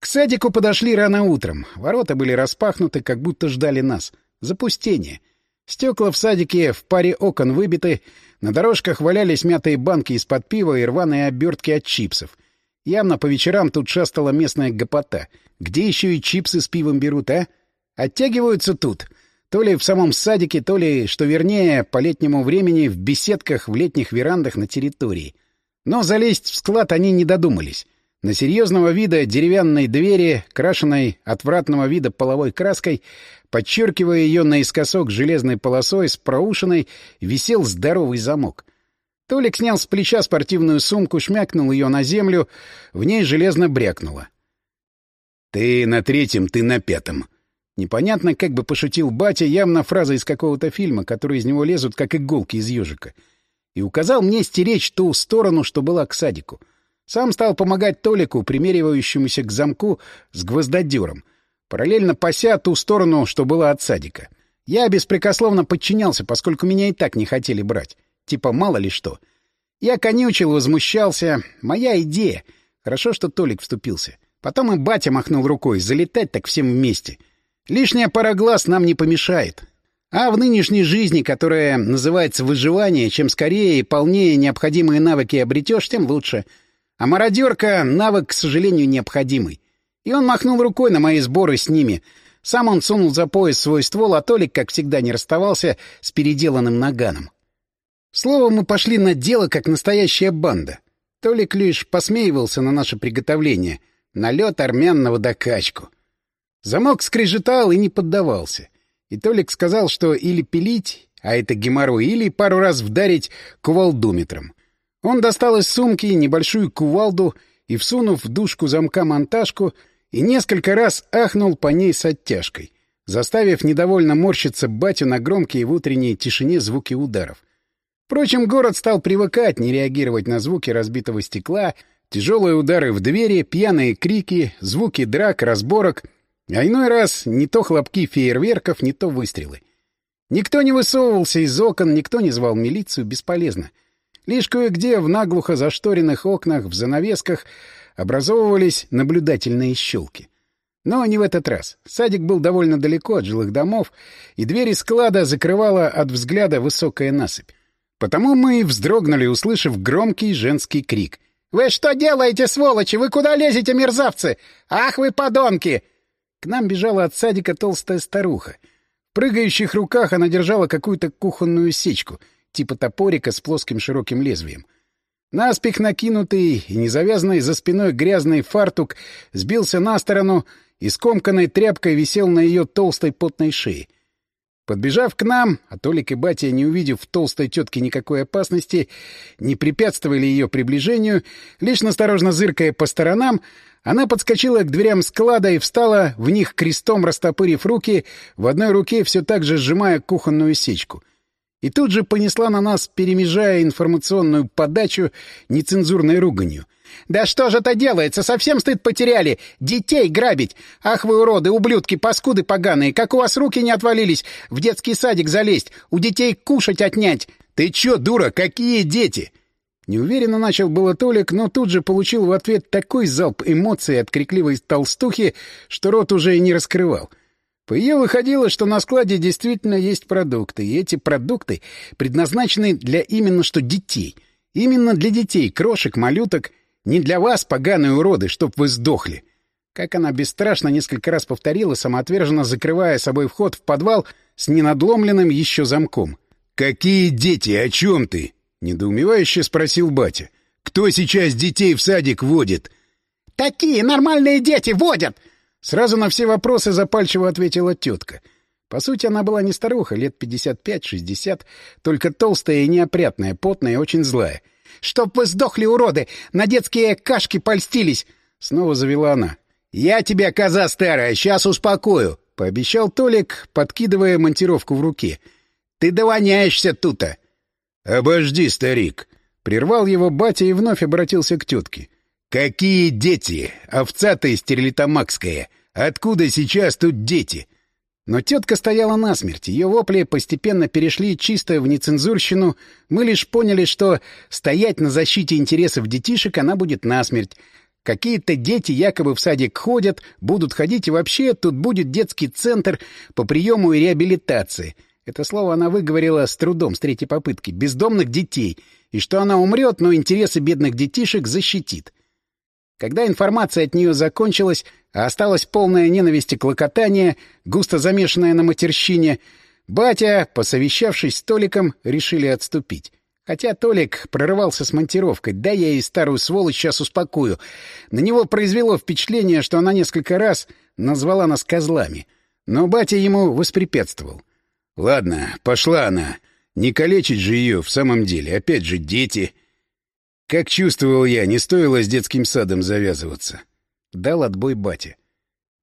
К садику подошли рано утром. Ворота были распахнуты, как будто ждали нас. Запустение — Стекла в садике в паре окон выбиты, на дорожках валялись мятые банки из-под пива и рваные обертки от чипсов. Явно по вечерам тут шастала местная гопота. Где еще и чипсы с пивом берут, а? Оттягиваются тут. То ли в самом садике, то ли, что вернее, по летнему времени в беседках в летних верандах на территории. Но залезть в склад они не додумались. На серьезного вида деревянной двери, крашенной отвратного вида половой краской, подчеркивая ее наискосок железной полосой с проушиной, висел здоровый замок. Толик снял с плеча спортивную сумку, шмякнул ее на землю, в ней железно брякнуло. «Ты на третьем, ты на пятом». Непонятно, как бы пошутил батя, явно фраза из какого-то фильма, которые из него лезут, как иголки из ежика. И указал мне стеречь ту сторону, что была к садику — сам стал помогать Толику, примеривающемуся к замку с гвоздодером, параллельно пася ту сторону, что была от садика. Я беспрекословно подчинялся, поскольку меня и так не хотели брать. Типа мало ли что. Я конючил, возмущался. Моя идея. Хорошо, что Толик вступился. Потом и батя махнул рукой. Залетать так всем вместе. Лишняя пара глаз нам не помешает. А в нынешней жизни, которая называется выживание, чем скорее и полнее необходимые навыки обретешь, тем лучше — а мародерка — навык, к сожалению, необходимый. И он махнул рукой на мои сборы с ними. Сам он сунул за пояс свой ствол, а Толик, как всегда, не расставался с переделанным наганом. Слово, мы пошли на дело, как настоящая банда. Толик лишь посмеивался на наше приготовление. Налет армян на водокачку. Замок скрежетал и не поддавался. И Толик сказал, что или пилить, а это геморрой, или пару раз вдарить кувалдометром. Он достал из сумки небольшую кувалду и, всунув в дужку замка монтажку, и несколько раз ахнул по ней с оттяжкой, заставив недовольно морщиться батю на громкие в утренней тишине звуки ударов. Впрочем, город стал привыкать не реагировать на звуки разбитого стекла, тяжелые удары в двери, пьяные крики, звуки драк, разборок, а иной раз не то хлопки фейерверков, не то выстрелы. Никто не высовывался из окон, никто не звал милицию, бесполезно — Лишь кое-где в наглухо зашторенных окнах в занавесках образовывались наблюдательные щелки. Но не в этот раз. Садик был довольно далеко от жилых домов, и двери склада закрывала от взгляда высокая насыпь. Потому мы и вздрогнули, услышав громкий женский крик. «Вы что делаете, сволочи? Вы куда лезете, мерзавцы? Ах вы подонки!» К нам бежала от садика толстая старуха. В прыгающих руках она держала какую-то кухонную сечку — типа топорика с плоским широким лезвием. Наспех накинутый и незавязанный за спиной грязный фартук сбился на сторону и скомканной тряпкой висел на ее толстой потной шее. Подбежав к нам, а Толик и Батя, не увидев в толстой тетке никакой опасности, не препятствовали ее приближению, лишь насторожно зыркая по сторонам, она подскочила к дверям склада и встала в них крестом, растопырив руки, в одной руке все так же сжимая кухонную сечку — и тут же понесла на нас, перемежая информационную подачу нецензурной руганью. «Да что же это делается? Совсем стыд потеряли! Детей грабить! Ах вы уроды, ублюдки, паскуды поганые! Как у вас руки не отвалились в детский садик залезть, у детей кушать отнять! Ты чё, дура, какие дети?» Неуверенно начал было Толик, но тут же получил в ответ такой залп эмоций от крикливой толстухи, что рот уже и не раскрывал — по ее выходило, что на складе действительно есть продукты, и эти продукты предназначены для именно что детей. Именно для детей, крошек, малюток. Не для вас, поганые уроды, чтоб вы сдохли. Как она бесстрашно несколько раз повторила, самоотверженно закрывая собой вход в подвал с ненадломленным еще замком. «Какие дети? О чем ты?» — недоумевающе спросил батя. «Кто сейчас детей в садик водит?» «Такие нормальные дети водят!» Сразу на все вопросы запальчиво ответила тетка. По сути, она была не старуха, лет 55-60, только толстая и неопрятная, потная и очень злая. «Чтоб вы сдохли, уроды! На детские кашки польстились!» Снова завела она. «Я тебя, коза старая, сейчас успокою», — пообещал Толик, подкидывая монтировку в руке. «Ты довоняешься тут-то». «Обожди, старик», — прервал его батя и вновь обратился к тетке. «Какие дети? Овца-то стерилитомакская. Откуда сейчас тут дети?» Но тетка стояла насмерть, ее вопли постепенно перешли чисто в нецензурщину, мы лишь поняли, что стоять на защите интересов детишек она будет насмерть. Какие-то дети якобы в садик ходят, будут ходить, и вообще тут будет детский центр по приему и реабилитации. Это слово она выговорила с трудом с третьей попытки. Бездомных детей. И что она умрет, но интересы бедных детишек защитит. Когда информация от нее закончилась, а осталась полная ненависти клокотания, густо замешанная на матерщине, батя, посовещавшись с Толиком, решили отступить. Хотя Толик прорывался с монтировкой, да я и старую сволочь сейчас успокою. На него произвело впечатление, что она несколько раз назвала нас козлами. Но батя ему воспрепятствовал. — Ладно, пошла она. Не калечить же ее в самом деле. Опять же, дети. Как чувствовал я, не стоило с детским садом завязываться. Дал отбой бате.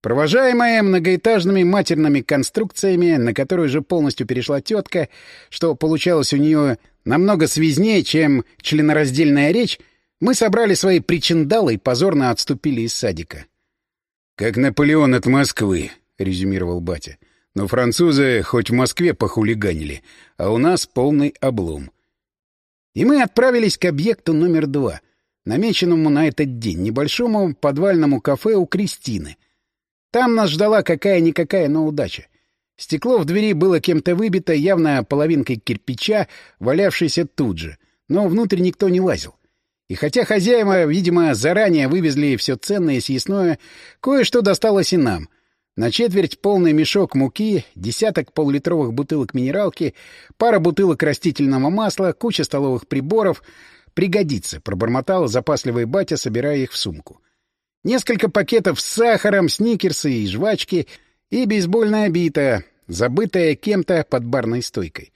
Провожаемая многоэтажными матерными конструкциями, на которые же полностью перешла тетка, что получалось у нее намного связнее, чем членораздельная речь, мы собрали свои причиндалы и позорно отступили из садика. — Как Наполеон от Москвы, — резюмировал батя. — Но французы хоть в Москве похулиганили, а у нас полный облом. И мы отправились к объекту номер два, намеченному на этот день, небольшому подвальному кафе у Кристины. Там нас ждала какая-никакая, но удача. Стекло в двери было кем-то выбито, явно половинкой кирпича, валявшейся тут же, но внутрь никто не лазил. И хотя хозяева, видимо, заранее вывезли все ценное и съестное, кое-что досталось и нам — на четверть полный мешок муки, десяток полулитровых бутылок минералки, пара бутылок растительного масла, куча столовых приборов. Пригодится, пробормотал запасливый батя, собирая их в сумку. Несколько пакетов с сахаром, сникерсы и жвачки и бейсбольная бита, забытая кем-то под барной стойкой.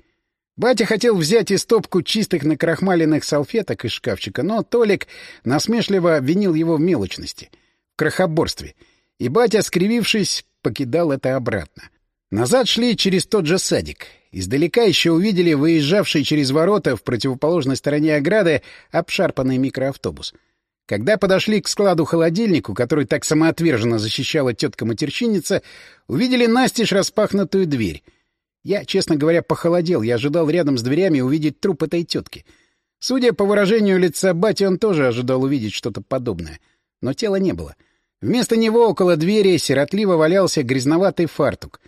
Батя хотел взять и стопку чистых накрахмаленных салфеток из шкафчика, но Толик насмешливо обвинил его в мелочности, в крохоборстве. И батя, скривившись, покидал это обратно. Назад шли через тот же садик. Издалека еще увидели выезжавший через ворота в противоположной стороне ограды обшарпанный микроавтобус. Когда подошли к складу-холодильнику, который так самоотверженно защищала тетка-матерщинница, увидели настежь распахнутую дверь. Я, честно говоря, похолодел. Я ожидал рядом с дверями увидеть труп этой тетки. Судя по выражению лица бати, он тоже ожидал увидеть что-то подобное. Но тела не было. — Вместо него около двери сиротливо валялся грязноватый фартук,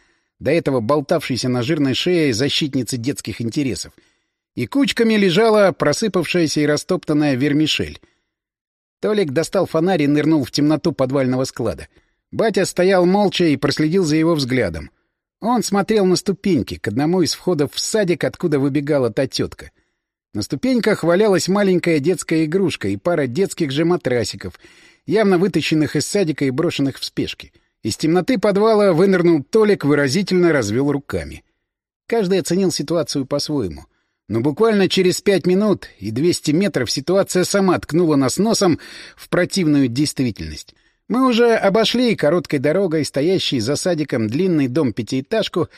до этого болтавшийся на жирной шее защитницы детских интересов. И кучками лежала просыпавшаяся и растоптанная вермишель. Толик достал фонарь и нырнул в темноту подвального склада. Батя стоял молча и проследил за его взглядом. Он смотрел на ступеньки, к одному из входов в садик, откуда выбегала та тетка. На ступеньках валялась маленькая детская игрушка и пара детских же матрасиков — явно вытащенных из садика и брошенных в спешке. Из темноты подвала вынырнул Толик, выразительно развел руками. Каждый оценил ситуацию по-своему. Но буквально через пять минут и 200 метров ситуация сама ткнула нас носом в противную действительность. Мы уже обошли короткой дорогой, стоящий за садиком длинный дом-пятиэтажку,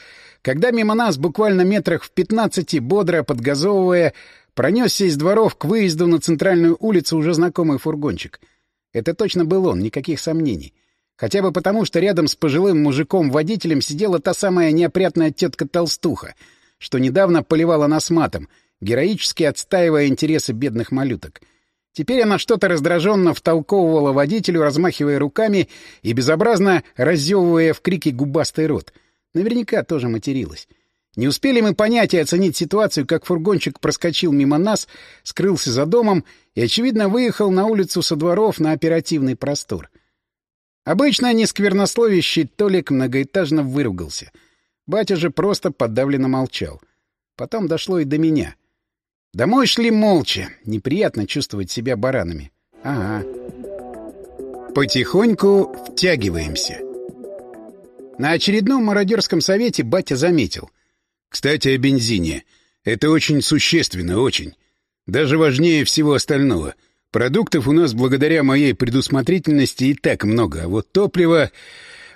когда мимо нас буквально метрах в пятнадцати, бодро подгазовывая, пронесся из дворов к выезду на центральную улицу уже знакомый фургончик — это точно был он, никаких сомнений. Хотя бы потому, что рядом с пожилым мужиком-водителем сидела та самая неопрятная тетка-толстуха, что недавно поливала нас матом, героически отстаивая интересы бедных малюток. Теперь она что-то раздраженно втолковывала водителю, размахивая руками и безобразно раззевывая в крике губастый рот. Наверняка тоже материлась. Не успели мы понять и оценить ситуацию, как фургончик проскочил мимо нас, скрылся за домом и, очевидно, выехал на улицу со дворов на оперативный простор. Обычно несквернословящий Толик многоэтажно выругался. Батя же просто подавленно молчал. Потом дошло и до меня. Домой шли молча. Неприятно чувствовать себя баранами. Ага. Потихоньку втягиваемся. На очередном мародерском совете батя заметил. Кстати, о бензине. Это очень существенно, очень. Даже важнее всего остального. Продуктов у нас благодаря моей предусмотрительности и так много, а вот топливо...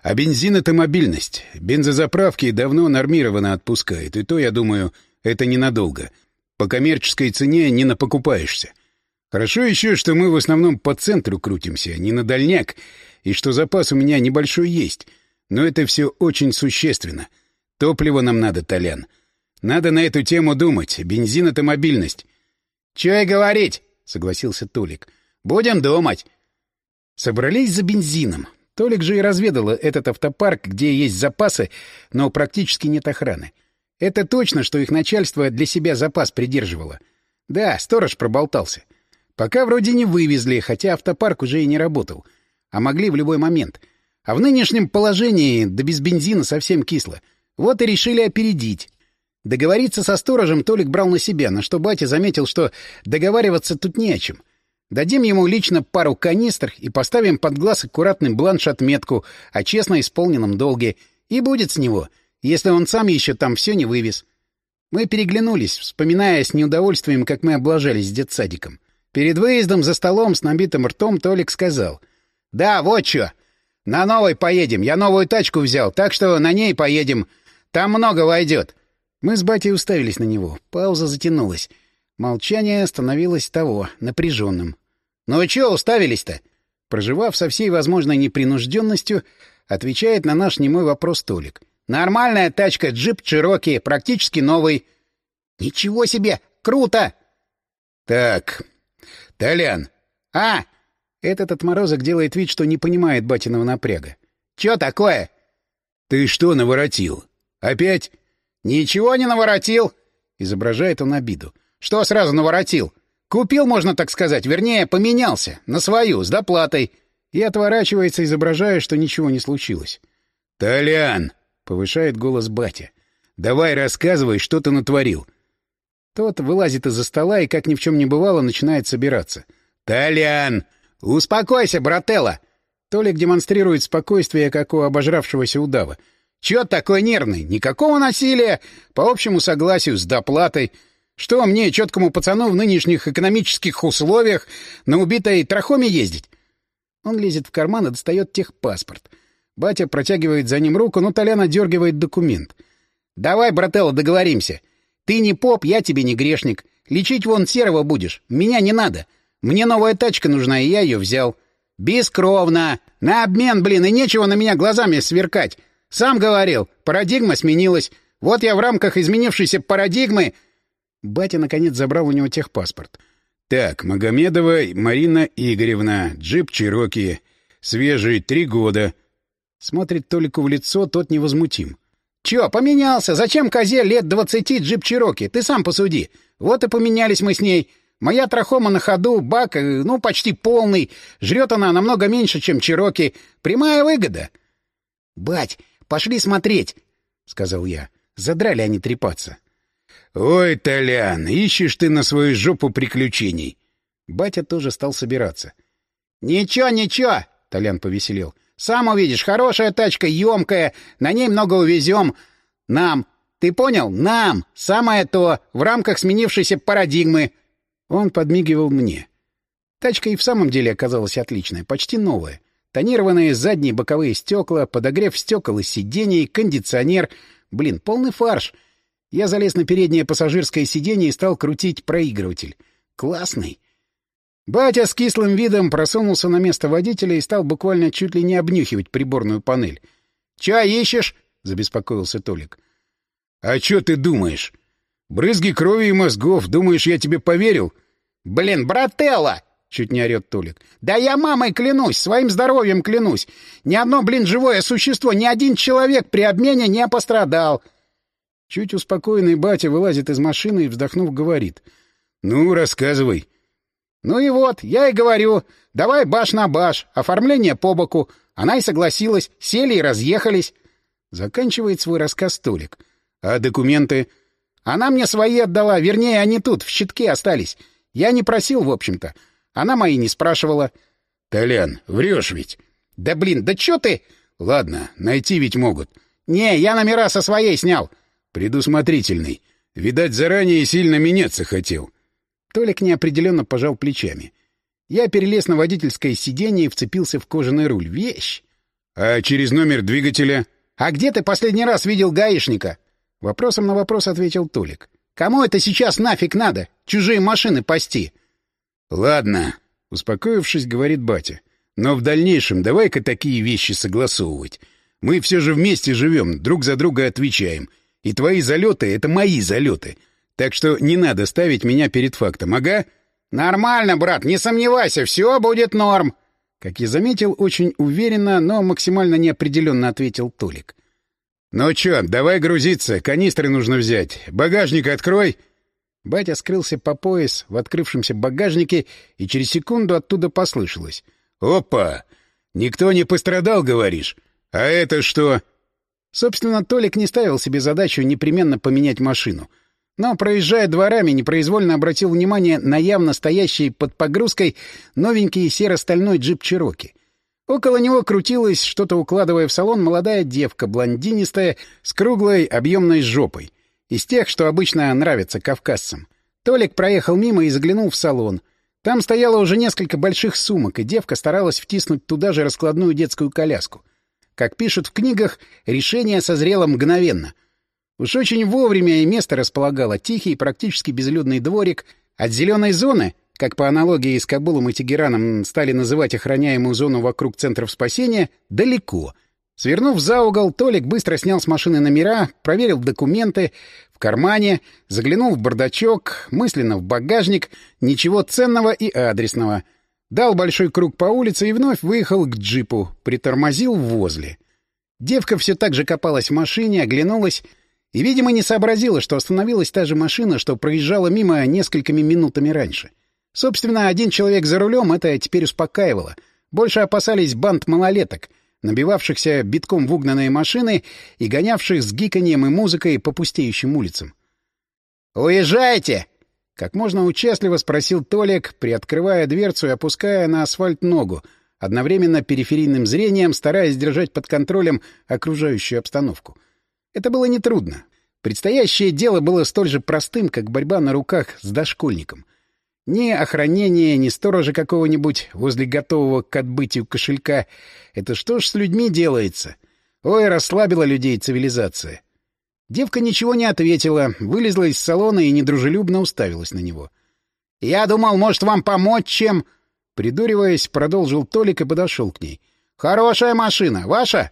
А бензин — это мобильность. Бензозаправки давно нормированно отпускают, и то, я думаю, это ненадолго. По коммерческой цене не напокупаешься. Хорошо еще, что мы в основном по центру крутимся, не на дальняк, и что запас у меня небольшой есть. Но это все очень существенно. Топливо нам надо, Толян. Надо на эту тему думать. Бензин — это мобильность. — Чё и говорить, — согласился Толик. — Будем думать. Собрались за бензином. Толик же и разведал этот автопарк, где есть запасы, но практически нет охраны. Это точно, что их начальство для себя запас придерживало. Да, сторож проболтался. Пока вроде не вывезли, хотя автопарк уже и не работал. А могли в любой момент. А в нынешнем положении, да без бензина совсем кисло. Вот и решили опередить. Договориться со сторожем Толик брал на себя, на что батя заметил, что договариваться тут не о чем. Дадим ему лично пару канистр и поставим под глаз аккуратный бланш-отметку о честно исполненном долге. И будет с него, если он сам еще там все не вывез. Мы переглянулись, вспоминая с неудовольствием, как мы облажались с детсадиком. Перед выездом за столом с набитым ртом Толик сказал. — Да, вот что. На новой поедем. Я новую тачку взял, так что на ней поедем. Там много войдет. Мы с батей уставились на него. Пауза затянулась. Молчание становилось того, напряженным. «Ну чё уставились-то?» Проживав со всей возможной непринужденностью, отвечает на наш немой вопрос Толик. «Нормальная тачка, джип Чироки, практически новый». «Ничего себе! Круто!» «Так, Толян!» «А!» Этот отморозок делает вид, что не понимает батиного напряга. «Чё такое?» «Ты что наворотил? Опять?» «Ничего не наворотил!» — изображает он обиду. «Что сразу наворотил? Купил, можно так сказать, вернее, поменялся. На свою, с доплатой. И отворачивается, изображая, что ничего не случилось. «Толян!» — повышает голос батя. «Давай рассказывай, что ты натворил». Тот вылазит из-за стола и, как ни в чем не бывало, начинает собираться. «Толян!» «Успокойся, брателла!» Толик демонстрирует спокойствие, как у обожравшегося удава. «Чё такой нервный? Никакого насилия! По общему согласию, с доплатой. Что мне, четкому пацану, в нынешних экономических условиях на убитой трахоме ездить? Он лезет в карман и достает техпаспорт. Батя протягивает за ним руку, но Толян отдергивает документ. — Давай, брателло, договоримся. Ты не поп, я тебе не грешник. Лечить вон серого будешь. Меня не надо. Мне новая тачка нужна, и я ее взял. Бескровно. На обмен, блин, и нечего на меня глазами сверкать. Сам говорил, парадигма сменилась. Вот я в рамках изменившейся парадигмы Батя, наконец, забрал у него техпаспорт. «Так, Магомедова Марина Игоревна, джип Чироки. Свежий, три года». Смотрит Толику в лицо, тот невозмутим. «Чё, поменялся? Зачем козе лет двадцати джип Чироки? Ты сам посуди. Вот и поменялись мы с ней. Моя трахома на ходу, бак, э, ну, почти полный. Жрет она намного меньше, чем Чироки. Прямая выгода». «Бать, пошли смотреть», — сказал я. Задрали они трепаться. «Ой, Толян, ищешь ты на свою жопу приключений!» Батя тоже стал собираться. «Ничего, ничего!» — Толян повеселел. «Сам увидишь, хорошая тачка, емкая, на ней много увезем. Нам. Ты понял? Нам. Самое то, в рамках сменившейся парадигмы». Он подмигивал мне. Тачка и в самом деле оказалась отличная, почти новая. Тонированные задние боковые стекла, подогрев стекол и сидений, кондиционер. Блин, полный фарш. Я залез на переднее пассажирское сиденье и стал крутить проигрыватель. Классный. Батя с кислым видом просунулся на место водителя и стал буквально чуть ли не обнюхивать приборную панель. — Чё ищешь? — забеспокоился Толик. — А чё ты думаешь? Брызги крови и мозгов. Думаешь, я тебе поверил? — Блин, брателла! — чуть не орёт Толик. — Да я мамой клянусь, своим здоровьем клянусь. Ни одно, блин, живое существо, ни один человек при обмене не пострадал. — Чуть успокоенный батя вылазит из машины и, вздохнув, говорит. — Ну, рассказывай. — Ну и вот, я и говорю. Давай баш на баш, оформление по боку. Она и согласилась, сели и разъехались. Заканчивает свой рассказ Толик. — А документы? — Она мне свои отдала, вернее, они тут, в щитке остались. Я не просил, в общем-то. Она мои не спрашивала. — Толян, врешь ведь? — Да блин, да чё ты? — Ладно, найти ведь могут. — Не, я номера со своей снял. — Предусмотрительный. Видать, заранее сильно меняться хотел. Толик неопределенно пожал плечами. Я перелез на водительское сиденье и вцепился в кожаный руль. Вещь! — А через номер двигателя? — А где ты последний раз видел гаишника? Вопросом на вопрос ответил Толик. — Кому это сейчас нафиг надо? Чужие машины пасти. — Ладно, — успокоившись, говорит батя. — Но в дальнейшем давай-ка такие вещи согласовывать. Мы все же вместе живем, друг за друга отвечаем. И твои залеты — это мои залеты. Так что не надо ставить меня перед фактом, ага? — «Нормально, брат, не сомневайся, все будет норм!» Как я заметил, очень уверенно, но максимально неопределенно ответил Толик. «Ну чё, давай грузиться, канистры нужно взять. Багажник открой!» Батя скрылся по пояс в открывшемся багажнике, и через секунду оттуда послышалось. «Опа! Никто не пострадал, говоришь? А это что?» Собственно, Толик не ставил себе задачу непременно поменять машину — но, проезжая дворами, непроизвольно обратил внимание на явно стоящий под погрузкой новенький серо-стальной джип Чироки. Около него крутилась, что-то укладывая в салон, молодая девка, блондинистая, с круглой объемной жопой. Из тех, что обычно нравятся кавказцам. Толик проехал мимо и заглянул в салон. Там стояло уже несколько больших сумок, и девка старалась втиснуть туда же раскладную детскую коляску. Как пишут в книгах, решение созрело мгновенно — Уж очень вовремя и место располагало тихий, практически безлюдный дворик. От зеленой зоны, как по аналогии с Кабулом и Тегераном стали называть охраняемую зону вокруг центров спасения, далеко. Свернув за угол, Толик быстро снял с машины номера, проверил документы в кармане, заглянул в бардачок, мысленно в багажник, ничего ценного и адресного. Дал большой круг по улице и вновь выехал к джипу, притормозил возле. Девка все так же копалась в машине, оглянулась — и, видимо, не сообразила, что остановилась та же машина, что проезжала мимо несколькими минутами раньше. Собственно, один человек за рулем это теперь успокаивало. Больше опасались банд малолеток, набивавшихся битком в угнанные машины и гонявших с гиканьем и музыкой по пустеющим улицам. «Уезжайте!» — как можно участливо спросил Толик, приоткрывая дверцу и опуская на асфальт ногу, одновременно периферийным зрением стараясь держать под контролем окружающую обстановку — это было нетрудно. Предстоящее дело было столь же простым, как борьба на руках с дошкольником. Ни охранение, ни сторожа какого-нибудь возле готового к отбытию кошелька. Это что ж с людьми делается? Ой, расслабила людей цивилизация. Девка ничего не ответила, вылезла из салона и недружелюбно уставилась на него. — Я думал, может, вам помочь чем... Придуриваясь, продолжил Толик и подошел к ней. — Хорошая машина. Ваша?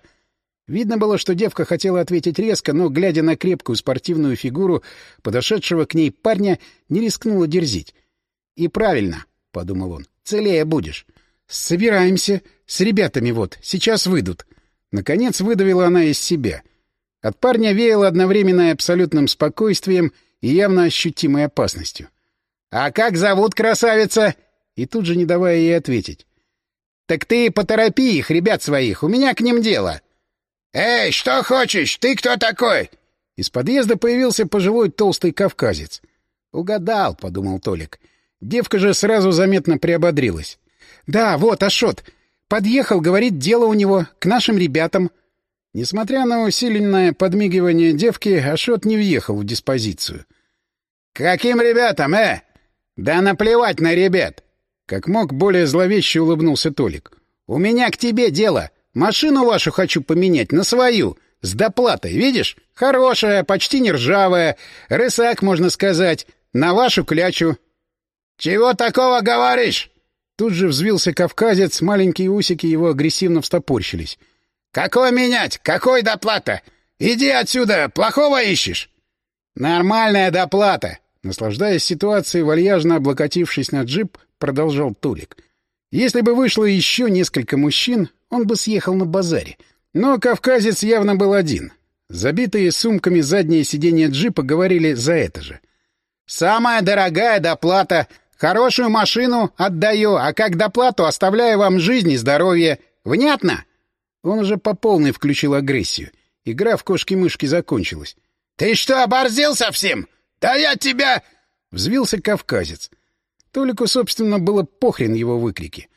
Видно было, что девка хотела ответить резко, но, глядя на крепкую спортивную фигуру подошедшего к ней парня, не рискнула дерзить. «И правильно», — подумал он, — «целее будешь». «Собираемся. С ребятами вот. Сейчас выйдут». Наконец выдавила она из себя. От парня веяло одновременно абсолютным спокойствием и явно ощутимой опасностью. «А как зовут красавица?» И тут же не давая ей ответить. «Так ты поторопи их, ребят своих, у меня к ним дело». «Эй, что хочешь? Ты кто такой?» Из подъезда появился пожилой толстый кавказец. «Угадал», — подумал Толик. Девка же сразу заметно приободрилась. «Да, вот, Ашот. Подъехал, говорит, дело у него, к нашим ребятам». Несмотря на усиленное подмигивание девки, Ашот не въехал в диспозицию. каким ребятам, э?» «Да наплевать на ребят!» Как мог, более зловеще улыбнулся Толик. «У меня к тебе дело. Машину вашу хочу поменять на свою, с доплатой, видишь? Хорошая, почти не ржавая, рысак, можно сказать, на вашу клячу». «Чего такого говоришь?» Тут же взвился кавказец, маленькие усики его агрессивно встопорщились. «Какой менять? Какой доплата? Иди отсюда, плохого ищешь?» «Нормальная доплата!» Наслаждаясь ситуацией, вальяжно облокотившись на джип, продолжал Тулик. «Если бы вышло еще несколько мужчин, он бы съехал на базаре. Но кавказец явно был один. Забитые сумками задние сиденья джипа говорили за это же. «Самая дорогая доплата. Хорошую машину отдаю, а как доплату оставляю вам жизнь и здоровье. Внятно?» Он уже по полной включил агрессию. Игра в кошки-мышки закончилась. «Ты что, оборзел совсем? Да я тебя...» Взвился кавказец. Толику, собственно, было похрен его выкрики.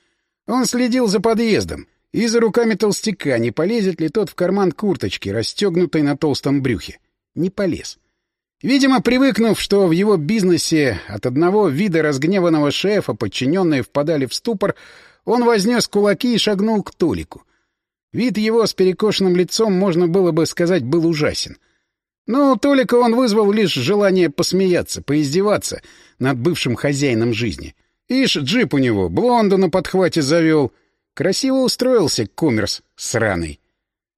Он следил за подъездом. И за руками толстяка, не полезет ли тот в карман курточки, расстегнутой на толстом брюхе. Не полез. Видимо, привыкнув, что в его бизнесе от одного вида разгневанного шефа подчиненные впадали в ступор, он вознес кулаки и шагнул к Толику. Вид его с перекошенным лицом, можно было бы сказать, был ужасен. Но Толика он вызвал лишь желание посмеяться, поиздеваться над бывшим хозяином жизни. Ишь, джип у него, блонду на подхвате завел. Красиво устроился коммерс сраный.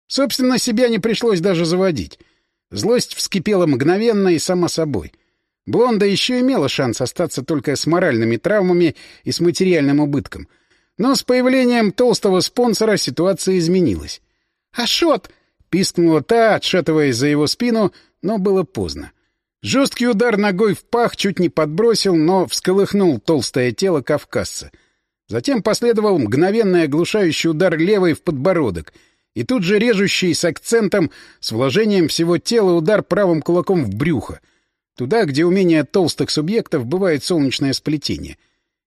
Собственно, себя не пришлось даже заводить. Злость вскипела мгновенно и само собой. Блонда еще имела шанс остаться только с моральными травмами и с материальным убытком. Но с появлением толстого спонсора ситуация изменилась. «Ашот!» — пискнула та, отшатываясь за его спину, но было поздно. Жесткий удар ногой в пах чуть не подбросил, но всколыхнул толстое тело кавказца. Затем последовал мгновенный оглушающий удар левой в подбородок — и тут же режущий с акцентом, с вложением всего тела удар правым кулаком в брюхо. Туда, где у менее толстых субъектов бывает солнечное сплетение.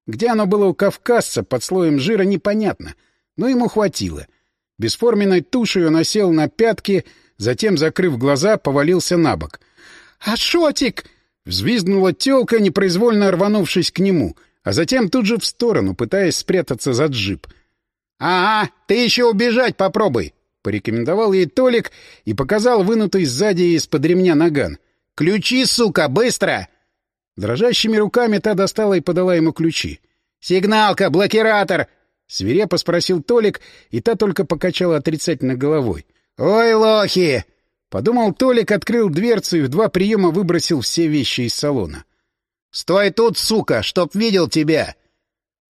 Где оно было у кавказца, под слоем жира, непонятно. Но ему хватило. Бесформенной тушей он осел на пятки, затем, закрыв глаза, повалился на бок. «Ашотик!» — взвизгнула тёлка, непроизвольно рванувшись к нему, а затем тут же в сторону, пытаясь спрятаться за джип. «Ага, ты еще убежать попробуй!» Порекомендовал ей Толик и показал вынутый сзади из-под ремня наган. «Ключи, сука, быстро!» Дрожащими руками та достала и подала ему ключи. «Сигналка, блокиратор!» — свирепо спросил Толик, и та только покачала отрицательно головой. «Ой, лохи!» — подумал Толик, открыл дверцу и в два приема выбросил все вещи из салона. «Стой тут, сука, чтоб видел тебя!»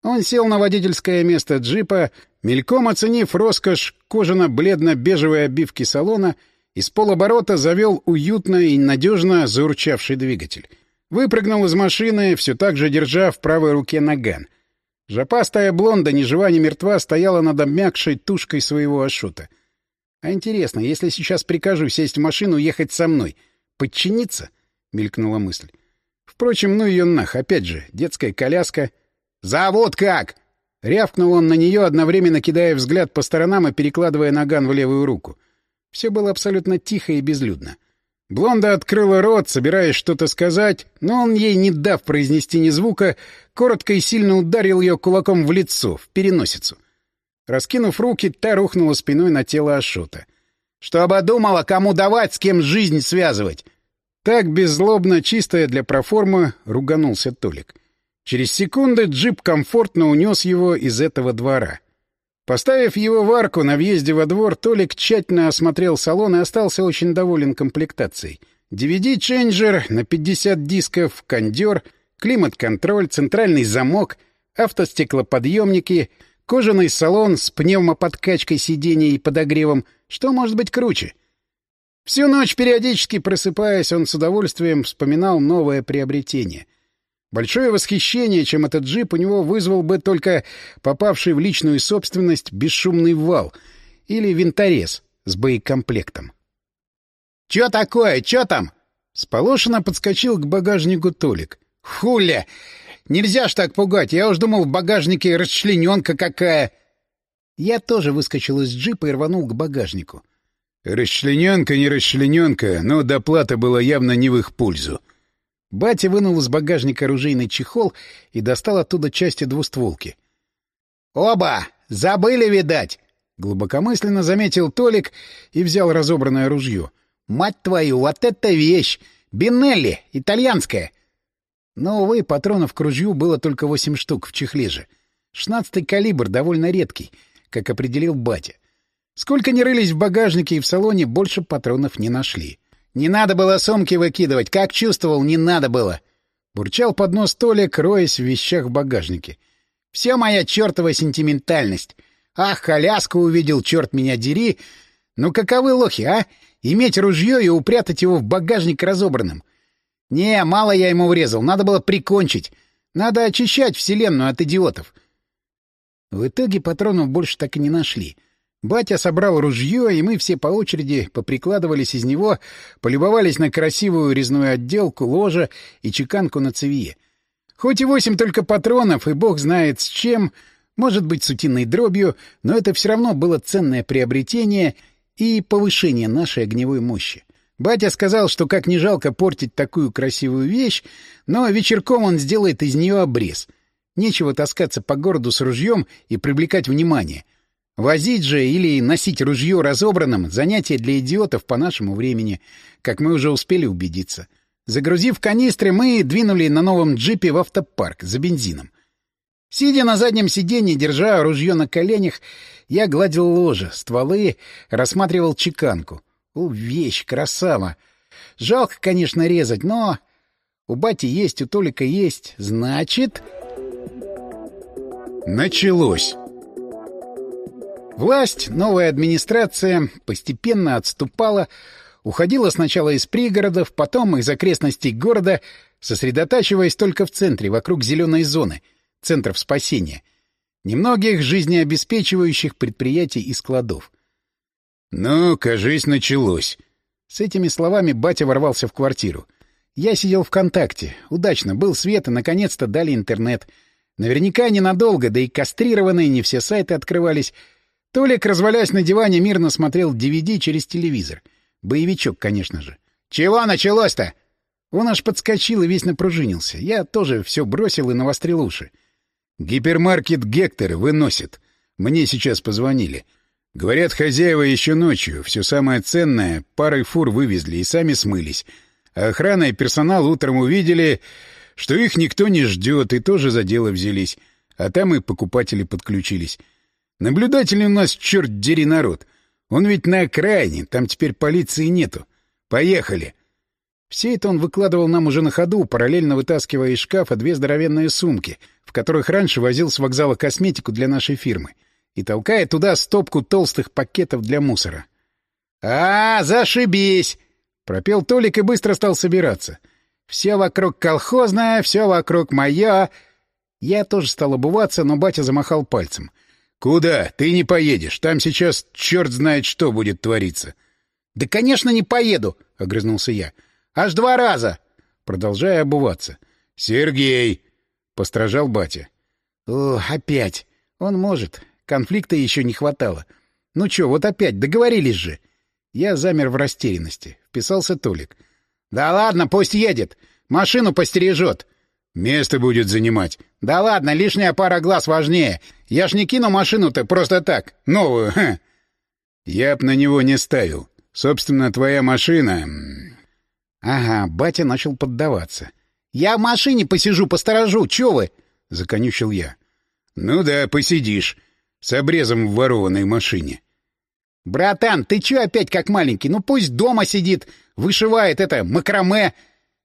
Он сел на водительское место джипа, мельком оценив роскошь кожано-бледно-бежевой обивки салона, из полоборота завел уютно и надежно заурчавший двигатель. Выпрыгнул из машины, все так же держа в правой руке наган. Жопастая блонда, ни жива, ни мертва, стояла над обмякшей тушкой своего ашота. А интересно, если сейчас прикажу сесть в машину ехать со мной, подчиниться? — мелькнула мысль. Впрочем, ну ее нах, опять же, детская коляска — «Зовут как?» — рявкнул он на нее, одновременно кидая взгляд по сторонам и перекладывая наган в левую руку. Все было абсолютно тихо и безлюдно. Блонда открыла рот, собираясь что-то сказать, но он ей, не дав произнести ни звука, коротко и сильно ударил ее кулаком в лицо, в переносицу. Раскинув руки, та рухнула спиной на тело Ашота. «Чтобы думала, кому давать, с кем жизнь связывать!» Так беззлобно, чистая для проформы, руганулся Толик. — Через секунды джип комфортно унес его из этого двора. Поставив его в арку на въезде во двор, Толик тщательно осмотрел салон и остался очень доволен комплектацией. DVD-ченджер на 50 дисков, кондер, климат-контроль, центральный замок, автостеклоподъемники, кожаный салон с пневмоподкачкой сидений и подогревом. Что может быть круче? Всю ночь, периодически просыпаясь, он с удовольствием вспоминал новое приобретение — Большое восхищение, чем этот джип, у него вызвал бы только попавший в личную собственность бесшумный вал или винторез с боекомплектом. «Чё такое? Чё там?» Сполошенно подскочил к багажнику Толик. «Хуля! Нельзя ж так пугать! Я уж думал, в багажнике расчлененка какая!» Я тоже выскочил из джипа и рванул к багажнику. «Расчлененка, не расчлененка, но доплата была явно не в их пользу», Батя вынул из багажника оружейный чехол и достал оттуда части двустволки. «Оба! Забыли, видать!» — глубокомысленно заметил Толик и взял разобранное ружье. «Мать твою, вот это вещь! Бинелли! Итальянская!» Но, увы, патронов к ружью было только восемь штук в чехле же. Шестнадцатый калибр довольно редкий, как определил батя. Сколько ни рылись в багажнике и в салоне, больше патронов не нашли. Не надо было сумки выкидывать, как чувствовал, не надо было. Бурчал под нос Толик, роясь в вещах в багажнике. Вся моя чертова сентиментальность. Ах, коляску увидел, черт меня дери. Ну каковы лохи, а? Иметь ружье и упрятать его в багажник разобранным. Не, мало я ему врезал, надо было прикончить. Надо очищать вселенную от идиотов. В итоге патронов больше так и не нашли. Батя собрал ружье, и мы все по очереди поприкладывались из него, полюбовались на красивую резную отделку, ложа и чеканку на цевье. Хоть и восемь только патронов, и бог знает с чем, может быть, с утиной дробью, но это все равно было ценное приобретение и повышение нашей огневой мощи. Батя сказал, что как не жалко портить такую красивую вещь, но вечерком он сделает из нее обрез. Нечего таскаться по городу с ружьем и привлекать внимание. Возить же или носить ружье разобранным — занятие для идиотов по нашему времени, как мы уже успели убедиться. Загрузив канистры, мы двинули на новом джипе в автопарк за бензином. Сидя на заднем сиденье, держа ружье на коленях, я гладил ложе, стволы, рассматривал чеканку. О, вещь, красава! Жалко, конечно, резать, но... У бати есть, у Толика есть. Значит... Началось. Власть, новая администрация постепенно отступала, уходила сначала из пригородов, потом из окрестностей города, сосредотачиваясь только в центре, вокруг зеленой зоны — центров спасения, немногих жизнеобеспечивающих предприятий и складов. «Ну, кажись, началось». С этими словами батя ворвался в квартиру. Я сидел ВКонтакте. Удачно, был свет, и наконец-то дали интернет. Наверняка ненадолго, да и кастрированные не все сайты открывались. Толик, развалясь на диване, мирно смотрел DVD через телевизор. Боевичок, конечно же. «Чего началось-то?» Он аж подскочил и весь напружинился. Я тоже все бросил и навострил уши. Гипермаркет «Гектор» выносит. Мне сейчас позвонили. Говорят, хозяева еще ночью все самое ценное парой фур вывезли и сами смылись. А охрана и персонал утром увидели, что их никто не ждет, и тоже за дело взялись. А там и покупатели подключились. Наблюдатели у нас, черт дери, народ. Он ведь на окраине, там теперь полиции нету. Поехали. Все это он выкладывал нам уже на ходу, параллельно вытаскивая из шкафа две здоровенные сумки, в которых раньше возил с вокзала косметику для нашей фирмы, и толкая туда стопку толстых пакетов для мусора. «А, зашибись!» — пропел Толик и быстро стал собираться. «Все вокруг колхозное, все вокруг мое...» Я тоже стал обуваться, но батя замахал пальцем. «Куда? Ты не поедешь. Там сейчас черт знает что будет твориться». «Да, конечно, не поеду!» — огрызнулся я. Аж два раза!» Продолжая обуваться. «Сергей!» — постражал батя. «О, опять! Он может. Конфликта еще не хватало. Ну чё, вот опять, договорились же!» Я замер в растерянности. Вписался Толик. «Да ладно, пусть едет! Машину постережет!» «Место будет занимать!» «Да ладно, лишняя пара глаз важнее! Я ж не кину машину-то просто так, новую, ха!» «Я б на него не ставил. Собственно, твоя машина... Ага, батя начал поддаваться. «Я в машине посижу, посторожу, чё вы?» — законючил я. «Ну да, посидишь. С обрезом в ворованной машине». «Братан, ты чё опять как маленький? Ну пусть дома сидит, вышивает это, макраме.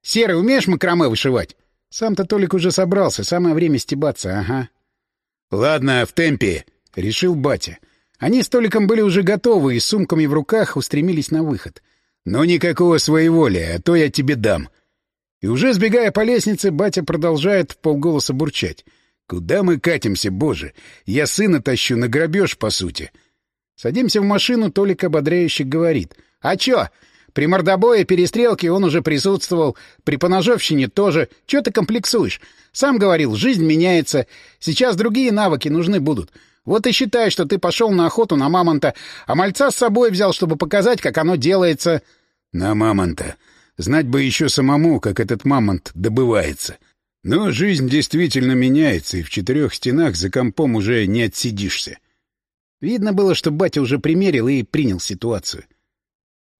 Серый, умеешь макраме вышивать?» Сам-то Толик уже собрался, самое время стебаться, ага. «Ладно, в темпе», — решил батя. Они с Толиком были уже готовы и с сумками в руках устремились на выход. Но никакого своеволия, а то я тебе дам. И уже сбегая по лестнице, батя продолжает в полголоса бурчать. Куда мы катимся, боже? Я сына тащу на грабеж, по сути. Садимся в машину, Толик ободряюще говорит. А чё? При мордобое перестрелке он уже присутствовал, при поножовщине тоже. Чё ты комплексуешь? Сам говорил, жизнь меняется. Сейчас другие навыки нужны будут. Вот и считай, что ты пошел на охоту на мамонта, а мальца с собой взял, чтобы показать, как оно делается. — На мамонта. Знать бы еще самому, как этот мамонт добывается. Но жизнь действительно меняется, и в четырех стенах за компом уже не отсидишься. Видно было, что батя уже примерил и принял ситуацию.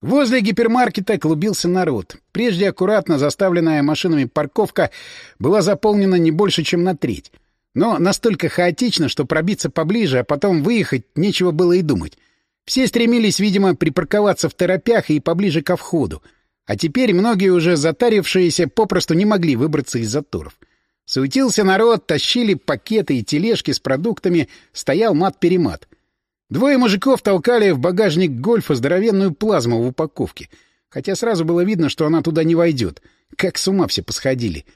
Возле гипермаркета клубился народ. Прежде аккуратно заставленная машинами парковка была заполнена не больше, чем на треть. Но настолько хаотично, что пробиться поближе, а потом выехать, нечего было и думать. Все стремились, видимо, припарковаться в торопях и поближе ко входу. А теперь многие уже затарившиеся попросту не могли выбраться из заторов. Суетился народ, тащили пакеты и тележки с продуктами, стоял мат-перемат. Двое мужиков толкали в багажник гольфа здоровенную плазму в упаковке. Хотя сразу было видно, что она туда не войдет. Как с ума все посходили.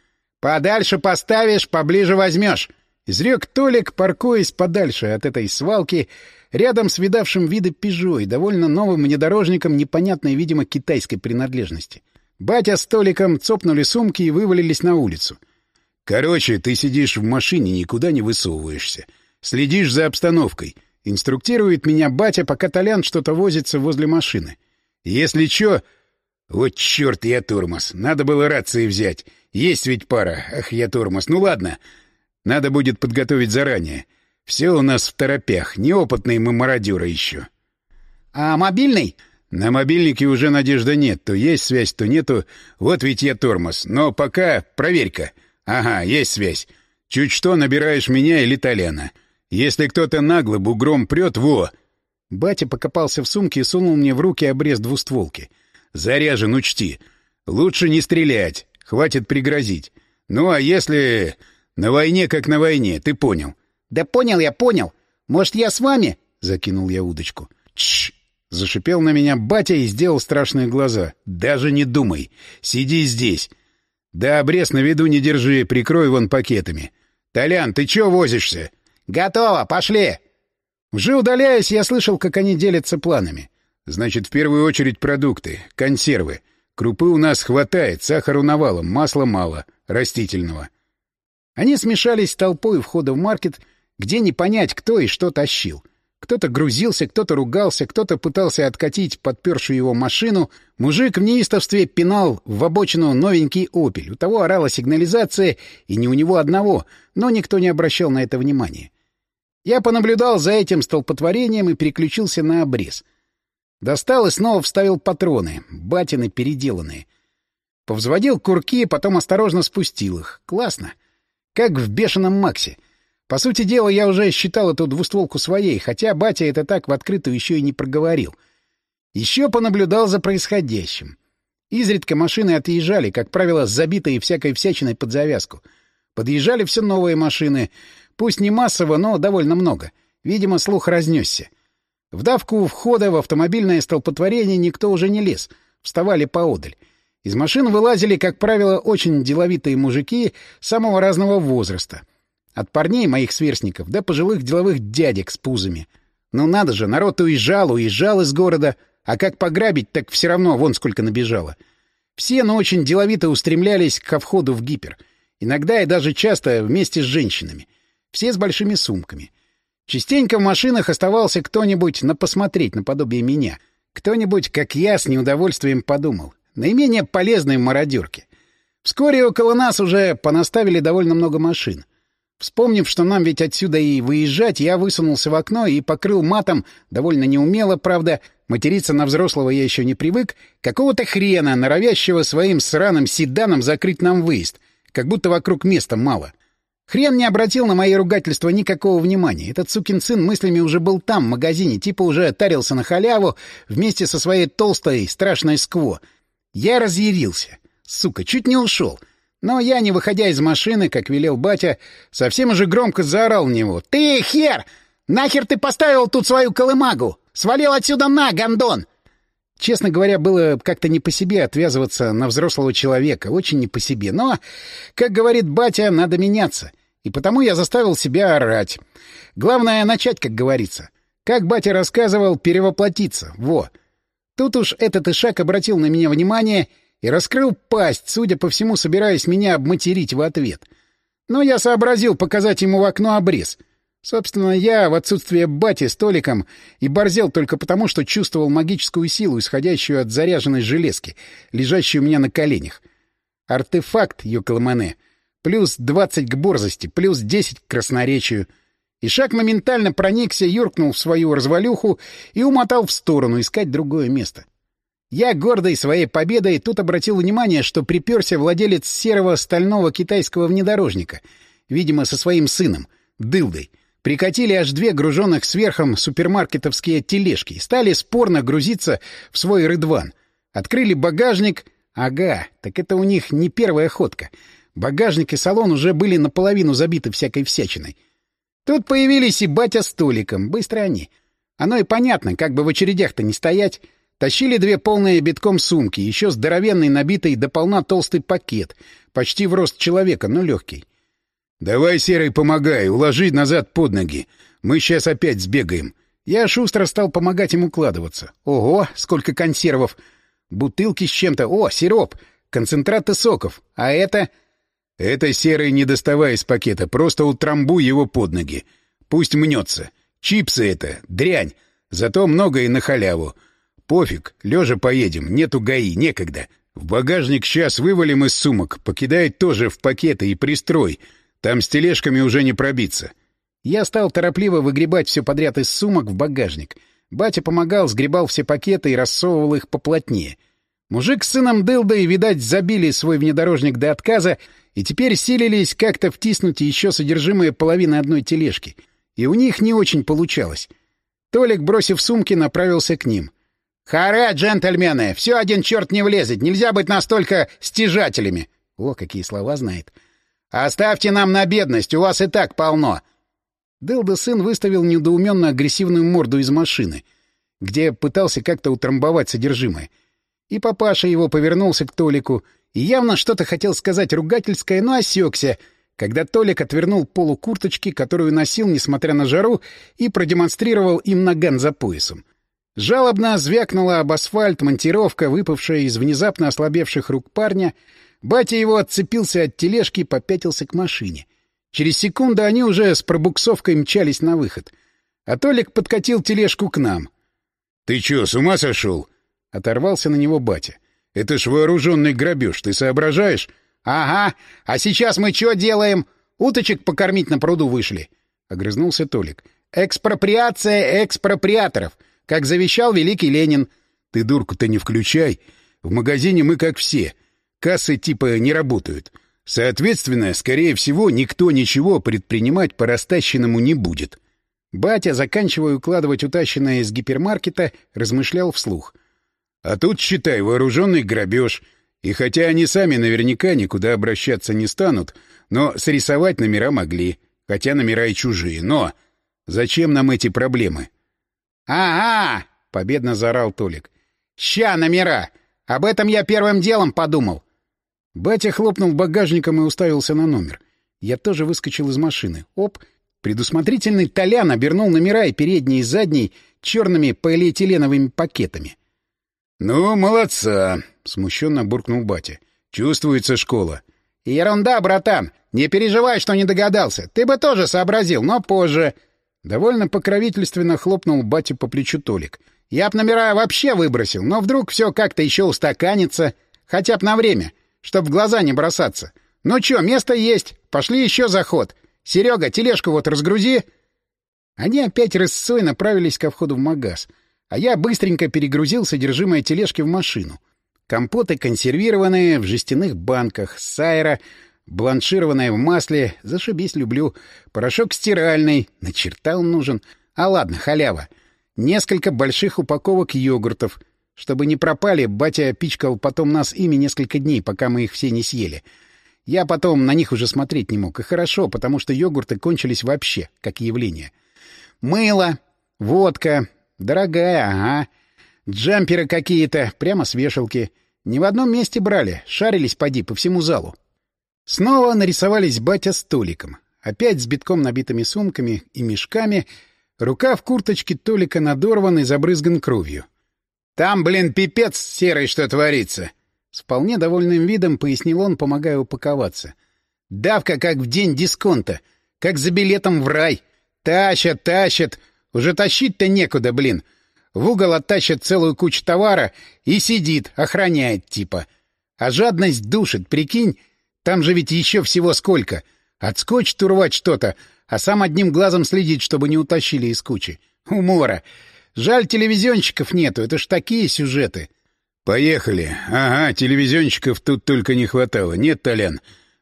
«Подальше поставишь, поближе возьмешь!» Изрек Толик, паркуясь подальше от этой свалки, рядом с видавшим виды «Пежо» и довольно новым внедорожником непонятной, видимо, китайской принадлежности. Батя с Толиком цопнули сумки и вывалились на улицу. «Короче, ты сидишь в машине, никуда не высовываешься. Следишь за обстановкой. Инструктирует меня батя, пока Толян что-то возится возле машины. Если чё... Вот черт, я тормоз. Надо было рации взять. Есть ведь пара. Ах, я тормоз. Ну ладно. Надо будет подготовить заранее. Все у нас в торопях. Неопытные мы мародеры еще. А мобильный? На мобильнике уже надежды нет. То есть связь, то нету. Вот ведь я тормоз. Но пока проверь-ка. Ага, есть связь. Чуть что набираешь меня или Толяна. Если кто-то нагло бугром прет, во! Батя покопался в сумке и сунул мне в руки обрез двустволки. Заряжен, учти. Лучше не стрелять. Хватит пригрозить. Ну, а если... На войне как на войне, ты понял. — Да понял я, понял. Может, я с вами? — закинул я удочку. — Чш! — зашипел на меня батя и сделал страшные глаза. — Даже не думай. Сиди здесь. Да обрез на виду не держи, прикрой вон пакетами. Толян, ты чё возишься? — Готово, пошли! Уже удаляясь, я слышал, как они делятся планами. Значит, в первую очередь продукты, консервы. Крупы у нас хватает, сахару навалом, масла мало, растительного. Они смешались с толпой входа в маркет, где не понять, кто и что тащил. Кто-то грузился, кто-то ругался, кто-то пытался откатить подпершую его машину. Мужик в неистовстве пинал в обочину новенький «Опель». У того орала сигнализация, и не у него одного, но никто не обращал на это внимания. Я понаблюдал за этим столпотворением и переключился на обрез. Достал и снова вставил патроны, батины переделанные. Повзводил курки, потом осторожно спустил их. Классно. Как в бешеном Максе. По сути дела, я уже считал эту двустволку своей, хотя батя это так в открытую еще и не проговорил. Еще понаблюдал за происходящим. Изредка машины отъезжали, как правило, забитые всякой всячиной под завязку. Подъезжали все новые машины, пусть не массово, но довольно много. Видимо, слух разнесся. В давку входа в автомобильное столпотворение никто уже не лез, вставали поодаль. Из машин вылазили, как правило, очень деловитые мужики самого разного возраста — от парней, моих сверстников, до пожилых деловых дядек с пузами. Ну надо же, народ уезжал, уезжал из города, а как пограбить, так все равно вон сколько набежало. Все, но очень деловито устремлялись ко входу в гипер. Иногда и даже часто вместе с женщинами. Все с большими сумками. Частенько в машинах оставался кто-нибудь на посмотреть наподобие меня. Кто-нибудь, как я, с неудовольствием подумал. Наименее полезные мародерки. Вскоре около нас уже понаставили довольно много машин. Вспомнив, что нам ведь отсюда и выезжать, я высунулся в окно и покрыл матом, довольно неумело, правда, материться на взрослого я еще не привык, какого-то хрена, норовящего своим сраным седаном закрыть нам выезд, как будто вокруг места мало. Хрен не обратил на мои ругательства никакого внимания. Этот сукин сын мыслями уже был там, в магазине, типа уже тарился на халяву вместе со своей толстой страшной скво. Я разъярился. Сука, чуть не ушел. — но я, не выходя из машины, как велел батя, совсем уже громко заорал в него. «Ты, хер! Нахер ты поставил тут свою колымагу? Свалил отсюда на, гондон!» Честно говоря, было как-то не по себе отвязываться на взрослого человека, очень не по себе. Но, как говорит батя, надо меняться. И потому я заставил себя орать. Главное — начать, как говорится. Как батя рассказывал, перевоплотиться. Во. Тут уж этот Ишак обратил на меня внимание — и раскрыл пасть, судя по всему, собираясь меня обматерить в ответ. Но я сообразил показать ему в окно обрез. Собственно, я в отсутствие бати с Толиком и борзел только потому, что чувствовал магическую силу, исходящую от заряженной железки, лежащей у меня на коленях. Артефакт Йоколмане. Плюс двадцать к борзости, плюс десять к красноречию. И шаг моментально проникся, юркнул в свою развалюху и умотал в сторону искать другое место. — я, гордый своей победой, тут обратил внимание, что приперся владелец серого стального китайского внедорожника, видимо, со своим сыном, дылдой. Прикатили аж две груженных сверхом супермаркетовские тележки, стали спорно грузиться в свой рыдван. Открыли багажник. Ага, так это у них не первая ходка. Багажник и салон уже были наполовину забиты всякой всячиной. Тут появились и батя с столиком. Быстро они. Оно и понятно, как бы в очередях-то не стоять. Тащили две полные битком сумки, еще здоровенный, набитый до полна толстый пакет, почти в рост человека, но легкий. — Давай, Серый, помогай, уложи назад под ноги. Мы сейчас опять сбегаем. Я шустро стал помогать ему укладываться. Ого, сколько консервов! Бутылки с чем-то. О, сироп! Концентраты соков. А это... Это, Серый, не доставай из пакета, просто утрамбуй его под ноги. Пусть мнется. Чипсы это, дрянь. Зато много и на халяву. Пофиг, лежа поедем, нету ГАИ, некогда. В багажник сейчас вывалим из сумок, покидает тоже в пакеты и пристрой. Там с тележками уже не пробиться. Я стал торопливо выгребать все подряд из сумок в багажник. Батя помогал, сгребал все пакеты и рассовывал их поплотнее. Мужик с сыном Дылдой, видать, забили свой внедорожник до отказа и теперь силились как-то втиснуть еще содержимое половины одной тележки. И у них не очень получалось. Толик, бросив сумки, направился к ним. «Харе, джентльмены! Все один черт не влезет! Нельзя быть настолько стяжателями!» О, какие слова знает. «Оставьте нам на бедность, у вас и так полно!» Дылда сын выставил недоуменно агрессивную морду из машины, где пытался как-то утрамбовать содержимое. И папаша его повернулся к Толику и явно что-то хотел сказать ругательское, но осекся, когда Толик отвернул полу курточки, которую носил, несмотря на жару, и продемонстрировал им наган за поясом. Жалобно звякнула об асфальт монтировка, выпавшая из внезапно ослабевших рук парня. Батя его отцепился от тележки и попятился к машине. Через секунду они уже с пробуксовкой мчались на выход. А Толик подкатил тележку к нам. — Ты чё, с ума сошел? — оторвался на него батя. — Это ж вооруженный грабеж, ты соображаешь? — Ага, а сейчас мы чё делаем? Уточек покормить на пруду вышли. — огрызнулся Толик. — Экспроприация экспроприаторов как завещал великий Ленин. Ты дурку-то не включай. В магазине мы как все. Кассы типа не работают. Соответственно, скорее всего, никто ничего предпринимать по растащенному не будет. Батя, заканчивая укладывать утащенное из гипермаркета, размышлял вслух. А тут, считай, вооруженный грабеж. И хотя они сами наверняка никуда обращаться не станут, но срисовать номера могли. Хотя номера и чужие. Но зачем нам эти проблемы? «Ага!» — победно заорал Толик. «Ща номера! Об этом я первым делом подумал!» Батя хлопнул багажником и уставился на номер. Я тоже выскочил из машины. Оп! Предусмотрительный Толян обернул номера и передний, и задний черными полиэтиленовыми пакетами. «Ну, молодца!» — смущенно буркнул батя. «Чувствуется школа». «Ерунда, братан! Не переживай, что не догадался. Ты бы тоже сообразил, но позже. Довольно покровительственно хлопнул батя по плечу Толик. «Я б номера вообще выбросил, но вдруг все как-то еще устаканится. Хотя б на время, чтоб в глаза не бросаться. Ну чё, место есть. Пошли еще заход. Серега, тележку вот разгрузи». Они опять рысцой направились ко входу в магаз, а я быстренько перегрузил содержимое тележки в машину. Компоты консервированные в жестяных банках, сайра, Бланшированное в масле, зашибись люблю. Порошок стиральный, на черта он нужен. А ладно, халява. Несколько больших упаковок йогуртов. Чтобы не пропали, батя пичкал потом нас ими несколько дней, пока мы их все не съели. Я потом на них уже смотреть не мог. И хорошо, потому что йогурты кончились вообще, как явление. Мыло, водка. Дорогая, ага. Джамперы какие-то, прямо с вешалки. Ни в одном месте брали, шарились поди по всему залу. Снова нарисовались батя с Толиком. Опять с битком набитыми сумками и мешками. Рука в курточке Толика надорван и забрызган кровью. «Там, блин, пипец серый, что творится!» С вполне довольным видом пояснил он, помогая упаковаться. «Давка, как в день дисконта. Как за билетом в рай. Тащат, тащат. Уже тащить-то некуда, блин. В угол оттащат целую кучу товара и сидит, охраняет типа. А жадность душит, прикинь, там же ведь еще всего сколько. Отскочит урвать что-то, а сам одним глазом следить, чтобы не утащили из кучи. Умора. Жаль, телевизионщиков нету, это ж такие сюжеты. Поехали. Ага, телевизионщиков тут только не хватало. Нет, Толян,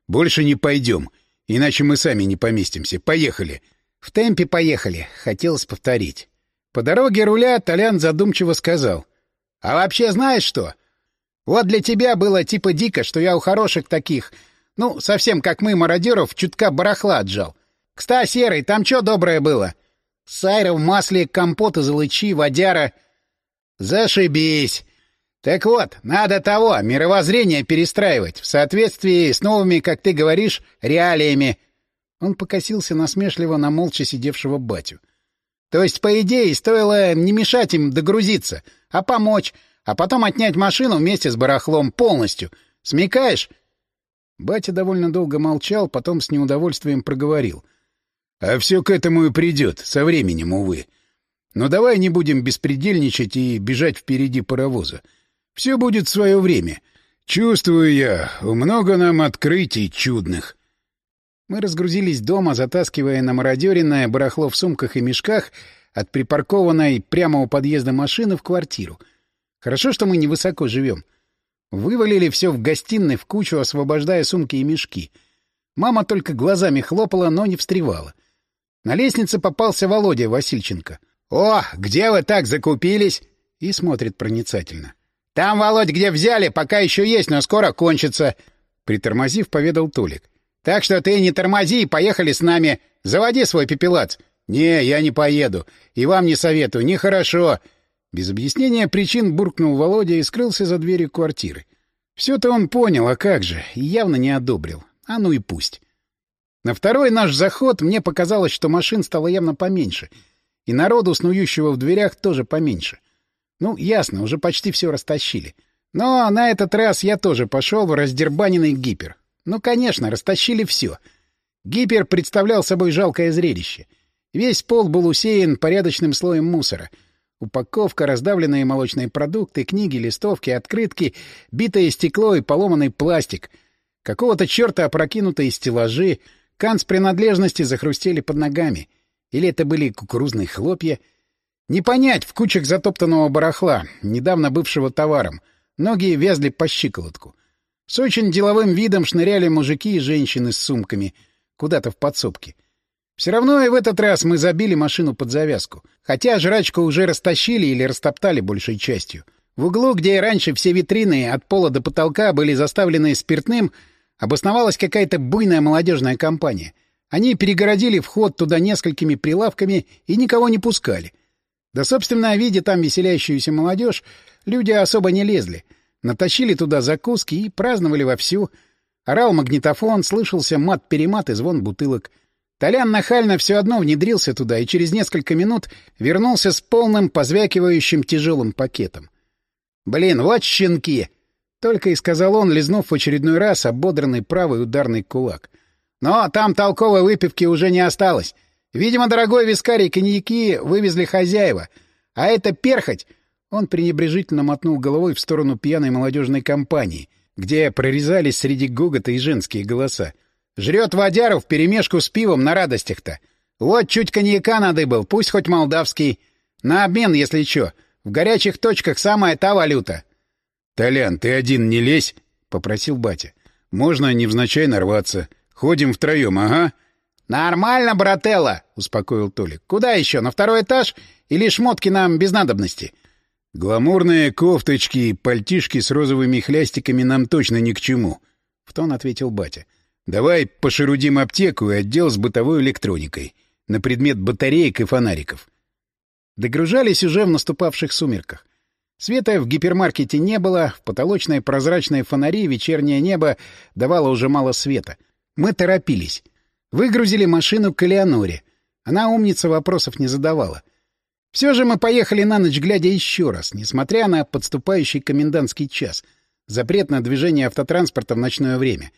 больше не пойдем, иначе мы сами не поместимся. Поехали. В темпе поехали, хотелось повторить. По дороге руля Толян задумчиво сказал. — А вообще знаешь что? Вот для тебя было типа дико, что я у хороших таких ну, совсем как мы, мародеров, чутка барахла отжал. Кста, Серый, там чё доброе было? Сайра в масле, компот из лычи, водяра. Зашибись! Так вот, надо того, мировоззрение перестраивать, в соответствии с новыми, как ты говоришь, реалиями. Он покосился насмешливо на молча сидевшего батю. То есть, по идее, стоило не мешать им догрузиться, а помочь, а потом отнять машину вместе с барахлом полностью. Смекаешь? Батя довольно долго молчал, потом с неудовольствием проговорил. — А все к этому и придет, со временем, увы. Но давай не будем беспредельничать и бежать впереди паровоза. Все будет свое время. Чувствую я, много нам открытий чудных. Мы разгрузились дома, затаскивая на мародеренное барахло в сумках и мешках от припаркованной прямо у подъезда машины в квартиру. Хорошо, что мы невысоко живем. Вывалили все в гостиной в кучу, освобождая сумки и мешки. Мама только глазами хлопала, но не встревала. На лестнице попался Володя Васильченко. «О, где вы так закупились?» И смотрит проницательно. «Там, Володь, где взяли, пока еще есть, но скоро кончится!» Притормозив, поведал Толик. Так что ты не тормози и поехали с нами. Заводи свой пепелац. Не, я не поеду. И вам не советую. Нехорошо. Без объяснения причин буркнул Володя и скрылся за дверью квартиры. Все-то он понял, а как же, и явно не одобрил. А ну и пусть. На второй наш заход мне показалось, что машин стало явно поменьше. И народу, снующего в дверях, тоже поменьше. Ну, ясно, уже почти все растащили. Но на этот раз я тоже пошел в раздербаненный гипер. Ну, конечно, растащили все. Гипер представлял собой жалкое зрелище. Весь пол был усеян порядочным слоем мусора. Упаковка, раздавленные молочные продукты, книги, листовки, открытки, битое стекло и поломанный пластик. Какого-то черта опрокинутые стеллажи, канц-принадлежности захрустели под ногами. Или это были кукурузные хлопья? Не понять в кучах затоптанного барахла, недавно бывшего товаром. Ноги вязли по щиколотку. С очень деловым видом шныряли мужики и женщины с сумками куда-то в подсобке. Все равно и в этот раз мы забили машину под завязку. Хотя жрачку уже растащили или растоптали большей частью. В углу, где и раньше все витрины от пола до потолка были заставлены спиртным, обосновалась какая-то буйная молодежная компания. Они перегородили вход туда несколькими прилавками и никого не пускали. Да, собственно, видя там веселящуюся молодежь, люди особо не лезли — Натащили туда закуски и праздновали вовсю. Орал магнитофон, слышался мат-перемат и звон бутылок. Толян нахально все одно внедрился туда и через несколько минут вернулся с полным позвякивающим тяжелым пакетом. «Блин, вот щенки!» — только и сказал он, лизнув в очередной раз ободранный правый ударный кулак. «Но там толковой выпивки уже не осталось. Видимо, дорогой вискарий коньяки вывезли хозяева. А это перхоть он пренебрежительно мотнул головой в сторону пьяной молодежной компании, где прорезались среди гогота и женские голоса. «Жрет водяру вперемешку с пивом на радостях-то. Вот чуть коньяка надо был, пусть хоть молдавский. На обмен, если чё. В горячих точках самая та валюта». «Толян, ты один не лезь», — попросил батя. «Можно невзначай нарваться. Ходим втроем, ага». «Нормально, брателло», — успокоил Толик. «Куда еще? На второй этаж? Или шмотки нам без надобности?» «Гламурные кофточки и пальтишки с розовыми хлястиками нам точно ни к чему», — в тон ответил батя. «Давай пошерудим аптеку и отдел с бытовой электроникой на предмет батареек и фонариков». Догружались уже в наступавших сумерках. Света в гипермаркете не было, в потолочные прозрачные фонари вечернее небо давало уже мало света. Мы торопились. Выгрузили машину к Элеоноре. Она умница вопросов не задавала — все же мы поехали на ночь, глядя еще раз, несмотря на подступающий комендантский час. Запрет на движение автотранспорта в ночное время.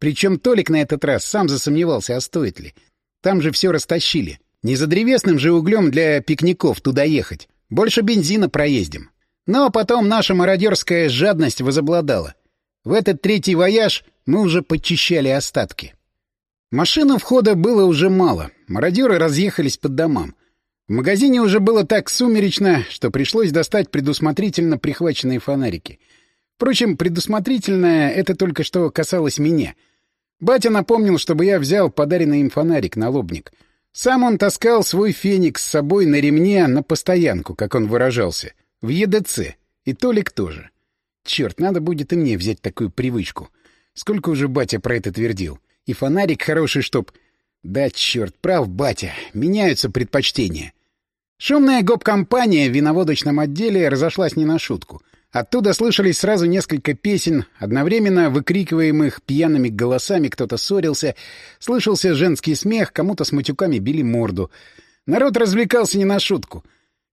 Причем Толик на этот раз сам засомневался, а стоит ли. Там же все растащили. Не за древесным же углем для пикников туда ехать. Больше бензина проездим. Но потом наша мародерская жадность возобладала. В этот третий вояж мы уже подчищали остатки. Машин входа было уже мало. Мародеры разъехались по домам. В магазине уже было так сумеречно, что пришлось достать предусмотрительно прихваченные фонарики. Впрочем, предусмотрительное это только что касалось меня. Батя напомнил, чтобы я взял подаренный им фонарик, на лобник. Сам он таскал свой феникс с собой на ремне на постоянку, как он выражался, в ЕДЦ. И Толик тоже. Черт, надо будет и мне взять такую привычку. Сколько уже батя про это твердил. И фонарик хороший, чтоб... Да, черт, прав батя. Меняются предпочтения. Шумная гоп-компания в виноводочном отделе разошлась не на шутку. Оттуда слышались сразу несколько песен, одновременно выкрикиваемых пьяными голосами кто-то ссорился, слышался женский смех, кому-то с матюками били морду. Народ развлекался не на шутку.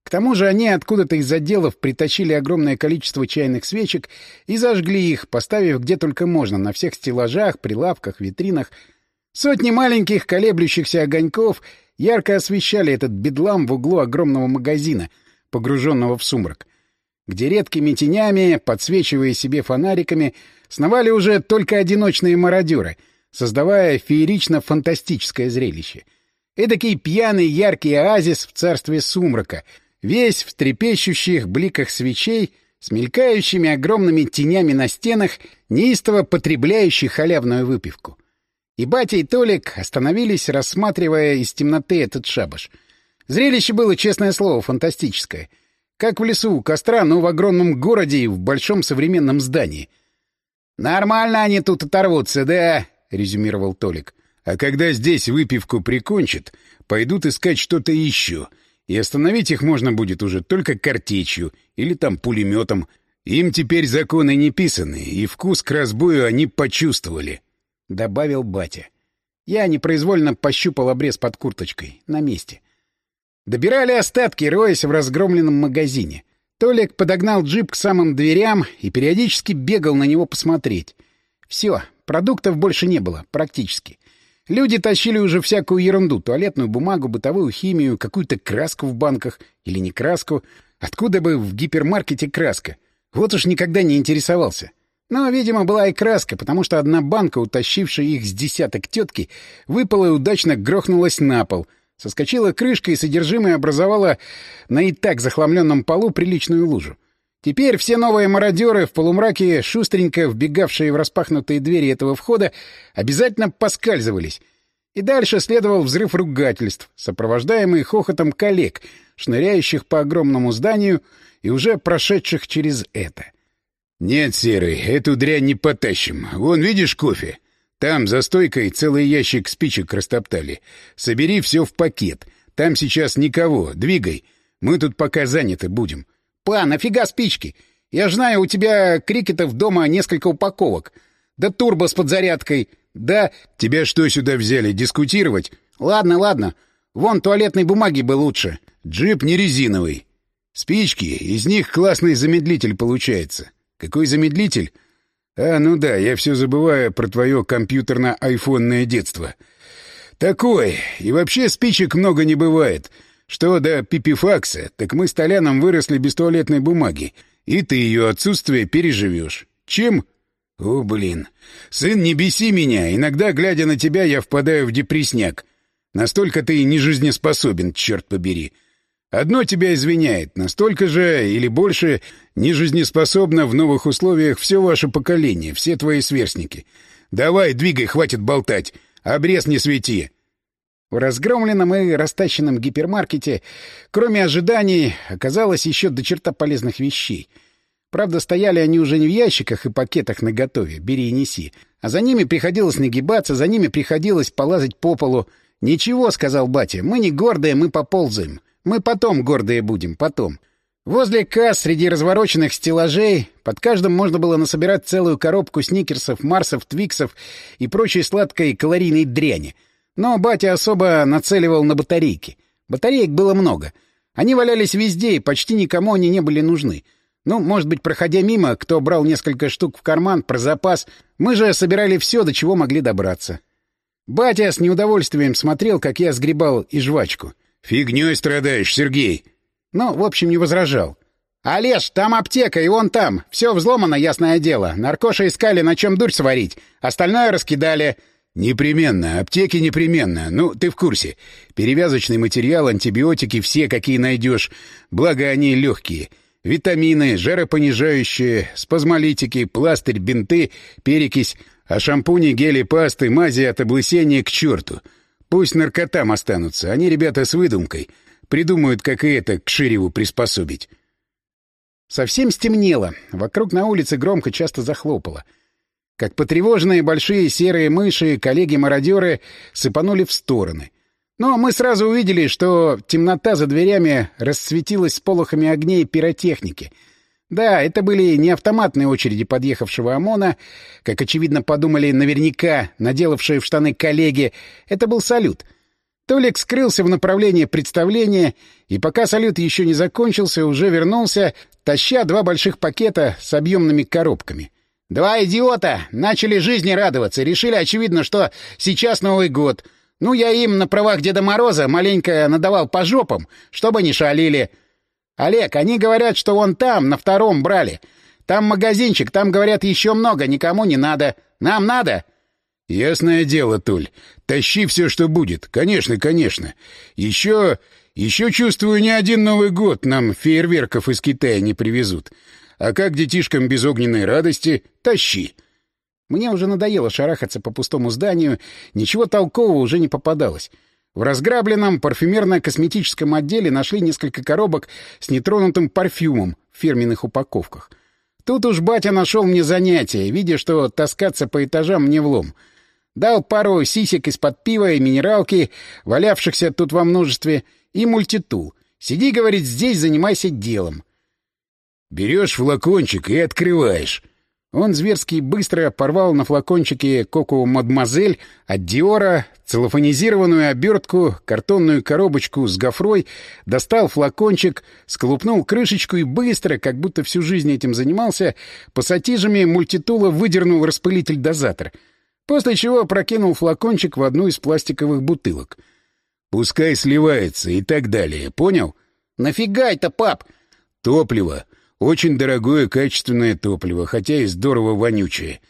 К тому же они откуда-то из отделов притащили огромное количество чайных свечек и зажгли их, поставив где только можно, на всех стеллажах, прилавках, витринах. Сотни маленьких колеблющихся огоньков — ярко освещали этот бедлам в углу огромного магазина, погруженного в сумрак, где редкими тенями, подсвечивая себе фонариками, сновали уже только одиночные мародеры, создавая феерично-фантастическое зрелище. Эдакий пьяный яркий оазис в царстве сумрака, весь в трепещущих бликах свечей, с мелькающими огромными тенями на стенах, неистово потребляющих халявную выпивку. И батя и Толик остановились, рассматривая из темноты этот шабаш. Зрелище было, честное слово, фантастическое. Как в лесу у костра, но в огромном городе и в большом современном здании. «Нормально они тут оторвутся, да?» — резюмировал Толик. «А когда здесь выпивку прикончат, пойдут искать что-то еще. И остановить их можно будет уже только картечью или там пулеметом. Им теперь законы не писаны, и вкус к разбою они почувствовали». — добавил батя. Я непроизвольно пощупал обрез под курточкой. На месте. Добирали остатки, роясь в разгромленном магазине. Толик подогнал джип к самым дверям и периодически бегал на него посмотреть. Все, продуктов больше не было, практически. Люди тащили уже всякую ерунду, туалетную бумагу, бытовую химию, какую-то краску в банках или не краску. Откуда бы в гипермаркете краска? Вот уж никогда не интересовался. — но, видимо, была и краска, потому что одна банка, утащившая их с десяток тетки, выпала и удачно грохнулась на пол. Соскочила крышка и содержимое образовала на и так захламленном полу приличную лужу. Теперь все новые мародеры в полумраке, шустренько вбегавшие в распахнутые двери этого входа, обязательно поскальзывались. И дальше следовал взрыв ругательств, сопровождаемый хохотом коллег, шныряющих по огромному зданию и уже прошедших через это. «Нет, Серый, эту дрянь не потащим. Вон, видишь кофе? Там за стойкой целый ящик спичек растоптали. Собери все в пакет. Там сейчас никого. Двигай. Мы тут пока заняты будем». «Па, нафига спички? Я ж знаю, у тебя крикетов дома несколько упаковок. Да турбо с подзарядкой. Да...» «Тебя что сюда взяли, дискутировать?» «Ладно, ладно. Вон туалетной бумаги бы лучше». «Джип не резиновый. Спички, из них классный замедлитель получается. Какой замедлитель? А, ну да, я все забываю про твое компьютерно-айфонное детство. Такой. И вообще спичек много не бывает. Что до пипифакса, так мы с Толяном выросли без туалетной бумаги. И ты ее отсутствие переживешь. Чем? О, блин. Сын, не беси меня. Иногда, глядя на тебя, я впадаю в депрессняк. Настолько ты нежизнеспособен, черт побери. Одно тебя извиняет, настолько же или больше нежизнеспособно в новых условиях все ваше поколение, все твои сверстники. Давай, двигай, хватит болтать. Обрез не свети. В разгромленном и растащенном гипермаркете, кроме ожиданий, оказалось еще до черта полезных вещей. Правда, стояли они уже не в ящиках и пакетах наготове, бери и неси. А за ними приходилось нагибаться, за ними приходилось полазать по полу. «Ничего», — сказал батя, — «мы не гордые, мы поползаем». Мы потом гордые будем, потом. Возле касс, среди развороченных стеллажей, под каждым можно было насобирать целую коробку сникерсов, марсов, твиксов и прочей сладкой калорийной дряни. Но батя особо нацеливал на батарейки. Батареек было много. Они валялись везде, и почти никому они не были нужны. Ну, может быть, проходя мимо, кто брал несколько штук в карман про запас, мы же собирали все, до чего могли добраться. Батя с неудовольствием смотрел, как я сгребал и жвачку — «Фигнёй страдаешь, Сергей!» Ну, в общем, не возражал. «Олеж, там аптека, и вон там. Все взломано, ясное дело. Наркоша искали, на чем дурь сварить. Остальное раскидали». «Непременно. Аптеки непременно. Ну, ты в курсе. Перевязочный материал, антибиотики все, какие найдешь. Благо они легкие. Витамины, жаропонижающие, спазмолитики, пластырь, бинты, перекись, а шампуни, гели, пасты, мази от облысения к черту. Пусть наркотам останутся. Они ребята с выдумкой. Придумают, как и это к Ширеву приспособить. Совсем стемнело. Вокруг на улице громко часто захлопало. Как потревоженные большие серые мыши, коллеги-мародеры сыпанули в стороны. Но мы сразу увидели, что темнота за дверями расцветилась с полохами огней пиротехники — да, это были не автоматные очереди подъехавшего ОМОНа, как, очевидно, подумали наверняка наделавшие в штаны коллеги. Это был салют. Толик скрылся в направлении представления, и пока салют еще не закончился, уже вернулся, таща два больших пакета с объемными коробками. Два идиота начали жизни радоваться, решили, очевидно, что сейчас Новый год. Ну, я им на правах Деда Мороза маленько надавал по жопам, чтобы не шалили. Олег, они говорят, что вон там, на втором брали. Там магазинчик, там, говорят, еще много, никому не надо. Нам надо?» «Ясное дело, Толь. Тащи все, что будет. Конечно, конечно. Еще... Еще, чувствую, ни один Новый год нам фейерверков из Китая не привезут. А как детишкам без огненной радости? Тащи!» Мне уже надоело шарахаться по пустому зданию, ничего толкового уже не попадалось. В разграбленном парфюмерно-косметическом отделе нашли несколько коробок с нетронутым парфюмом в фирменных упаковках. Тут уж батя нашел мне занятие, видя, что таскаться по этажам мне влом. Дал пару сисек из-под пива и минералки, валявшихся тут во множестве, и мультитул. Сиди, говорит, здесь занимайся делом. Берешь флакончик и открываешь. Он зверски быстро порвал на флакончике коку «Мадемуазель» от Диора, целлофанизированную обертку, картонную коробочку с гофрой, достал флакончик, сколупнул крышечку и быстро, как будто всю жизнь этим занимался, пассатижами мультитула выдернул распылитель-дозатор, после чего прокинул флакончик в одну из пластиковых бутылок. «Пускай сливается и так далее, понял?» «Нафига это, пап?» «Топливо». Очень дорогое качественное топливо, хотя и здорово вонючее.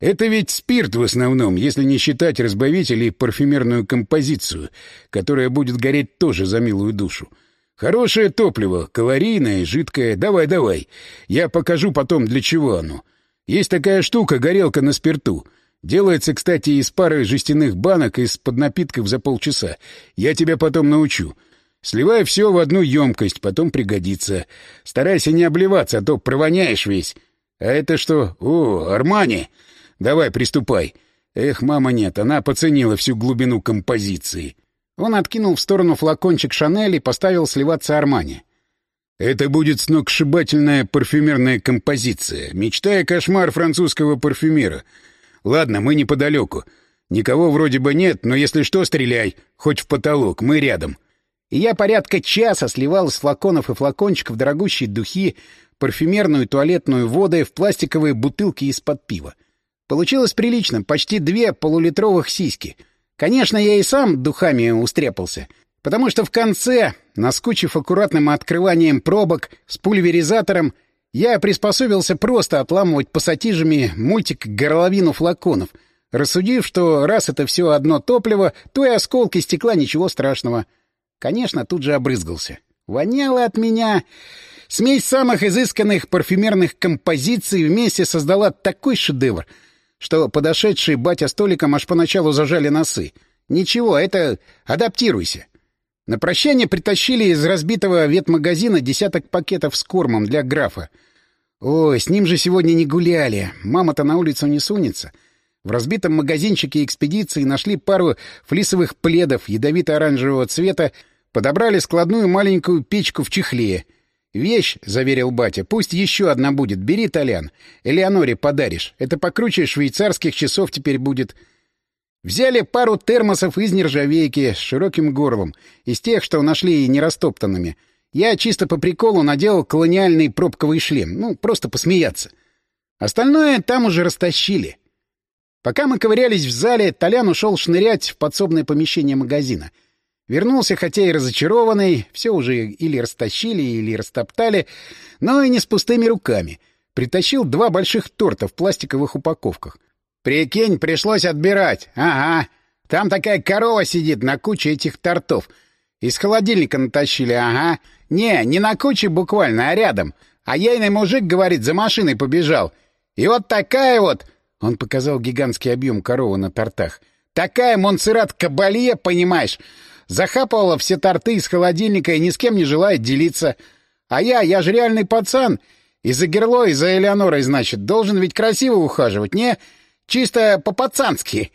Это ведь спирт в основном, если не считать разбавитель и парфюмерную композицию, которая будет гореть тоже за милую душу. Хорошее топливо, калорийное, жидкое. Давай, давай. Я покажу потом, для чего оно. Есть такая штука, горелка на спирту. Делается, кстати, из пары жестяных банок из-под напитков за полчаса. Я тебя потом научу. Сливай все в одну емкость, потом пригодится. Старайся не обливаться, а то провоняешь весь. А это что? О, Армани! Давай, приступай. Эх, мама нет, она поценила всю глубину композиции. Он откинул в сторону флакончик Шанель и поставил сливаться Армани. Это будет сногсшибательная парфюмерная композиция. Мечта и кошмар французского парфюмера. Ладно, мы неподалеку. Никого вроде бы нет, но если что, стреляй. Хоть в потолок, мы рядом. — и я порядка часа сливал из флаконов и флакончиков дорогущие духи, парфюмерную туалетную воду в пластиковые бутылки из-под пива. Получилось прилично, почти две полулитровых сиськи. Конечно, я и сам духами устрепался, потому что в конце, наскучив аккуратным открыванием пробок с пульверизатором, я приспособился просто отламывать пассатижами мультик горловину флаконов, рассудив, что раз это все одно топливо, то и осколки стекла ничего страшного — Конечно, тут же обрызгался. Воняло от меня. Смесь самых изысканных парфюмерных композиций вместе создала такой шедевр, что подошедшие батя столиком аж поначалу зажали носы. Ничего, это адаптируйся. На прощание притащили из разбитого ветмагазина десяток пакетов с кормом для графа. Ой, с ним же сегодня не гуляли. Мама-то на улицу не сунется. — в разбитом магазинчике экспедиции нашли пару флисовых пледов ядовито-оранжевого цвета, подобрали складную маленькую печку в чехле. «Вещь», — заверил батя, — «пусть еще одна будет. Бери, Толян. Элеоноре подаришь. Это покруче швейцарских часов теперь будет». Взяли пару термосов из нержавейки с широким горлом, из тех, что нашли нерастоптанными. Я чисто по приколу надел колониальный пробковый шлем, ну, просто посмеяться. Остальное там уже растащили. Пока мы ковырялись в зале, Толян ушел шнырять в подсобное помещение магазина. Вернулся, хотя и разочарованный, все уже или растащили, или растоптали, но и не с пустыми руками. Притащил два больших торта в пластиковых упаковках. «Прикинь, пришлось отбирать. Ага. Там такая корова сидит на куче этих тортов. Из холодильника натащили, ага. Не, не на куче буквально, а рядом. А ейный мужик, говорит, за машиной побежал. И вот такая вот...» Он показал гигантский объем коровы на тортах. «Такая Монсеррат Кабалье, понимаешь? Захапывала все торты из холодильника и ни с кем не желает делиться. А я, я же реальный пацан. И за Герло, и за Элеонорой, значит, должен ведь красиво ухаживать, не? Чисто по-пацански,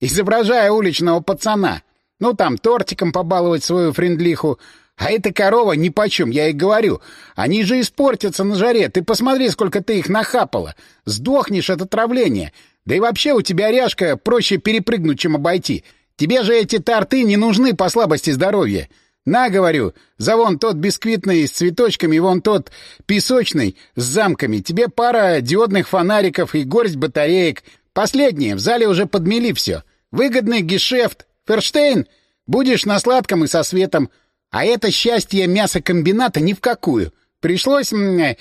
изображая уличного пацана. Ну, там, тортиком побаловать свою френдлиху, а эта корова нипочем, я и говорю. Они же испортятся на жаре. Ты посмотри, сколько ты их нахапала. Сдохнешь от отравления. Да и вообще у тебя ряжка проще перепрыгнуть, чем обойти. Тебе же эти торты не нужны по слабости здоровья. На, говорю, за вон тот бисквитный с цветочками и вон тот песочный с замками. Тебе пара диодных фонариков и горсть батареек. Последние, в зале уже подмели все. Выгодный гешефт. Ферштейн, будешь на сладком и со светом. А это счастье мясокомбината ни в какую. Пришлось м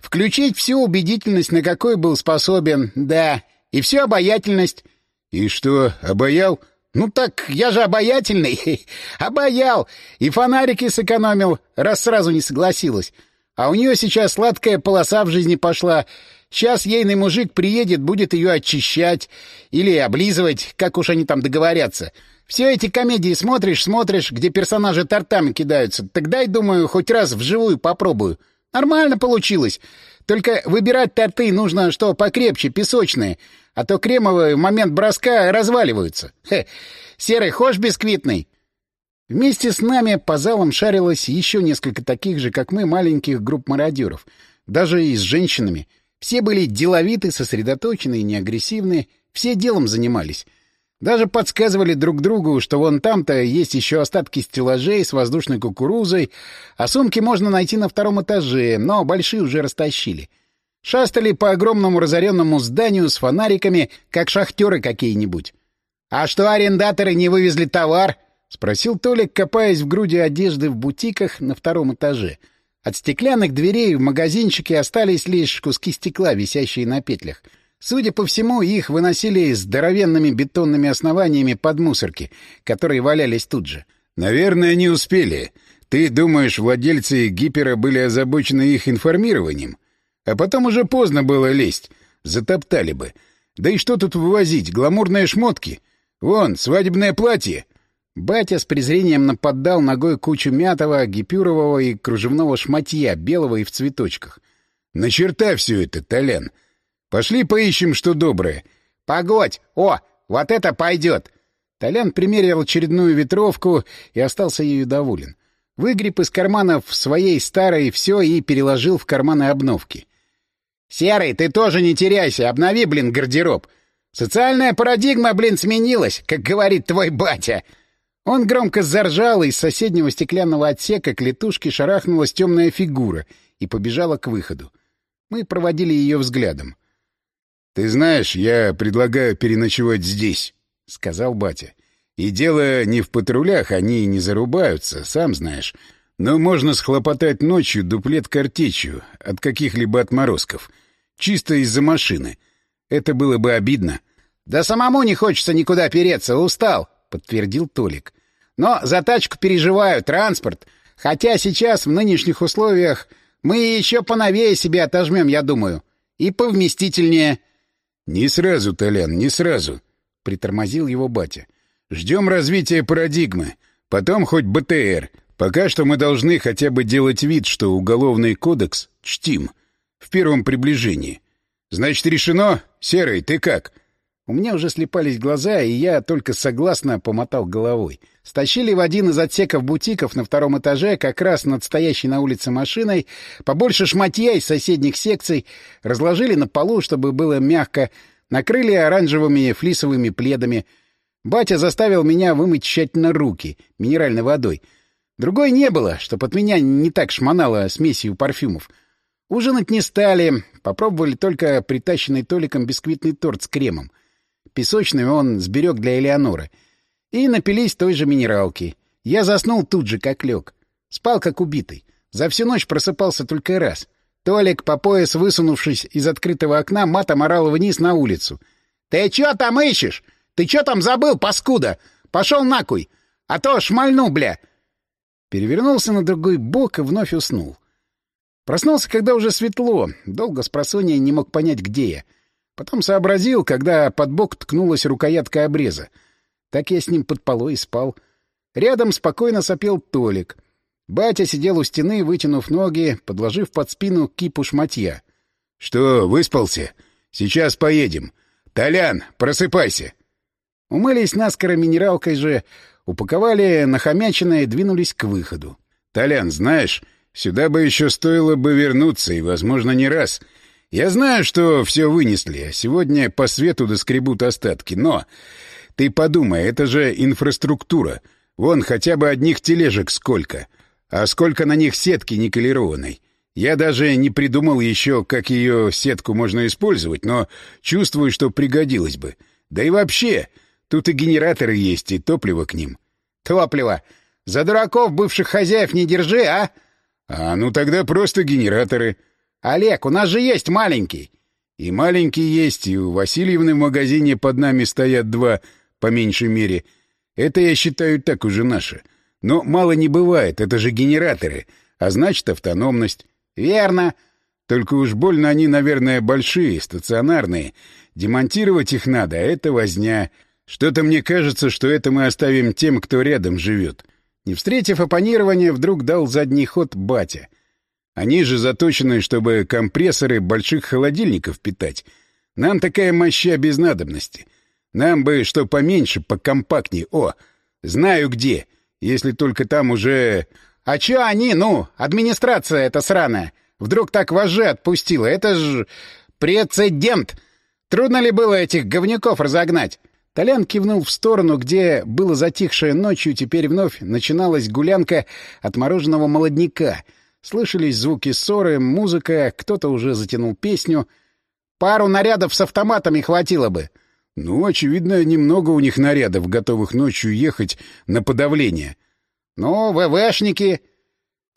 включить всю убедительность, на какой был способен, да, и всю обаятельность. — И что, обаял? — Ну так я же обаятельный. Обаял. И фонарики сэкономил, раз сразу не согласилась. А у нее сейчас сладкая полоса в жизни пошла. Сейчас ейный мужик приедет, будет ее очищать или облизывать, как уж они там договорятся. Все эти комедии смотришь, смотришь, где персонажи тортами кидаются. Тогда и думаю, хоть раз вживую попробую. Нормально получилось. Только выбирать торты нужно что покрепче, песочные, а то кремовые в момент броска разваливаются. Хе. Серый, хошь бисквитный? Вместе с нами по залам шарилось еще несколько таких же, как мы, маленьких групп мародеров. Даже и с женщинами. Все были деловиты, сосредоточены и неагрессивны. Все делом занимались. Даже подсказывали друг другу, что вон там-то есть еще остатки стеллажей с воздушной кукурузой, а сумки можно найти на втором этаже, но большие уже растащили. Шастали по огромному разоренному зданию с фонариками, как шахтеры какие-нибудь. — А что арендаторы не вывезли товар? — спросил Толик, копаясь в груди одежды в бутиках на втором этаже. От стеклянных дверей в магазинчике остались лишь куски стекла, висящие на петлях — Судя по всему, их выносили здоровенными бетонными основаниями под мусорки, которые валялись тут же. «Наверное, не успели. Ты думаешь, владельцы гипера были озабочены их информированием? А потом уже поздно было лезть. Затоптали бы. Да и что тут вывозить? Гламурные шмотки? Вон, свадебное платье!» Батя с презрением нападал ногой кучу мятого, гипюрового и кружевного шматья, белого и в цветочках. «На черта все это, Толян!» Пошли поищем, что доброе. — Погодь! О, вот это пойдет! Толян примерил очередную ветровку и остался ею доволен. Выгреб из карманов своей старой все и переложил в карманы обновки. — Серый, ты тоже не теряйся, обнови, блин, гардероб. Социальная парадигма, блин, сменилась, как говорит твой батя. Он громко заржал, и из соседнего стеклянного отсека к летушке шарахнулась темная фигура и побежала к выходу. Мы проводили ее взглядом. «Ты знаешь, я предлагаю переночевать здесь», — сказал батя. «И дело не в патрулях, они не зарубаются, сам знаешь. Но можно схлопотать ночью дуплет картечью от каких-либо отморозков. Чисто из-за машины. Это было бы обидно». «Да самому не хочется никуда переться, устал», — подтвердил Толик. «Но за тачку переживаю, транспорт. Хотя сейчас, в нынешних условиях, мы еще поновее себе отожмем, я думаю. И повместительнее». «Не сразу, Толян, не сразу», — притормозил его батя. «Ждем развития парадигмы. Потом хоть БТР. Пока что мы должны хотя бы делать вид, что уголовный кодекс чтим. В первом приближении. Значит, решено? Серый, ты как?» У меня уже слепались глаза, и я только согласно помотал головой. Стащили в один из отсеков бутиков на втором этаже, как раз над стоящей на улице машиной, побольше шматья из соседних секций, разложили на полу, чтобы было мягко, накрыли оранжевыми флисовыми пледами. Батя заставил меня вымыть тщательно руки минеральной водой. Другой не было, чтоб от меня не так шмонало смесью парфюмов. Ужинать не стали, попробовали только притащенный Толиком бисквитный торт с кремом. Песочный он сберег для Элеоноры. И напились той же минералки. Я заснул тут же, как лег. Спал, как убитый. За всю ночь просыпался только раз. Толик, по пояс высунувшись из открытого окна, матом орал вниз на улицу. — Ты чё там ищешь? Ты чё там забыл, паскуда? Пошел накуй! А то шмальну, бля! Перевернулся на другой бок и вновь уснул. Проснулся, когда уже светло. Долго с просонья не мог понять, где я. Потом сообразил, когда под бок ткнулась рукоятка обреза. Так я с ним под полой и спал. Рядом спокойно сопел Толик. Батя сидел у стены, вытянув ноги, подложив под спину кипу шматья. — Что, выспался? Сейчас поедем. Толян, просыпайся! Умылись наскоро минералкой же, упаковали нахомяченное и двинулись к выходу. — Толян, знаешь, сюда бы еще стоило бы вернуться, и, возможно, не раз — я знаю, что все вынесли, а сегодня по свету доскребут остатки, но... Ты подумай, это же инфраструктура. Вон хотя бы одних тележек сколько. А сколько на них сетки никелированной. Я даже не придумал еще, как ее сетку можно использовать, но чувствую, что пригодилось бы. Да и вообще, Тут и генераторы есть, и топливо к ним. Топливо! За дураков бывших хозяев не держи, а? А ну тогда просто генераторы. Олег, у нас же есть маленький. И маленький есть, и у Васильевны в магазине под нами стоят два, по меньшей мере. Это, я считаю, так уже наше. Но мало не бывает, это же генераторы, а значит автономность. Верно. Только уж больно они, наверное, большие, стационарные. Демонтировать их надо, а это возня. Что-то мне кажется, что это мы оставим тем, кто рядом живет. Не встретив оппонирования, вдруг дал задний ход батя. Они же заточены, чтобы компрессоры больших холодильников питать. Нам такая моща без надобности. Нам бы что поменьше, покомпактнее. О, знаю где, если только там уже... А чё они, ну, администрация эта сраная? Вдруг так вожжи отпустила? Это ж прецедент! Трудно ли было этих говнюков разогнать? Толян кивнул в сторону, где было затихшее ночью, теперь вновь начиналась гулянка отмороженного молодняка. Слышались звуки ссоры, музыка, кто-то уже затянул песню. Пару нарядов с автоматами хватило бы. Ну, очевидно, немного у них нарядов, готовых ночью ехать на подавление. Ну, ВВшники...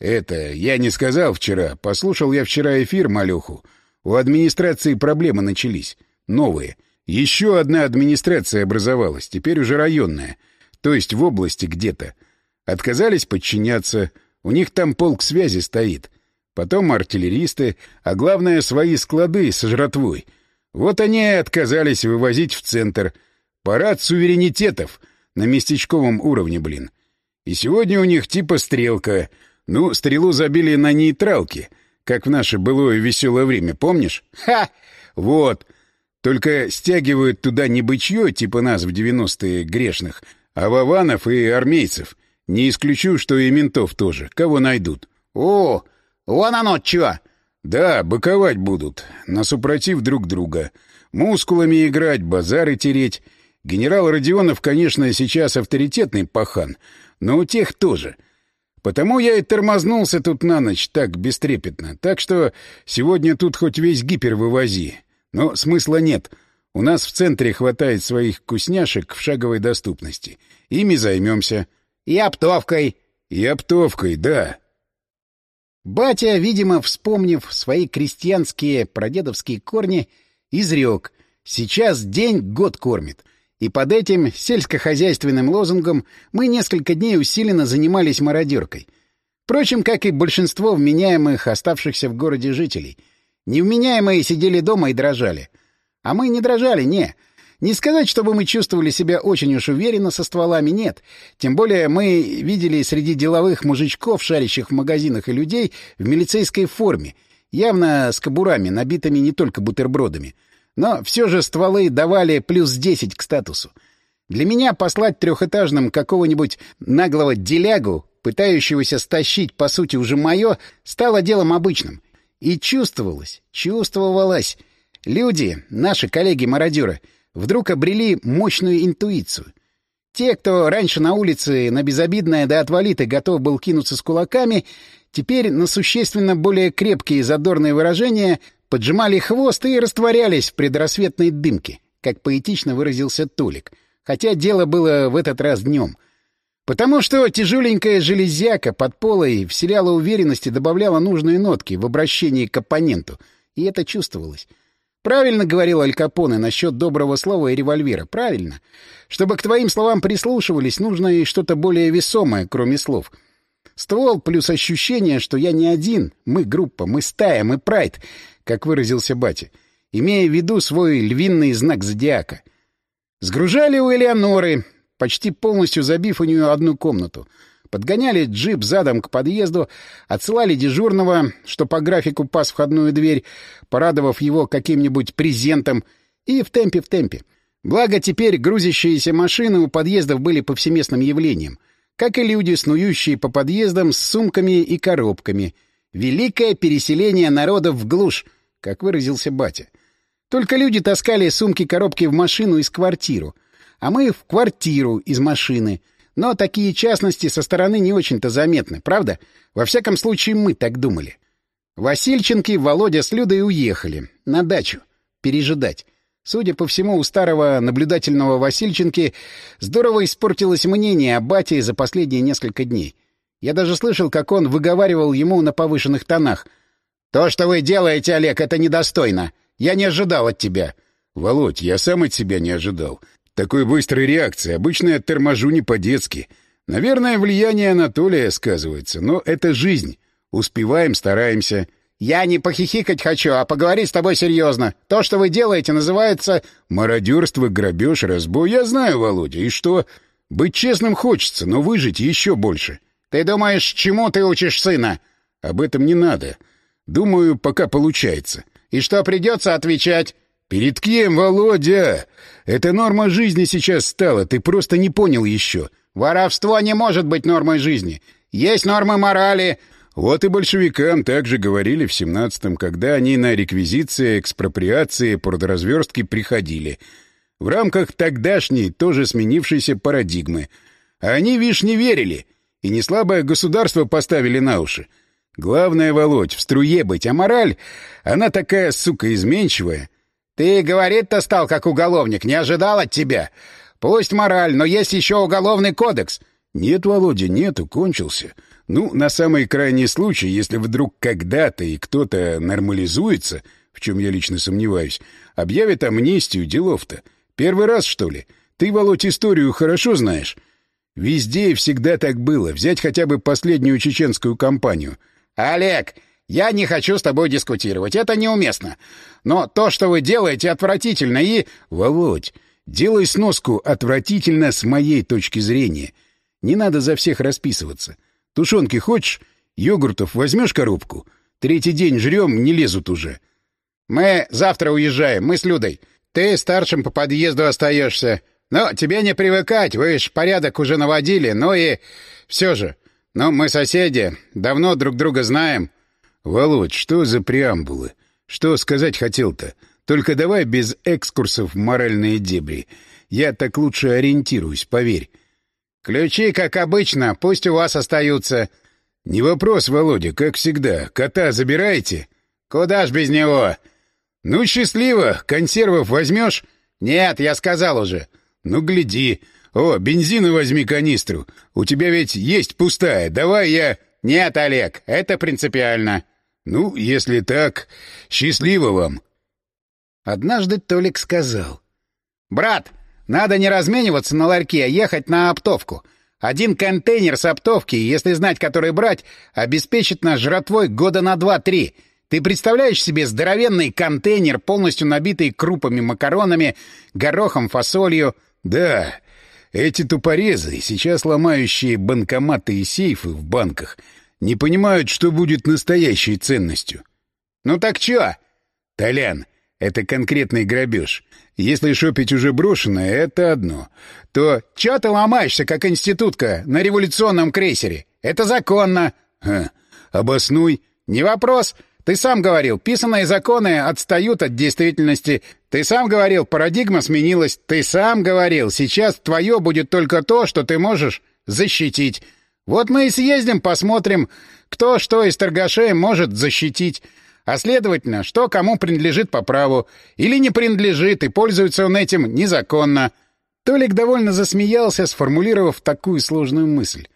Это я не сказал вчера. Послушал я вчера эфир, малюху. У администрации проблемы начались. Новые. Еще одна администрация образовалась, теперь уже районная. То есть в области где-то. Отказались подчиняться. У них там полк связи стоит. Потом артиллеристы, а главное, свои склады с жратвой. Вот они и отказались вывозить в центр. Парад суверенитетов на местечковом уровне, блин. И сегодня у них типа стрелка — ну, стрелу забили на нейтралке, как в наше былое веселое время, помнишь? Ха! Вот. Только стягивают туда не бычье, типа нас в девяностые грешных, а вованов и армейцев. Не исключу, что и ментов тоже. Кого найдут. О, вон оно чё! Да, быковать будут, насупротив друг друга. Мускулами играть, базары тереть. Генерал Родионов, конечно, сейчас авторитетный пахан, но у тех тоже — Потому я и тормознулся тут на ночь так бестрепетно. Так что сегодня тут хоть весь гипер вывози. Но смысла нет. У нас в центре хватает своих вкусняшек в шаговой доступности. Ими займемся. И оптовкой. И оптовкой, да. Батя, видимо, вспомнив свои крестьянские прадедовские корни, изрек. Сейчас день год кормит. И под этим сельскохозяйственным лозунгом мы несколько дней усиленно занимались мародеркой. Впрочем, как и большинство вменяемых оставшихся в городе жителей. Невменяемые сидели дома и дрожали. А мы не дрожали, не. Не сказать, чтобы мы чувствовали себя очень уж уверенно со стволами, нет. Тем более мы видели среди деловых мужичков, шарящих в магазинах, и людей в милицейской форме, явно с кобурами, набитыми не только бутербродами — но все же стволы давали плюс 10 к статусу. Для меня послать трехэтажным какого-нибудь наглого делягу, пытающегося стащить, по сути, уже мое, стало делом обычным. И чувствовалось, чувствовалось. Люди, наши коллеги-мародеры, вдруг обрели мощную интуицию. Те, кто раньше на улице на безобидное да отвалиты готов был кинуться с кулаками, теперь на существенно более крепкие задорные выражения поджимали хвост и растворялись в предрассветной дымке, как поэтично выразился Толик, хотя дело было в этот раз днем. Потому что тяжеленькая железяка под полой вселяла уверенность и добавляла нужные нотки в обращении к оппоненту, и это чувствовалось. Правильно говорил Аль Капоне насчет доброго слова и револьвера. Правильно. Чтобы к твоим словам прислушивались, нужно и что-то более весомое, кроме слов. Ствол плюс ощущение, что я не один, мы группа, мы стая, мы прайд, как выразился батя, имея в виду свой львиный знак зодиака. Сгружали у Элеоноры, почти полностью забив у нее одну комнату. Подгоняли джип задом к подъезду, отсылали дежурного, что по графику пас входную дверь, порадовав его каким-нибудь презентом, и в темпе в темпе. Благо теперь грузящиеся машины у подъездов были повсеместным явлением, как и люди, снующие по подъездам с сумками и коробками — Великое переселение народов в глушь, как выразился батя. Только люди таскали сумки-коробки в машину из квартиру, а мы в квартиру из машины. Но такие частности со стороны не очень-то заметны, правда? Во всяком случае, мы так думали. Васильченки, Володя с Людой уехали. На дачу. Пережидать. Судя по всему, у старого наблюдательного Васильченки здорово испортилось мнение о бате за последние несколько дней. Я даже слышал, как он выговаривал ему на повышенных тонах. «То, что вы делаете, Олег, это недостойно. Я не ожидал от тебя». «Володь, я сам от себя не ожидал. Такой быстрой реакции. Обычно я торможу не по-детски. Наверное, влияние Анатолия сказывается, но это жизнь. Успеваем, стараемся». «Я не похихикать хочу, а поговорить с тобой серьезно. То, что вы делаете, называется...» «Мародерство, грабеж, разбой. Я знаю, Володя. И что? Быть честным хочется, но выжить еще больше». «Ты думаешь, чему ты учишь сына?» «Об этом не надо. Думаю, пока получается». «И что придется отвечать?» «Перед кем, Володя? Это норма жизни сейчас стала, ты просто не понял еще». «Воровство не может быть нормой жизни. Есть нормы морали, вот и большевикам также говорили в семнадцатом, когда они на реквизиции, экспроприации, продразверстки приходили. В рамках тогдашней, тоже сменившейся парадигмы. А они, вишь, не верили. И не слабое государство поставили на уши. Главное, Володь, в струе быть, а мораль, она такая, сука, изменчивая. Ты говорить-то стал как уголовник, не ожидал от тебя. Пусть мораль, но есть еще уголовный кодекс. Нет, Володя, нету, кончился. Ну, на самый крайний случай, если вдруг когда-то и кто-то нормализуется, в чем я лично сомневаюсь, объявят амнистию, делов-то. Первый раз, что ли? Ты, Володь, историю хорошо знаешь? Везде и всегда так было. Взять хотя бы последнюю чеченскую кампанию. «Олег, я не хочу с тобой дискутировать. Это неуместно. Но то, что вы делаете, отвратительно и...» «Володь, делай сноску отвратительно с моей точки зрения. Не надо за всех расписываться. Тушенки хочешь? Йогуртов возьмешь коробку? Третий день жрем, не лезут уже. Мы завтра уезжаем, мы с Людой. Ты старшим по подъезду остаешься. Но тебе не привыкать, вы ж порядок уже наводили, ну и... Все же. Но мы соседи, давно друг друга знаем. Володь, что за преамбулы? Что сказать хотел-то? Только давай без экскурсов в моральные дебри. Я так лучше ориентируюсь, поверь. «Ключи, как обычно, пусть у вас остаются». «Не вопрос, Володя, как всегда. Кота забираете?» «Куда ж без него?» «Ну, счастливо. Консервов возьмешь?» «Нет, я сказал уже». «Ну, гляди. О, бензина возьми канистру. У тебя ведь есть пустая. Давай я...» «Нет, Олег, это принципиально». «Ну, если так, счастливо вам». Однажды Толик сказал. «Брат, надо не размениваться на ларьке, а ехать на оптовку. Один контейнер с оптовки, если знать, который брать, обеспечит нас жратвой года на два-три. Ты представляешь себе здоровенный контейнер, полностью набитый крупами, макаронами, горохом, фасолью? Да, эти тупорезы, сейчас ломающие банкоматы и сейфы в банках, не понимают, что будет настоящей ценностью. Ну так чё? Толян, это конкретный грабеж. Если шопить уже брошенное, это одно. То чё ты ломаешься, как институтка, на революционном крейсере? Это законно. Ха, обоснуй. Не вопрос. Ты сам говорил, писанные законы отстают от действительности. Ты сам говорил, парадигма сменилась. Ты сам говорил, сейчас твое будет только то, что ты можешь защитить. Вот мы и съездим, посмотрим, кто что из торгашей может защитить. А следовательно, что кому принадлежит по праву, или не принадлежит, и пользуется он этим незаконно. Толик довольно засмеялся, сформулировав такую сложную мысль.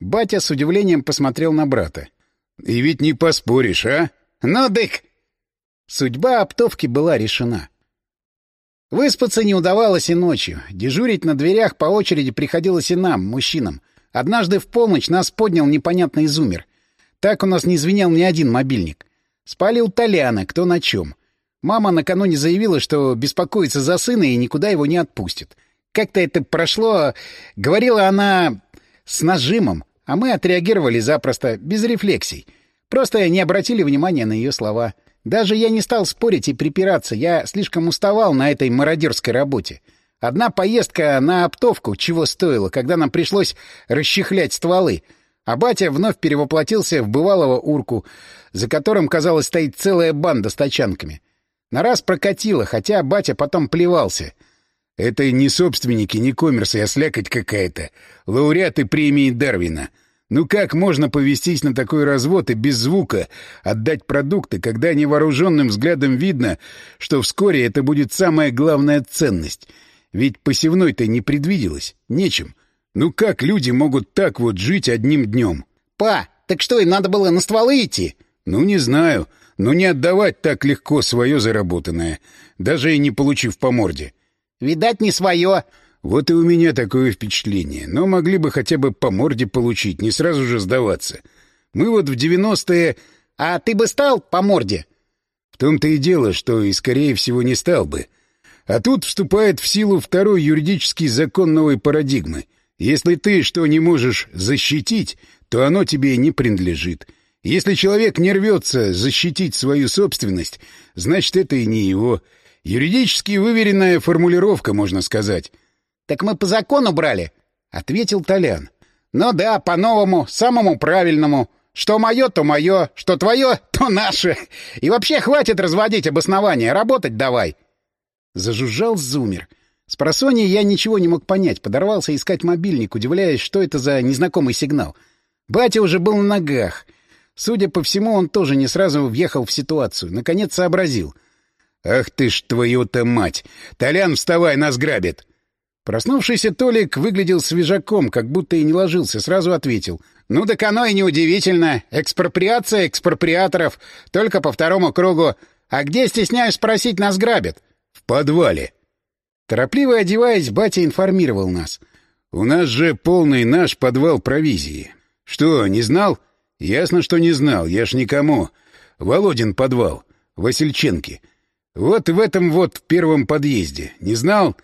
Батя с удивлением посмотрел на брата. — И ведь не поспоришь, а? — Ну, дык! Судьба оптовки была решена. Выспаться не удавалось и ночью. Дежурить на дверях по очереди приходилось и нам, мужчинам. Однажды в полночь нас поднял непонятный зумер. Так у нас не звенел ни один мобильник. Спали у Толяна, кто на чем. Мама накануне заявила, что беспокоится за сына и никуда его не отпустит. Как-то это прошло... Говорила она с нажимом, а мы отреагировали запросто, без рефлексий. Просто не обратили внимания на ее слова. Даже я не стал спорить и припираться, я слишком уставал на этой мародерской работе. Одна поездка на оптовку чего стоила, когда нам пришлось расчехлять стволы — а батя вновь перевоплотился в бывалого урку, за которым, казалось, стоит целая банда с тачанками. На раз прокатило, хотя батя потом плевался. Это не собственники, не коммерсы, а слякоть какая-то. Лауреаты премии Дарвина. Ну как можно повестись на такой развод и без звука отдать продукты, когда невооруженным взглядом видно, что вскоре это будет самая главная ценность? Ведь посевной-то не предвиделось, нечем. Ну как люди могут так вот жить одним днем? — Па, так что, и надо было на стволы идти? — Ну не знаю, но не отдавать так легко свое заработанное, даже и не получив по морде. — Видать, не свое. Вот и у меня такое впечатление. Но могли бы хотя бы по морде получить, не сразу же сдаваться. Мы вот в девяностые... А ты бы стал по морде? В том-то и дело, что и, скорее всего, не стал бы. А тут вступает в силу второй юридический закон новой парадигмы. Если ты что не можешь защитить, то оно тебе не принадлежит. Если человек не рвется защитить свою собственность, значит, это и не его. Юридически выверенная формулировка, можно сказать. — Так мы по закону брали, — ответил Толян. — Ну да, по-новому, самому правильному. Что мое, то мое, что твое, то наше. И вообще хватит разводить обоснования, работать давай. Зажужжал зумер. С просонья я ничего не мог понять, подорвался искать мобильник, удивляясь, что это за незнакомый сигнал. Батя уже был на ногах. Судя по всему, он тоже не сразу въехал в ситуацию. Наконец сообразил. «Ах ты ж твою-то мать! Толян, вставай, нас грабит!» Проснувшийся Толик выглядел свежаком, как будто и не ложился, сразу ответил. «Ну так оно и неудивительно. Экспроприация экспроприаторов. Только по второму кругу. А где, стесняюсь спросить, нас грабят?» «В подвале». Торопливо одеваясь, батя информировал нас. «У нас же полный наш подвал провизии. Что, не знал?» «Ясно, что не знал. Я ж никому. Володин подвал. Васильченки. Вот в этом вот первом подъезде. Не знал?»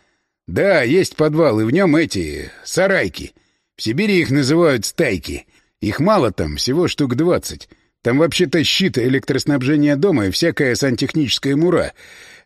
Да, есть подвал, и в нем эти... сарайки. В Сибири их называют стайки. Их мало там, всего штук двадцать. Там вообще-то щит электроснабжения дома и всякая сантехническая мура.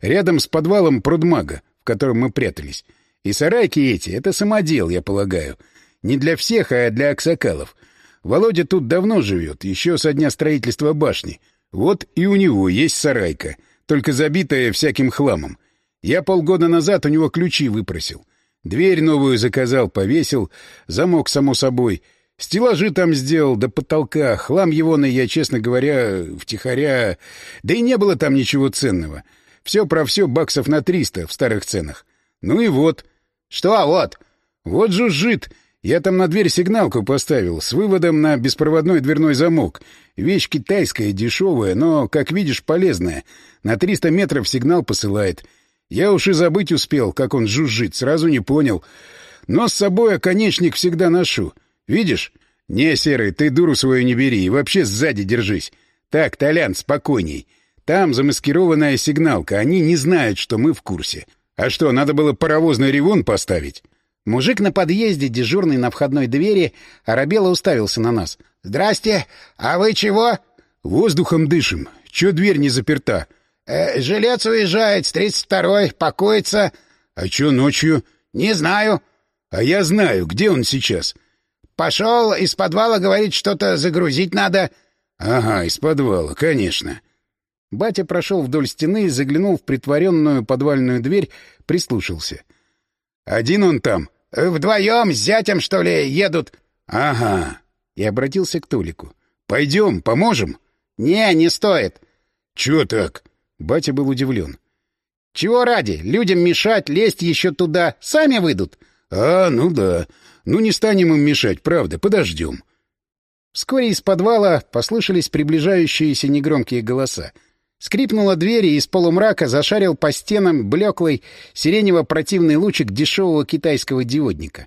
Рядом с подвалом прудмага, в котором мы прятались. И сарайки эти — это самодел, я полагаю. Не для всех, а для аксакалов. Володя тут давно живет, еще со дня строительства башни. Вот и у него есть сарайка, только забитая всяким хламом. Я полгода назад у него ключи выпросил. Дверь новую заказал, повесил, замок, само собой. Стеллажи там сделал, до потолка. Хлам его на я, честно говоря, втихаря... Да и не было там ничего ценного. Все про все баксов на триста в старых ценах. Ну и вот. Что вот? Вот жужжит. Я там на дверь сигналку поставил, с выводом на беспроводной дверной замок. Вещь китайская, дешевая, но, как видишь, полезная. На 300 метров сигнал посылает. Я уж и забыть успел, как он жужжит, сразу не понял. Но с собой оконечник всегда ношу. Видишь? Не, Серый, ты дуру свою не бери и вообще сзади держись. Так, Толян, спокойней. Там замаскированная сигналка, они не знают, что мы в курсе. А что, надо было паровозный ревун поставить? Мужик на подъезде, дежурный на входной двери, оробело уставился на нас. «Здрасте! А вы чего?» «Воздухом дышим. Чё дверь не заперта?» Э, жилец уезжает с тридцать второй, покоится. А чё ночью? Не знаю. А я знаю, где он сейчас. Пошел из подвала, говорит, что-то загрузить надо. Ага, из подвала, конечно. Батя прошел вдоль стены, заглянул в притворенную подвальную дверь, прислушался. Один он там? Вдвоем с зятем, что ли, едут? Ага. И обратился к Толику. Пойдем, поможем? Не, не стоит. Чё так? Батя был удивлен. «Чего ради? Людям мешать, лезть еще туда. Сами выйдут». «А, ну да. Ну не станем им мешать, правда. Подождем». Вскоре из подвала послышались приближающиеся негромкие голоса. Скрипнула дверь, и из полумрака зашарил по стенам блеклый сиренево-противный лучик дешевого китайского диодника.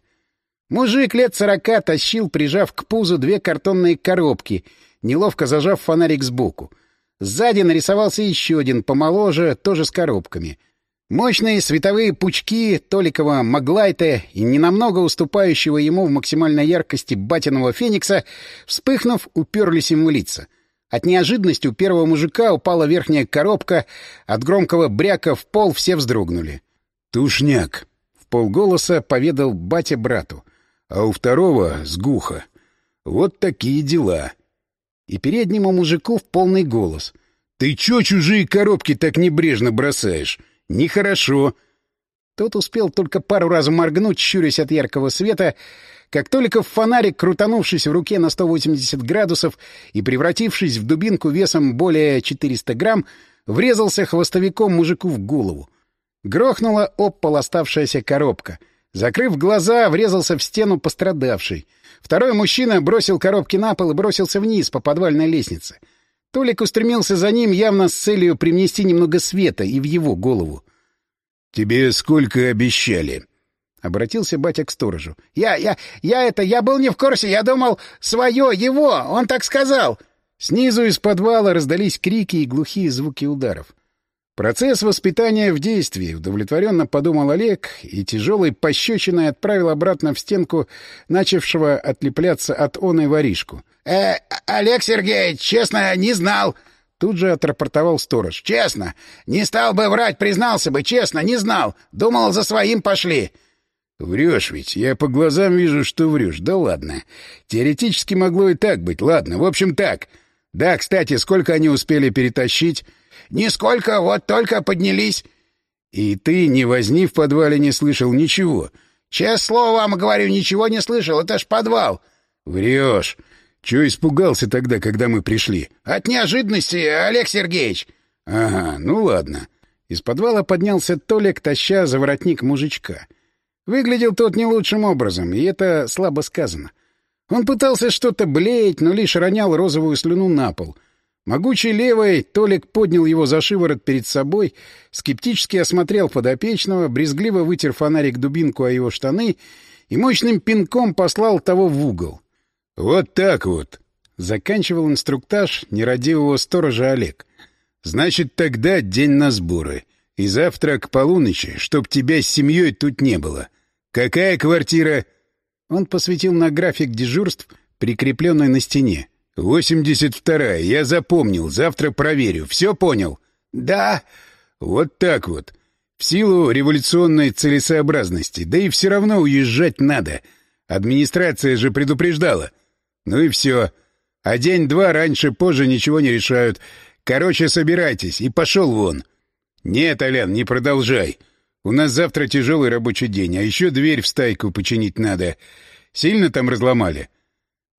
Мужик лет сорока тащил, прижав к пузу, две картонные коробки, неловко зажав фонарик сбоку. Сзади нарисовался еще один, помоложе, тоже с коробками. Мощные световые пучки Толикова Маглайта и ненамного уступающего ему в максимальной яркости батиного феникса, вспыхнув, уперлись ему лица. От неожиданности у первого мужика упала верхняя коробка, от громкого бряка в пол все вздрогнули. «Тушняк!» — в полголоса поведал батя брату. «А у второго — сгуха. Вот такие дела!» и переднему мужику в полный голос. «Ты чё чужие коробки так небрежно бросаешь? Нехорошо!» Тот успел только пару раз моргнуть, щурясь от яркого света, как только фонарик, крутанувшись в руке на 180 градусов и превратившись в дубинку весом более 400 грамм, врезался хвостовиком мужику в голову. Грохнула об пол оставшаяся коробка. Закрыв глаза, врезался в стену пострадавший. Второй мужчина бросил коробки на пол и бросился вниз по подвальной лестнице. Толик устремился за ним явно с целью привнести немного света и в его голову. — Тебе сколько обещали? — обратился батя к сторожу. — Я, я, я это, я был не в курсе, я думал, свое, его, он так сказал. Снизу из подвала раздались крики и глухие звуки ударов. Процесс воспитания в действии, удовлетворенно подумал Олег, и тяжелой пощечиной отправил обратно в стенку начавшего отлепляться от оной воришку. «Э, Олег Сергеевич, честно, не знал!» Тут же отрапортовал сторож. «Честно! Не стал бы врать, признался бы, честно, не знал! Думал, за своим пошли!» «Врешь ведь, я по глазам вижу, что врешь. Да ладно. Теоретически могло и так быть. Ладно, в общем так. Да, кстати, сколько они успели перетащить?» «Нисколько, вот только поднялись». «И ты, не возни в подвале, не слышал ничего?» «Честное слово вам говорю, ничего не слышал, это ж подвал». «Врешь. Чего испугался тогда, когда мы пришли?» «От неожиданности, Олег Сергеевич». «Ага, ну ладно». Из подвала поднялся Толик, таща за воротник мужичка. Выглядел тот не лучшим образом, и это слабо сказано. Он пытался что-то блеять, но лишь ронял розовую слюну на пол — Могучий левой Толик поднял его за шиворот перед собой, скептически осмотрел подопечного, брезгливо вытер фонарик дубинку о его штаны и мощным пинком послал того в угол. — Вот так вот! — заканчивал инструктаж нерадивого сторожа Олег. — Значит, тогда день на сборы. И завтра к полуночи, чтоб тебя с семьей тут не было. Какая квартира? Он посветил на график дежурств, прикрепленный на стене. «Восемьдесят вторая. Я запомнил. Завтра проверю. Все понял?» «Да». «Вот так вот. В силу революционной целесообразности. Да и все равно уезжать надо. Администрация же предупреждала. Ну и все. А день-два раньше-позже ничего не решают. Короче, собирайтесь. И пошел вон». «Нет, Алян, не продолжай. У нас завтра тяжелый рабочий день, а еще дверь в стайку починить надо. Сильно там разломали?»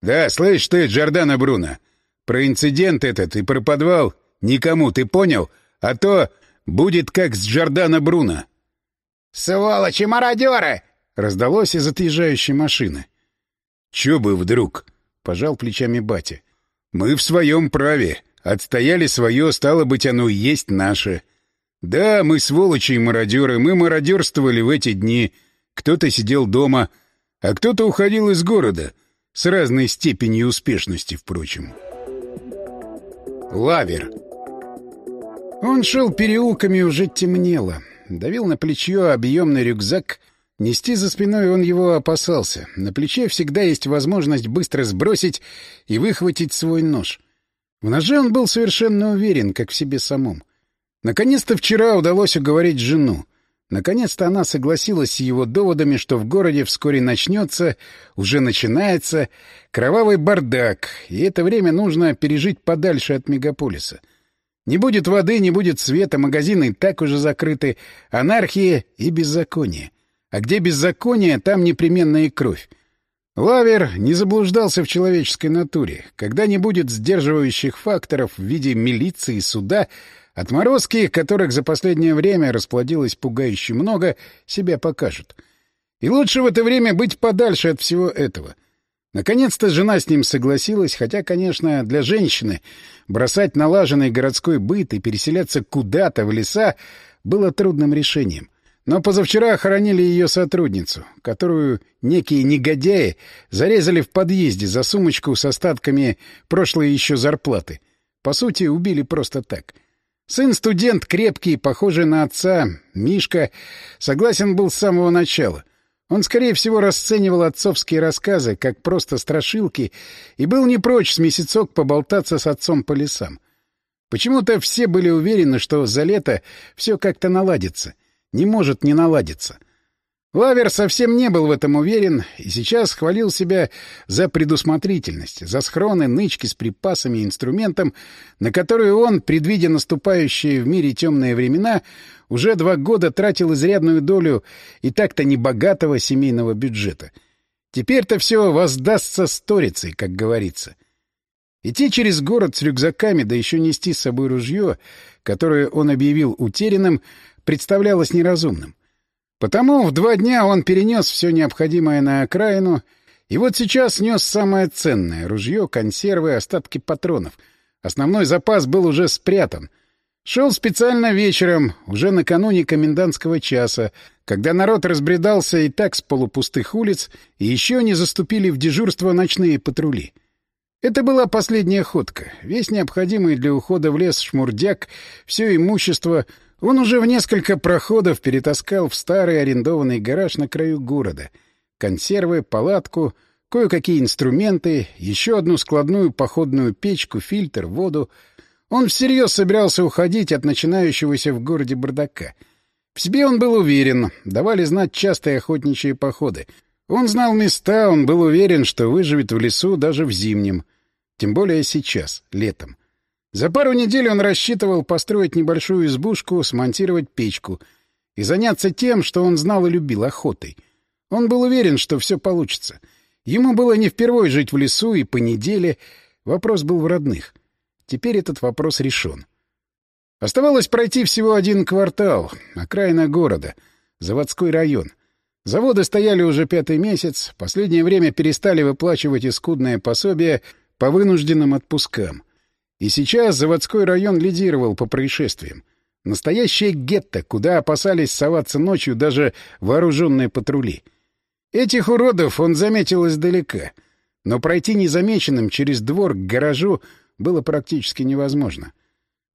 «Да, слышь ты, Джордана Бруно, про инцидент этот и про подвал никому, ты понял? А то будет как с Джордана Бруно». «Сволочи, мародеры!» — раздалось из отъезжающей машины. «Чё бы вдруг?» — пожал плечами батя. «Мы в своем праве. Отстояли свое, стало быть, оно и есть наше. Да, мы сволочи и мародеры, мы мародерствовали в эти дни. Кто-то сидел дома, а кто-то уходил из города». С разной степенью успешности, впрочем. Лавер. Он шел переулками, уже темнело. Давил на плечо объемный рюкзак. Нести за спиной он его опасался. На плече всегда есть возможность быстро сбросить и выхватить свой нож. В ноже он был совершенно уверен, как в себе самом. Наконец-то вчера удалось уговорить жену. Наконец-то она согласилась с его доводами, что в городе вскоре начнется, уже начинается, кровавый бардак, и это время нужно пережить подальше от мегаполиса. Не будет воды, не будет света, магазины так уже закрыты, анархия и беззаконие. А где беззаконие, там непременно и кровь. Лавер не заблуждался в человеческой натуре. Когда не будет сдерживающих факторов в виде милиции и суда, Отморозки, которых за последнее время расплодилось пугающе много, себя покажут. И лучше в это время быть подальше от всего этого. Наконец-то жена с ним согласилась, хотя, конечно, для женщины бросать налаженный городской быт и переселяться куда-то в леса было трудным решением. Но позавчера хоронили ее сотрудницу, которую некие негодяи зарезали в подъезде за сумочку с остатками прошлой еще зарплаты. По сути, убили просто так — Сын-студент крепкий, похожий на отца, Мишка, согласен был с самого начала. Он, скорее всего, расценивал отцовские рассказы как просто страшилки и был не прочь с месяцок поболтаться с отцом по лесам. Почему-то все были уверены, что за лето все как-то наладится. Не может не наладиться. Лавер совсем не был в этом уверен и сейчас хвалил себя за предусмотрительность, за схроны, нычки с припасами и инструментом, на которые он, предвидя наступающие в мире темные времена, уже два года тратил изрядную долю и так-то небогатого семейного бюджета. Теперь-то все воздастся сторицей, как говорится. Идти через город с рюкзаками, да еще нести с собой ружье, которое он объявил утерянным, представлялось неразумным. Потому в два дня он перенес все необходимое на окраину, и вот сейчас нес самое ценное — ружье, консервы, остатки патронов. Основной запас был уже спрятан. Шел специально вечером, уже накануне комендантского часа, когда народ разбредался и так с полупустых улиц, и еще не заступили в дежурство ночные патрули. Это была последняя ходка. Весь необходимый для ухода в лес шмурдяк, все имущество — он уже в несколько проходов перетаскал в старый арендованный гараж на краю города. Консервы, палатку, кое-какие инструменты, еще одну складную походную печку, фильтр, воду. Он всерьез собирался уходить от начинающегося в городе бардака. В себе он был уверен, давали знать частые охотничьи походы. Он знал места, он был уверен, что выживет в лесу даже в зимнем. Тем более сейчас, летом. За пару недель он рассчитывал построить небольшую избушку, смонтировать печку и заняться тем, что он знал и любил — охотой. Он был уверен, что все получится. Ему было не впервой жить в лесу и по неделе. Вопрос был в родных. Теперь этот вопрос решен. Оставалось пройти всего один квартал, окраина города, заводской район. Заводы стояли уже пятый месяц, последнее время перестали выплачивать искудное пособие по вынужденным отпускам. И сейчас заводской район лидировал по происшествиям. Настоящее гетто, куда опасались соваться ночью даже вооруженные патрули. Этих уродов он заметил издалека, но пройти незамеченным через двор к гаражу было практически невозможно.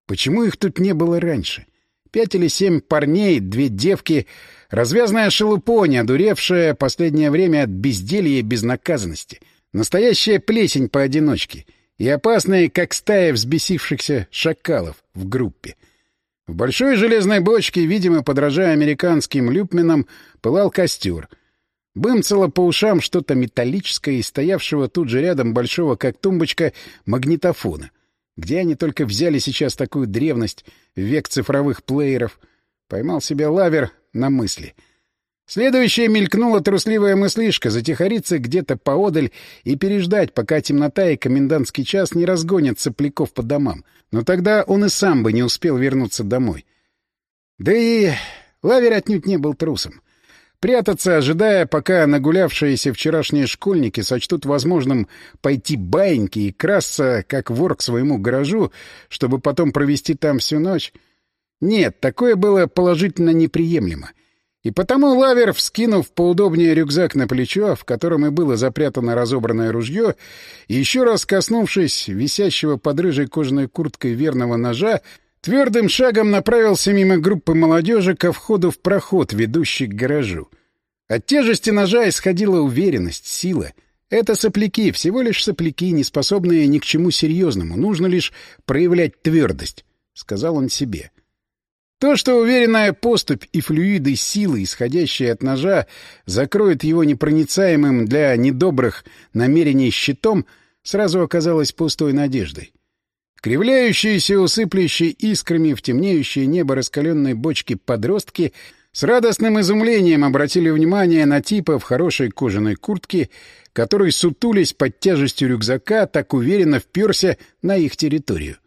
Почему их тут не было раньше? Пять или семь парней, две девки, развязная шелупонь, одуревшая последнее время от безделья и безнаказанности. Настоящая плесень поодиночке — и опасные, как стая взбесившихся шакалов в группе. В большой железной бочке, видимо, подражая американским люпменам, пылал костер. Бымцало по ушам что-то металлическое из стоявшего тут же рядом большого, как тумбочка, магнитофона. Где они только взяли сейчас такую древность в век цифровых плееров? Поймал себя лавер на мысли — Следующая мелькнула трусливая мыслишка затихариться где-то поодаль и переждать, пока темнота и комендантский час не разгонят сопляков по домам. Но тогда он и сам бы не успел вернуться домой. Да и Лавер отнюдь не был трусом. Прятаться, ожидая, пока нагулявшиеся вчерашние школьники сочтут возможным пойти баиньки и красться, как вор к своему гаражу, чтобы потом провести там всю ночь. Нет, такое было положительно неприемлемо. И потому Лавер, вскинув поудобнее рюкзак на плечо, в котором и было запрятано разобранное ружье, и еще раз коснувшись висящего под рыжей кожаной курткой верного ножа, твердым шагом направился мимо группы молодежи ко входу в проход, ведущий к гаражу. От тяжести ножа исходила уверенность, сила. Это сопляки, всего лишь сопляки, не способные ни к чему серьезному. Нужно лишь проявлять твердость, — сказал он себе. — то, что уверенная поступь и флюиды силы, исходящие от ножа, закроют его непроницаемым для недобрых намерений щитом, сразу оказалось пустой надеждой. Кривляющиеся, усыплющие искрами в темнеющее небо раскаленной бочки подростки с радостным изумлением обратили внимание на типа в хорошей кожаной куртке, который, сутулись под тяжестью рюкзака, так уверенно вперся на их территорию.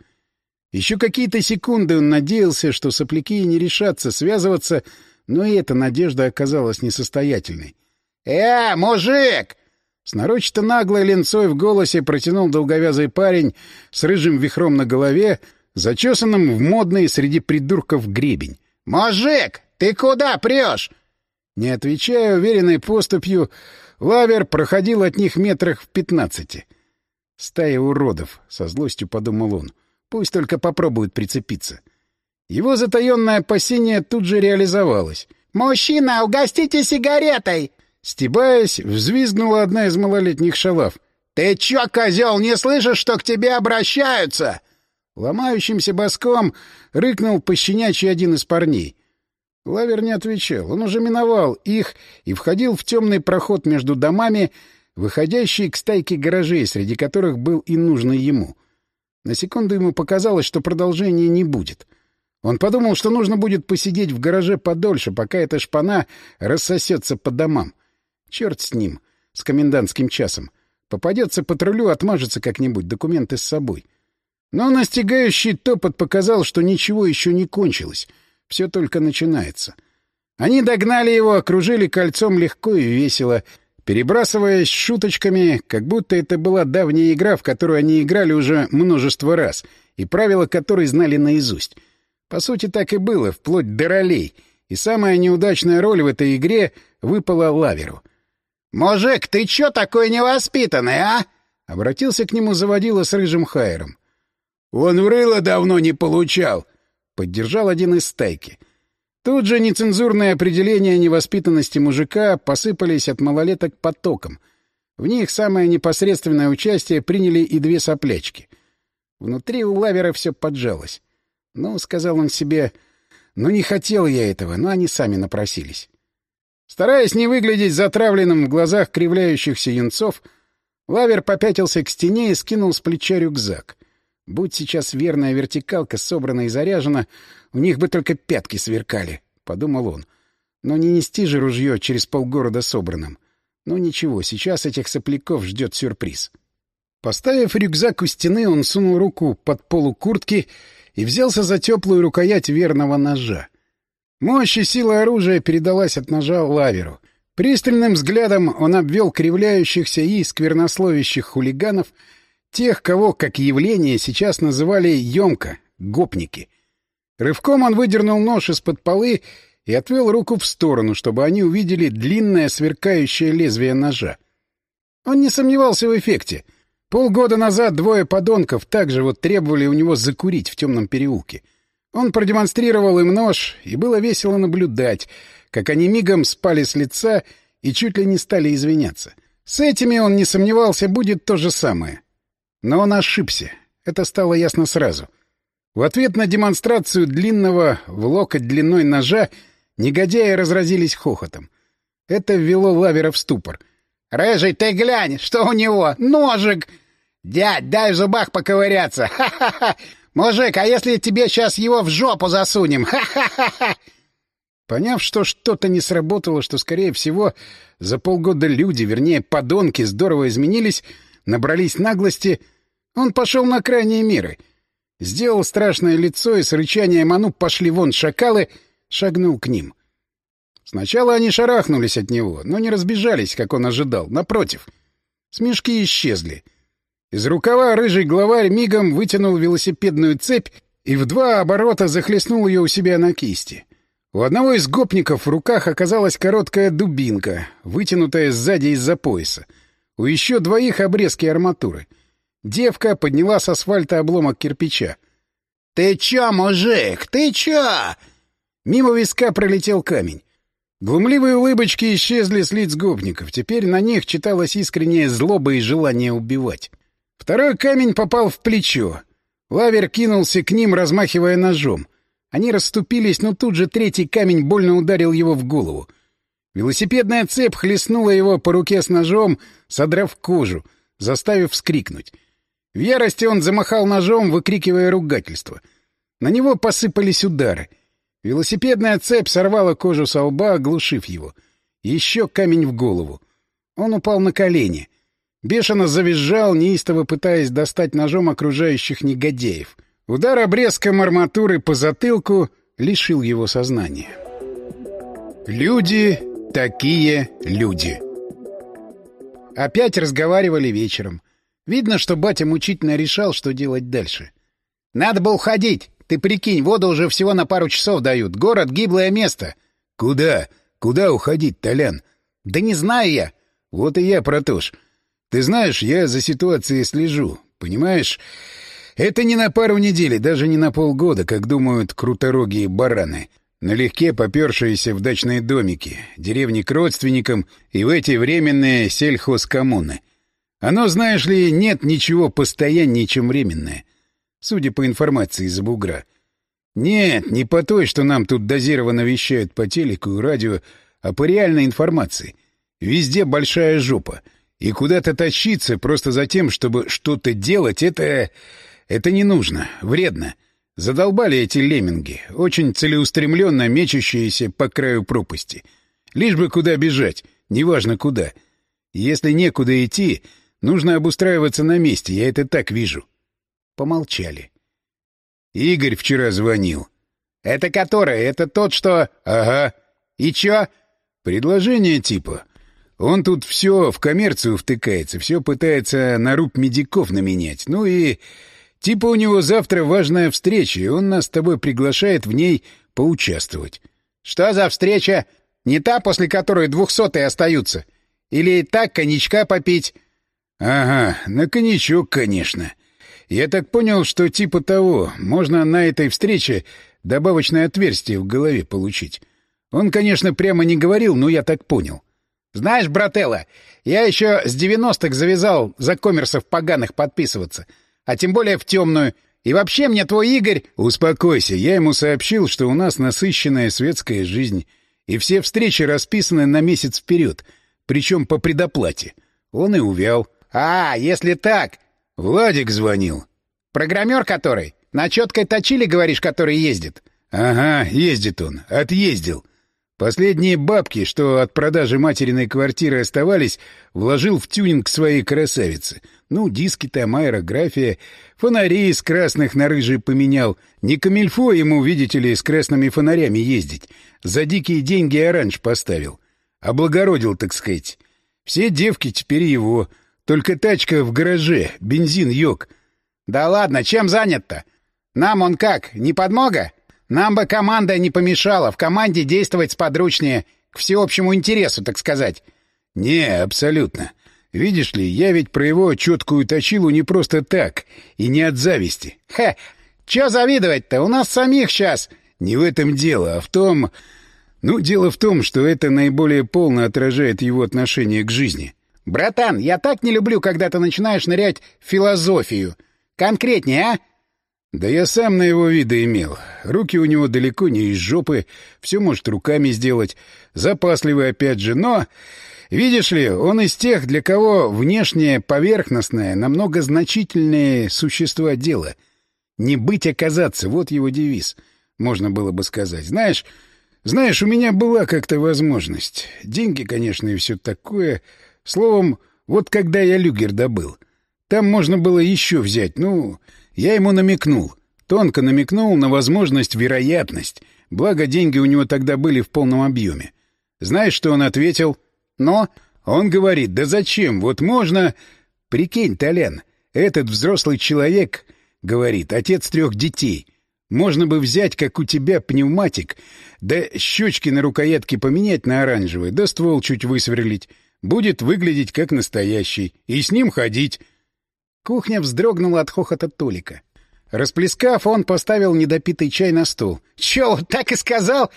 Еще какие-то секунды он надеялся, что сопляки не решатся связываться, но и эта надежда оказалась несостоятельной. «Э, мужик!» С нарочито наглой ленцой в голосе протянул долговязый парень с рыжим вихром на голове, зачесанным в модный среди придурков гребень. «Мужик, ты куда прешь?» Не отвечая уверенной поступью, лавер проходил от них метрах в пятнадцати. «Стая уродов», — со злостью подумал он. Пусть только попробуют прицепиться. Его затаенное опасение тут же реализовалось. «Мужчина, угостите сигаретой!» Стебаясь, взвизгнула одна из малолетних шалав. «Ты чё, козел, не слышишь, что к тебе обращаются?» Ломающимся боском рыкнул пощенячий один из парней. Лавер не отвечал. Он уже миновал их и входил в темный проход между домами, выходящий к стайке гаражей, среди которых был и нужный ему. На секунду ему показалось, что продолжения не будет. Он подумал, что нужно будет посидеть в гараже подольше, пока эта шпана рассосется по домам. Черт с ним. с комендантским часом. Попадется патрулю, отмажется как-нибудь, документы с собой. Но настигающий топот показал, что ничего еще не кончилось. Все только начинается. Они догнали его, окружили кольцом легко и весело, перебрасываясь шуточками, как будто это была давняя игра, в которую они играли уже множество раз, и правила которой знали наизусть. По сути, так и было, вплоть до ролей. И самая неудачная роль в этой игре выпала Лаверу. «Мужик, ты чё такой невоспитанный, а?» — обратился к нему заводила с рыжим хайером. «Он в рыло давно не получал», — поддержал один из стайки. Тут же нецензурные определения невоспитанности мужика посыпались от малолеток потоком. В них самое непосредственное участие приняли и две соплячки. Внутри у Лавера все поджалось. Ну, сказал он себе, ну не хотел я этого, но они сами напросились. Стараясь не выглядеть затравленным в глазах кривляющихся юнцов, Лавер попятился к стене и скинул с плеча рюкзак. Будь сейчас верная вертикалка собрана и заряжена, у них бы только пятки сверкали, — подумал он. Но не нести же ружье через полгорода собранным. Ну ничего, сейчас этих сопляков ждет сюрприз. Поставив рюкзак у стены, он сунул руку под полу куртки и взялся за теплую рукоять верного ножа. Мощь и сила оружия передалась от ножа лаверу. Пристальным взглядом он обвел кривляющихся и сквернословящих хулиганов, тех, кого, как явление, сейчас называли «емко» — гопники. Рывком он выдернул нож из-под полы и отвел руку в сторону, чтобы они увидели длинное сверкающее лезвие ножа. Он не сомневался в эффекте — Полгода назад двое подонков также вот требовали у него закурить в темном переулке. Он продемонстрировал им нож, и было весело наблюдать, как они мигом спали с лица и чуть ли не стали извиняться. С этими он не сомневался, будет то же самое. Но он ошибся. Это стало ясно сразу. В ответ на демонстрацию длинного в локоть длиной ножа негодяи разразились хохотом. Это ввело Лавера в ступор — «Рыжий, ты глянь, что у него? Ножик! Дядь, дай в зубах поковыряться! Ха-ха-ха! Мужик, а если тебе сейчас его в жопу засунем? Ха-ха-ха!» Поняв, что что-то не сработало, что, скорее всего, за полгода люди, вернее, подонки, здорово изменились, набрались наглости, он пошел на крайние меры. Сделал страшное лицо, и с рычанием «А ну, пошли вон, шакалы!» шагнул к ним. Сначала они шарахнулись от него, но не разбежались, как он ожидал. Напротив. Смешки исчезли. Из рукава рыжий главарь мигом вытянул велосипедную цепь и в два оборота захлестнул ее у себя на кисти. У одного из гопников в руках оказалась короткая дубинка, вытянутая сзади из-за пояса. У еще двоих обрезки арматуры. Девка подняла с асфальта обломок кирпича. «Ты чё, мужик, ты чё?» Мимо виска пролетел камень. Глумливые улыбочки исчезли с лиц гопников. Теперь на них читалась искренняя злоба и желание убивать. Второй камень попал в плечо. Лавер кинулся к ним, размахивая ножом. Они расступились, но тут же третий камень больно ударил его в голову. Велосипедная цепь хлестнула его по руке с ножом, содрав кожу, заставив вскрикнуть. В ярости он замахал ножом, выкрикивая ругательство. На него посыпались удары — Велосипедная цепь сорвала кожу со лба, оглушив его. Еще камень в голову. Он упал на колени. Бешено завизжал, неистово пытаясь достать ножом окружающих негодяев. Удар обрезком арматуры по затылку лишил его сознания. Люди такие люди. Опять разговаривали вечером. Видно, что батя мучительно решал, что делать дальше. «Надо бы уходить!» Ты прикинь, воду уже всего на пару часов дают. Город — гиблое место. — Куда? Куда уходить, Толян? — Да не знаю я. — Вот и я про. Ты знаешь, я за ситуацией слежу. Понимаешь? Это не на пару недель, даже не на полгода, как думают круторогие бараны. Налегке попёршиеся в дачные домики, деревни к родственникам и в эти временные сельхозкоммуны. Оно, знаешь ли, нет ничего постояннее, чем временное судя по информации из-за бугра. Нет, не по той, что нам тут дозированно вещают по телеку и радио, а по реальной информации. Везде большая жопа. И куда-то тащиться просто за тем, чтобы что-то делать, это... это не нужно, вредно. Задолбали эти лемминги, очень целеустремленно мечущиеся по краю пропасти. Лишь бы куда бежать, неважно куда. Если некуда идти, нужно обустраиваться на месте, я это так вижу. Помолчали. Игорь вчера звонил. «Это который? Это тот, что...» «Ага». «И чё?» «Предложение типа. Он тут все в коммерцию втыкается, все пытается на руб медиков наменять. Ну и... Типа у него завтра важная встреча, и он нас с тобой приглашает в ней поучаствовать. Что за встреча? Не та, после которой двухсотые остаются? Или так коньячка попить? Ага, на коньячок, конечно. Я так понял, что типа того, можно на этой встрече добавочное отверстие в голове получить. Он, конечно, прямо не говорил, но я так понял. Знаешь, брателла, я еще с девяностых завязал за коммерсов поганых подписываться. А тем более в темную. И вообще мне твой Игорь... Успокойся, я ему сообщил, что у нас насыщенная светская жизнь. И все встречи расписаны на месяц вперед, причем по предоплате. Он и увял. А, если так... Владик звонил. Программер который? На четкой точили, говоришь, который ездит? Ага, ездит он. Отъездил. Последние бабки, что от продажи материной квартиры оставались, вложил в тюнинг своей красавицы. Ну, диски там, аэрография, фонари из красных на рыжие поменял. Не камильфо ему, видите ли, с красными фонарями ездить. За дикие деньги оранж поставил. Облагородил, так сказать. Все девки теперь его. Только тачка в гараже, бензин йог. Да ладно, чем занят-то? Нам он как, не подмога? Нам бы команда не помешала, в команде действовать сподручнее, к всеобщему интересу, так сказать. — Не, абсолютно. Видишь ли, я ведь про его четкую точилу не просто так, и не от зависти. — Хе, чё завидовать-то? У нас самих сейчас... — Не в этом дело, а в том... Ну, дело в том, что это наиболее полно отражает его отношение к жизни. — Братан, я так не люблю, когда ты начинаешь нырять в философию. Конкретнее, а? Да я сам на его виды имел. Руки у него далеко не из жопы, все может руками сделать. Запасливый опять же, но... Видишь ли, он из тех, для кого внешнее, поверхностное, намного значительнее существа дела. Не быть, оказаться — вот его девиз, можно было бы сказать. Знаешь, знаешь, у меня была как-то возможность. Деньги, конечно, и все такое. Словом, вот когда я люгер добыл. Там можно было еще взять, ну... Я ему намекнул. Тонко намекнул на возможность, вероятность. Благо, деньги у него тогда были в полном объеме. Знаешь, что он ответил? Но он говорит, да зачем, вот можно... Прикинь, Толян, этот взрослый человек, говорит, отец трех детей. Можно бы взять, как у тебя, пневматик, да щечки на рукоятке поменять на оранжевый, да ствол чуть высверлить. Будет выглядеть как настоящий. И с ним ходить. Кухня вздрогнула от хохота Толика. Расплескав, он поставил недопитый чай на. «Чё, вот так и сказал?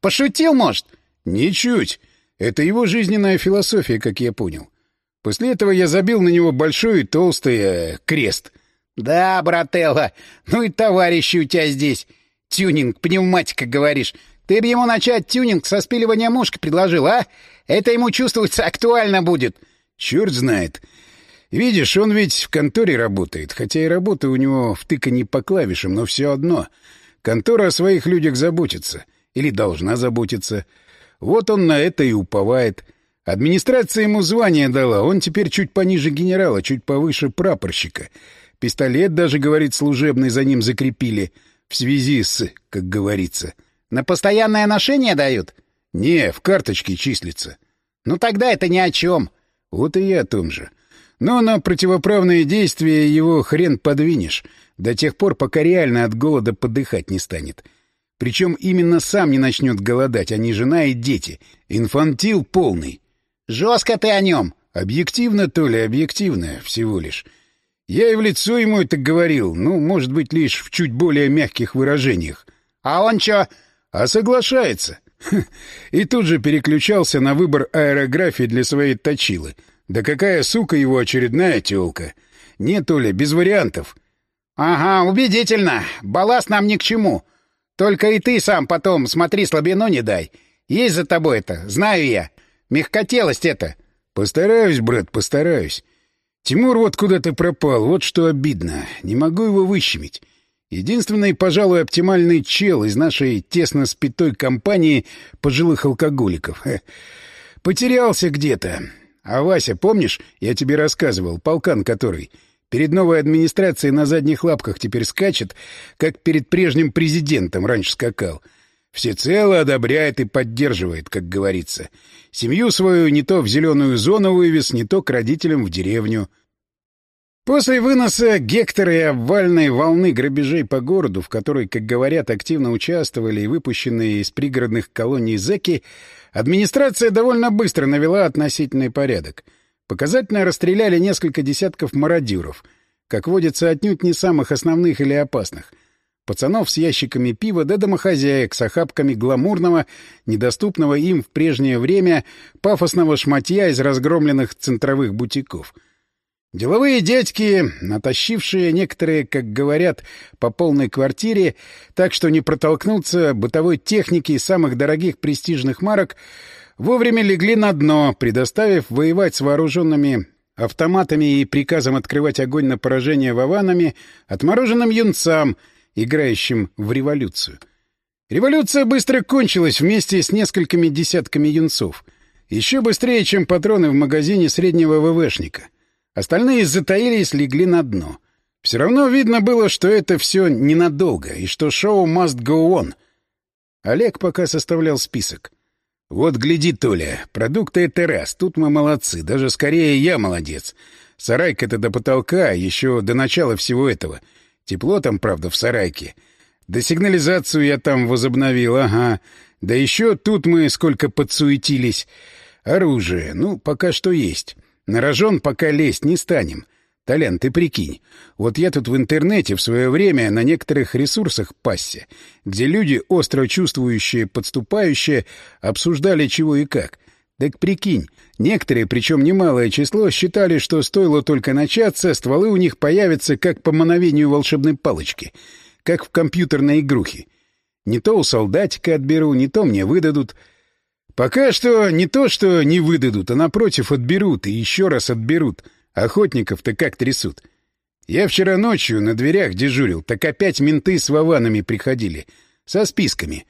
Пошутил, может?» «Ничуть. Это его жизненная философия, как я понял. После этого я забил на него большой и толстый э, крест». «Да, брателла, ну и товарищи у тебя здесь. Тюнинг, пневматика, говоришь. Ты бы ему начать тюнинг со спиливания мушки предложил, а? Это ему чувствуется актуально будет». «Чёрт знает. Видишь, он ведь в конторе работает, хотя и работа у него втыканье по клавишам, но все одно. Контора о своих людях заботится. Или должна заботиться. Вот он на это и уповает. Администрация ему звание дала, он теперь чуть пониже генерала, чуть повыше прапорщика. Пистолет даже, говорит, служебный за ним закрепили. В связи с, как говорится. На постоянное ношение дают? Не, в карточке числится. Ну тогда это ни о чем. Вот и я о том же. Но на противоправные действия его хрен подвинешь, до тех пор, пока реально от голода подыхать не станет. Причем именно сам не начнет голодать, а не жена и дети. Инфантил полный. Жестко ты о нем. Объективно, то ли объективно, всего лишь. Я и в лицо ему это говорил, ну, может быть, лишь в чуть более мягких выражениях. А он чё? А соглашается. И тут же переключался на выбор аэрографии для своей точилы — да какая сука его очередная тёлка? Нет, Оля, без вариантов. Ага, убедительно. Балласт нам ни к чему. Только и ты сам потом смотри слабину не дай. Есть за тобой это, знаю я. Мягкотелость это. Постараюсь, брат, постараюсь. Тимур вот куда-то пропал, вот что обидно. Не могу его выщемить. Единственный, пожалуй, оптимальный чел из нашей тесно спитой компании пожилых алкоголиков. Потерялся где-то. А Вася, помнишь, я тебе рассказывал, полкан который, перед новой администрацией на задних лапках теперь скачет, как перед прежним президентом раньше скакал. Всецело одобряет и поддерживает, как говорится. Семью свою не то в зеленую зону вывез, не то к родителям в деревню. После выноса Гектора и обвальной волны грабежей по городу, в которой, как говорят, активно участвовали и выпущенные из пригородных колоний зэки, администрация довольно быстро навела относительный порядок. Показательно расстреляли несколько десятков мародеров, как водится, отнюдь не самых основных или опасных. Пацанов с ящиками пива да домохозяек с охапками гламурного, недоступного им в прежнее время пафосного шматья из разгромленных центровых бутиков — Деловые дядьки, натащившие некоторые, как говорят, по полной квартире, так что не протолкнуться бытовой техники самых дорогих престижных марок, вовремя легли на дно, предоставив воевать с вооруженными автоматами и приказом открывать огонь на поражение вованами отмороженным юнцам, играющим в революцию. Революция быстро кончилась вместе с несколькими десятками юнцов. Еще быстрее, чем патроны в магазине среднего ВВшника — Остальные затаились, легли на дно. Все равно видно было, что это все ненадолго, и что шоу must go on. Олег пока составлял список. «Вот гляди, Толя, продукты — это раз, тут мы молодцы, даже скорее я молодец. Сарайка-то до потолка, еще до начала всего этого. Тепло там, правда, в сарайке. Да сигнализацию я там возобновил, ага. Да еще тут мы сколько подсуетились. Оружие, ну, пока что есть». На рожон пока лезть не станем. Толян, ты прикинь, вот я тут в интернете в свое время на некоторых ресурсах пасся, где люди, остро чувствующие, подступающие, обсуждали чего и как. Так прикинь, некоторые, причем немалое число, считали, что стоило только начаться, стволы у них появятся как по мановению волшебной палочки, как в компьютерной игрухе. Не то у солдатика отберу, не то мне выдадут — Пока что не то, что не выдадут, а напротив отберут и еще раз отберут. Охотников-то как трясут. Я вчера ночью на дверях дежурил, так опять менты с вованами приходили. Со списками.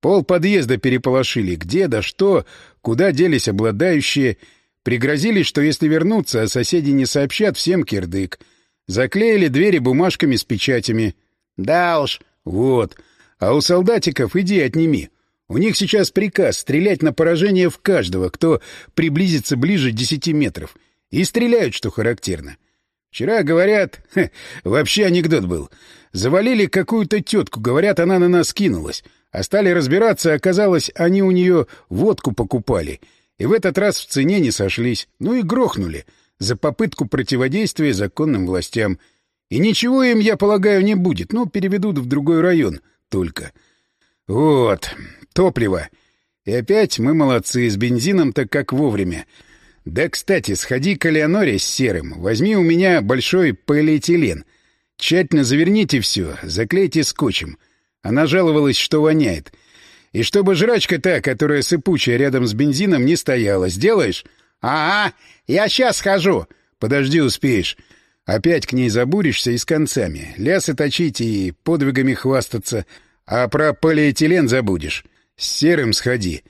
Пол подъезда переполошили. Где да что, куда делись обладающие. Пригрозили, что если вернуться, а соседи не сообщат, всем кирдык. Заклеили двери бумажками с печатями. Да уж. Вот. А у солдатиков иди отними. У них сейчас приказ стрелять на поражение в каждого, кто приблизится ближе десяти метров. И стреляют, что характерно. Вчера, говорят, хе, вообще анекдот был. Завалили какую-то тетку, говорят, она на нас кинулась. А стали разбираться, оказалось, они у нее водку покупали. И в этот раз в цене не сошлись. Ну и грохнули. За попытку противодействия законным властям. И ничего им, я полагаю, не будет. Ну, переведут в другой район только. Вот топливо. И опять мы молодцы, с бензином так как вовремя. Да, кстати, сходи к Элеоноре с серым, возьми у меня большой полиэтилен. Тщательно заверните все, заклейте скотчем. Она жаловалась, что воняет. И чтобы жрачка та, которая сыпучая рядом с бензином, не стояла. Сделаешь? Ага, я сейчас схожу. Подожди, успеешь. Опять к ней забуришься и с концами. Лясы точить и подвигами хвастаться. А про полиэтилен забудешь. С серым сходи.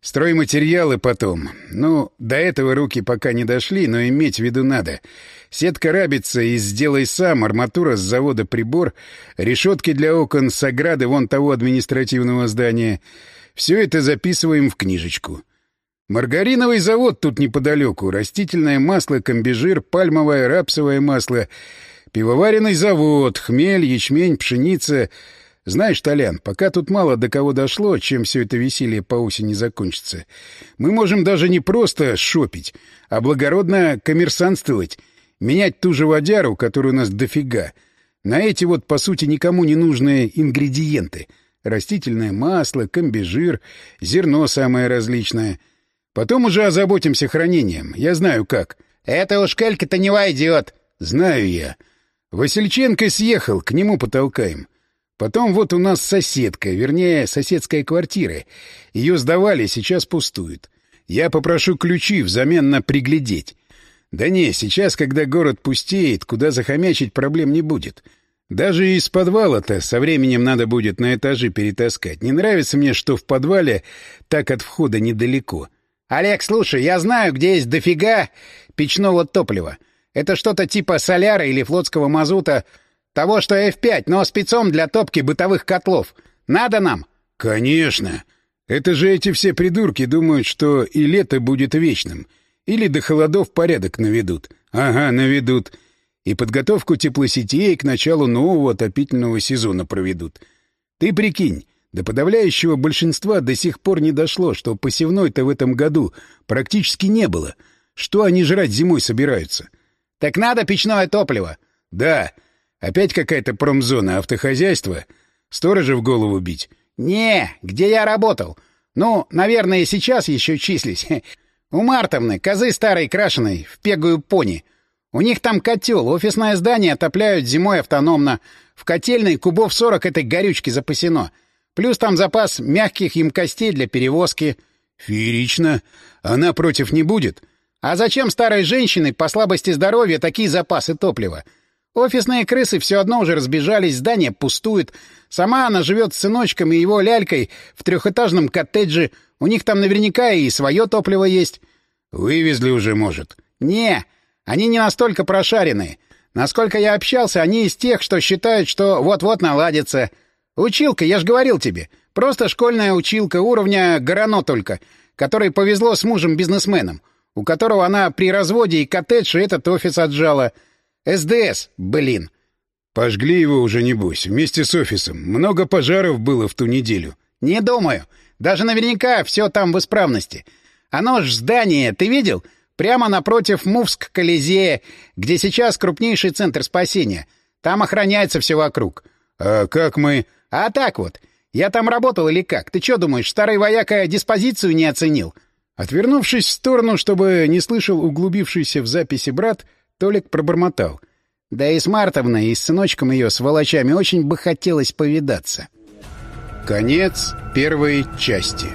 Стройматериалы потом. Ну, до этого руки пока не дошли, но иметь в виду надо. Сетка рабится и сделай сам, арматура с завода прибор, решетки для окон с ограды вон того административного здания. Все это записываем в книжечку. Маргариновый завод тут неподалеку, растительное масло, комбижир, пальмовое, рапсовое масло, пивоваренный завод, хмель, ячмень, пшеница — знаешь, Толян, пока тут мало до кого дошло, чем все это веселье по осени закончится, мы можем даже не просто шопить, а благородно коммерсантствовать, менять ту же водяру, которую у нас дофига, на эти вот, по сути, никому не нужные ингредиенты. Растительное масло, комбижир, зерно самое различное. Потом уже озаботимся хранением. Я знаю как. — Это уж калька-то не войдет. — Знаю я. Васильченко съехал, к нему потолкаем. Потом вот у нас соседка, вернее, соседская квартира. Ее сдавали, сейчас пустует. Я попрошу ключи взамен на приглядеть. Да не, сейчас, когда город пустеет, куда захомячить проблем не будет. Даже из подвала-то со временем надо будет на этажи перетаскать. Не нравится мне, что в подвале так от входа недалеко. Олег, слушай, я знаю, где есть дофига печного топлива. Это что-то типа соляра или флотского мазута, того, что F5, но спецом для топки бытовых котлов. Надо нам? Конечно. Это же эти все придурки думают, что и лето будет вечным. Или до холодов порядок наведут. Ага, наведут. И подготовку теплосетей к началу нового отопительного сезона проведут. Ты прикинь, до подавляющего большинства до сих пор не дошло, что посевной-то в этом году практически не было. Что они жрать зимой собираются? — Так надо печное топливо. — Да. Опять какая-то промзона, автохозяйство? Сторожа в голову бить? — Не, где я работал. Ну, наверное, сейчас еще числись. У Мартовны, козы старой крашеной, в пегую пони. У них там котел, офисное здание отопляют зимой автономно. В котельной кубов 40 этой горючки запасено. Плюс там запас мягких емкостей для перевозки. Феерично. Она против не будет? А зачем старой женщине по слабости здоровья такие запасы топлива? Офисные крысы все одно уже разбежались, здание пустует. Сама она живет с сыночком и его лялькой в трехэтажном коттедже. У них там наверняка и свое топливо есть. Вывезли уже, может? Не, они не настолько прошаренные. Насколько я общался, они из тех, что считают, что вот-вот наладится. Училка, я ж говорил тебе. Просто школьная училка уровня Горано только, которой повезло с мужем-бизнесменом, у которого она при разводе и коттедж и этот офис отжала. СДС, блин. Пожгли его уже, небось, вместе с офисом. Много пожаров было в ту неделю. Не думаю. Даже наверняка все там в исправности. Оно ж здание, ты видел? Прямо напротив Мувск-Колизея, где сейчас крупнейший центр спасения. Там охраняется все вокруг. А как мы... А так вот. Я там работал или как? Ты что думаешь, старый вояка диспозицию не оценил? Отвернувшись в сторону, чтобы не слышал углубившийся в записи брат, Толик пробормотал. Да и с Мартовной, и с сыночком ее, с волочами, очень бы хотелось повидаться. Конец первой части.